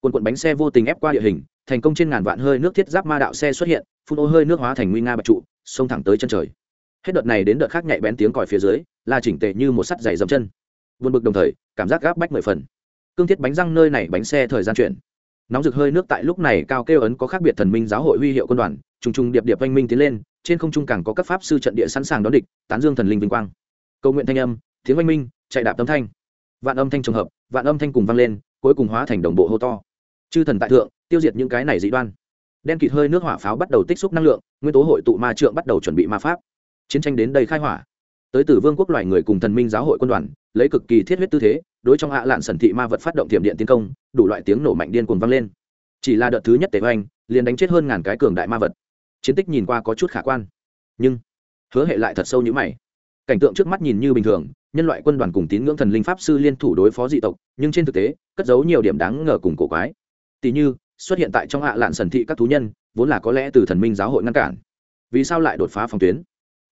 Quần quận bánh xe vô tình ép qua địa hình, thành công trên ngàn vạn hơi nước thiết giáp ma đạo xe xuất hiện, phun ô hơi nước hóa thành nguy nga bạch trụ, xông thẳng tới chân trời. Hết đợt này đến đợt khác nhạy bén tiếng còi phía dưới, là chỉnh tề như một sắt dày dầm chân. Vượt bực đồng thời, cảm giác gáp bách mười phần. Cương thiết bánh răng nơi này bánh xe thời gian chuyển nóng rực hơi nước tại lúc này cao kêu ấn có khác biệt thần minh giáo hội huy hiệu quân đoàn, trùng trùng điệp điệp oanh minh tiến lên, trên không trung càng có các pháp sư trận địa sẵn sàng đón địch, tán dương thần linh vinh quang. Cầu nguyện thanh âm, tiếng oanh minh, chạy đạp tấm thanh. Vạn âm thanh trùng hợp, vạn âm thanh cùng vang lên, cuối cùng hóa thành đồng bộ hô to. Chư thần tại thượng, tiêu diệt những cái này dị đoan. Đen kịt hơi nước hỏa pháo bắt đầu tích xúc năng lượng, nguyên tố hội tụ ma trượng bắt đầu chuẩn bị ma pháp. Chiến tranh đến đây khai hỏa. Tới từ vương quốc loài người cùng thần minh giáo hội quân đoàn, lấy cực kỳ thiết huyết tư thế đối trong hạ lạn sần thị ma vật phát động tiềm điện tiến công, đủ loại tiếng nổ mạnh điên cuồng vang lên. Chỉ là đợt thứ nhất tề oanh, liền đánh chết hơn ngàn cái cường đại ma vật. Chiến tích nhìn qua có chút khả quan, nhưng hứa hệ lại thật sâu như mày. Cảnh tượng trước mắt nhìn như bình thường, nhân loại quân đoàn cùng tín ngưỡng thần linh pháp sư liên thủ đối phó dị tộc, nhưng trên thực tế, cất giấu nhiều điểm đáng ngờ cùng cổ quái. Tỷ như, xuất hiện tại trong hạ lạn sần thị các thú nhân, vốn là có lẽ từ thần minh giáo hội ngăn cản. Vì sao lại đột phá phòng tuyến?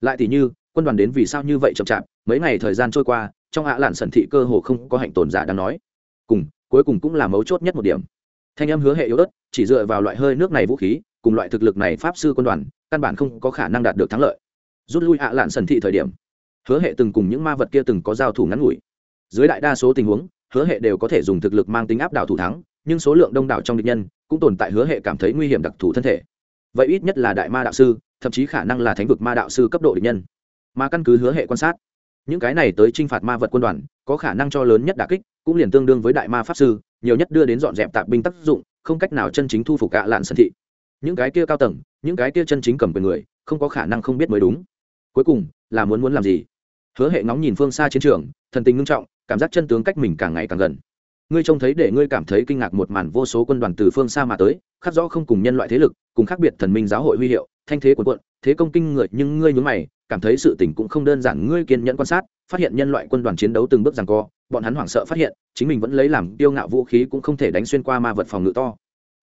Lại tỷ như, quân đoàn đến vì sao như vậy chậm chạp? Mấy ngày thời gian trôi qua, trong hạ lạn sẩn thị cơ hồ không có hạnh tồn giả đang nói. Cùng, cuối cùng cũng là mấu chốt nhất một điểm. Thanh âm hứa hệ yếu ớt, chỉ dựa vào loại hơi nước này vũ khí, cùng loại thực lực này pháp sư quân đoàn, căn bản không có khả năng đạt được thắng lợi. Rút lui hạ lạn sẩn thị thời điểm, hứa hệ từng cùng những ma vật kia từng có giao thủ ngắn ngủi. Dưới đại đa số tình huống, hứa hệ đều có thể dùng thực lực mang tính áp đảo thủ thắng, nhưng số lượng đông đảo trong địch nhân cũng tồn tại hứa hệ cảm thấy nguy hiểm đặc thù thân thể. Vậy ít nhất là đại ma đạo sư, thậm chí khả năng là thánh vực ma đạo sư cấp độ địch nhân. Mà căn cứ hứa hệ quan sát những cái này tới t r i n h phạt ma vật quân đoàn, có khả năng cho lớn nhất đà kích, cũng liền tương đương với đại ma pháp sư, nhiều nhất đưa đến dọn dẹp tạp binh tác dụng, không cách nào chân chính thu phục cả lạn sân thị. Những cái kia cao tầng, những cái kia chân chính cầm quyền người, không có khả năng không biết mới đúng. Cuối cùng, là muốn muốn làm gì? Hứa hệ ngóng nhìn phương xa chiến trường, thần tình ngưng trọng, cảm giác chân tướng cách mình càng ngày càng gần. Ngươi trông thấy để ngươi cảm thấy kinh ngạc một màn vô số quân đoàn từ phương xa mà tới, khắc rõ không cùng nhân loại thế lực, cùng khác biệt thần minh giáo hội huy hiệu, thanh thế của quận thế công kinh người, nhưng ngươi nhún mày cảm thấy sự tình cũng không đơn giản. Ngươi kiên nhẫn quan sát, phát hiện nhân loại quân đoàn chiến đấu từng bước rằng co, bọn hắn hoảng sợ phát hiện, chính mình vẫn lấy làm tiêu ngạo vũ khí cũng không thể đánh xuyên qua ma vật phòng ngự to.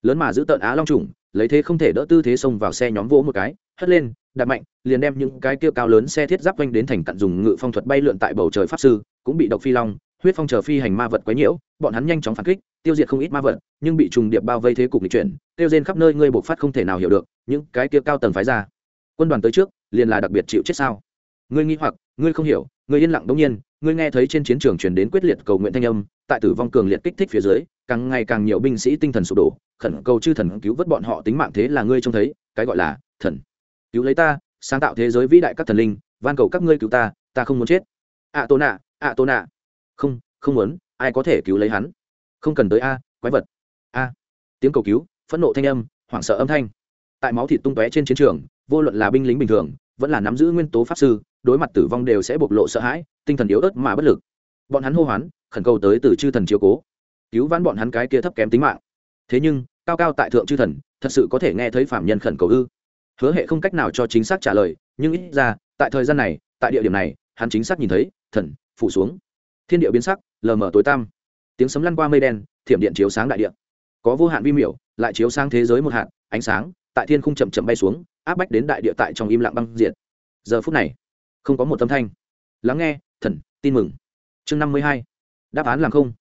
Lớn mà giữ tợn á long trùng, lấy thế không thể đỡ tư thế xông vào xe nhóm vỗ một cái, hất lên, đạp mạnh, liền đem những cái kia cao lớn xe thiết giáp quanh đến thành cặn dùng ngự phong thuật bay lượn tại bầu trời pháp sư, cũng bị độc phi long, huyết phong chờ phi hành ma vật quấy nhiễu, bọn hắn nhanh chóng phản kích, tiêu diệt không ít ma vật, nhưng bị trùng điệp bao vây thế cục lịch chuyển, tiêu rên khắp nơi, ngươi buộc phát không thể nào hiểu được, những cái kia cao tầng phái ra. Quân đoàn tới trước liền là đặc biệt chịu chết sao? Ngươi nghi hoặc ngươi không hiểu ngươi yên lặng đống nhiên ngươi nghe thấy trên chiến trường truyền đến quyết liệt cầu nguyện thanh âm tại tử vong cường liệt kích thích phía dưới càng ngày càng nhiều binh sĩ tinh thần sụp đổ khẩn cầu chư thần cứu vớt bọn họ tính mạng thế là ngươi trông thấy cái gọi là thần. Cứu lấy ta sáng tạo thế giới vĩ đại các thần linh van cầu các ngươi cứu ta ta không muốn chết. Ạ tô nà, ạ tô nà, không không muốn ai có thể cứu lấy hắn? Không cần tới a quái vật. A. Tiếng cầu cứu phẫn nộ thanh âm hoảng sợ âm thanh. Tại máu thịt tung tóe trên chiến trường vô luận là binh lính bình thường vẫn là nắm giữ nguyên tố pháp sư, đối mặt tử vong đều sẽ bộc lộ sợ hãi, tinh thần yếu ớt mà bất lực. Bọn hắn hô hoán, khẩn cầu tới từ chư thần chiếu cố. Cứu vãn bọn hắn cái kia thấp kém tính mạng. Thế nhưng, cao cao tại thượng chư thần, thật sự có thể nghe thấy phạm nhân khẩn cầu ư? Hứa hệ không cách nào cho chính xác trả lời, nhưng ít ra, tại thời gian này, tại địa điểm này, hắn chính xác nhìn thấy, thần, phủ xuống. Thiên địa biến sắc, lờ mờ tối tăm. Tiếng sấm lăn qua mây đen, thiểm điện chiếu sáng đại địa. Có vô hạn vi miểu, lại chiếu sang thế giới một hạn ánh sáng, tại thiên khung chậm chậm bay xuống áp bách đến đại địa tại trong im lặng băng diện giờ phút này, không có một âm thanh. Lắng nghe, thần, tin mừng. Chương năm mươi hai, đáp án làm không.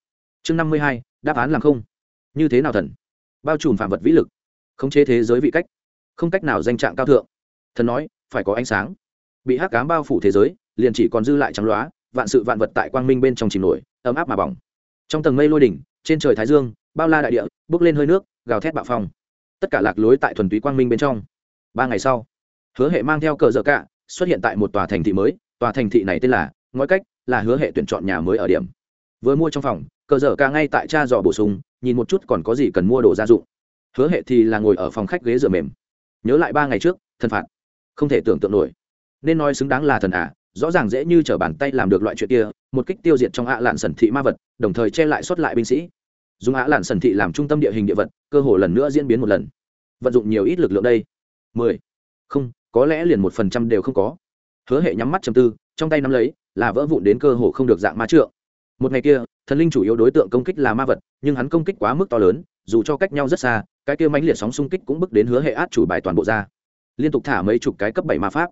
Chương năm mươi hai, đáp án làm không. Như thế nào thần? Bao trùm phạm vật vĩ lực, khống chế thế giới vị cách, không cách nào danh trạng cao thượng. Thần nói, phải có ánh sáng. Bị hắc cám bao phủ thế giới, liền chỉ còn dư lại trắng loá, vạn sự vạn vật tại quang minh bên trong chìm nổi, ấm áp mà bỏng. Trong tầng mây lôi đỉnh, trên trời thái dương, bao la đại địa bước lên hơi nước, gào thét bạo phong. Tất cả lạc lối tại thuần túy quang minh bên trong ba ngày sau, hứa hệ mang theo cờ dở cạ xuất hiện tại một tòa thành thị mới. Tòa thành thị này tên là ngói cách, là hứa hệ tuyển chọn nhà mới ở điểm. Vừa mua trong phòng, cờ dở cạ ngay tại cha dò bổ sung, nhìn một chút còn có gì cần mua đồ gia dụng. Hứa hệ thì là ngồi ở phòng khách ghế dựa mềm. Nhớ lại ba ngày trước, thân phạt. Không thể tưởng tượng nổi. Nên nói xứng đáng là thần ả, rõ ràng dễ như t r ở bàn tay làm được loại chuyện kia, một kích tiêu diệt trong ạ lạn sần thị ma vật, đồng thời che lại xuất lại binh sĩ. Dùng ạ lạn sần thị làm trung tâm địa hình địa vật, cơ hồ lần nữa diễn biến một lần. Vận dụng nhiều ít lực lượng đây mười. Không, có lẽ liền một phần trăm đều không có. Hứa hệ nhắm mắt chầm tư, trong tay nắm lấy, là vỡ vụn đến cơ hồ không được dạng ma trượng. Một ngày kia, thần linh chủ yếu đối tượng công kích là ma vật, nhưng hắn công kích quá mức to lớn, dù cho cách nhau rất xa, cái kia mãnh liệt sóng xung kích cũng bước đến hứa hệ át chủ bài toàn bộ ra. Liên tục thả mấy chục cái cấp bảy ma pháp.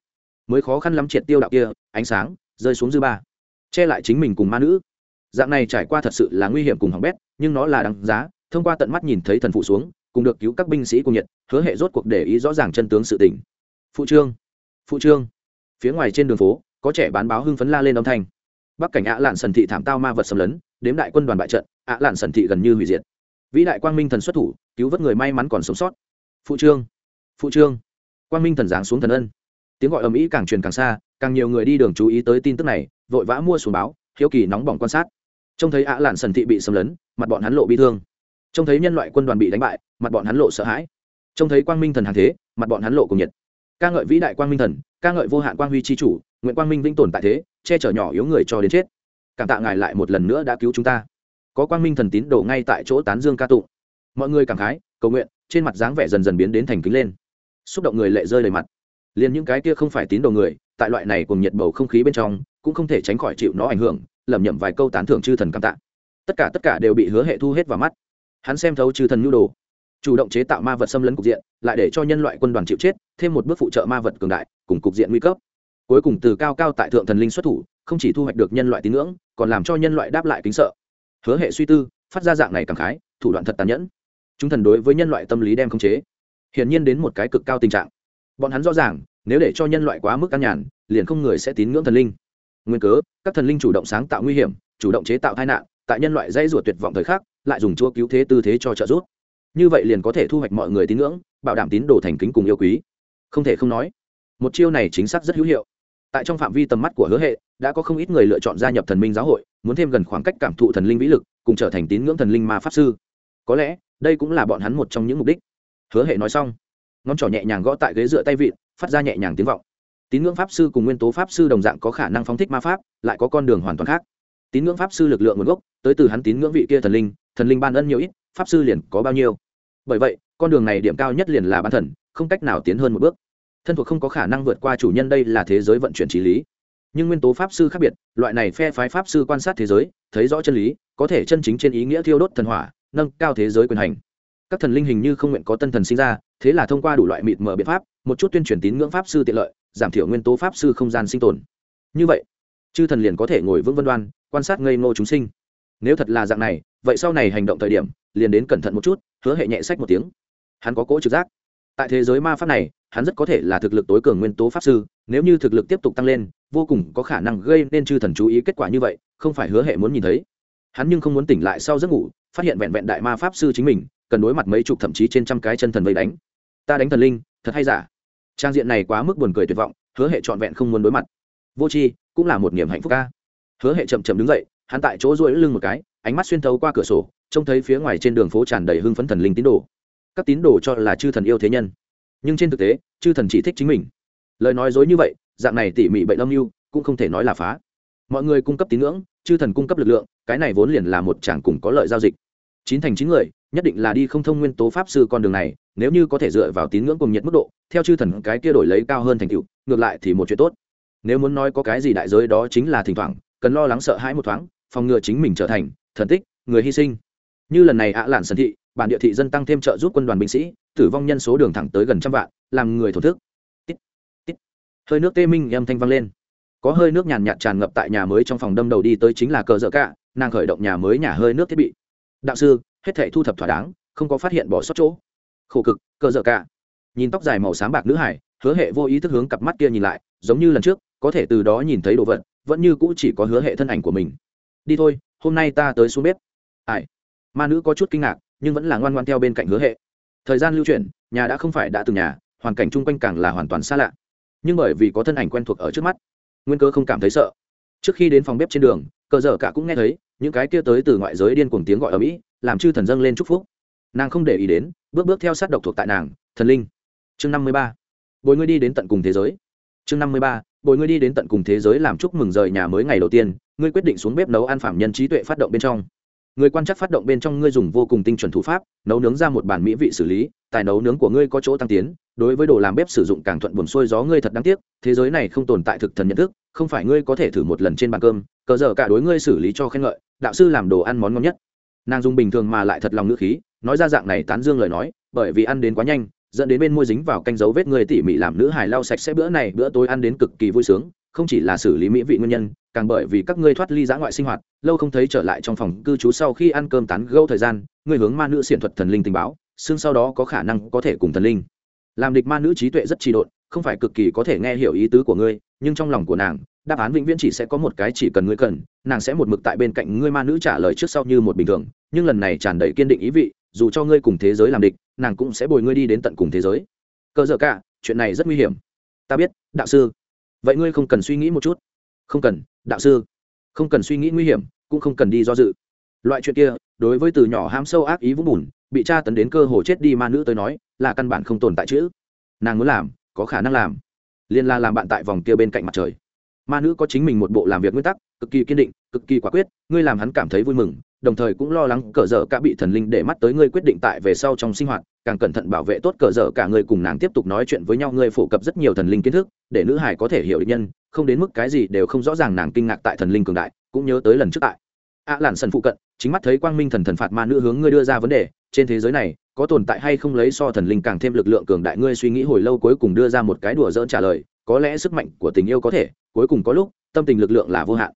Mới khó khăn lắm triệt tiêu đạo kia, ánh sáng, rơi xuống dư ba. Che lại chính mình cùng ma nữ. Dạng này trải qua thật sự là nguy hiểm cùng hỏng bét, nhưng nó là đáng giá, thông qua tận mắt nhìn thấy thần phụ xuống cùng được cứu các binh sĩ cùng nhiệt hứa hệ rốt cuộc để ý rõ ràng chân tướng sự tình. Phụ trương phụ trương. Phía ngoài trên đường phố, có trẻ bán báo hưng phấn la lên âm thanh. Bắc cảnh ạ lạn sần thị thảm tao ma vật xâm lấn, đếm đại quân đoàn bại trận, ạ lạn sần thị gần như hủy diệt. Vĩ đại quang minh thần xuất thủ, cứu vớt người may mắn còn sống sót. Phụ trương phụ trương. Quang minh thần giáng xuống thần ân. Tiếng gọi ầm ĩ càng truyền càng xa, càng nhiều người đi đường chú ý tới tin tức này, vội vã mua xuống báo, hiếu kỳ nóng bỏng quan sát. Trông thấy ạ lạn sần thị bị xâm lấn, mặt bọn hắn lộ bị thương trông thấy nhân loại quân đoàn bị đánh bại, mặt bọn hắn lộ sợ hãi. Trông thấy quang minh thần hàng thế, mặt bọn hắn lộ cùng nhiệt. Ca ngợi vĩ đại quang minh thần, ca ngợi vô hạn quang huy c h i chủ, nguyện quang minh vĩnh tồn tại thế, che chở nhỏ yếu người cho đến chết. Cảm tạ ngài lại một lần nữa đã cứu chúng ta. Có quang minh thần tín đồ ngay tại chỗ tán dương ca tụng. Mọi người cảm khái, cầu nguyện, trên mặt dáng vẻ dần dần biến đến thành kính lên. Xúc động người lệ rơi đầy mặt. Liền những cái kia không phải tín đồ người, tại loại này cùng nhiệt bầu không khí bên trong, cũng không thể tránh khỏi chịu nó ảnh hưởng, lẩm nhẩm vài câu tán thưởng chư thần cảm tạ. Tất cả tất cả đều bị hứa hệ thu hết vào mắt hắn xem thấu chư thần nhu đồ, chủ động chế tạo ma vật xâm lấn cục diện, lại để cho nhân loại quân đoàn chịu chết, thêm một bước phụ trợ ma vật cường đại, cùng cục diện nguy cấp. Cuối cùng từ cao cao tại thượng thần linh xuất thủ, không chỉ thu hoạch được nhân loại tín ngưỡng, còn làm cho nhân loại đáp lại kính sợ. Hứa hệ suy tư, phát ra dạng này cảm khái, thủ đoạn thật tàn nhẫn. Chúng thần đối với nhân loại tâm lý đem khống chế. Hiển nhiên đến một cái cực cao tình trạng. Bọn hắn rõ ràng, nếu để cho nhân loại quá mức căn nhàn, liền không người sẽ tín ngưỡng thần linh. Nguyên cớ, các thần linh chủ động sáng tạo nguy hiểm, chủ động chế tạo tai nạn, tại nhân loại dây ruột tuyệt vọng thời khắc lại dùng chúa cứu thế tư thế cho trợ giúp. Như vậy liền có thể thu hoạch mọi người tín ngưỡng, bảo đảm tín đồ thành kính cùng yêu quý. Không thể không nói, một chiêu này chính xác rất hữu hiệu. Tại trong phạm vi tầm mắt của hứa hệ, đã có không ít người lựa chọn gia nhập thần minh giáo hội, muốn thêm gần khoảng cách cảm thụ thần linh vĩ lực, cùng trở thành tín ngưỡng thần linh ma pháp sư. Có lẽ, đây cũng là bọn hắn một trong những mục đích. Hứa hệ nói xong, ngón trỏ nhẹ nhàng gõ tại ghế dựa tay vịn, phát ra nhẹ nhàng tiếng vọng. Tín ngưỡng pháp sư cùng nguyên tố pháp sư đồng dạng có khả năng phóng thích ma pháp, lại có con đường hoàn toàn khác. Tín ngưỡng pháp sư lực lượng nguồn gốc, tới từ hắn tín ngưỡng vị kia thần linh thần linh ban ân nhiều ít, pháp sư liền có bao nhiêu. Bởi vậy, con đường này điểm cao nhất liền là ban thần, không cách nào tiến hơn một bước. Thân thuộc không có khả năng vượt qua chủ nhân đây là thế giới vận chuyển trí lý. Nhưng nguyên tố pháp sư khác biệt, loại này phe phái pháp sư quan sát thế giới, thấy rõ chân lý, có thể chân chính trên ý nghĩa thiêu đốt thần hỏa, nâng cao thế giới quyền hành. Các thần linh hình như không nguyện có tân thần sinh ra, thế là thông qua đủ loại mịt mờ biện pháp, một chút tuyên truyền tín ngưỡng pháp sư tiện lợi, giảm thiểu nguyên tố pháp sư không gian sinh tồn. Như vậy, chư thần liền có thể ngồi vững vân đoan, quan sát ngây ngô chúng sinh. Nếu thật là dạng này vậy sau này hành động thời điểm, liền đến cẩn thận một chút, hứa hệ nhẹ sách một tiếng. Hắn có cỗ trực giác. Tại thế giới ma pháp này, hắn rất có thể là thực lực tối cường nguyên tố pháp sư, nếu như thực lực tiếp tục tăng lên, vô cùng có khả năng gây nên chư thần chú ý kết quả như vậy, không phải hứa hệ muốn nhìn thấy. Hắn nhưng không muốn tỉnh lại sau giấc ngủ, phát hiện vẹn vẹn đại ma pháp sư chính mình, cần đối mặt mấy chục thậm chí trên trăm cái chân thần vây đánh. Ta đánh thần linh, thật hay giả? Trang diện này quá mức buồn cười tuyệt vọng, hứa hệ trọn vẹn không muốn đối mặt. Vô tri, cũng là một niềm hạnh phúc ca. Hứa hệ chậm chậm đứng dậy, hắn tại chỗ duỗi lưng một cái ánh mắt xuyên thấu qua cửa sổ, trông thấy phía ngoài trên đường phố tràn đầy hưng phấn thần linh tín đồ. Các tín đồ cho là chư thần yêu thế nhân. Nhưng trên thực tế, chư thần chỉ thích chính mình. Lời nói dối như vậy, dạng này tỉ mỉ bệnh âm mưu, cũng không thể nói là phá. Mọi người cung cấp tín ngưỡng, chư thần cung cấp lực lượng, cái này vốn liền là một chàng cùng có lợi giao dịch. Chín thành chín người, nhất định là đi không thông nguyên tố pháp sư con đường này, nếu như có thể dựa vào tín ngưỡng cùng nhiệt mức độ, theo chư thần cái kia đổi lấy cao hơn thành tựu, ngược lại thì một chuyện tốt. Nếu muốn nói có cái gì đại giới đó chính là thỉnh thoảng, cần lo lắng sợ hãi một thoáng, phòng ngừa chính mình trở thành thần tích người hy sinh. Như lần này ạ à lạn sân thị bản địa thị dân tăng thêm trợ giúp quân đoàn binh sĩ tử vong nhân số đường thẳng tới gần trăm vạn làm người thổ thức. Tít, tít. hơi nước tê minh âm thanh vang lên. Có hơi nước nhàn nhạt tràn ngập tại nhà mới trong phòng đâm đầu đi tới chính là cờ dở cả nàng khởi động nhà mới nhà hơi nước thiết bị. Đạo sư hết thể thu thập thỏa đáng không có phát hiện bỏ sót chỗ. Khổ cực cờ dở cả. Nhìn tóc dài màu sáng bạc nữ hải hứa hệ vô ý thức hướng cặp mắt kia nhìn lại giống như lần trước có thể từ đó nhìn thấy đồ vật vẫn như cũ chỉ có hứa hệ thân ảnh của mình. Đi thôi hôm nay ta tới xuống bếp. Ai? Ma nữ có chút kinh ngạc, nhưng vẫn là ngoan ngoan theo bên cạnh hứa hệ. Thời gian lưu chuyển, nhà đã không phải đã từng nhà, hoàn cảnh chung quanh càng là hoàn toàn xa lạ. Nhưng bởi vì có thân ảnh quen thuộc ở trước mắt, nguyên cơ không cảm thấy sợ. Trước khi đến phòng bếp trên đường, cờ dở cả cũng nghe thấy, những cái kia tới từ ngoại giới điên cuồng tiếng gọi ở mỹ, làm chư thần dâng lên chúc phúc. Nàng không để ý đến, bước bước theo sát độc thuộc tại nàng, thần linh. Chương năm mươi ba. Bồi ngươi đi đến tận cùng thế giới. Chương năm mươi ba bồi ngươi đi đến tận cùng thế giới làm chúc mừng rời nhà mới ngày đầu tiên, ngươi quyết định xuống bếp nấu ăn phạm nhân trí tuệ phát động bên trong. Người quan chắc phát động bên trong ngươi dùng vô cùng tinh chuẩn thủ pháp, nấu nướng ra một bản mỹ vị xử lý, tài nấu nướng của ngươi có chỗ tăng tiến, đối với đồ làm bếp sử dụng càng thuận buồn xuôi gió ngươi thật đáng tiếc, thế giới này không tồn tại thực thần nhận thức, không phải ngươi có thể thử một lần trên bàn cơm cờ giờ cả đối ngươi xử lý cho khen ngợi, đạo sư làm đồ ăn món ngon nhất. Nàng dùng bình thường mà lại thật lòng ngữ khí, nói ra dạng này tán dương lời nói, bởi vì ăn đến quá nhanh dẫn đến bên môi dính vào canh dấu vết người tỉ mỉ làm nữ hài lau sạch sẽ bữa này, bữa tối ăn đến cực kỳ vui sướng, không chỉ là xử lý mỹ vị nguyên nhân, càng bởi vì các ngươi thoát ly giã ngoại sinh hoạt, lâu không thấy trở lại trong phòng cư trú sau khi ăn cơm tán gâu thời gian, người hướng ma nữ xiển thuật thần linh tình báo, xương sau đó có khả năng có thể cùng thần linh. Làm địch ma nữ trí tuệ rất trì độn, không phải cực kỳ có thể nghe hiểu ý tứ của ngươi, nhưng trong lòng của nàng, đáp án vĩnh viễn chỉ sẽ có một cái chỉ cần ngươi cần, nàng sẽ một mực tại bên cạnh ngươi ma nữ trả lời trước sau như một bình thường, nhưng lần này tràn đầy kiên định ý vị dù cho ngươi cùng thế giới làm địch, nàng cũng sẽ bồi ngươi đi đến tận cùng thế giới. Cơ dở cả, chuyện này rất nguy hiểm. Ta biết, đạo sư. Vậy ngươi không cần suy nghĩ một chút. Không cần, đạo sư. Không cần suy nghĩ nguy hiểm, cũng không cần đi do dự. Loại chuyện kia, đối với từ nhỏ ham sâu ác ý vũng bùn, bị tra tấn đến cơ hồ chết đi ma nữ tới nói, là căn bản không tồn tại chữ nàng muốn làm, có khả năng làm. Liên la làm bạn tại vòng kia bên cạnh mặt trời ma nữ có chính mình một bộ làm việc nguyên tắc, cực kỳ kiên định, cực kỳ quả quyết, ngươi làm hắn cảm thấy vui mừng, đồng thời cũng lo lắng cờ dở cả bị thần linh để mắt tới ngươi quyết định tại về sau trong sinh hoạt, càng cẩn thận bảo vệ tốt cờ dở cả người cùng nàng tiếp tục nói chuyện với nhau, ngươi phổ cập rất nhiều thần linh kiến thức, để nữ hải có thể hiểu định nhân, không đến mức cái gì đều không rõ ràng nàng kinh ngạc tại thần linh cường đại, cũng nhớ tới lần trước tại ạ à lản sần phụ cận, chính mắt thấy quang minh thần thần phạt ma nữ hướng ngươi đưa ra vấn đề, trên thế giới này, có tồn tại hay không lấy so thần linh càng thêm lực lượng cường đại ngươi suy nghĩ hồi lâu cuối cùng đưa ra một cái đùa dỡn trả lời, có lẽ sức mạnh của tình yêu có thể cuối cùng có lúc, tâm tình lực lượng là vô hạn.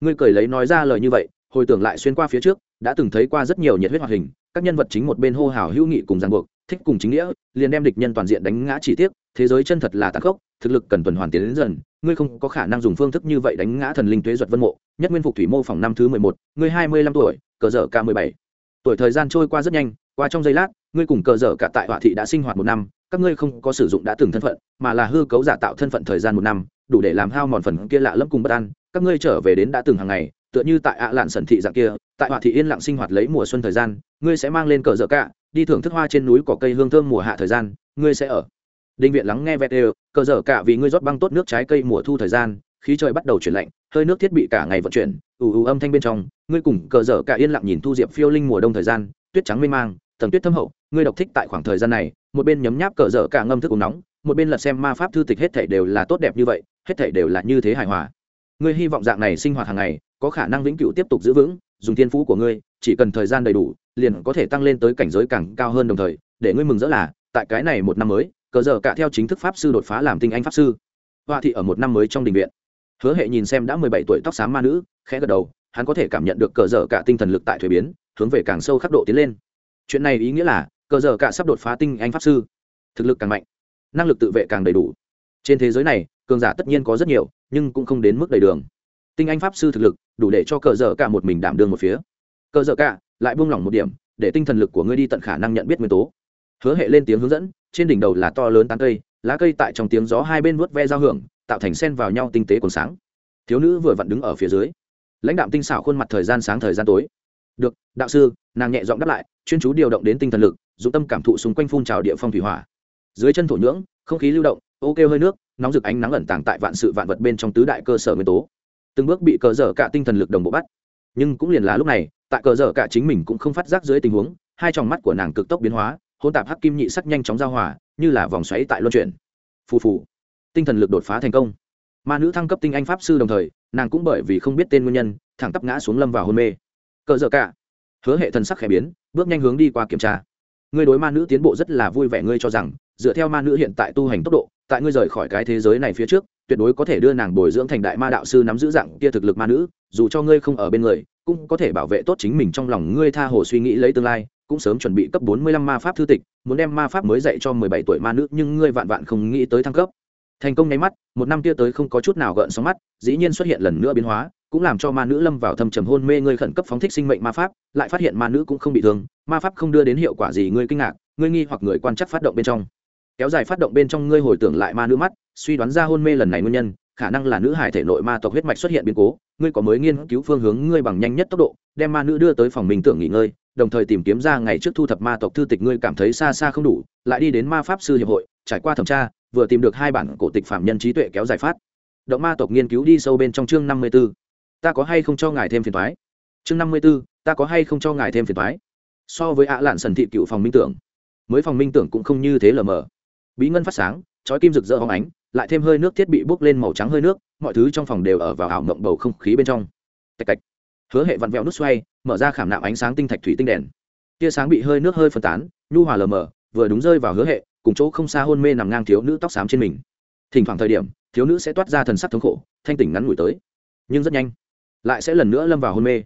Ngươi cười lấy nói ra lời như vậy, hồi tưởng lại xuyên qua phía trước, đã từng thấy qua rất nhiều nhiệt huyết hoạt hình, các nhân vật chính một bên hô hào hữu nghị cùng ràng buộc, thích cùng chính nghĩa, liền đem địch nhân toàn diện đánh ngã chỉ tiếc, thế giới chân thật là tàn khốc, thực lực cần tuần hoàn tiến đến dần, ngươi không có khả năng dùng phương thức như vậy đánh ngã thần linh tuế duật vân mộ, nhất nguyên phục thủy mô phòng năm thứ mười một, ngươi hai mươi lăm tuổi, cờ dở ca mười bảy. Tuổi thời gian trôi qua rất nhanh, qua trong giây lát, ngươi cùng cờ dở cả tại họa thị đã sinh hoạt một năm các ngươi không có sử dụng đã từng thân phận, mà là hư cấu giả tạo thân phận thời gian một năm, đủ để làm hao mòn phần kia lạ lẫm cùng bất an. Các ngươi trở về đến đã từng hàng ngày, tựa như tại ạ lạn sần thị dạng kia, tại họa thị yên lặng sinh hoạt lấy mùa xuân thời gian, ngươi sẽ mang lên cờ dở cả, đi thưởng thức hoa trên núi có cây hương thơm mùa hạ thời gian, ngươi sẽ ở. Đinh viện lắng nghe vẹt đều, cờ dở cả vì ngươi rót băng tốt nước trái cây mùa thu thời gian, khí trời bắt đầu chuyển lạnh, hơi nước thiết bị cả ngày vận chuyển, ù ù âm thanh bên trong, ngươi cùng cờ dở cả yên lặng nhìn thu diệp phiêu linh mùa đông thời gian, tuyết trắng mê mang, tầng tuyết thâm hậu, ngươi độc thích tại khoảng thời gian này một bên nhấm nháp cờ dở cả ngâm thức uống nóng, một bên lật xem ma pháp thư tịch hết thảy đều là tốt đẹp như vậy, hết thảy đều là như thế hài hòa. Ngươi hy vọng dạng này sinh hoạt hàng ngày, có khả năng vĩnh cửu tiếp tục giữ vững, dùng thiên phú của ngươi, chỉ cần thời gian đầy đủ, liền có thể tăng lên tới cảnh giới càng cao hơn đồng thời, để ngươi mừng rỡ là, tại cái này một năm mới, cờ giờ cả theo chính thức pháp sư đột phá làm tinh anh pháp sư. Hoa thị ở một năm mới trong đình viện. Hứa hệ nhìn xem đã mười bảy tuổi tóc xám ma nữ, khẽ gật đầu, hắn có thể cảm nhận được cờ dở cả tinh thần lực tại thuế biến, hướng về càng sâu khắc độ tiến lên. Chuyện này ý nghĩa là cờ dở cả sắp đột phá tinh anh pháp sư. Thực lực càng mạnh, năng lực tự vệ càng đầy đủ. Trên thế giới này, cường giả tất nhiên có rất nhiều, nhưng cũng không đến mức đầy đường. Tinh anh pháp sư thực lực, đủ để cho cờ dở cả một mình đảm đương một phía. Cờ dở cả, lại buông lỏng một điểm, để tinh thần lực của ngươi đi tận khả năng nhận biết nguyên tố. Hứa hệ lên tiếng hướng dẫn, trên đỉnh đầu là to lớn tán cây, lá cây tại trong tiếng gió hai bên vuốt ve giao hưởng, tạo thành sen vào nhau tinh tế còn sáng. Thiếu nữ vừa vặn đứng ở phía dưới. Lãnh đạo tinh xảo khuôn mặt thời gian sáng thời gian tối. Được, đạo sư, nàng nhẹ giọng đáp lại, chuyên chú điều động đến tinh thần lực dụng tâm cảm thụ xung quanh phun trào địa phong thủy hỏa. Dưới chân thổ nhưỡng, không khí lưu động, ô kêu hơi nước, nóng rực ánh nắng ẩn tàng tại vạn sự vạn vật bên trong tứ đại cơ sở nguyên tố. Từng bước bị cờ dở cả tinh thần lực đồng bộ bắt. Nhưng cũng liền là lúc này, tại cờ dở cả chính mình cũng không phát giác dưới tình huống, hai tròng mắt của nàng cực tốc biến hóa hôn tạp hắc kim nhị sắc nhanh chóng giao hòa, như là vòng xoáy tại luân chuyển. Phù phù, tinh thần lực đột phá thành công. Ma nữ thăng cấp tinh anh pháp sư đồng thời, nàng cũng bởi vì không biết tên nguyên nhân, thẳng tắp ngã xuống lâm vào hôn mê. Cờ dở cả, hứa hệ thần sắc khẽ biến, bước nhanh hướng đi qua kiểm tra ngươi đối ma nữ tiến bộ rất là vui vẻ, ngươi cho rằng, dựa theo ma nữ hiện tại tu hành tốc độ, tại ngươi rời khỏi cái thế giới này phía trước, tuyệt đối có thể đưa nàng bồi dưỡng thành đại ma đạo sư nắm giữ dạng kia thực lực ma nữ, dù cho ngươi không ở bên người, cũng có thể bảo vệ tốt chính mình trong lòng ngươi tha hồ suy nghĩ lấy tương lai, cũng sớm chuẩn bị cấp bốn mươi lăm ma pháp thư tịch, muốn đem ma pháp mới dạy cho mười bảy tuổi ma nữ, nhưng ngươi vạn vạn không nghĩ tới thăng cấp. Thành công nháy mắt, một năm kia tới không có chút nào gợn sóng mắt, dĩ nhiên xuất hiện lần nữa biến hóa cũng làm cho ma nữ lâm vào thâm trầm hôn mê. Ngươi khẩn cấp phóng thích sinh mệnh ma pháp, lại phát hiện ma nữ cũng không bị thương. Ma pháp không đưa đến hiệu quả gì, ngươi kinh ngạc, ngươi nghi hoặc người quan chắc phát động bên trong. Kéo dài phát động bên trong, ngươi hồi tưởng lại ma nữ mắt, suy đoán ra hôn mê lần này nguyên nhân, khả năng là nữ hải thể nội ma tộc huyết mạch xuất hiện biến cố. Ngươi có mới nghiên cứu phương hướng, ngươi bằng nhanh nhất tốc độ, đem ma nữ đưa tới phòng mình tưởng nghỉ ngơi, đồng thời tìm kiếm ra ngày trước thu thập ma tộc thư tịch. Ngươi cảm thấy xa xa không đủ, lại đi đến ma pháp sư hiệp hội, trải qua thẩm tra, vừa tìm được hai bản cổ tịch phạm nhân trí tuệ kéo dài phát. Động ma tộc nghiên cứu đi sâu bên trong chương năm mươi b ta có hay không cho ngài thêm phiền thoái? Chương năm mươi b ố ta có hay không cho ngài thêm phiền thoái? So với ạ lạn sần thị cựu phòng minh tưởng, mới phòng minh tưởng cũng không như thế lờ mờ. Bí ngân phát sáng, chói kim rực rỡ hóng ánh, lại thêm hơi nước thiết bị bốc lên màu trắng hơi nước, mọi thứ trong phòng đều ở vào ảo mộng bầu không khí bên trong. Tạch tạch. Hứa hệ vặn vẹo nút xoay, mở ra khảm nạm ánh sáng tinh thạch thủy tinh đèn. Tia sáng bị hơi nước hơi phân tán, nhu hòa lờ mờ, vừa đúng rơi vào hứa hệ, cùng chỗ không xa hôn mê nằm ngang thiếu nữ tóc xám trên mình. Thỉnh thoảng thời điểm, thiếu nữ sẽ toát ra thần sắc thống khổ, thanh tỉnh ngắn ngủi tới. Nhưng rất nhanh lại sẽ lần nữa lâm vào hôn mê.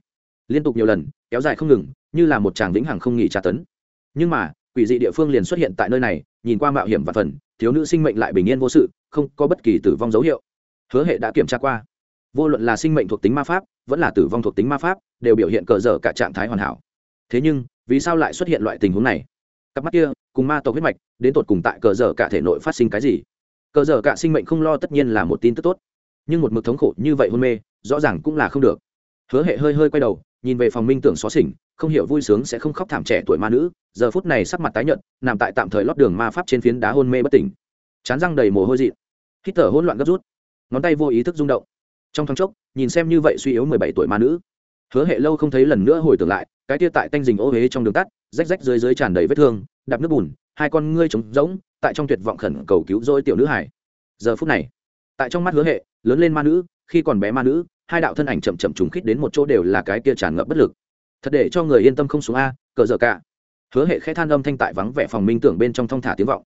Liên tục nhiều lần, kéo dài không ngừng, như là một chàng vĩnh hằng không nghỉ tra tấn. Nhưng mà, quỷ dị địa phương liền xuất hiện tại nơi này, nhìn qua mạo hiểm và phần, thiếu nữ sinh mệnh lại bình yên vô sự, không có bất kỳ tử vong dấu hiệu. Hứa hệ đã kiểm tra qua. Vô luận là sinh mệnh thuộc tính ma pháp, vẫn là tử vong thuộc tính ma pháp, đều biểu hiện cờ dở cả trạng thái hoàn hảo. Thế nhưng, vì sao lại xuất hiện loại tình huống này? Cặp mắt kia, cùng ma tộc huyết mạch, đến tột cùng tại cờ dở cả thể nội phát sinh cái gì? Cờ dở cả sinh mệnh không lo tất nhiên là một tin tức tốt nhưng một mực thống khổ như vậy hôn mê, rõ ràng cũng là không được. Hứa hệ hơi hơi quay đầu, nhìn về phòng minh tưởng xó xỉnh, không hiểu vui sướng sẽ không khóc thảm trẻ tuổi ma nữ, giờ phút này sắc mặt tái nhợt, nằm tại tạm thời lót đường ma pháp trên phiến đá hôn mê bất tỉnh. Chán răng đầy mồ hôi dị hít thở hỗn loạn gấp rút. Ngón tay vô ý thức rung động. Trong thoáng chốc, nhìn xem như vậy suy yếu mười bảy tuổi ma nữ. Hứa hệ lâu không thấy lần nữa hồi tưởng lại, cái tia tại tanh dình ô huế trong đường tắt, rách rách dưới dưới tràn đầy vết thương, đạp nước bùn, hai con ngươi trống rỗng, tại trong tuyệt vọng khẩn cầu cứu dôi tiểu nữ hải giờ phút này, tại trong mắt hứa hệ lớn lên ma nữ, khi còn bé ma nữ, hai đạo thân ảnh chậm chậm trùng khít đến một chỗ đều là cái kia tràn ngập bất lực. Thật để cho người yên tâm không xuống a, cờ dở cả. Hứa hệ khẽ than âm thanh tại vắng vẻ phòng minh tưởng bên trong thong thả tiếng vọng.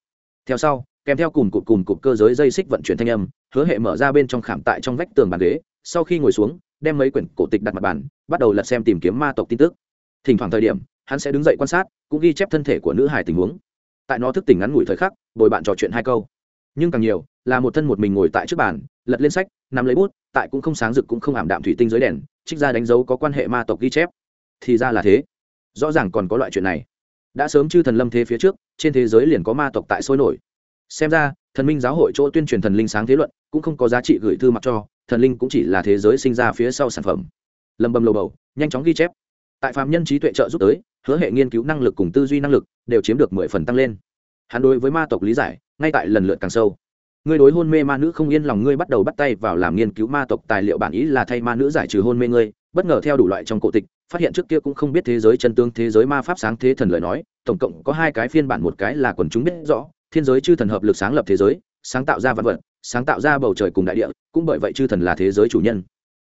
Theo sau, kèm theo cùng cụt cùng cụt cơ giới dây xích vận chuyển thanh âm, hứa hệ mở ra bên trong khảm tại trong vách tường bàn ghế, sau khi ngồi xuống, đem mấy quyển cổ tịch đặt mặt bàn, bắt đầu lật xem tìm kiếm ma tộc tin tức. Thỉnh thoảng thời điểm, hắn sẽ đứng dậy quan sát, cũng ghi chép thân thể của nữ hải tình huống. Tại nó thức tỉnh ngắn ngủi thời khắc, bồi bạn trò chuyện hai câu. Nhưng càng nhiều là một thân một mình ngồi tại trước bàn, lật lên sách, nắm lấy bút, tại cũng không sáng rực cũng không ảm đạm thủy tinh dưới đèn, trích ra đánh dấu có quan hệ ma tộc ghi chép. Thì ra là thế. Rõ ràng còn có loại chuyện này. Đã sớm chư thần lâm thế phía trước, trên thế giới liền có ma tộc tại sôi nổi. Xem ra, thần minh giáo hội chỗ tuyên truyền thần linh sáng thế luận, cũng không có giá trị gửi thư mặc cho, thần linh cũng chỉ là thế giới sinh ra phía sau sản phẩm. Lầm bầm lầu bầu, nhanh chóng ghi chép. Tại phạm nhân trí tuệ trợ giúp tới, hứa hệ nghiên cứu năng lực cùng tư duy năng lực đều chiếm được mười phần tăng lên. Hắn đối với ma tộc lý giải, ngay tại lần lượt càng sâu ngươi đối hôn mê ma nữ không yên lòng, ngươi bắt đầu bắt tay vào làm nghiên cứu ma tộc tài liệu bản ý là thay ma nữ giải trừ hôn mê ngươi. Bất ngờ theo đủ loại trong cổ tịch, phát hiện trước kia cũng không biết thế giới chân tương thế giới ma pháp sáng thế thần lời nói, tổng cộng có hai cái phiên bản, một cái là quần chúng biết rõ, thiên giới chư thần hợp lực sáng lập thế giới, sáng tạo ra vạn vật, sáng tạo ra bầu trời cùng đại địa, cũng bởi vậy chư thần là thế giới chủ nhân.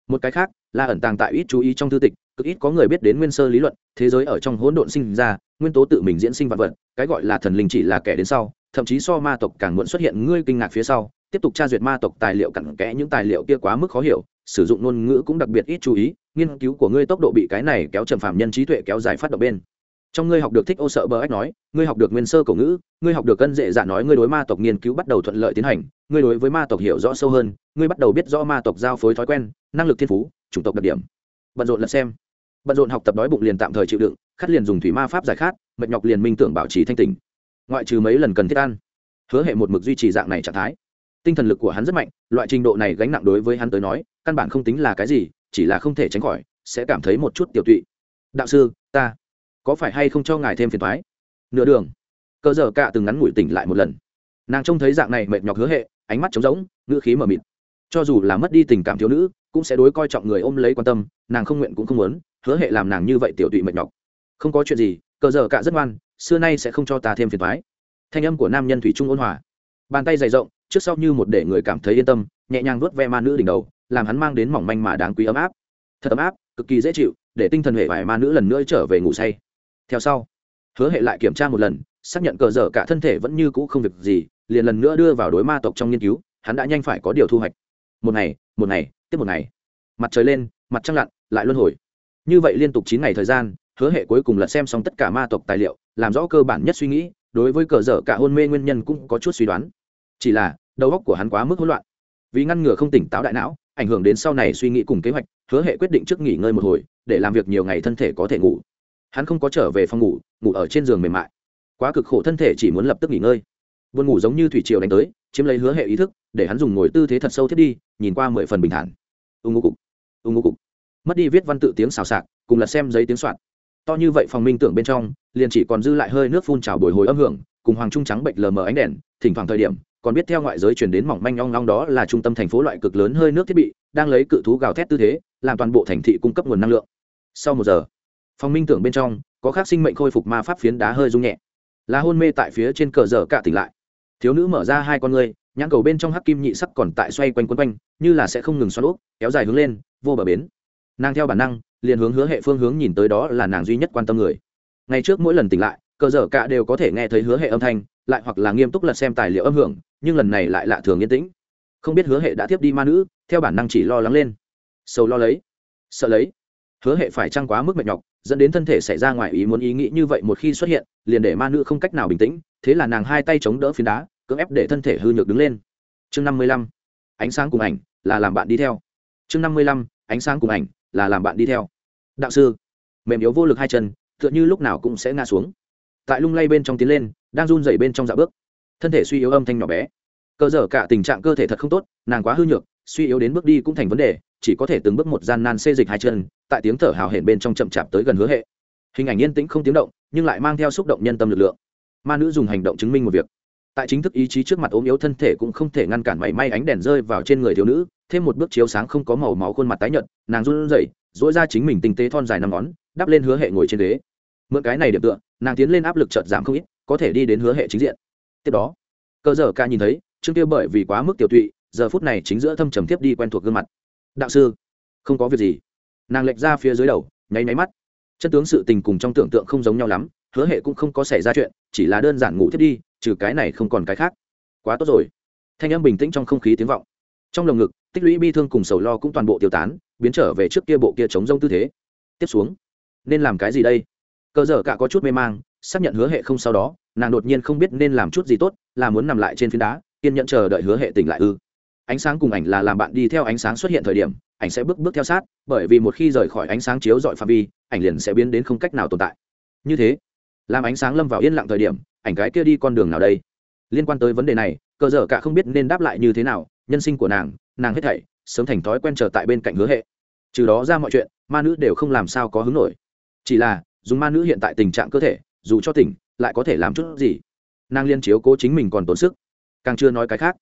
Một cái khác là ẩn tàng tại ít chú ý trong thư tịch, cực ít có người biết đến nguyên sơ lý luận, thế giới ở trong hỗn độn sinh ra, nguyên tố tự mình diễn sinh vạn vật, cái gọi là thần linh chỉ là kẻ đến sau thậm chí so ma tộc càng muốn xuất hiện ngươi kinh ngạc phía sau, tiếp tục tra duyệt ma tộc tài liệu cặn kẽ, những tài liệu kia quá mức khó hiểu, sử dụng ngôn ngữ cũng đặc biệt ít chú ý, nghiên cứu của ngươi tốc độ bị cái này kéo trầm phạm nhân trí tuệ kéo dài phát động bên. Trong ngươi học được thích ô sợ bờ ách nói, ngươi học được nguyên sơ cổ ngữ, ngươi học được cân dễ dạ nói, ngươi đối ma tộc nghiên cứu bắt đầu thuận lợi tiến hành, ngươi đối với ma tộc hiểu rõ sâu hơn, ngươi bắt đầu biết rõ ma tộc giao phối thói quen, năng lực thiên phú, chủng tộc đặc điểm. Bận rộn lật xem. Bận rộn học tập đói bụng liền tạm thời chịu đựng, khát liền dùng thủy ma pháp giải khát, mệt nhọc liền minh tưởng bảo trì thanh tỉnh ngoại trừ mấy lần cần thiết ăn. Hứa hệ một mực duy trì dạng này trạng thái. Tinh thần lực của hắn rất mạnh, loại trình độ này gánh nặng đối với hắn tới nói, căn bản không tính là cái gì, chỉ là không thể tránh khỏi, sẽ cảm thấy một chút tiểu tụy. Đạo sư, ta, có phải hay không cho ngài thêm phiền thoái nửa đường. Cơ giờ cạ từng ngắn ngủi tỉnh lại một lần. Nàng trông thấy dạng này mệt nhọc hứa hệ, ánh mắt trống rỗng, ngữ khí mờ mịt. Cho dù là mất đi tình cảm thiếu nữ, cũng sẽ đối coi trọng người ôm lấy quan tâm, nàng không nguyện cũng không muốn, hứa hệ làm nàng như vậy tiểu tụy mệt nhọc. Không có chuyện gì cờ dở cạ rất ngoan, xưa nay sẽ không cho ta thêm phiền thoái thanh âm của nam nhân thủy trung ôn hòa. Bàn tay dày rộng, trước sau như một để người cảm thấy yên tâm, nhẹ nhàng vuốt ve ma nữ đỉnh đầu, làm hắn mang đến mỏng manh mà đáng quý ấm áp. Thật ấm áp, cực kỳ dễ chịu, để tinh thần hệ vải ma nữ lần nữa trở về ngủ say. Theo sau, hứa hệ lại kiểm tra một lần, xác nhận cờ dở cả thân thể vẫn như cũ không việc gì, liền lần nữa đưa vào đối ma tộc trong nghiên cứu, hắn đã nhanh phải có điều thu hoạch. Một ngày một ngày, tiếp một ngày. Mặt trời lên, mặt trăng lặn, lại luân hồi. Như vậy liên tục chín ngày thời gian hứa hệ cuối cùng lật xem xong tất cả ma tộc tài liệu, làm rõ cơ bản nhất suy nghĩ, đối với cờ dở cả hôn mê nguyên nhân cũng có chút suy đoán. Chỉ là, đầu óc của hắn quá mức hỗn loạn. Vì ngăn ngừa không tỉnh táo đại não, ảnh hưởng đến sau này suy nghĩ cùng kế hoạch, hứa hệ quyết định trước nghỉ ngơi một hồi, để làm việc nhiều ngày thân thể có thể ngủ. Hắn không có trở về phòng ngủ ngủ ở trên giường mềm mại. Quá cực khổ thân thể chỉ muốn lập tức nghỉ ngơi. Buồn ngủ giống như thủy triều đánh tới, chiếm lấy hứa hệ ý thức, để hắn dùng ngồi tư thế thật sâu thiết đi, nhìn qua mười phần bình thản. Ưng ngô cục ưng ngô cục. Mất đi viết văn tự tiếng xào xạc, cùng là xem giấy tiếng soạn to như vậy phòng minh tưởng bên trong, liền chỉ còn dư lại hơi nước phun trào bồi hồi âm hưởng, cùng hoàng trung trắng bệnh lờ mờ ánh đèn, thỉnh thoảng thời điểm, còn biết theo ngoại giới chuyển đến mỏng manh ong long đó là trung tâm thành phố loại cực lớn hơi nước thiết bị, đang lấy cự thú gào thét tư thế, làm toàn bộ thành thị cung cấp nguồn năng lượng. Sau một giờ, phòng minh tưởng bên trong, có khác sinh mệnh khôi phục ma pháp phiến đá hơi rung nhẹ. Là hôn mê tại phía trên cờ dở cả tỉnh lại. Thiếu nữ mở ra hai con ngươi, nhãn cầu bên trong hắc kim nhị sắc còn tại xoay quanh quấn quanh, như là sẽ không ngừng xoắn úp, kéo dài hướng lên, vô bờ bến. Nàng theo bản năng liền hướng hứa hệ phương hướng nhìn tới đó là nàng duy nhất quan tâm người. Ngày trước mỗi lần tỉnh lại, cờ dở cả đều có thể nghe thấy hứa hệ âm thanh, lại hoặc là nghiêm túc lật xem tài liệu âm hưởng, nhưng lần này lại lạ thường yên tĩnh. Không biết hứa hệ đã tiếp đi ma nữ, theo bản năng chỉ lo lắng lên. Sầu lo lấy, sợ lấy. Hứa hệ phải trăng quá mức mệt nhọc, dẫn đến thân thể xảy ra ngoài ý muốn ý nghĩ như vậy một khi xuất hiện, liền để ma nữ không cách nào bình tĩnh, thế là nàng hai tay chống đỡ phiến đá, cưỡng ép để thân thể hư nhược đứng lên. Chương năm mươi lăm, ánh sáng cùng ảnh, là làm bạn đi theo. Chương năm mươi lăm, ánh sáng cùng ảnh là làm bạn đi theo. Đạo sư, mềm yếu vô lực hai chân, tựa như lúc nào cũng sẽ ngã xuống. Tại lung lay bên trong tiến lên, đang run dày bên trong dạ bước. Thân thể suy yếu âm thanh nhỏ bé. Cơ dở cả tình trạng cơ thể thật không tốt, nàng quá hư nhược, suy yếu đến bước đi cũng thành vấn đề, chỉ có thể từng bước một gian nan xê dịch hai chân, tại tiếng thở hào hển bên trong chậm chạp tới gần hứa hệ. Hình ảnh yên tĩnh không tiếng động, nhưng lại mang theo xúc động nhân tâm lực lượng. Ma nữ dùng hành động chứng minh một việc. Tại chính thức ý chí trước mặt ốm yếu thân thể cũng không thể ngăn cản mảy may ánh đèn rơi vào trên người thiếu nữ thêm một bước chiếu sáng không có màu máu khuôn mặt tái nhợt, nàng run rẩy dỗi ra chính mình tinh tế thon dài năm ngón, đắp lên hứa hệ ngồi trên ghế. Mượn cái này điểm tựa, nàng tiến lên áp lực chợt giảm không ít, có thể đi đến hứa hệ chính diện. Tiếp đó, cơ giờ ca nhìn thấy, chương tiêu bởi vì quá mức tiểu tụy, giờ phút này chính giữa thâm trầm tiếp đi quen thuộc gương mặt. Đạo sư, không có việc gì. Nàng lệch ra phía dưới đầu, nháy máy mắt. Chân tướng sự tình cùng trong tưởng tượng không giống nhau lắm, hứa hệ cũng không có xảy ra chuyện, chỉ là đơn giản ngủ thiết đi, trừ cái này không còn cái khác. Quá tốt rồi. Thanh âm bình tĩnh trong không khí tiếng vọng trong lồng ngực, tích lũy bi thương cùng sầu lo cũng toàn bộ tiêu tán, biến trở về trước kia bộ kia chống rông tư thế. Tiếp xuống, nên làm cái gì đây? Cờ dở cả có chút mê mang, xác nhận hứa hệ không sau đó, nàng đột nhiên không biết nên làm chút gì tốt, là muốn nằm lại trên phiến đá, kiên nhẫn chờ đợi hứa hệ tỉnh lại ư. Ánh sáng cùng ảnh là làm bạn đi theo ánh sáng xuất hiện thời điểm, ảnh sẽ bước bước theo sát, bởi vì một khi rời khỏi ánh sáng chiếu dọi phạm vi, ảnh liền sẽ biến đến không cách nào tồn tại. Như thế, làm ánh sáng lâm vào yên lặng thời điểm, ảnh cái kia đi con đường nào đây? Liên quan tới vấn đề này, cờ dở cả không biết nên đáp lại như thế nào nhân sinh của nàng nàng hết thảy, sớm thành thói quen trở tại bên cạnh hứa hệ. Trừ đó ra mọi chuyện, ma nữ đều không làm sao có hứng nổi. Chỉ là, dùng ma nữ hiện tại tình trạng cơ thể, dù cho tỉnh, lại có thể làm chút gì. Nàng liên chiếu cố chính mình còn tốn sức. Càng chưa nói cái khác.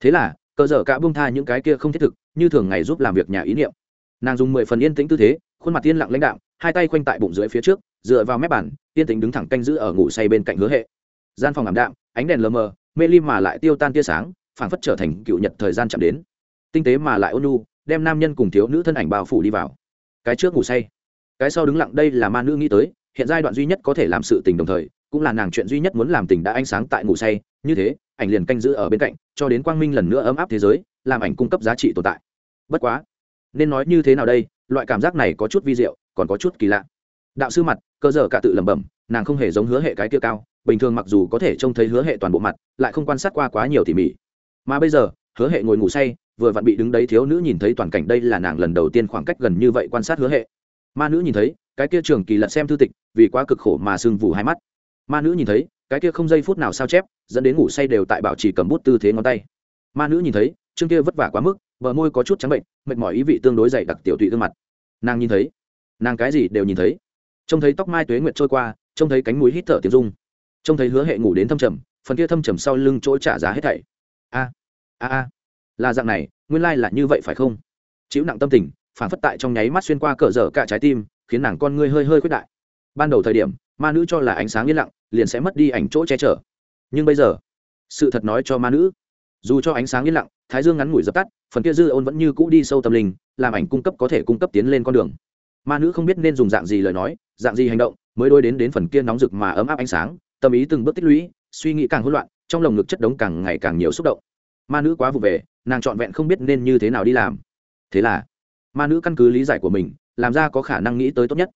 Thế là, cờ dở cả bông tha những cái kia không thiết thực, như thường ngày giúp làm việc nhà ý niệm. Nàng dùng mười phần yên tĩnh tư thế, khuôn mặt yên lặng lãnh đạo hai tay khoanh tại bụng dưới phía trước, dựa vào mép bàn, yên tĩnh đứng thẳng canh giữ ở ngủ say bên cạnh hứa hệ. Gian phòng ảm đạm, ánh đèn lờ mờ, mê lim mà lại tiêu tan tia sáng phảng phất trở thành cựu nhật thời gian chậm đến. Tinh tế mà lại ôn nhu, đem nam nhân cùng thiếu nữ thân ảnh bao phủ đi vào. Cái trước ngủ say. Cái sau đứng lặng đây là ma nữ nghĩ tới, hiện giai đoạn duy nhất có thể làm sự tình đồng thời, cũng là nàng chuyện duy nhất muốn làm tình đã ánh sáng tại ngủ say. Như thế, ảnh liền canh giữ ở bên cạnh, cho đến quang minh lần nữa ấm áp thế giới, làm ảnh cung cấp giá trị tồn tại. Bất quá, nên nói như thế nào đây, loại cảm giác này có chút vi diệu, còn có chút kỳ lạ. Đạo sư mặt, cơ giờ cả tự lẩm bẩm, nàng không hề giống hứa hệ cái kia cao, bình thường mặc dù có thể trông thấy hứa hệ toàn bộ mặt, lại không quan sát qua quá nhiều tỉ mỉ mà bây giờ, hứa hệ ngồi ngủ say, vừa vặn bị đứng đấy thiếu nữ nhìn thấy toàn cảnh đây là nàng lần đầu tiên khoảng cách gần như vậy quan sát hứa hệ. Ma nữ nhìn thấy, cái kia trường kỳ lật xem thư tịch, vì quá cực khổ mà sưng vù hai mắt. Ma nữ nhìn thấy, cái kia không giây phút nào sao chép, dẫn đến ngủ say đều tại bảo trì cầm bút tư thế ngón tay. Ma nữ nhìn thấy, chương kia vất vả quá mức, bờ môi có chút trắng bệnh, mệt mỏi ý vị tương đối dày đặc tiểu tụy gương mặt. Nàng nhìn thấy, nàng cái gì đều nhìn thấy. Trông thấy tóc mai tuế nguyệt trôi qua, trông thấy cánh mũi hít thở tiếng dung trông thấy hứa hệ ngủ đến thâm trầm, phần kia thâm trầm sau lưng chỗ trả giá hết thảy a a a. Là dạng này, nguyên lai là như vậy phải không? Chịu nặng tâm tình, phản phất tại trong nháy mắt xuyên qua cỡ dở cả trái tim, khiến nàng con ngươi hơi hơi khuyết đại. Ban đầu thời điểm, ma nữ cho là ánh sáng yên lặng, liền sẽ mất đi ảnh chỗ che chở. Nhưng bây giờ, sự thật nói cho ma nữ, dù cho ánh sáng yên lặng, thái dương ngắn ngủi dập tắt, phần kia dư ôn vẫn như cũ đi sâu tâm linh, làm ảnh cung cấp có thể cung cấp tiến lên con đường. Ma nữ không biết nên dùng dạng gì lời nói, dạng gì hành động, mới đôi đến đến phần kia nóng rực mà ấm áp ánh sáng, tâm ý từng bước tích lũy, suy nghĩ càng hỗn loạn trong lồng ngực chất đống càng ngày càng nhiều xúc động. Ma nữ quá vụ về, nàng trọn vẹn không biết nên như thế nào đi làm. Thế là, ma nữ căn cứ lý giải của mình, làm ra có khả năng nghĩ tới tốt nhất.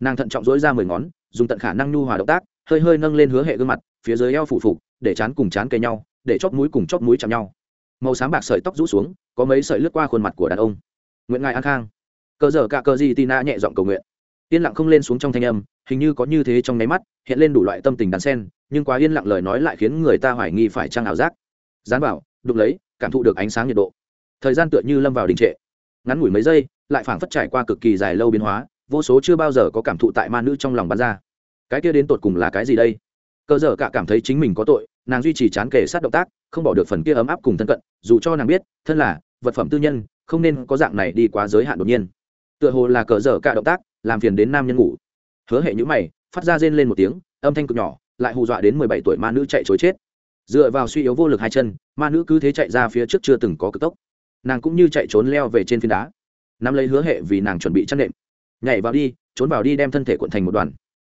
Nàng thận trọng dối ra mười ngón, dùng tận khả năng nhu hòa động tác, hơi hơi nâng lên hứa hệ gương mặt, phía dưới eo phủ phục, để chán cùng chán cây nhau, để chóp mũi cùng chóp mũi chạm nhau. Màu sáng bạc sợi tóc rũ xuống, có mấy sợi lướt qua khuôn mặt của đàn ông. Nguyện ngài an khang. Cờ dở cả cờ gì tina nhẹ giọng cầu nguyện. Yên lặng không lên xuống trong thanh âm hình như có như thế trong nháy mắt, hiện lên đủ loại tâm tình đàn sen, nhưng quá yên lặng lời nói lại khiến người ta hoài nghi phải trăng ảo giác. Dán vào đục lấy, cảm thụ được ánh sáng nhiệt độ. Thời gian tựa như lâm vào đình trệ. Ngắn ngủi mấy giây, lại phảng phất trải qua cực kỳ dài lâu biến hóa, vô số chưa bao giờ có cảm thụ tại ma nữ trong lòng bắn ra. Cái kia đến tột cùng là cái gì đây? Cơ dở cả cảm thấy chính mình có tội, nàng duy trì chán kể sát động tác, không bỏ được phần kia ấm áp cùng thân cận, dù cho nàng biết, thân là vật phẩm tư nhân, không nên có dạng này đi quá giới hạn đột nhiên. Tựa hồ là cờ dở cả động tác, làm phiền đến nam nhân ngủ hứa hệ nhữ mày, phát ra rên lên một tiếng, âm thanh cực nhỏ, lại hù dọa đến mười bảy tuổi ma nữ chạy chối chết. Dựa vào suy yếu vô lực hai chân, ma nữ cứ thế chạy ra phía trước chưa từng có cực tốc. Nàng cũng như chạy trốn leo về trên phiến đá. Nắm lấy hứa hệ vì nàng chuẩn bị chăn nệm. Nhảy vào đi, trốn vào đi đem thân thể cuộn thành một đoàn.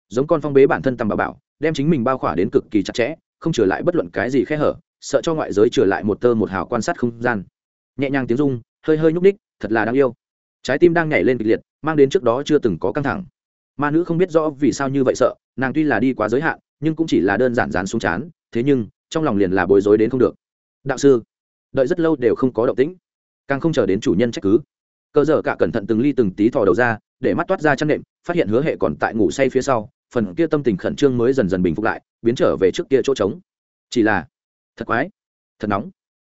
Giống con phong bế bản thân tầm bà bảo, đem chính mình bao khỏa đến cực kỳ chặt chẽ, không trở lại bất luận cái gì khe hở, sợ cho ngoại giới trở lại một tơ một hào quan sát không gian. Nhẹ nhàng tiếng rung, hơi hơi nhúc ních thật là đáng yêu. Trái tim đang nhảy lên kịch liệt, mang đến trước đó chưa từng có căng thẳng ma nữ không biết rõ vì sao như vậy sợ, nàng tuy là đi quá giới hạn, nhưng cũng chỉ là đơn giản dán xuống chán, thế nhưng, trong lòng liền là bối rối đến không được. Đạo sư, đợi rất lâu đều không có động tĩnh. Càng không chờ đến chủ nhân trách cứ. Cơ dở cả cẩn thận từng ly từng tí thò đầu ra, để mắt toát ra chăn nệm, phát hiện hứa hệ còn tại ngủ say phía sau, phần kia tâm tình khẩn trương mới dần dần bình phục lại, biến trở về trước kia chỗ trống. Chỉ là, thật quái, thật nóng.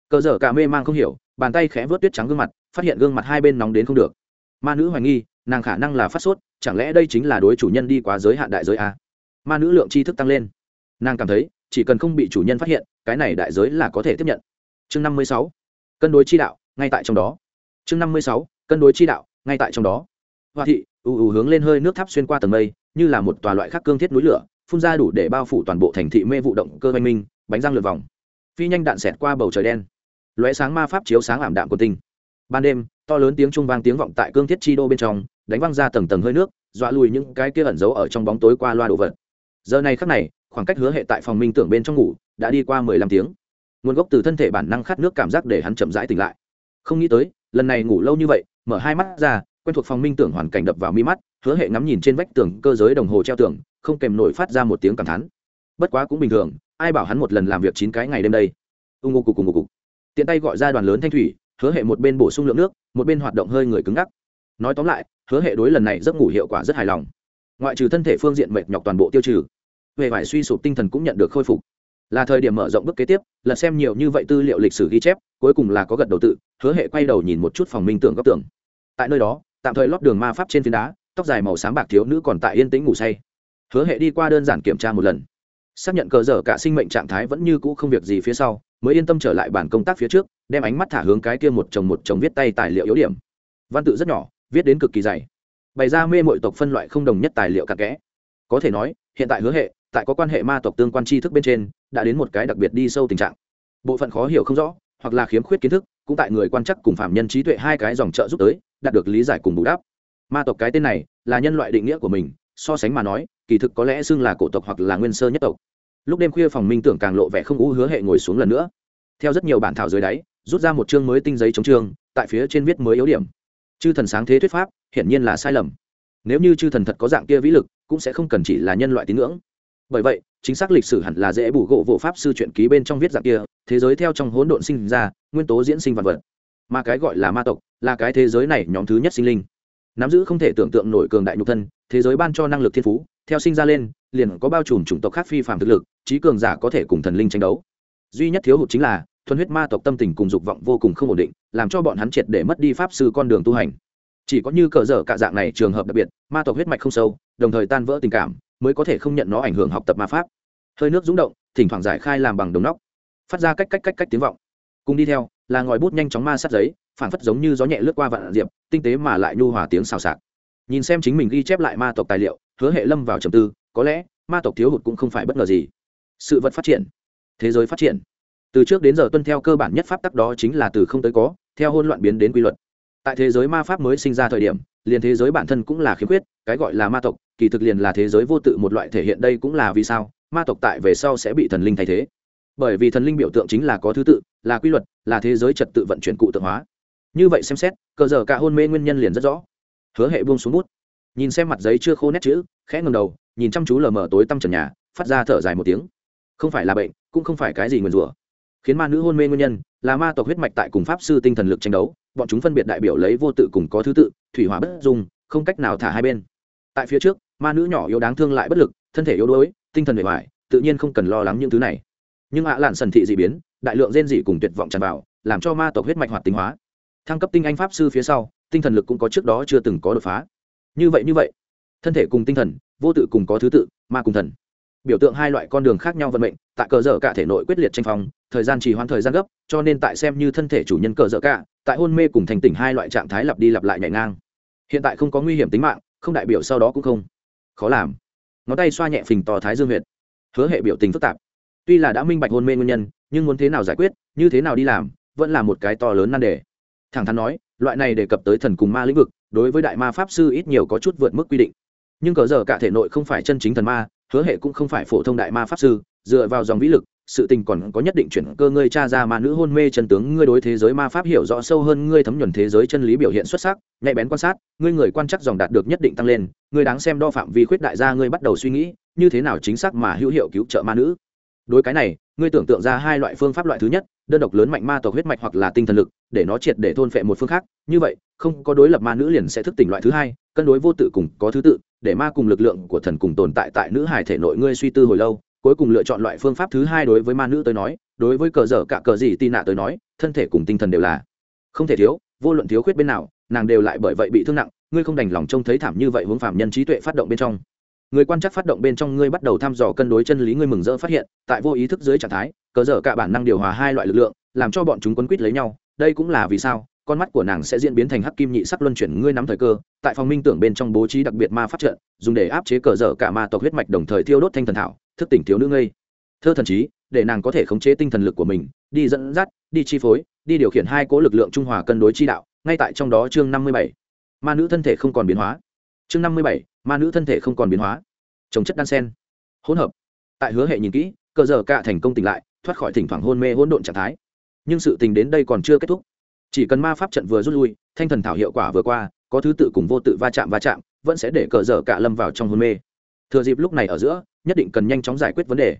Cơ dở cả mê mang không hiểu, bàn tay khẽ vớt tuyết trắng gương mặt, phát hiện gương mặt hai bên nóng đến không được. Ma nữ hoài nghi nàng khả năng là phát sốt, chẳng lẽ đây chính là đối chủ nhân đi quá giới hạn đại giới a ma nữ lượng tri thức tăng lên. Nàng cảm thấy, chỉ cần không bị chủ nhân phát hiện, cái này đại giới là có thể tiếp nhận. Chương năm mươi sáu. Cân đối chi đạo, ngay tại trong đó. Chương năm mươi sáu. Cân đối chi đạo, ngay tại trong đó. Hoa thị, ù ù hướng lên hơi nước tháp xuyên qua tầng mây, như là một tòa loại khắc cương thiết núi lửa, phun ra đủ để bao phủ toàn bộ thành thị mê vụ động cơ oanh minh, bánh răng lượt vòng. Phi nhanh đạn xẹt qua bầu trời đen. Lóe sáng ma pháp chiếu sáng ảm đạm của tinh ban đêm, to lớn tiếng trung vang tiếng vọng tại cương thiết chi đô bên trong đánh văng ra tầng tầng hơi nước, dọa lùi những cái kia ẩn giấu ở trong bóng tối qua loa đồ vật. Giờ này khắc này, khoảng cách hứa hệ tại phòng minh tưởng bên trong ngủ, đã đi qua mười lăm tiếng. Nguồn gốc từ thân thể bản năng khát nước cảm giác để hắn chậm rãi tỉnh lại. Không nghĩ tới, lần này ngủ lâu như vậy, mở hai mắt ra, quen thuộc phòng minh tưởng hoàn cảnh đập vào mi mắt, hứa hệ ngắm nhìn trên vách tường cơ giới đồng hồ treo tường, không kèm nổi phát ra một tiếng cảm thán. Bất quá cũng bình thường, ai bảo hắn một lần làm việc chín cái ngày đêm đây? Ưng ngô cục cùng ngô cục. Tiện tay gọi ra đoàn lớn thanh thủy, hứa hệ một bên bổ sung lượng nước, một bên hoạt động hơi người cứng ngắc nói tóm lại, hứa hệ đối lần này giấc ngủ hiệu quả rất hài lòng. Ngoại trừ thân thể phương diện mệt nhọc toàn bộ tiêu trừ về vải suy sụp tinh thần cũng nhận được khôi phục. Là thời điểm mở rộng bước kế tiếp, lật xem nhiều như vậy tư liệu lịch sử ghi chép, cuối cùng là có gật đầu tự, hứa hệ quay đầu nhìn một chút phòng minh tưởng góc tường. Tại nơi đó, tạm thời lót đường ma pháp trên phiến đá, tóc dài màu sáng bạc thiếu nữ còn tại yên tĩnh ngủ say. Hứa hệ đi qua đơn giản kiểm tra một lần. Xác nhận cờ dở cả sinh mệnh trạng thái vẫn như cũ không việc gì phía sau, mới yên tâm trở lại bản công tác phía trước, đem ánh mắt thả hướng cái kia một chồng một chồng viết tay tài liệu yếu điểm. Văn tự rất nhỏ viết đến cực kỳ dày. Bày ra mê mọi tộc phân loại không đồng nhất tài liệu cặn kẽ. Có thể nói, hiện tại hứa hệ, tại có quan hệ ma tộc tương quan tri thức bên trên, đã đến một cái đặc biệt đi sâu tình trạng. Bộ phận khó hiểu không rõ, hoặc là khiếm khuyết kiến thức, cũng tại người quan chắc cùng phạm nhân trí tuệ hai cái dòng trợ giúp tới, đạt được lý giải cùng bù đắp. Ma tộc cái tên này, là nhân loại định nghĩa của mình, so sánh mà nói, kỳ thực có lẽ xưng là cổ tộc hoặc là nguyên sơ nhất tộc. Lúc đêm khuya phòng minh tưởng càng lộ vẻ không ú, hứa hệ ngồi xuống lần nữa. Theo rất nhiều bản thảo dưới đáy, rút ra một chương mới tinh giấy chống chương tại phía trên viết mới yếu điểm chư thần sáng thế thuyết pháp, hiển nhiên là sai lầm. Nếu như chư thần thật có dạng kia vĩ lực, cũng sẽ không cần chỉ là nhân loại tín ngưỡng. Bởi vậy, chính xác lịch sử hẳn là dễ bù gỗ vỗ pháp sư truyện ký bên trong viết dạng kia, thế giới theo trong hỗn độn sinh ra, nguyên tố diễn sinh vật vật. Mà cái gọi là ma tộc, là cái thế giới này nhóm thứ nhất sinh linh. Nắm giữ không thể tưởng tượng nổi cường đại nhục thân, thế giới ban cho năng lực thiên phú, theo sinh ra lên, liền có bao trùm chủng tộc khác phi phạm thực lực trí cường giả có thể cùng thần linh tranh đấu. Duy nhất thiếu hụt chính là thuần huyết ma tộc tâm tình cùng dục vọng vô cùng không ổn định, làm cho bọn hắn triệt để mất đi pháp sư con đường tu hành. Chỉ có như cờ dở cả dạng này trường hợp đặc biệt, ma tộc huyết mạch không sâu, đồng thời tan vỡ tình cảm, mới có thể không nhận nó ảnh hưởng học tập ma pháp. Hơi nước rúng động, thỉnh thoảng giải khai làm bằng đồng nóc. Phát ra cách cách cách cách tiếng vọng. Cùng đi theo, là ngòi bút nhanh chóng ma sát giấy phản phất giống như gió nhẹ lướt qua vạn diệp, tinh tế mà lại nhu hòa tiếng xào xạc. Nhìn xem chính mình ghi chép lại ma tộc tài liệu, hứa hệ lâm vào trầm tư, có lẽ, ma tộc thiếu hụt cũng không phải bất ngờ gì. Sự vật phát triển. Thế giới phát triển từ trước đến giờ tuân theo cơ bản nhất pháp tắc đó chính là từ không tới có, theo hôn loạn biến đến quy luật. Tại thế giới ma pháp mới sinh ra thời điểm, liền thế giới bản thân cũng là khiếm khuyết, cái gọi là ma tộc, kỳ thực liền là thế giới vô tự một loại thể hiện đây cũng là vì sao, ma tộc tại về sau sẽ bị thần linh thay thế. Bởi vì thần linh biểu tượng chính là có thứ tự, là quy luật, là thế giới trật tự vận chuyển cụ tượng hóa. Như vậy xem xét, cờ giờ cả hôn mê nguyên nhân liền rất rõ. Hứa hệ buông xuống bút, nhìn xem mặt giấy chưa khô nét chữ, khẽ ngầm đầu, nhìn chăm chú lờ mờ tối tăm trần nhà, phát ra thở dài một tiếng. Không phải là bệnh, cũng không phải cái gì nguyền rủa khiến ma nữ hôn mê nguyên nhân, là ma tộc huyết mạch tại cùng pháp sư tinh thần lực tranh đấu, bọn chúng phân biệt đại biểu lấy vô tự cùng có thứ tự, thủy hỏa bất dung, không cách nào thả hai bên. Tại phía trước, ma nữ nhỏ yếu đáng thương lại bất lực, thân thể yếu đuối, tinh thần bề ngoài tự nhiên không cần lo lắng những thứ này. Nhưng ạ lạn sần thị dị biến, đại lượng rên dị cùng tuyệt vọng tràn vào, làm cho ma tộc huyết mạch hoạt tính hóa. Thăng cấp tinh anh pháp sư phía sau, tinh thần lực cũng có trước đó chưa từng có đột phá. Như vậy như vậy, thân thể cùng tinh thần, vô tự cùng có thứ tự, ma cùng thần biểu tượng hai loại con đường khác nhau vận mệnh, tại cờ dở cả thể nội quyết liệt tranh phong, thời gian trì hoãn thời gian gấp, cho nên tại xem như thân thể chủ nhân cờ dở cả, tại hôn mê cùng thành tỉnh hai loại trạng thái lặp đi lặp lại nhảy ngang. Hiện tại không có nguy hiểm tính mạng, không đại biểu sau đó cũng không khó làm. Ngón tay xoa nhẹ phình to thái dương huyệt. Hứa hệ biểu tình phức tạp. Tuy là đã minh bạch hôn mê nguyên nhân, nhưng muốn thế nào giải quyết, như thế nào đi làm, vẫn là một cái to lớn nan đề. Thẳng thắn nói, loại này đề cập tới thần cùng ma lĩnh vực, đối với đại ma pháp sư ít nhiều có chút vượt mức quy định. Nhưng cờ giờ cả thể nội không phải chân chính thần ma hứa hệ cũng không phải phổ thông đại ma pháp sư, dựa vào dòng vĩ lực, sự tình còn có nhất định chuyển cơ ngươi cha ra ma nữ hôn mê chân tướng, ngươi đối thế giới ma pháp hiểu rõ sâu hơn, ngươi thấm nhuần thế giới chân lý biểu hiện xuất sắc, nhạy bén quan sát, ngươi người quan chắc dòng đạt được nhất định tăng lên, ngươi đáng xem đo phạm vi khuyết đại gia, ngươi bắt đầu suy nghĩ, như thế nào chính xác mà hữu hiệu cứu trợ ma nữ. Đối cái này ngươi tưởng tượng ra hai loại phương pháp loại thứ nhất, đơn độc lớn mạnh ma tộc huyết mạch hoặc là tinh thần lực, để nó triệt để thôn phệ một phương khác, như vậy, không có đối lập ma nữ liền sẽ thức tỉnh loại thứ hai, cân đối vô tự cùng có thứ tự, để ma cùng lực lượng của thần cùng tồn tại tại nữ hải thể nội ngươi suy tư hồi lâu, cuối cùng lựa chọn loại phương pháp thứ hai đối với ma nữ tới nói, đối với cờ dở cả cờ gì tì nạ tới nói, thân thể cùng tinh thần đều là không thể thiếu, vô luận thiếu khuyết bên nào, nàng đều lại bởi vậy bị thương nặng, ngươi không đành lòng trông thấy thảm như vậy hướng phạm nhân trí tuệ phát động bên trong người quan chắc phát động bên trong ngươi bắt đầu thăm dò cân đối chân lý ngươi mừng rỡ phát hiện, tại vô ý thức dưới trạng thái, cờ dở cả bản năng điều hòa hai loại lực lượng, làm cho bọn chúng quấn quýt lấy nhau. Đây cũng là vì sao, con mắt của nàng sẽ diễn biến thành hắc kim nhị sắc luân chuyển ngươi nắm thời cơ, tại phòng minh tưởng bên trong bố trí đặc biệt ma pháp trận, dùng để áp chế cờ dở cả ma tộc huyết mạch đồng thời thiêu đốt thanh thần thảo, thức tỉnh thiếu nữ ngây. Thơ thần trí để nàng có thể khống chế tinh thần lực của mình, đi dẫn dắt, đi chi phối, đi điều khiển hai cố lực lượng trung hòa cân đối chi đạo, ngay tại trong đó chương năm mươi bảy. Ma nữ thân thể không còn biến hóa. Chương năm mươi bảy ma nữ thân thể không còn biến hóa, trồng chất đan sen, hỗn hợp. Tại hứa hệ nhìn kỹ, cờ dở cả thành công tỉnh lại, thoát khỏi thỉnh thoảng hôn mê hỗn độn trạng thái. Nhưng sự tình đến đây còn chưa kết thúc. Chỉ cần ma pháp trận vừa rút lui, thanh thần thảo hiệu quả vừa qua, có thứ tự cùng vô tự va chạm va chạm, vẫn sẽ để cờ dở cả lâm vào trong hôn mê. Thừa dịp lúc này ở giữa, nhất định cần nhanh chóng giải quyết vấn đề.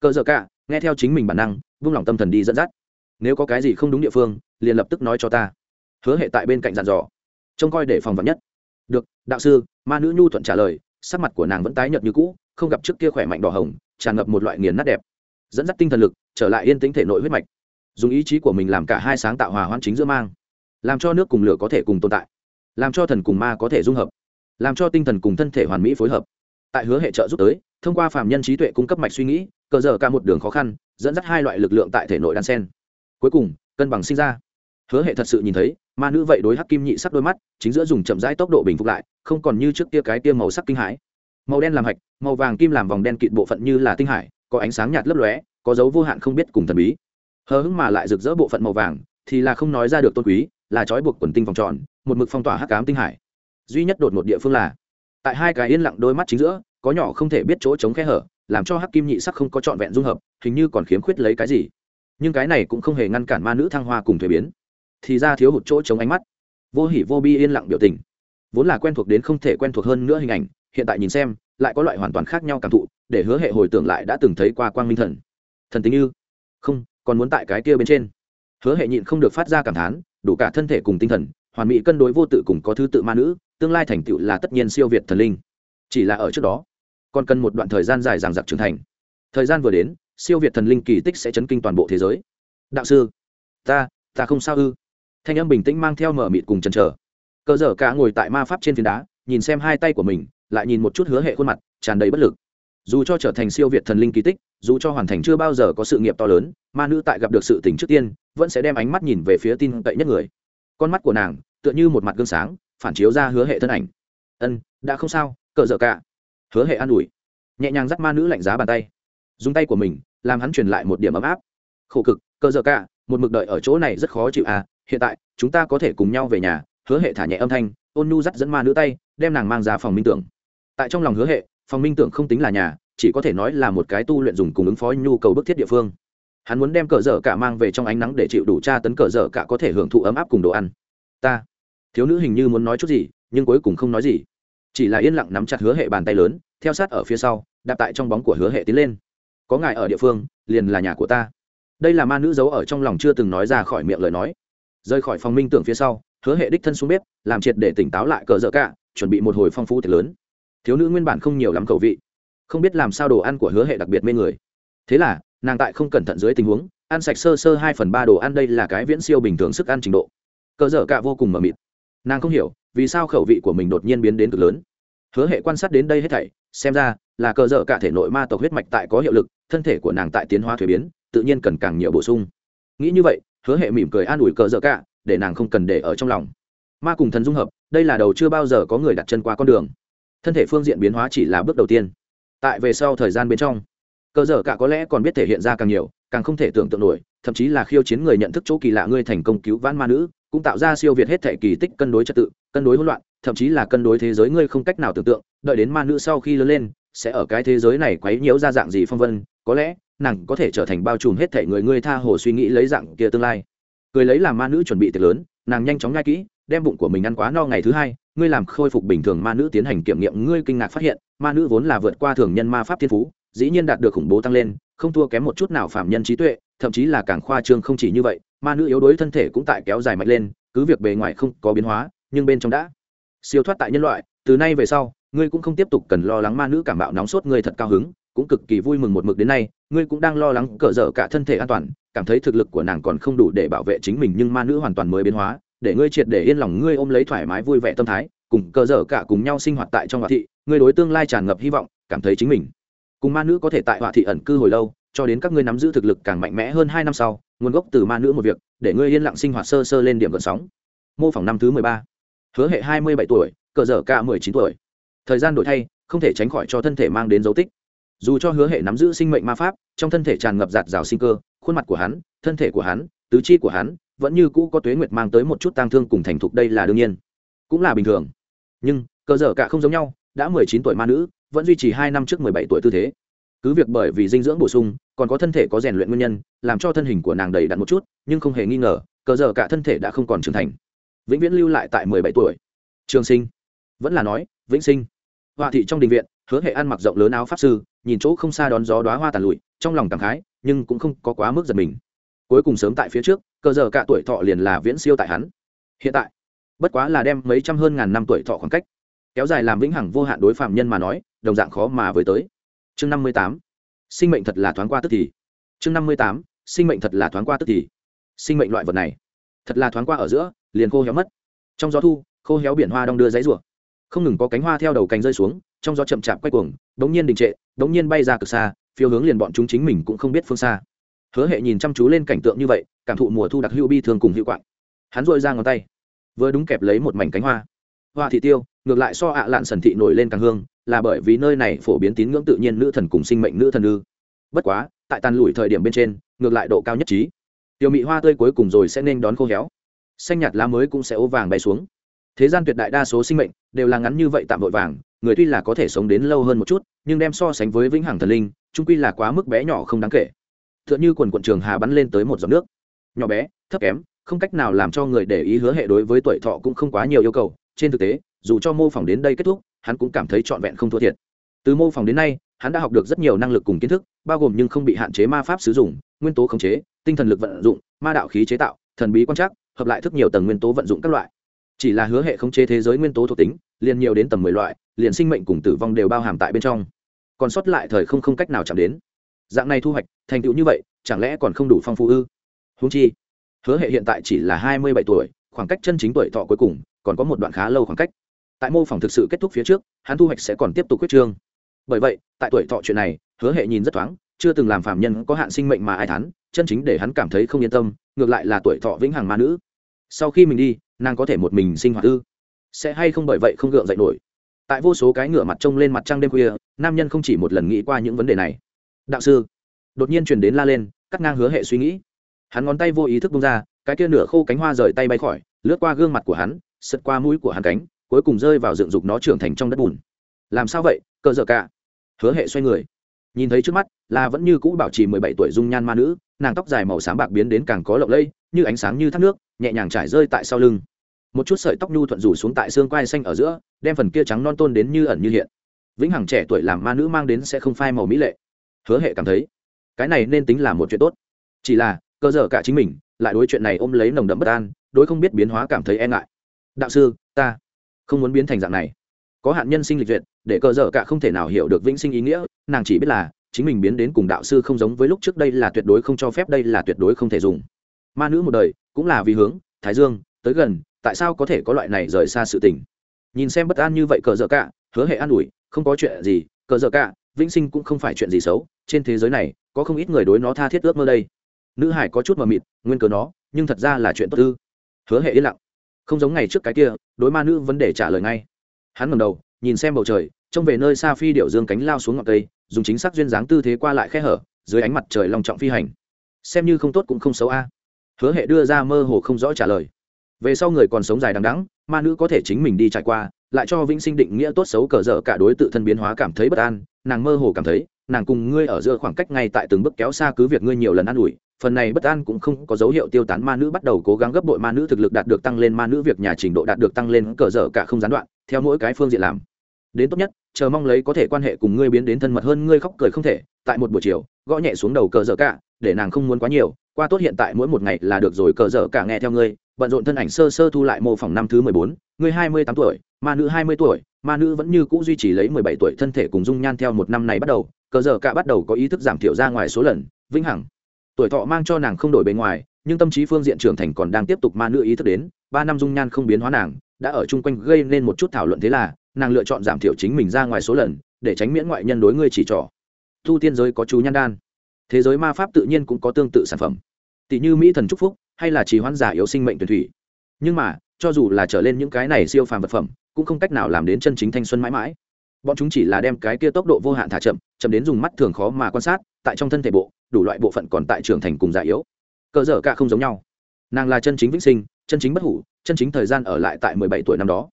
Cờ dở cả, nghe theo chính mình bản năng, vung lòng tâm thần đi dẫn dắt. Nếu có cái gì không đúng địa phương, liền lập tức nói cho ta. Hứa hệ tại bên cạnh dàn dò. Trông coi để phòng vật nhất được, đạo sư, ma nữ nhu thuận trả lời, sắc mặt của nàng vẫn tái nhợt như cũ, không gặp trước kia khỏe mạnh đỏ hồng, tràn ngập một loại nghiền nát đẹp. Dẫn dắt tinh thần lực, trở lại yên tĩnh thể nội huyết mạch. Dùng ý chí của mình làm cả hai sáng tạo hòa hoãn chính giữa mang. Làm cho nước cùng lửa có thể cùng tồn tại. Làm cho thần cùng ma có thể dung hợp. Làm cho tinh thần cùng thân thể hoàn mỹ phối hợp. Tại hứa hệ trợ giúp tới, thông qua phạm nhân trí tuệ cung cấp mạch suy nghĩ, cờ dở cả một đường khó khăn, dẫn dắt hai loại lực lượng tại thể nội đan sen. Cuối cùng, cân bằng sinh ra hứa hệ thật sự nhìn thấy, ma nữ vậy đối hắc kim nhị sắc đôi mắt, chính giữa dùng chậm rãi tốc độ bình phục lại, không còn như trước kia cái kia màu sắc kinh hãi. Màu đen làm hạch, màu vàng kim làm vòng đen kịt bộ phận như là tinh hải, có ánh sáng nhạt lấp lóe, có dấu vô hạn không biết cùng thần bí. Hờ hững mà lại rực rỡ bộ phận màu vàng, thì là không nói ra được tôn quý, là trói buộc quần tinh vòng tròn, một mực phong tỏa hắc cám tinh hải. Duy nhất đột một địa phương là, tại hai cái yên lặng đôi mắt chính giữa, có nhỏ không thể biết chỗ chống khe hở, làm cho hắc kim nhị sắc không có trọn vẹn dung hợp, hình như còn khiếm khuyết lấy cái gì. Nhưng cái này cũng không hề ngăn cản ma nữ thăng hoa cùng thuế biến thì ra thiếu hụt chỗ chống ánh mắt. Vô hỉ vô bi yên lặng biểu tình. Vốn là quen thuộc đến không thể quen thuộc hơn nữa hình ảnh, hiện tại nhìn xem, lại có loại hoàn toàn khác nhau cảm thụ, để hứa hệ hồi tưởng lại đã từng thấy qua quang minh thần. Thần tính như, không, còn muốn tại cái kia bên trên. Hứa hệ nhịn không được phát ra cảm thán, đủ cả thân thể cùng tinh thần, hoàn mỹ cân đối vô tự cùng có thứ tự ma nữ, tương lai thành tựu là tất nhiên siêu việt thần linh. Chỉ là ở trước đó, còn cần một đoạn thời gian dài dằng dặc trưởng thành. Thời gian vừa đến, siêu việt thần linh kỳ tích sẽ chấn kinh toàn bộ thế giới. Đạo sư, ta ta không sao ư? Thanh âm bình tĩnh mang theo mở mịt cùng chần chờ. Cờ dở cả ngồi tại ma pháp trên phiến đá, nhìn xem hai tay của mình, lại nhìn một chút hứa hệ khuôn mặt, tràn đầy bất lực. Dù cho trở thành siêu việt thần linh kỳ tích, dù cho hoàn thành chưa bao giờ có sự nghiệp to lớn, ma nữ tại gặp được sự tỉnh trước tiên, vẫn sẽ đem ánh mắt nhìn về phía tin cậy nhất người. Con mắt của nàng, tựa như một mặt gương sáng, phản chiếu ra hứa hệ thân ảnh. Ân, đã không sao, cờ dở cả. Hứa hệ an ủi. Nhẹ nhàng dắt ma nữ lạnh giá bàn tay. Dùng tay của mình, làm hắn truyền lại một điểm ấm áp. Khổ cực, cờ dở cả, một mực đợi ở chỗ này rất khó chịu à hiện tại, chúng ta có thể cùng nhau về nhà, hứa hệ thả nhẹ âm thanh, ôn nu dắt dẫn ma nữ tay, đem nàng mang ra phòng minh tưởng. Tại trong lòng hứa hệ, phòng minh tưởng không tính là nhà, chỉ có thể nói là một cái tu luyện dùng cùng ứng phó nhu cầu bức thiết địa phương. Hắn muốn đem cờ dở cả mang về trong ánh nắng để chịu đủ tra tấn cờ dở cả có thể hưởng thụ ấm áp cùng đồ ăn. Ta, thiếu nữ hình như muốn nói chút gì, nhưng cuối cùng không nói gì. Chỉ là yên lặng nắm chặt hứa hệ bàn tay lớn, theo sát ở phía sau, đạp tại trong bóng của hứa hệ tiến lên. Có ngài ở địa phương, liền là nhà của ta. Đây là ma nữ giấu ở trong lòng chưa từng nói ra khỏi miệng lời nói rời khỏi phòng minh tưởng phía sau, hứa hệ đích thân xuống bếp, làm triệt để tỉnh táo lại cờ dở cả, chuẩn bị một hồi phong phú thật lớn. Thiếu nữ nguyên bản không nhiều lắm khẩu vị, không biết làm sao đồ ăn của hứa hệ đặc biệt mê người. Thế là, nàng tại không cẩn thận dưới tình huống, ăn sạch sơ sơ hai phần ba đồ ăn đây là cái viễn siêu bình thường sức ăn trình độ. Cờ dở cả vô cùng mờ mịt. Nàng không hiểu, vì sao khẩu vị của mình đột nhiên biến đến cực lớn. Hứa hệ quan sát đến đây hết thảy, xem ra là cờ dở cả thể nội ma tộc huyết mạch tại có hiệu lực, thân thể của nàng tại tiến hóa thuế biến, tự nhiên cần càng nhiều bổ sung. Nghĩ như vậy hứa hệ mỉm cười an ủi cờ dở cả, để nàng không cần để ở trong lòng. Ma cùng thần dung hợp, đây là đầu chưa bao giờ có người đặt chân qua con đường. Thân thể phương diện biến hóa chỉ là bước đầu tiên. Tại về sau thời gian bên trong, cờ dở cả có lẽ còn biết thể hiện ra càng nhiều, càng không thể tưởng tượng nổi, thậm chí là khiêu chiến người nhận thức chỗ kỳ lạ ngươi thành công cứu vãn ma nữ, cũng tạo ra siêu việt hết thể kỳ tích cân đối trật tự, cân đối hỗn loạn, thậm chí là cân đối thế giới ngươi không cách nào tưởng tượng, đợi đến ma nữ sau khi lớn lên, sẽ ở cái thế giới này quấy nhiễu ra dạng gì phong vân, có lẽ nàng có thể trở thành bao trùm hết thể người ngươi tha hồ suy nghĩ lấy dạng kia tương lai. Cười lấy làm ma nữ chuẩn bị tiệc lớn, nàng nhanh chóng ngai kỹ, đem bụng của mình ăn quá no ngày thứ hai, ngươi làm khôi phục bình thường ma nữ tiến hành kiểm nghiệm, ngươi kinh ngạc phát hiện, ma nữ vốn là vượt qua thường nhân ma pháp thiên phú, dĩ nhiên đạt được khủng bố tăng lên, không thua kém một chút nào phạm nhân trí tuệ, thậm chí là càng khoa trương không chỉ như vậy, ma nữ yếu đuối thân thể cũng tại kéo dài mạnh lên, cứ việc bề ngoài không có biến hóa, nhưng bên trong đã siêu thoát tại nhân loại, từ nay về sau, ngươi cũng không tiếp tục cần lo lắng ma nữ cảm bạo nóng sốt ngươi thật cao hứng cũng cực kỳ vui mừng một mực đến nay, ngươi cũng đang lo lắng cỡ dở cả thân thể an toàn, cảm thấy thực lực của nàng còn không đủ để bảo vệ chính mình nhưng ma nữ hoàn toàn mới biến hóa, để ngươi triệt để yên lòng, ngươi ôm lấy thoải mái vui vẻ tâm thái, cùng cỡ dở cả cùng nhau sinh hoạt tại trong hòa thị, ngươi đối tương lai tràn ngập hy vọng, cảm thấy chính mình. Cùng ma nữ có thể tại hòa thị ẩn cư hồi lâu, cho đến các ngươi nắm giữ thực lực càng mạnh mẽ hơn hai năm sau, nguồn gốc từ ma nữ một việc, để ngươi yên lặng sinh hoạt sơ sơ lên điểm gần sóng. Mô phỏng năm thứ mười ba. Hứa hệ hai mươi bảy tuổi cờ dở cả mười chín tuổi. Thời gian đổi thay, không thể tránh khỏi cho thân thể mang đến dấu tích dù cho hứa hệ nắm giữ sinh mệnh ma pháp, trong thân thể tràn ngập giạt rào sinh cơ, khuôn mặt của hắn, thân thể của hắn, tứ chi của hắn, vẫn như cũ có tuế nguyệt mang tới một chút tang thương cùng thành thục đây là đương nhiên. Cũng là bình thường. Nhưng cơ dở cả không giống nhau, đã mười chín tuổi ma nữ, vẫn duy trì hai năm trước mười bảy tuổi tư thế. Cứ việc bởi vì dinh dưỡng bổ sung, còn có thân thể có rèn luyện nguyên nhân, làm cho thân hình của nàng đầy đặn một chút, nhưng không hề nghi ngờ, cờ dở cả thân thể đã không còn trưởng thành. Vĩnh viễn lưu lại tại mười bảy tuổi. Trường sinh. Vẫn là nói, vĩnh sinh. Họa thị trong đình viện hứa hệ ăn mặc rộng lớn áo pháp sư, nhìn chỗ không xa đón gió đoá hoa tàn lụi, trong lòng cảm khái, nhưng cũng không có quá mức giật mình. Cuối cùng sớm tại phía trước cơ giờ cả tuổi thọ liền là viễn siêu tại hắn. Hiện tại, bất quá là đem mấy trăm hơn ngàn năm tuổi thọ khoảng cách. Kéo dài làm vĩnh hằng vô hạn đối phạm nhân mà nói, đồng dạng khó mà với tới. Chương năm mươi tám, sinh mệnh thật là thoáng qua tức thì. Chương năm mươi tám, sinh mệnh thật là thoáng qua tức thì. Sinh mệnh loại vật này, thật là thoáng qua ở giữa, liền khô héo mất. Trong gió thu, khô héo biển hoa đong đưa giấy rủa. Không ngừng có cánh hoa theo đầu cành rơi xuống trong gió chậm chạp quay cuồng, đống nhiên đình trệ, đống nhiên bay ra cực xa, phiêu hướng liền bọn chúng chính mình cũng không biết phương xa. Hứa hệ nhìn chăm chú lên cảnh tượng như vậy, cảm thụ mùa thu đặc hữu bi thương cùng hữu quạng. Hắn dội ra ngón tay, vừa đúng kẹp lấy một mảnh cánh hoa. Hoa thị tiêu, ngược lại so ạ à lạn sần thị nổi lên càng hương, là bởi vì nơi này phổ biến tín ngưỡng tự nhiên nữ thần cùng sinh mệnh nữ thần ư. Bất quá, tại tàn lủi thời điểm bên trên, ngược lại độ cao nhất trí. Tiêu mị hoa tươi cuối cùng rồi sẽ nên đón khô héo. Xanh nhạt lá mới cũng sẽ ố vàng bay xuống. Thế gian tuyệt đại đa số sinh mệnh đều là ngắn như vậy tạm vội vàng người tuy là có thể sống đến lâu hơn một chút, nhưng đem so sánh với vĩnh hằng thần linh trung quy là quá mức bé nhỏ không đáng kể. T h ư ợ n h ư quần quận trường hà bắn lên tới một giọt nước. Nhỏ bé, thấp kém, không cách nào làm cho người để ý hứa hệ đối với tuổi thọ cũng không quá nhiều yêu cầu. Trên thực tế, dù cho mô phỏng đến đây kết thúc, hắn cũng cảm thấy trọn vẹn không thua thiệt. Từ mô phỏng đến nay, hắn đã học được rất nhiều năng lực cùng kiến thức, bao gồm nhưng không bị hạn chế ma pháp sử dụng, nguyên tố khống chế, tinh thần lực vận dụng, ma đạo khí chế tạo, thần bí quan trắc, hợp lại thức nhiều tầng nguyên tố vận dụng các loại chỉ là hứa hệ khống chế thế giới nguyên tố thuộc tính, liền nhiều đến tầm mười loại, liền sinh mệnh cùng tử vong đều bao hàm tại bên trong. Còn sót lại thời không không cách nào chạm đến. Dạng này thu hoạch, thành tựu như vậy, chẳng lẽ còn không đủ phong phú ư? Húng chi, hứa hệ hiện tại chỉ là hai mươi bảy tuổi, khoảng cách chân chính tuổi thọ cuối cùng, còn có một đoạn khá lâu khoảng cách. Tại mô phỏng thực sự kết thúc phía trước, hắn thu hoạch sẽ còn tiếp tục quyết trương. Bởi vậy, tại tuổi thọ chuyện này, hứa hệ nhìn rất thoáng, chưa từng làm phạm nhân có hạn sinh mệnh mà ai thắn chân chính để hắn cảm thấy không yên tâm, ngược lại là tuổi thọ vĩnh hằng ma nữ. Sau khi mình đi nàng có thể một mình sinh hoạt ư? Sẽ hay không bởi vậy không gượng dậy nổi? Tại vô số cái ngựa mặt trông lên mặt trăng đêm khuya, nam nhân không chỉ một lần nghĩ qua những vấn đề này. Đạo sư, đột nhiên truyền đến la lên, cắt ngang hứa hệ suy nghĩ. Hắn ngón tay vô ý thức bung ra, cái kia nửa khô cánh hoa rời tay bay khỏi, lướt qua gương mặt của hắn, sượt qua mũi của hắn cánh, cuối cùng rơi vào dựng dục nó trưởng thành trong đất bùn. Làm sao vậy, cờ dở cả? Hứa hệ xoay người nhìn thấy trước mắt, là vẫn như cũ bảo trì mười bảy tuổi dung nhan ma nữ, nàng tóc dài màu sáng bạc biến đến càng có lộng lẫy, như ánh sáng như thác nước, nhẹ nhàng trải rơi tại sau lưng. Một chút sợi tóc nhu thuận rủ xuống tại xương quai xanh ở giữa, đem phần kia trắng non tôn đến như ẩn như hiện. Vĩnh hằng trẻ tuổi làm ma nữ mang đến sẽ không phai màu mỹ lệ. Hứa hệ cảm thấy, cái này nên tính là một chuyện tốt. Chỉ là, cơ dở cả chính mình, lại đối chuyện này ôm lấy nồng đậm bất an, đối không biết biến hóa cảm thấy e ngại. Đạo sư, ta không muốn biến thành dạng này có hạn nhân sinh lịch duyệt, để cơ dở cả không thể nào hiểu được vĩnh sinh ý nghĩa, nàng chỉ biết là, chính mình biến đến cùng đạo sư không giống với lúc trước đây là tuyệt đối không cho phép, đây là tuyệt đối không thể dùng. Ma nữ một đời, cũng là vì hướng, thái dương, tới gần, tại sao có thể có loại này rời xa sự tình? Nhìn xem bất an như vậy cờ dở cả, hứa hệ an ủi, không có chuyện gì, cờ dở cả, vĩnh sinh cũng không phải chuyện gì xấu, trên thế giới này, có không ít người đối nó tha thiết ước mơ đây. Nữ hải có chút mờ mịt, nguyên cớ nó, nhưng thật ra là chuyện tốt tư hứa hệ yên lặng. Không giống ngày trước cái kia, đối ma nữ vấn đề trả lời ngay hắn ngầm đầu, nhìn xem bầu trời, trông về nơi xa phi điệu dương cánh lao xuống ngọn cây, dùng chính xác duyên dáng tư thế qua lại khe hở, dưới ánh mặt trời long trọng phi hành. Xem như không tốt cũng không xấu a. Hứa hệ đưa ra mơ hồ không rõ trả lời. Về sau người còn sống dài đằng đắng ma nữ có thể chính mình đi trải qua, lại cho vĩnh sinh định nghĩa tốt xấu cờ dở cả đối tự thân biến hóa cảm thấy bất an, nàng mơ hồ cảm thấy, nàng cùng ngươi ở giữa khoảng cách ngay tại từng bước kéo xa cứ việc ngươi nhiều lần an ủi, phần này bất an cũng không có dấu hiệu tiêu tán ma nữ bắt đầu cố gắng gấp bội ma nữ thực lực đạt được tăng lên, ma nữ việc nhà trình độ đạt được tăng lên, cờ dở cả không gián đoạn theo mỗi cái phương diện làm. Đến tốt nhất, chờ mong lấy có thể quan hệ cùng ngươi biến đến thân mật hơn ngươi khóc cười không thể, tại một buổi chiều, gõ nhẹ xuống đầu cờ dở cả, để nàng không muốn quá nhiều, qua tốt hiện tại mỗi một ngày là được rồi cờ dở cả nghe theo ngươi, bận rộn thân ảnh sơ sơ thu lại mô phỏng năm thứ mười bốn, ngươi hai mươi tám tuổi, ma nữ hai mươi tuổi, ma nữ vẫn như cũ duy trì lấy mười bảy tuổi thân thể cùng dung nhan theo một năm này bắt đầu, cờ dở cả bắt đầu có ý thức giảm thiểu ra ngoài số lần, vĩnh hằng. Tuổi thọ mang cho nàng không đổi bề ngoài, nhưng tâm trí phương diện trưởng thành còn đang tiếp tục ma nữ ý thức đến, ba năm dung nhan không biến hóa nàng đã ở chung quanh gây nên một chút thảo luận thế là, nàng lựa chọn giảm thiểu chính mình ra ngoài số lần, để tránh miễn ngoại nhân đối ngươi chỉ trỏ. Thu tiên giới có chú nhan đan. Thế giới ma pháp tự nhiên cũng có tương tự sản phẩm. Tỷ như mỹ thần trúc phúc, hay là trì hoãn giả yếu sinh mệnh tuyển thủy. Nhưng mà, cho dù là trở lên những cái này siêu phàm vật phẩm, cũng không cách nào làm đến chân chính thanh xuân mãi mãi. Bọn chúng chỉ là đem cái kia tốc độ vô hạn thả chậm chậm đến dùng mắt thường khó mà quan sát, tại trong thân thể bộ, đủ loại bộ phận còn tại trưởng thành cùng già yếu. Cờ dở cả không giống nhau. Nàng là chân chính vĩnh sinh, chân chính bất hủ chân chính thời gian ở lại tại mười bảy tuổi năm đó.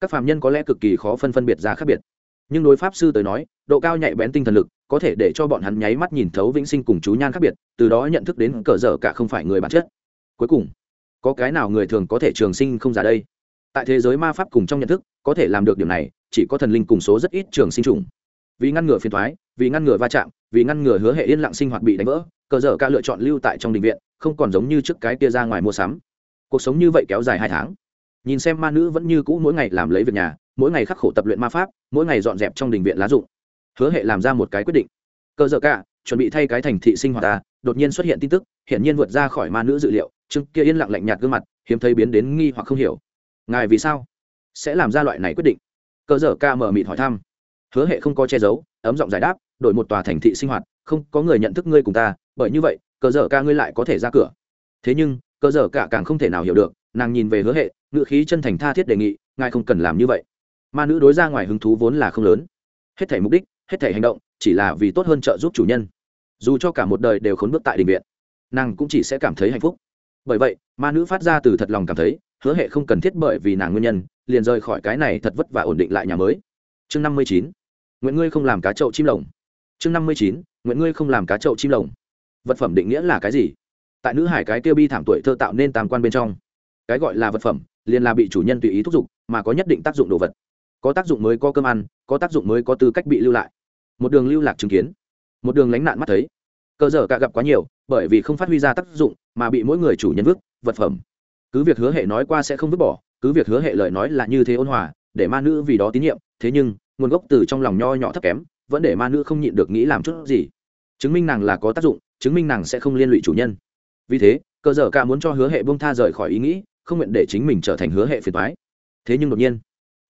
Các phạm nhân có lẽ cực kỳ khó phân phân biệt ra khác biệt. Nhưng đối pháp sư tới nói, độ cao nhạy bén tinh thần lực có thể để cho bọn hắn nháy mắt nhìn thấu vĩnh sinh cùng chú nhan khác biệt, từ đó nhận thức đến cờ dở cả không phải người bản chất. Cuối cùng, có cái nào người thường có thể trường sinh không già đây? Tại thế giới ma pháp cùng trong nhận thức, có thể làm được điều này, chỉ có thần linh cùng số rất ít trường sinh trùng vì ngăn ngừa phiền thoái vì ngăn ngừa va chạm, vì ngăn ngừa hứa hệ yên lặng sinh hoạt bị đánh vỡ cờ dở ca lựa chọn lưu tại trong đình viện, không còn giống như trước cái kia ra ngoài mua sắm cuộc sống như vậy kéo dài hai tháng. Nhìn xem ma nữ vẫn như cũ mỗi ngày làm lấy việc nhà, mỗi ngày khắc khổ tập luyện ma pháp, mỗi ngày dọn dẹp trong đình viện lá dụng. Hứa hệ làm ra một cái quyết định. Cờ dở ca chuẩn bị thay cái thành thị sinh hoạt ta, đột nhiên xuất hiện tin tức, hiển nhiên vượt ra khỏi ma nữ dự liệu. Chứng kia yên lặng lạnh nhạt gương mặt, hiếm thấy biến đến nghi hoặc không hiểu. Ngài vì sao sẽ làm ra loại này quyết định? Cờ dở ca mở mịt hỏi thăm. Hứa hệ không có che giấu, ấm giọng giải đáp, đổi một tòa thành thị sinh hoạt, không có người nhận thức ngươi cùng ta, bởi như vậy cờ dở ca ngươi lại có thể ra cửa. Thế nhưng cơ giờ cả càng không thể nào hiểu được, nàng nhìn về hứa hệ ngự khí chân thành tha thiết đề nghị, ngài không cần làm như vậy. Ma nữ đối ra ngoài hứng thú vốn là không lớn. Hết thể mục đích, hết thể hành động, chỉ là vì tốt hơn trợ giúp chủ nhân. Dù cho cả một đời đều khốn bước tại đình viện, nàng cũng chỉ sẽ cảm thấy hạnh phúc. Bởi vậy, ma nữ phát ra từ thật lòng cảm thấy, hứa hệ không cần thiết bởi vì nàng nguyên nhân, liền rời khỏi cái này thật vất và ổn định lại nhà mới. Chương năm mươi chín, nguyện ngươi không làm cá chậu chim lồng. Chương năm mươi chín, nguyện ngươi không làm cá chậu chim lồng. Vật phẩm định nghĩa là cái gì? Tại nữ hải cái tiêu bi thảm tuổi thơ tạo nên tam quan bên trong. Cái gọi là vật phẩm, liền là bị chủ nhân tùy ý thúc giục, mà có nhất định tác dụng đồ vật. Có tác dụng mới có cơm ăn, có tác dụng mới có tư cách bị lưu lại. Một đường lưu lạc chứng kiến. Một đường lánh nạn mắt thấy. Cơ dở cả gặp quá nhiều, bởi vì không phát huy ra tác dụng, mà bị mỗi người chủ nhân vứt, vật phẩm. Cứ việc hứa hệ nói qua sẽ không vứt bỏ, cứ việc hứa hệ lời nói là như thế ôn hòa, để ma nữ vì đó tín nhiệm, thế nhưng, nguồn gốc từ trong lòng nho nhỏ thấp kém, vẫn để ma nữ không nhịn được nghĩ làm chút gì. Chứng minh nàng là có tác dụng, chứng minh nàng sẽ không liên lụy chủ nhân vì thế cơ dở cả muốn cho hứa hệ bông tha rời khỏi ý nghĩ, không nguyện để chính mình trở thành hứa hệ phiền toái. Thế nhưng đột nhiên,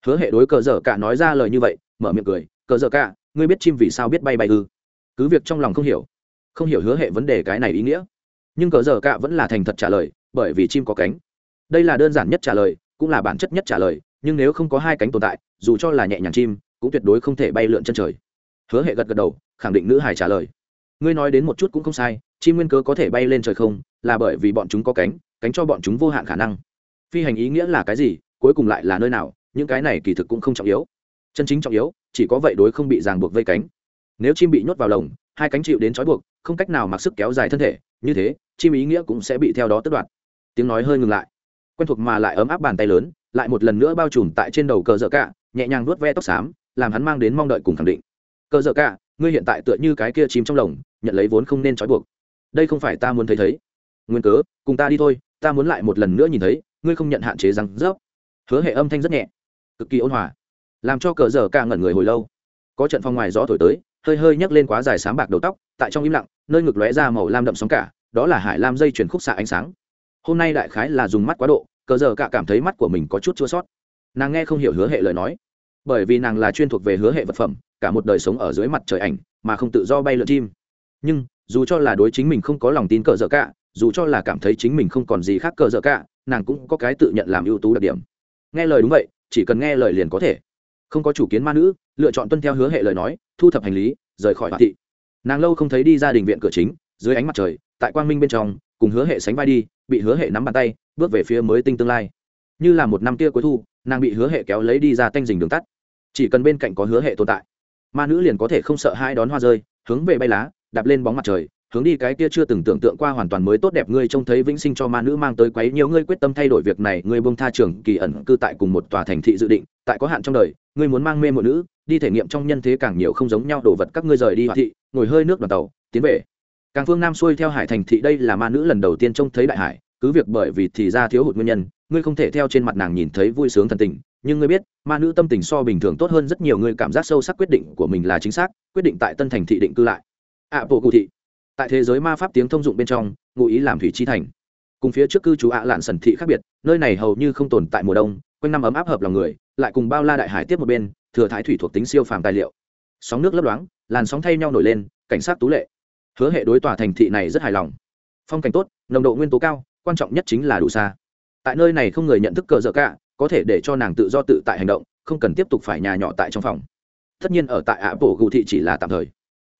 hứa hệ đối cờ dở cả nói ra lời như vậy, mở miệng cười, cờ dở cả, ngươi biết chim vì sao biết bay bay ư? Cứ việc trong lòng không hiểu không hiểu hứa hệ vấn đề cái này ý nghĩa. Nhưng cờ dở cả vẫn là thành thật trả lời, bởi vì chim có cánh. Đây là đơn giản nhất trả lời, cũng là bản chất nhất trả lời, nhưng nếu không có hai cánh tồn tại, dù cho là nhẹ nhàng chim, cũng tuyệt đối không thể bay lượn chân trời. Hứa hệ gật gật đầu, khẳng định nữ hải trả lời. Ngươi nói đến một chút cũng không sai, chim nguyên cớ có thể bay lên trời không? Là bởi vì bọn chúng có cánh cánh cho bọn chúng vô hạn khả năng. Phi hành ý nghĩa là cái gì, cuối cùng lại là nơi nào, những cái này kỳ thực cũng không trọng yếu. Chân chính trọng yếu, chỉ có vậy đối không bị ràng buộc vây cánh. Nếu chim bị nhốt vào lồng, hai cánh chịu đến trói buộc, không cách nào mặc sức kéo dài thân thể, như thế, chim ý nghĩa cũng sẽ bị theo đó tất đoạt. Tiếng nói hơi ngừng lại. Quen thuộc mà lại ấm áp bàn tay lớn, lại một lần nữa bao trùm tại trên đầu cờ dở cả, nhẹ nhàng nuốt ve tóc xám, làm hắn mang đến mong đợi cùng khẳng định. Cờ dở cả, ngươi hiện tại tựa như cái kia chim trong lồng, nhận lấy vốn không nên trói buộc. Đây không phải ta muốn thấy thấy nguyên cớ, cùng ta đi thôi, ta muốn lại một lần nữa nhìn thấy, ngươi không nhận hạn chế rằng rớp. Hứa hệ âm thanh rất nhẹ, cực kỳ ôn hòa, làm cho cờ dở cả ngẩn người hồi lâu. Có trận phong ngoài gió thổi tới, hơi hơi nhấc lên quá dài sáng bạc đầu tóc, tại trong im lặng, nơi ngực lóe ra màu lam đậm sóng cả, đó là hải lam dây chuyển khúc xạ ánh sáng. Hôm nay đại khái là dùng mắt quá độ, cờ giờ cả cảm thấy mắt của mình có chút chua sót. Nàng nghe không hiểu hứa hệ lời nói, bởi vì nàng là chuyên thuộc về hứa hệ vật phẩm, cả một đời sống ở dưới mặt trời ảnh, mà không tự do bay lượn chim. Nhưng, dù cho là đối chính mình không có lòng tin cờ dở cả dù cho là cảm thấy chính mình không còn gì khác cờ dở cả, nàng cũng có cái tự nhận làm ưu tú đặc điểm. Nghe lời đúng vậy, chỉ cần nghe lời liền có thể. Không có chủ kiến ma nữ, lựa chọn tuân theo hứa hệ lời nói, thu thập hành lý, rời khỏi hoa thị. Nàng lâu không thấy đi ra đình viện cửa chính, dưới ánh mặt trời, tại quang minh bên trong, cùng hứa hệ sánh vai đi, bị hứa hệ nắm bàn tay, bước về phía mới tinh tương lai. Như là một năm kia cuối thu, nàng bị hứa hệ kéo lấy đi ra tanh dình đường tắt. Chỉ cần bên cạnh có hứa hệ tồn tại, ma nữ liền có thể không sợ hai đón hoa rơi, hướng về bay lá, đạp lên bóng mặt trời hướng đi cái kia chưa từng tưởng tượng qua hoàn toàn mới tốt đẹp ngươi trông thấy vĩnh sinh cho ma nữ mang tới quấy nhiều ngươi quyết tâm thay đổi việc này, ngươi bông tha trường kỳ ẩn cư tại cùng một tòa thành thị dự định, tại có hạn trong đời, ngươi muốn mang mê một nữ, đi thể nghiệm trong nhân thế càng nhiều không giống nhau đồ vật các ngươi rời đi hoạt thị, ngồi hơi nước đoàn tàu, tiến về. Càng phương nam xuôi theo hải thành thị đây là ma nữ lần đầu tiên trông thấy đại hải, cứ việc bởi vì thì ra thiếu hụt nguyên nhân, ngươi không thể theo trên mặt nàng nhìn thấy vui sướng thần tình, nhưng ngươi biết, ma nữ tâm tình so bình thường tốt hơn rất nhiều, ngươi cảm giác sâu sắc quyết định của mình là chính xác, quyết định tại tân thành thị định cư lại. Ạ, bộ cụ thị tại thế giới ma pháp tiếng thông dụng bên trong, ngụ ý làm thủy chi thành. Cùng phía trước cư trú ạ lạn sần thị khác biệt, nơi này hầu như không tồn tại mùa đông, quanh năm ấm áp hợp lòng người, lại cùng bao la đại hải tiếp một bên, thừa thái thủy thuộc tính siêu phàm tài liệu. Sóng nước lấp loáng, làn sóng thay nhau nổi lên, cảnh sát tú lệ. Hứa hệ đối tòa thành thị này rất hài lòng. Phong cảnh tốt, nồng độ nguyên tố cao, quan trọng nhất chính là đủ xa. Tại nơi này không người nhận thức cờ dở cả, có thể để cho nàng tự do tự tại hành động, không cần tiếp tục phải nhà nhỏ tại trong phòng. Tất nhiên ở tại ạ bộ gù thị chỉ là tạm thời.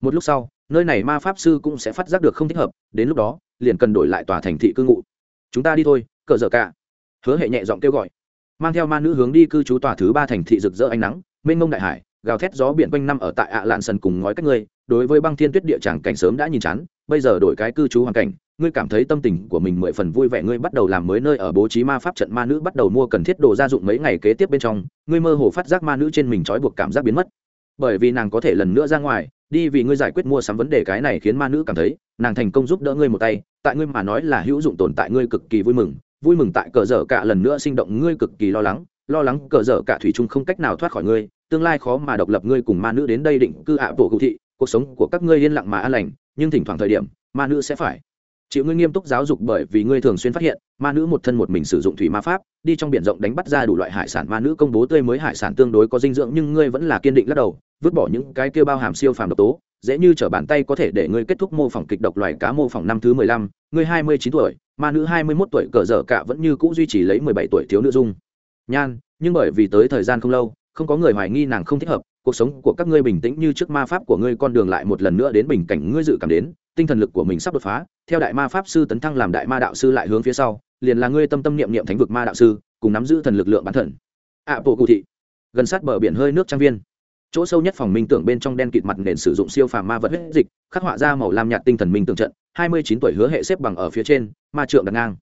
Một lúc sau nơi này ma pháp sư cũng sẽ phát giác được không thích hợp, đến lúc đó, liền cần đổi lại tòa thành thị cư ngụ. Chúng ta đi thôi, cờ dở cả. Hứa hệ nhẹ giọng kêu gọi. Mang theo ma nữ hướng đi cư trú tòa thứ ba thành thị rực rỡ ánh nắng, mênh mông đại hải, gào thét gió biển quanh năm ở tại ạ lạn sần cùng ngói cách ngươi, đối với băng thiên tuyết địa chẳng cảnh sớm đã nhìn chán, bây giờ đổi cái cư trú hoàn cảnh, ngươi cảm thấy tâm tình của mình mười phần vui vẻ, ngươi bắt đầu làm mới nơi ở bố trí ma pháp trận, ma nữ bắt đầu mua cần thiết đồ gia dụng mấy ngày kế tiếp bên trong, ngươi mơ hồ phát giác ma nữ trên mình trói buộc cảm giác biến mất. Bởi vì nàng có thể lần nữa ra ngoài đi vì ngươi giải quyết mua sắm vấn đề cái này khiến ma nữ cảm thấy, nàng thành công giúp đỡ ngươi một tay, tại ngươi mà nói là hữu dụng tồn tại ngươi cực kỳ vui mừng vui mừng tại cờ dở cả lần nữa sinh động ngươi cực kỳ lo lắng lo lắng cờ dở cả thủy chung không cách nào thoát khỏi ngươi, tương lai khó mà độc lập ngươi cùng ma nữ đến đây định cư ạ bộ cụ thị, cuộc sống của các ngươi yên lặng mà an lành, nhưng thỉnh thoảng thời điểm, ma nữ sẽ phải chịu ngươi nghiêm túc giáo dục bởi vì ngươi thường xuyên phát hiện, ma nữ một thân một mình sử dụng thủy ma pháp, đi trong biển rộng đánh bắt ra đủ loại hải sản, ma nữ công bố tươi mới hải sản tương đối có dinh dưỡng nhưng ngươi vẫn là kiên định lắc đầu, vứt bỏ những cái kêu bao hàm siêu phàm độc tố, dễ như t bàn tay có thể để ngươi kết thúc mô phỏng kịch độc loài cá mô phỏng năm thứ mười lăm, ngươi hai mươi chín tuổi, ma nữ hai mươi mốt tuổi cờ dở cả vẫn như cũ duy trì lấy mười bảy tuổi thiếu nữ dung. Nhan, nhưng bởi vì tới thời gian không lâu, không có người hoài nghi nàng không thích hợp, cuộc sống của các ngươi bình tĩnh như trước ma pháp của ngươi con đường lại một lần nữa đến bình cảnh ngươi dự cảm đến tinh thần lực của mình sắp đột phá, theo đại ma pháp sư tấn thăng làm đại ma đạo sư lại hướng phía sau, liền là ngươi tâm tâm niệm niệm thánh vực ma đạo sư, cùng nắm giữ thần lực lượng bản thần ạ bộ cụ thị. Gần sát bờ biển hơi nước trang viên. Chỗ sâu nhất phòng minh tưởng bên trong đen kịt mặt nền sử dụng siêu phàm ma vật huyết dịch, khắc họa ra màu lam nhạt tinh thần minh tưởng trận, hai mươi chín tuổi hứa hệ xếp bằng ở phía trên, ma trượng đặt ngang.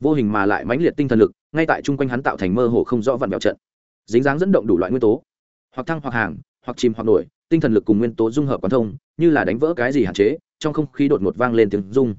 Vô hình mà lại mãnh liệt tinh thần lực, ngay tại chung quanh hắn tạo thành mơ hồ không rõ vặn vẹo trận. Dính dáng dẫn động đủ loại nguyên tố. Hoặc thăng hoặc hàng, hoặc chìm hoặc nổi, tinh thần lực cùng nguyên tố dung hợp quán thông, như là đánh vỡ cái gì hạn chế trong không khí đột ngột vang lên tiếng rung.